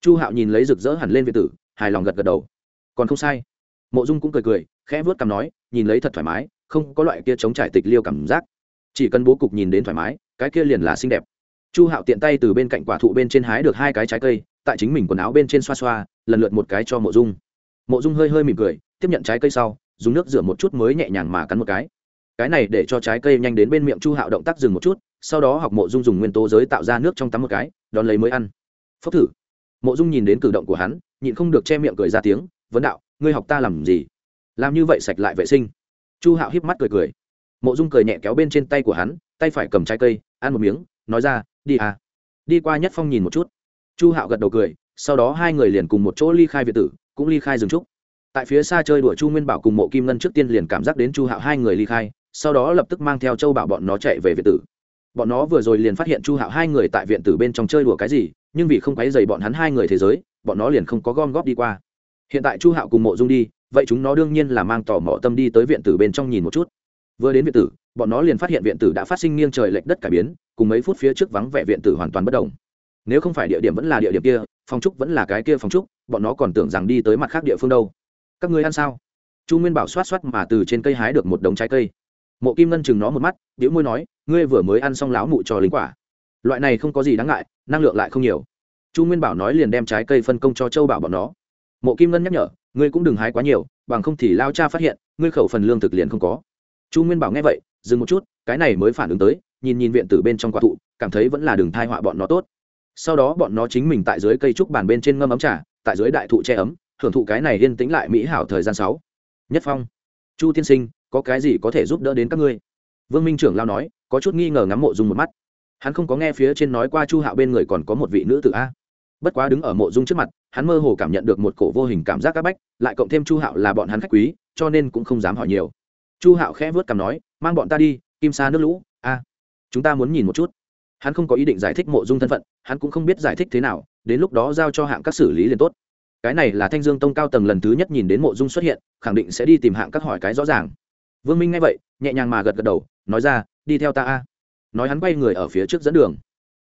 Chu hạo nhìn lấy rực rỡ hẳn lên viện tử, hài lòng gật gật đầu. Còn không sai. Mộ dung cũng cười cười, khẽ vớt cằm nói, nhìn lấy thật thoải mái, không có loại kia chống trải tịch liêu cảm giác chỉ cần bố cục nhìn đến thoải mái, cái kia liền là xinh đẹp. Chu hạo tiện tay từ bên cạnh quả thụ bên trên hái được hai cái trái cây, tại chính mình quần áo bên trên xoa xoa, lần lượt một cái cho mộ dung. Mộ dung hơi hơi mỉm cười, tiếp nhận trái cây sau, dùng nước rửa một chút mới nhẹ nhàng mà cắn một cái. Cái này để cho trái cây nhanh đến bên miệng chu hạo động tác dừng một chút, sau đó học mộ dung dùng nguyên tố giới tạo ra nước trong tắm một cái, đón lấy mới ăn. Phốc thử. Mộ dung nhìn đến cử động của hắn, nhịn không được che miệng cười ra tiếng, vấn đạo, ngươi học ta làm gì? Làm như vậy sạch lại vệ sinh. Chu hạo híp mắt cười cười mộ dung cười nhẹ kéo bên trên tay của hắn, tay phải cầm trái cây, ăn một miếng, nói ra, đi à. Đi qua nhất phong nhìn một chút. Chu hạo gật đầu cười, sau đó hai người liền cùng một chỗ ly khai việt tử, cũng ly khai rừng trúc. Tại phía xa chơi đùa chu nguyên bảo cùng mộ kim ngân trước tiên liền cảm giác đến chu hạo hai người ly khai, sau đó lập tức mang theo châu bảo bọn nó chạy về việt tử. Bọn nó vừa rồi liền phát hiện chu hạo hai người tại viện tử bên trong chơi đùa cái gì, nhưng vì không quấy dày bọn hắn hai người thế giới, bọn nó liền không có gom góp đi qua. Hiện tại chu hạo cùng mộ dung đi, vậy chúng nó đương nhiên là mang tò mò tâm đi tới viện tử bên trong nhìn một chút vừa đến viện tử, bọn nó liền phát hiện viện tử đã phát sinh nghiêng trời lệch đất cải biến, cùng mấy phút phía trước vắng vẻ viện tử hoàn toàn bất đồng. Nếu không phải địa điểm vẫn là địa điểm kia, phòng trúc vẫn là cái kia phòng trúc, bọn nó còn tưởng rằng đi tới mặt khác địa phương đâu. Các ngươi ăn sao? Chu nguyên bảo xoát xoát mà từ trên cây hái được một đống trái cây. Mộ kim ngân chừng nó một mắt điếu môi nói, ngươi vừa mới ăn xong láo mụ cho lính quả. Loại này không có gì đáng ngại, năng lượng lại không nhiều. Chu nguyên bảo nói liền đem trái cây phân công cho châu bảo bọn nó. Mộ kim ngân nhắc nhở, ngươi cũng đừng hái quá nhiều, bằng không thì lao cha phát hiện, ngươi khẩu phần lương thực liền không có chu nguyên bảo nghe vậy, dừng một chút, cái này mới phản ứng tới, nhìn nhìn viện tử bên trong quả thụ, cảm thấy vẫn là đường thai họa bọn nó tốt. Sau đó bọn nó chính mình tại dưới cây trúc bàn bên trên ngâm ấm trà, tại dưới đại thụ che ấm hưởng thụ cái này yên tĩnh lại mỹ hảo thời gian sáu. Nhất phong, chu tiên sinh, có cái gì có thể giúp đỡ đến các ngươi? Vương minh trưởng lao nói, có chút nghi ngờ ngắm mộ dung một mắt. Hắn không có nghe phía trên nói qua chu hạo bên người còn có một vị nữ tử a. Bất quá đứng ở mộ dung trước mặt, hắn mơ hồ cảm nhận được một cổ vô hình cảm giác áp bách, lại cộng thêm chu hạo là bọn hắn khách quý, cho nên cũng không dám hỏi nhiều chu hạo khẽ vớt cằm nói, mang bọn ta đi, kim sa nước lũ, a, chúng ta muốn nhìn một chút. Hắn không có ý định giải thích mộ dung thân phận, hắn cũng không biết giải thích thế nào, đến lúc đó giao cho hạng các xử lý liền tốt. Cái này là thanh dương tông cao tầng lần thứ nhất nhìn đến mộ dung xuất hiện, khẳng định sẽ đi tìm hạng các hỏi cái rõ ràng. Vương minh nghe vậy, nhẹ nhàng mà gật gật đầu, nói ra, đi theo ta a. Nói hắn quay người ở phía trước dẫn đường.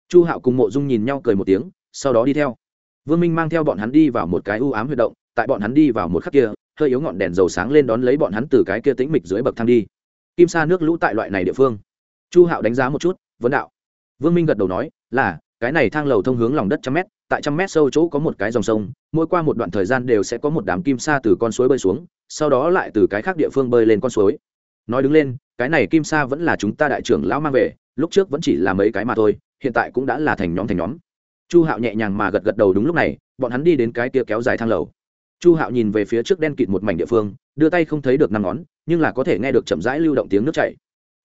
Chu hạo cùng mộ dung nhìn nhau cười một tiếng, sau đó đi theo. Vương minh mang theo bọn hắn đi vào một cái u ám huy động, tại bọn hắn đi vào một khắc kia hơi yếu ngọn đèn dầu sáng lên đón lấy bọn hắn từ cái kia tĩnh mịch dưới bậc thang đi. Kim sa nước lũ tại loại này địa phương. Chu hạo đánh giá một chút, vấn đạo. Vương minh gật đầu nói, là, cái này thang lầu thông hướng lòng đất trăm mét, tại trăm mét sâu chỗ có một cái dòng sông, mỗi qua một đoạn thời gian đều sẽ có một đám kim sa từ con suối bơi xuống, sau đó lại từ cái khác địa phương bơi lên con suối. Nói đứng lên, cái này kim sa vẫn là chúng ta đại trưởng lão mang về, lúc trước vẫn chỉ là mấy cái mà thôi, hiện tại cũng đã là thành nhóm thành nhóm. Chu hạo nhẹ nhàng mà gật gật đầu đúng lúc này, bọn hắn đi đến cái kia kéo dài thang lầu chu hạo nhìn về phía trước đen kịt một mảnh địa phương đưa tay không thấy được năm ngón nhưng là có thể nghe được chậm rãi lưu động tiếng nước chảy.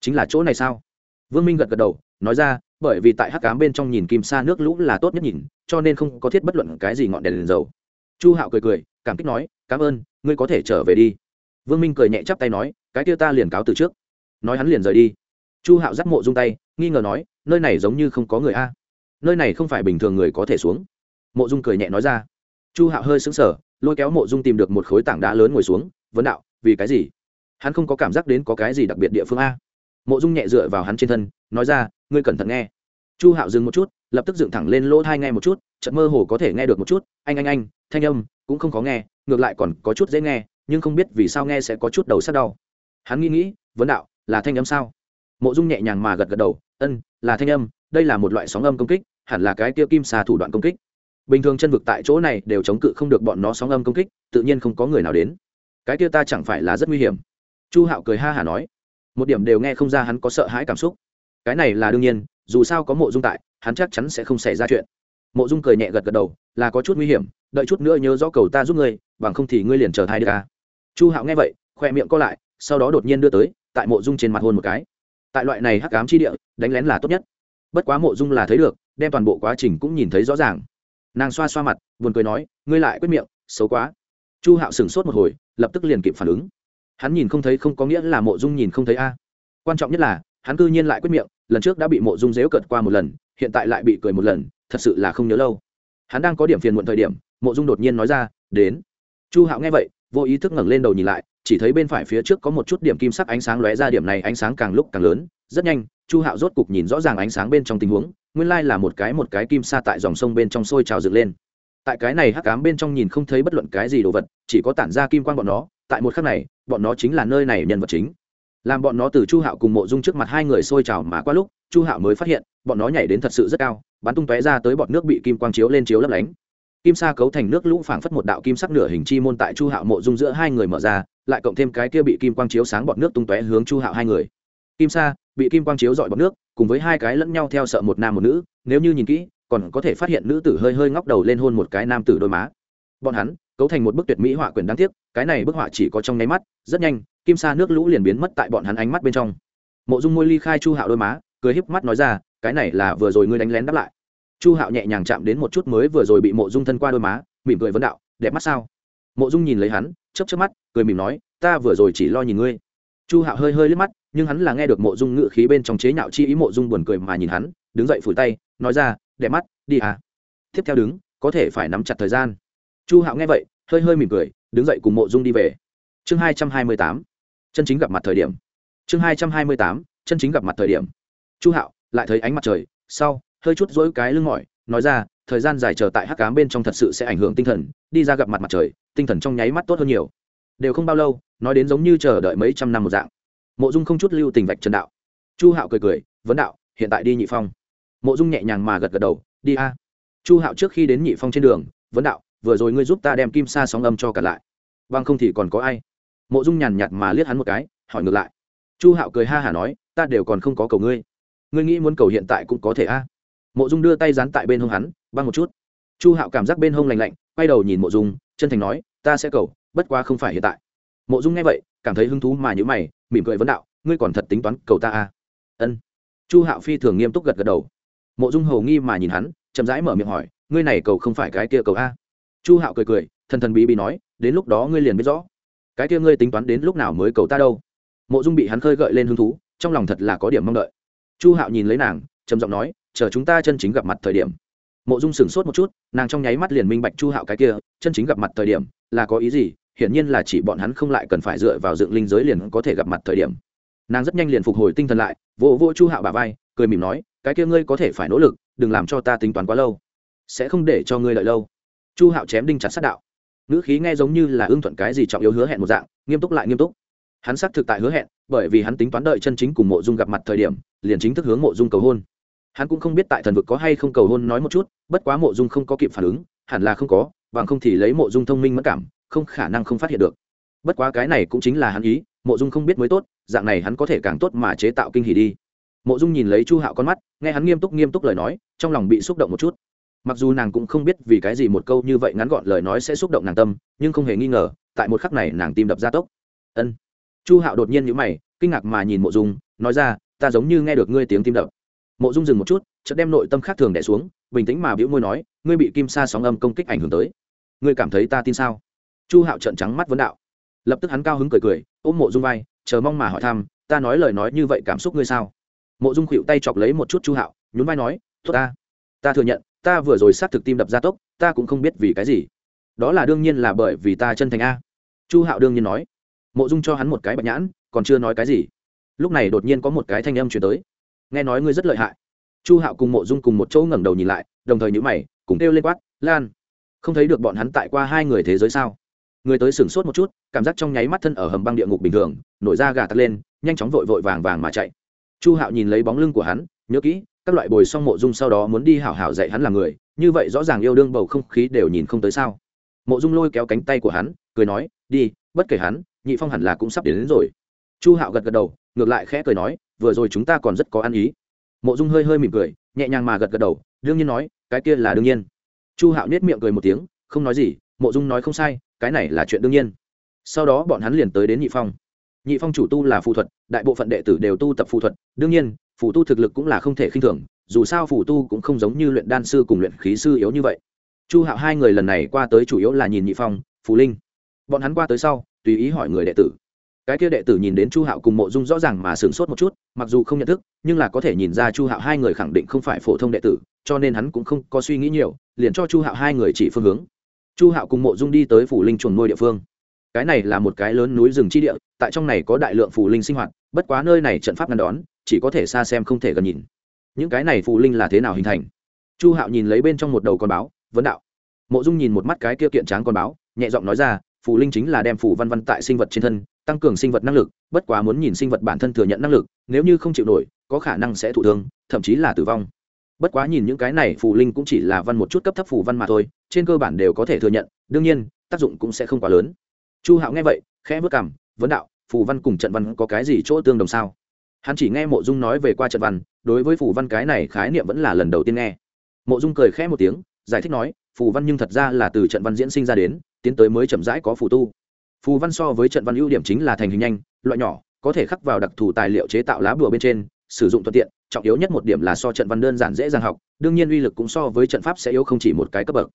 Chính là chỗ này sao? Vương minh gật gật đầu nói ra bởi vì tại hắc cám bên trong nhìn kim sa nước lũ là tốt nhất nhìn cho nên không có thiết bất luận cái gì ngọn đèn, đèn dầu. Chu hạo cười cười cảm kích nói cảm ơn ngươi có thể trở về đi. Vương minh cười nhẹ chắp tay nói cái kia ta liền cáo từ trước. Nói hắn liền rời đi. Chu hạo giáp mộ dung tay nghi ngờ nói nơi này giống như không có người a. Nơi này không phải bình thường người có thể xuống. Mộ dung cười nhẹ nói ra chu hạo hơi xứng sở lôi kéo mộ dung tìm được một khối tảng đá lớn ngồi xuống, vấn đạo, vì cái gì? Hắn không có cảm giác đến có cái gì đặc biệt địa phương a. Mộ dung nhẹ dựa vào hắn trên thân, nói ra, ngươi cẩn thận nghe. Chu hạo dừng một chút, lập tức dựng thẳng lên lỗ thai nghe một chút trận mơ hồ có thể nghe được một chút, anh anh anh, thanh âm cũng không có nghe, ngược lại còn có chút dễ nghe, nhưng không biết vì sao nghe sẽ có chút đầu sắt đau. Hắn nghĩ nghĩ, vấn đạo, là thanh âm sao? Mộ dung nhẹ nhàng mà gật gật đầu, ân, là thanh âm, đây là một loại sóng âm công kích, hẳn là cái kia kim xà thủ đoạn công kích bình thường chân vực tại chỗ này đều chống cự không được bọn nó sóng âm công kích, tự nhiên không có người nào đến. Cái kia ta chẳng phải là rất nguy hiểm. Chu hạo cười ha hả nói. Một điểm đều nghe không ra hắn có sợ hãi cảm xúc. Cái này là đương nhiên, dù sao có mộ dung tại, hắn chắc chắn sẽ không xảy ra chuyện. Mộ dung cười nhẹ gật gật đầu, là có chút nguy hiểm, đợi chút nữa nhớ rõ cầu ta giúp ngươi, bằng không thì ngươi liền chờ thai được ca chu hạo nghe vậy, khoe miệng co lại, sau đó đột nhiên đưa tới, tại mộ dung trên mặt hôn một cái. Tại loại này hắc ám chi địa, đánh lén là tốt nhất. Bất quá mộ dung là thấy được, đem toàn bộ quá trình cũng nhìn thấy rõ ràng nàng xoa xoa mặt, buồn cười nói, ngươi lại quyết miệng, xấu quá. Chu hạo sửng sốt một hồi, lập tức liền kịp phản ứng. Hắn nhìn không thấy không có nghĩa là mộ dung nhìn không thấy a. Quan trọng nhất là, hắn cư nhiên lại quyết miệng, lần trước đã bị mộ dung dếu cợt qua một lần, hiện tại lại bị cười một lần, thật sự là không nhớ lâu. Hắn đang có điểm phiền muộn thời điểm, mộ dung đột nhiên nói ra, đến. Chu hạo nghe vậy, vô ý thức ngẩng lên đầu nhìn lại, chỉ thấy bên phải phía trước có một chút điểm kim sắc ánh sáng lóe ra điểm này ánh sáng càng lúc càng lớn, rất nhanh, chu hạo rốt cục nhìn rõ ràng ánh sáng bên trong tình huống nguyên lai là một cái một cái kim sa tại dòng sông bên trong sôi trào dựng lên. Tại cái này hắc cám bên trong nhìn không thấy bất luận cái gì đồ vật, chỉ có tản ra kim quan bọn nó, tại một khắc này, bọn nó chính là nơi này nhân vật chính. Làm bọn nó từ chu hạo cùng mộ dung trước mặt hai người sôi trào mà qua lúc, chu hạo mới phát hiện, bọn nó nhảy đến thật sự rất cao, bắn tung tóe ra tới bọn nước bị kim quang chiếu lên chiếu lấp lánh. Kim sa cấu thành nước lũ phảng phất một đạo kim sắc nửa hình chi môn tại chu hạo mộ dung giữa hai người mở ra, lại cộng thêm cái kia bị kim quang chiếu sáng bọn nước tung tóe hướng chu hạo hai người. Kim sa bị kim quang chiếu dọi bọn nước, cùng với hai cái lẫn nhau theo sợ một nam một nữ, nếu như nhìn kỹ, còn có thể phát hiện nữ tử hơi hơi ngóc đầu lên hôn một cái nam tử đôi má. Bọn hắn, cấu thành một bức tuyệt mỹ họa quyền đáng tiếc, cái này bức họa chỉ có trong nháy mắt, rất nhanh, kim sa nước lũ liền biến mất tại bọn hắn ánh mắt bên trong. Mộ dung môi ly khai chu hạo đôi má, cười híp mắt nói ra, cái này là vừa rồi ngươi đánh lén đáp lại. Chu hạo nhẹ nhàng chạm đến một chút mới vừa rồi bị mộ dung thân qua đôi má, mỉm cười vấn đạo, đẹp mắt sao? Mộ dung nhìn lấy hắn chấp chấp mắt, cười mỉm nói, ta vừa rồi chỉ lo nhìn ngươi. Chu hạo hơi hơi liếc mắt nhưng hắn là nghe được mộ dung ngự khí bên trong chế nhạo chi ý mộ dung buồn cười mà nhìn hắn, đứng dậy phủi tay, nói ra, đẹp mắt, đi à. Tiếp theo đứng, có thể phải nắm chặt thời gian. Chu hạo nghe vậy, hơi hơi mỉm cười, đứng dậy cùng mộ dung đi về. Chương hai trăm hai mươi tám, chân chính gặp mặt thời điểm. Chương hai trăm hai mươi tám, chân chính gặp mặt thời điểm. Chu hạo lại thấy ánh mặt trời, sau, hơi chút dỗi cái lưng mỏi, nói ra, thời gian dài chờ tại hắc cám bên trong thật sự sẽ ảnh hưởng tinh thần, đi ra gặp mặt mặt trời, tinh thần trong nháy mắt tốt hơn nhiều. Đều không bao lâu, nói đến giống như chờ đợi mấy trăm năm một dạng mộ dung không chút lưu tình vạch trần đạo. Chu hạo cười cười, vấn đạo, hiện tại đi nhị phong. Mộ dung nhẹ nhàng mà gật gật đầu, đi a. Chu hạo trước khi đến nhị phong trên đường, vấn đạo, vừa rồi ngươi giúp ta đem kim sa sóng âm cho cả lại vâng không thì còn có ai? Mộ dung nhàn nhạt mà liếc hắn một cái, hỏi ngược lại. Chu hạo cười ha hả nói, ta đều còn không có cầu ngươi. Ngươi nghĩ muốn cầu hiện tại cũng có thể a. Mộ dung đưa tay dán tại bên hông hắn, băng một chút. Chu hạo cảm giác bên hông lành lạnh, quay đầu nhìn mộ dung, chân thành nói, ta sẽ cầu, bất quá không phải hiện tại. Mộ dung nghe vậy, cảm thấy hứng thú mà nhữ mày mỉm cười vấn đạo, ngươi còn thật tính toán cầu ta a ân. Chu hạo phi thường nghiêm túc gật gật đầu. Mộ dung hầu nghi mà nhìn hắn, chậm rãi mở miệng hỏi, ngươi này cầu không phải cái kia cầu a? Chu hạo cười cười, thần thần bí bí nói, đến lúc đó ngươi liền biết rõ. Cái kia ngươi tính toán đến lúc nào mới cầu ta đâu? Mộ dung bị hắn khơi gợi lên hứng thú, trong lòng thật là có điểm mong đợi. Chu hạo nhìn lấy nàng, trầm giọng nói, chờ chúng ta chân chính gặp mặt thời điểm. Mộ dung sửng sốt một chút, nàng trong nháy mắt liền minh bạch chu hạo cái kia, chân chính gặp mặt thời điểm là có ý gì hiển nhiên là chỉ bọn hắn không lại cần phải dựa vào dựng linh giới liền có thể gặp mặt thời điểm. Nàng rất nhanh liền phục hồi tinh thần lại, vỗ vỗ chu hạo bà vai, cười mỉm nói, cái kia ngươi có thể phải nỗ lực, đừng làm cho ta tính toán quá lâu. Sẽ không để cho ngươi đợi lâu. Chu hạo chém đinh chặt sát đạo. Ngữ khí nghe giống như là ưng thuận cái gì trọng yếu hứa hẹn một dạng, nghiêm túc lại nghiêm túc. Hắn xác thực tại hứa hẹn, bởi vì hắn tính toán đợi chân chính cùng mộ dung gặp mặt thời điểm, liền chính thức hướng mộ dung cầu hôn. Hắn cũng không biết tại thần vực có hay không cầu hôn nói một chút, bất quá mộ dung không có kịp phản ứng, hẳn là không có, bằng không thì lấy mộ dung thông minh mất cảm không khả năng không phát hiện được. Bất quá cái này cũng chính là hắn ý, mộ dung không biết mới tốt, dạng này hắn có thể càng tốt mà chế tạo kinh hỉ đi. Mộ dung nhìn lấy chu hạo con mắt, nghe hắn nghiêm túc nghiêm túc lời nói, trong lòng bị xúc động một chút. Mặc dù nàng cũng không biết vì cái gì một câu như vậy ngắn gọn lời nói sẽ xúc động nàng tâm, nhưng không hề nghi ngờ, tại một khắc này nàng tim đập ra tốc. Ân. Chu hạo đột nhiên nhữ mày, kinh ngạc mà nhìn mộ dung, nói ra, ta giống như nghe được ngươi tiếng tim đập. Mộ dung dừng một chút, chợt đem nội tâm khác thường đẻ xuống, bình tĩnh mà bĩu môi nói, ngươi bị kim sa sóng âm công kích ảnh hưởng tới. Ngươi cảm thấy ta tin sao? Chu hạo trợn trắng mắt vấn đạo. Lập tức hắn cao hứng cười cười, ôm mộ dung vai, chờ mong mà hỏi thăm, ta nói lời nói như vậy cảm xúc ngươi sao? Mộ dung khuỵu tay chọc lấy một chút chu hạo, nhún vai nói, tốt ta. Ta thừa nhận, ta vừa rồi sát thực tim đập gia tốc, ta cũng không biết vì cái gì. Đó là đương nhiên là bởi vì ta chân thành a. Chu hạo đương nhiên nói. Mộ dung cho hắn một cái bạch nhãn, còn chưa nói cái gì. Lúc này đột nhiên có một cái thanh âm chuyển tới. Nghe nói ngươi rất lợi hại. Chu hạo cùng mộ dung cùng một chỗ ngẩng đầu nhìn lại, đồng thời nhữ mày, cùng kêu lên quát, lan, không thấy được bọn hắn tại qua hai người thế giới sao? Người tới sửng sốt một chút cảm giác trong nháy mắt thân ở hầm băng địa ngục bình thường nổi da gà tắt lên nhanh chóng vội vội vàng vàng mà chạy. Chu hạo nhìn lấy bóng lưng của hắn nhớ kỹ các loại bồi xong mộ dung sau đó muốn đi hảo hảo dạy hắn là người như vậy rõ ràng yêu đương bầu không khí đều nhìn không tới sao. Mộ dung lôi kéo cánh tay của hắn cười nói đi bất kể hắn nhị phong hẳn là cũng sắp đến, đến rồi. Chu hạo gật gật đầu ngược lại khẽ cười nói vừa rồi chúng ta còn rất có ăn ý. Mộ dung hơi hơi mỉm cười nhẹ nhàng mà gật gật đầu đương nhiên nói cái kia là đương nhiên. Chu hạo nết miệng cười một tiếng không nói gì mộ dung nói không sai cái này là chuyện đương nhiên. Sau đó bọn hắn liền tới đến nhị phong. Nhị phong chủ tu là phù thuật, đại bộ phận đệ tử đều tu tập phù thuật. Đương nhiên, phù tu thực lực cũng là không thể khinh thường, dù sao phù tu cũng không giống như luyện đan sư cùng luyện khí sư yếu như vậy. Chu hạo hai người lần này qua tới chủ yếu là nhìn nhị phong, phù linh. Bọn hắn qua tới sau, tùy ý hỏi người đệ tử. Cái kia đệ tử nhìn đến chu hạo cùng mộ dung rõ ràng mà sửng sốt một chút, mặc dù không nhận thức, nhưng là có thể nhìn ra chu hạo hai người khẳng định không phải phổ thông đệ tử, cho nên hắn cũng không có suy nghĩ nhiều, liền cho chu hạo hai người chỉ phương hướng chu hạo cùng mộ dung đi tới phủ linh chuồn nuôi địa phương. Cái này là một cái lớn núi rừng chi địa, tại trong này có đại lượng phủ linh sinh hoạt, bất quá nơi này trận pháp ngăn đón, chỉ có thể xa xem không thể gần nhìn. Những cái này phủ linh là thế nào hình thành? Chu hạo nhìn lấy bên trong một đầu con báo, vấn đạo. Mộ dung nhìn một mắt cái kia kiện tráng con báo, nhẹ giọng nói ra phù linh chính là đem phù văn văn tại sinh vật trên thân, tăng cường sinh vật năng lực, bất quá muốn nhìn sinh vật bản thân thừa nhận năng lực, nếu như không chịu nổi, có khả năng sẽ thụ thương, thậm chí là tử vong bất quá nhìn những cái này, phù linh cũng chỉ là văn một chút cấp thấp phù văn mà thôi, trên cơ bản đều có thể thừa nhận, đương nhiên, tác dụng cũng sẽ không quá lớn. Chu hạo nghe vậy, khẽ vất cảm vấn đạo, phù văn cùng trận văn có cái gì chỗ tương đồng sao? Hắn chỉ nghe mộ dung nói về qua trận văn, đối với phù văn cái này khái niệm vẫn là lần đầu tiên nghe. Mộ dung cười khẽ một tiếng, giải thích nói, phù văn nhưng thật ra là từ trận văn diễn sinh ra đến, tiến tới mới chậm rãi có phù tu. Phù văn so với trận văn ưu điểm chính là thành hình nhanh, loại nhỏ, có thể khắc vào đặc thù tài liệu chế tạo lá bùa bên trên, sử dụng thuận tiện trọng yếu nhất một điểm là so trận văn đơn giản dễ dàng học, đương nhiên uy lực cũng so với trận pháp sẽ yếu không chỉ một cái cấp bậc.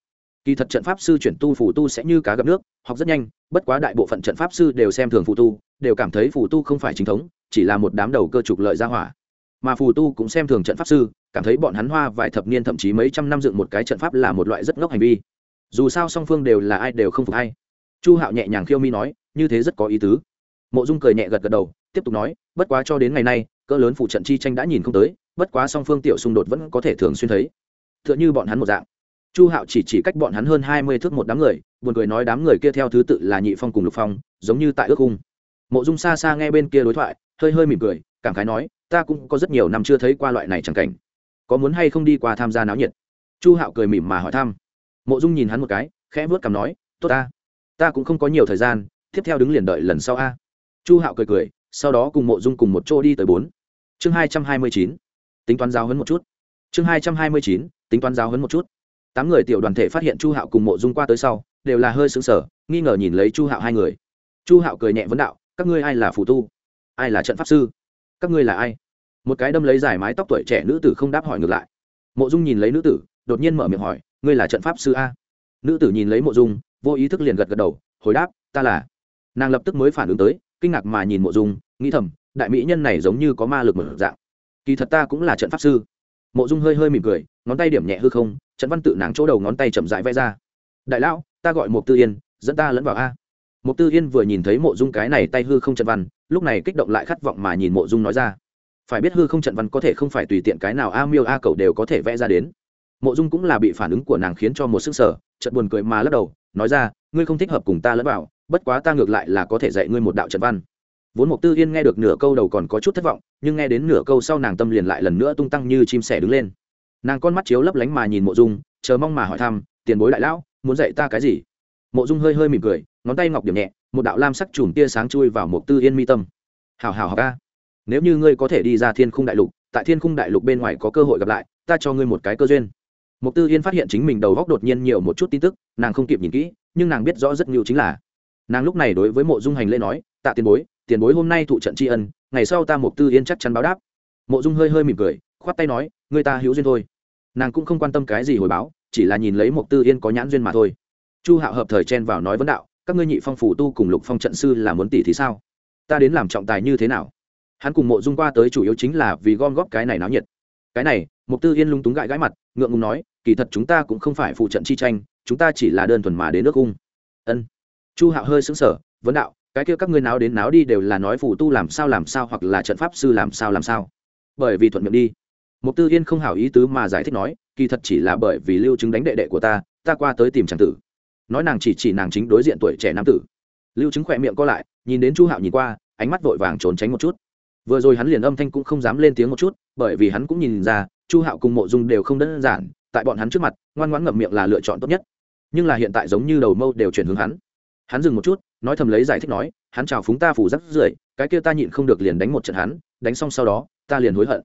Kỳ thật trận pháp sư chuyển tu phù tu sẽ như cá gặp nước, học rất nhanh, bất quá đại bộ phận trận pháp sư đều xem thường phù tu, đều cảm thấy phù tu không phải chính thống, chỉ là một đám đầu cơ trục lợi ra hỏa. Mà phù tu cũng xem thường trận pháp sư, cảm thấy bọn hắn hoa vài thập niên thậm chí mấy trăm năm dựng một cái trận pháp là một loại rất ngốc hành vi. Dù sao song phương đều là ai đều không phục hay chu hạo nhẹ nhàng khiêu mi nói, như thế rất có ý tứ. Mộ dung cười nhẹ gật gật đầu, tiếp tục nói, bất quá cho đến ngày nay cỡ lớn phụ trận chi tranh đã nhìn không tới, bất quá song phương tiểu xung đột vẫn có thể thường xuyên thấy. T h ư ợ n h ư bọn hắn một dạng. Chu hạo chỉ chỉ cách bọn hắn hơn hai mươi thước một đám người, buồn cười nói đám người kia theo thứ tự là nhị phong cùng lục phong, giống như tại ước cung mộ dung xa xa nghe bên kia đối thoại, hơi hơi mỉm cười, cảm khái nói, ta cũng có rất nhiều năm chưa thấy qua loại này chẳng cảnh. Có muốn hay không đi qua tham gia náo nhiệt? Chu hạo cười mỉm mà hỏi thăm. Mộ dung nhìn hắn một cái, khẽ vớt cằm nói, tốt ta. Ta cũng không có nhiều thời gian, tiếp theo đứng liền đợi lần sau a. Chu hạo cười cười, sau đó cùng mộ dung cùng một chỗ đi tới bốn chương hai trăm hai mươi chín, tính toán giáo hấn một chút. Chương hai trăm hai mươi chín, tính toán giáo hấn một chút. Tám người tiểu đoàn thể phát hiện chu hạo cùng mộ dung qua tới sau, đều là hơi xứng sở nghi ngờ nhìn lấy chu hạo hai người. Chu hạo cười nhẹ vấn đạo, các ngươi ai là phù tu? Ai là trận pháp sư? Các ngươi là ai? Một cái đâm lấy dài mái tóc tuổi trẻ nữ tử không đáp hỏi ngược lại. Mộ dung nhìn lấy nữ tử, đột nhiên mở miệng hỏi, ngươi là trận pháp sư a? Nữ tử nhìn lấy mộ dung, vô ý thức liền gật gật đầu, hồi đáp, ta là. Nàng lập tức mới phản ứng tới, kinh ngạc mà nhìn mộ dung, nghĩ thầm đại mỹ nhân này giống như có ma lực mở dạng. Kỳ thật ta cũng là trận pháp sư. Mộ dung hơi hơi mỉm cười, ngón tay điểm nhẹ hư không, trận văn tự nàng chỗ đầu ngón tay chậm rãi vẽ ra. Đại lão, ta gọi mục tư yên, dẫn ta lẫn vào a. Mục tư yên vừa nhìn thấy mộ dung cái này tay hư không trận văn, lúc này kích động lại khát vọng mà nhìn mộ dung nói ra. Phải biết hư không trận văn có thể không phải tùy tiện cái nào a miêu a cầu đều có thể vẽ ra đến. Mộ dung cũng là bị phản ứng của nàng khiến cho một sức sở trận buồn cười mà lắc đầu, nói ra, ngươi không thích hợp cùng ta lẫn vào, bất quá ta ngược lại là có thể dạy ngươi một đạo trận văn vốn mục tư yên nghe được nửa câu đầu còn có chút thất vọng, nhưng nghe đến nửa câu sau nàng tâm liền lại lần nữa tung tăng như chim sẻ đứng lên. Nàng con mắt chiếu lấp lánh mà nhìn mộ dung, chờ mong mà hỏi thăm, tiền bối đại lão, muốn dạy ta cái gì? Mộ dung hơi hơi mỉm cười, ngón tay ngọc điểm nhẹ, một đạo lam sắc chùm tia sáng chui vào mục tư yên mi tâm. Hào hào học ca nếu như ngươi có thể đi ra thiên khung đại lục, tại thiên khung đại lục bên ngoài có cơ hội gặp lại, ta cho ngươi một cái cơ duyên. Mục tư yên phát hiện chính mình đầu góc đột nhiên nhiều một chút tin tức, nàng không kịp nhìn kỹ, nhưng nàng biết rõ rất nhiều chính là. Nàng lúc này đối với mộ dung hành lễ nói, tạ tiền bối tiền bối hôm nay thụ trận tri ân, ngày sau ta mục tư yên chắc chắn báo đáp. Mộ dung hơi hơi mỉm cười, khoát tay nói, người ta hữu duyên thôi. Nàng cũng không quan tâm cái gì hồi báo, chỉ là nhìn lấy mục tư yên có nhãn duyên mà thôi. Chu hạo hợp thời chen vào nói vấn đạo, các ngươi nhị phong phủ tu cùng lục phong trận sư là muốn tỷ thì sao? Ta đến làm trọng tài như thế nào? Hắn cùng mộ dung qua tới chủ yếu chính là vì gom góp cái này náo nhiệt. Cái này mục tư yên lung túng gãi gãi mặt, ngượng ngùng nói, kỳ thật chúng ta cũng không phải phụ trận chi tranh, chúng ta chỉ là đơn thuần mà đến nước cung. Ân. Chu hạo hơi sững sờ, vấn đạo cái kia các ngươi náo đến náo đi đều là nói phù tu làm sao làm sao hoặc là trận pháp sư làm sao làm sao. Bởi vì thuận miệng đi. Mục tư yên không hảo ý tứ mà giải thích nói, kỳ thật chỉ là bởi vì lưu chứng đánh đệ đệ của ta ta qua tới tìm tràng tử. Nói nàng chỉ chỉ nàng chính đối diện tuổi trẻ nam tử. Lưu chứng khỏe miệng co lại, nhìn đến chu hạo nhìn qua, ánh mắt vội vàng trốn tránh một chút. Vừa rồi hắn liền âm thanh cũng không dám lên tiếng một chút, bởi vì hắn cũng nhìn ra, chu hạo cùng mộ dung đều không đơn giản, tại bọn hắn trước mặt, ngoan ngoãn ngậm miệng là lựa chọn tốt nhất. Nhưng là hiện tại giống như đầu mâu đều chuyển hướng hắn. Hắn dừng một chút nói thầm lấy giải thích nói, hắn chào phúng ta phủ rắc rưởi, cái kia ta nhịn không được liền đánh một trận hắn, đánh xong sau đó, ta liền hối hận.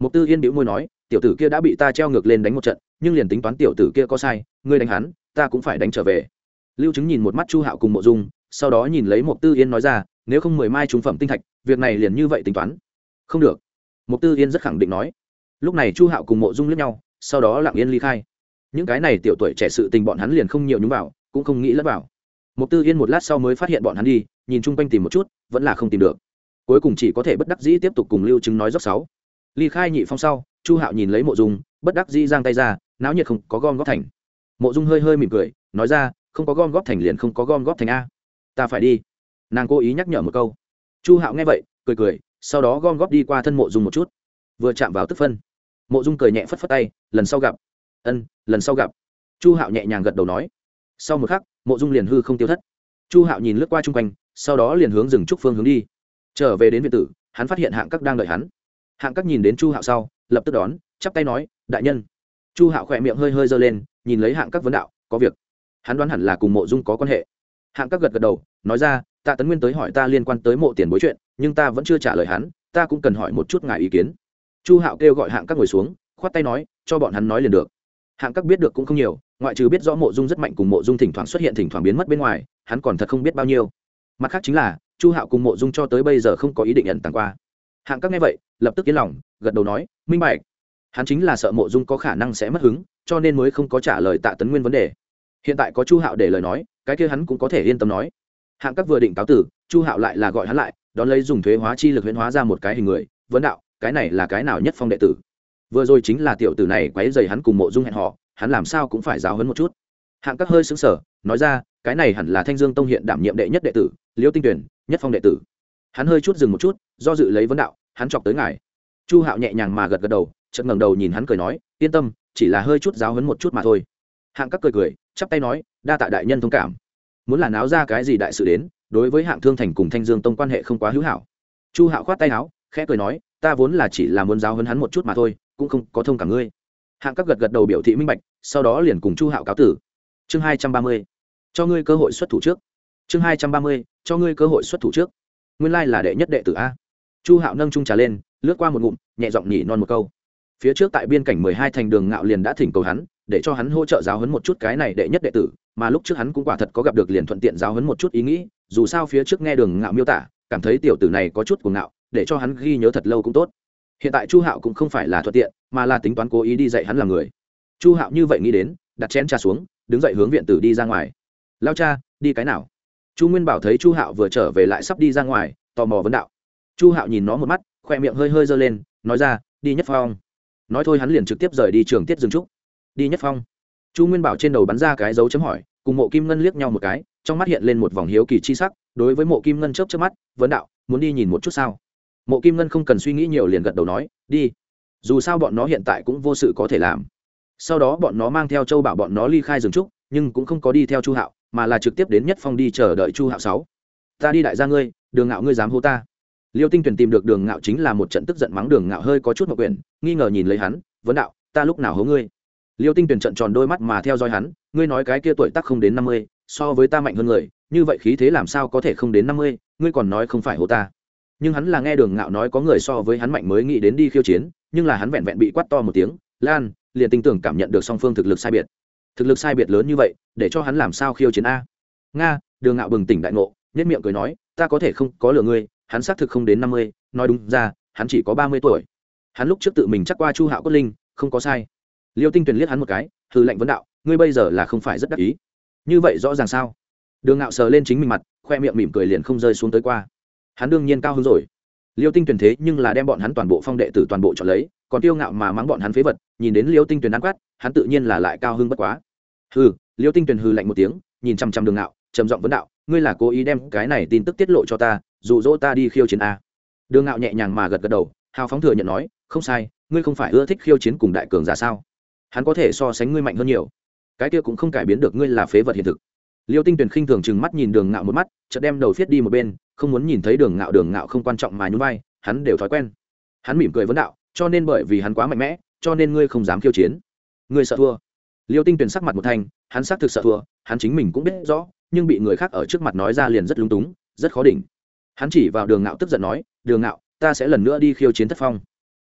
Mục tư yên bĩu môi nói, tiểu tử kia đã bị ta treo ngược lên đánh một trận, nhưng liền tính toán tiểu tử kia có sai, ngươi đánh hắn, ta cũng phải đánh trở về. Lưu chứng nhìn một mắt chu hạo cùng mộ dung, sau đó nhìn lấy mục tư yên nói ra, nếu không mười mai trúng phẩm tinh thạch, việc này liền như vậy tính toán. Không được. Mục tư yên rất khẳng định nói. Lúc này chu hạo cùng mộ dung lướt nhau, sau đó lặng yên ly khai. Những cái này tiểu tuổi trẻ sự tình bọn hắn liền không nhiều nhúng vào, cũng không nghĩ lẫn vào mục tư yên một lát sau mới phát hiện bọn hắn đi, nhìn chung quanh tìm một chút, vẫn là không tìm được. Cuối cùng chỉ có thể bất đắc dĩ tiếp tục cùng lưu chứng nói dốc sáu. Ly khai nhị phong sau, chu hạo nhìn lấy mộ dung, bất đắc dĩ giang tay ra, náo nhiệt không có gom góp thành. Mộ dung hơi hơi mỉm cười, nói ra, không có gom góp thành liền không có gom góp thành a. Ta phải đi. Nàng cố ý nhắc nhở một câu. Chu hạo nghe vậy, cười cười, sau đó gom góp đi qua thân mộ dung một chút. Vừa chạm vào tức phân. Mộ dung cười nhẹ phất phất tay, lần sau gặp. Ân, lần sau gặp. Chu hạo nhẹ nhàng gật đầu nói. Sau một khắc mộ dung liền hư không tiêu thất. Chu hạo nhìn lướt qua chung quanh, sau đó liền hướng rừng trúc phương hướng đi. Trở về đến viện tử, hắn phát hiện hạng các đang đợi hắn. Hạng các nhìn đến chu hạo sau, lập tức đón, chắp tay nói, đại nhân. Chu hạo khỏe miệng hơi hơi giơ lên, nhìn lấy hạng các vấn đạo, có việc. Hắn đoán hẳn là cùng mộ dung có quan hệ. Hạng các gật gật đầu, nói ra tạ tấn nguyên tới hỏi ta liên quan tới mộ tiền bối chuyện, nhưng ta vẫn chưa trả lời hắn, ta cũng cần hỏi một chút ngài ý kiến. Chu hạo kêu gọi hạng các ngồi xuống, khoát tay nói, cho bọn hắn nói liền được. Hạng các biết được cũng không nhiều ngoại trừ biết rõ mộ dung rất mạnh cùng mộ dung thỉnh thoảng xuất hiện thỉnh thoảng biến mất bên ngoài, hắn còn thật không biết bao nhiêu. Mặt khác chính là, chu hạo cùng mộ dung cho tới bây giờ không có ý định nhận tặng qua. Hạng các nghe vậy, lập tức yên lòng, gật đầu nói, minh bạch. Hắn chính là sợ mộ dung có khả năng sẽ mất hứng, cho nên mới không có trả lời tạ tấn nguyên vấn đề. Hiện tại có chu hạo để lời nói, cái kia hắn cũng có thể yên tâm nói. Hạng các vừa định cáo tử, chu hạo lại là gọi hắn lại, đón lấy dùng thuế hóa chi lực huyễn hóa ra một cái hình người, vấn đạo, cái này là cái nào nhất phong đệ tử? Vừa rồi chính là tiểu tử này quấy dày hắn cùng mộ dung hẹn họ hắn làm sao cũng phải giáo hấn một chút. Hạng các hơi xứng sở nói ra, cái này hẳn là thanh dương tông hiện đảm nhiệm đệ nhất đệ tử, liêu tinh tuyển nhất phong đệ tử. Hắn hơi chút dừng một chút, do dự lấy vấn đạo, hắn chọc tới ngài. Chu hạo nhẹ nhàng mà gật gật đầu, chợt ngẩng đầu nhìn hắn cười nói, yên tâm, chỉ là hơi chút giáo hấn một chút mà thôi. Hạng các cười cười, chắp tay nói, đa tạ đại nhân thông cảm. Muốn là náo ra cái gì đại sự đến, đối với hạng thương thành cùng thanh dương tông quan hệ không quá hữu hảo. Chu hạo khoát tay áo, khẽ cười nói, ta vốn là chỉ là muốn giáo hấn hắn một chút mà thôi, cũng không có thông cảm ngươi hạng các gật gật đầu biểu thị minh bạch, sau đó liền cùng chu hạo cáo tử. Chương hai trăm ba mươi, cho ngươi cơ hội xuất thủ trước. Chương hai trăm ba mươi, cho ngươi cơ hội xuất thủ trước. Nguyên lai là đệ nhất đệ tử a. Chu hạo nâng trung trà lên, lướt qua một ngụm, nhẹ giọng nhỉ non một câu. Phía trước tại biên cảnh mười hai thành đường ngạo liền đã thỉnh cầu hắn, để cho hắn hỗ trợ giáo hấn một chút cái này đệ nhất đệ tử, mà lúc trước hắn cũng quả thật có gặp được liền thuận tiện giáo hấn một chút ý nghĩ, dù sao phía trước nghe đường ngạo miêu tả, cảm thấy tiểu tử này có chút cuồng ngạo, để cho hắn ghi nhớ thật lâu cũng tốt hiện tại chu hạo cũng không phải là thuận tiện, mà là tính toán cố ý đi dạy hắn làm người. Chu hạo như vậy nghĩ đến, đặt chén trà xuống, đứng dậy hướng viện tử đi ra ngoài. Lao cha, đi cái nào? Chu nguyên bảo thấy chu hạo vừa trở về lại sắp đi ra ngoài, tò mò vấn đạo. Chu hạo nhìn nó một mắt, khoe miệng hơi hơi giơ lên, nói ra, đi nhất phong. Nói thôi hắn liền trực tiếp rời đi trường tiết dương trúc. Đi nhất phong. Chu nguyên bảo trên đầu bắn ra cái dấu chấm hỏi, cùng mộ kim ngân liếc nhau một cái, trong mắt hiện lên một vòng hiếu kỳ chi sắc, đối với mộ kim ngân chớp chớp mắt, vấn đạo, muốn đi nhìn một chút sao? Mộ kim ngân không cần suy nghĩ nhiều liền gật đầu nói, đi. Dù sao bọn nó hiện tại cũng vô sự có thể làm. Sau đó bọn nó mang theo châu bảo bọn nó ly khai rừng trúc, nhưng cũng không có đi theo chu hạo, mà là trực tiếp đến nhất phong đi chờ đợi chu hạo sáu. Ta đi đại gia ngươi, đường ngạo ngươi dám hô ta? Liêu tinh tuyển tìm được đường ngạo chính là một trận tức giận mắng đường ngạo hơi có chút mậu quyền nghi ngờ nhìn lấy hắn, vấn đạo, ta lúc nào hố ngươi? Liêu tinh tuyển trận tròn đôi mắt mà theo dõi hắn, ngươi nói cái kia tuổi tác không đến năm mươi, so với ta mạnh hơn người, như vậy khí thế làm sao có thể không đến năm mươi, ngươi còn nói không phải hố ta? Nhưng hắn là nghe đường ngạo nói có người so với hắn mạnh mới nghĩ đến đi khiêu chiến, nhưng là hắn vẹn vẹn bị quát to một tiếng, lan, liền tin tưởng cảm nhận được song phương thực lực sai biệt. Thực lực sai biệt lớn như vậy, để cho hắn làm sao khiêu chiến a? Nga, đường ngạo bừng tỉnh đại ngộ nhất miệng cười nói, ta có thể không có lừa ngươi, hắn xác thực không đến năm mươi, nói đúng ra, hắn chỉ có ba mươi tuổi. Hắn lúc trước tự mình chắc qua chu hạo cốt linh, không có sai. Liêu tinh tuyền liếc hắn một cái hư lệnh vấn đạo, ngươi bây giờ là không phải rất đắc ý. Như vậy rõ ràng sao? Đường ngạo sờ lên chính mình mặt, khoe miệng mỉm cười liền không rơi xuống tới qua hắn đương nhiên cao hơn rồi. Liêu tinh tuyển thế nhưng là đem bọn hắn toàn bộ phong đệ tử toàn bộ chọn lấy, còn tiêu ngạo mà mắng bọn hắn phế vật, nhìn đến liêu tinh tuyển ăn quát, hắn tự nhiên là lại cao hơn bất quá. Hừ, liêu tinh tuyển hừ lạnh một tiếng, nhìn chăm chăm đường ngạo, trầm giọng vấn đạo, ngươi là cố ý đem cái này tin tức tiết lộ cho ta, dụ dỗ ta đi khiêu chiến a. Đường ngạo nhẹ nhàng mà gật gật đầu, hào phóng thừa nhận nói, không sai, ngươi không phải ưa thích khiêu chiến cùng đại cường giả sao? Hắn có thể so sánh ngươi mạnh hơn nhiều. Cái kia cũng không cải biến được ngươi là phế vật hiện thực. Liêu tinh tuyển khinh thường chừng mắt nhìn đường ngạo một mắt, chợt đem đầu phiết đi một bên không muốn nhìn thấy đường ngạo đường ngạo không quan trọng mà nhún vai, hắn đều thói quen. Hắn mỉm cười vấn đạo, cho nên bởi vì hắn quá mạnh mẽ, cho nên ngươi không dám khiêu chiến. Ngươi sợ thua. Liêu tinh tuyền sắc mặt một thanh hắn xác thực sợ thua, hắn chính mình cũng biết rõ, nhưng bị người khác ở trước mặt nói ra liền rất lung túng, rất khó đỉnh. Hắn chỉ vào đường ngạo tức giận nói, đường ngạo, ta sẽ lần nữa đi khiêu chiến thất phong.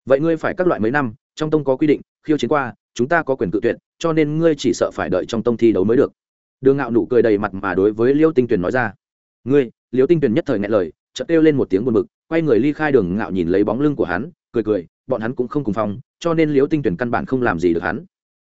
Vậy ngươi phải các loại mấy năm, trong tông có quy định, khiêu chiến qua, chúng ta có quyền cự tuyệt, cho nên ngươi chỉ sợ phải đợi trong tông thi đấu mới được. Đường ngạo nụ cười đầy mặt mà đối với liêu tinh tuyền nói ra ngươi liêu tinh tuyền nhất thời ngại lời chợt kêu lên một tiếng buồn bực quay người ly khai đường ngạo nhìn lấy bóng lưng của hắn cười cười bọn hắn cũng không cùng phòng, cho nên liêu tinh tuyền căn bản không làm gì được hắn.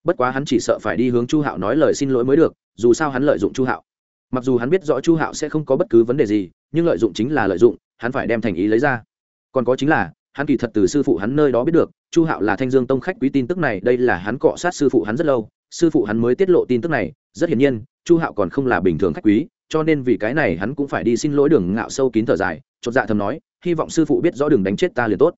Bất quá hắn chỉ sợ phải đi hướng chu hạo nói lời xin lỗi mới được dù sao hắn lợi dụng chu hạo. Mặc dù hắn biết rõ chu hạo sẽ không có bất cứ vấn đề gì nhưng lợi dụng chính là lợi dụng hắn phải đem thành ý lấy ra. Còn có chính là hắn kỳ thật từ sư phụ hắn nơi đó biết được chu hạo là thanh dương tông khách quý tin tức này đây là hắn cọ sát sư phụ hắn rất lâu sư phụ hắn mới tiết lộ tin tức này. Rất hiển nhiên chu hạo còn không là bình thường khách quý cho nên vì cái này hắn cũng phải đi xin lỗi đường ngạo sâu kín thở dài, chột dạ thầm nói, hy vọng sư phụ biết rõ đường đánh chết ta liền tốt.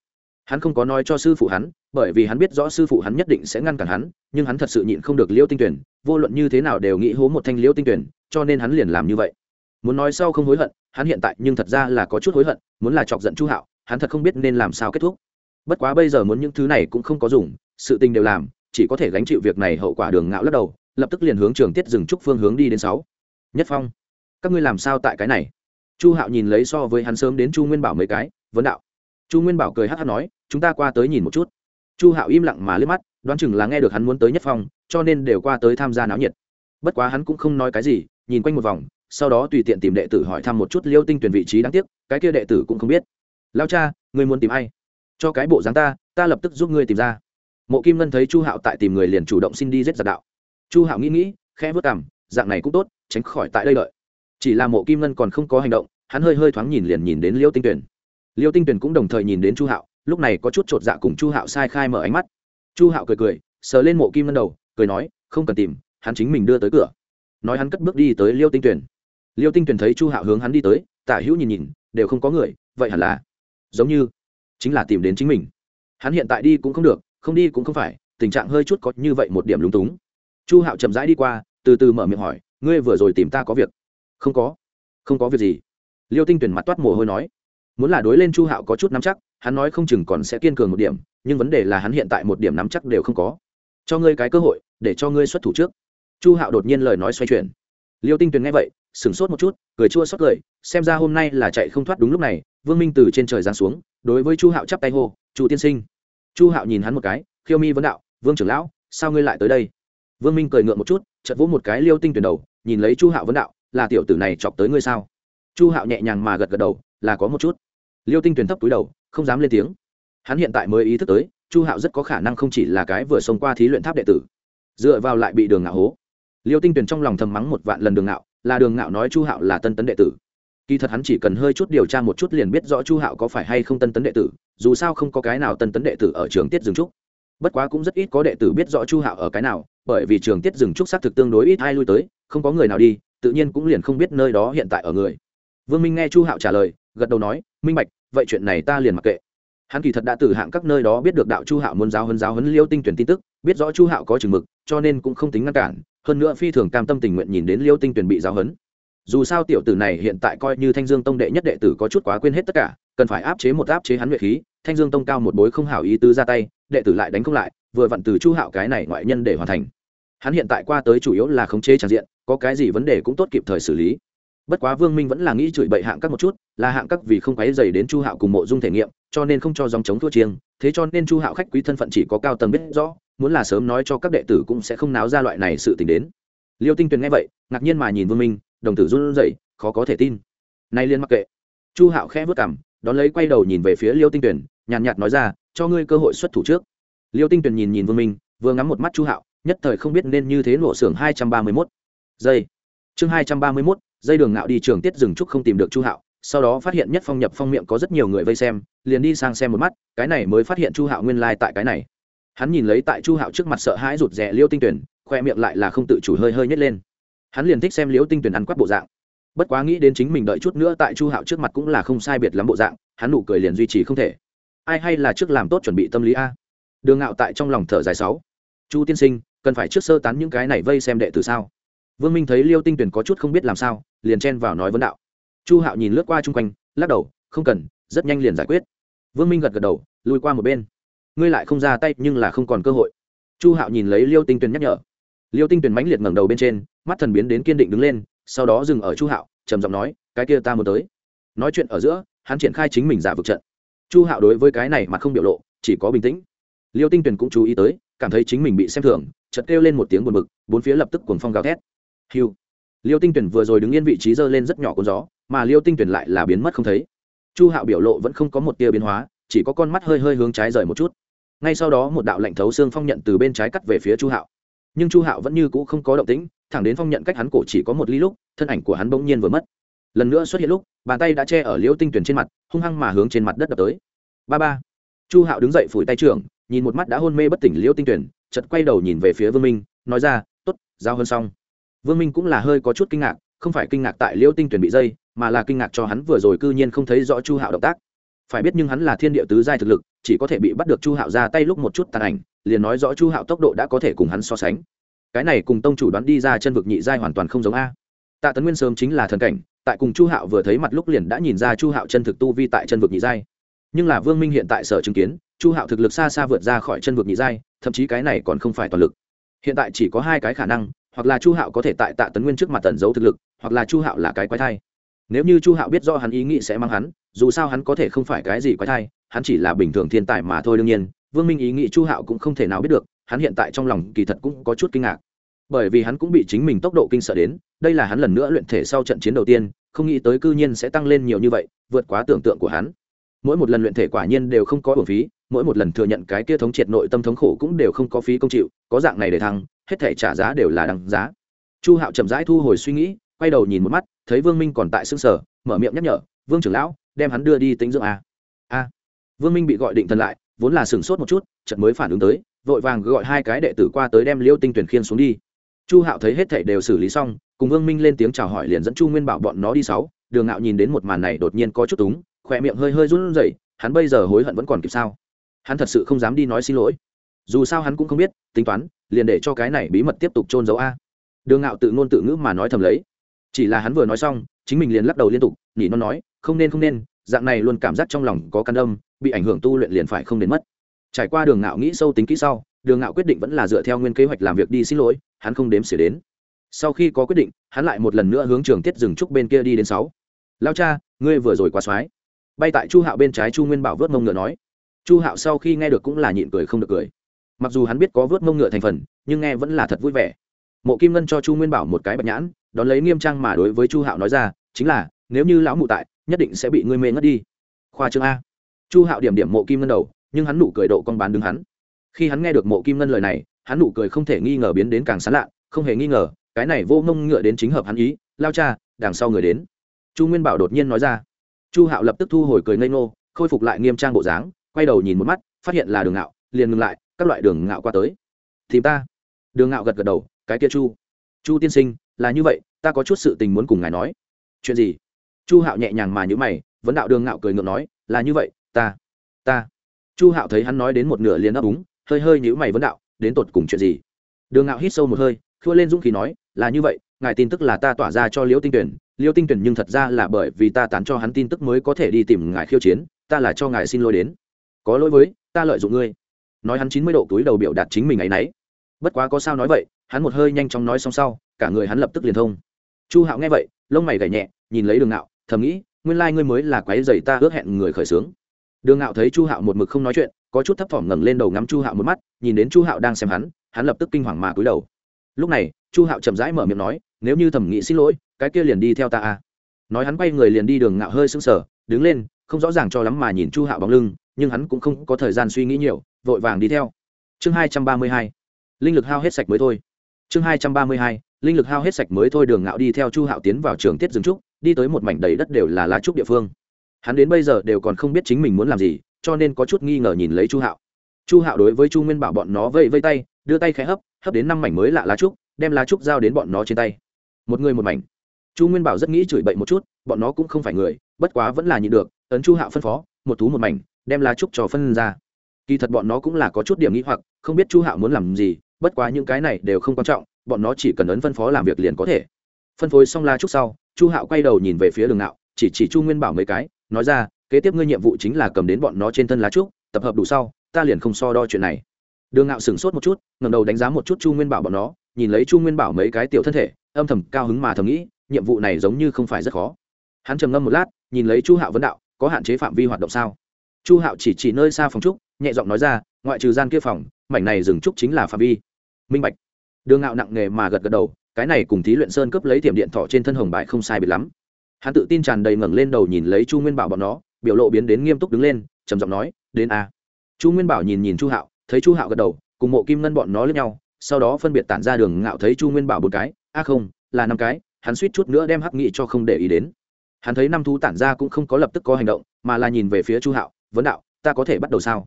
Hắn không có nói cho sư phụ hắn, bởi vì hắn biết rõ sư phụ hắn nhất định sẽ ngăn cản hắn, nhưng hắn thật sự nhịn không được liêu tinh tuyển vô luận như thế nào đều nghĩ hố một thanh liêu tinh tuyển cho nên hắn liền làm như vậy. Muốn nói sau không hối hận, hắn hiện tại nhưng thật ra là có chút hối hận, muốn là chọc giận chu hạo, hắn thật không biết nên làm sao kết thúc. Bất quá bây giờ muốn những thứ này cũng không có dùng, sự tình đều làm, chỉ có thể gánh chịu việc này hậu quả đường ngạo lắc đầu, lập tức liền hướng trường tiết dừng trúc phương hướng đi đến sáu. Nhất phong các ngươi làm sao tại cái này? Chu hạo nhìn lấy so với hắn sớm đến chu nguyên bảo mấy cái, vấn đạo. Chu nguyên bảo cười hát hát nói, chúng ta qua tới nhìn một chút. Chu hạo im lặng mà liếc mắt, đoán chừng là nghe được hắn muốn tới nhất phong cho nên đều qua tới tham gia náo nhiệt. Bất quá hắn cũng không nói cái gì, nhìn quanh một vòng, sau đó tùy tiện tìm đệ tử hỏi thăm một chút liêu tinh tuyển vị trí đáng tiếc, cái kia đệ tử cũng không biết. Lao cha người muốn tìm ai? Cho cái bộ dáng ta ta lập tức giúp ngươi tìm ra. Mộ kim ngân thấy chu hạo tại tìm người liền chủ động xin đi giết giặc đạo. Chu hạo nghĩ nghĩ, khẽ vớt cảm dạng này cũng tốt, tránh khỏi tại đây lợi chỉ là mộ kim ngân còn không có hành động, hắn hơi hơi thoáng nhìn liền nhìn đến liêu tinh tuyển liêu tinh tuyển cũng đồng thời nhìn đến chu hạo, lúc này có chút t r ộ t dạ cùng chu hạo sai khai mở ánh mắt. Chu hạo cười cười, sờ lên mộ kim ngân đầu, cười nói, không cần tìm, hắn chính mình đưa tới cửa. Nói hắn cất bước đi tới liêu tinh tuyển liêu tinh tuyển thấy chu hạo hướng hắn đi tới, tả hữu nhìn nhìn, đều không có người, vậy hẳn là giống như chính là tìm đến chính mình. Hắn hiện tại đi cũng không được, không đi cũng không phải, tình trạng hơi chút có như vậy một điểm lúng túng. Chu hạo chậm rãi đi qua, từ từ mở miệng hỏi, ngươi vừa rồi tìm ta có việc? Không có. Không có việc gì. Liêu tinh tuyển mặt toát mồ hôi nói. Muốn là đối lên chu hạo có chút nắm chắc, hắn nói không chừng còn sẽ kiên cường một điểm, nhưng vấn đề là hắn hiện tại một điểm nắm chắc đều không có. Cho ngươi cái cơ hội, để cho ngươi xuất thủ trước. Chu hạo đột nhiên lời nói xoay chuyển. Liêu tinh tuyền nghe vậy, sửng sốt một chút, cười chua xót cười, xem ra hôm nay là chạy không thoát đúng lúc này, vương minh từ trên trời giáng xuống, đối với chu hạo chắp tay hô, chu tiên sinh. Chu hạo nhìn hắn một cái, khiêu mi vấn đạo, vương trưởng lão, sao ngươi lại tới đây? Vương minh cười ngượng một chút chật vỗ một cái liêu tinh tuyển đầu, nhìn lấy chu hạo vấn đạo là tiểu tử này chọc tới ngươi sao? Chu hạo nhẹ nhàng mà gật gật đầu, là có một chút. Liêu tinh tuyển thấp túi đầu, không dám lên tiếng. Hắn hiện tại mới ý thức tới, chu hạo rất có khả năng không chỉ là cái vừa xông qua thí luyện tháp đệ tử, dựa vào lại bị đường ngạo hố. Liêu tinh tuyền trong lòng thầm mắng một vạn lần đường ngạo, là đường ngạo nói chu hạo là tân tấn đệ tử. Kỳ thật hắn chỉ cần hơi chút điều tra một chút liền biết rõ chu hạo có phải hay không tân tấn đệ tử, dù sao không có cái nào tân tấn đệ tử ở trường tiết dừng trúc. Bất quá cũng rất ít có đệ tử biết rõ chu hạo ở cái nào, bởi vì trường tiết dừng trúc xác thực tương đối ít ai lui tới, không có người nào đi tự nhiên cũng liền không biết nơi đó hiện tại ở người. Vương minh nghe chu hạo trả lời, gật đầu nói, minh bạch, vậy chuyện này ta liền mặc kệ. Hắn kỳ thật đã từ hạng các nơi đó biết được đạo chu hạo muốn giáo hấn giáo hấn liêu tinh tuyển tin tức, biết rõ chu hạo có chừng mực, cho nên cũng không tính ngăn cản, hơn nữa phi thường cam tâm tình nguyện nhìn đến liêu tinh tuyển bị giáo hấn. dù sao tiểu tử này hiện tại coi như thanh dương tông đệ nhất đệ tử có chút quá quên hết tất cả, cần phải áp chế một áp chế hắn luyện khí, thanh dương tông cao một bối không hảo ý tứ ra tay, đệ tử lại đánh không lại, vừa vặn từ chu hạo cái này ngoại nhân để hoàn thành. Hắn hiện tại qua tới chủ yếu là khống chế tràn diện có cái gì vấn đề cũng tốt kịp thời xử lý. Bất quá vương minh vẫn là nghĩ chửi bậy hạng các một chút, là hạng các vì không quáy dày đến chu hạo cùng mộ dung thể nghiệm, cho nên không cho dòng chống thua chiêng. Thế cho nên chu hạo khách quý thân phận chỉ có cao tầng biết rõ, muốn là sớm nói cho các đệ tử cũng sẽ không náo ra loại này sự t ì n h đến. Liêu tinh tuyền nghe vậy, ngạc nhiên mà nhìn vương minh, đồng tử run rẩy, khó có thể tin. Nay liên mắc kệ. Chu hạo khẽ vất cảm đón lấy quay đầu nhìn về phía liêu tinh tuyền, nhàn nhạt nói ra, cho ngươi cơ hội xuất thủ trước. Liêu tinh tuyền nhìn nhìn vương minh, vừa ngắm một mắt chu hạo, nhất thời không biết nên như thế nổ xưởng hai trăm ba mươi mốt dây chương hai trăm ba mươi mốt, dây đường ngạo đi trường tiết rừng trúc không tìm được chu hạo. Sau đó phát hiện nhất phong nhập phong miệng có rất nhiều người vây xem, liền đi sang xem một mắt, cái này mới phát hiện chu hạo nguyên lai、like、tại cái này. Hắn nhìn lấy tại chu hạo trước mặt sợ hãi rụt rè liêu tinh tuyển, khoe miệng lại là không tự chủ hơi hơi nhét lên. Hắn liền thích xem liêu tinh tuyển ăn quát bộ dạng. Bất quá nghĩ đến chính mình đợi chút nữa tại chu hạo trước mặt cũng là không sai biệt lắm bộ dạng, hắn nụ cười liền duy trì không thể. Ai hay là trước làm tốt chuẩn bị tâm lý a? Đường ngạo tại trong lòng thở dài sáu. Chu tiên sinh, cần phải trước sơ tán những cái này vây xem đệ từ sao? Vương minh thấy liêu tinh tuyển có chút không biết làm sao, liền chen vào nói vấn đạo. Chu hạo nhìn lướt qua chung quanh, lắc đầu, không cần, rất nhanh liền giải quyết. Vương minh gật gật đầu, lùi qua một bên. Ngươi lại không ra tay, nhưng là không còn cơ hội. Chu hạo nhìn lấy liêu tinh tuyền nhắc nhở. Liêu tinh tuyền mãnh liệt ngẩng đầu bên trên, mắt thần biến đến kiên định đứng lên, sau đó dừng ở chu hạo, trầm giọng nói, cái kia ta muốn tới. Nói chuyện ở giữa, hắn triển khai chính mình giả vực trận. Chu hạo đối với cái này mà không biểu lộ, chỉ có bình tĩnh. Liêu tinh tuyền cũng chú ý tới, cảm thấy chính mình bị xem thường chật kêu lên một tiếng buồn bực, bốn phía lập tức cuồng phong gào thét hiu liêu tinh tuyển vừa rồi đứng yên vị trí dơ lên rất nhỏ con gió, mà liêu tinh tuyển lại là biến mất không thấy. Chu hạo biểu lộ vẫn không có một tia biến hóa, chỉ có con mắt hơi hơi hướng trái rời một chút. Ngay sau đó một đạo lạnh thấu xương phong nhận từ bên trái cắt về phía chu hạo. Nhưng chu hạo vẫn như cũ không có động tĩnh, thẳng đến phong nhận cách hắn cổ chỉ có một ly lúc, thân ảnh của hắn bỗng nhiên vừa mất. Lần nữa xuất hiện lúc, bàn tay đã che ở liêu tinh tuyển trên mặt, hung hăng mà hướng trên mặt đất đập tới. Ba ba. Chu hạo đứng dậy phủi tay trưởng, nhìn một mắt đã hôn mê bất tỉnh liêu tinh tuyển chật quay đầu nhìn về phía vương minh, nói ra t ố t giao hơn xong vương minh cũng là hơi có chút kinh ngạc, không phải kinh ngạc tại liêu tinh tuyển bị dây, mà là kinh ngạc cho hắn vừa rồi cư nhiên không thấy rõ chu hạo động tác. Phải biết nhưng hắn là thiên địa tứ giai thực lực, chỉ có thể bị bắt được chu hạo ra tay lúc một chút tàn ảnh, liền nói rõ chu hạo tốc độ đã có thể cùng hắn so sánh. Cái này cùng tông chủ đoán đi ra chân vực nhị giai hoàn toàn không giống a. Tạ tấn nguyên sớm chính là thần cảnh, tại cùng chu hạo vừa thấy mặt lúc liền đã nhìn ra chu hạo chân thực tu vi tại chân vực nhị giai. Nhưng là vương minh hiện tại sở chứng kiến, chu hạo thực lực xa xa vượt ra khỏi chân vực nhị giai, thậm chí cái này còn không phải toàn lực. Hiện tại chỉ có hai cái khả năng hoặc là chu hạo có thể tại tạ tấn nguyên trước mặt tẩn giấu thực lực, hoặc là chu hạo là cái quái thai. Nếu như chu hạo biết do hắn ý nghĩ sẽ mang hắn, dù sao hắn có thể không phải cái gì quái thai, hắn chỉ là bình thường thiên tài mà thôi đương nhiên. Vương minh ý nghĩ chu hạo cũng không thể nào biết được, hắn hiện tại trong lòng kỳ thật cũng có chút kinh ngạc. Bởi vì hắn cũng bị chính mình tốc độ kinh sợ đến, đây là hắn lần nữa luyện thể sau trận chiến đầu tiên, không nghĩ tới cư nhiên sẽ tăng lên nhiều như vậy, vượt quá tưởng tượng của hắn. Mỗi một lần luyện thể quả nhiên đều không có bổn phí mỗi một lần thừa nhận cái kia thống triệt nội tâm thống khổ cũng đều không có phí công chịu, có dạng này để thăng, hết thể trả giá đều là đằng giá. Chu hạo chậm rãi thu hồi suy nghĩ, quay đầu nhìn một mắt, thấy vương minh còn tại xương sở mở miệng nhắc nhở, vương trưởng lão, đem hắn đưa đi tính dưỡng a. A? Vương minh bị gọi định thần lại, vốn là sửng sốt một chút trận mới phản ứng tới, vội vàng gọi hai cái đệ tử qua tới đem liêu tinh tuyển khiên xuống đi. Chu hạo thấy hết thảy đều xử lý xong, cùng vương minh lên tiếng chào hỏi liền dẫn chu nguyên bảo bọn nó đi sáu, đường ngạo nhìn đến một màn này đột nhiên có chút túng, khỏe miệng hơi hơi run rẩy, hắn bây giờ hối hận vẫn còn kịp sao? Hắn thật sự không dám đi nói xin lỗi. Dù sao hắn cũng không biết, tính toán, liền để cho cái này bí mật tiếp tục trôn giấu a. Đường ngạo tự ngôn tự ngữ mà nói thầm lấy. Chỉ là hắn vừa nói xong, chính mình liền lắc đầu liên tục, nhỉ nó nói, không nên không nên, dạng này luôn cảm giác trong lòng có căn đâm bị ảnh hưởng tu luyện liền phải không đến mất. Trải qua đường ngạo nghĩ sâu tính kỹ sau, đường ngạo quyết định vẫn là dựa theo nguyên kế hoạch làm việc đi xin lỗi, hắn không đếm xỉa đến. Sau khi có quyết định, hắn lại một lần nữa hướng trường tiết rừng trúc bên kia đi đến sáu. Lao cha, ngươi vừa rồi quá soái bay tại chu hạo bên trái chu nguyên bảo vớt mông ngựa nói chu hạo sau khi nghe được cũng là nhịn cười không được cười. Mặc dù hắn biết có vớt mông ngựa thành phần, nhưng nghe vẫn là thật vui vẻ. Mộ kim ngân cho chu nguyên bảo một cái bạch nhãn, đón lấy nghiêm trang mà đối với chu hạo nói ra, chính là, nếu như lão mụ tại, nhất định sẽ bị ngươi mê ngất đi. Khoa chương a. Chu hạo điểm điểm mộ kim ngân đầu, nhưng hắn nụ cười độ con bán đứng hắn. Khi hắn nghe được mộ kim ngân lời này, hắn nụ cười không thể nghi ngờ biến đến càng sán lạ, không hề nghi ngờ, cái này vô ngông ngựa đến chính hợp hắn ý, lao cha, đằng sau người đến. Chu nguyên bảo đột nhiên nói ra. Chu hạo lập tức thu hồi cười ngây ngô, khôi phục lại nghiêm trang bộ dáng quay đầu nhìn một mắt, phát hiện là đường ngạo, liền ngừng lại, các loại đường ngạo qua tới. Thì ta. Đường ngạo gật gật đầu, cái kia chu. Chu tiên sinh, là như vậy, ta có chút sự tình muốn cùng ngài nói. Chuyện gì? Chu hạo nhẹ nhàng mà nhữ mày, vấn đạo đường ngạo cười ngượng nói, là như vậy, ta ta. Chu hạo thấy hắn nói đến một nửa liền ấp úng hơi hơi nhữ mày vấn đạo, đến tột cùng chuyện gì? Đường ngạo hít sâu một hơi, khua lên dũng khí nói, là như vậy, ngài tin tức là ta tỏa ra cho liễu tinh tuyển, liễu tinh tuyển nhưng thật ra là bởi vì ta tán cho hắn tin tức mới có thể đi tìm ngài khiêu chiến, ta là cho ngài xin lỗi đến có lỗi với, ta lợi dụng ngươi. Nói hắn chín mươi độ túi đầu biểu đạt chính mình ấ y n ấ y bất quá có sao nói vậy, hắn một hơi nhanh chóng nói xong sau, cả người hắn lập tức liền thông. Chu hạo nghe vậy, lông mày gảy nhẹ, nhìn lấy đường ngạo, thầm nghĩ, nguyên lai、like、ngươi mới là quái dày ta ước hẹn người khởi xướng. Đường ngạo thấy chu hạo một mực không nói chuyện, có chút thấp thỏm ngẩng lên đầu ngắm chu hạo một mắt, nhìn đến chu hạo đang xem hắn hắn lập tức kinh hoàng mà cúi đầu. Lúc này, chu hạo chậm rãi mở miệng nói, nếu như thẩm nghĩ xin lỗi, cái kia liền đi theo ta à? nói hắn quay người liền đi, đường ngạo hơi sưng sờ, đứng lên, không rõ ràng cho lắm mà nhìn chu hạo bóng lưng nhưng hắn cũng không có thời gian suy nghĩ nhiều, vội vàng đi theo. Chương hai trăm ba mươi hai, linh lực hao hết sạch mới thôi. Chương hai trăm ba mươi hai, linh lực hao hết sạch mới thôi đường ngạo đi theo chu hạo tiến vào trường tiết rừng trúc, đi tới một mảnh đầy đất đều là lá trúc địa phương. Hắn đến bây giờ đều còn không biết chính mình muốn làm gì, cho nên có chút nghi ngờ nhìn lấy chu hạo. Chu hạo đối với chu nguyên bảo bọn nó vây vây tay, đưa tay khẽ hấp hấp đến năm mảnh mới lạ lá trúc, đem lá trúc giao đến bọn nó trên tay. Một người một mảnh. Chu nguyên bảo rất nghĩ chửi bậy một chút, bọn nó cũng không phải người, bất quá vẫn là nhịn được, ấn chu hạo phân phó, một thú một mảnh đem lá trúc cho phân ra. Kỳ thật bọn nó cũng là có chút điểm nghĩ hoặc, không biết chu hạo muốn làm gì, bất quá những cái này đều không quan trọng, bọn nó chỉ cần ấn phân phó làm việc liền có thể. Phân phối xong la trúc sau, chu hạo quay đầu nhìn về phía đường nạo chỉ chỉ chu nguyên bảo mấy cái, nói ra, kế tiếp ngươi nhiệm vụ chính là cầm đến bọn nó trên thân lá trúc, tập hợp đủ sau, ta liền không so đo chuyện này. Đường nạo sửng sốt một chút ngầm đầu đánh giá một chút chu nguyên bảo bọn nó, nhìn lấy chu nguyên bảo mấy cái tiểu thân thể, âm thầm cao hứng mà thầm nghĩ, nhiệm vụ này giống như không phải rất khó. Hắn trầm ngâm một lát, nhìn lấy chu hạo vấn đạo, có hạn chế phạm vi hoạt động sao? Chu hạo chỉ chỉ nơi xa phòng trúc, nhẹ giọng nói ra, ngoại trừ gian kia phòng, mảnh này dừng trúc chính là phạm vi. Minh bạch. Đường ngạo nặng nghề mà gật gật đầu, cái này cùng thí luyện sơn cướp lấy tiệm điện thọ trên thân hồng bại không sai biệt lắm. Hắn tự tin tràn đầy ngẩng lên đầu nhìn lấy chu nguyên bảo bọn nó, biểu lộ biến đến nghiêm túc đứng lên, trầm giọng nói, đến a. Chu nguyên bảo nhìn nhìn chu hạo, thấy chu hạo gật đầu, cùng mộ kim ngân bọn nó lướt nhau, sau đó phân biệt tản ra đường ngạo thấy chu nguyên bảo một cái, a không, là năm cái. Hắn suýt chút nữa đem hắc nghị cho không để ý đến. Hắn thấy năm thú tản ra cũng không có lập tức có hành động, mà là nhìn về phía chu hạo vấn đạo, ta có thể bắt đầu sao?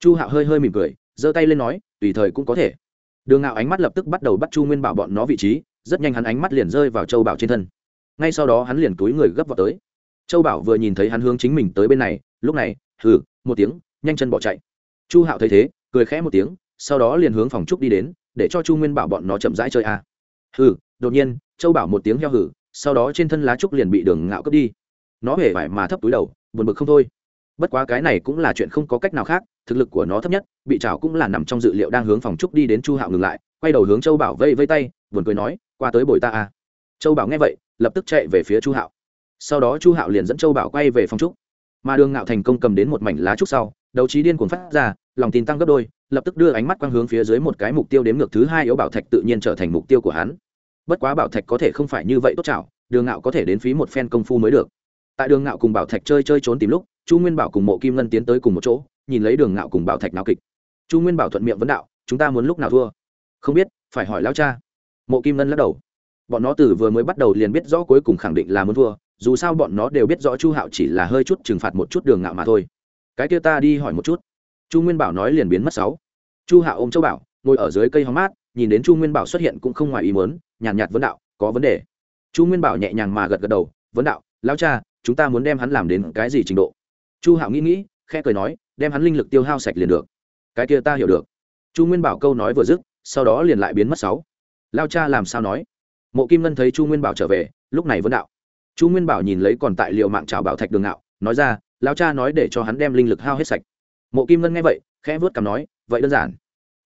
Chu hạo hơi hơi mỉm cười, giơ tay lên nói, tùy thời cũng có thể. Đường ngạo ánh mắt lập tức bắt đầu bắt chu nguyên bảo bọn nó vị trí, rất nhanh hắn ánh mắt liền rơi vào châu bảo trên thân. Ngay sau đó hắn liền túi người gấp vào tới. Châu bảo vừa nhìn thấy hắn hướng chính mình tới bên này, lúc này, hừ, một tiếng, nhanh chân bỏ chạy. Chu hạo thấy thế, cười khẽ một tiếng, sau đó liền hướng phòng trúc đi đến, để cho chu nguyên bảo bọn nó chậm rãi chơi a. À. hừ, đột nhiên, châu bảo một tiếng heo hử sau đó trên thân lá trúc liền bị đường ngạo cướp đi. Nó hề vải mà thấp túi đầu, buồn bực không thôi bất quá cái này cũng là chuyện không có cách nào khác, thực lực của nó thấp nhất, bị trào cũng là nằm trong dự liệu đang hướng phòng trúc đi đến chu hạo ngừng lại, quay đầu hướng châu bảo vây vây tay, buồn cười nói, qua tới bồi ta à. châu bảo nghe vậy, lập tức chạy về phía chu hạo. Sau đó chu hạo liền dẫn châu bảo quay về phòng trúc. Mà đường ngạo thành công cầm đến một mảnh lá trúc sau đầu trí điên cuồng phát ra, lòng tin tăng gấp đôi, lập tức đưa ánh mắt quang hướng phía dưới một cái mục tiêu đếm ngược thứ hai yếu bảo thạch tự nhiên trở thành mục tiêu của hắn. Bất quá bảo thạch có thể không phải như vậy tốt chảo đường ngạo có thể đến phí một phen công phu mới được. Tại đường ngạo cùng bảo thạch chơi chơi trốn tìm lúc chu nguyên bảo cùng mộ kim ngân tiến tới cùng một chỗ, nhìn lấy đường ngạo cùng bảo thạch nào kịch. Chu nguyên bảo thuận miệng vấn đạo, chúng ta muốn lúc nào thua? Không biết, phải hỏi lao cha. Mộ kim ngân lắc đầu. Bọn nó từ vừa mới bắt đầu liền biết rõ cuối cùng khẳng định là muốn thua, dù sao bọn nó đều biết rõ chu hạo chỉ là hơi chút trừng phạt một chút đường ngạo mà thôi. Cái kia ta đi hỏi một chút. Chu nguyên bảo nói liền biến mất sáu. Chu hạo ôm châu bảo, ngồi ở dưới cây hóng mát, nhìn đến chu nguyên bảo xuất hiện cũng không ngoài ý mớn nhàn nhạt vấn đạo, có vấn đề? Chu nguyên bảo nhẹ nhàng mà gật gật đầu, vấn đạo lao cha, chúng ta muốn đem hắn làm đến cái gì trình độ? Chu hạo nghĩ nghĩ khẽ cười nói đem hắn linh lực tiêu hao sạch liền được. Cái kia ta hiểu được. Chu nguyên bảo câu nói vừa dứt sau đó liền lại biến mất sáu. Lao cha làm sao nói? Mộ kim ngân thấy chu nguyên bảo trở về lúc này vẫn đạo. Chu nguyên bảo nhìn lấy còn tại liệu mạng trào bảo thạch đường Ngạo, nói ra lao cha nói để cho hắn đem linh lực hao hết sạch. Mộ kim ngân nghe vậy khẽ vớt cằm nói vậy đơn giản.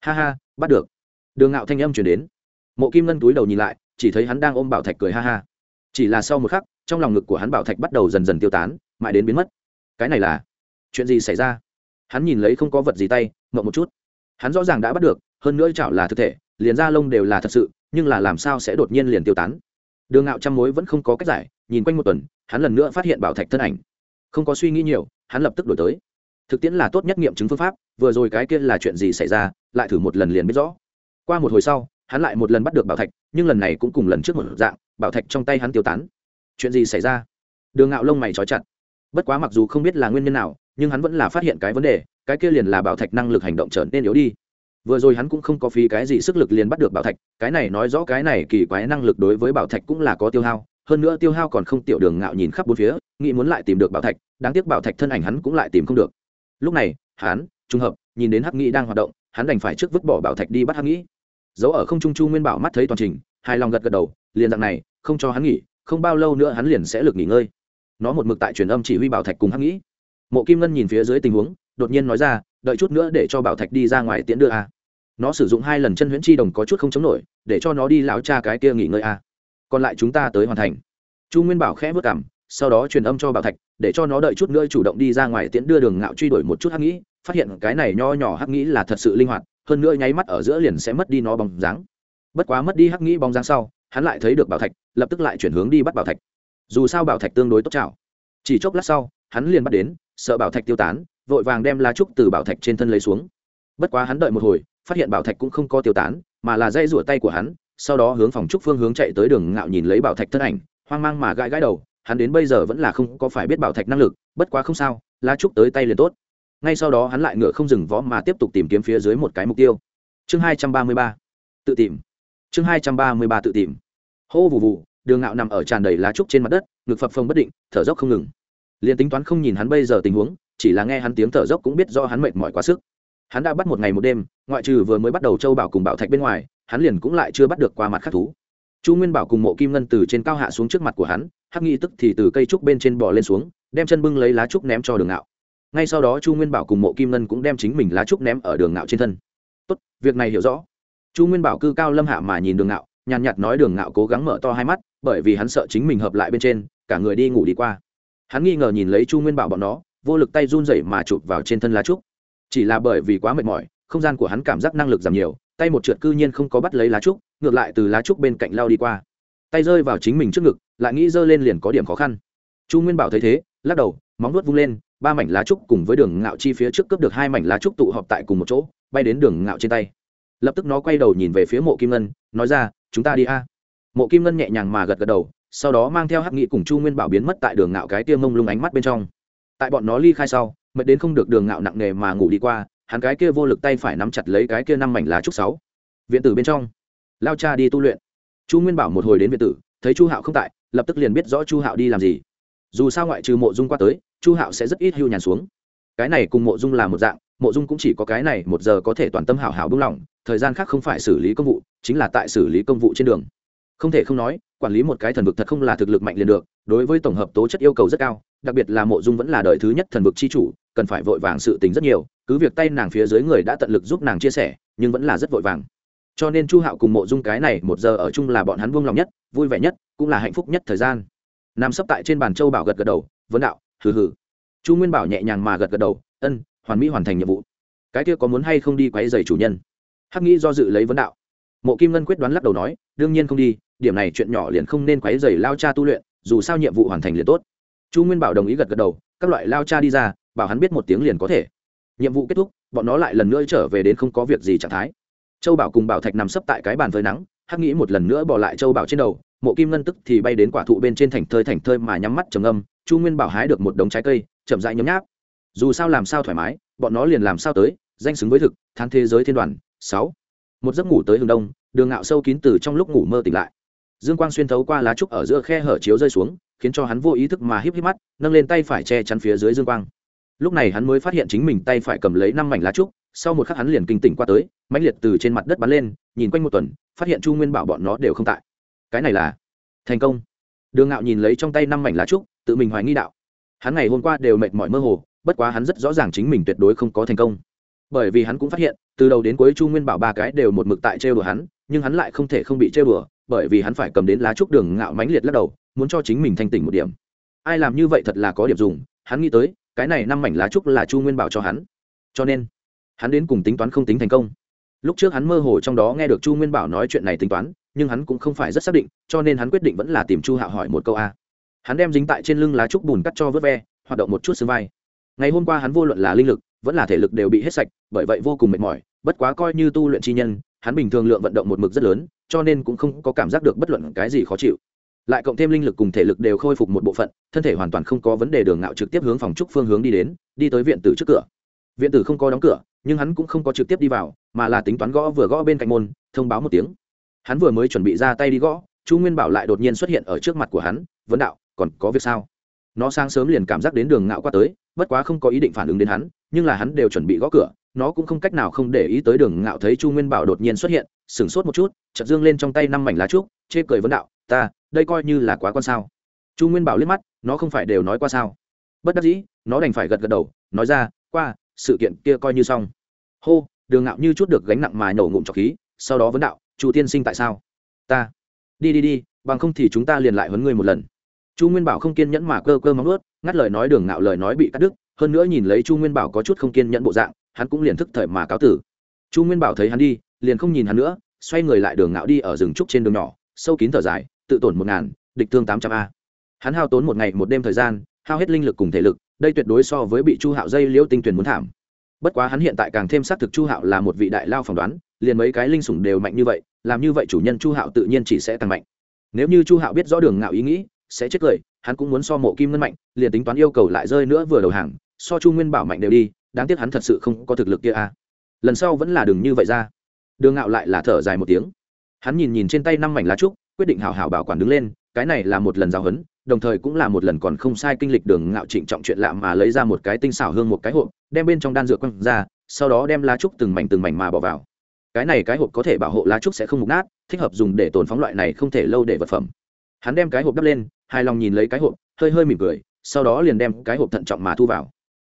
Ha ha bắt được. Đường Ngạo thanh âm chuyển đến. Mộ kim ngân túi đầu nhìn lại chỉ thấy hắn đang ôm bảo thạch cười ha ha. Chỉ là sau một khắc trong lòng ngực của hắn bảo thạch bắt đầu dần dần tiêu tán mãi đến biến mất cái này là chuyện gì xảy ra? Hắn nhìn lấy không có vật gì tay mộng một chút. Hắn rõ ràng đã bắt được, hơn nữa chảo là thực thể, liền da lông đều là thật sự, nhưng là làm sao sẽ đột nhiên liền tiêu tán? Đường ngạo trăm mối vẫn không có cách giải, nhìn quanh một tuần, hắn lần nữa phát hiện bảo thạch thân ảnh. Không có suy nghĩ nhiều, hắn lập tức đổi tới. Thực tiễn là tốt nhất nghiệm chứng phương pháp, vừa rồi cái kia là chuyện gì xảy ra, lại thử một lần liền biết rõ. Qua một hồi sau, hắn lại một lần bắt được bảo thạch, nhưng lần này cũng cùng lần trước một dạng, bảo thạch trong tay hắn tiêu tán. Chuyện gì xảy ra? Đường ngạo lông mày trói chặt bất quá mặc dù không biết là nguyên nhân nào, nhưng hắn vẫn là phát hiện cái vấn đề, cái kia liền là bảo thạch năng lực hành động trở nên yếu đi. Vừa rồi hắn cũng không có phí cái gì sức lực liền bắt được bảo thạch, cái này nói rõ cái này kỳ quái năng lực đối với bảo thạch cũng là có tiêu hao, hơn nữa tiêu hao còn không tiểu đường ngạo nhìn khắp bốn phía, nghĩ muốn lại tìm được bảo thạch, đáng tiếc bảo thạch thân ảnh hắn cũng lại tìm không được. Lúc này, hắn, trùng hợp, nhìn đến hắc nghĩ đang hoạt động, hắn đành phải trước vứt bỏ bảo thạch đi bắt hắc nghĩ giấu ở không trung chu nguyên bảo mắt thấy toàn trình, hài lòng gật gật đầu, liền dạng này, không cho hắn nghỉ, không bao lâu nữa hắn liền sẽ lực nghỉ ngơi nó một mực tại truyền âm chỉ huy bảo thạch cùng hắc nghĩ. Mộ kim ngân nhìn phía dưới tình huống, đột nhiên nói ra, đợi chút nữa để cho bảo thạch đi ra ngoài tiễn đưa a. Nó sử dụng hai lần chân huyễn chi đồng có chút không chống nổi, để cho nó đi lão cha cái kia nghỉ ngơi a. Còn lại chúng ta tới hoàn thành. Chu nguyên bảo khẽ vất cảm, sau đó truyền âm cho bảo thạch, để cho nó đợi chút nữa chủ động đi ra ngoài tiễn đưa đường ngạo truy đuổi một chút hắc nghĩ, phát hiện cái này nho nhỏ hắc nghĩ là thật sự linh hoạt, hơn nữa nháy mắt ở giữa liền sẽ mất đi nó bóng dáng. Bất quá mất đi hắc nghĩ bóng dáng sau, hắn lại thấy được bảo thạch, lập tức lại chuyển hướng đi bắt bảo thạch dù sao bảo thạch tương đối tốt chảo. Chỉ chốc lát sau, hắn liền bắt đến, sợ bảo thạch tiêu tán, vội vàng đem lá trúc từ bảo thạch trên thân lấy xuống. Bất quá hắn đợi một hồi, phát hiện bảo thạch cũng không có tiêu tán, mà là dây rủa tay của hắn, sau đó hướng phòng trúc phương hướng chạy tới đường ngạo nhìn lấy bảo thạch thân ảnh, hoang mang mà gãi gãi đầu, hắn đến bây giờ vẫn là không có phải biết bảo thạch năng lực, bất quá không sao, lá trúc tới tay liền tốt. Ngay sau đó hắn lại ngựa không dừng vó mà tiếp tục tìm kiếm phía dưới một cái mục tiêu. Chương hai trăm ba mươi ba, tự tìm. Chương hai trăm ba mươi ba tự tìm. Hô vụ vụ đường ngạo nằm ở tràn đầy lá trúc trên mặt đất, ngực phập phồng bất định, thở dốc không ngừng. Liền tính toán không nhìn hắn bây giờ tình huống, chỉ là nghe hắn tiếng thở dốc cũng biết do hắn mệt mỏi quá sức. Hắn đã bắt một ngày một đêm, ngoại trừ vừa mới bắt đầu châu bảo cùng bảo thạch bên ngoài, hắn liền cũng lại chưa bắt được qua mặt khắc thú. Chu nguyên bảo cùng mộ kim ngân từ trên cao hạ xuống trước mặt của hắn, hắc nghi tức thì từ cây trúc bên trên bò lên xuống, đem chân bưng lấy lá trúc ném cho đường ngạo. Ngay sau đó chu nguyên bảo cùng mộ kim ngân cũng đem chính mình lá trúc ném ở đường ngạo trên thân. Tốt, việc này hiểu rõ. Chu nguyên bảo cư cao lâm hạ mà nhìn đường ngạo, nhàn nhạt nói đường ngạo cố gắng mở to hai mắt bởi vì hắn sợ chính mình hợp lại bên trên, cả người đi ngủ đi qua. Hắn nghi ngờ nhìn lấy chu nguyên bảo bọn nó, vô lực tay run rẩy mà chụp vào trên thân lá trúc. Chỉ là bởi vì quá mệt mỏi, không gian của hắn cảm giác năng lực giảm nhiều, tay một trượt cư nhiên không có bắt lấy lá trúc, ngược lại từ lá trúc bên cạnh lao đi qua. Tay rơi vào chính mình trước ngực, lại nghĩ giơ lên liền có điểm khó khăn. Chu nguyên bảo thấy thế, lắc đầu, móng nuốt vung lên, ba mảnh lá trúc cùng với đường ngạo chi phía trước cướp được hai mảnh lá trúc tụ họp tại cùng một chỗ, bay đến đường ngạo trên tay. Lập tức nó quay đầu nhìn về phía mộ kim ngân, nói ra, chúng ta đi a mộ kim ngân nhẹ nhàng mà gật gật đầu, sau đó mang theo hắc nghị cùng chu nguyên bảo biến mất tại đường ngạo cái tiêm mông lung ánh mắt bên trong. Tại bọn nó ly khai sau, mệt đến không được đường ngạo nặng nề mà ngủ đi qua, hắn cái kia vô lực tay phải nắm chặt lấy cái kia năm mảnh lá trúc sáu. Viện tử bên trong. Lao cha đi tu luyện. Chu nguyên bảo một hồi đến viện tử, thấy chu hạo không tại, lập tức liền biết rõ chu hạo đi làm gì. Dù sao ngoại trừ mộ dung qua tới, chu hạo sẽ rất ít hưu nhàn xuống. Cái này cùng mộ dung là một dạng, mộ dung cũng chỉ có cái này một giờ có thể toàn tâm hảo hảo bung lỏng, thời gian khác không phải xử lý công vụ, chính là tại xử lý công vụ trên đường không thể không nói, quản lý một cái thần vực thật không là thực lực mạnh liền được, đối với tổng hợp tố chất yêu cầu rất cao, đặc biệt là mộ dung vẫn là đời thứ nhất thần vực c h i chủ, cần phải vội vàng sự tình rất nhiều, cứ việc tay nàng phía dưới người đã tận lực giúp nàng chia sẻ, nhưng vẫn là rất vội vàng. Cho nên chu hạo cùng mộ dung cái này một giờ ở chung là bọn hắn buông lòng nhất, vui vẻ nhất, cũng là hạnh phúc nhất thời gian. Nằm sấp tại trên bàn châu bảo gật gật đầu, vấn đạo, hừ hừ. Chu nguyên bảo nhẹ nhàng mà gật gật đầu, ân, hoàn mỹ hoàn thành nhiệm vụ. Cái kia có muốn hay không đi quấy dày chủ nhân? Hắc nghĩ do dự lấy vấn đạo. Mộ kim ngân quyết đoán lắc đầu nói, đương nhiên không đi điểm này chuyện nhỏ liền không nên quấy rầy lao cha tu luyện, dù sao nhiệm vụ hoàn thành liền tốt. Chu nguyên bảo đồng ý gật gật đầu, các loại lao cha đi ra, bảo hắn biết một tiếng liền có thể. Nhiệm vụ kết thúc, bọn nó lại lần nữa trở về đến không có việc gì trạng thái. Châu bảo cùng bảo thạch nằm sấp tại cái bàn với nắng, hắc nghĩ một lần nữa bỏ lại châu bảo trên đầu, mộ kim ngân tức thì bay đến quả thụ bên trên thành thơi thành thơi mà nhắm mắt trầm âm chu nguyên bảo hái được một đống trái cây, chậm rãi nhấm nháp. Dù sao làm sao thoải mái, bọn nó liền làm sao tới, danh xứng với thực than thế giới thiên đoàn, sáu. Một giấc ngủ tới hướng đông, đường ngạo sâu kín từ trong lúc ngủ mơ tỉnh lại dương quang xuyên thấu qua lá trúc ở giữa khe hở chiếu rơi xuống, khiến cho hắn vô ý thức mà híp híp mắt, nâng lên tay phải che chắn phía dưới dương quang. Lúc này hắn mới phát hiện chính mình tay phải cầm lấy năm mảnh lá trúc, sau một khắc hắn liền kinh tỉnh qua tới, mãnh liệt từ trên mặt đất bắn lên, nhìn quanh một tuần, phát hiện chu nguyên bảo bọn nó đều không tại. Cái này là thành công. Đường ngạo nhìn lấy trong tay năm mảnh lá trúc, tự mình hoài nghi đạo. Hắn ngày hôm qua đều mệt mỏi mơ hồ, bất quá hắn rất rõ ràng chính mình tuyệt đối không có thành công. Bởi vì hắn cũng phát hiện, từ đầu đến cuối chu nguyên bảo ba cái đều một mực tại trêu đùa hắn, nhưng hắn lại không thể không bị trêu đùa bởi vì hắn phải cầm đến lá trúc đường ngạo mãnh liệt lắc đầu, muốn cho chính mình thanh tỉnh một điểm. Ai làm như vậy thật là có điểm dùng, hắn nghĩ tới, cái này năm mảnh lá trúc là chu nguyên bảo cho hắn. Cho nên, hắn đến cùng tính toán không tính thành công. Lúc trước hắn mơ hồ trong đó nghe được chu nguyên bảo nói chuyện này tính toán, nhưng hắn cũng không phải rất xác định, cho nên hắn quyết định vẫn là tìm chu hạo hỏi một câu a. Hắn đem dính tại trên lưng lá trúc bùn cắt cho vớt ve, hoạt động một chút xương vai. Ngày hôm qua hắn vô luận là linh lực, vẫn là thể lực đều bị hết sạch, bởi vậy vô cùng mệt mỏi, bất quá coi như tu luyện chi nhân hắn bình thường lượng vận động một mực rất lớn, cho nên cũng không có cảm giác được bất luận cái gì khó chịu. Lại cộng thêm linh lực cùng thể lực đều khôi phục một bộ phận, thân thể hoàn toàn không có vấn đề đường ngạo trực tiếp hướng phòng trúc phương hướng đi đến, đi tới viện tử trước cửa. Viện tử không có đóng cửa, nhưng hắn cũng không có trực tiếp đi vào, mà là tính toán gõ vừa gõ bên cạnh môn, thông báo một tiếng. Hắn vừa mới chuẩn bị ra tay đi gõ, chu nguyên bảo lại đột nhiên xuất hiện ở trước mặt của hắn, vấn đạo, còn có việc sao? Nó sáng sớm liền cảm giác đến đường ngạo qua tới, bất quá không có ý định phản ứng đến hắn, nhưng là hắn đều chuẩn bị gõ cửa nó cũng không cách nào không để ý tới đường ngạo thấy chu nguyên bảo đột nhiên xuất hiện, sửng sốt một chút, chợt dương lên trong tay năm mảnh lá trúc, chê cười vấn đạo, ta, đây coi như là quá con sao? Chu nguyên bảo liếc mắt, nó không phải đều nói qua sao? Bất đắc dĩ, nó đành phải gật gật đầu, nói ra, qua, sự kiện kia coi như xong. Hô, đường ngạo như chút được gánh nặng mà nổ ngụm trọc khí, sau đó vấn đạo, chu tiên sinh tại sao? Ta, đi đi đi, bằng không thì chúng ta liền lại huấn ngươi một lần. Chu nguyên bảo không kiên nhẫn mà cơ cơ móng ướt ngắt lời nói đường ngạo lời nói bị cắt đứt, hơn nữa nhìn lấy chu nguyên bảo có chút không kiên nhẫn bộ dạng hắn cũng liền thức thời mà cáo tử. Chu nguyên bảo thấy hắn đi, liền không nhìn hắn nữa, xoay người lại đường ngạo đi ở rừng trúc trên đường nhỏ, sâu kín thở dài, tự tổn một ngàn, địch thương tám trăm a. Hắn hao tốn một ngày, một đêm thời gian, hao hết linh lực cùng thể lực, đây tuyệt đối so với bị chu hạo dây liễu tinh tuyển muốn thảm. Bất quá hắn hiện tại càng thêm xác thực chu hạo là một vị đại lao phỏng đoán, liền mấy cái linh sủng đều mạnh như vậy, làm như vậy chủ nhân chu hạo tự nhiên chỉ sẽ tăng mạnh. Nếu như chu hạo biết rõ đường ngạo ý nghĩ, sẽ chết cười, hắn cũng muốn so mộ kim ngân mạnh, liền tính toán yêu cầu lại rơi nữa vừa đầu hàng, so chu nguyên bảo mạnh đều đi đáng tiếc hắn thật sự không có thực lực kia a lần sau vẫn là đừng như vậy ra. Đường ngạo lại là thở dài một tiếng. Hắn nhìn nhìn trên tay năm mảnh lá trúc, quyết định hào hào bảo quản đứng lên, cái này là một lần giao hấn đồng thời cũng là một lần còn không sai kinh lịch đường ngạo trịnh trọng chuyện lạ mà lấy ra một cái tinh xảo hương một cái hộp, đem bên trong đan dược quăng ra, sau đó đem lá trúc từng mảnh từng mảnh mà bỏ vào. Cái này cái hộp có thể bảo hộ lá trúc sẽ không mục nát, thích hợp dùng để tồn phóng loại này không thể lâu để vật phẩm. Hắn đem cái hộp đắp lên, hài lòng nhìn lấy cái hộp, hơi hơi mỉm cười, sau đó liền đem cái hộp thận trọng mà thu vào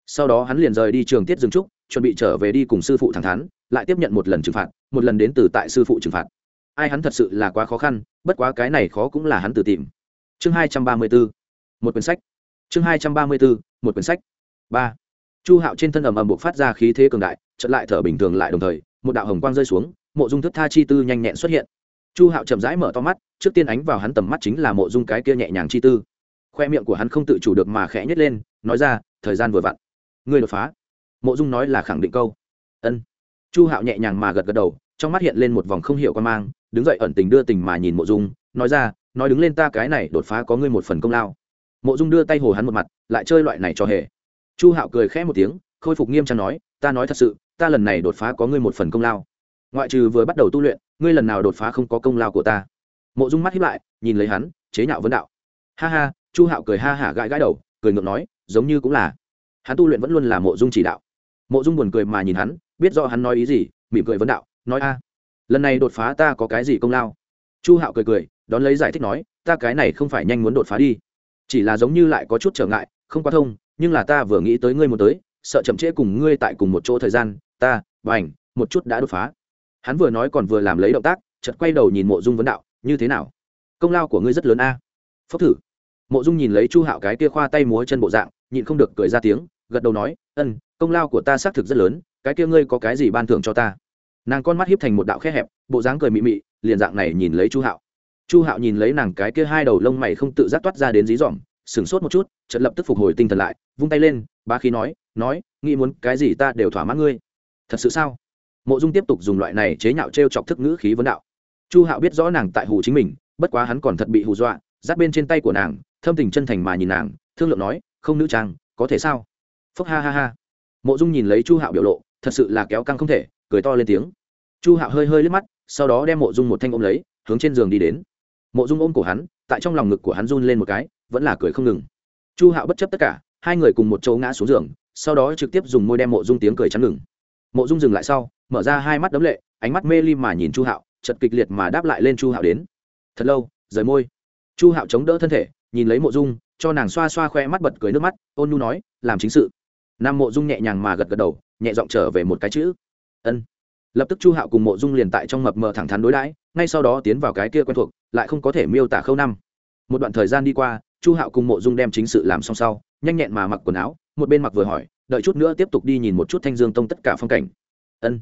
sau đó hắn liền rời đi trường tiết dương trúc, chuẩn bị trở về đi cùng sư phụ thẳng thắn, lại tiếp nhận một lần trừng phạt, một lần đến từ tại sư phụ trừng phạt. Ai hắn thật sự là quá khó khăn, bất quá cái này khó cũng là hắn tự tìm. Chương hai trăm ba mươi bốn, một quyển sách. Chương hai trăm ba mươi bốn, một quyển sách. Ba. Chu hạo trên thân ầm ầm buộc phát ra khí thế cường đại chật lại thở bình thường lại đồng thời, một đạo hồng quang rơi xuống, mộ dung thức tha chi tư nhanh nhẹn xuất hiện. Chu hạo chậm rãi mở to mắt, trước tiên ánh vào hắn tầm mắt chính là mộ dung cái kia nhẹ nhàng chi tư. Khoe miệng của hắn không tự chủ được mà khẽ nhét lên, nói ra, thời gian vừa vặn ngươi đột phá. Mộ dung nói là khẳng định câu. Ân. Chu hạo nhẹ nhàng mà gật gật đầu, trong mắt hiện lên một vòng không hiểu quan mang, đứng dậy ẩn tình đưa tình mà nhìn mộ dung, nói ra, nói đứng lên ta cái này đột phá có ngươi một phần công lao. Mộ dung đưa tay hồ hắn một mặt, lại chơi loại này cho hề. Chu hạo cười khẽ một tiếng, khôi phục nghiêm trang nói, ta nói thật sự, ta lần này đột phá có ngươi một phần công lao. Ngoại trừ vừa bắt đầu tu luyện, ngươi lần nào đột phá không có công lao của ta. Mộ dung mắt hiếp lại, nhìn lấy hắn, chế nhạo vấn đạo. Ha ha, chu hạo cười ha hả gãi gãi đầu, cười ngượng nói, giống như cũng là hắn tu luyện vẫn luôn là mộ dung chỉ đạo. Mộ dung buồn cười mà nhìn hắn, biết rõ hắn nói ý gì, mỉm cười vấn đạo, nói a, lần này đột phá ta có cái gì công lao? Chu hạo cười cười, đón lấy giải thích nói, ta cái này không phải nhanh muốn đột phá đi, chỉ là giống như lại có chút trở ngại, không quá thông, nhưng là ta vừa nghĩ tới ngươi một tới, sợ chậm trễ cùng ngươi tại cùng một chỗ thời gian, ta và ảnh một chút đã đột phá. Hắn vừa nói còn vừa làm lấy động tác, chợt quay đầu nhìn mộ dung vấn đạo, như thế nào? Công lao của ngươi rất lớn a. À? phốc thử. Mộ dung nhìn lấy chu hạo cái kia khoa tay múa chân bộ dạng, nhịn không được cười ra tiếng gật đầu nói, ân, công lao của ta xác thực rất lớn, cái kia ngươi có cái gì ban thưởng cho ta? Nàng con mắt hiếp thành một đạo khe hẹp, bộ dáng cười mị mị, liền dạng này nhìn lấy chu hạo. Chu hạo nhìn lấy nàng cái kia hai đầu lông mày không tự giác toát ra đến dí dỏm, sửng sốt một chút, chợt lập tức phục hồi tinh thần lại, vung tay lên ba khí nói nói, nghĩ muốn cái gì ta đều thỏa mãn ngươi. Thật sự sao? Mộ dung tiếp tục dùng loại này chế nhạo t r e o chọc thức ngữ khí vấn đạo. Chu hạo biết rõ nàng tại hù chính mình, bất quá hắn còn thật bị hù dọa, giáp bên trên tay của nàng, thâm tình chân thành mà nhìn nàng, thương lượng nói, không nữ trang, có thể sao? Phúc ha ha ha. Mộ dung nhìn lấy chu hạo biểu lộ, thật sự là kéo căng không thể, cười to lên tiếng. Chu hạo hơi hơi liếc mắt, sau đó đem mộ dung một thanh ôm lấy, hướng trên giường đi đến. Mộ dung ôm cổ hắn, tại trong lòng ngực của hắn run lên một cái, vẫn là cười không ngừng. Chu hạo bất chấp tất cả, hai người cùng một chỗ ngã xuống giường, sau đó trực tiếp dùng môi đem mộ dung tiếng cười chắn ngừng. Mộ dung dừng lại sau, mở ra hai mắt đấm lệ, ánh mắt mê ly mà nhìn chu hạo chật kịch liệt mà đáp lại lên chu hạo đến. Thật lâu, rời môi. Chu hạo chống đỡ thân thể, nhìn lấy mộ dung, cho nàng xoa xoa khoe mắt bật cười nước mắt, ôn nu nói, làm chính sự nam mộ dung nhẹ nhàng mà gật gật đầu nhẹ giọng trở về một cái chữ ân lập tức chu hạo cùng mộ dung liền tại trong mập mờ thẳng thắn đối đãi ngay sau đó tiến vào cái kia quen thuộc lại không có thể miêu tả khâu năm một đoạn thời gian đi qua chu hạo cùng mộ dung đem chính sự làm xong sau nhanh nhẹn mà mặc quần áo một bên mặc vừa hỏi đợi chút nữa tiếp tục đi nhìn một chút thanh dương tông tất cả phong cảnh ân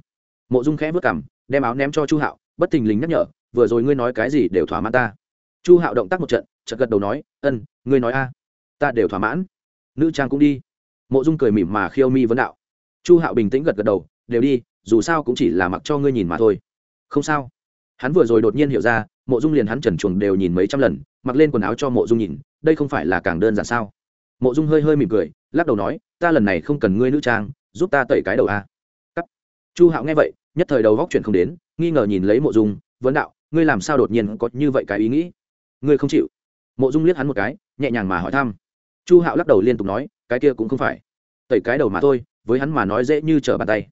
mộ dung khẽ vớt cảm đem áo ném cho chu hạo bất thình lình nhắc nhở vừa rồi ngươi nói cái gì đều thỏa mãn ta chu hạo động tác một trận chợt gật đầu nói ân ngươi nói a ta đều thỏa mãn nữ trang cũng đi mộ dung cười mỉm mà khiêu mi vấn đạo. Chu hạo bình tĩnh gật gật đầu, đều đi, dù sao cũng chỉ là mặc cho ngươi nhìn mà thôi. Không sao. Hắn vừa rồi đột nhiên hiểu ra, mộ dung liền hắn trần chuồng đều nhìn mấy trăm lần, mặc lên quần áo cho mộ dung nhìn, đây không phải là càng đơn giản sao? Mộ dung hơi hơi mỉm cười, lắc đầu nói, ta lần này không cần ngươi nữ trang, giúp ta tẩy cái đầu a. Cắt. Chu hạo nghe vậy, nhất thời đầu góc chuyện không đến, nghi ngờ nhìn lấy mộ dung, vấn đạo, ngươi làm sao đột nhiên có như vậy cái ý nghĩ? Ngươi không chịu? Mộ dung liếc hắn một cái, nhẹ nhàng mà hỏi thăm. Chu hạo lắc đầu liên tục nói cái kia cũng không phải. Tẩy cái đầu mà thôi, với hắn mà nói dễ như trở bàn tay.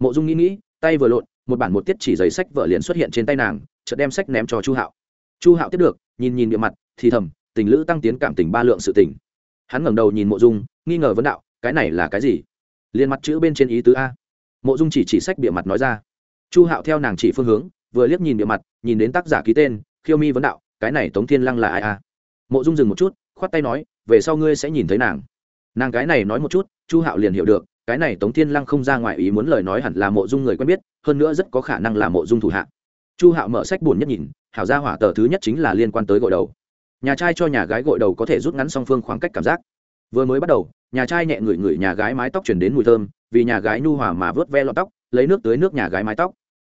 Mộ dung nghĩ nghĩ, tay vừa lộn, một bản một tiết chỉ giấy sách vợ liền xuất hiện trên tay nàng, chợt đem sách ném cho chu hạo. Chu hạo tiếp được, nhìn nhìn địa mặt, thì thầm, tình lữ tăng tiến cảm tình ba lượng sự tình. Hắn ngẩng đầu nhìn mộ dung, nghi ngờ vấn đạo, cái này là cái gì? Liền mặt chữ bên trên ý tứ a. Mộ dung chỉ chỉ sách bịa mặt nói ra. Chu hạo theo nàng chỉ phương hướng, vừa liếc nhìn bịa mặt, nhìn đến tác giả ký tên, khiêu mi vấn đạo, cái này tống thiên lăng là ai a? Mộ dung dừng một chút, khoát tay nói, về sau ngươi sẽ nhìn thấy nàng nàng cái này nói một chút, chu hạo liền hiểu được, cái này tống thiên lăng không ra ngoài ý muốn lời nói hẳn là mộ dung người quen biết, hơn nữa rất có khả năng là mộ dung thủ hạ. Chu hạo mở sách buồn nhất nhìn, hảo ra hỏa tờ thứ nhất chính là liên quan tới gội đầu. Nhà trai cho nhà gái gội đầu có thể rút ngắn song phương khoảng cách cảm giác. Vừa mới bắt đầu, nhà trai nhẹ ngửi ngửi nhà gái mái tóc chuyển đến mùi thơm, vì nhà gái nhu hòa mà vớt ve lọt tóc, lấy nước tới nước nhà gái mái tóc.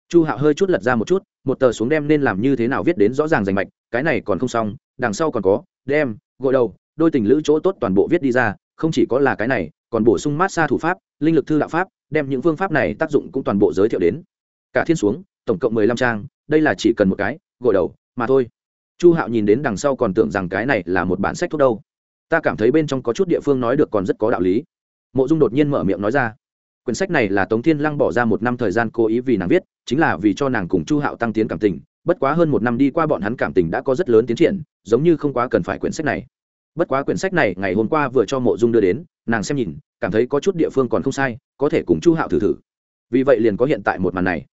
Chu hạo hơi chút lật ra một chút, một tờ xuống đem nên làm như thế nào viết đến rõ ràng rành mạch, cái này còn không xong, đằng sau còn có, đem, gội đầu, đôi tình lữ chỗ tốt toàn bộ viết đi ra không chỉ có là cái này, còn bổ sung mát xa thủ pháp, linh lực thư đạo pháp, đem những phương pháp này tác dụng cũng toàn bộ giới thiệu đến. Cả thiên xuống, tổng cộng mười lăm trang, đây là chỉ cần một cái, gội đầu, mà thôi. Chu hạo nhìn đến đằng sau còn tưởng rằng cái này là một bản sách thuốc đâu. Ta cảm thấy bên trong có chút địa phương nói được còn rất có đạo lý. Mộ dung đột nhiên mở miệng nói ra. Quyển sách này là tống thiên lăng bỏ ra một năm thời gian cố ý vì nàng viết, chính là vì cho nàng cùng chu hạo tăng tiến cảm tình, bất quá hơn một năm đi qua bọn hắn cảm tình đã có rất lớn tiến triển, giống như không quá cần phải quyển sách này bất quá quyển sách này ngày hôm qua vừa cho mộ dung đưa đến, nàng xem nhìn, cảm thấy có chút địa phương còn không sai, có thể cùng chu hạo thử thử. Vì vậy liền có hiện tại một màn này.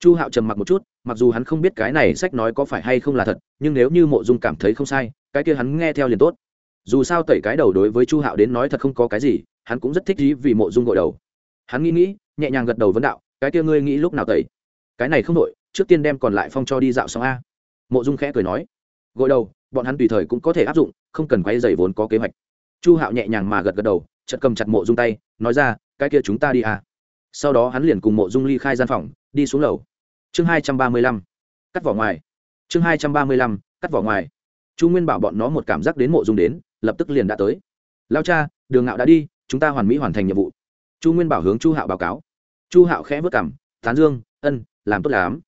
Chu hạo trầm mặc một chút, mặc dù hắn không biết cái này sách nói có phải hay không là thật, nhưng nếu như mộ dung cảm thấy không sai, cái kia hắn nghe theo liền tốt. Dù sao tẩy cái đầu đối với chu hạo đến nói thật không có cái gì, hắn cũng rất thích ý vì mộ dung gội đầu. Hắn nghĩ nghĩ, nhẹ nhàng gật đầu vấn đạo, cái kia ngươi nghĩ lúc nào tẩy? Cái này không đội trước tiên đem còn lại phong cho đi dạo xong a. Mộ dung khẽ cười nói. Gội đầu bọn hắn tùy thời cũng có thể áp dụng, không cần quay dày vốn có kế hoạch. Chu hạo nhẹ nhàng mà gật gật đầu chật cầm chặt mộ dung tay, nói ra, cái kia chúng ta đi à. sau đó hắn liền cùng mộ dung ly khai gian phòng, đi xuống lầu. Chương hai trăm ba mươi lăm, cắt vỏ ngoài. Chương hai trăm ba mươi lăm, cắt vỏ ngoài. Chu nguyên bảo bọn nó một cảm giác đến mộ dung đến, lập tức liền đã tới. Lao cha, đường ngạo đã đi, chúng ta hoàn mỹ hoàn thành nhiệm vụ. Chu nguyên bảo hướng chu hạo báo cáo. Chu hạo khẽ vất cảm tán dương, ân, làm tốt lắm.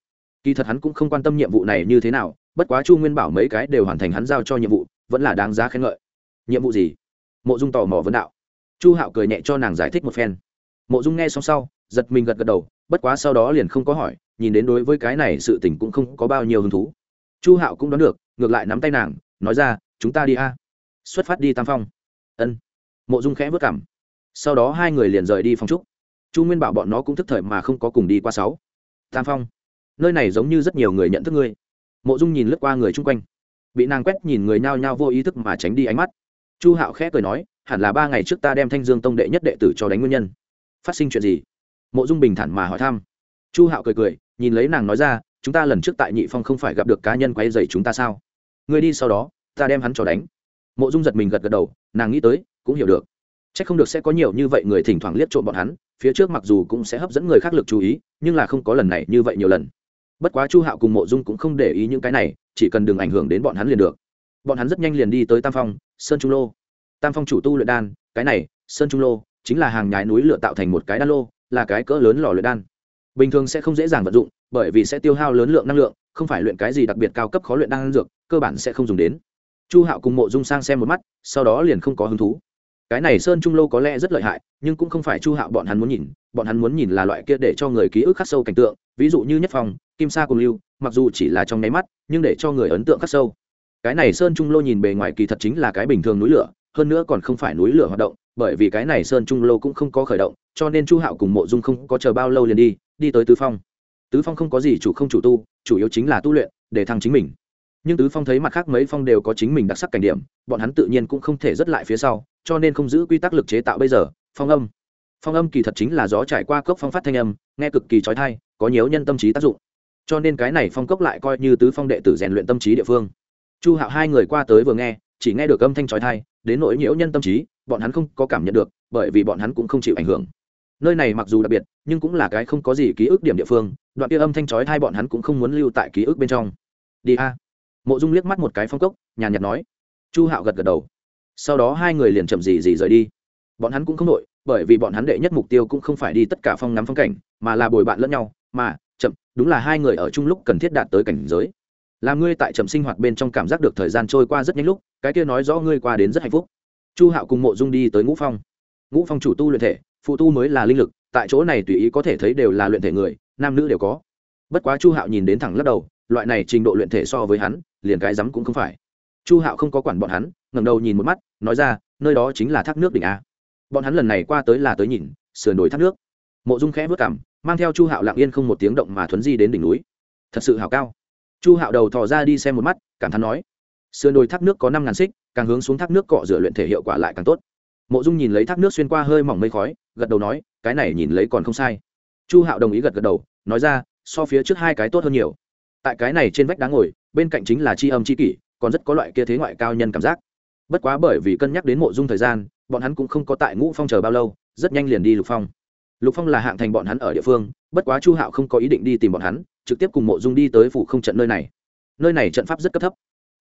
Kỳ thật hắn cũng không quan tâm nhiệm vụ này như thế nào bất quá chu nguyên bảo mấy cái đều hoàn thành hắn giao cho nhiệm vụ, vẫn là đáng giá khen ngợi. Nhiệm vụ gì? Mộ dung tò mò vấn đạo. Chu hạo cười nhẹ cho nàng giải thích một phen. Mộ dung nghe xong sau, giật mình gật gật đầu, bất quá sau đó liền không có hỏi, nhìn đến đối với cái này sự tình cũng không có bao nhiêu hứng thú. Chu hạo cũng đoán được, ngược lại nắm tay nàng, nói ra, chúng ta đi a. Xuất phát đi tam phong. Ân. Mộ dung khẽ vất cảm sau đó hai người liền rời đi phong trúc. Chu nguyên bảo bọn nó cũng thức thời mà không có cùng đi qua sáu. Tam phong. Nơi này giống như rất nhiều người nhận thức ngươi mộ dung nhìn lướt qua người chung quanh. Bị nàng quét nhìn người nhao nhao vô ý thức mà tránh đi ánh mắt. Chu hạo khẽ cười nói, hẳn là ba ngày trước ta đem thanh dương tông đệ nhất đệ tử cho đánh nguyên nhân. Phát sinh chuyện gì? Mộ dung bình thản mà hỏi thăm. Chu hạo cười cười, nhìn lấy nàng nói ra, chúng ta lần trước tại nhị phong không phải gặp được cá nhân quay dày chúng ta sao? Người đi sau đó, ta đem hắn cho đánh. Mộ dung giật mình gật gật đầu, nàng nghĩ tới, cũng hiểu được. C h ắ c không được sẽ có nhiều như vậy người thỉnh thoảng liếc trộm bọn hắn, phía trước mặc dù cũng sẽ hấp dẫn người khác lực chú ý, nhưng là không có lần này như vậy nhiều lần bất quá chu hạo cùng mộ dung cũng không để ý những cái này, chỉ cần đừng ảnh hưởng đến bọn hắn liền được. Bọn hắn rất nhanh liền đi tới tam phong, sơn trung lô. Tam phong chủ tu luyện đan, cái này, sơn trung lô, chính là hàng nhái núi lửa tạo thành một cái đan lô, là cái cỡ lớn lò luyện đan. Bình thường sẽ không dễ dàng vận dụng, bởi vì sẽ tiêu hao lớn lượng năng lượng, không phải luyện cái gì đặc biệt cao cấp khó luyện đan dược, cơ bản sẽ không dùng đến. Chu hạo cùng mộ dung sang xem một mắt, sau đó liền không có hứng thú cái này sơn trung lô có lẽ rất lợi hại, nhưng cũng không phải chu hạo bọn hắn muốn nhìn, bọn hắn muốn nhìn là loại kia để cho người ký ức khắc sâu cảnh tượng, ví dụ như nhất phòng kim sa cùng lưu, mặc dù chỉ là trong nháy mắt, nhưng để cho người ấn tượng khắc sâu. Cái này sơn trung lô nhìn bề ngoài kỳ thật chính là cái bình thường núi lửa, hơn nữa còn không phải núi lửa hoạt động, bởi vì cái này sơn trung lô cũng không có khởi động, cho nên chu hạo cùng mộ dung không có chờ bao lâu liền đi đi tới tứ phong. Tứ phong không có gì chủ không chủ tu, chủ yếu chính là tu luyện, để thăng chính mình nhưng tứ phong thấy mặt khác mấy phong đều có chính mình đặc sắc cảnh điểm, bọn hắn tự nhiên cũng không thể dứt lại phía sau, cho nên không giữ quy tắc lực chế tạo bây giờ. Phong âm. Phong âm kỳ thật chính là gió trải qua cốc phong phát thanh âm, nghe cực kỳ trói thai có nhiều nhân tâm trí tác dụng. Cho nên cái này phong cốc lại coi như tứ phong đệ tử rèn luyện tâm trí địa phương. Chu hạo hai người qua tới vừa nghe, chỉ nghe được âm thanh trói thai đến nỗi nhiễu nhân tâm trí, bọn hắn không có cảm nhận được, bởi vì bọn hắn cũng không chịu ảnh hưởng. Nơi này mặc dù đặc biệt, nhưng cũng là cái không có gì ký ức điểm địa phương, đoạn kia âm thanh trói thai bọn hắn cũng không muốn lưu tại ký ức bên trong. Đi a mộ dung liếc mắt một cái phong cốc, nhàn nhạt nói. Chu hạo gật gật đầu. Sau đó hai người liền chậm gì gì rời đi. Bọn hắn cũng không nội bởi vì bọn hắn đệ nhất mục tiêu cũng không phải đi tất cả phong ngắm phong cảnh, mà là bồi bạn lẫn nhau, mà, chậm, đúng là hai người ở chung lúc cần thiết đạt tới cảnh giới. Làm ngươi tại chậm sinh hoạt bên trong cảm giác được thời gian trôi qua rất nhanh lúc, cái kia nói rõ ngươi qua đến rất hạnh phúc. Chu hạo cùng mộ dung đi tới ngũ phong. Ngũ phong chủ tu luyện thể, phụ tu mới là linh lực, tại chỗ này tùy ý có thể thấy đều là luyện thể người, nam nữ đều có. Bất quá chu hạo nhìn đến thẳng lắc đầu, loại này trình độ luyện thể so với hắn liền cái rắm cũng không phải. Chu hạo không có quản bọn hắn, ngẩng đầu nhìn một mắt, nói ra, nơi đó chính là thác nước đỉnh a. Bọn hắn lần này qua tới là tới nhìn, sườn đồi thác nước. Mộ dung khẽ vớt cảm mang theo chu hạo lặng yên không một tiếng động mà thuấn di đến đỉnh núi. Thật sự hào cao. Chu hạo đầu thò ra đi xem một mắt, cảm thán nói, sườn đồi thác nước có năm ngàn xích, càng hướng xuống thác nước cọ rửa luyện thể hiệu quả lại càng tốt. Mộ dung nhìn lấy thác nước xuyên qua hơi mỏng mây khói, gật đầu nói, cái này nhìn lấy còn không sai. Chu hạo đồng ý gật gật đầu, nói ra, so phía trước hai cái tốt hơn nhiều tại cái này trên vách đá ngồi, bên cạnh chính là c h i âm c h i kỷ, còn rất có loại kia thế ngoại cao nhân cảm giác. Bất quá bởi vì cân nhắc đến mộ dung thời gian, bọn hắn cũng không có tại ngũ phong chờ bao lâu, rất nhanh liền đi lục phong. Lục phong là hạng thành bọn hắn ở địa phương, bất quá chu hạo không có ý định đi tìm bọn hắn, trực tiếp cùng mộ dung đi tới phủ không trận nơi này. Nơi này trận pháp rất cấp thấp.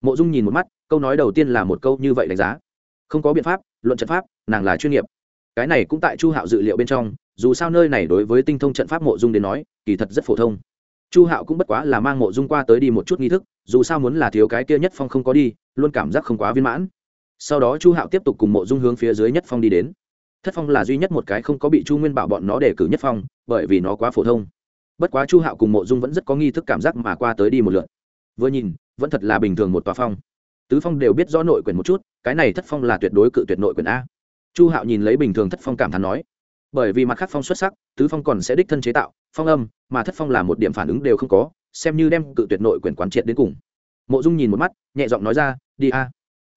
Mộ dung nhìn một mắt, câu nói đầu tiên là một câu như vậy đánh giá. Không có biện pháp, luận trận pháp, nàng là chuyên nghiệp. Cái này cũng tại chu hạo dự liệu bên trong, dù sao nơi này đối với tinh thông trận pháp mộ dung đến nói, kỳ thật rất phổ thông chu hạo cũng bất quá là mang mộ dung qua tới đi một chút nghi thức, dù sao muốn là thiếu cái kia nhất phong không có đi, luôn cảm giác không quá viên mãn. Sau đó chu hạo tiếp tục cùng mộ dung hướng phía dưới nhất phong đi đến. Thất phong là duy nhất một cái không có bị chu nguyên bảo bọn nó để cử nhất phong, bởi vì nó quá phổ thông. Bất quá chu hạo cùng mộ dung vẫn rất có nghi thức cảm giác mà qua tới đi một lượt. Vừa nhìn, vẫn thật là bình thường một tòa phong. Tứ phong đều biết rõ nội quyền một chút, cái này thất phong là tuyệt đối cự tuyệt nội quyền a. Chu hạo nhìn lấy bình thường thất phong cảm thán nói bởi vì mặt khác phong xuất sắc, tứ phong còn sẽ đích thân chế tạo, phong âm, mà thất phong là một điểm phản ứng đều không có, xem như đem cự tuyệt nội quyền quán triệt đến cùng. Mộ dung nhìn một mắt, nhẹ giọng nói ra, đi a.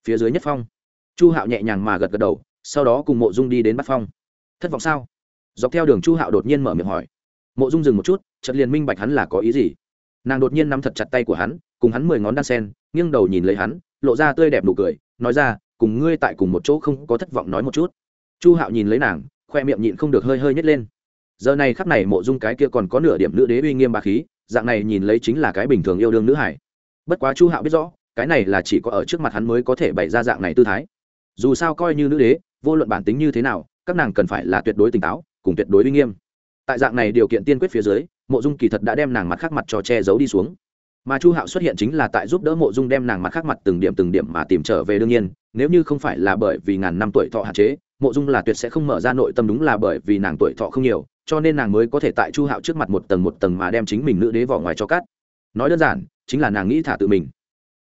Phía dưới nhất phong. Chu hạo nhẹ nhàng mà gật gật đầu, sau đó cùng mộ dung đi đến bắt phong. Thất vọng sao? Dọc theo đường chu hạo đột nhiên mở miệng hỏi. Mộ dung dừng một chút chật liền minh bạch hắn là có ý gì. Nàng đột nhiên nắm thật chặt tay của hắn, cùng hắn mười ngón đan sen, nghiêng đầu nhìn lấy hắn, lộ ra tươi đẹp nụ cười, nói ra, cùng ngươi tại cùng một chỗ không có thất vọng nói một chút. Chu hạo nhìn lấy nàng khoe miệng nhịn không được hơi hơi nhét lên. Giờ này khắp này mộ dung cái kia còn có nửa điểm nữ đế uy nghiêm bà khí, dạng này nhìn lấy chính là cái bình thường yêu đương nữ hải bất quá chu hạo biết rõ, cái này là chỉ có ở trước mặt hắn mới có thể bày ra dạng này tư thái. Dù sao coi như nữ đế, vô luận bản tính như thế nào, các nàng cần phải là tuyệt đối tỉnh táo, cùng tuyệt đối uy nghiêm. Tại dạng này điều kiện tiên quyết phía dưới, mộ dung kỳ thật đã đem nàng mặt khác mặt cho che giấu đi xuống mà chu hạo xuất hiện chính là tại giúp đỡ mộ dung đem nàng mặt khác mặt từng điểm từng điểm mà tìm trở về đương nhiên nếu như không phải là bởi vì ngàn năm tuổi thọ hạn chế mộ dung là tuyệt sẽ không mở ra nội tâm đúng là bởi vì nàng tuổi thọ không nhiều cho nên nàng mới có thể tại chu hạo trước mặt một tầng một tầng mà đem chính mình nữ đế vỏ ngoài cho cát nói đơn giản chính là nàng nghĩ thả tự mình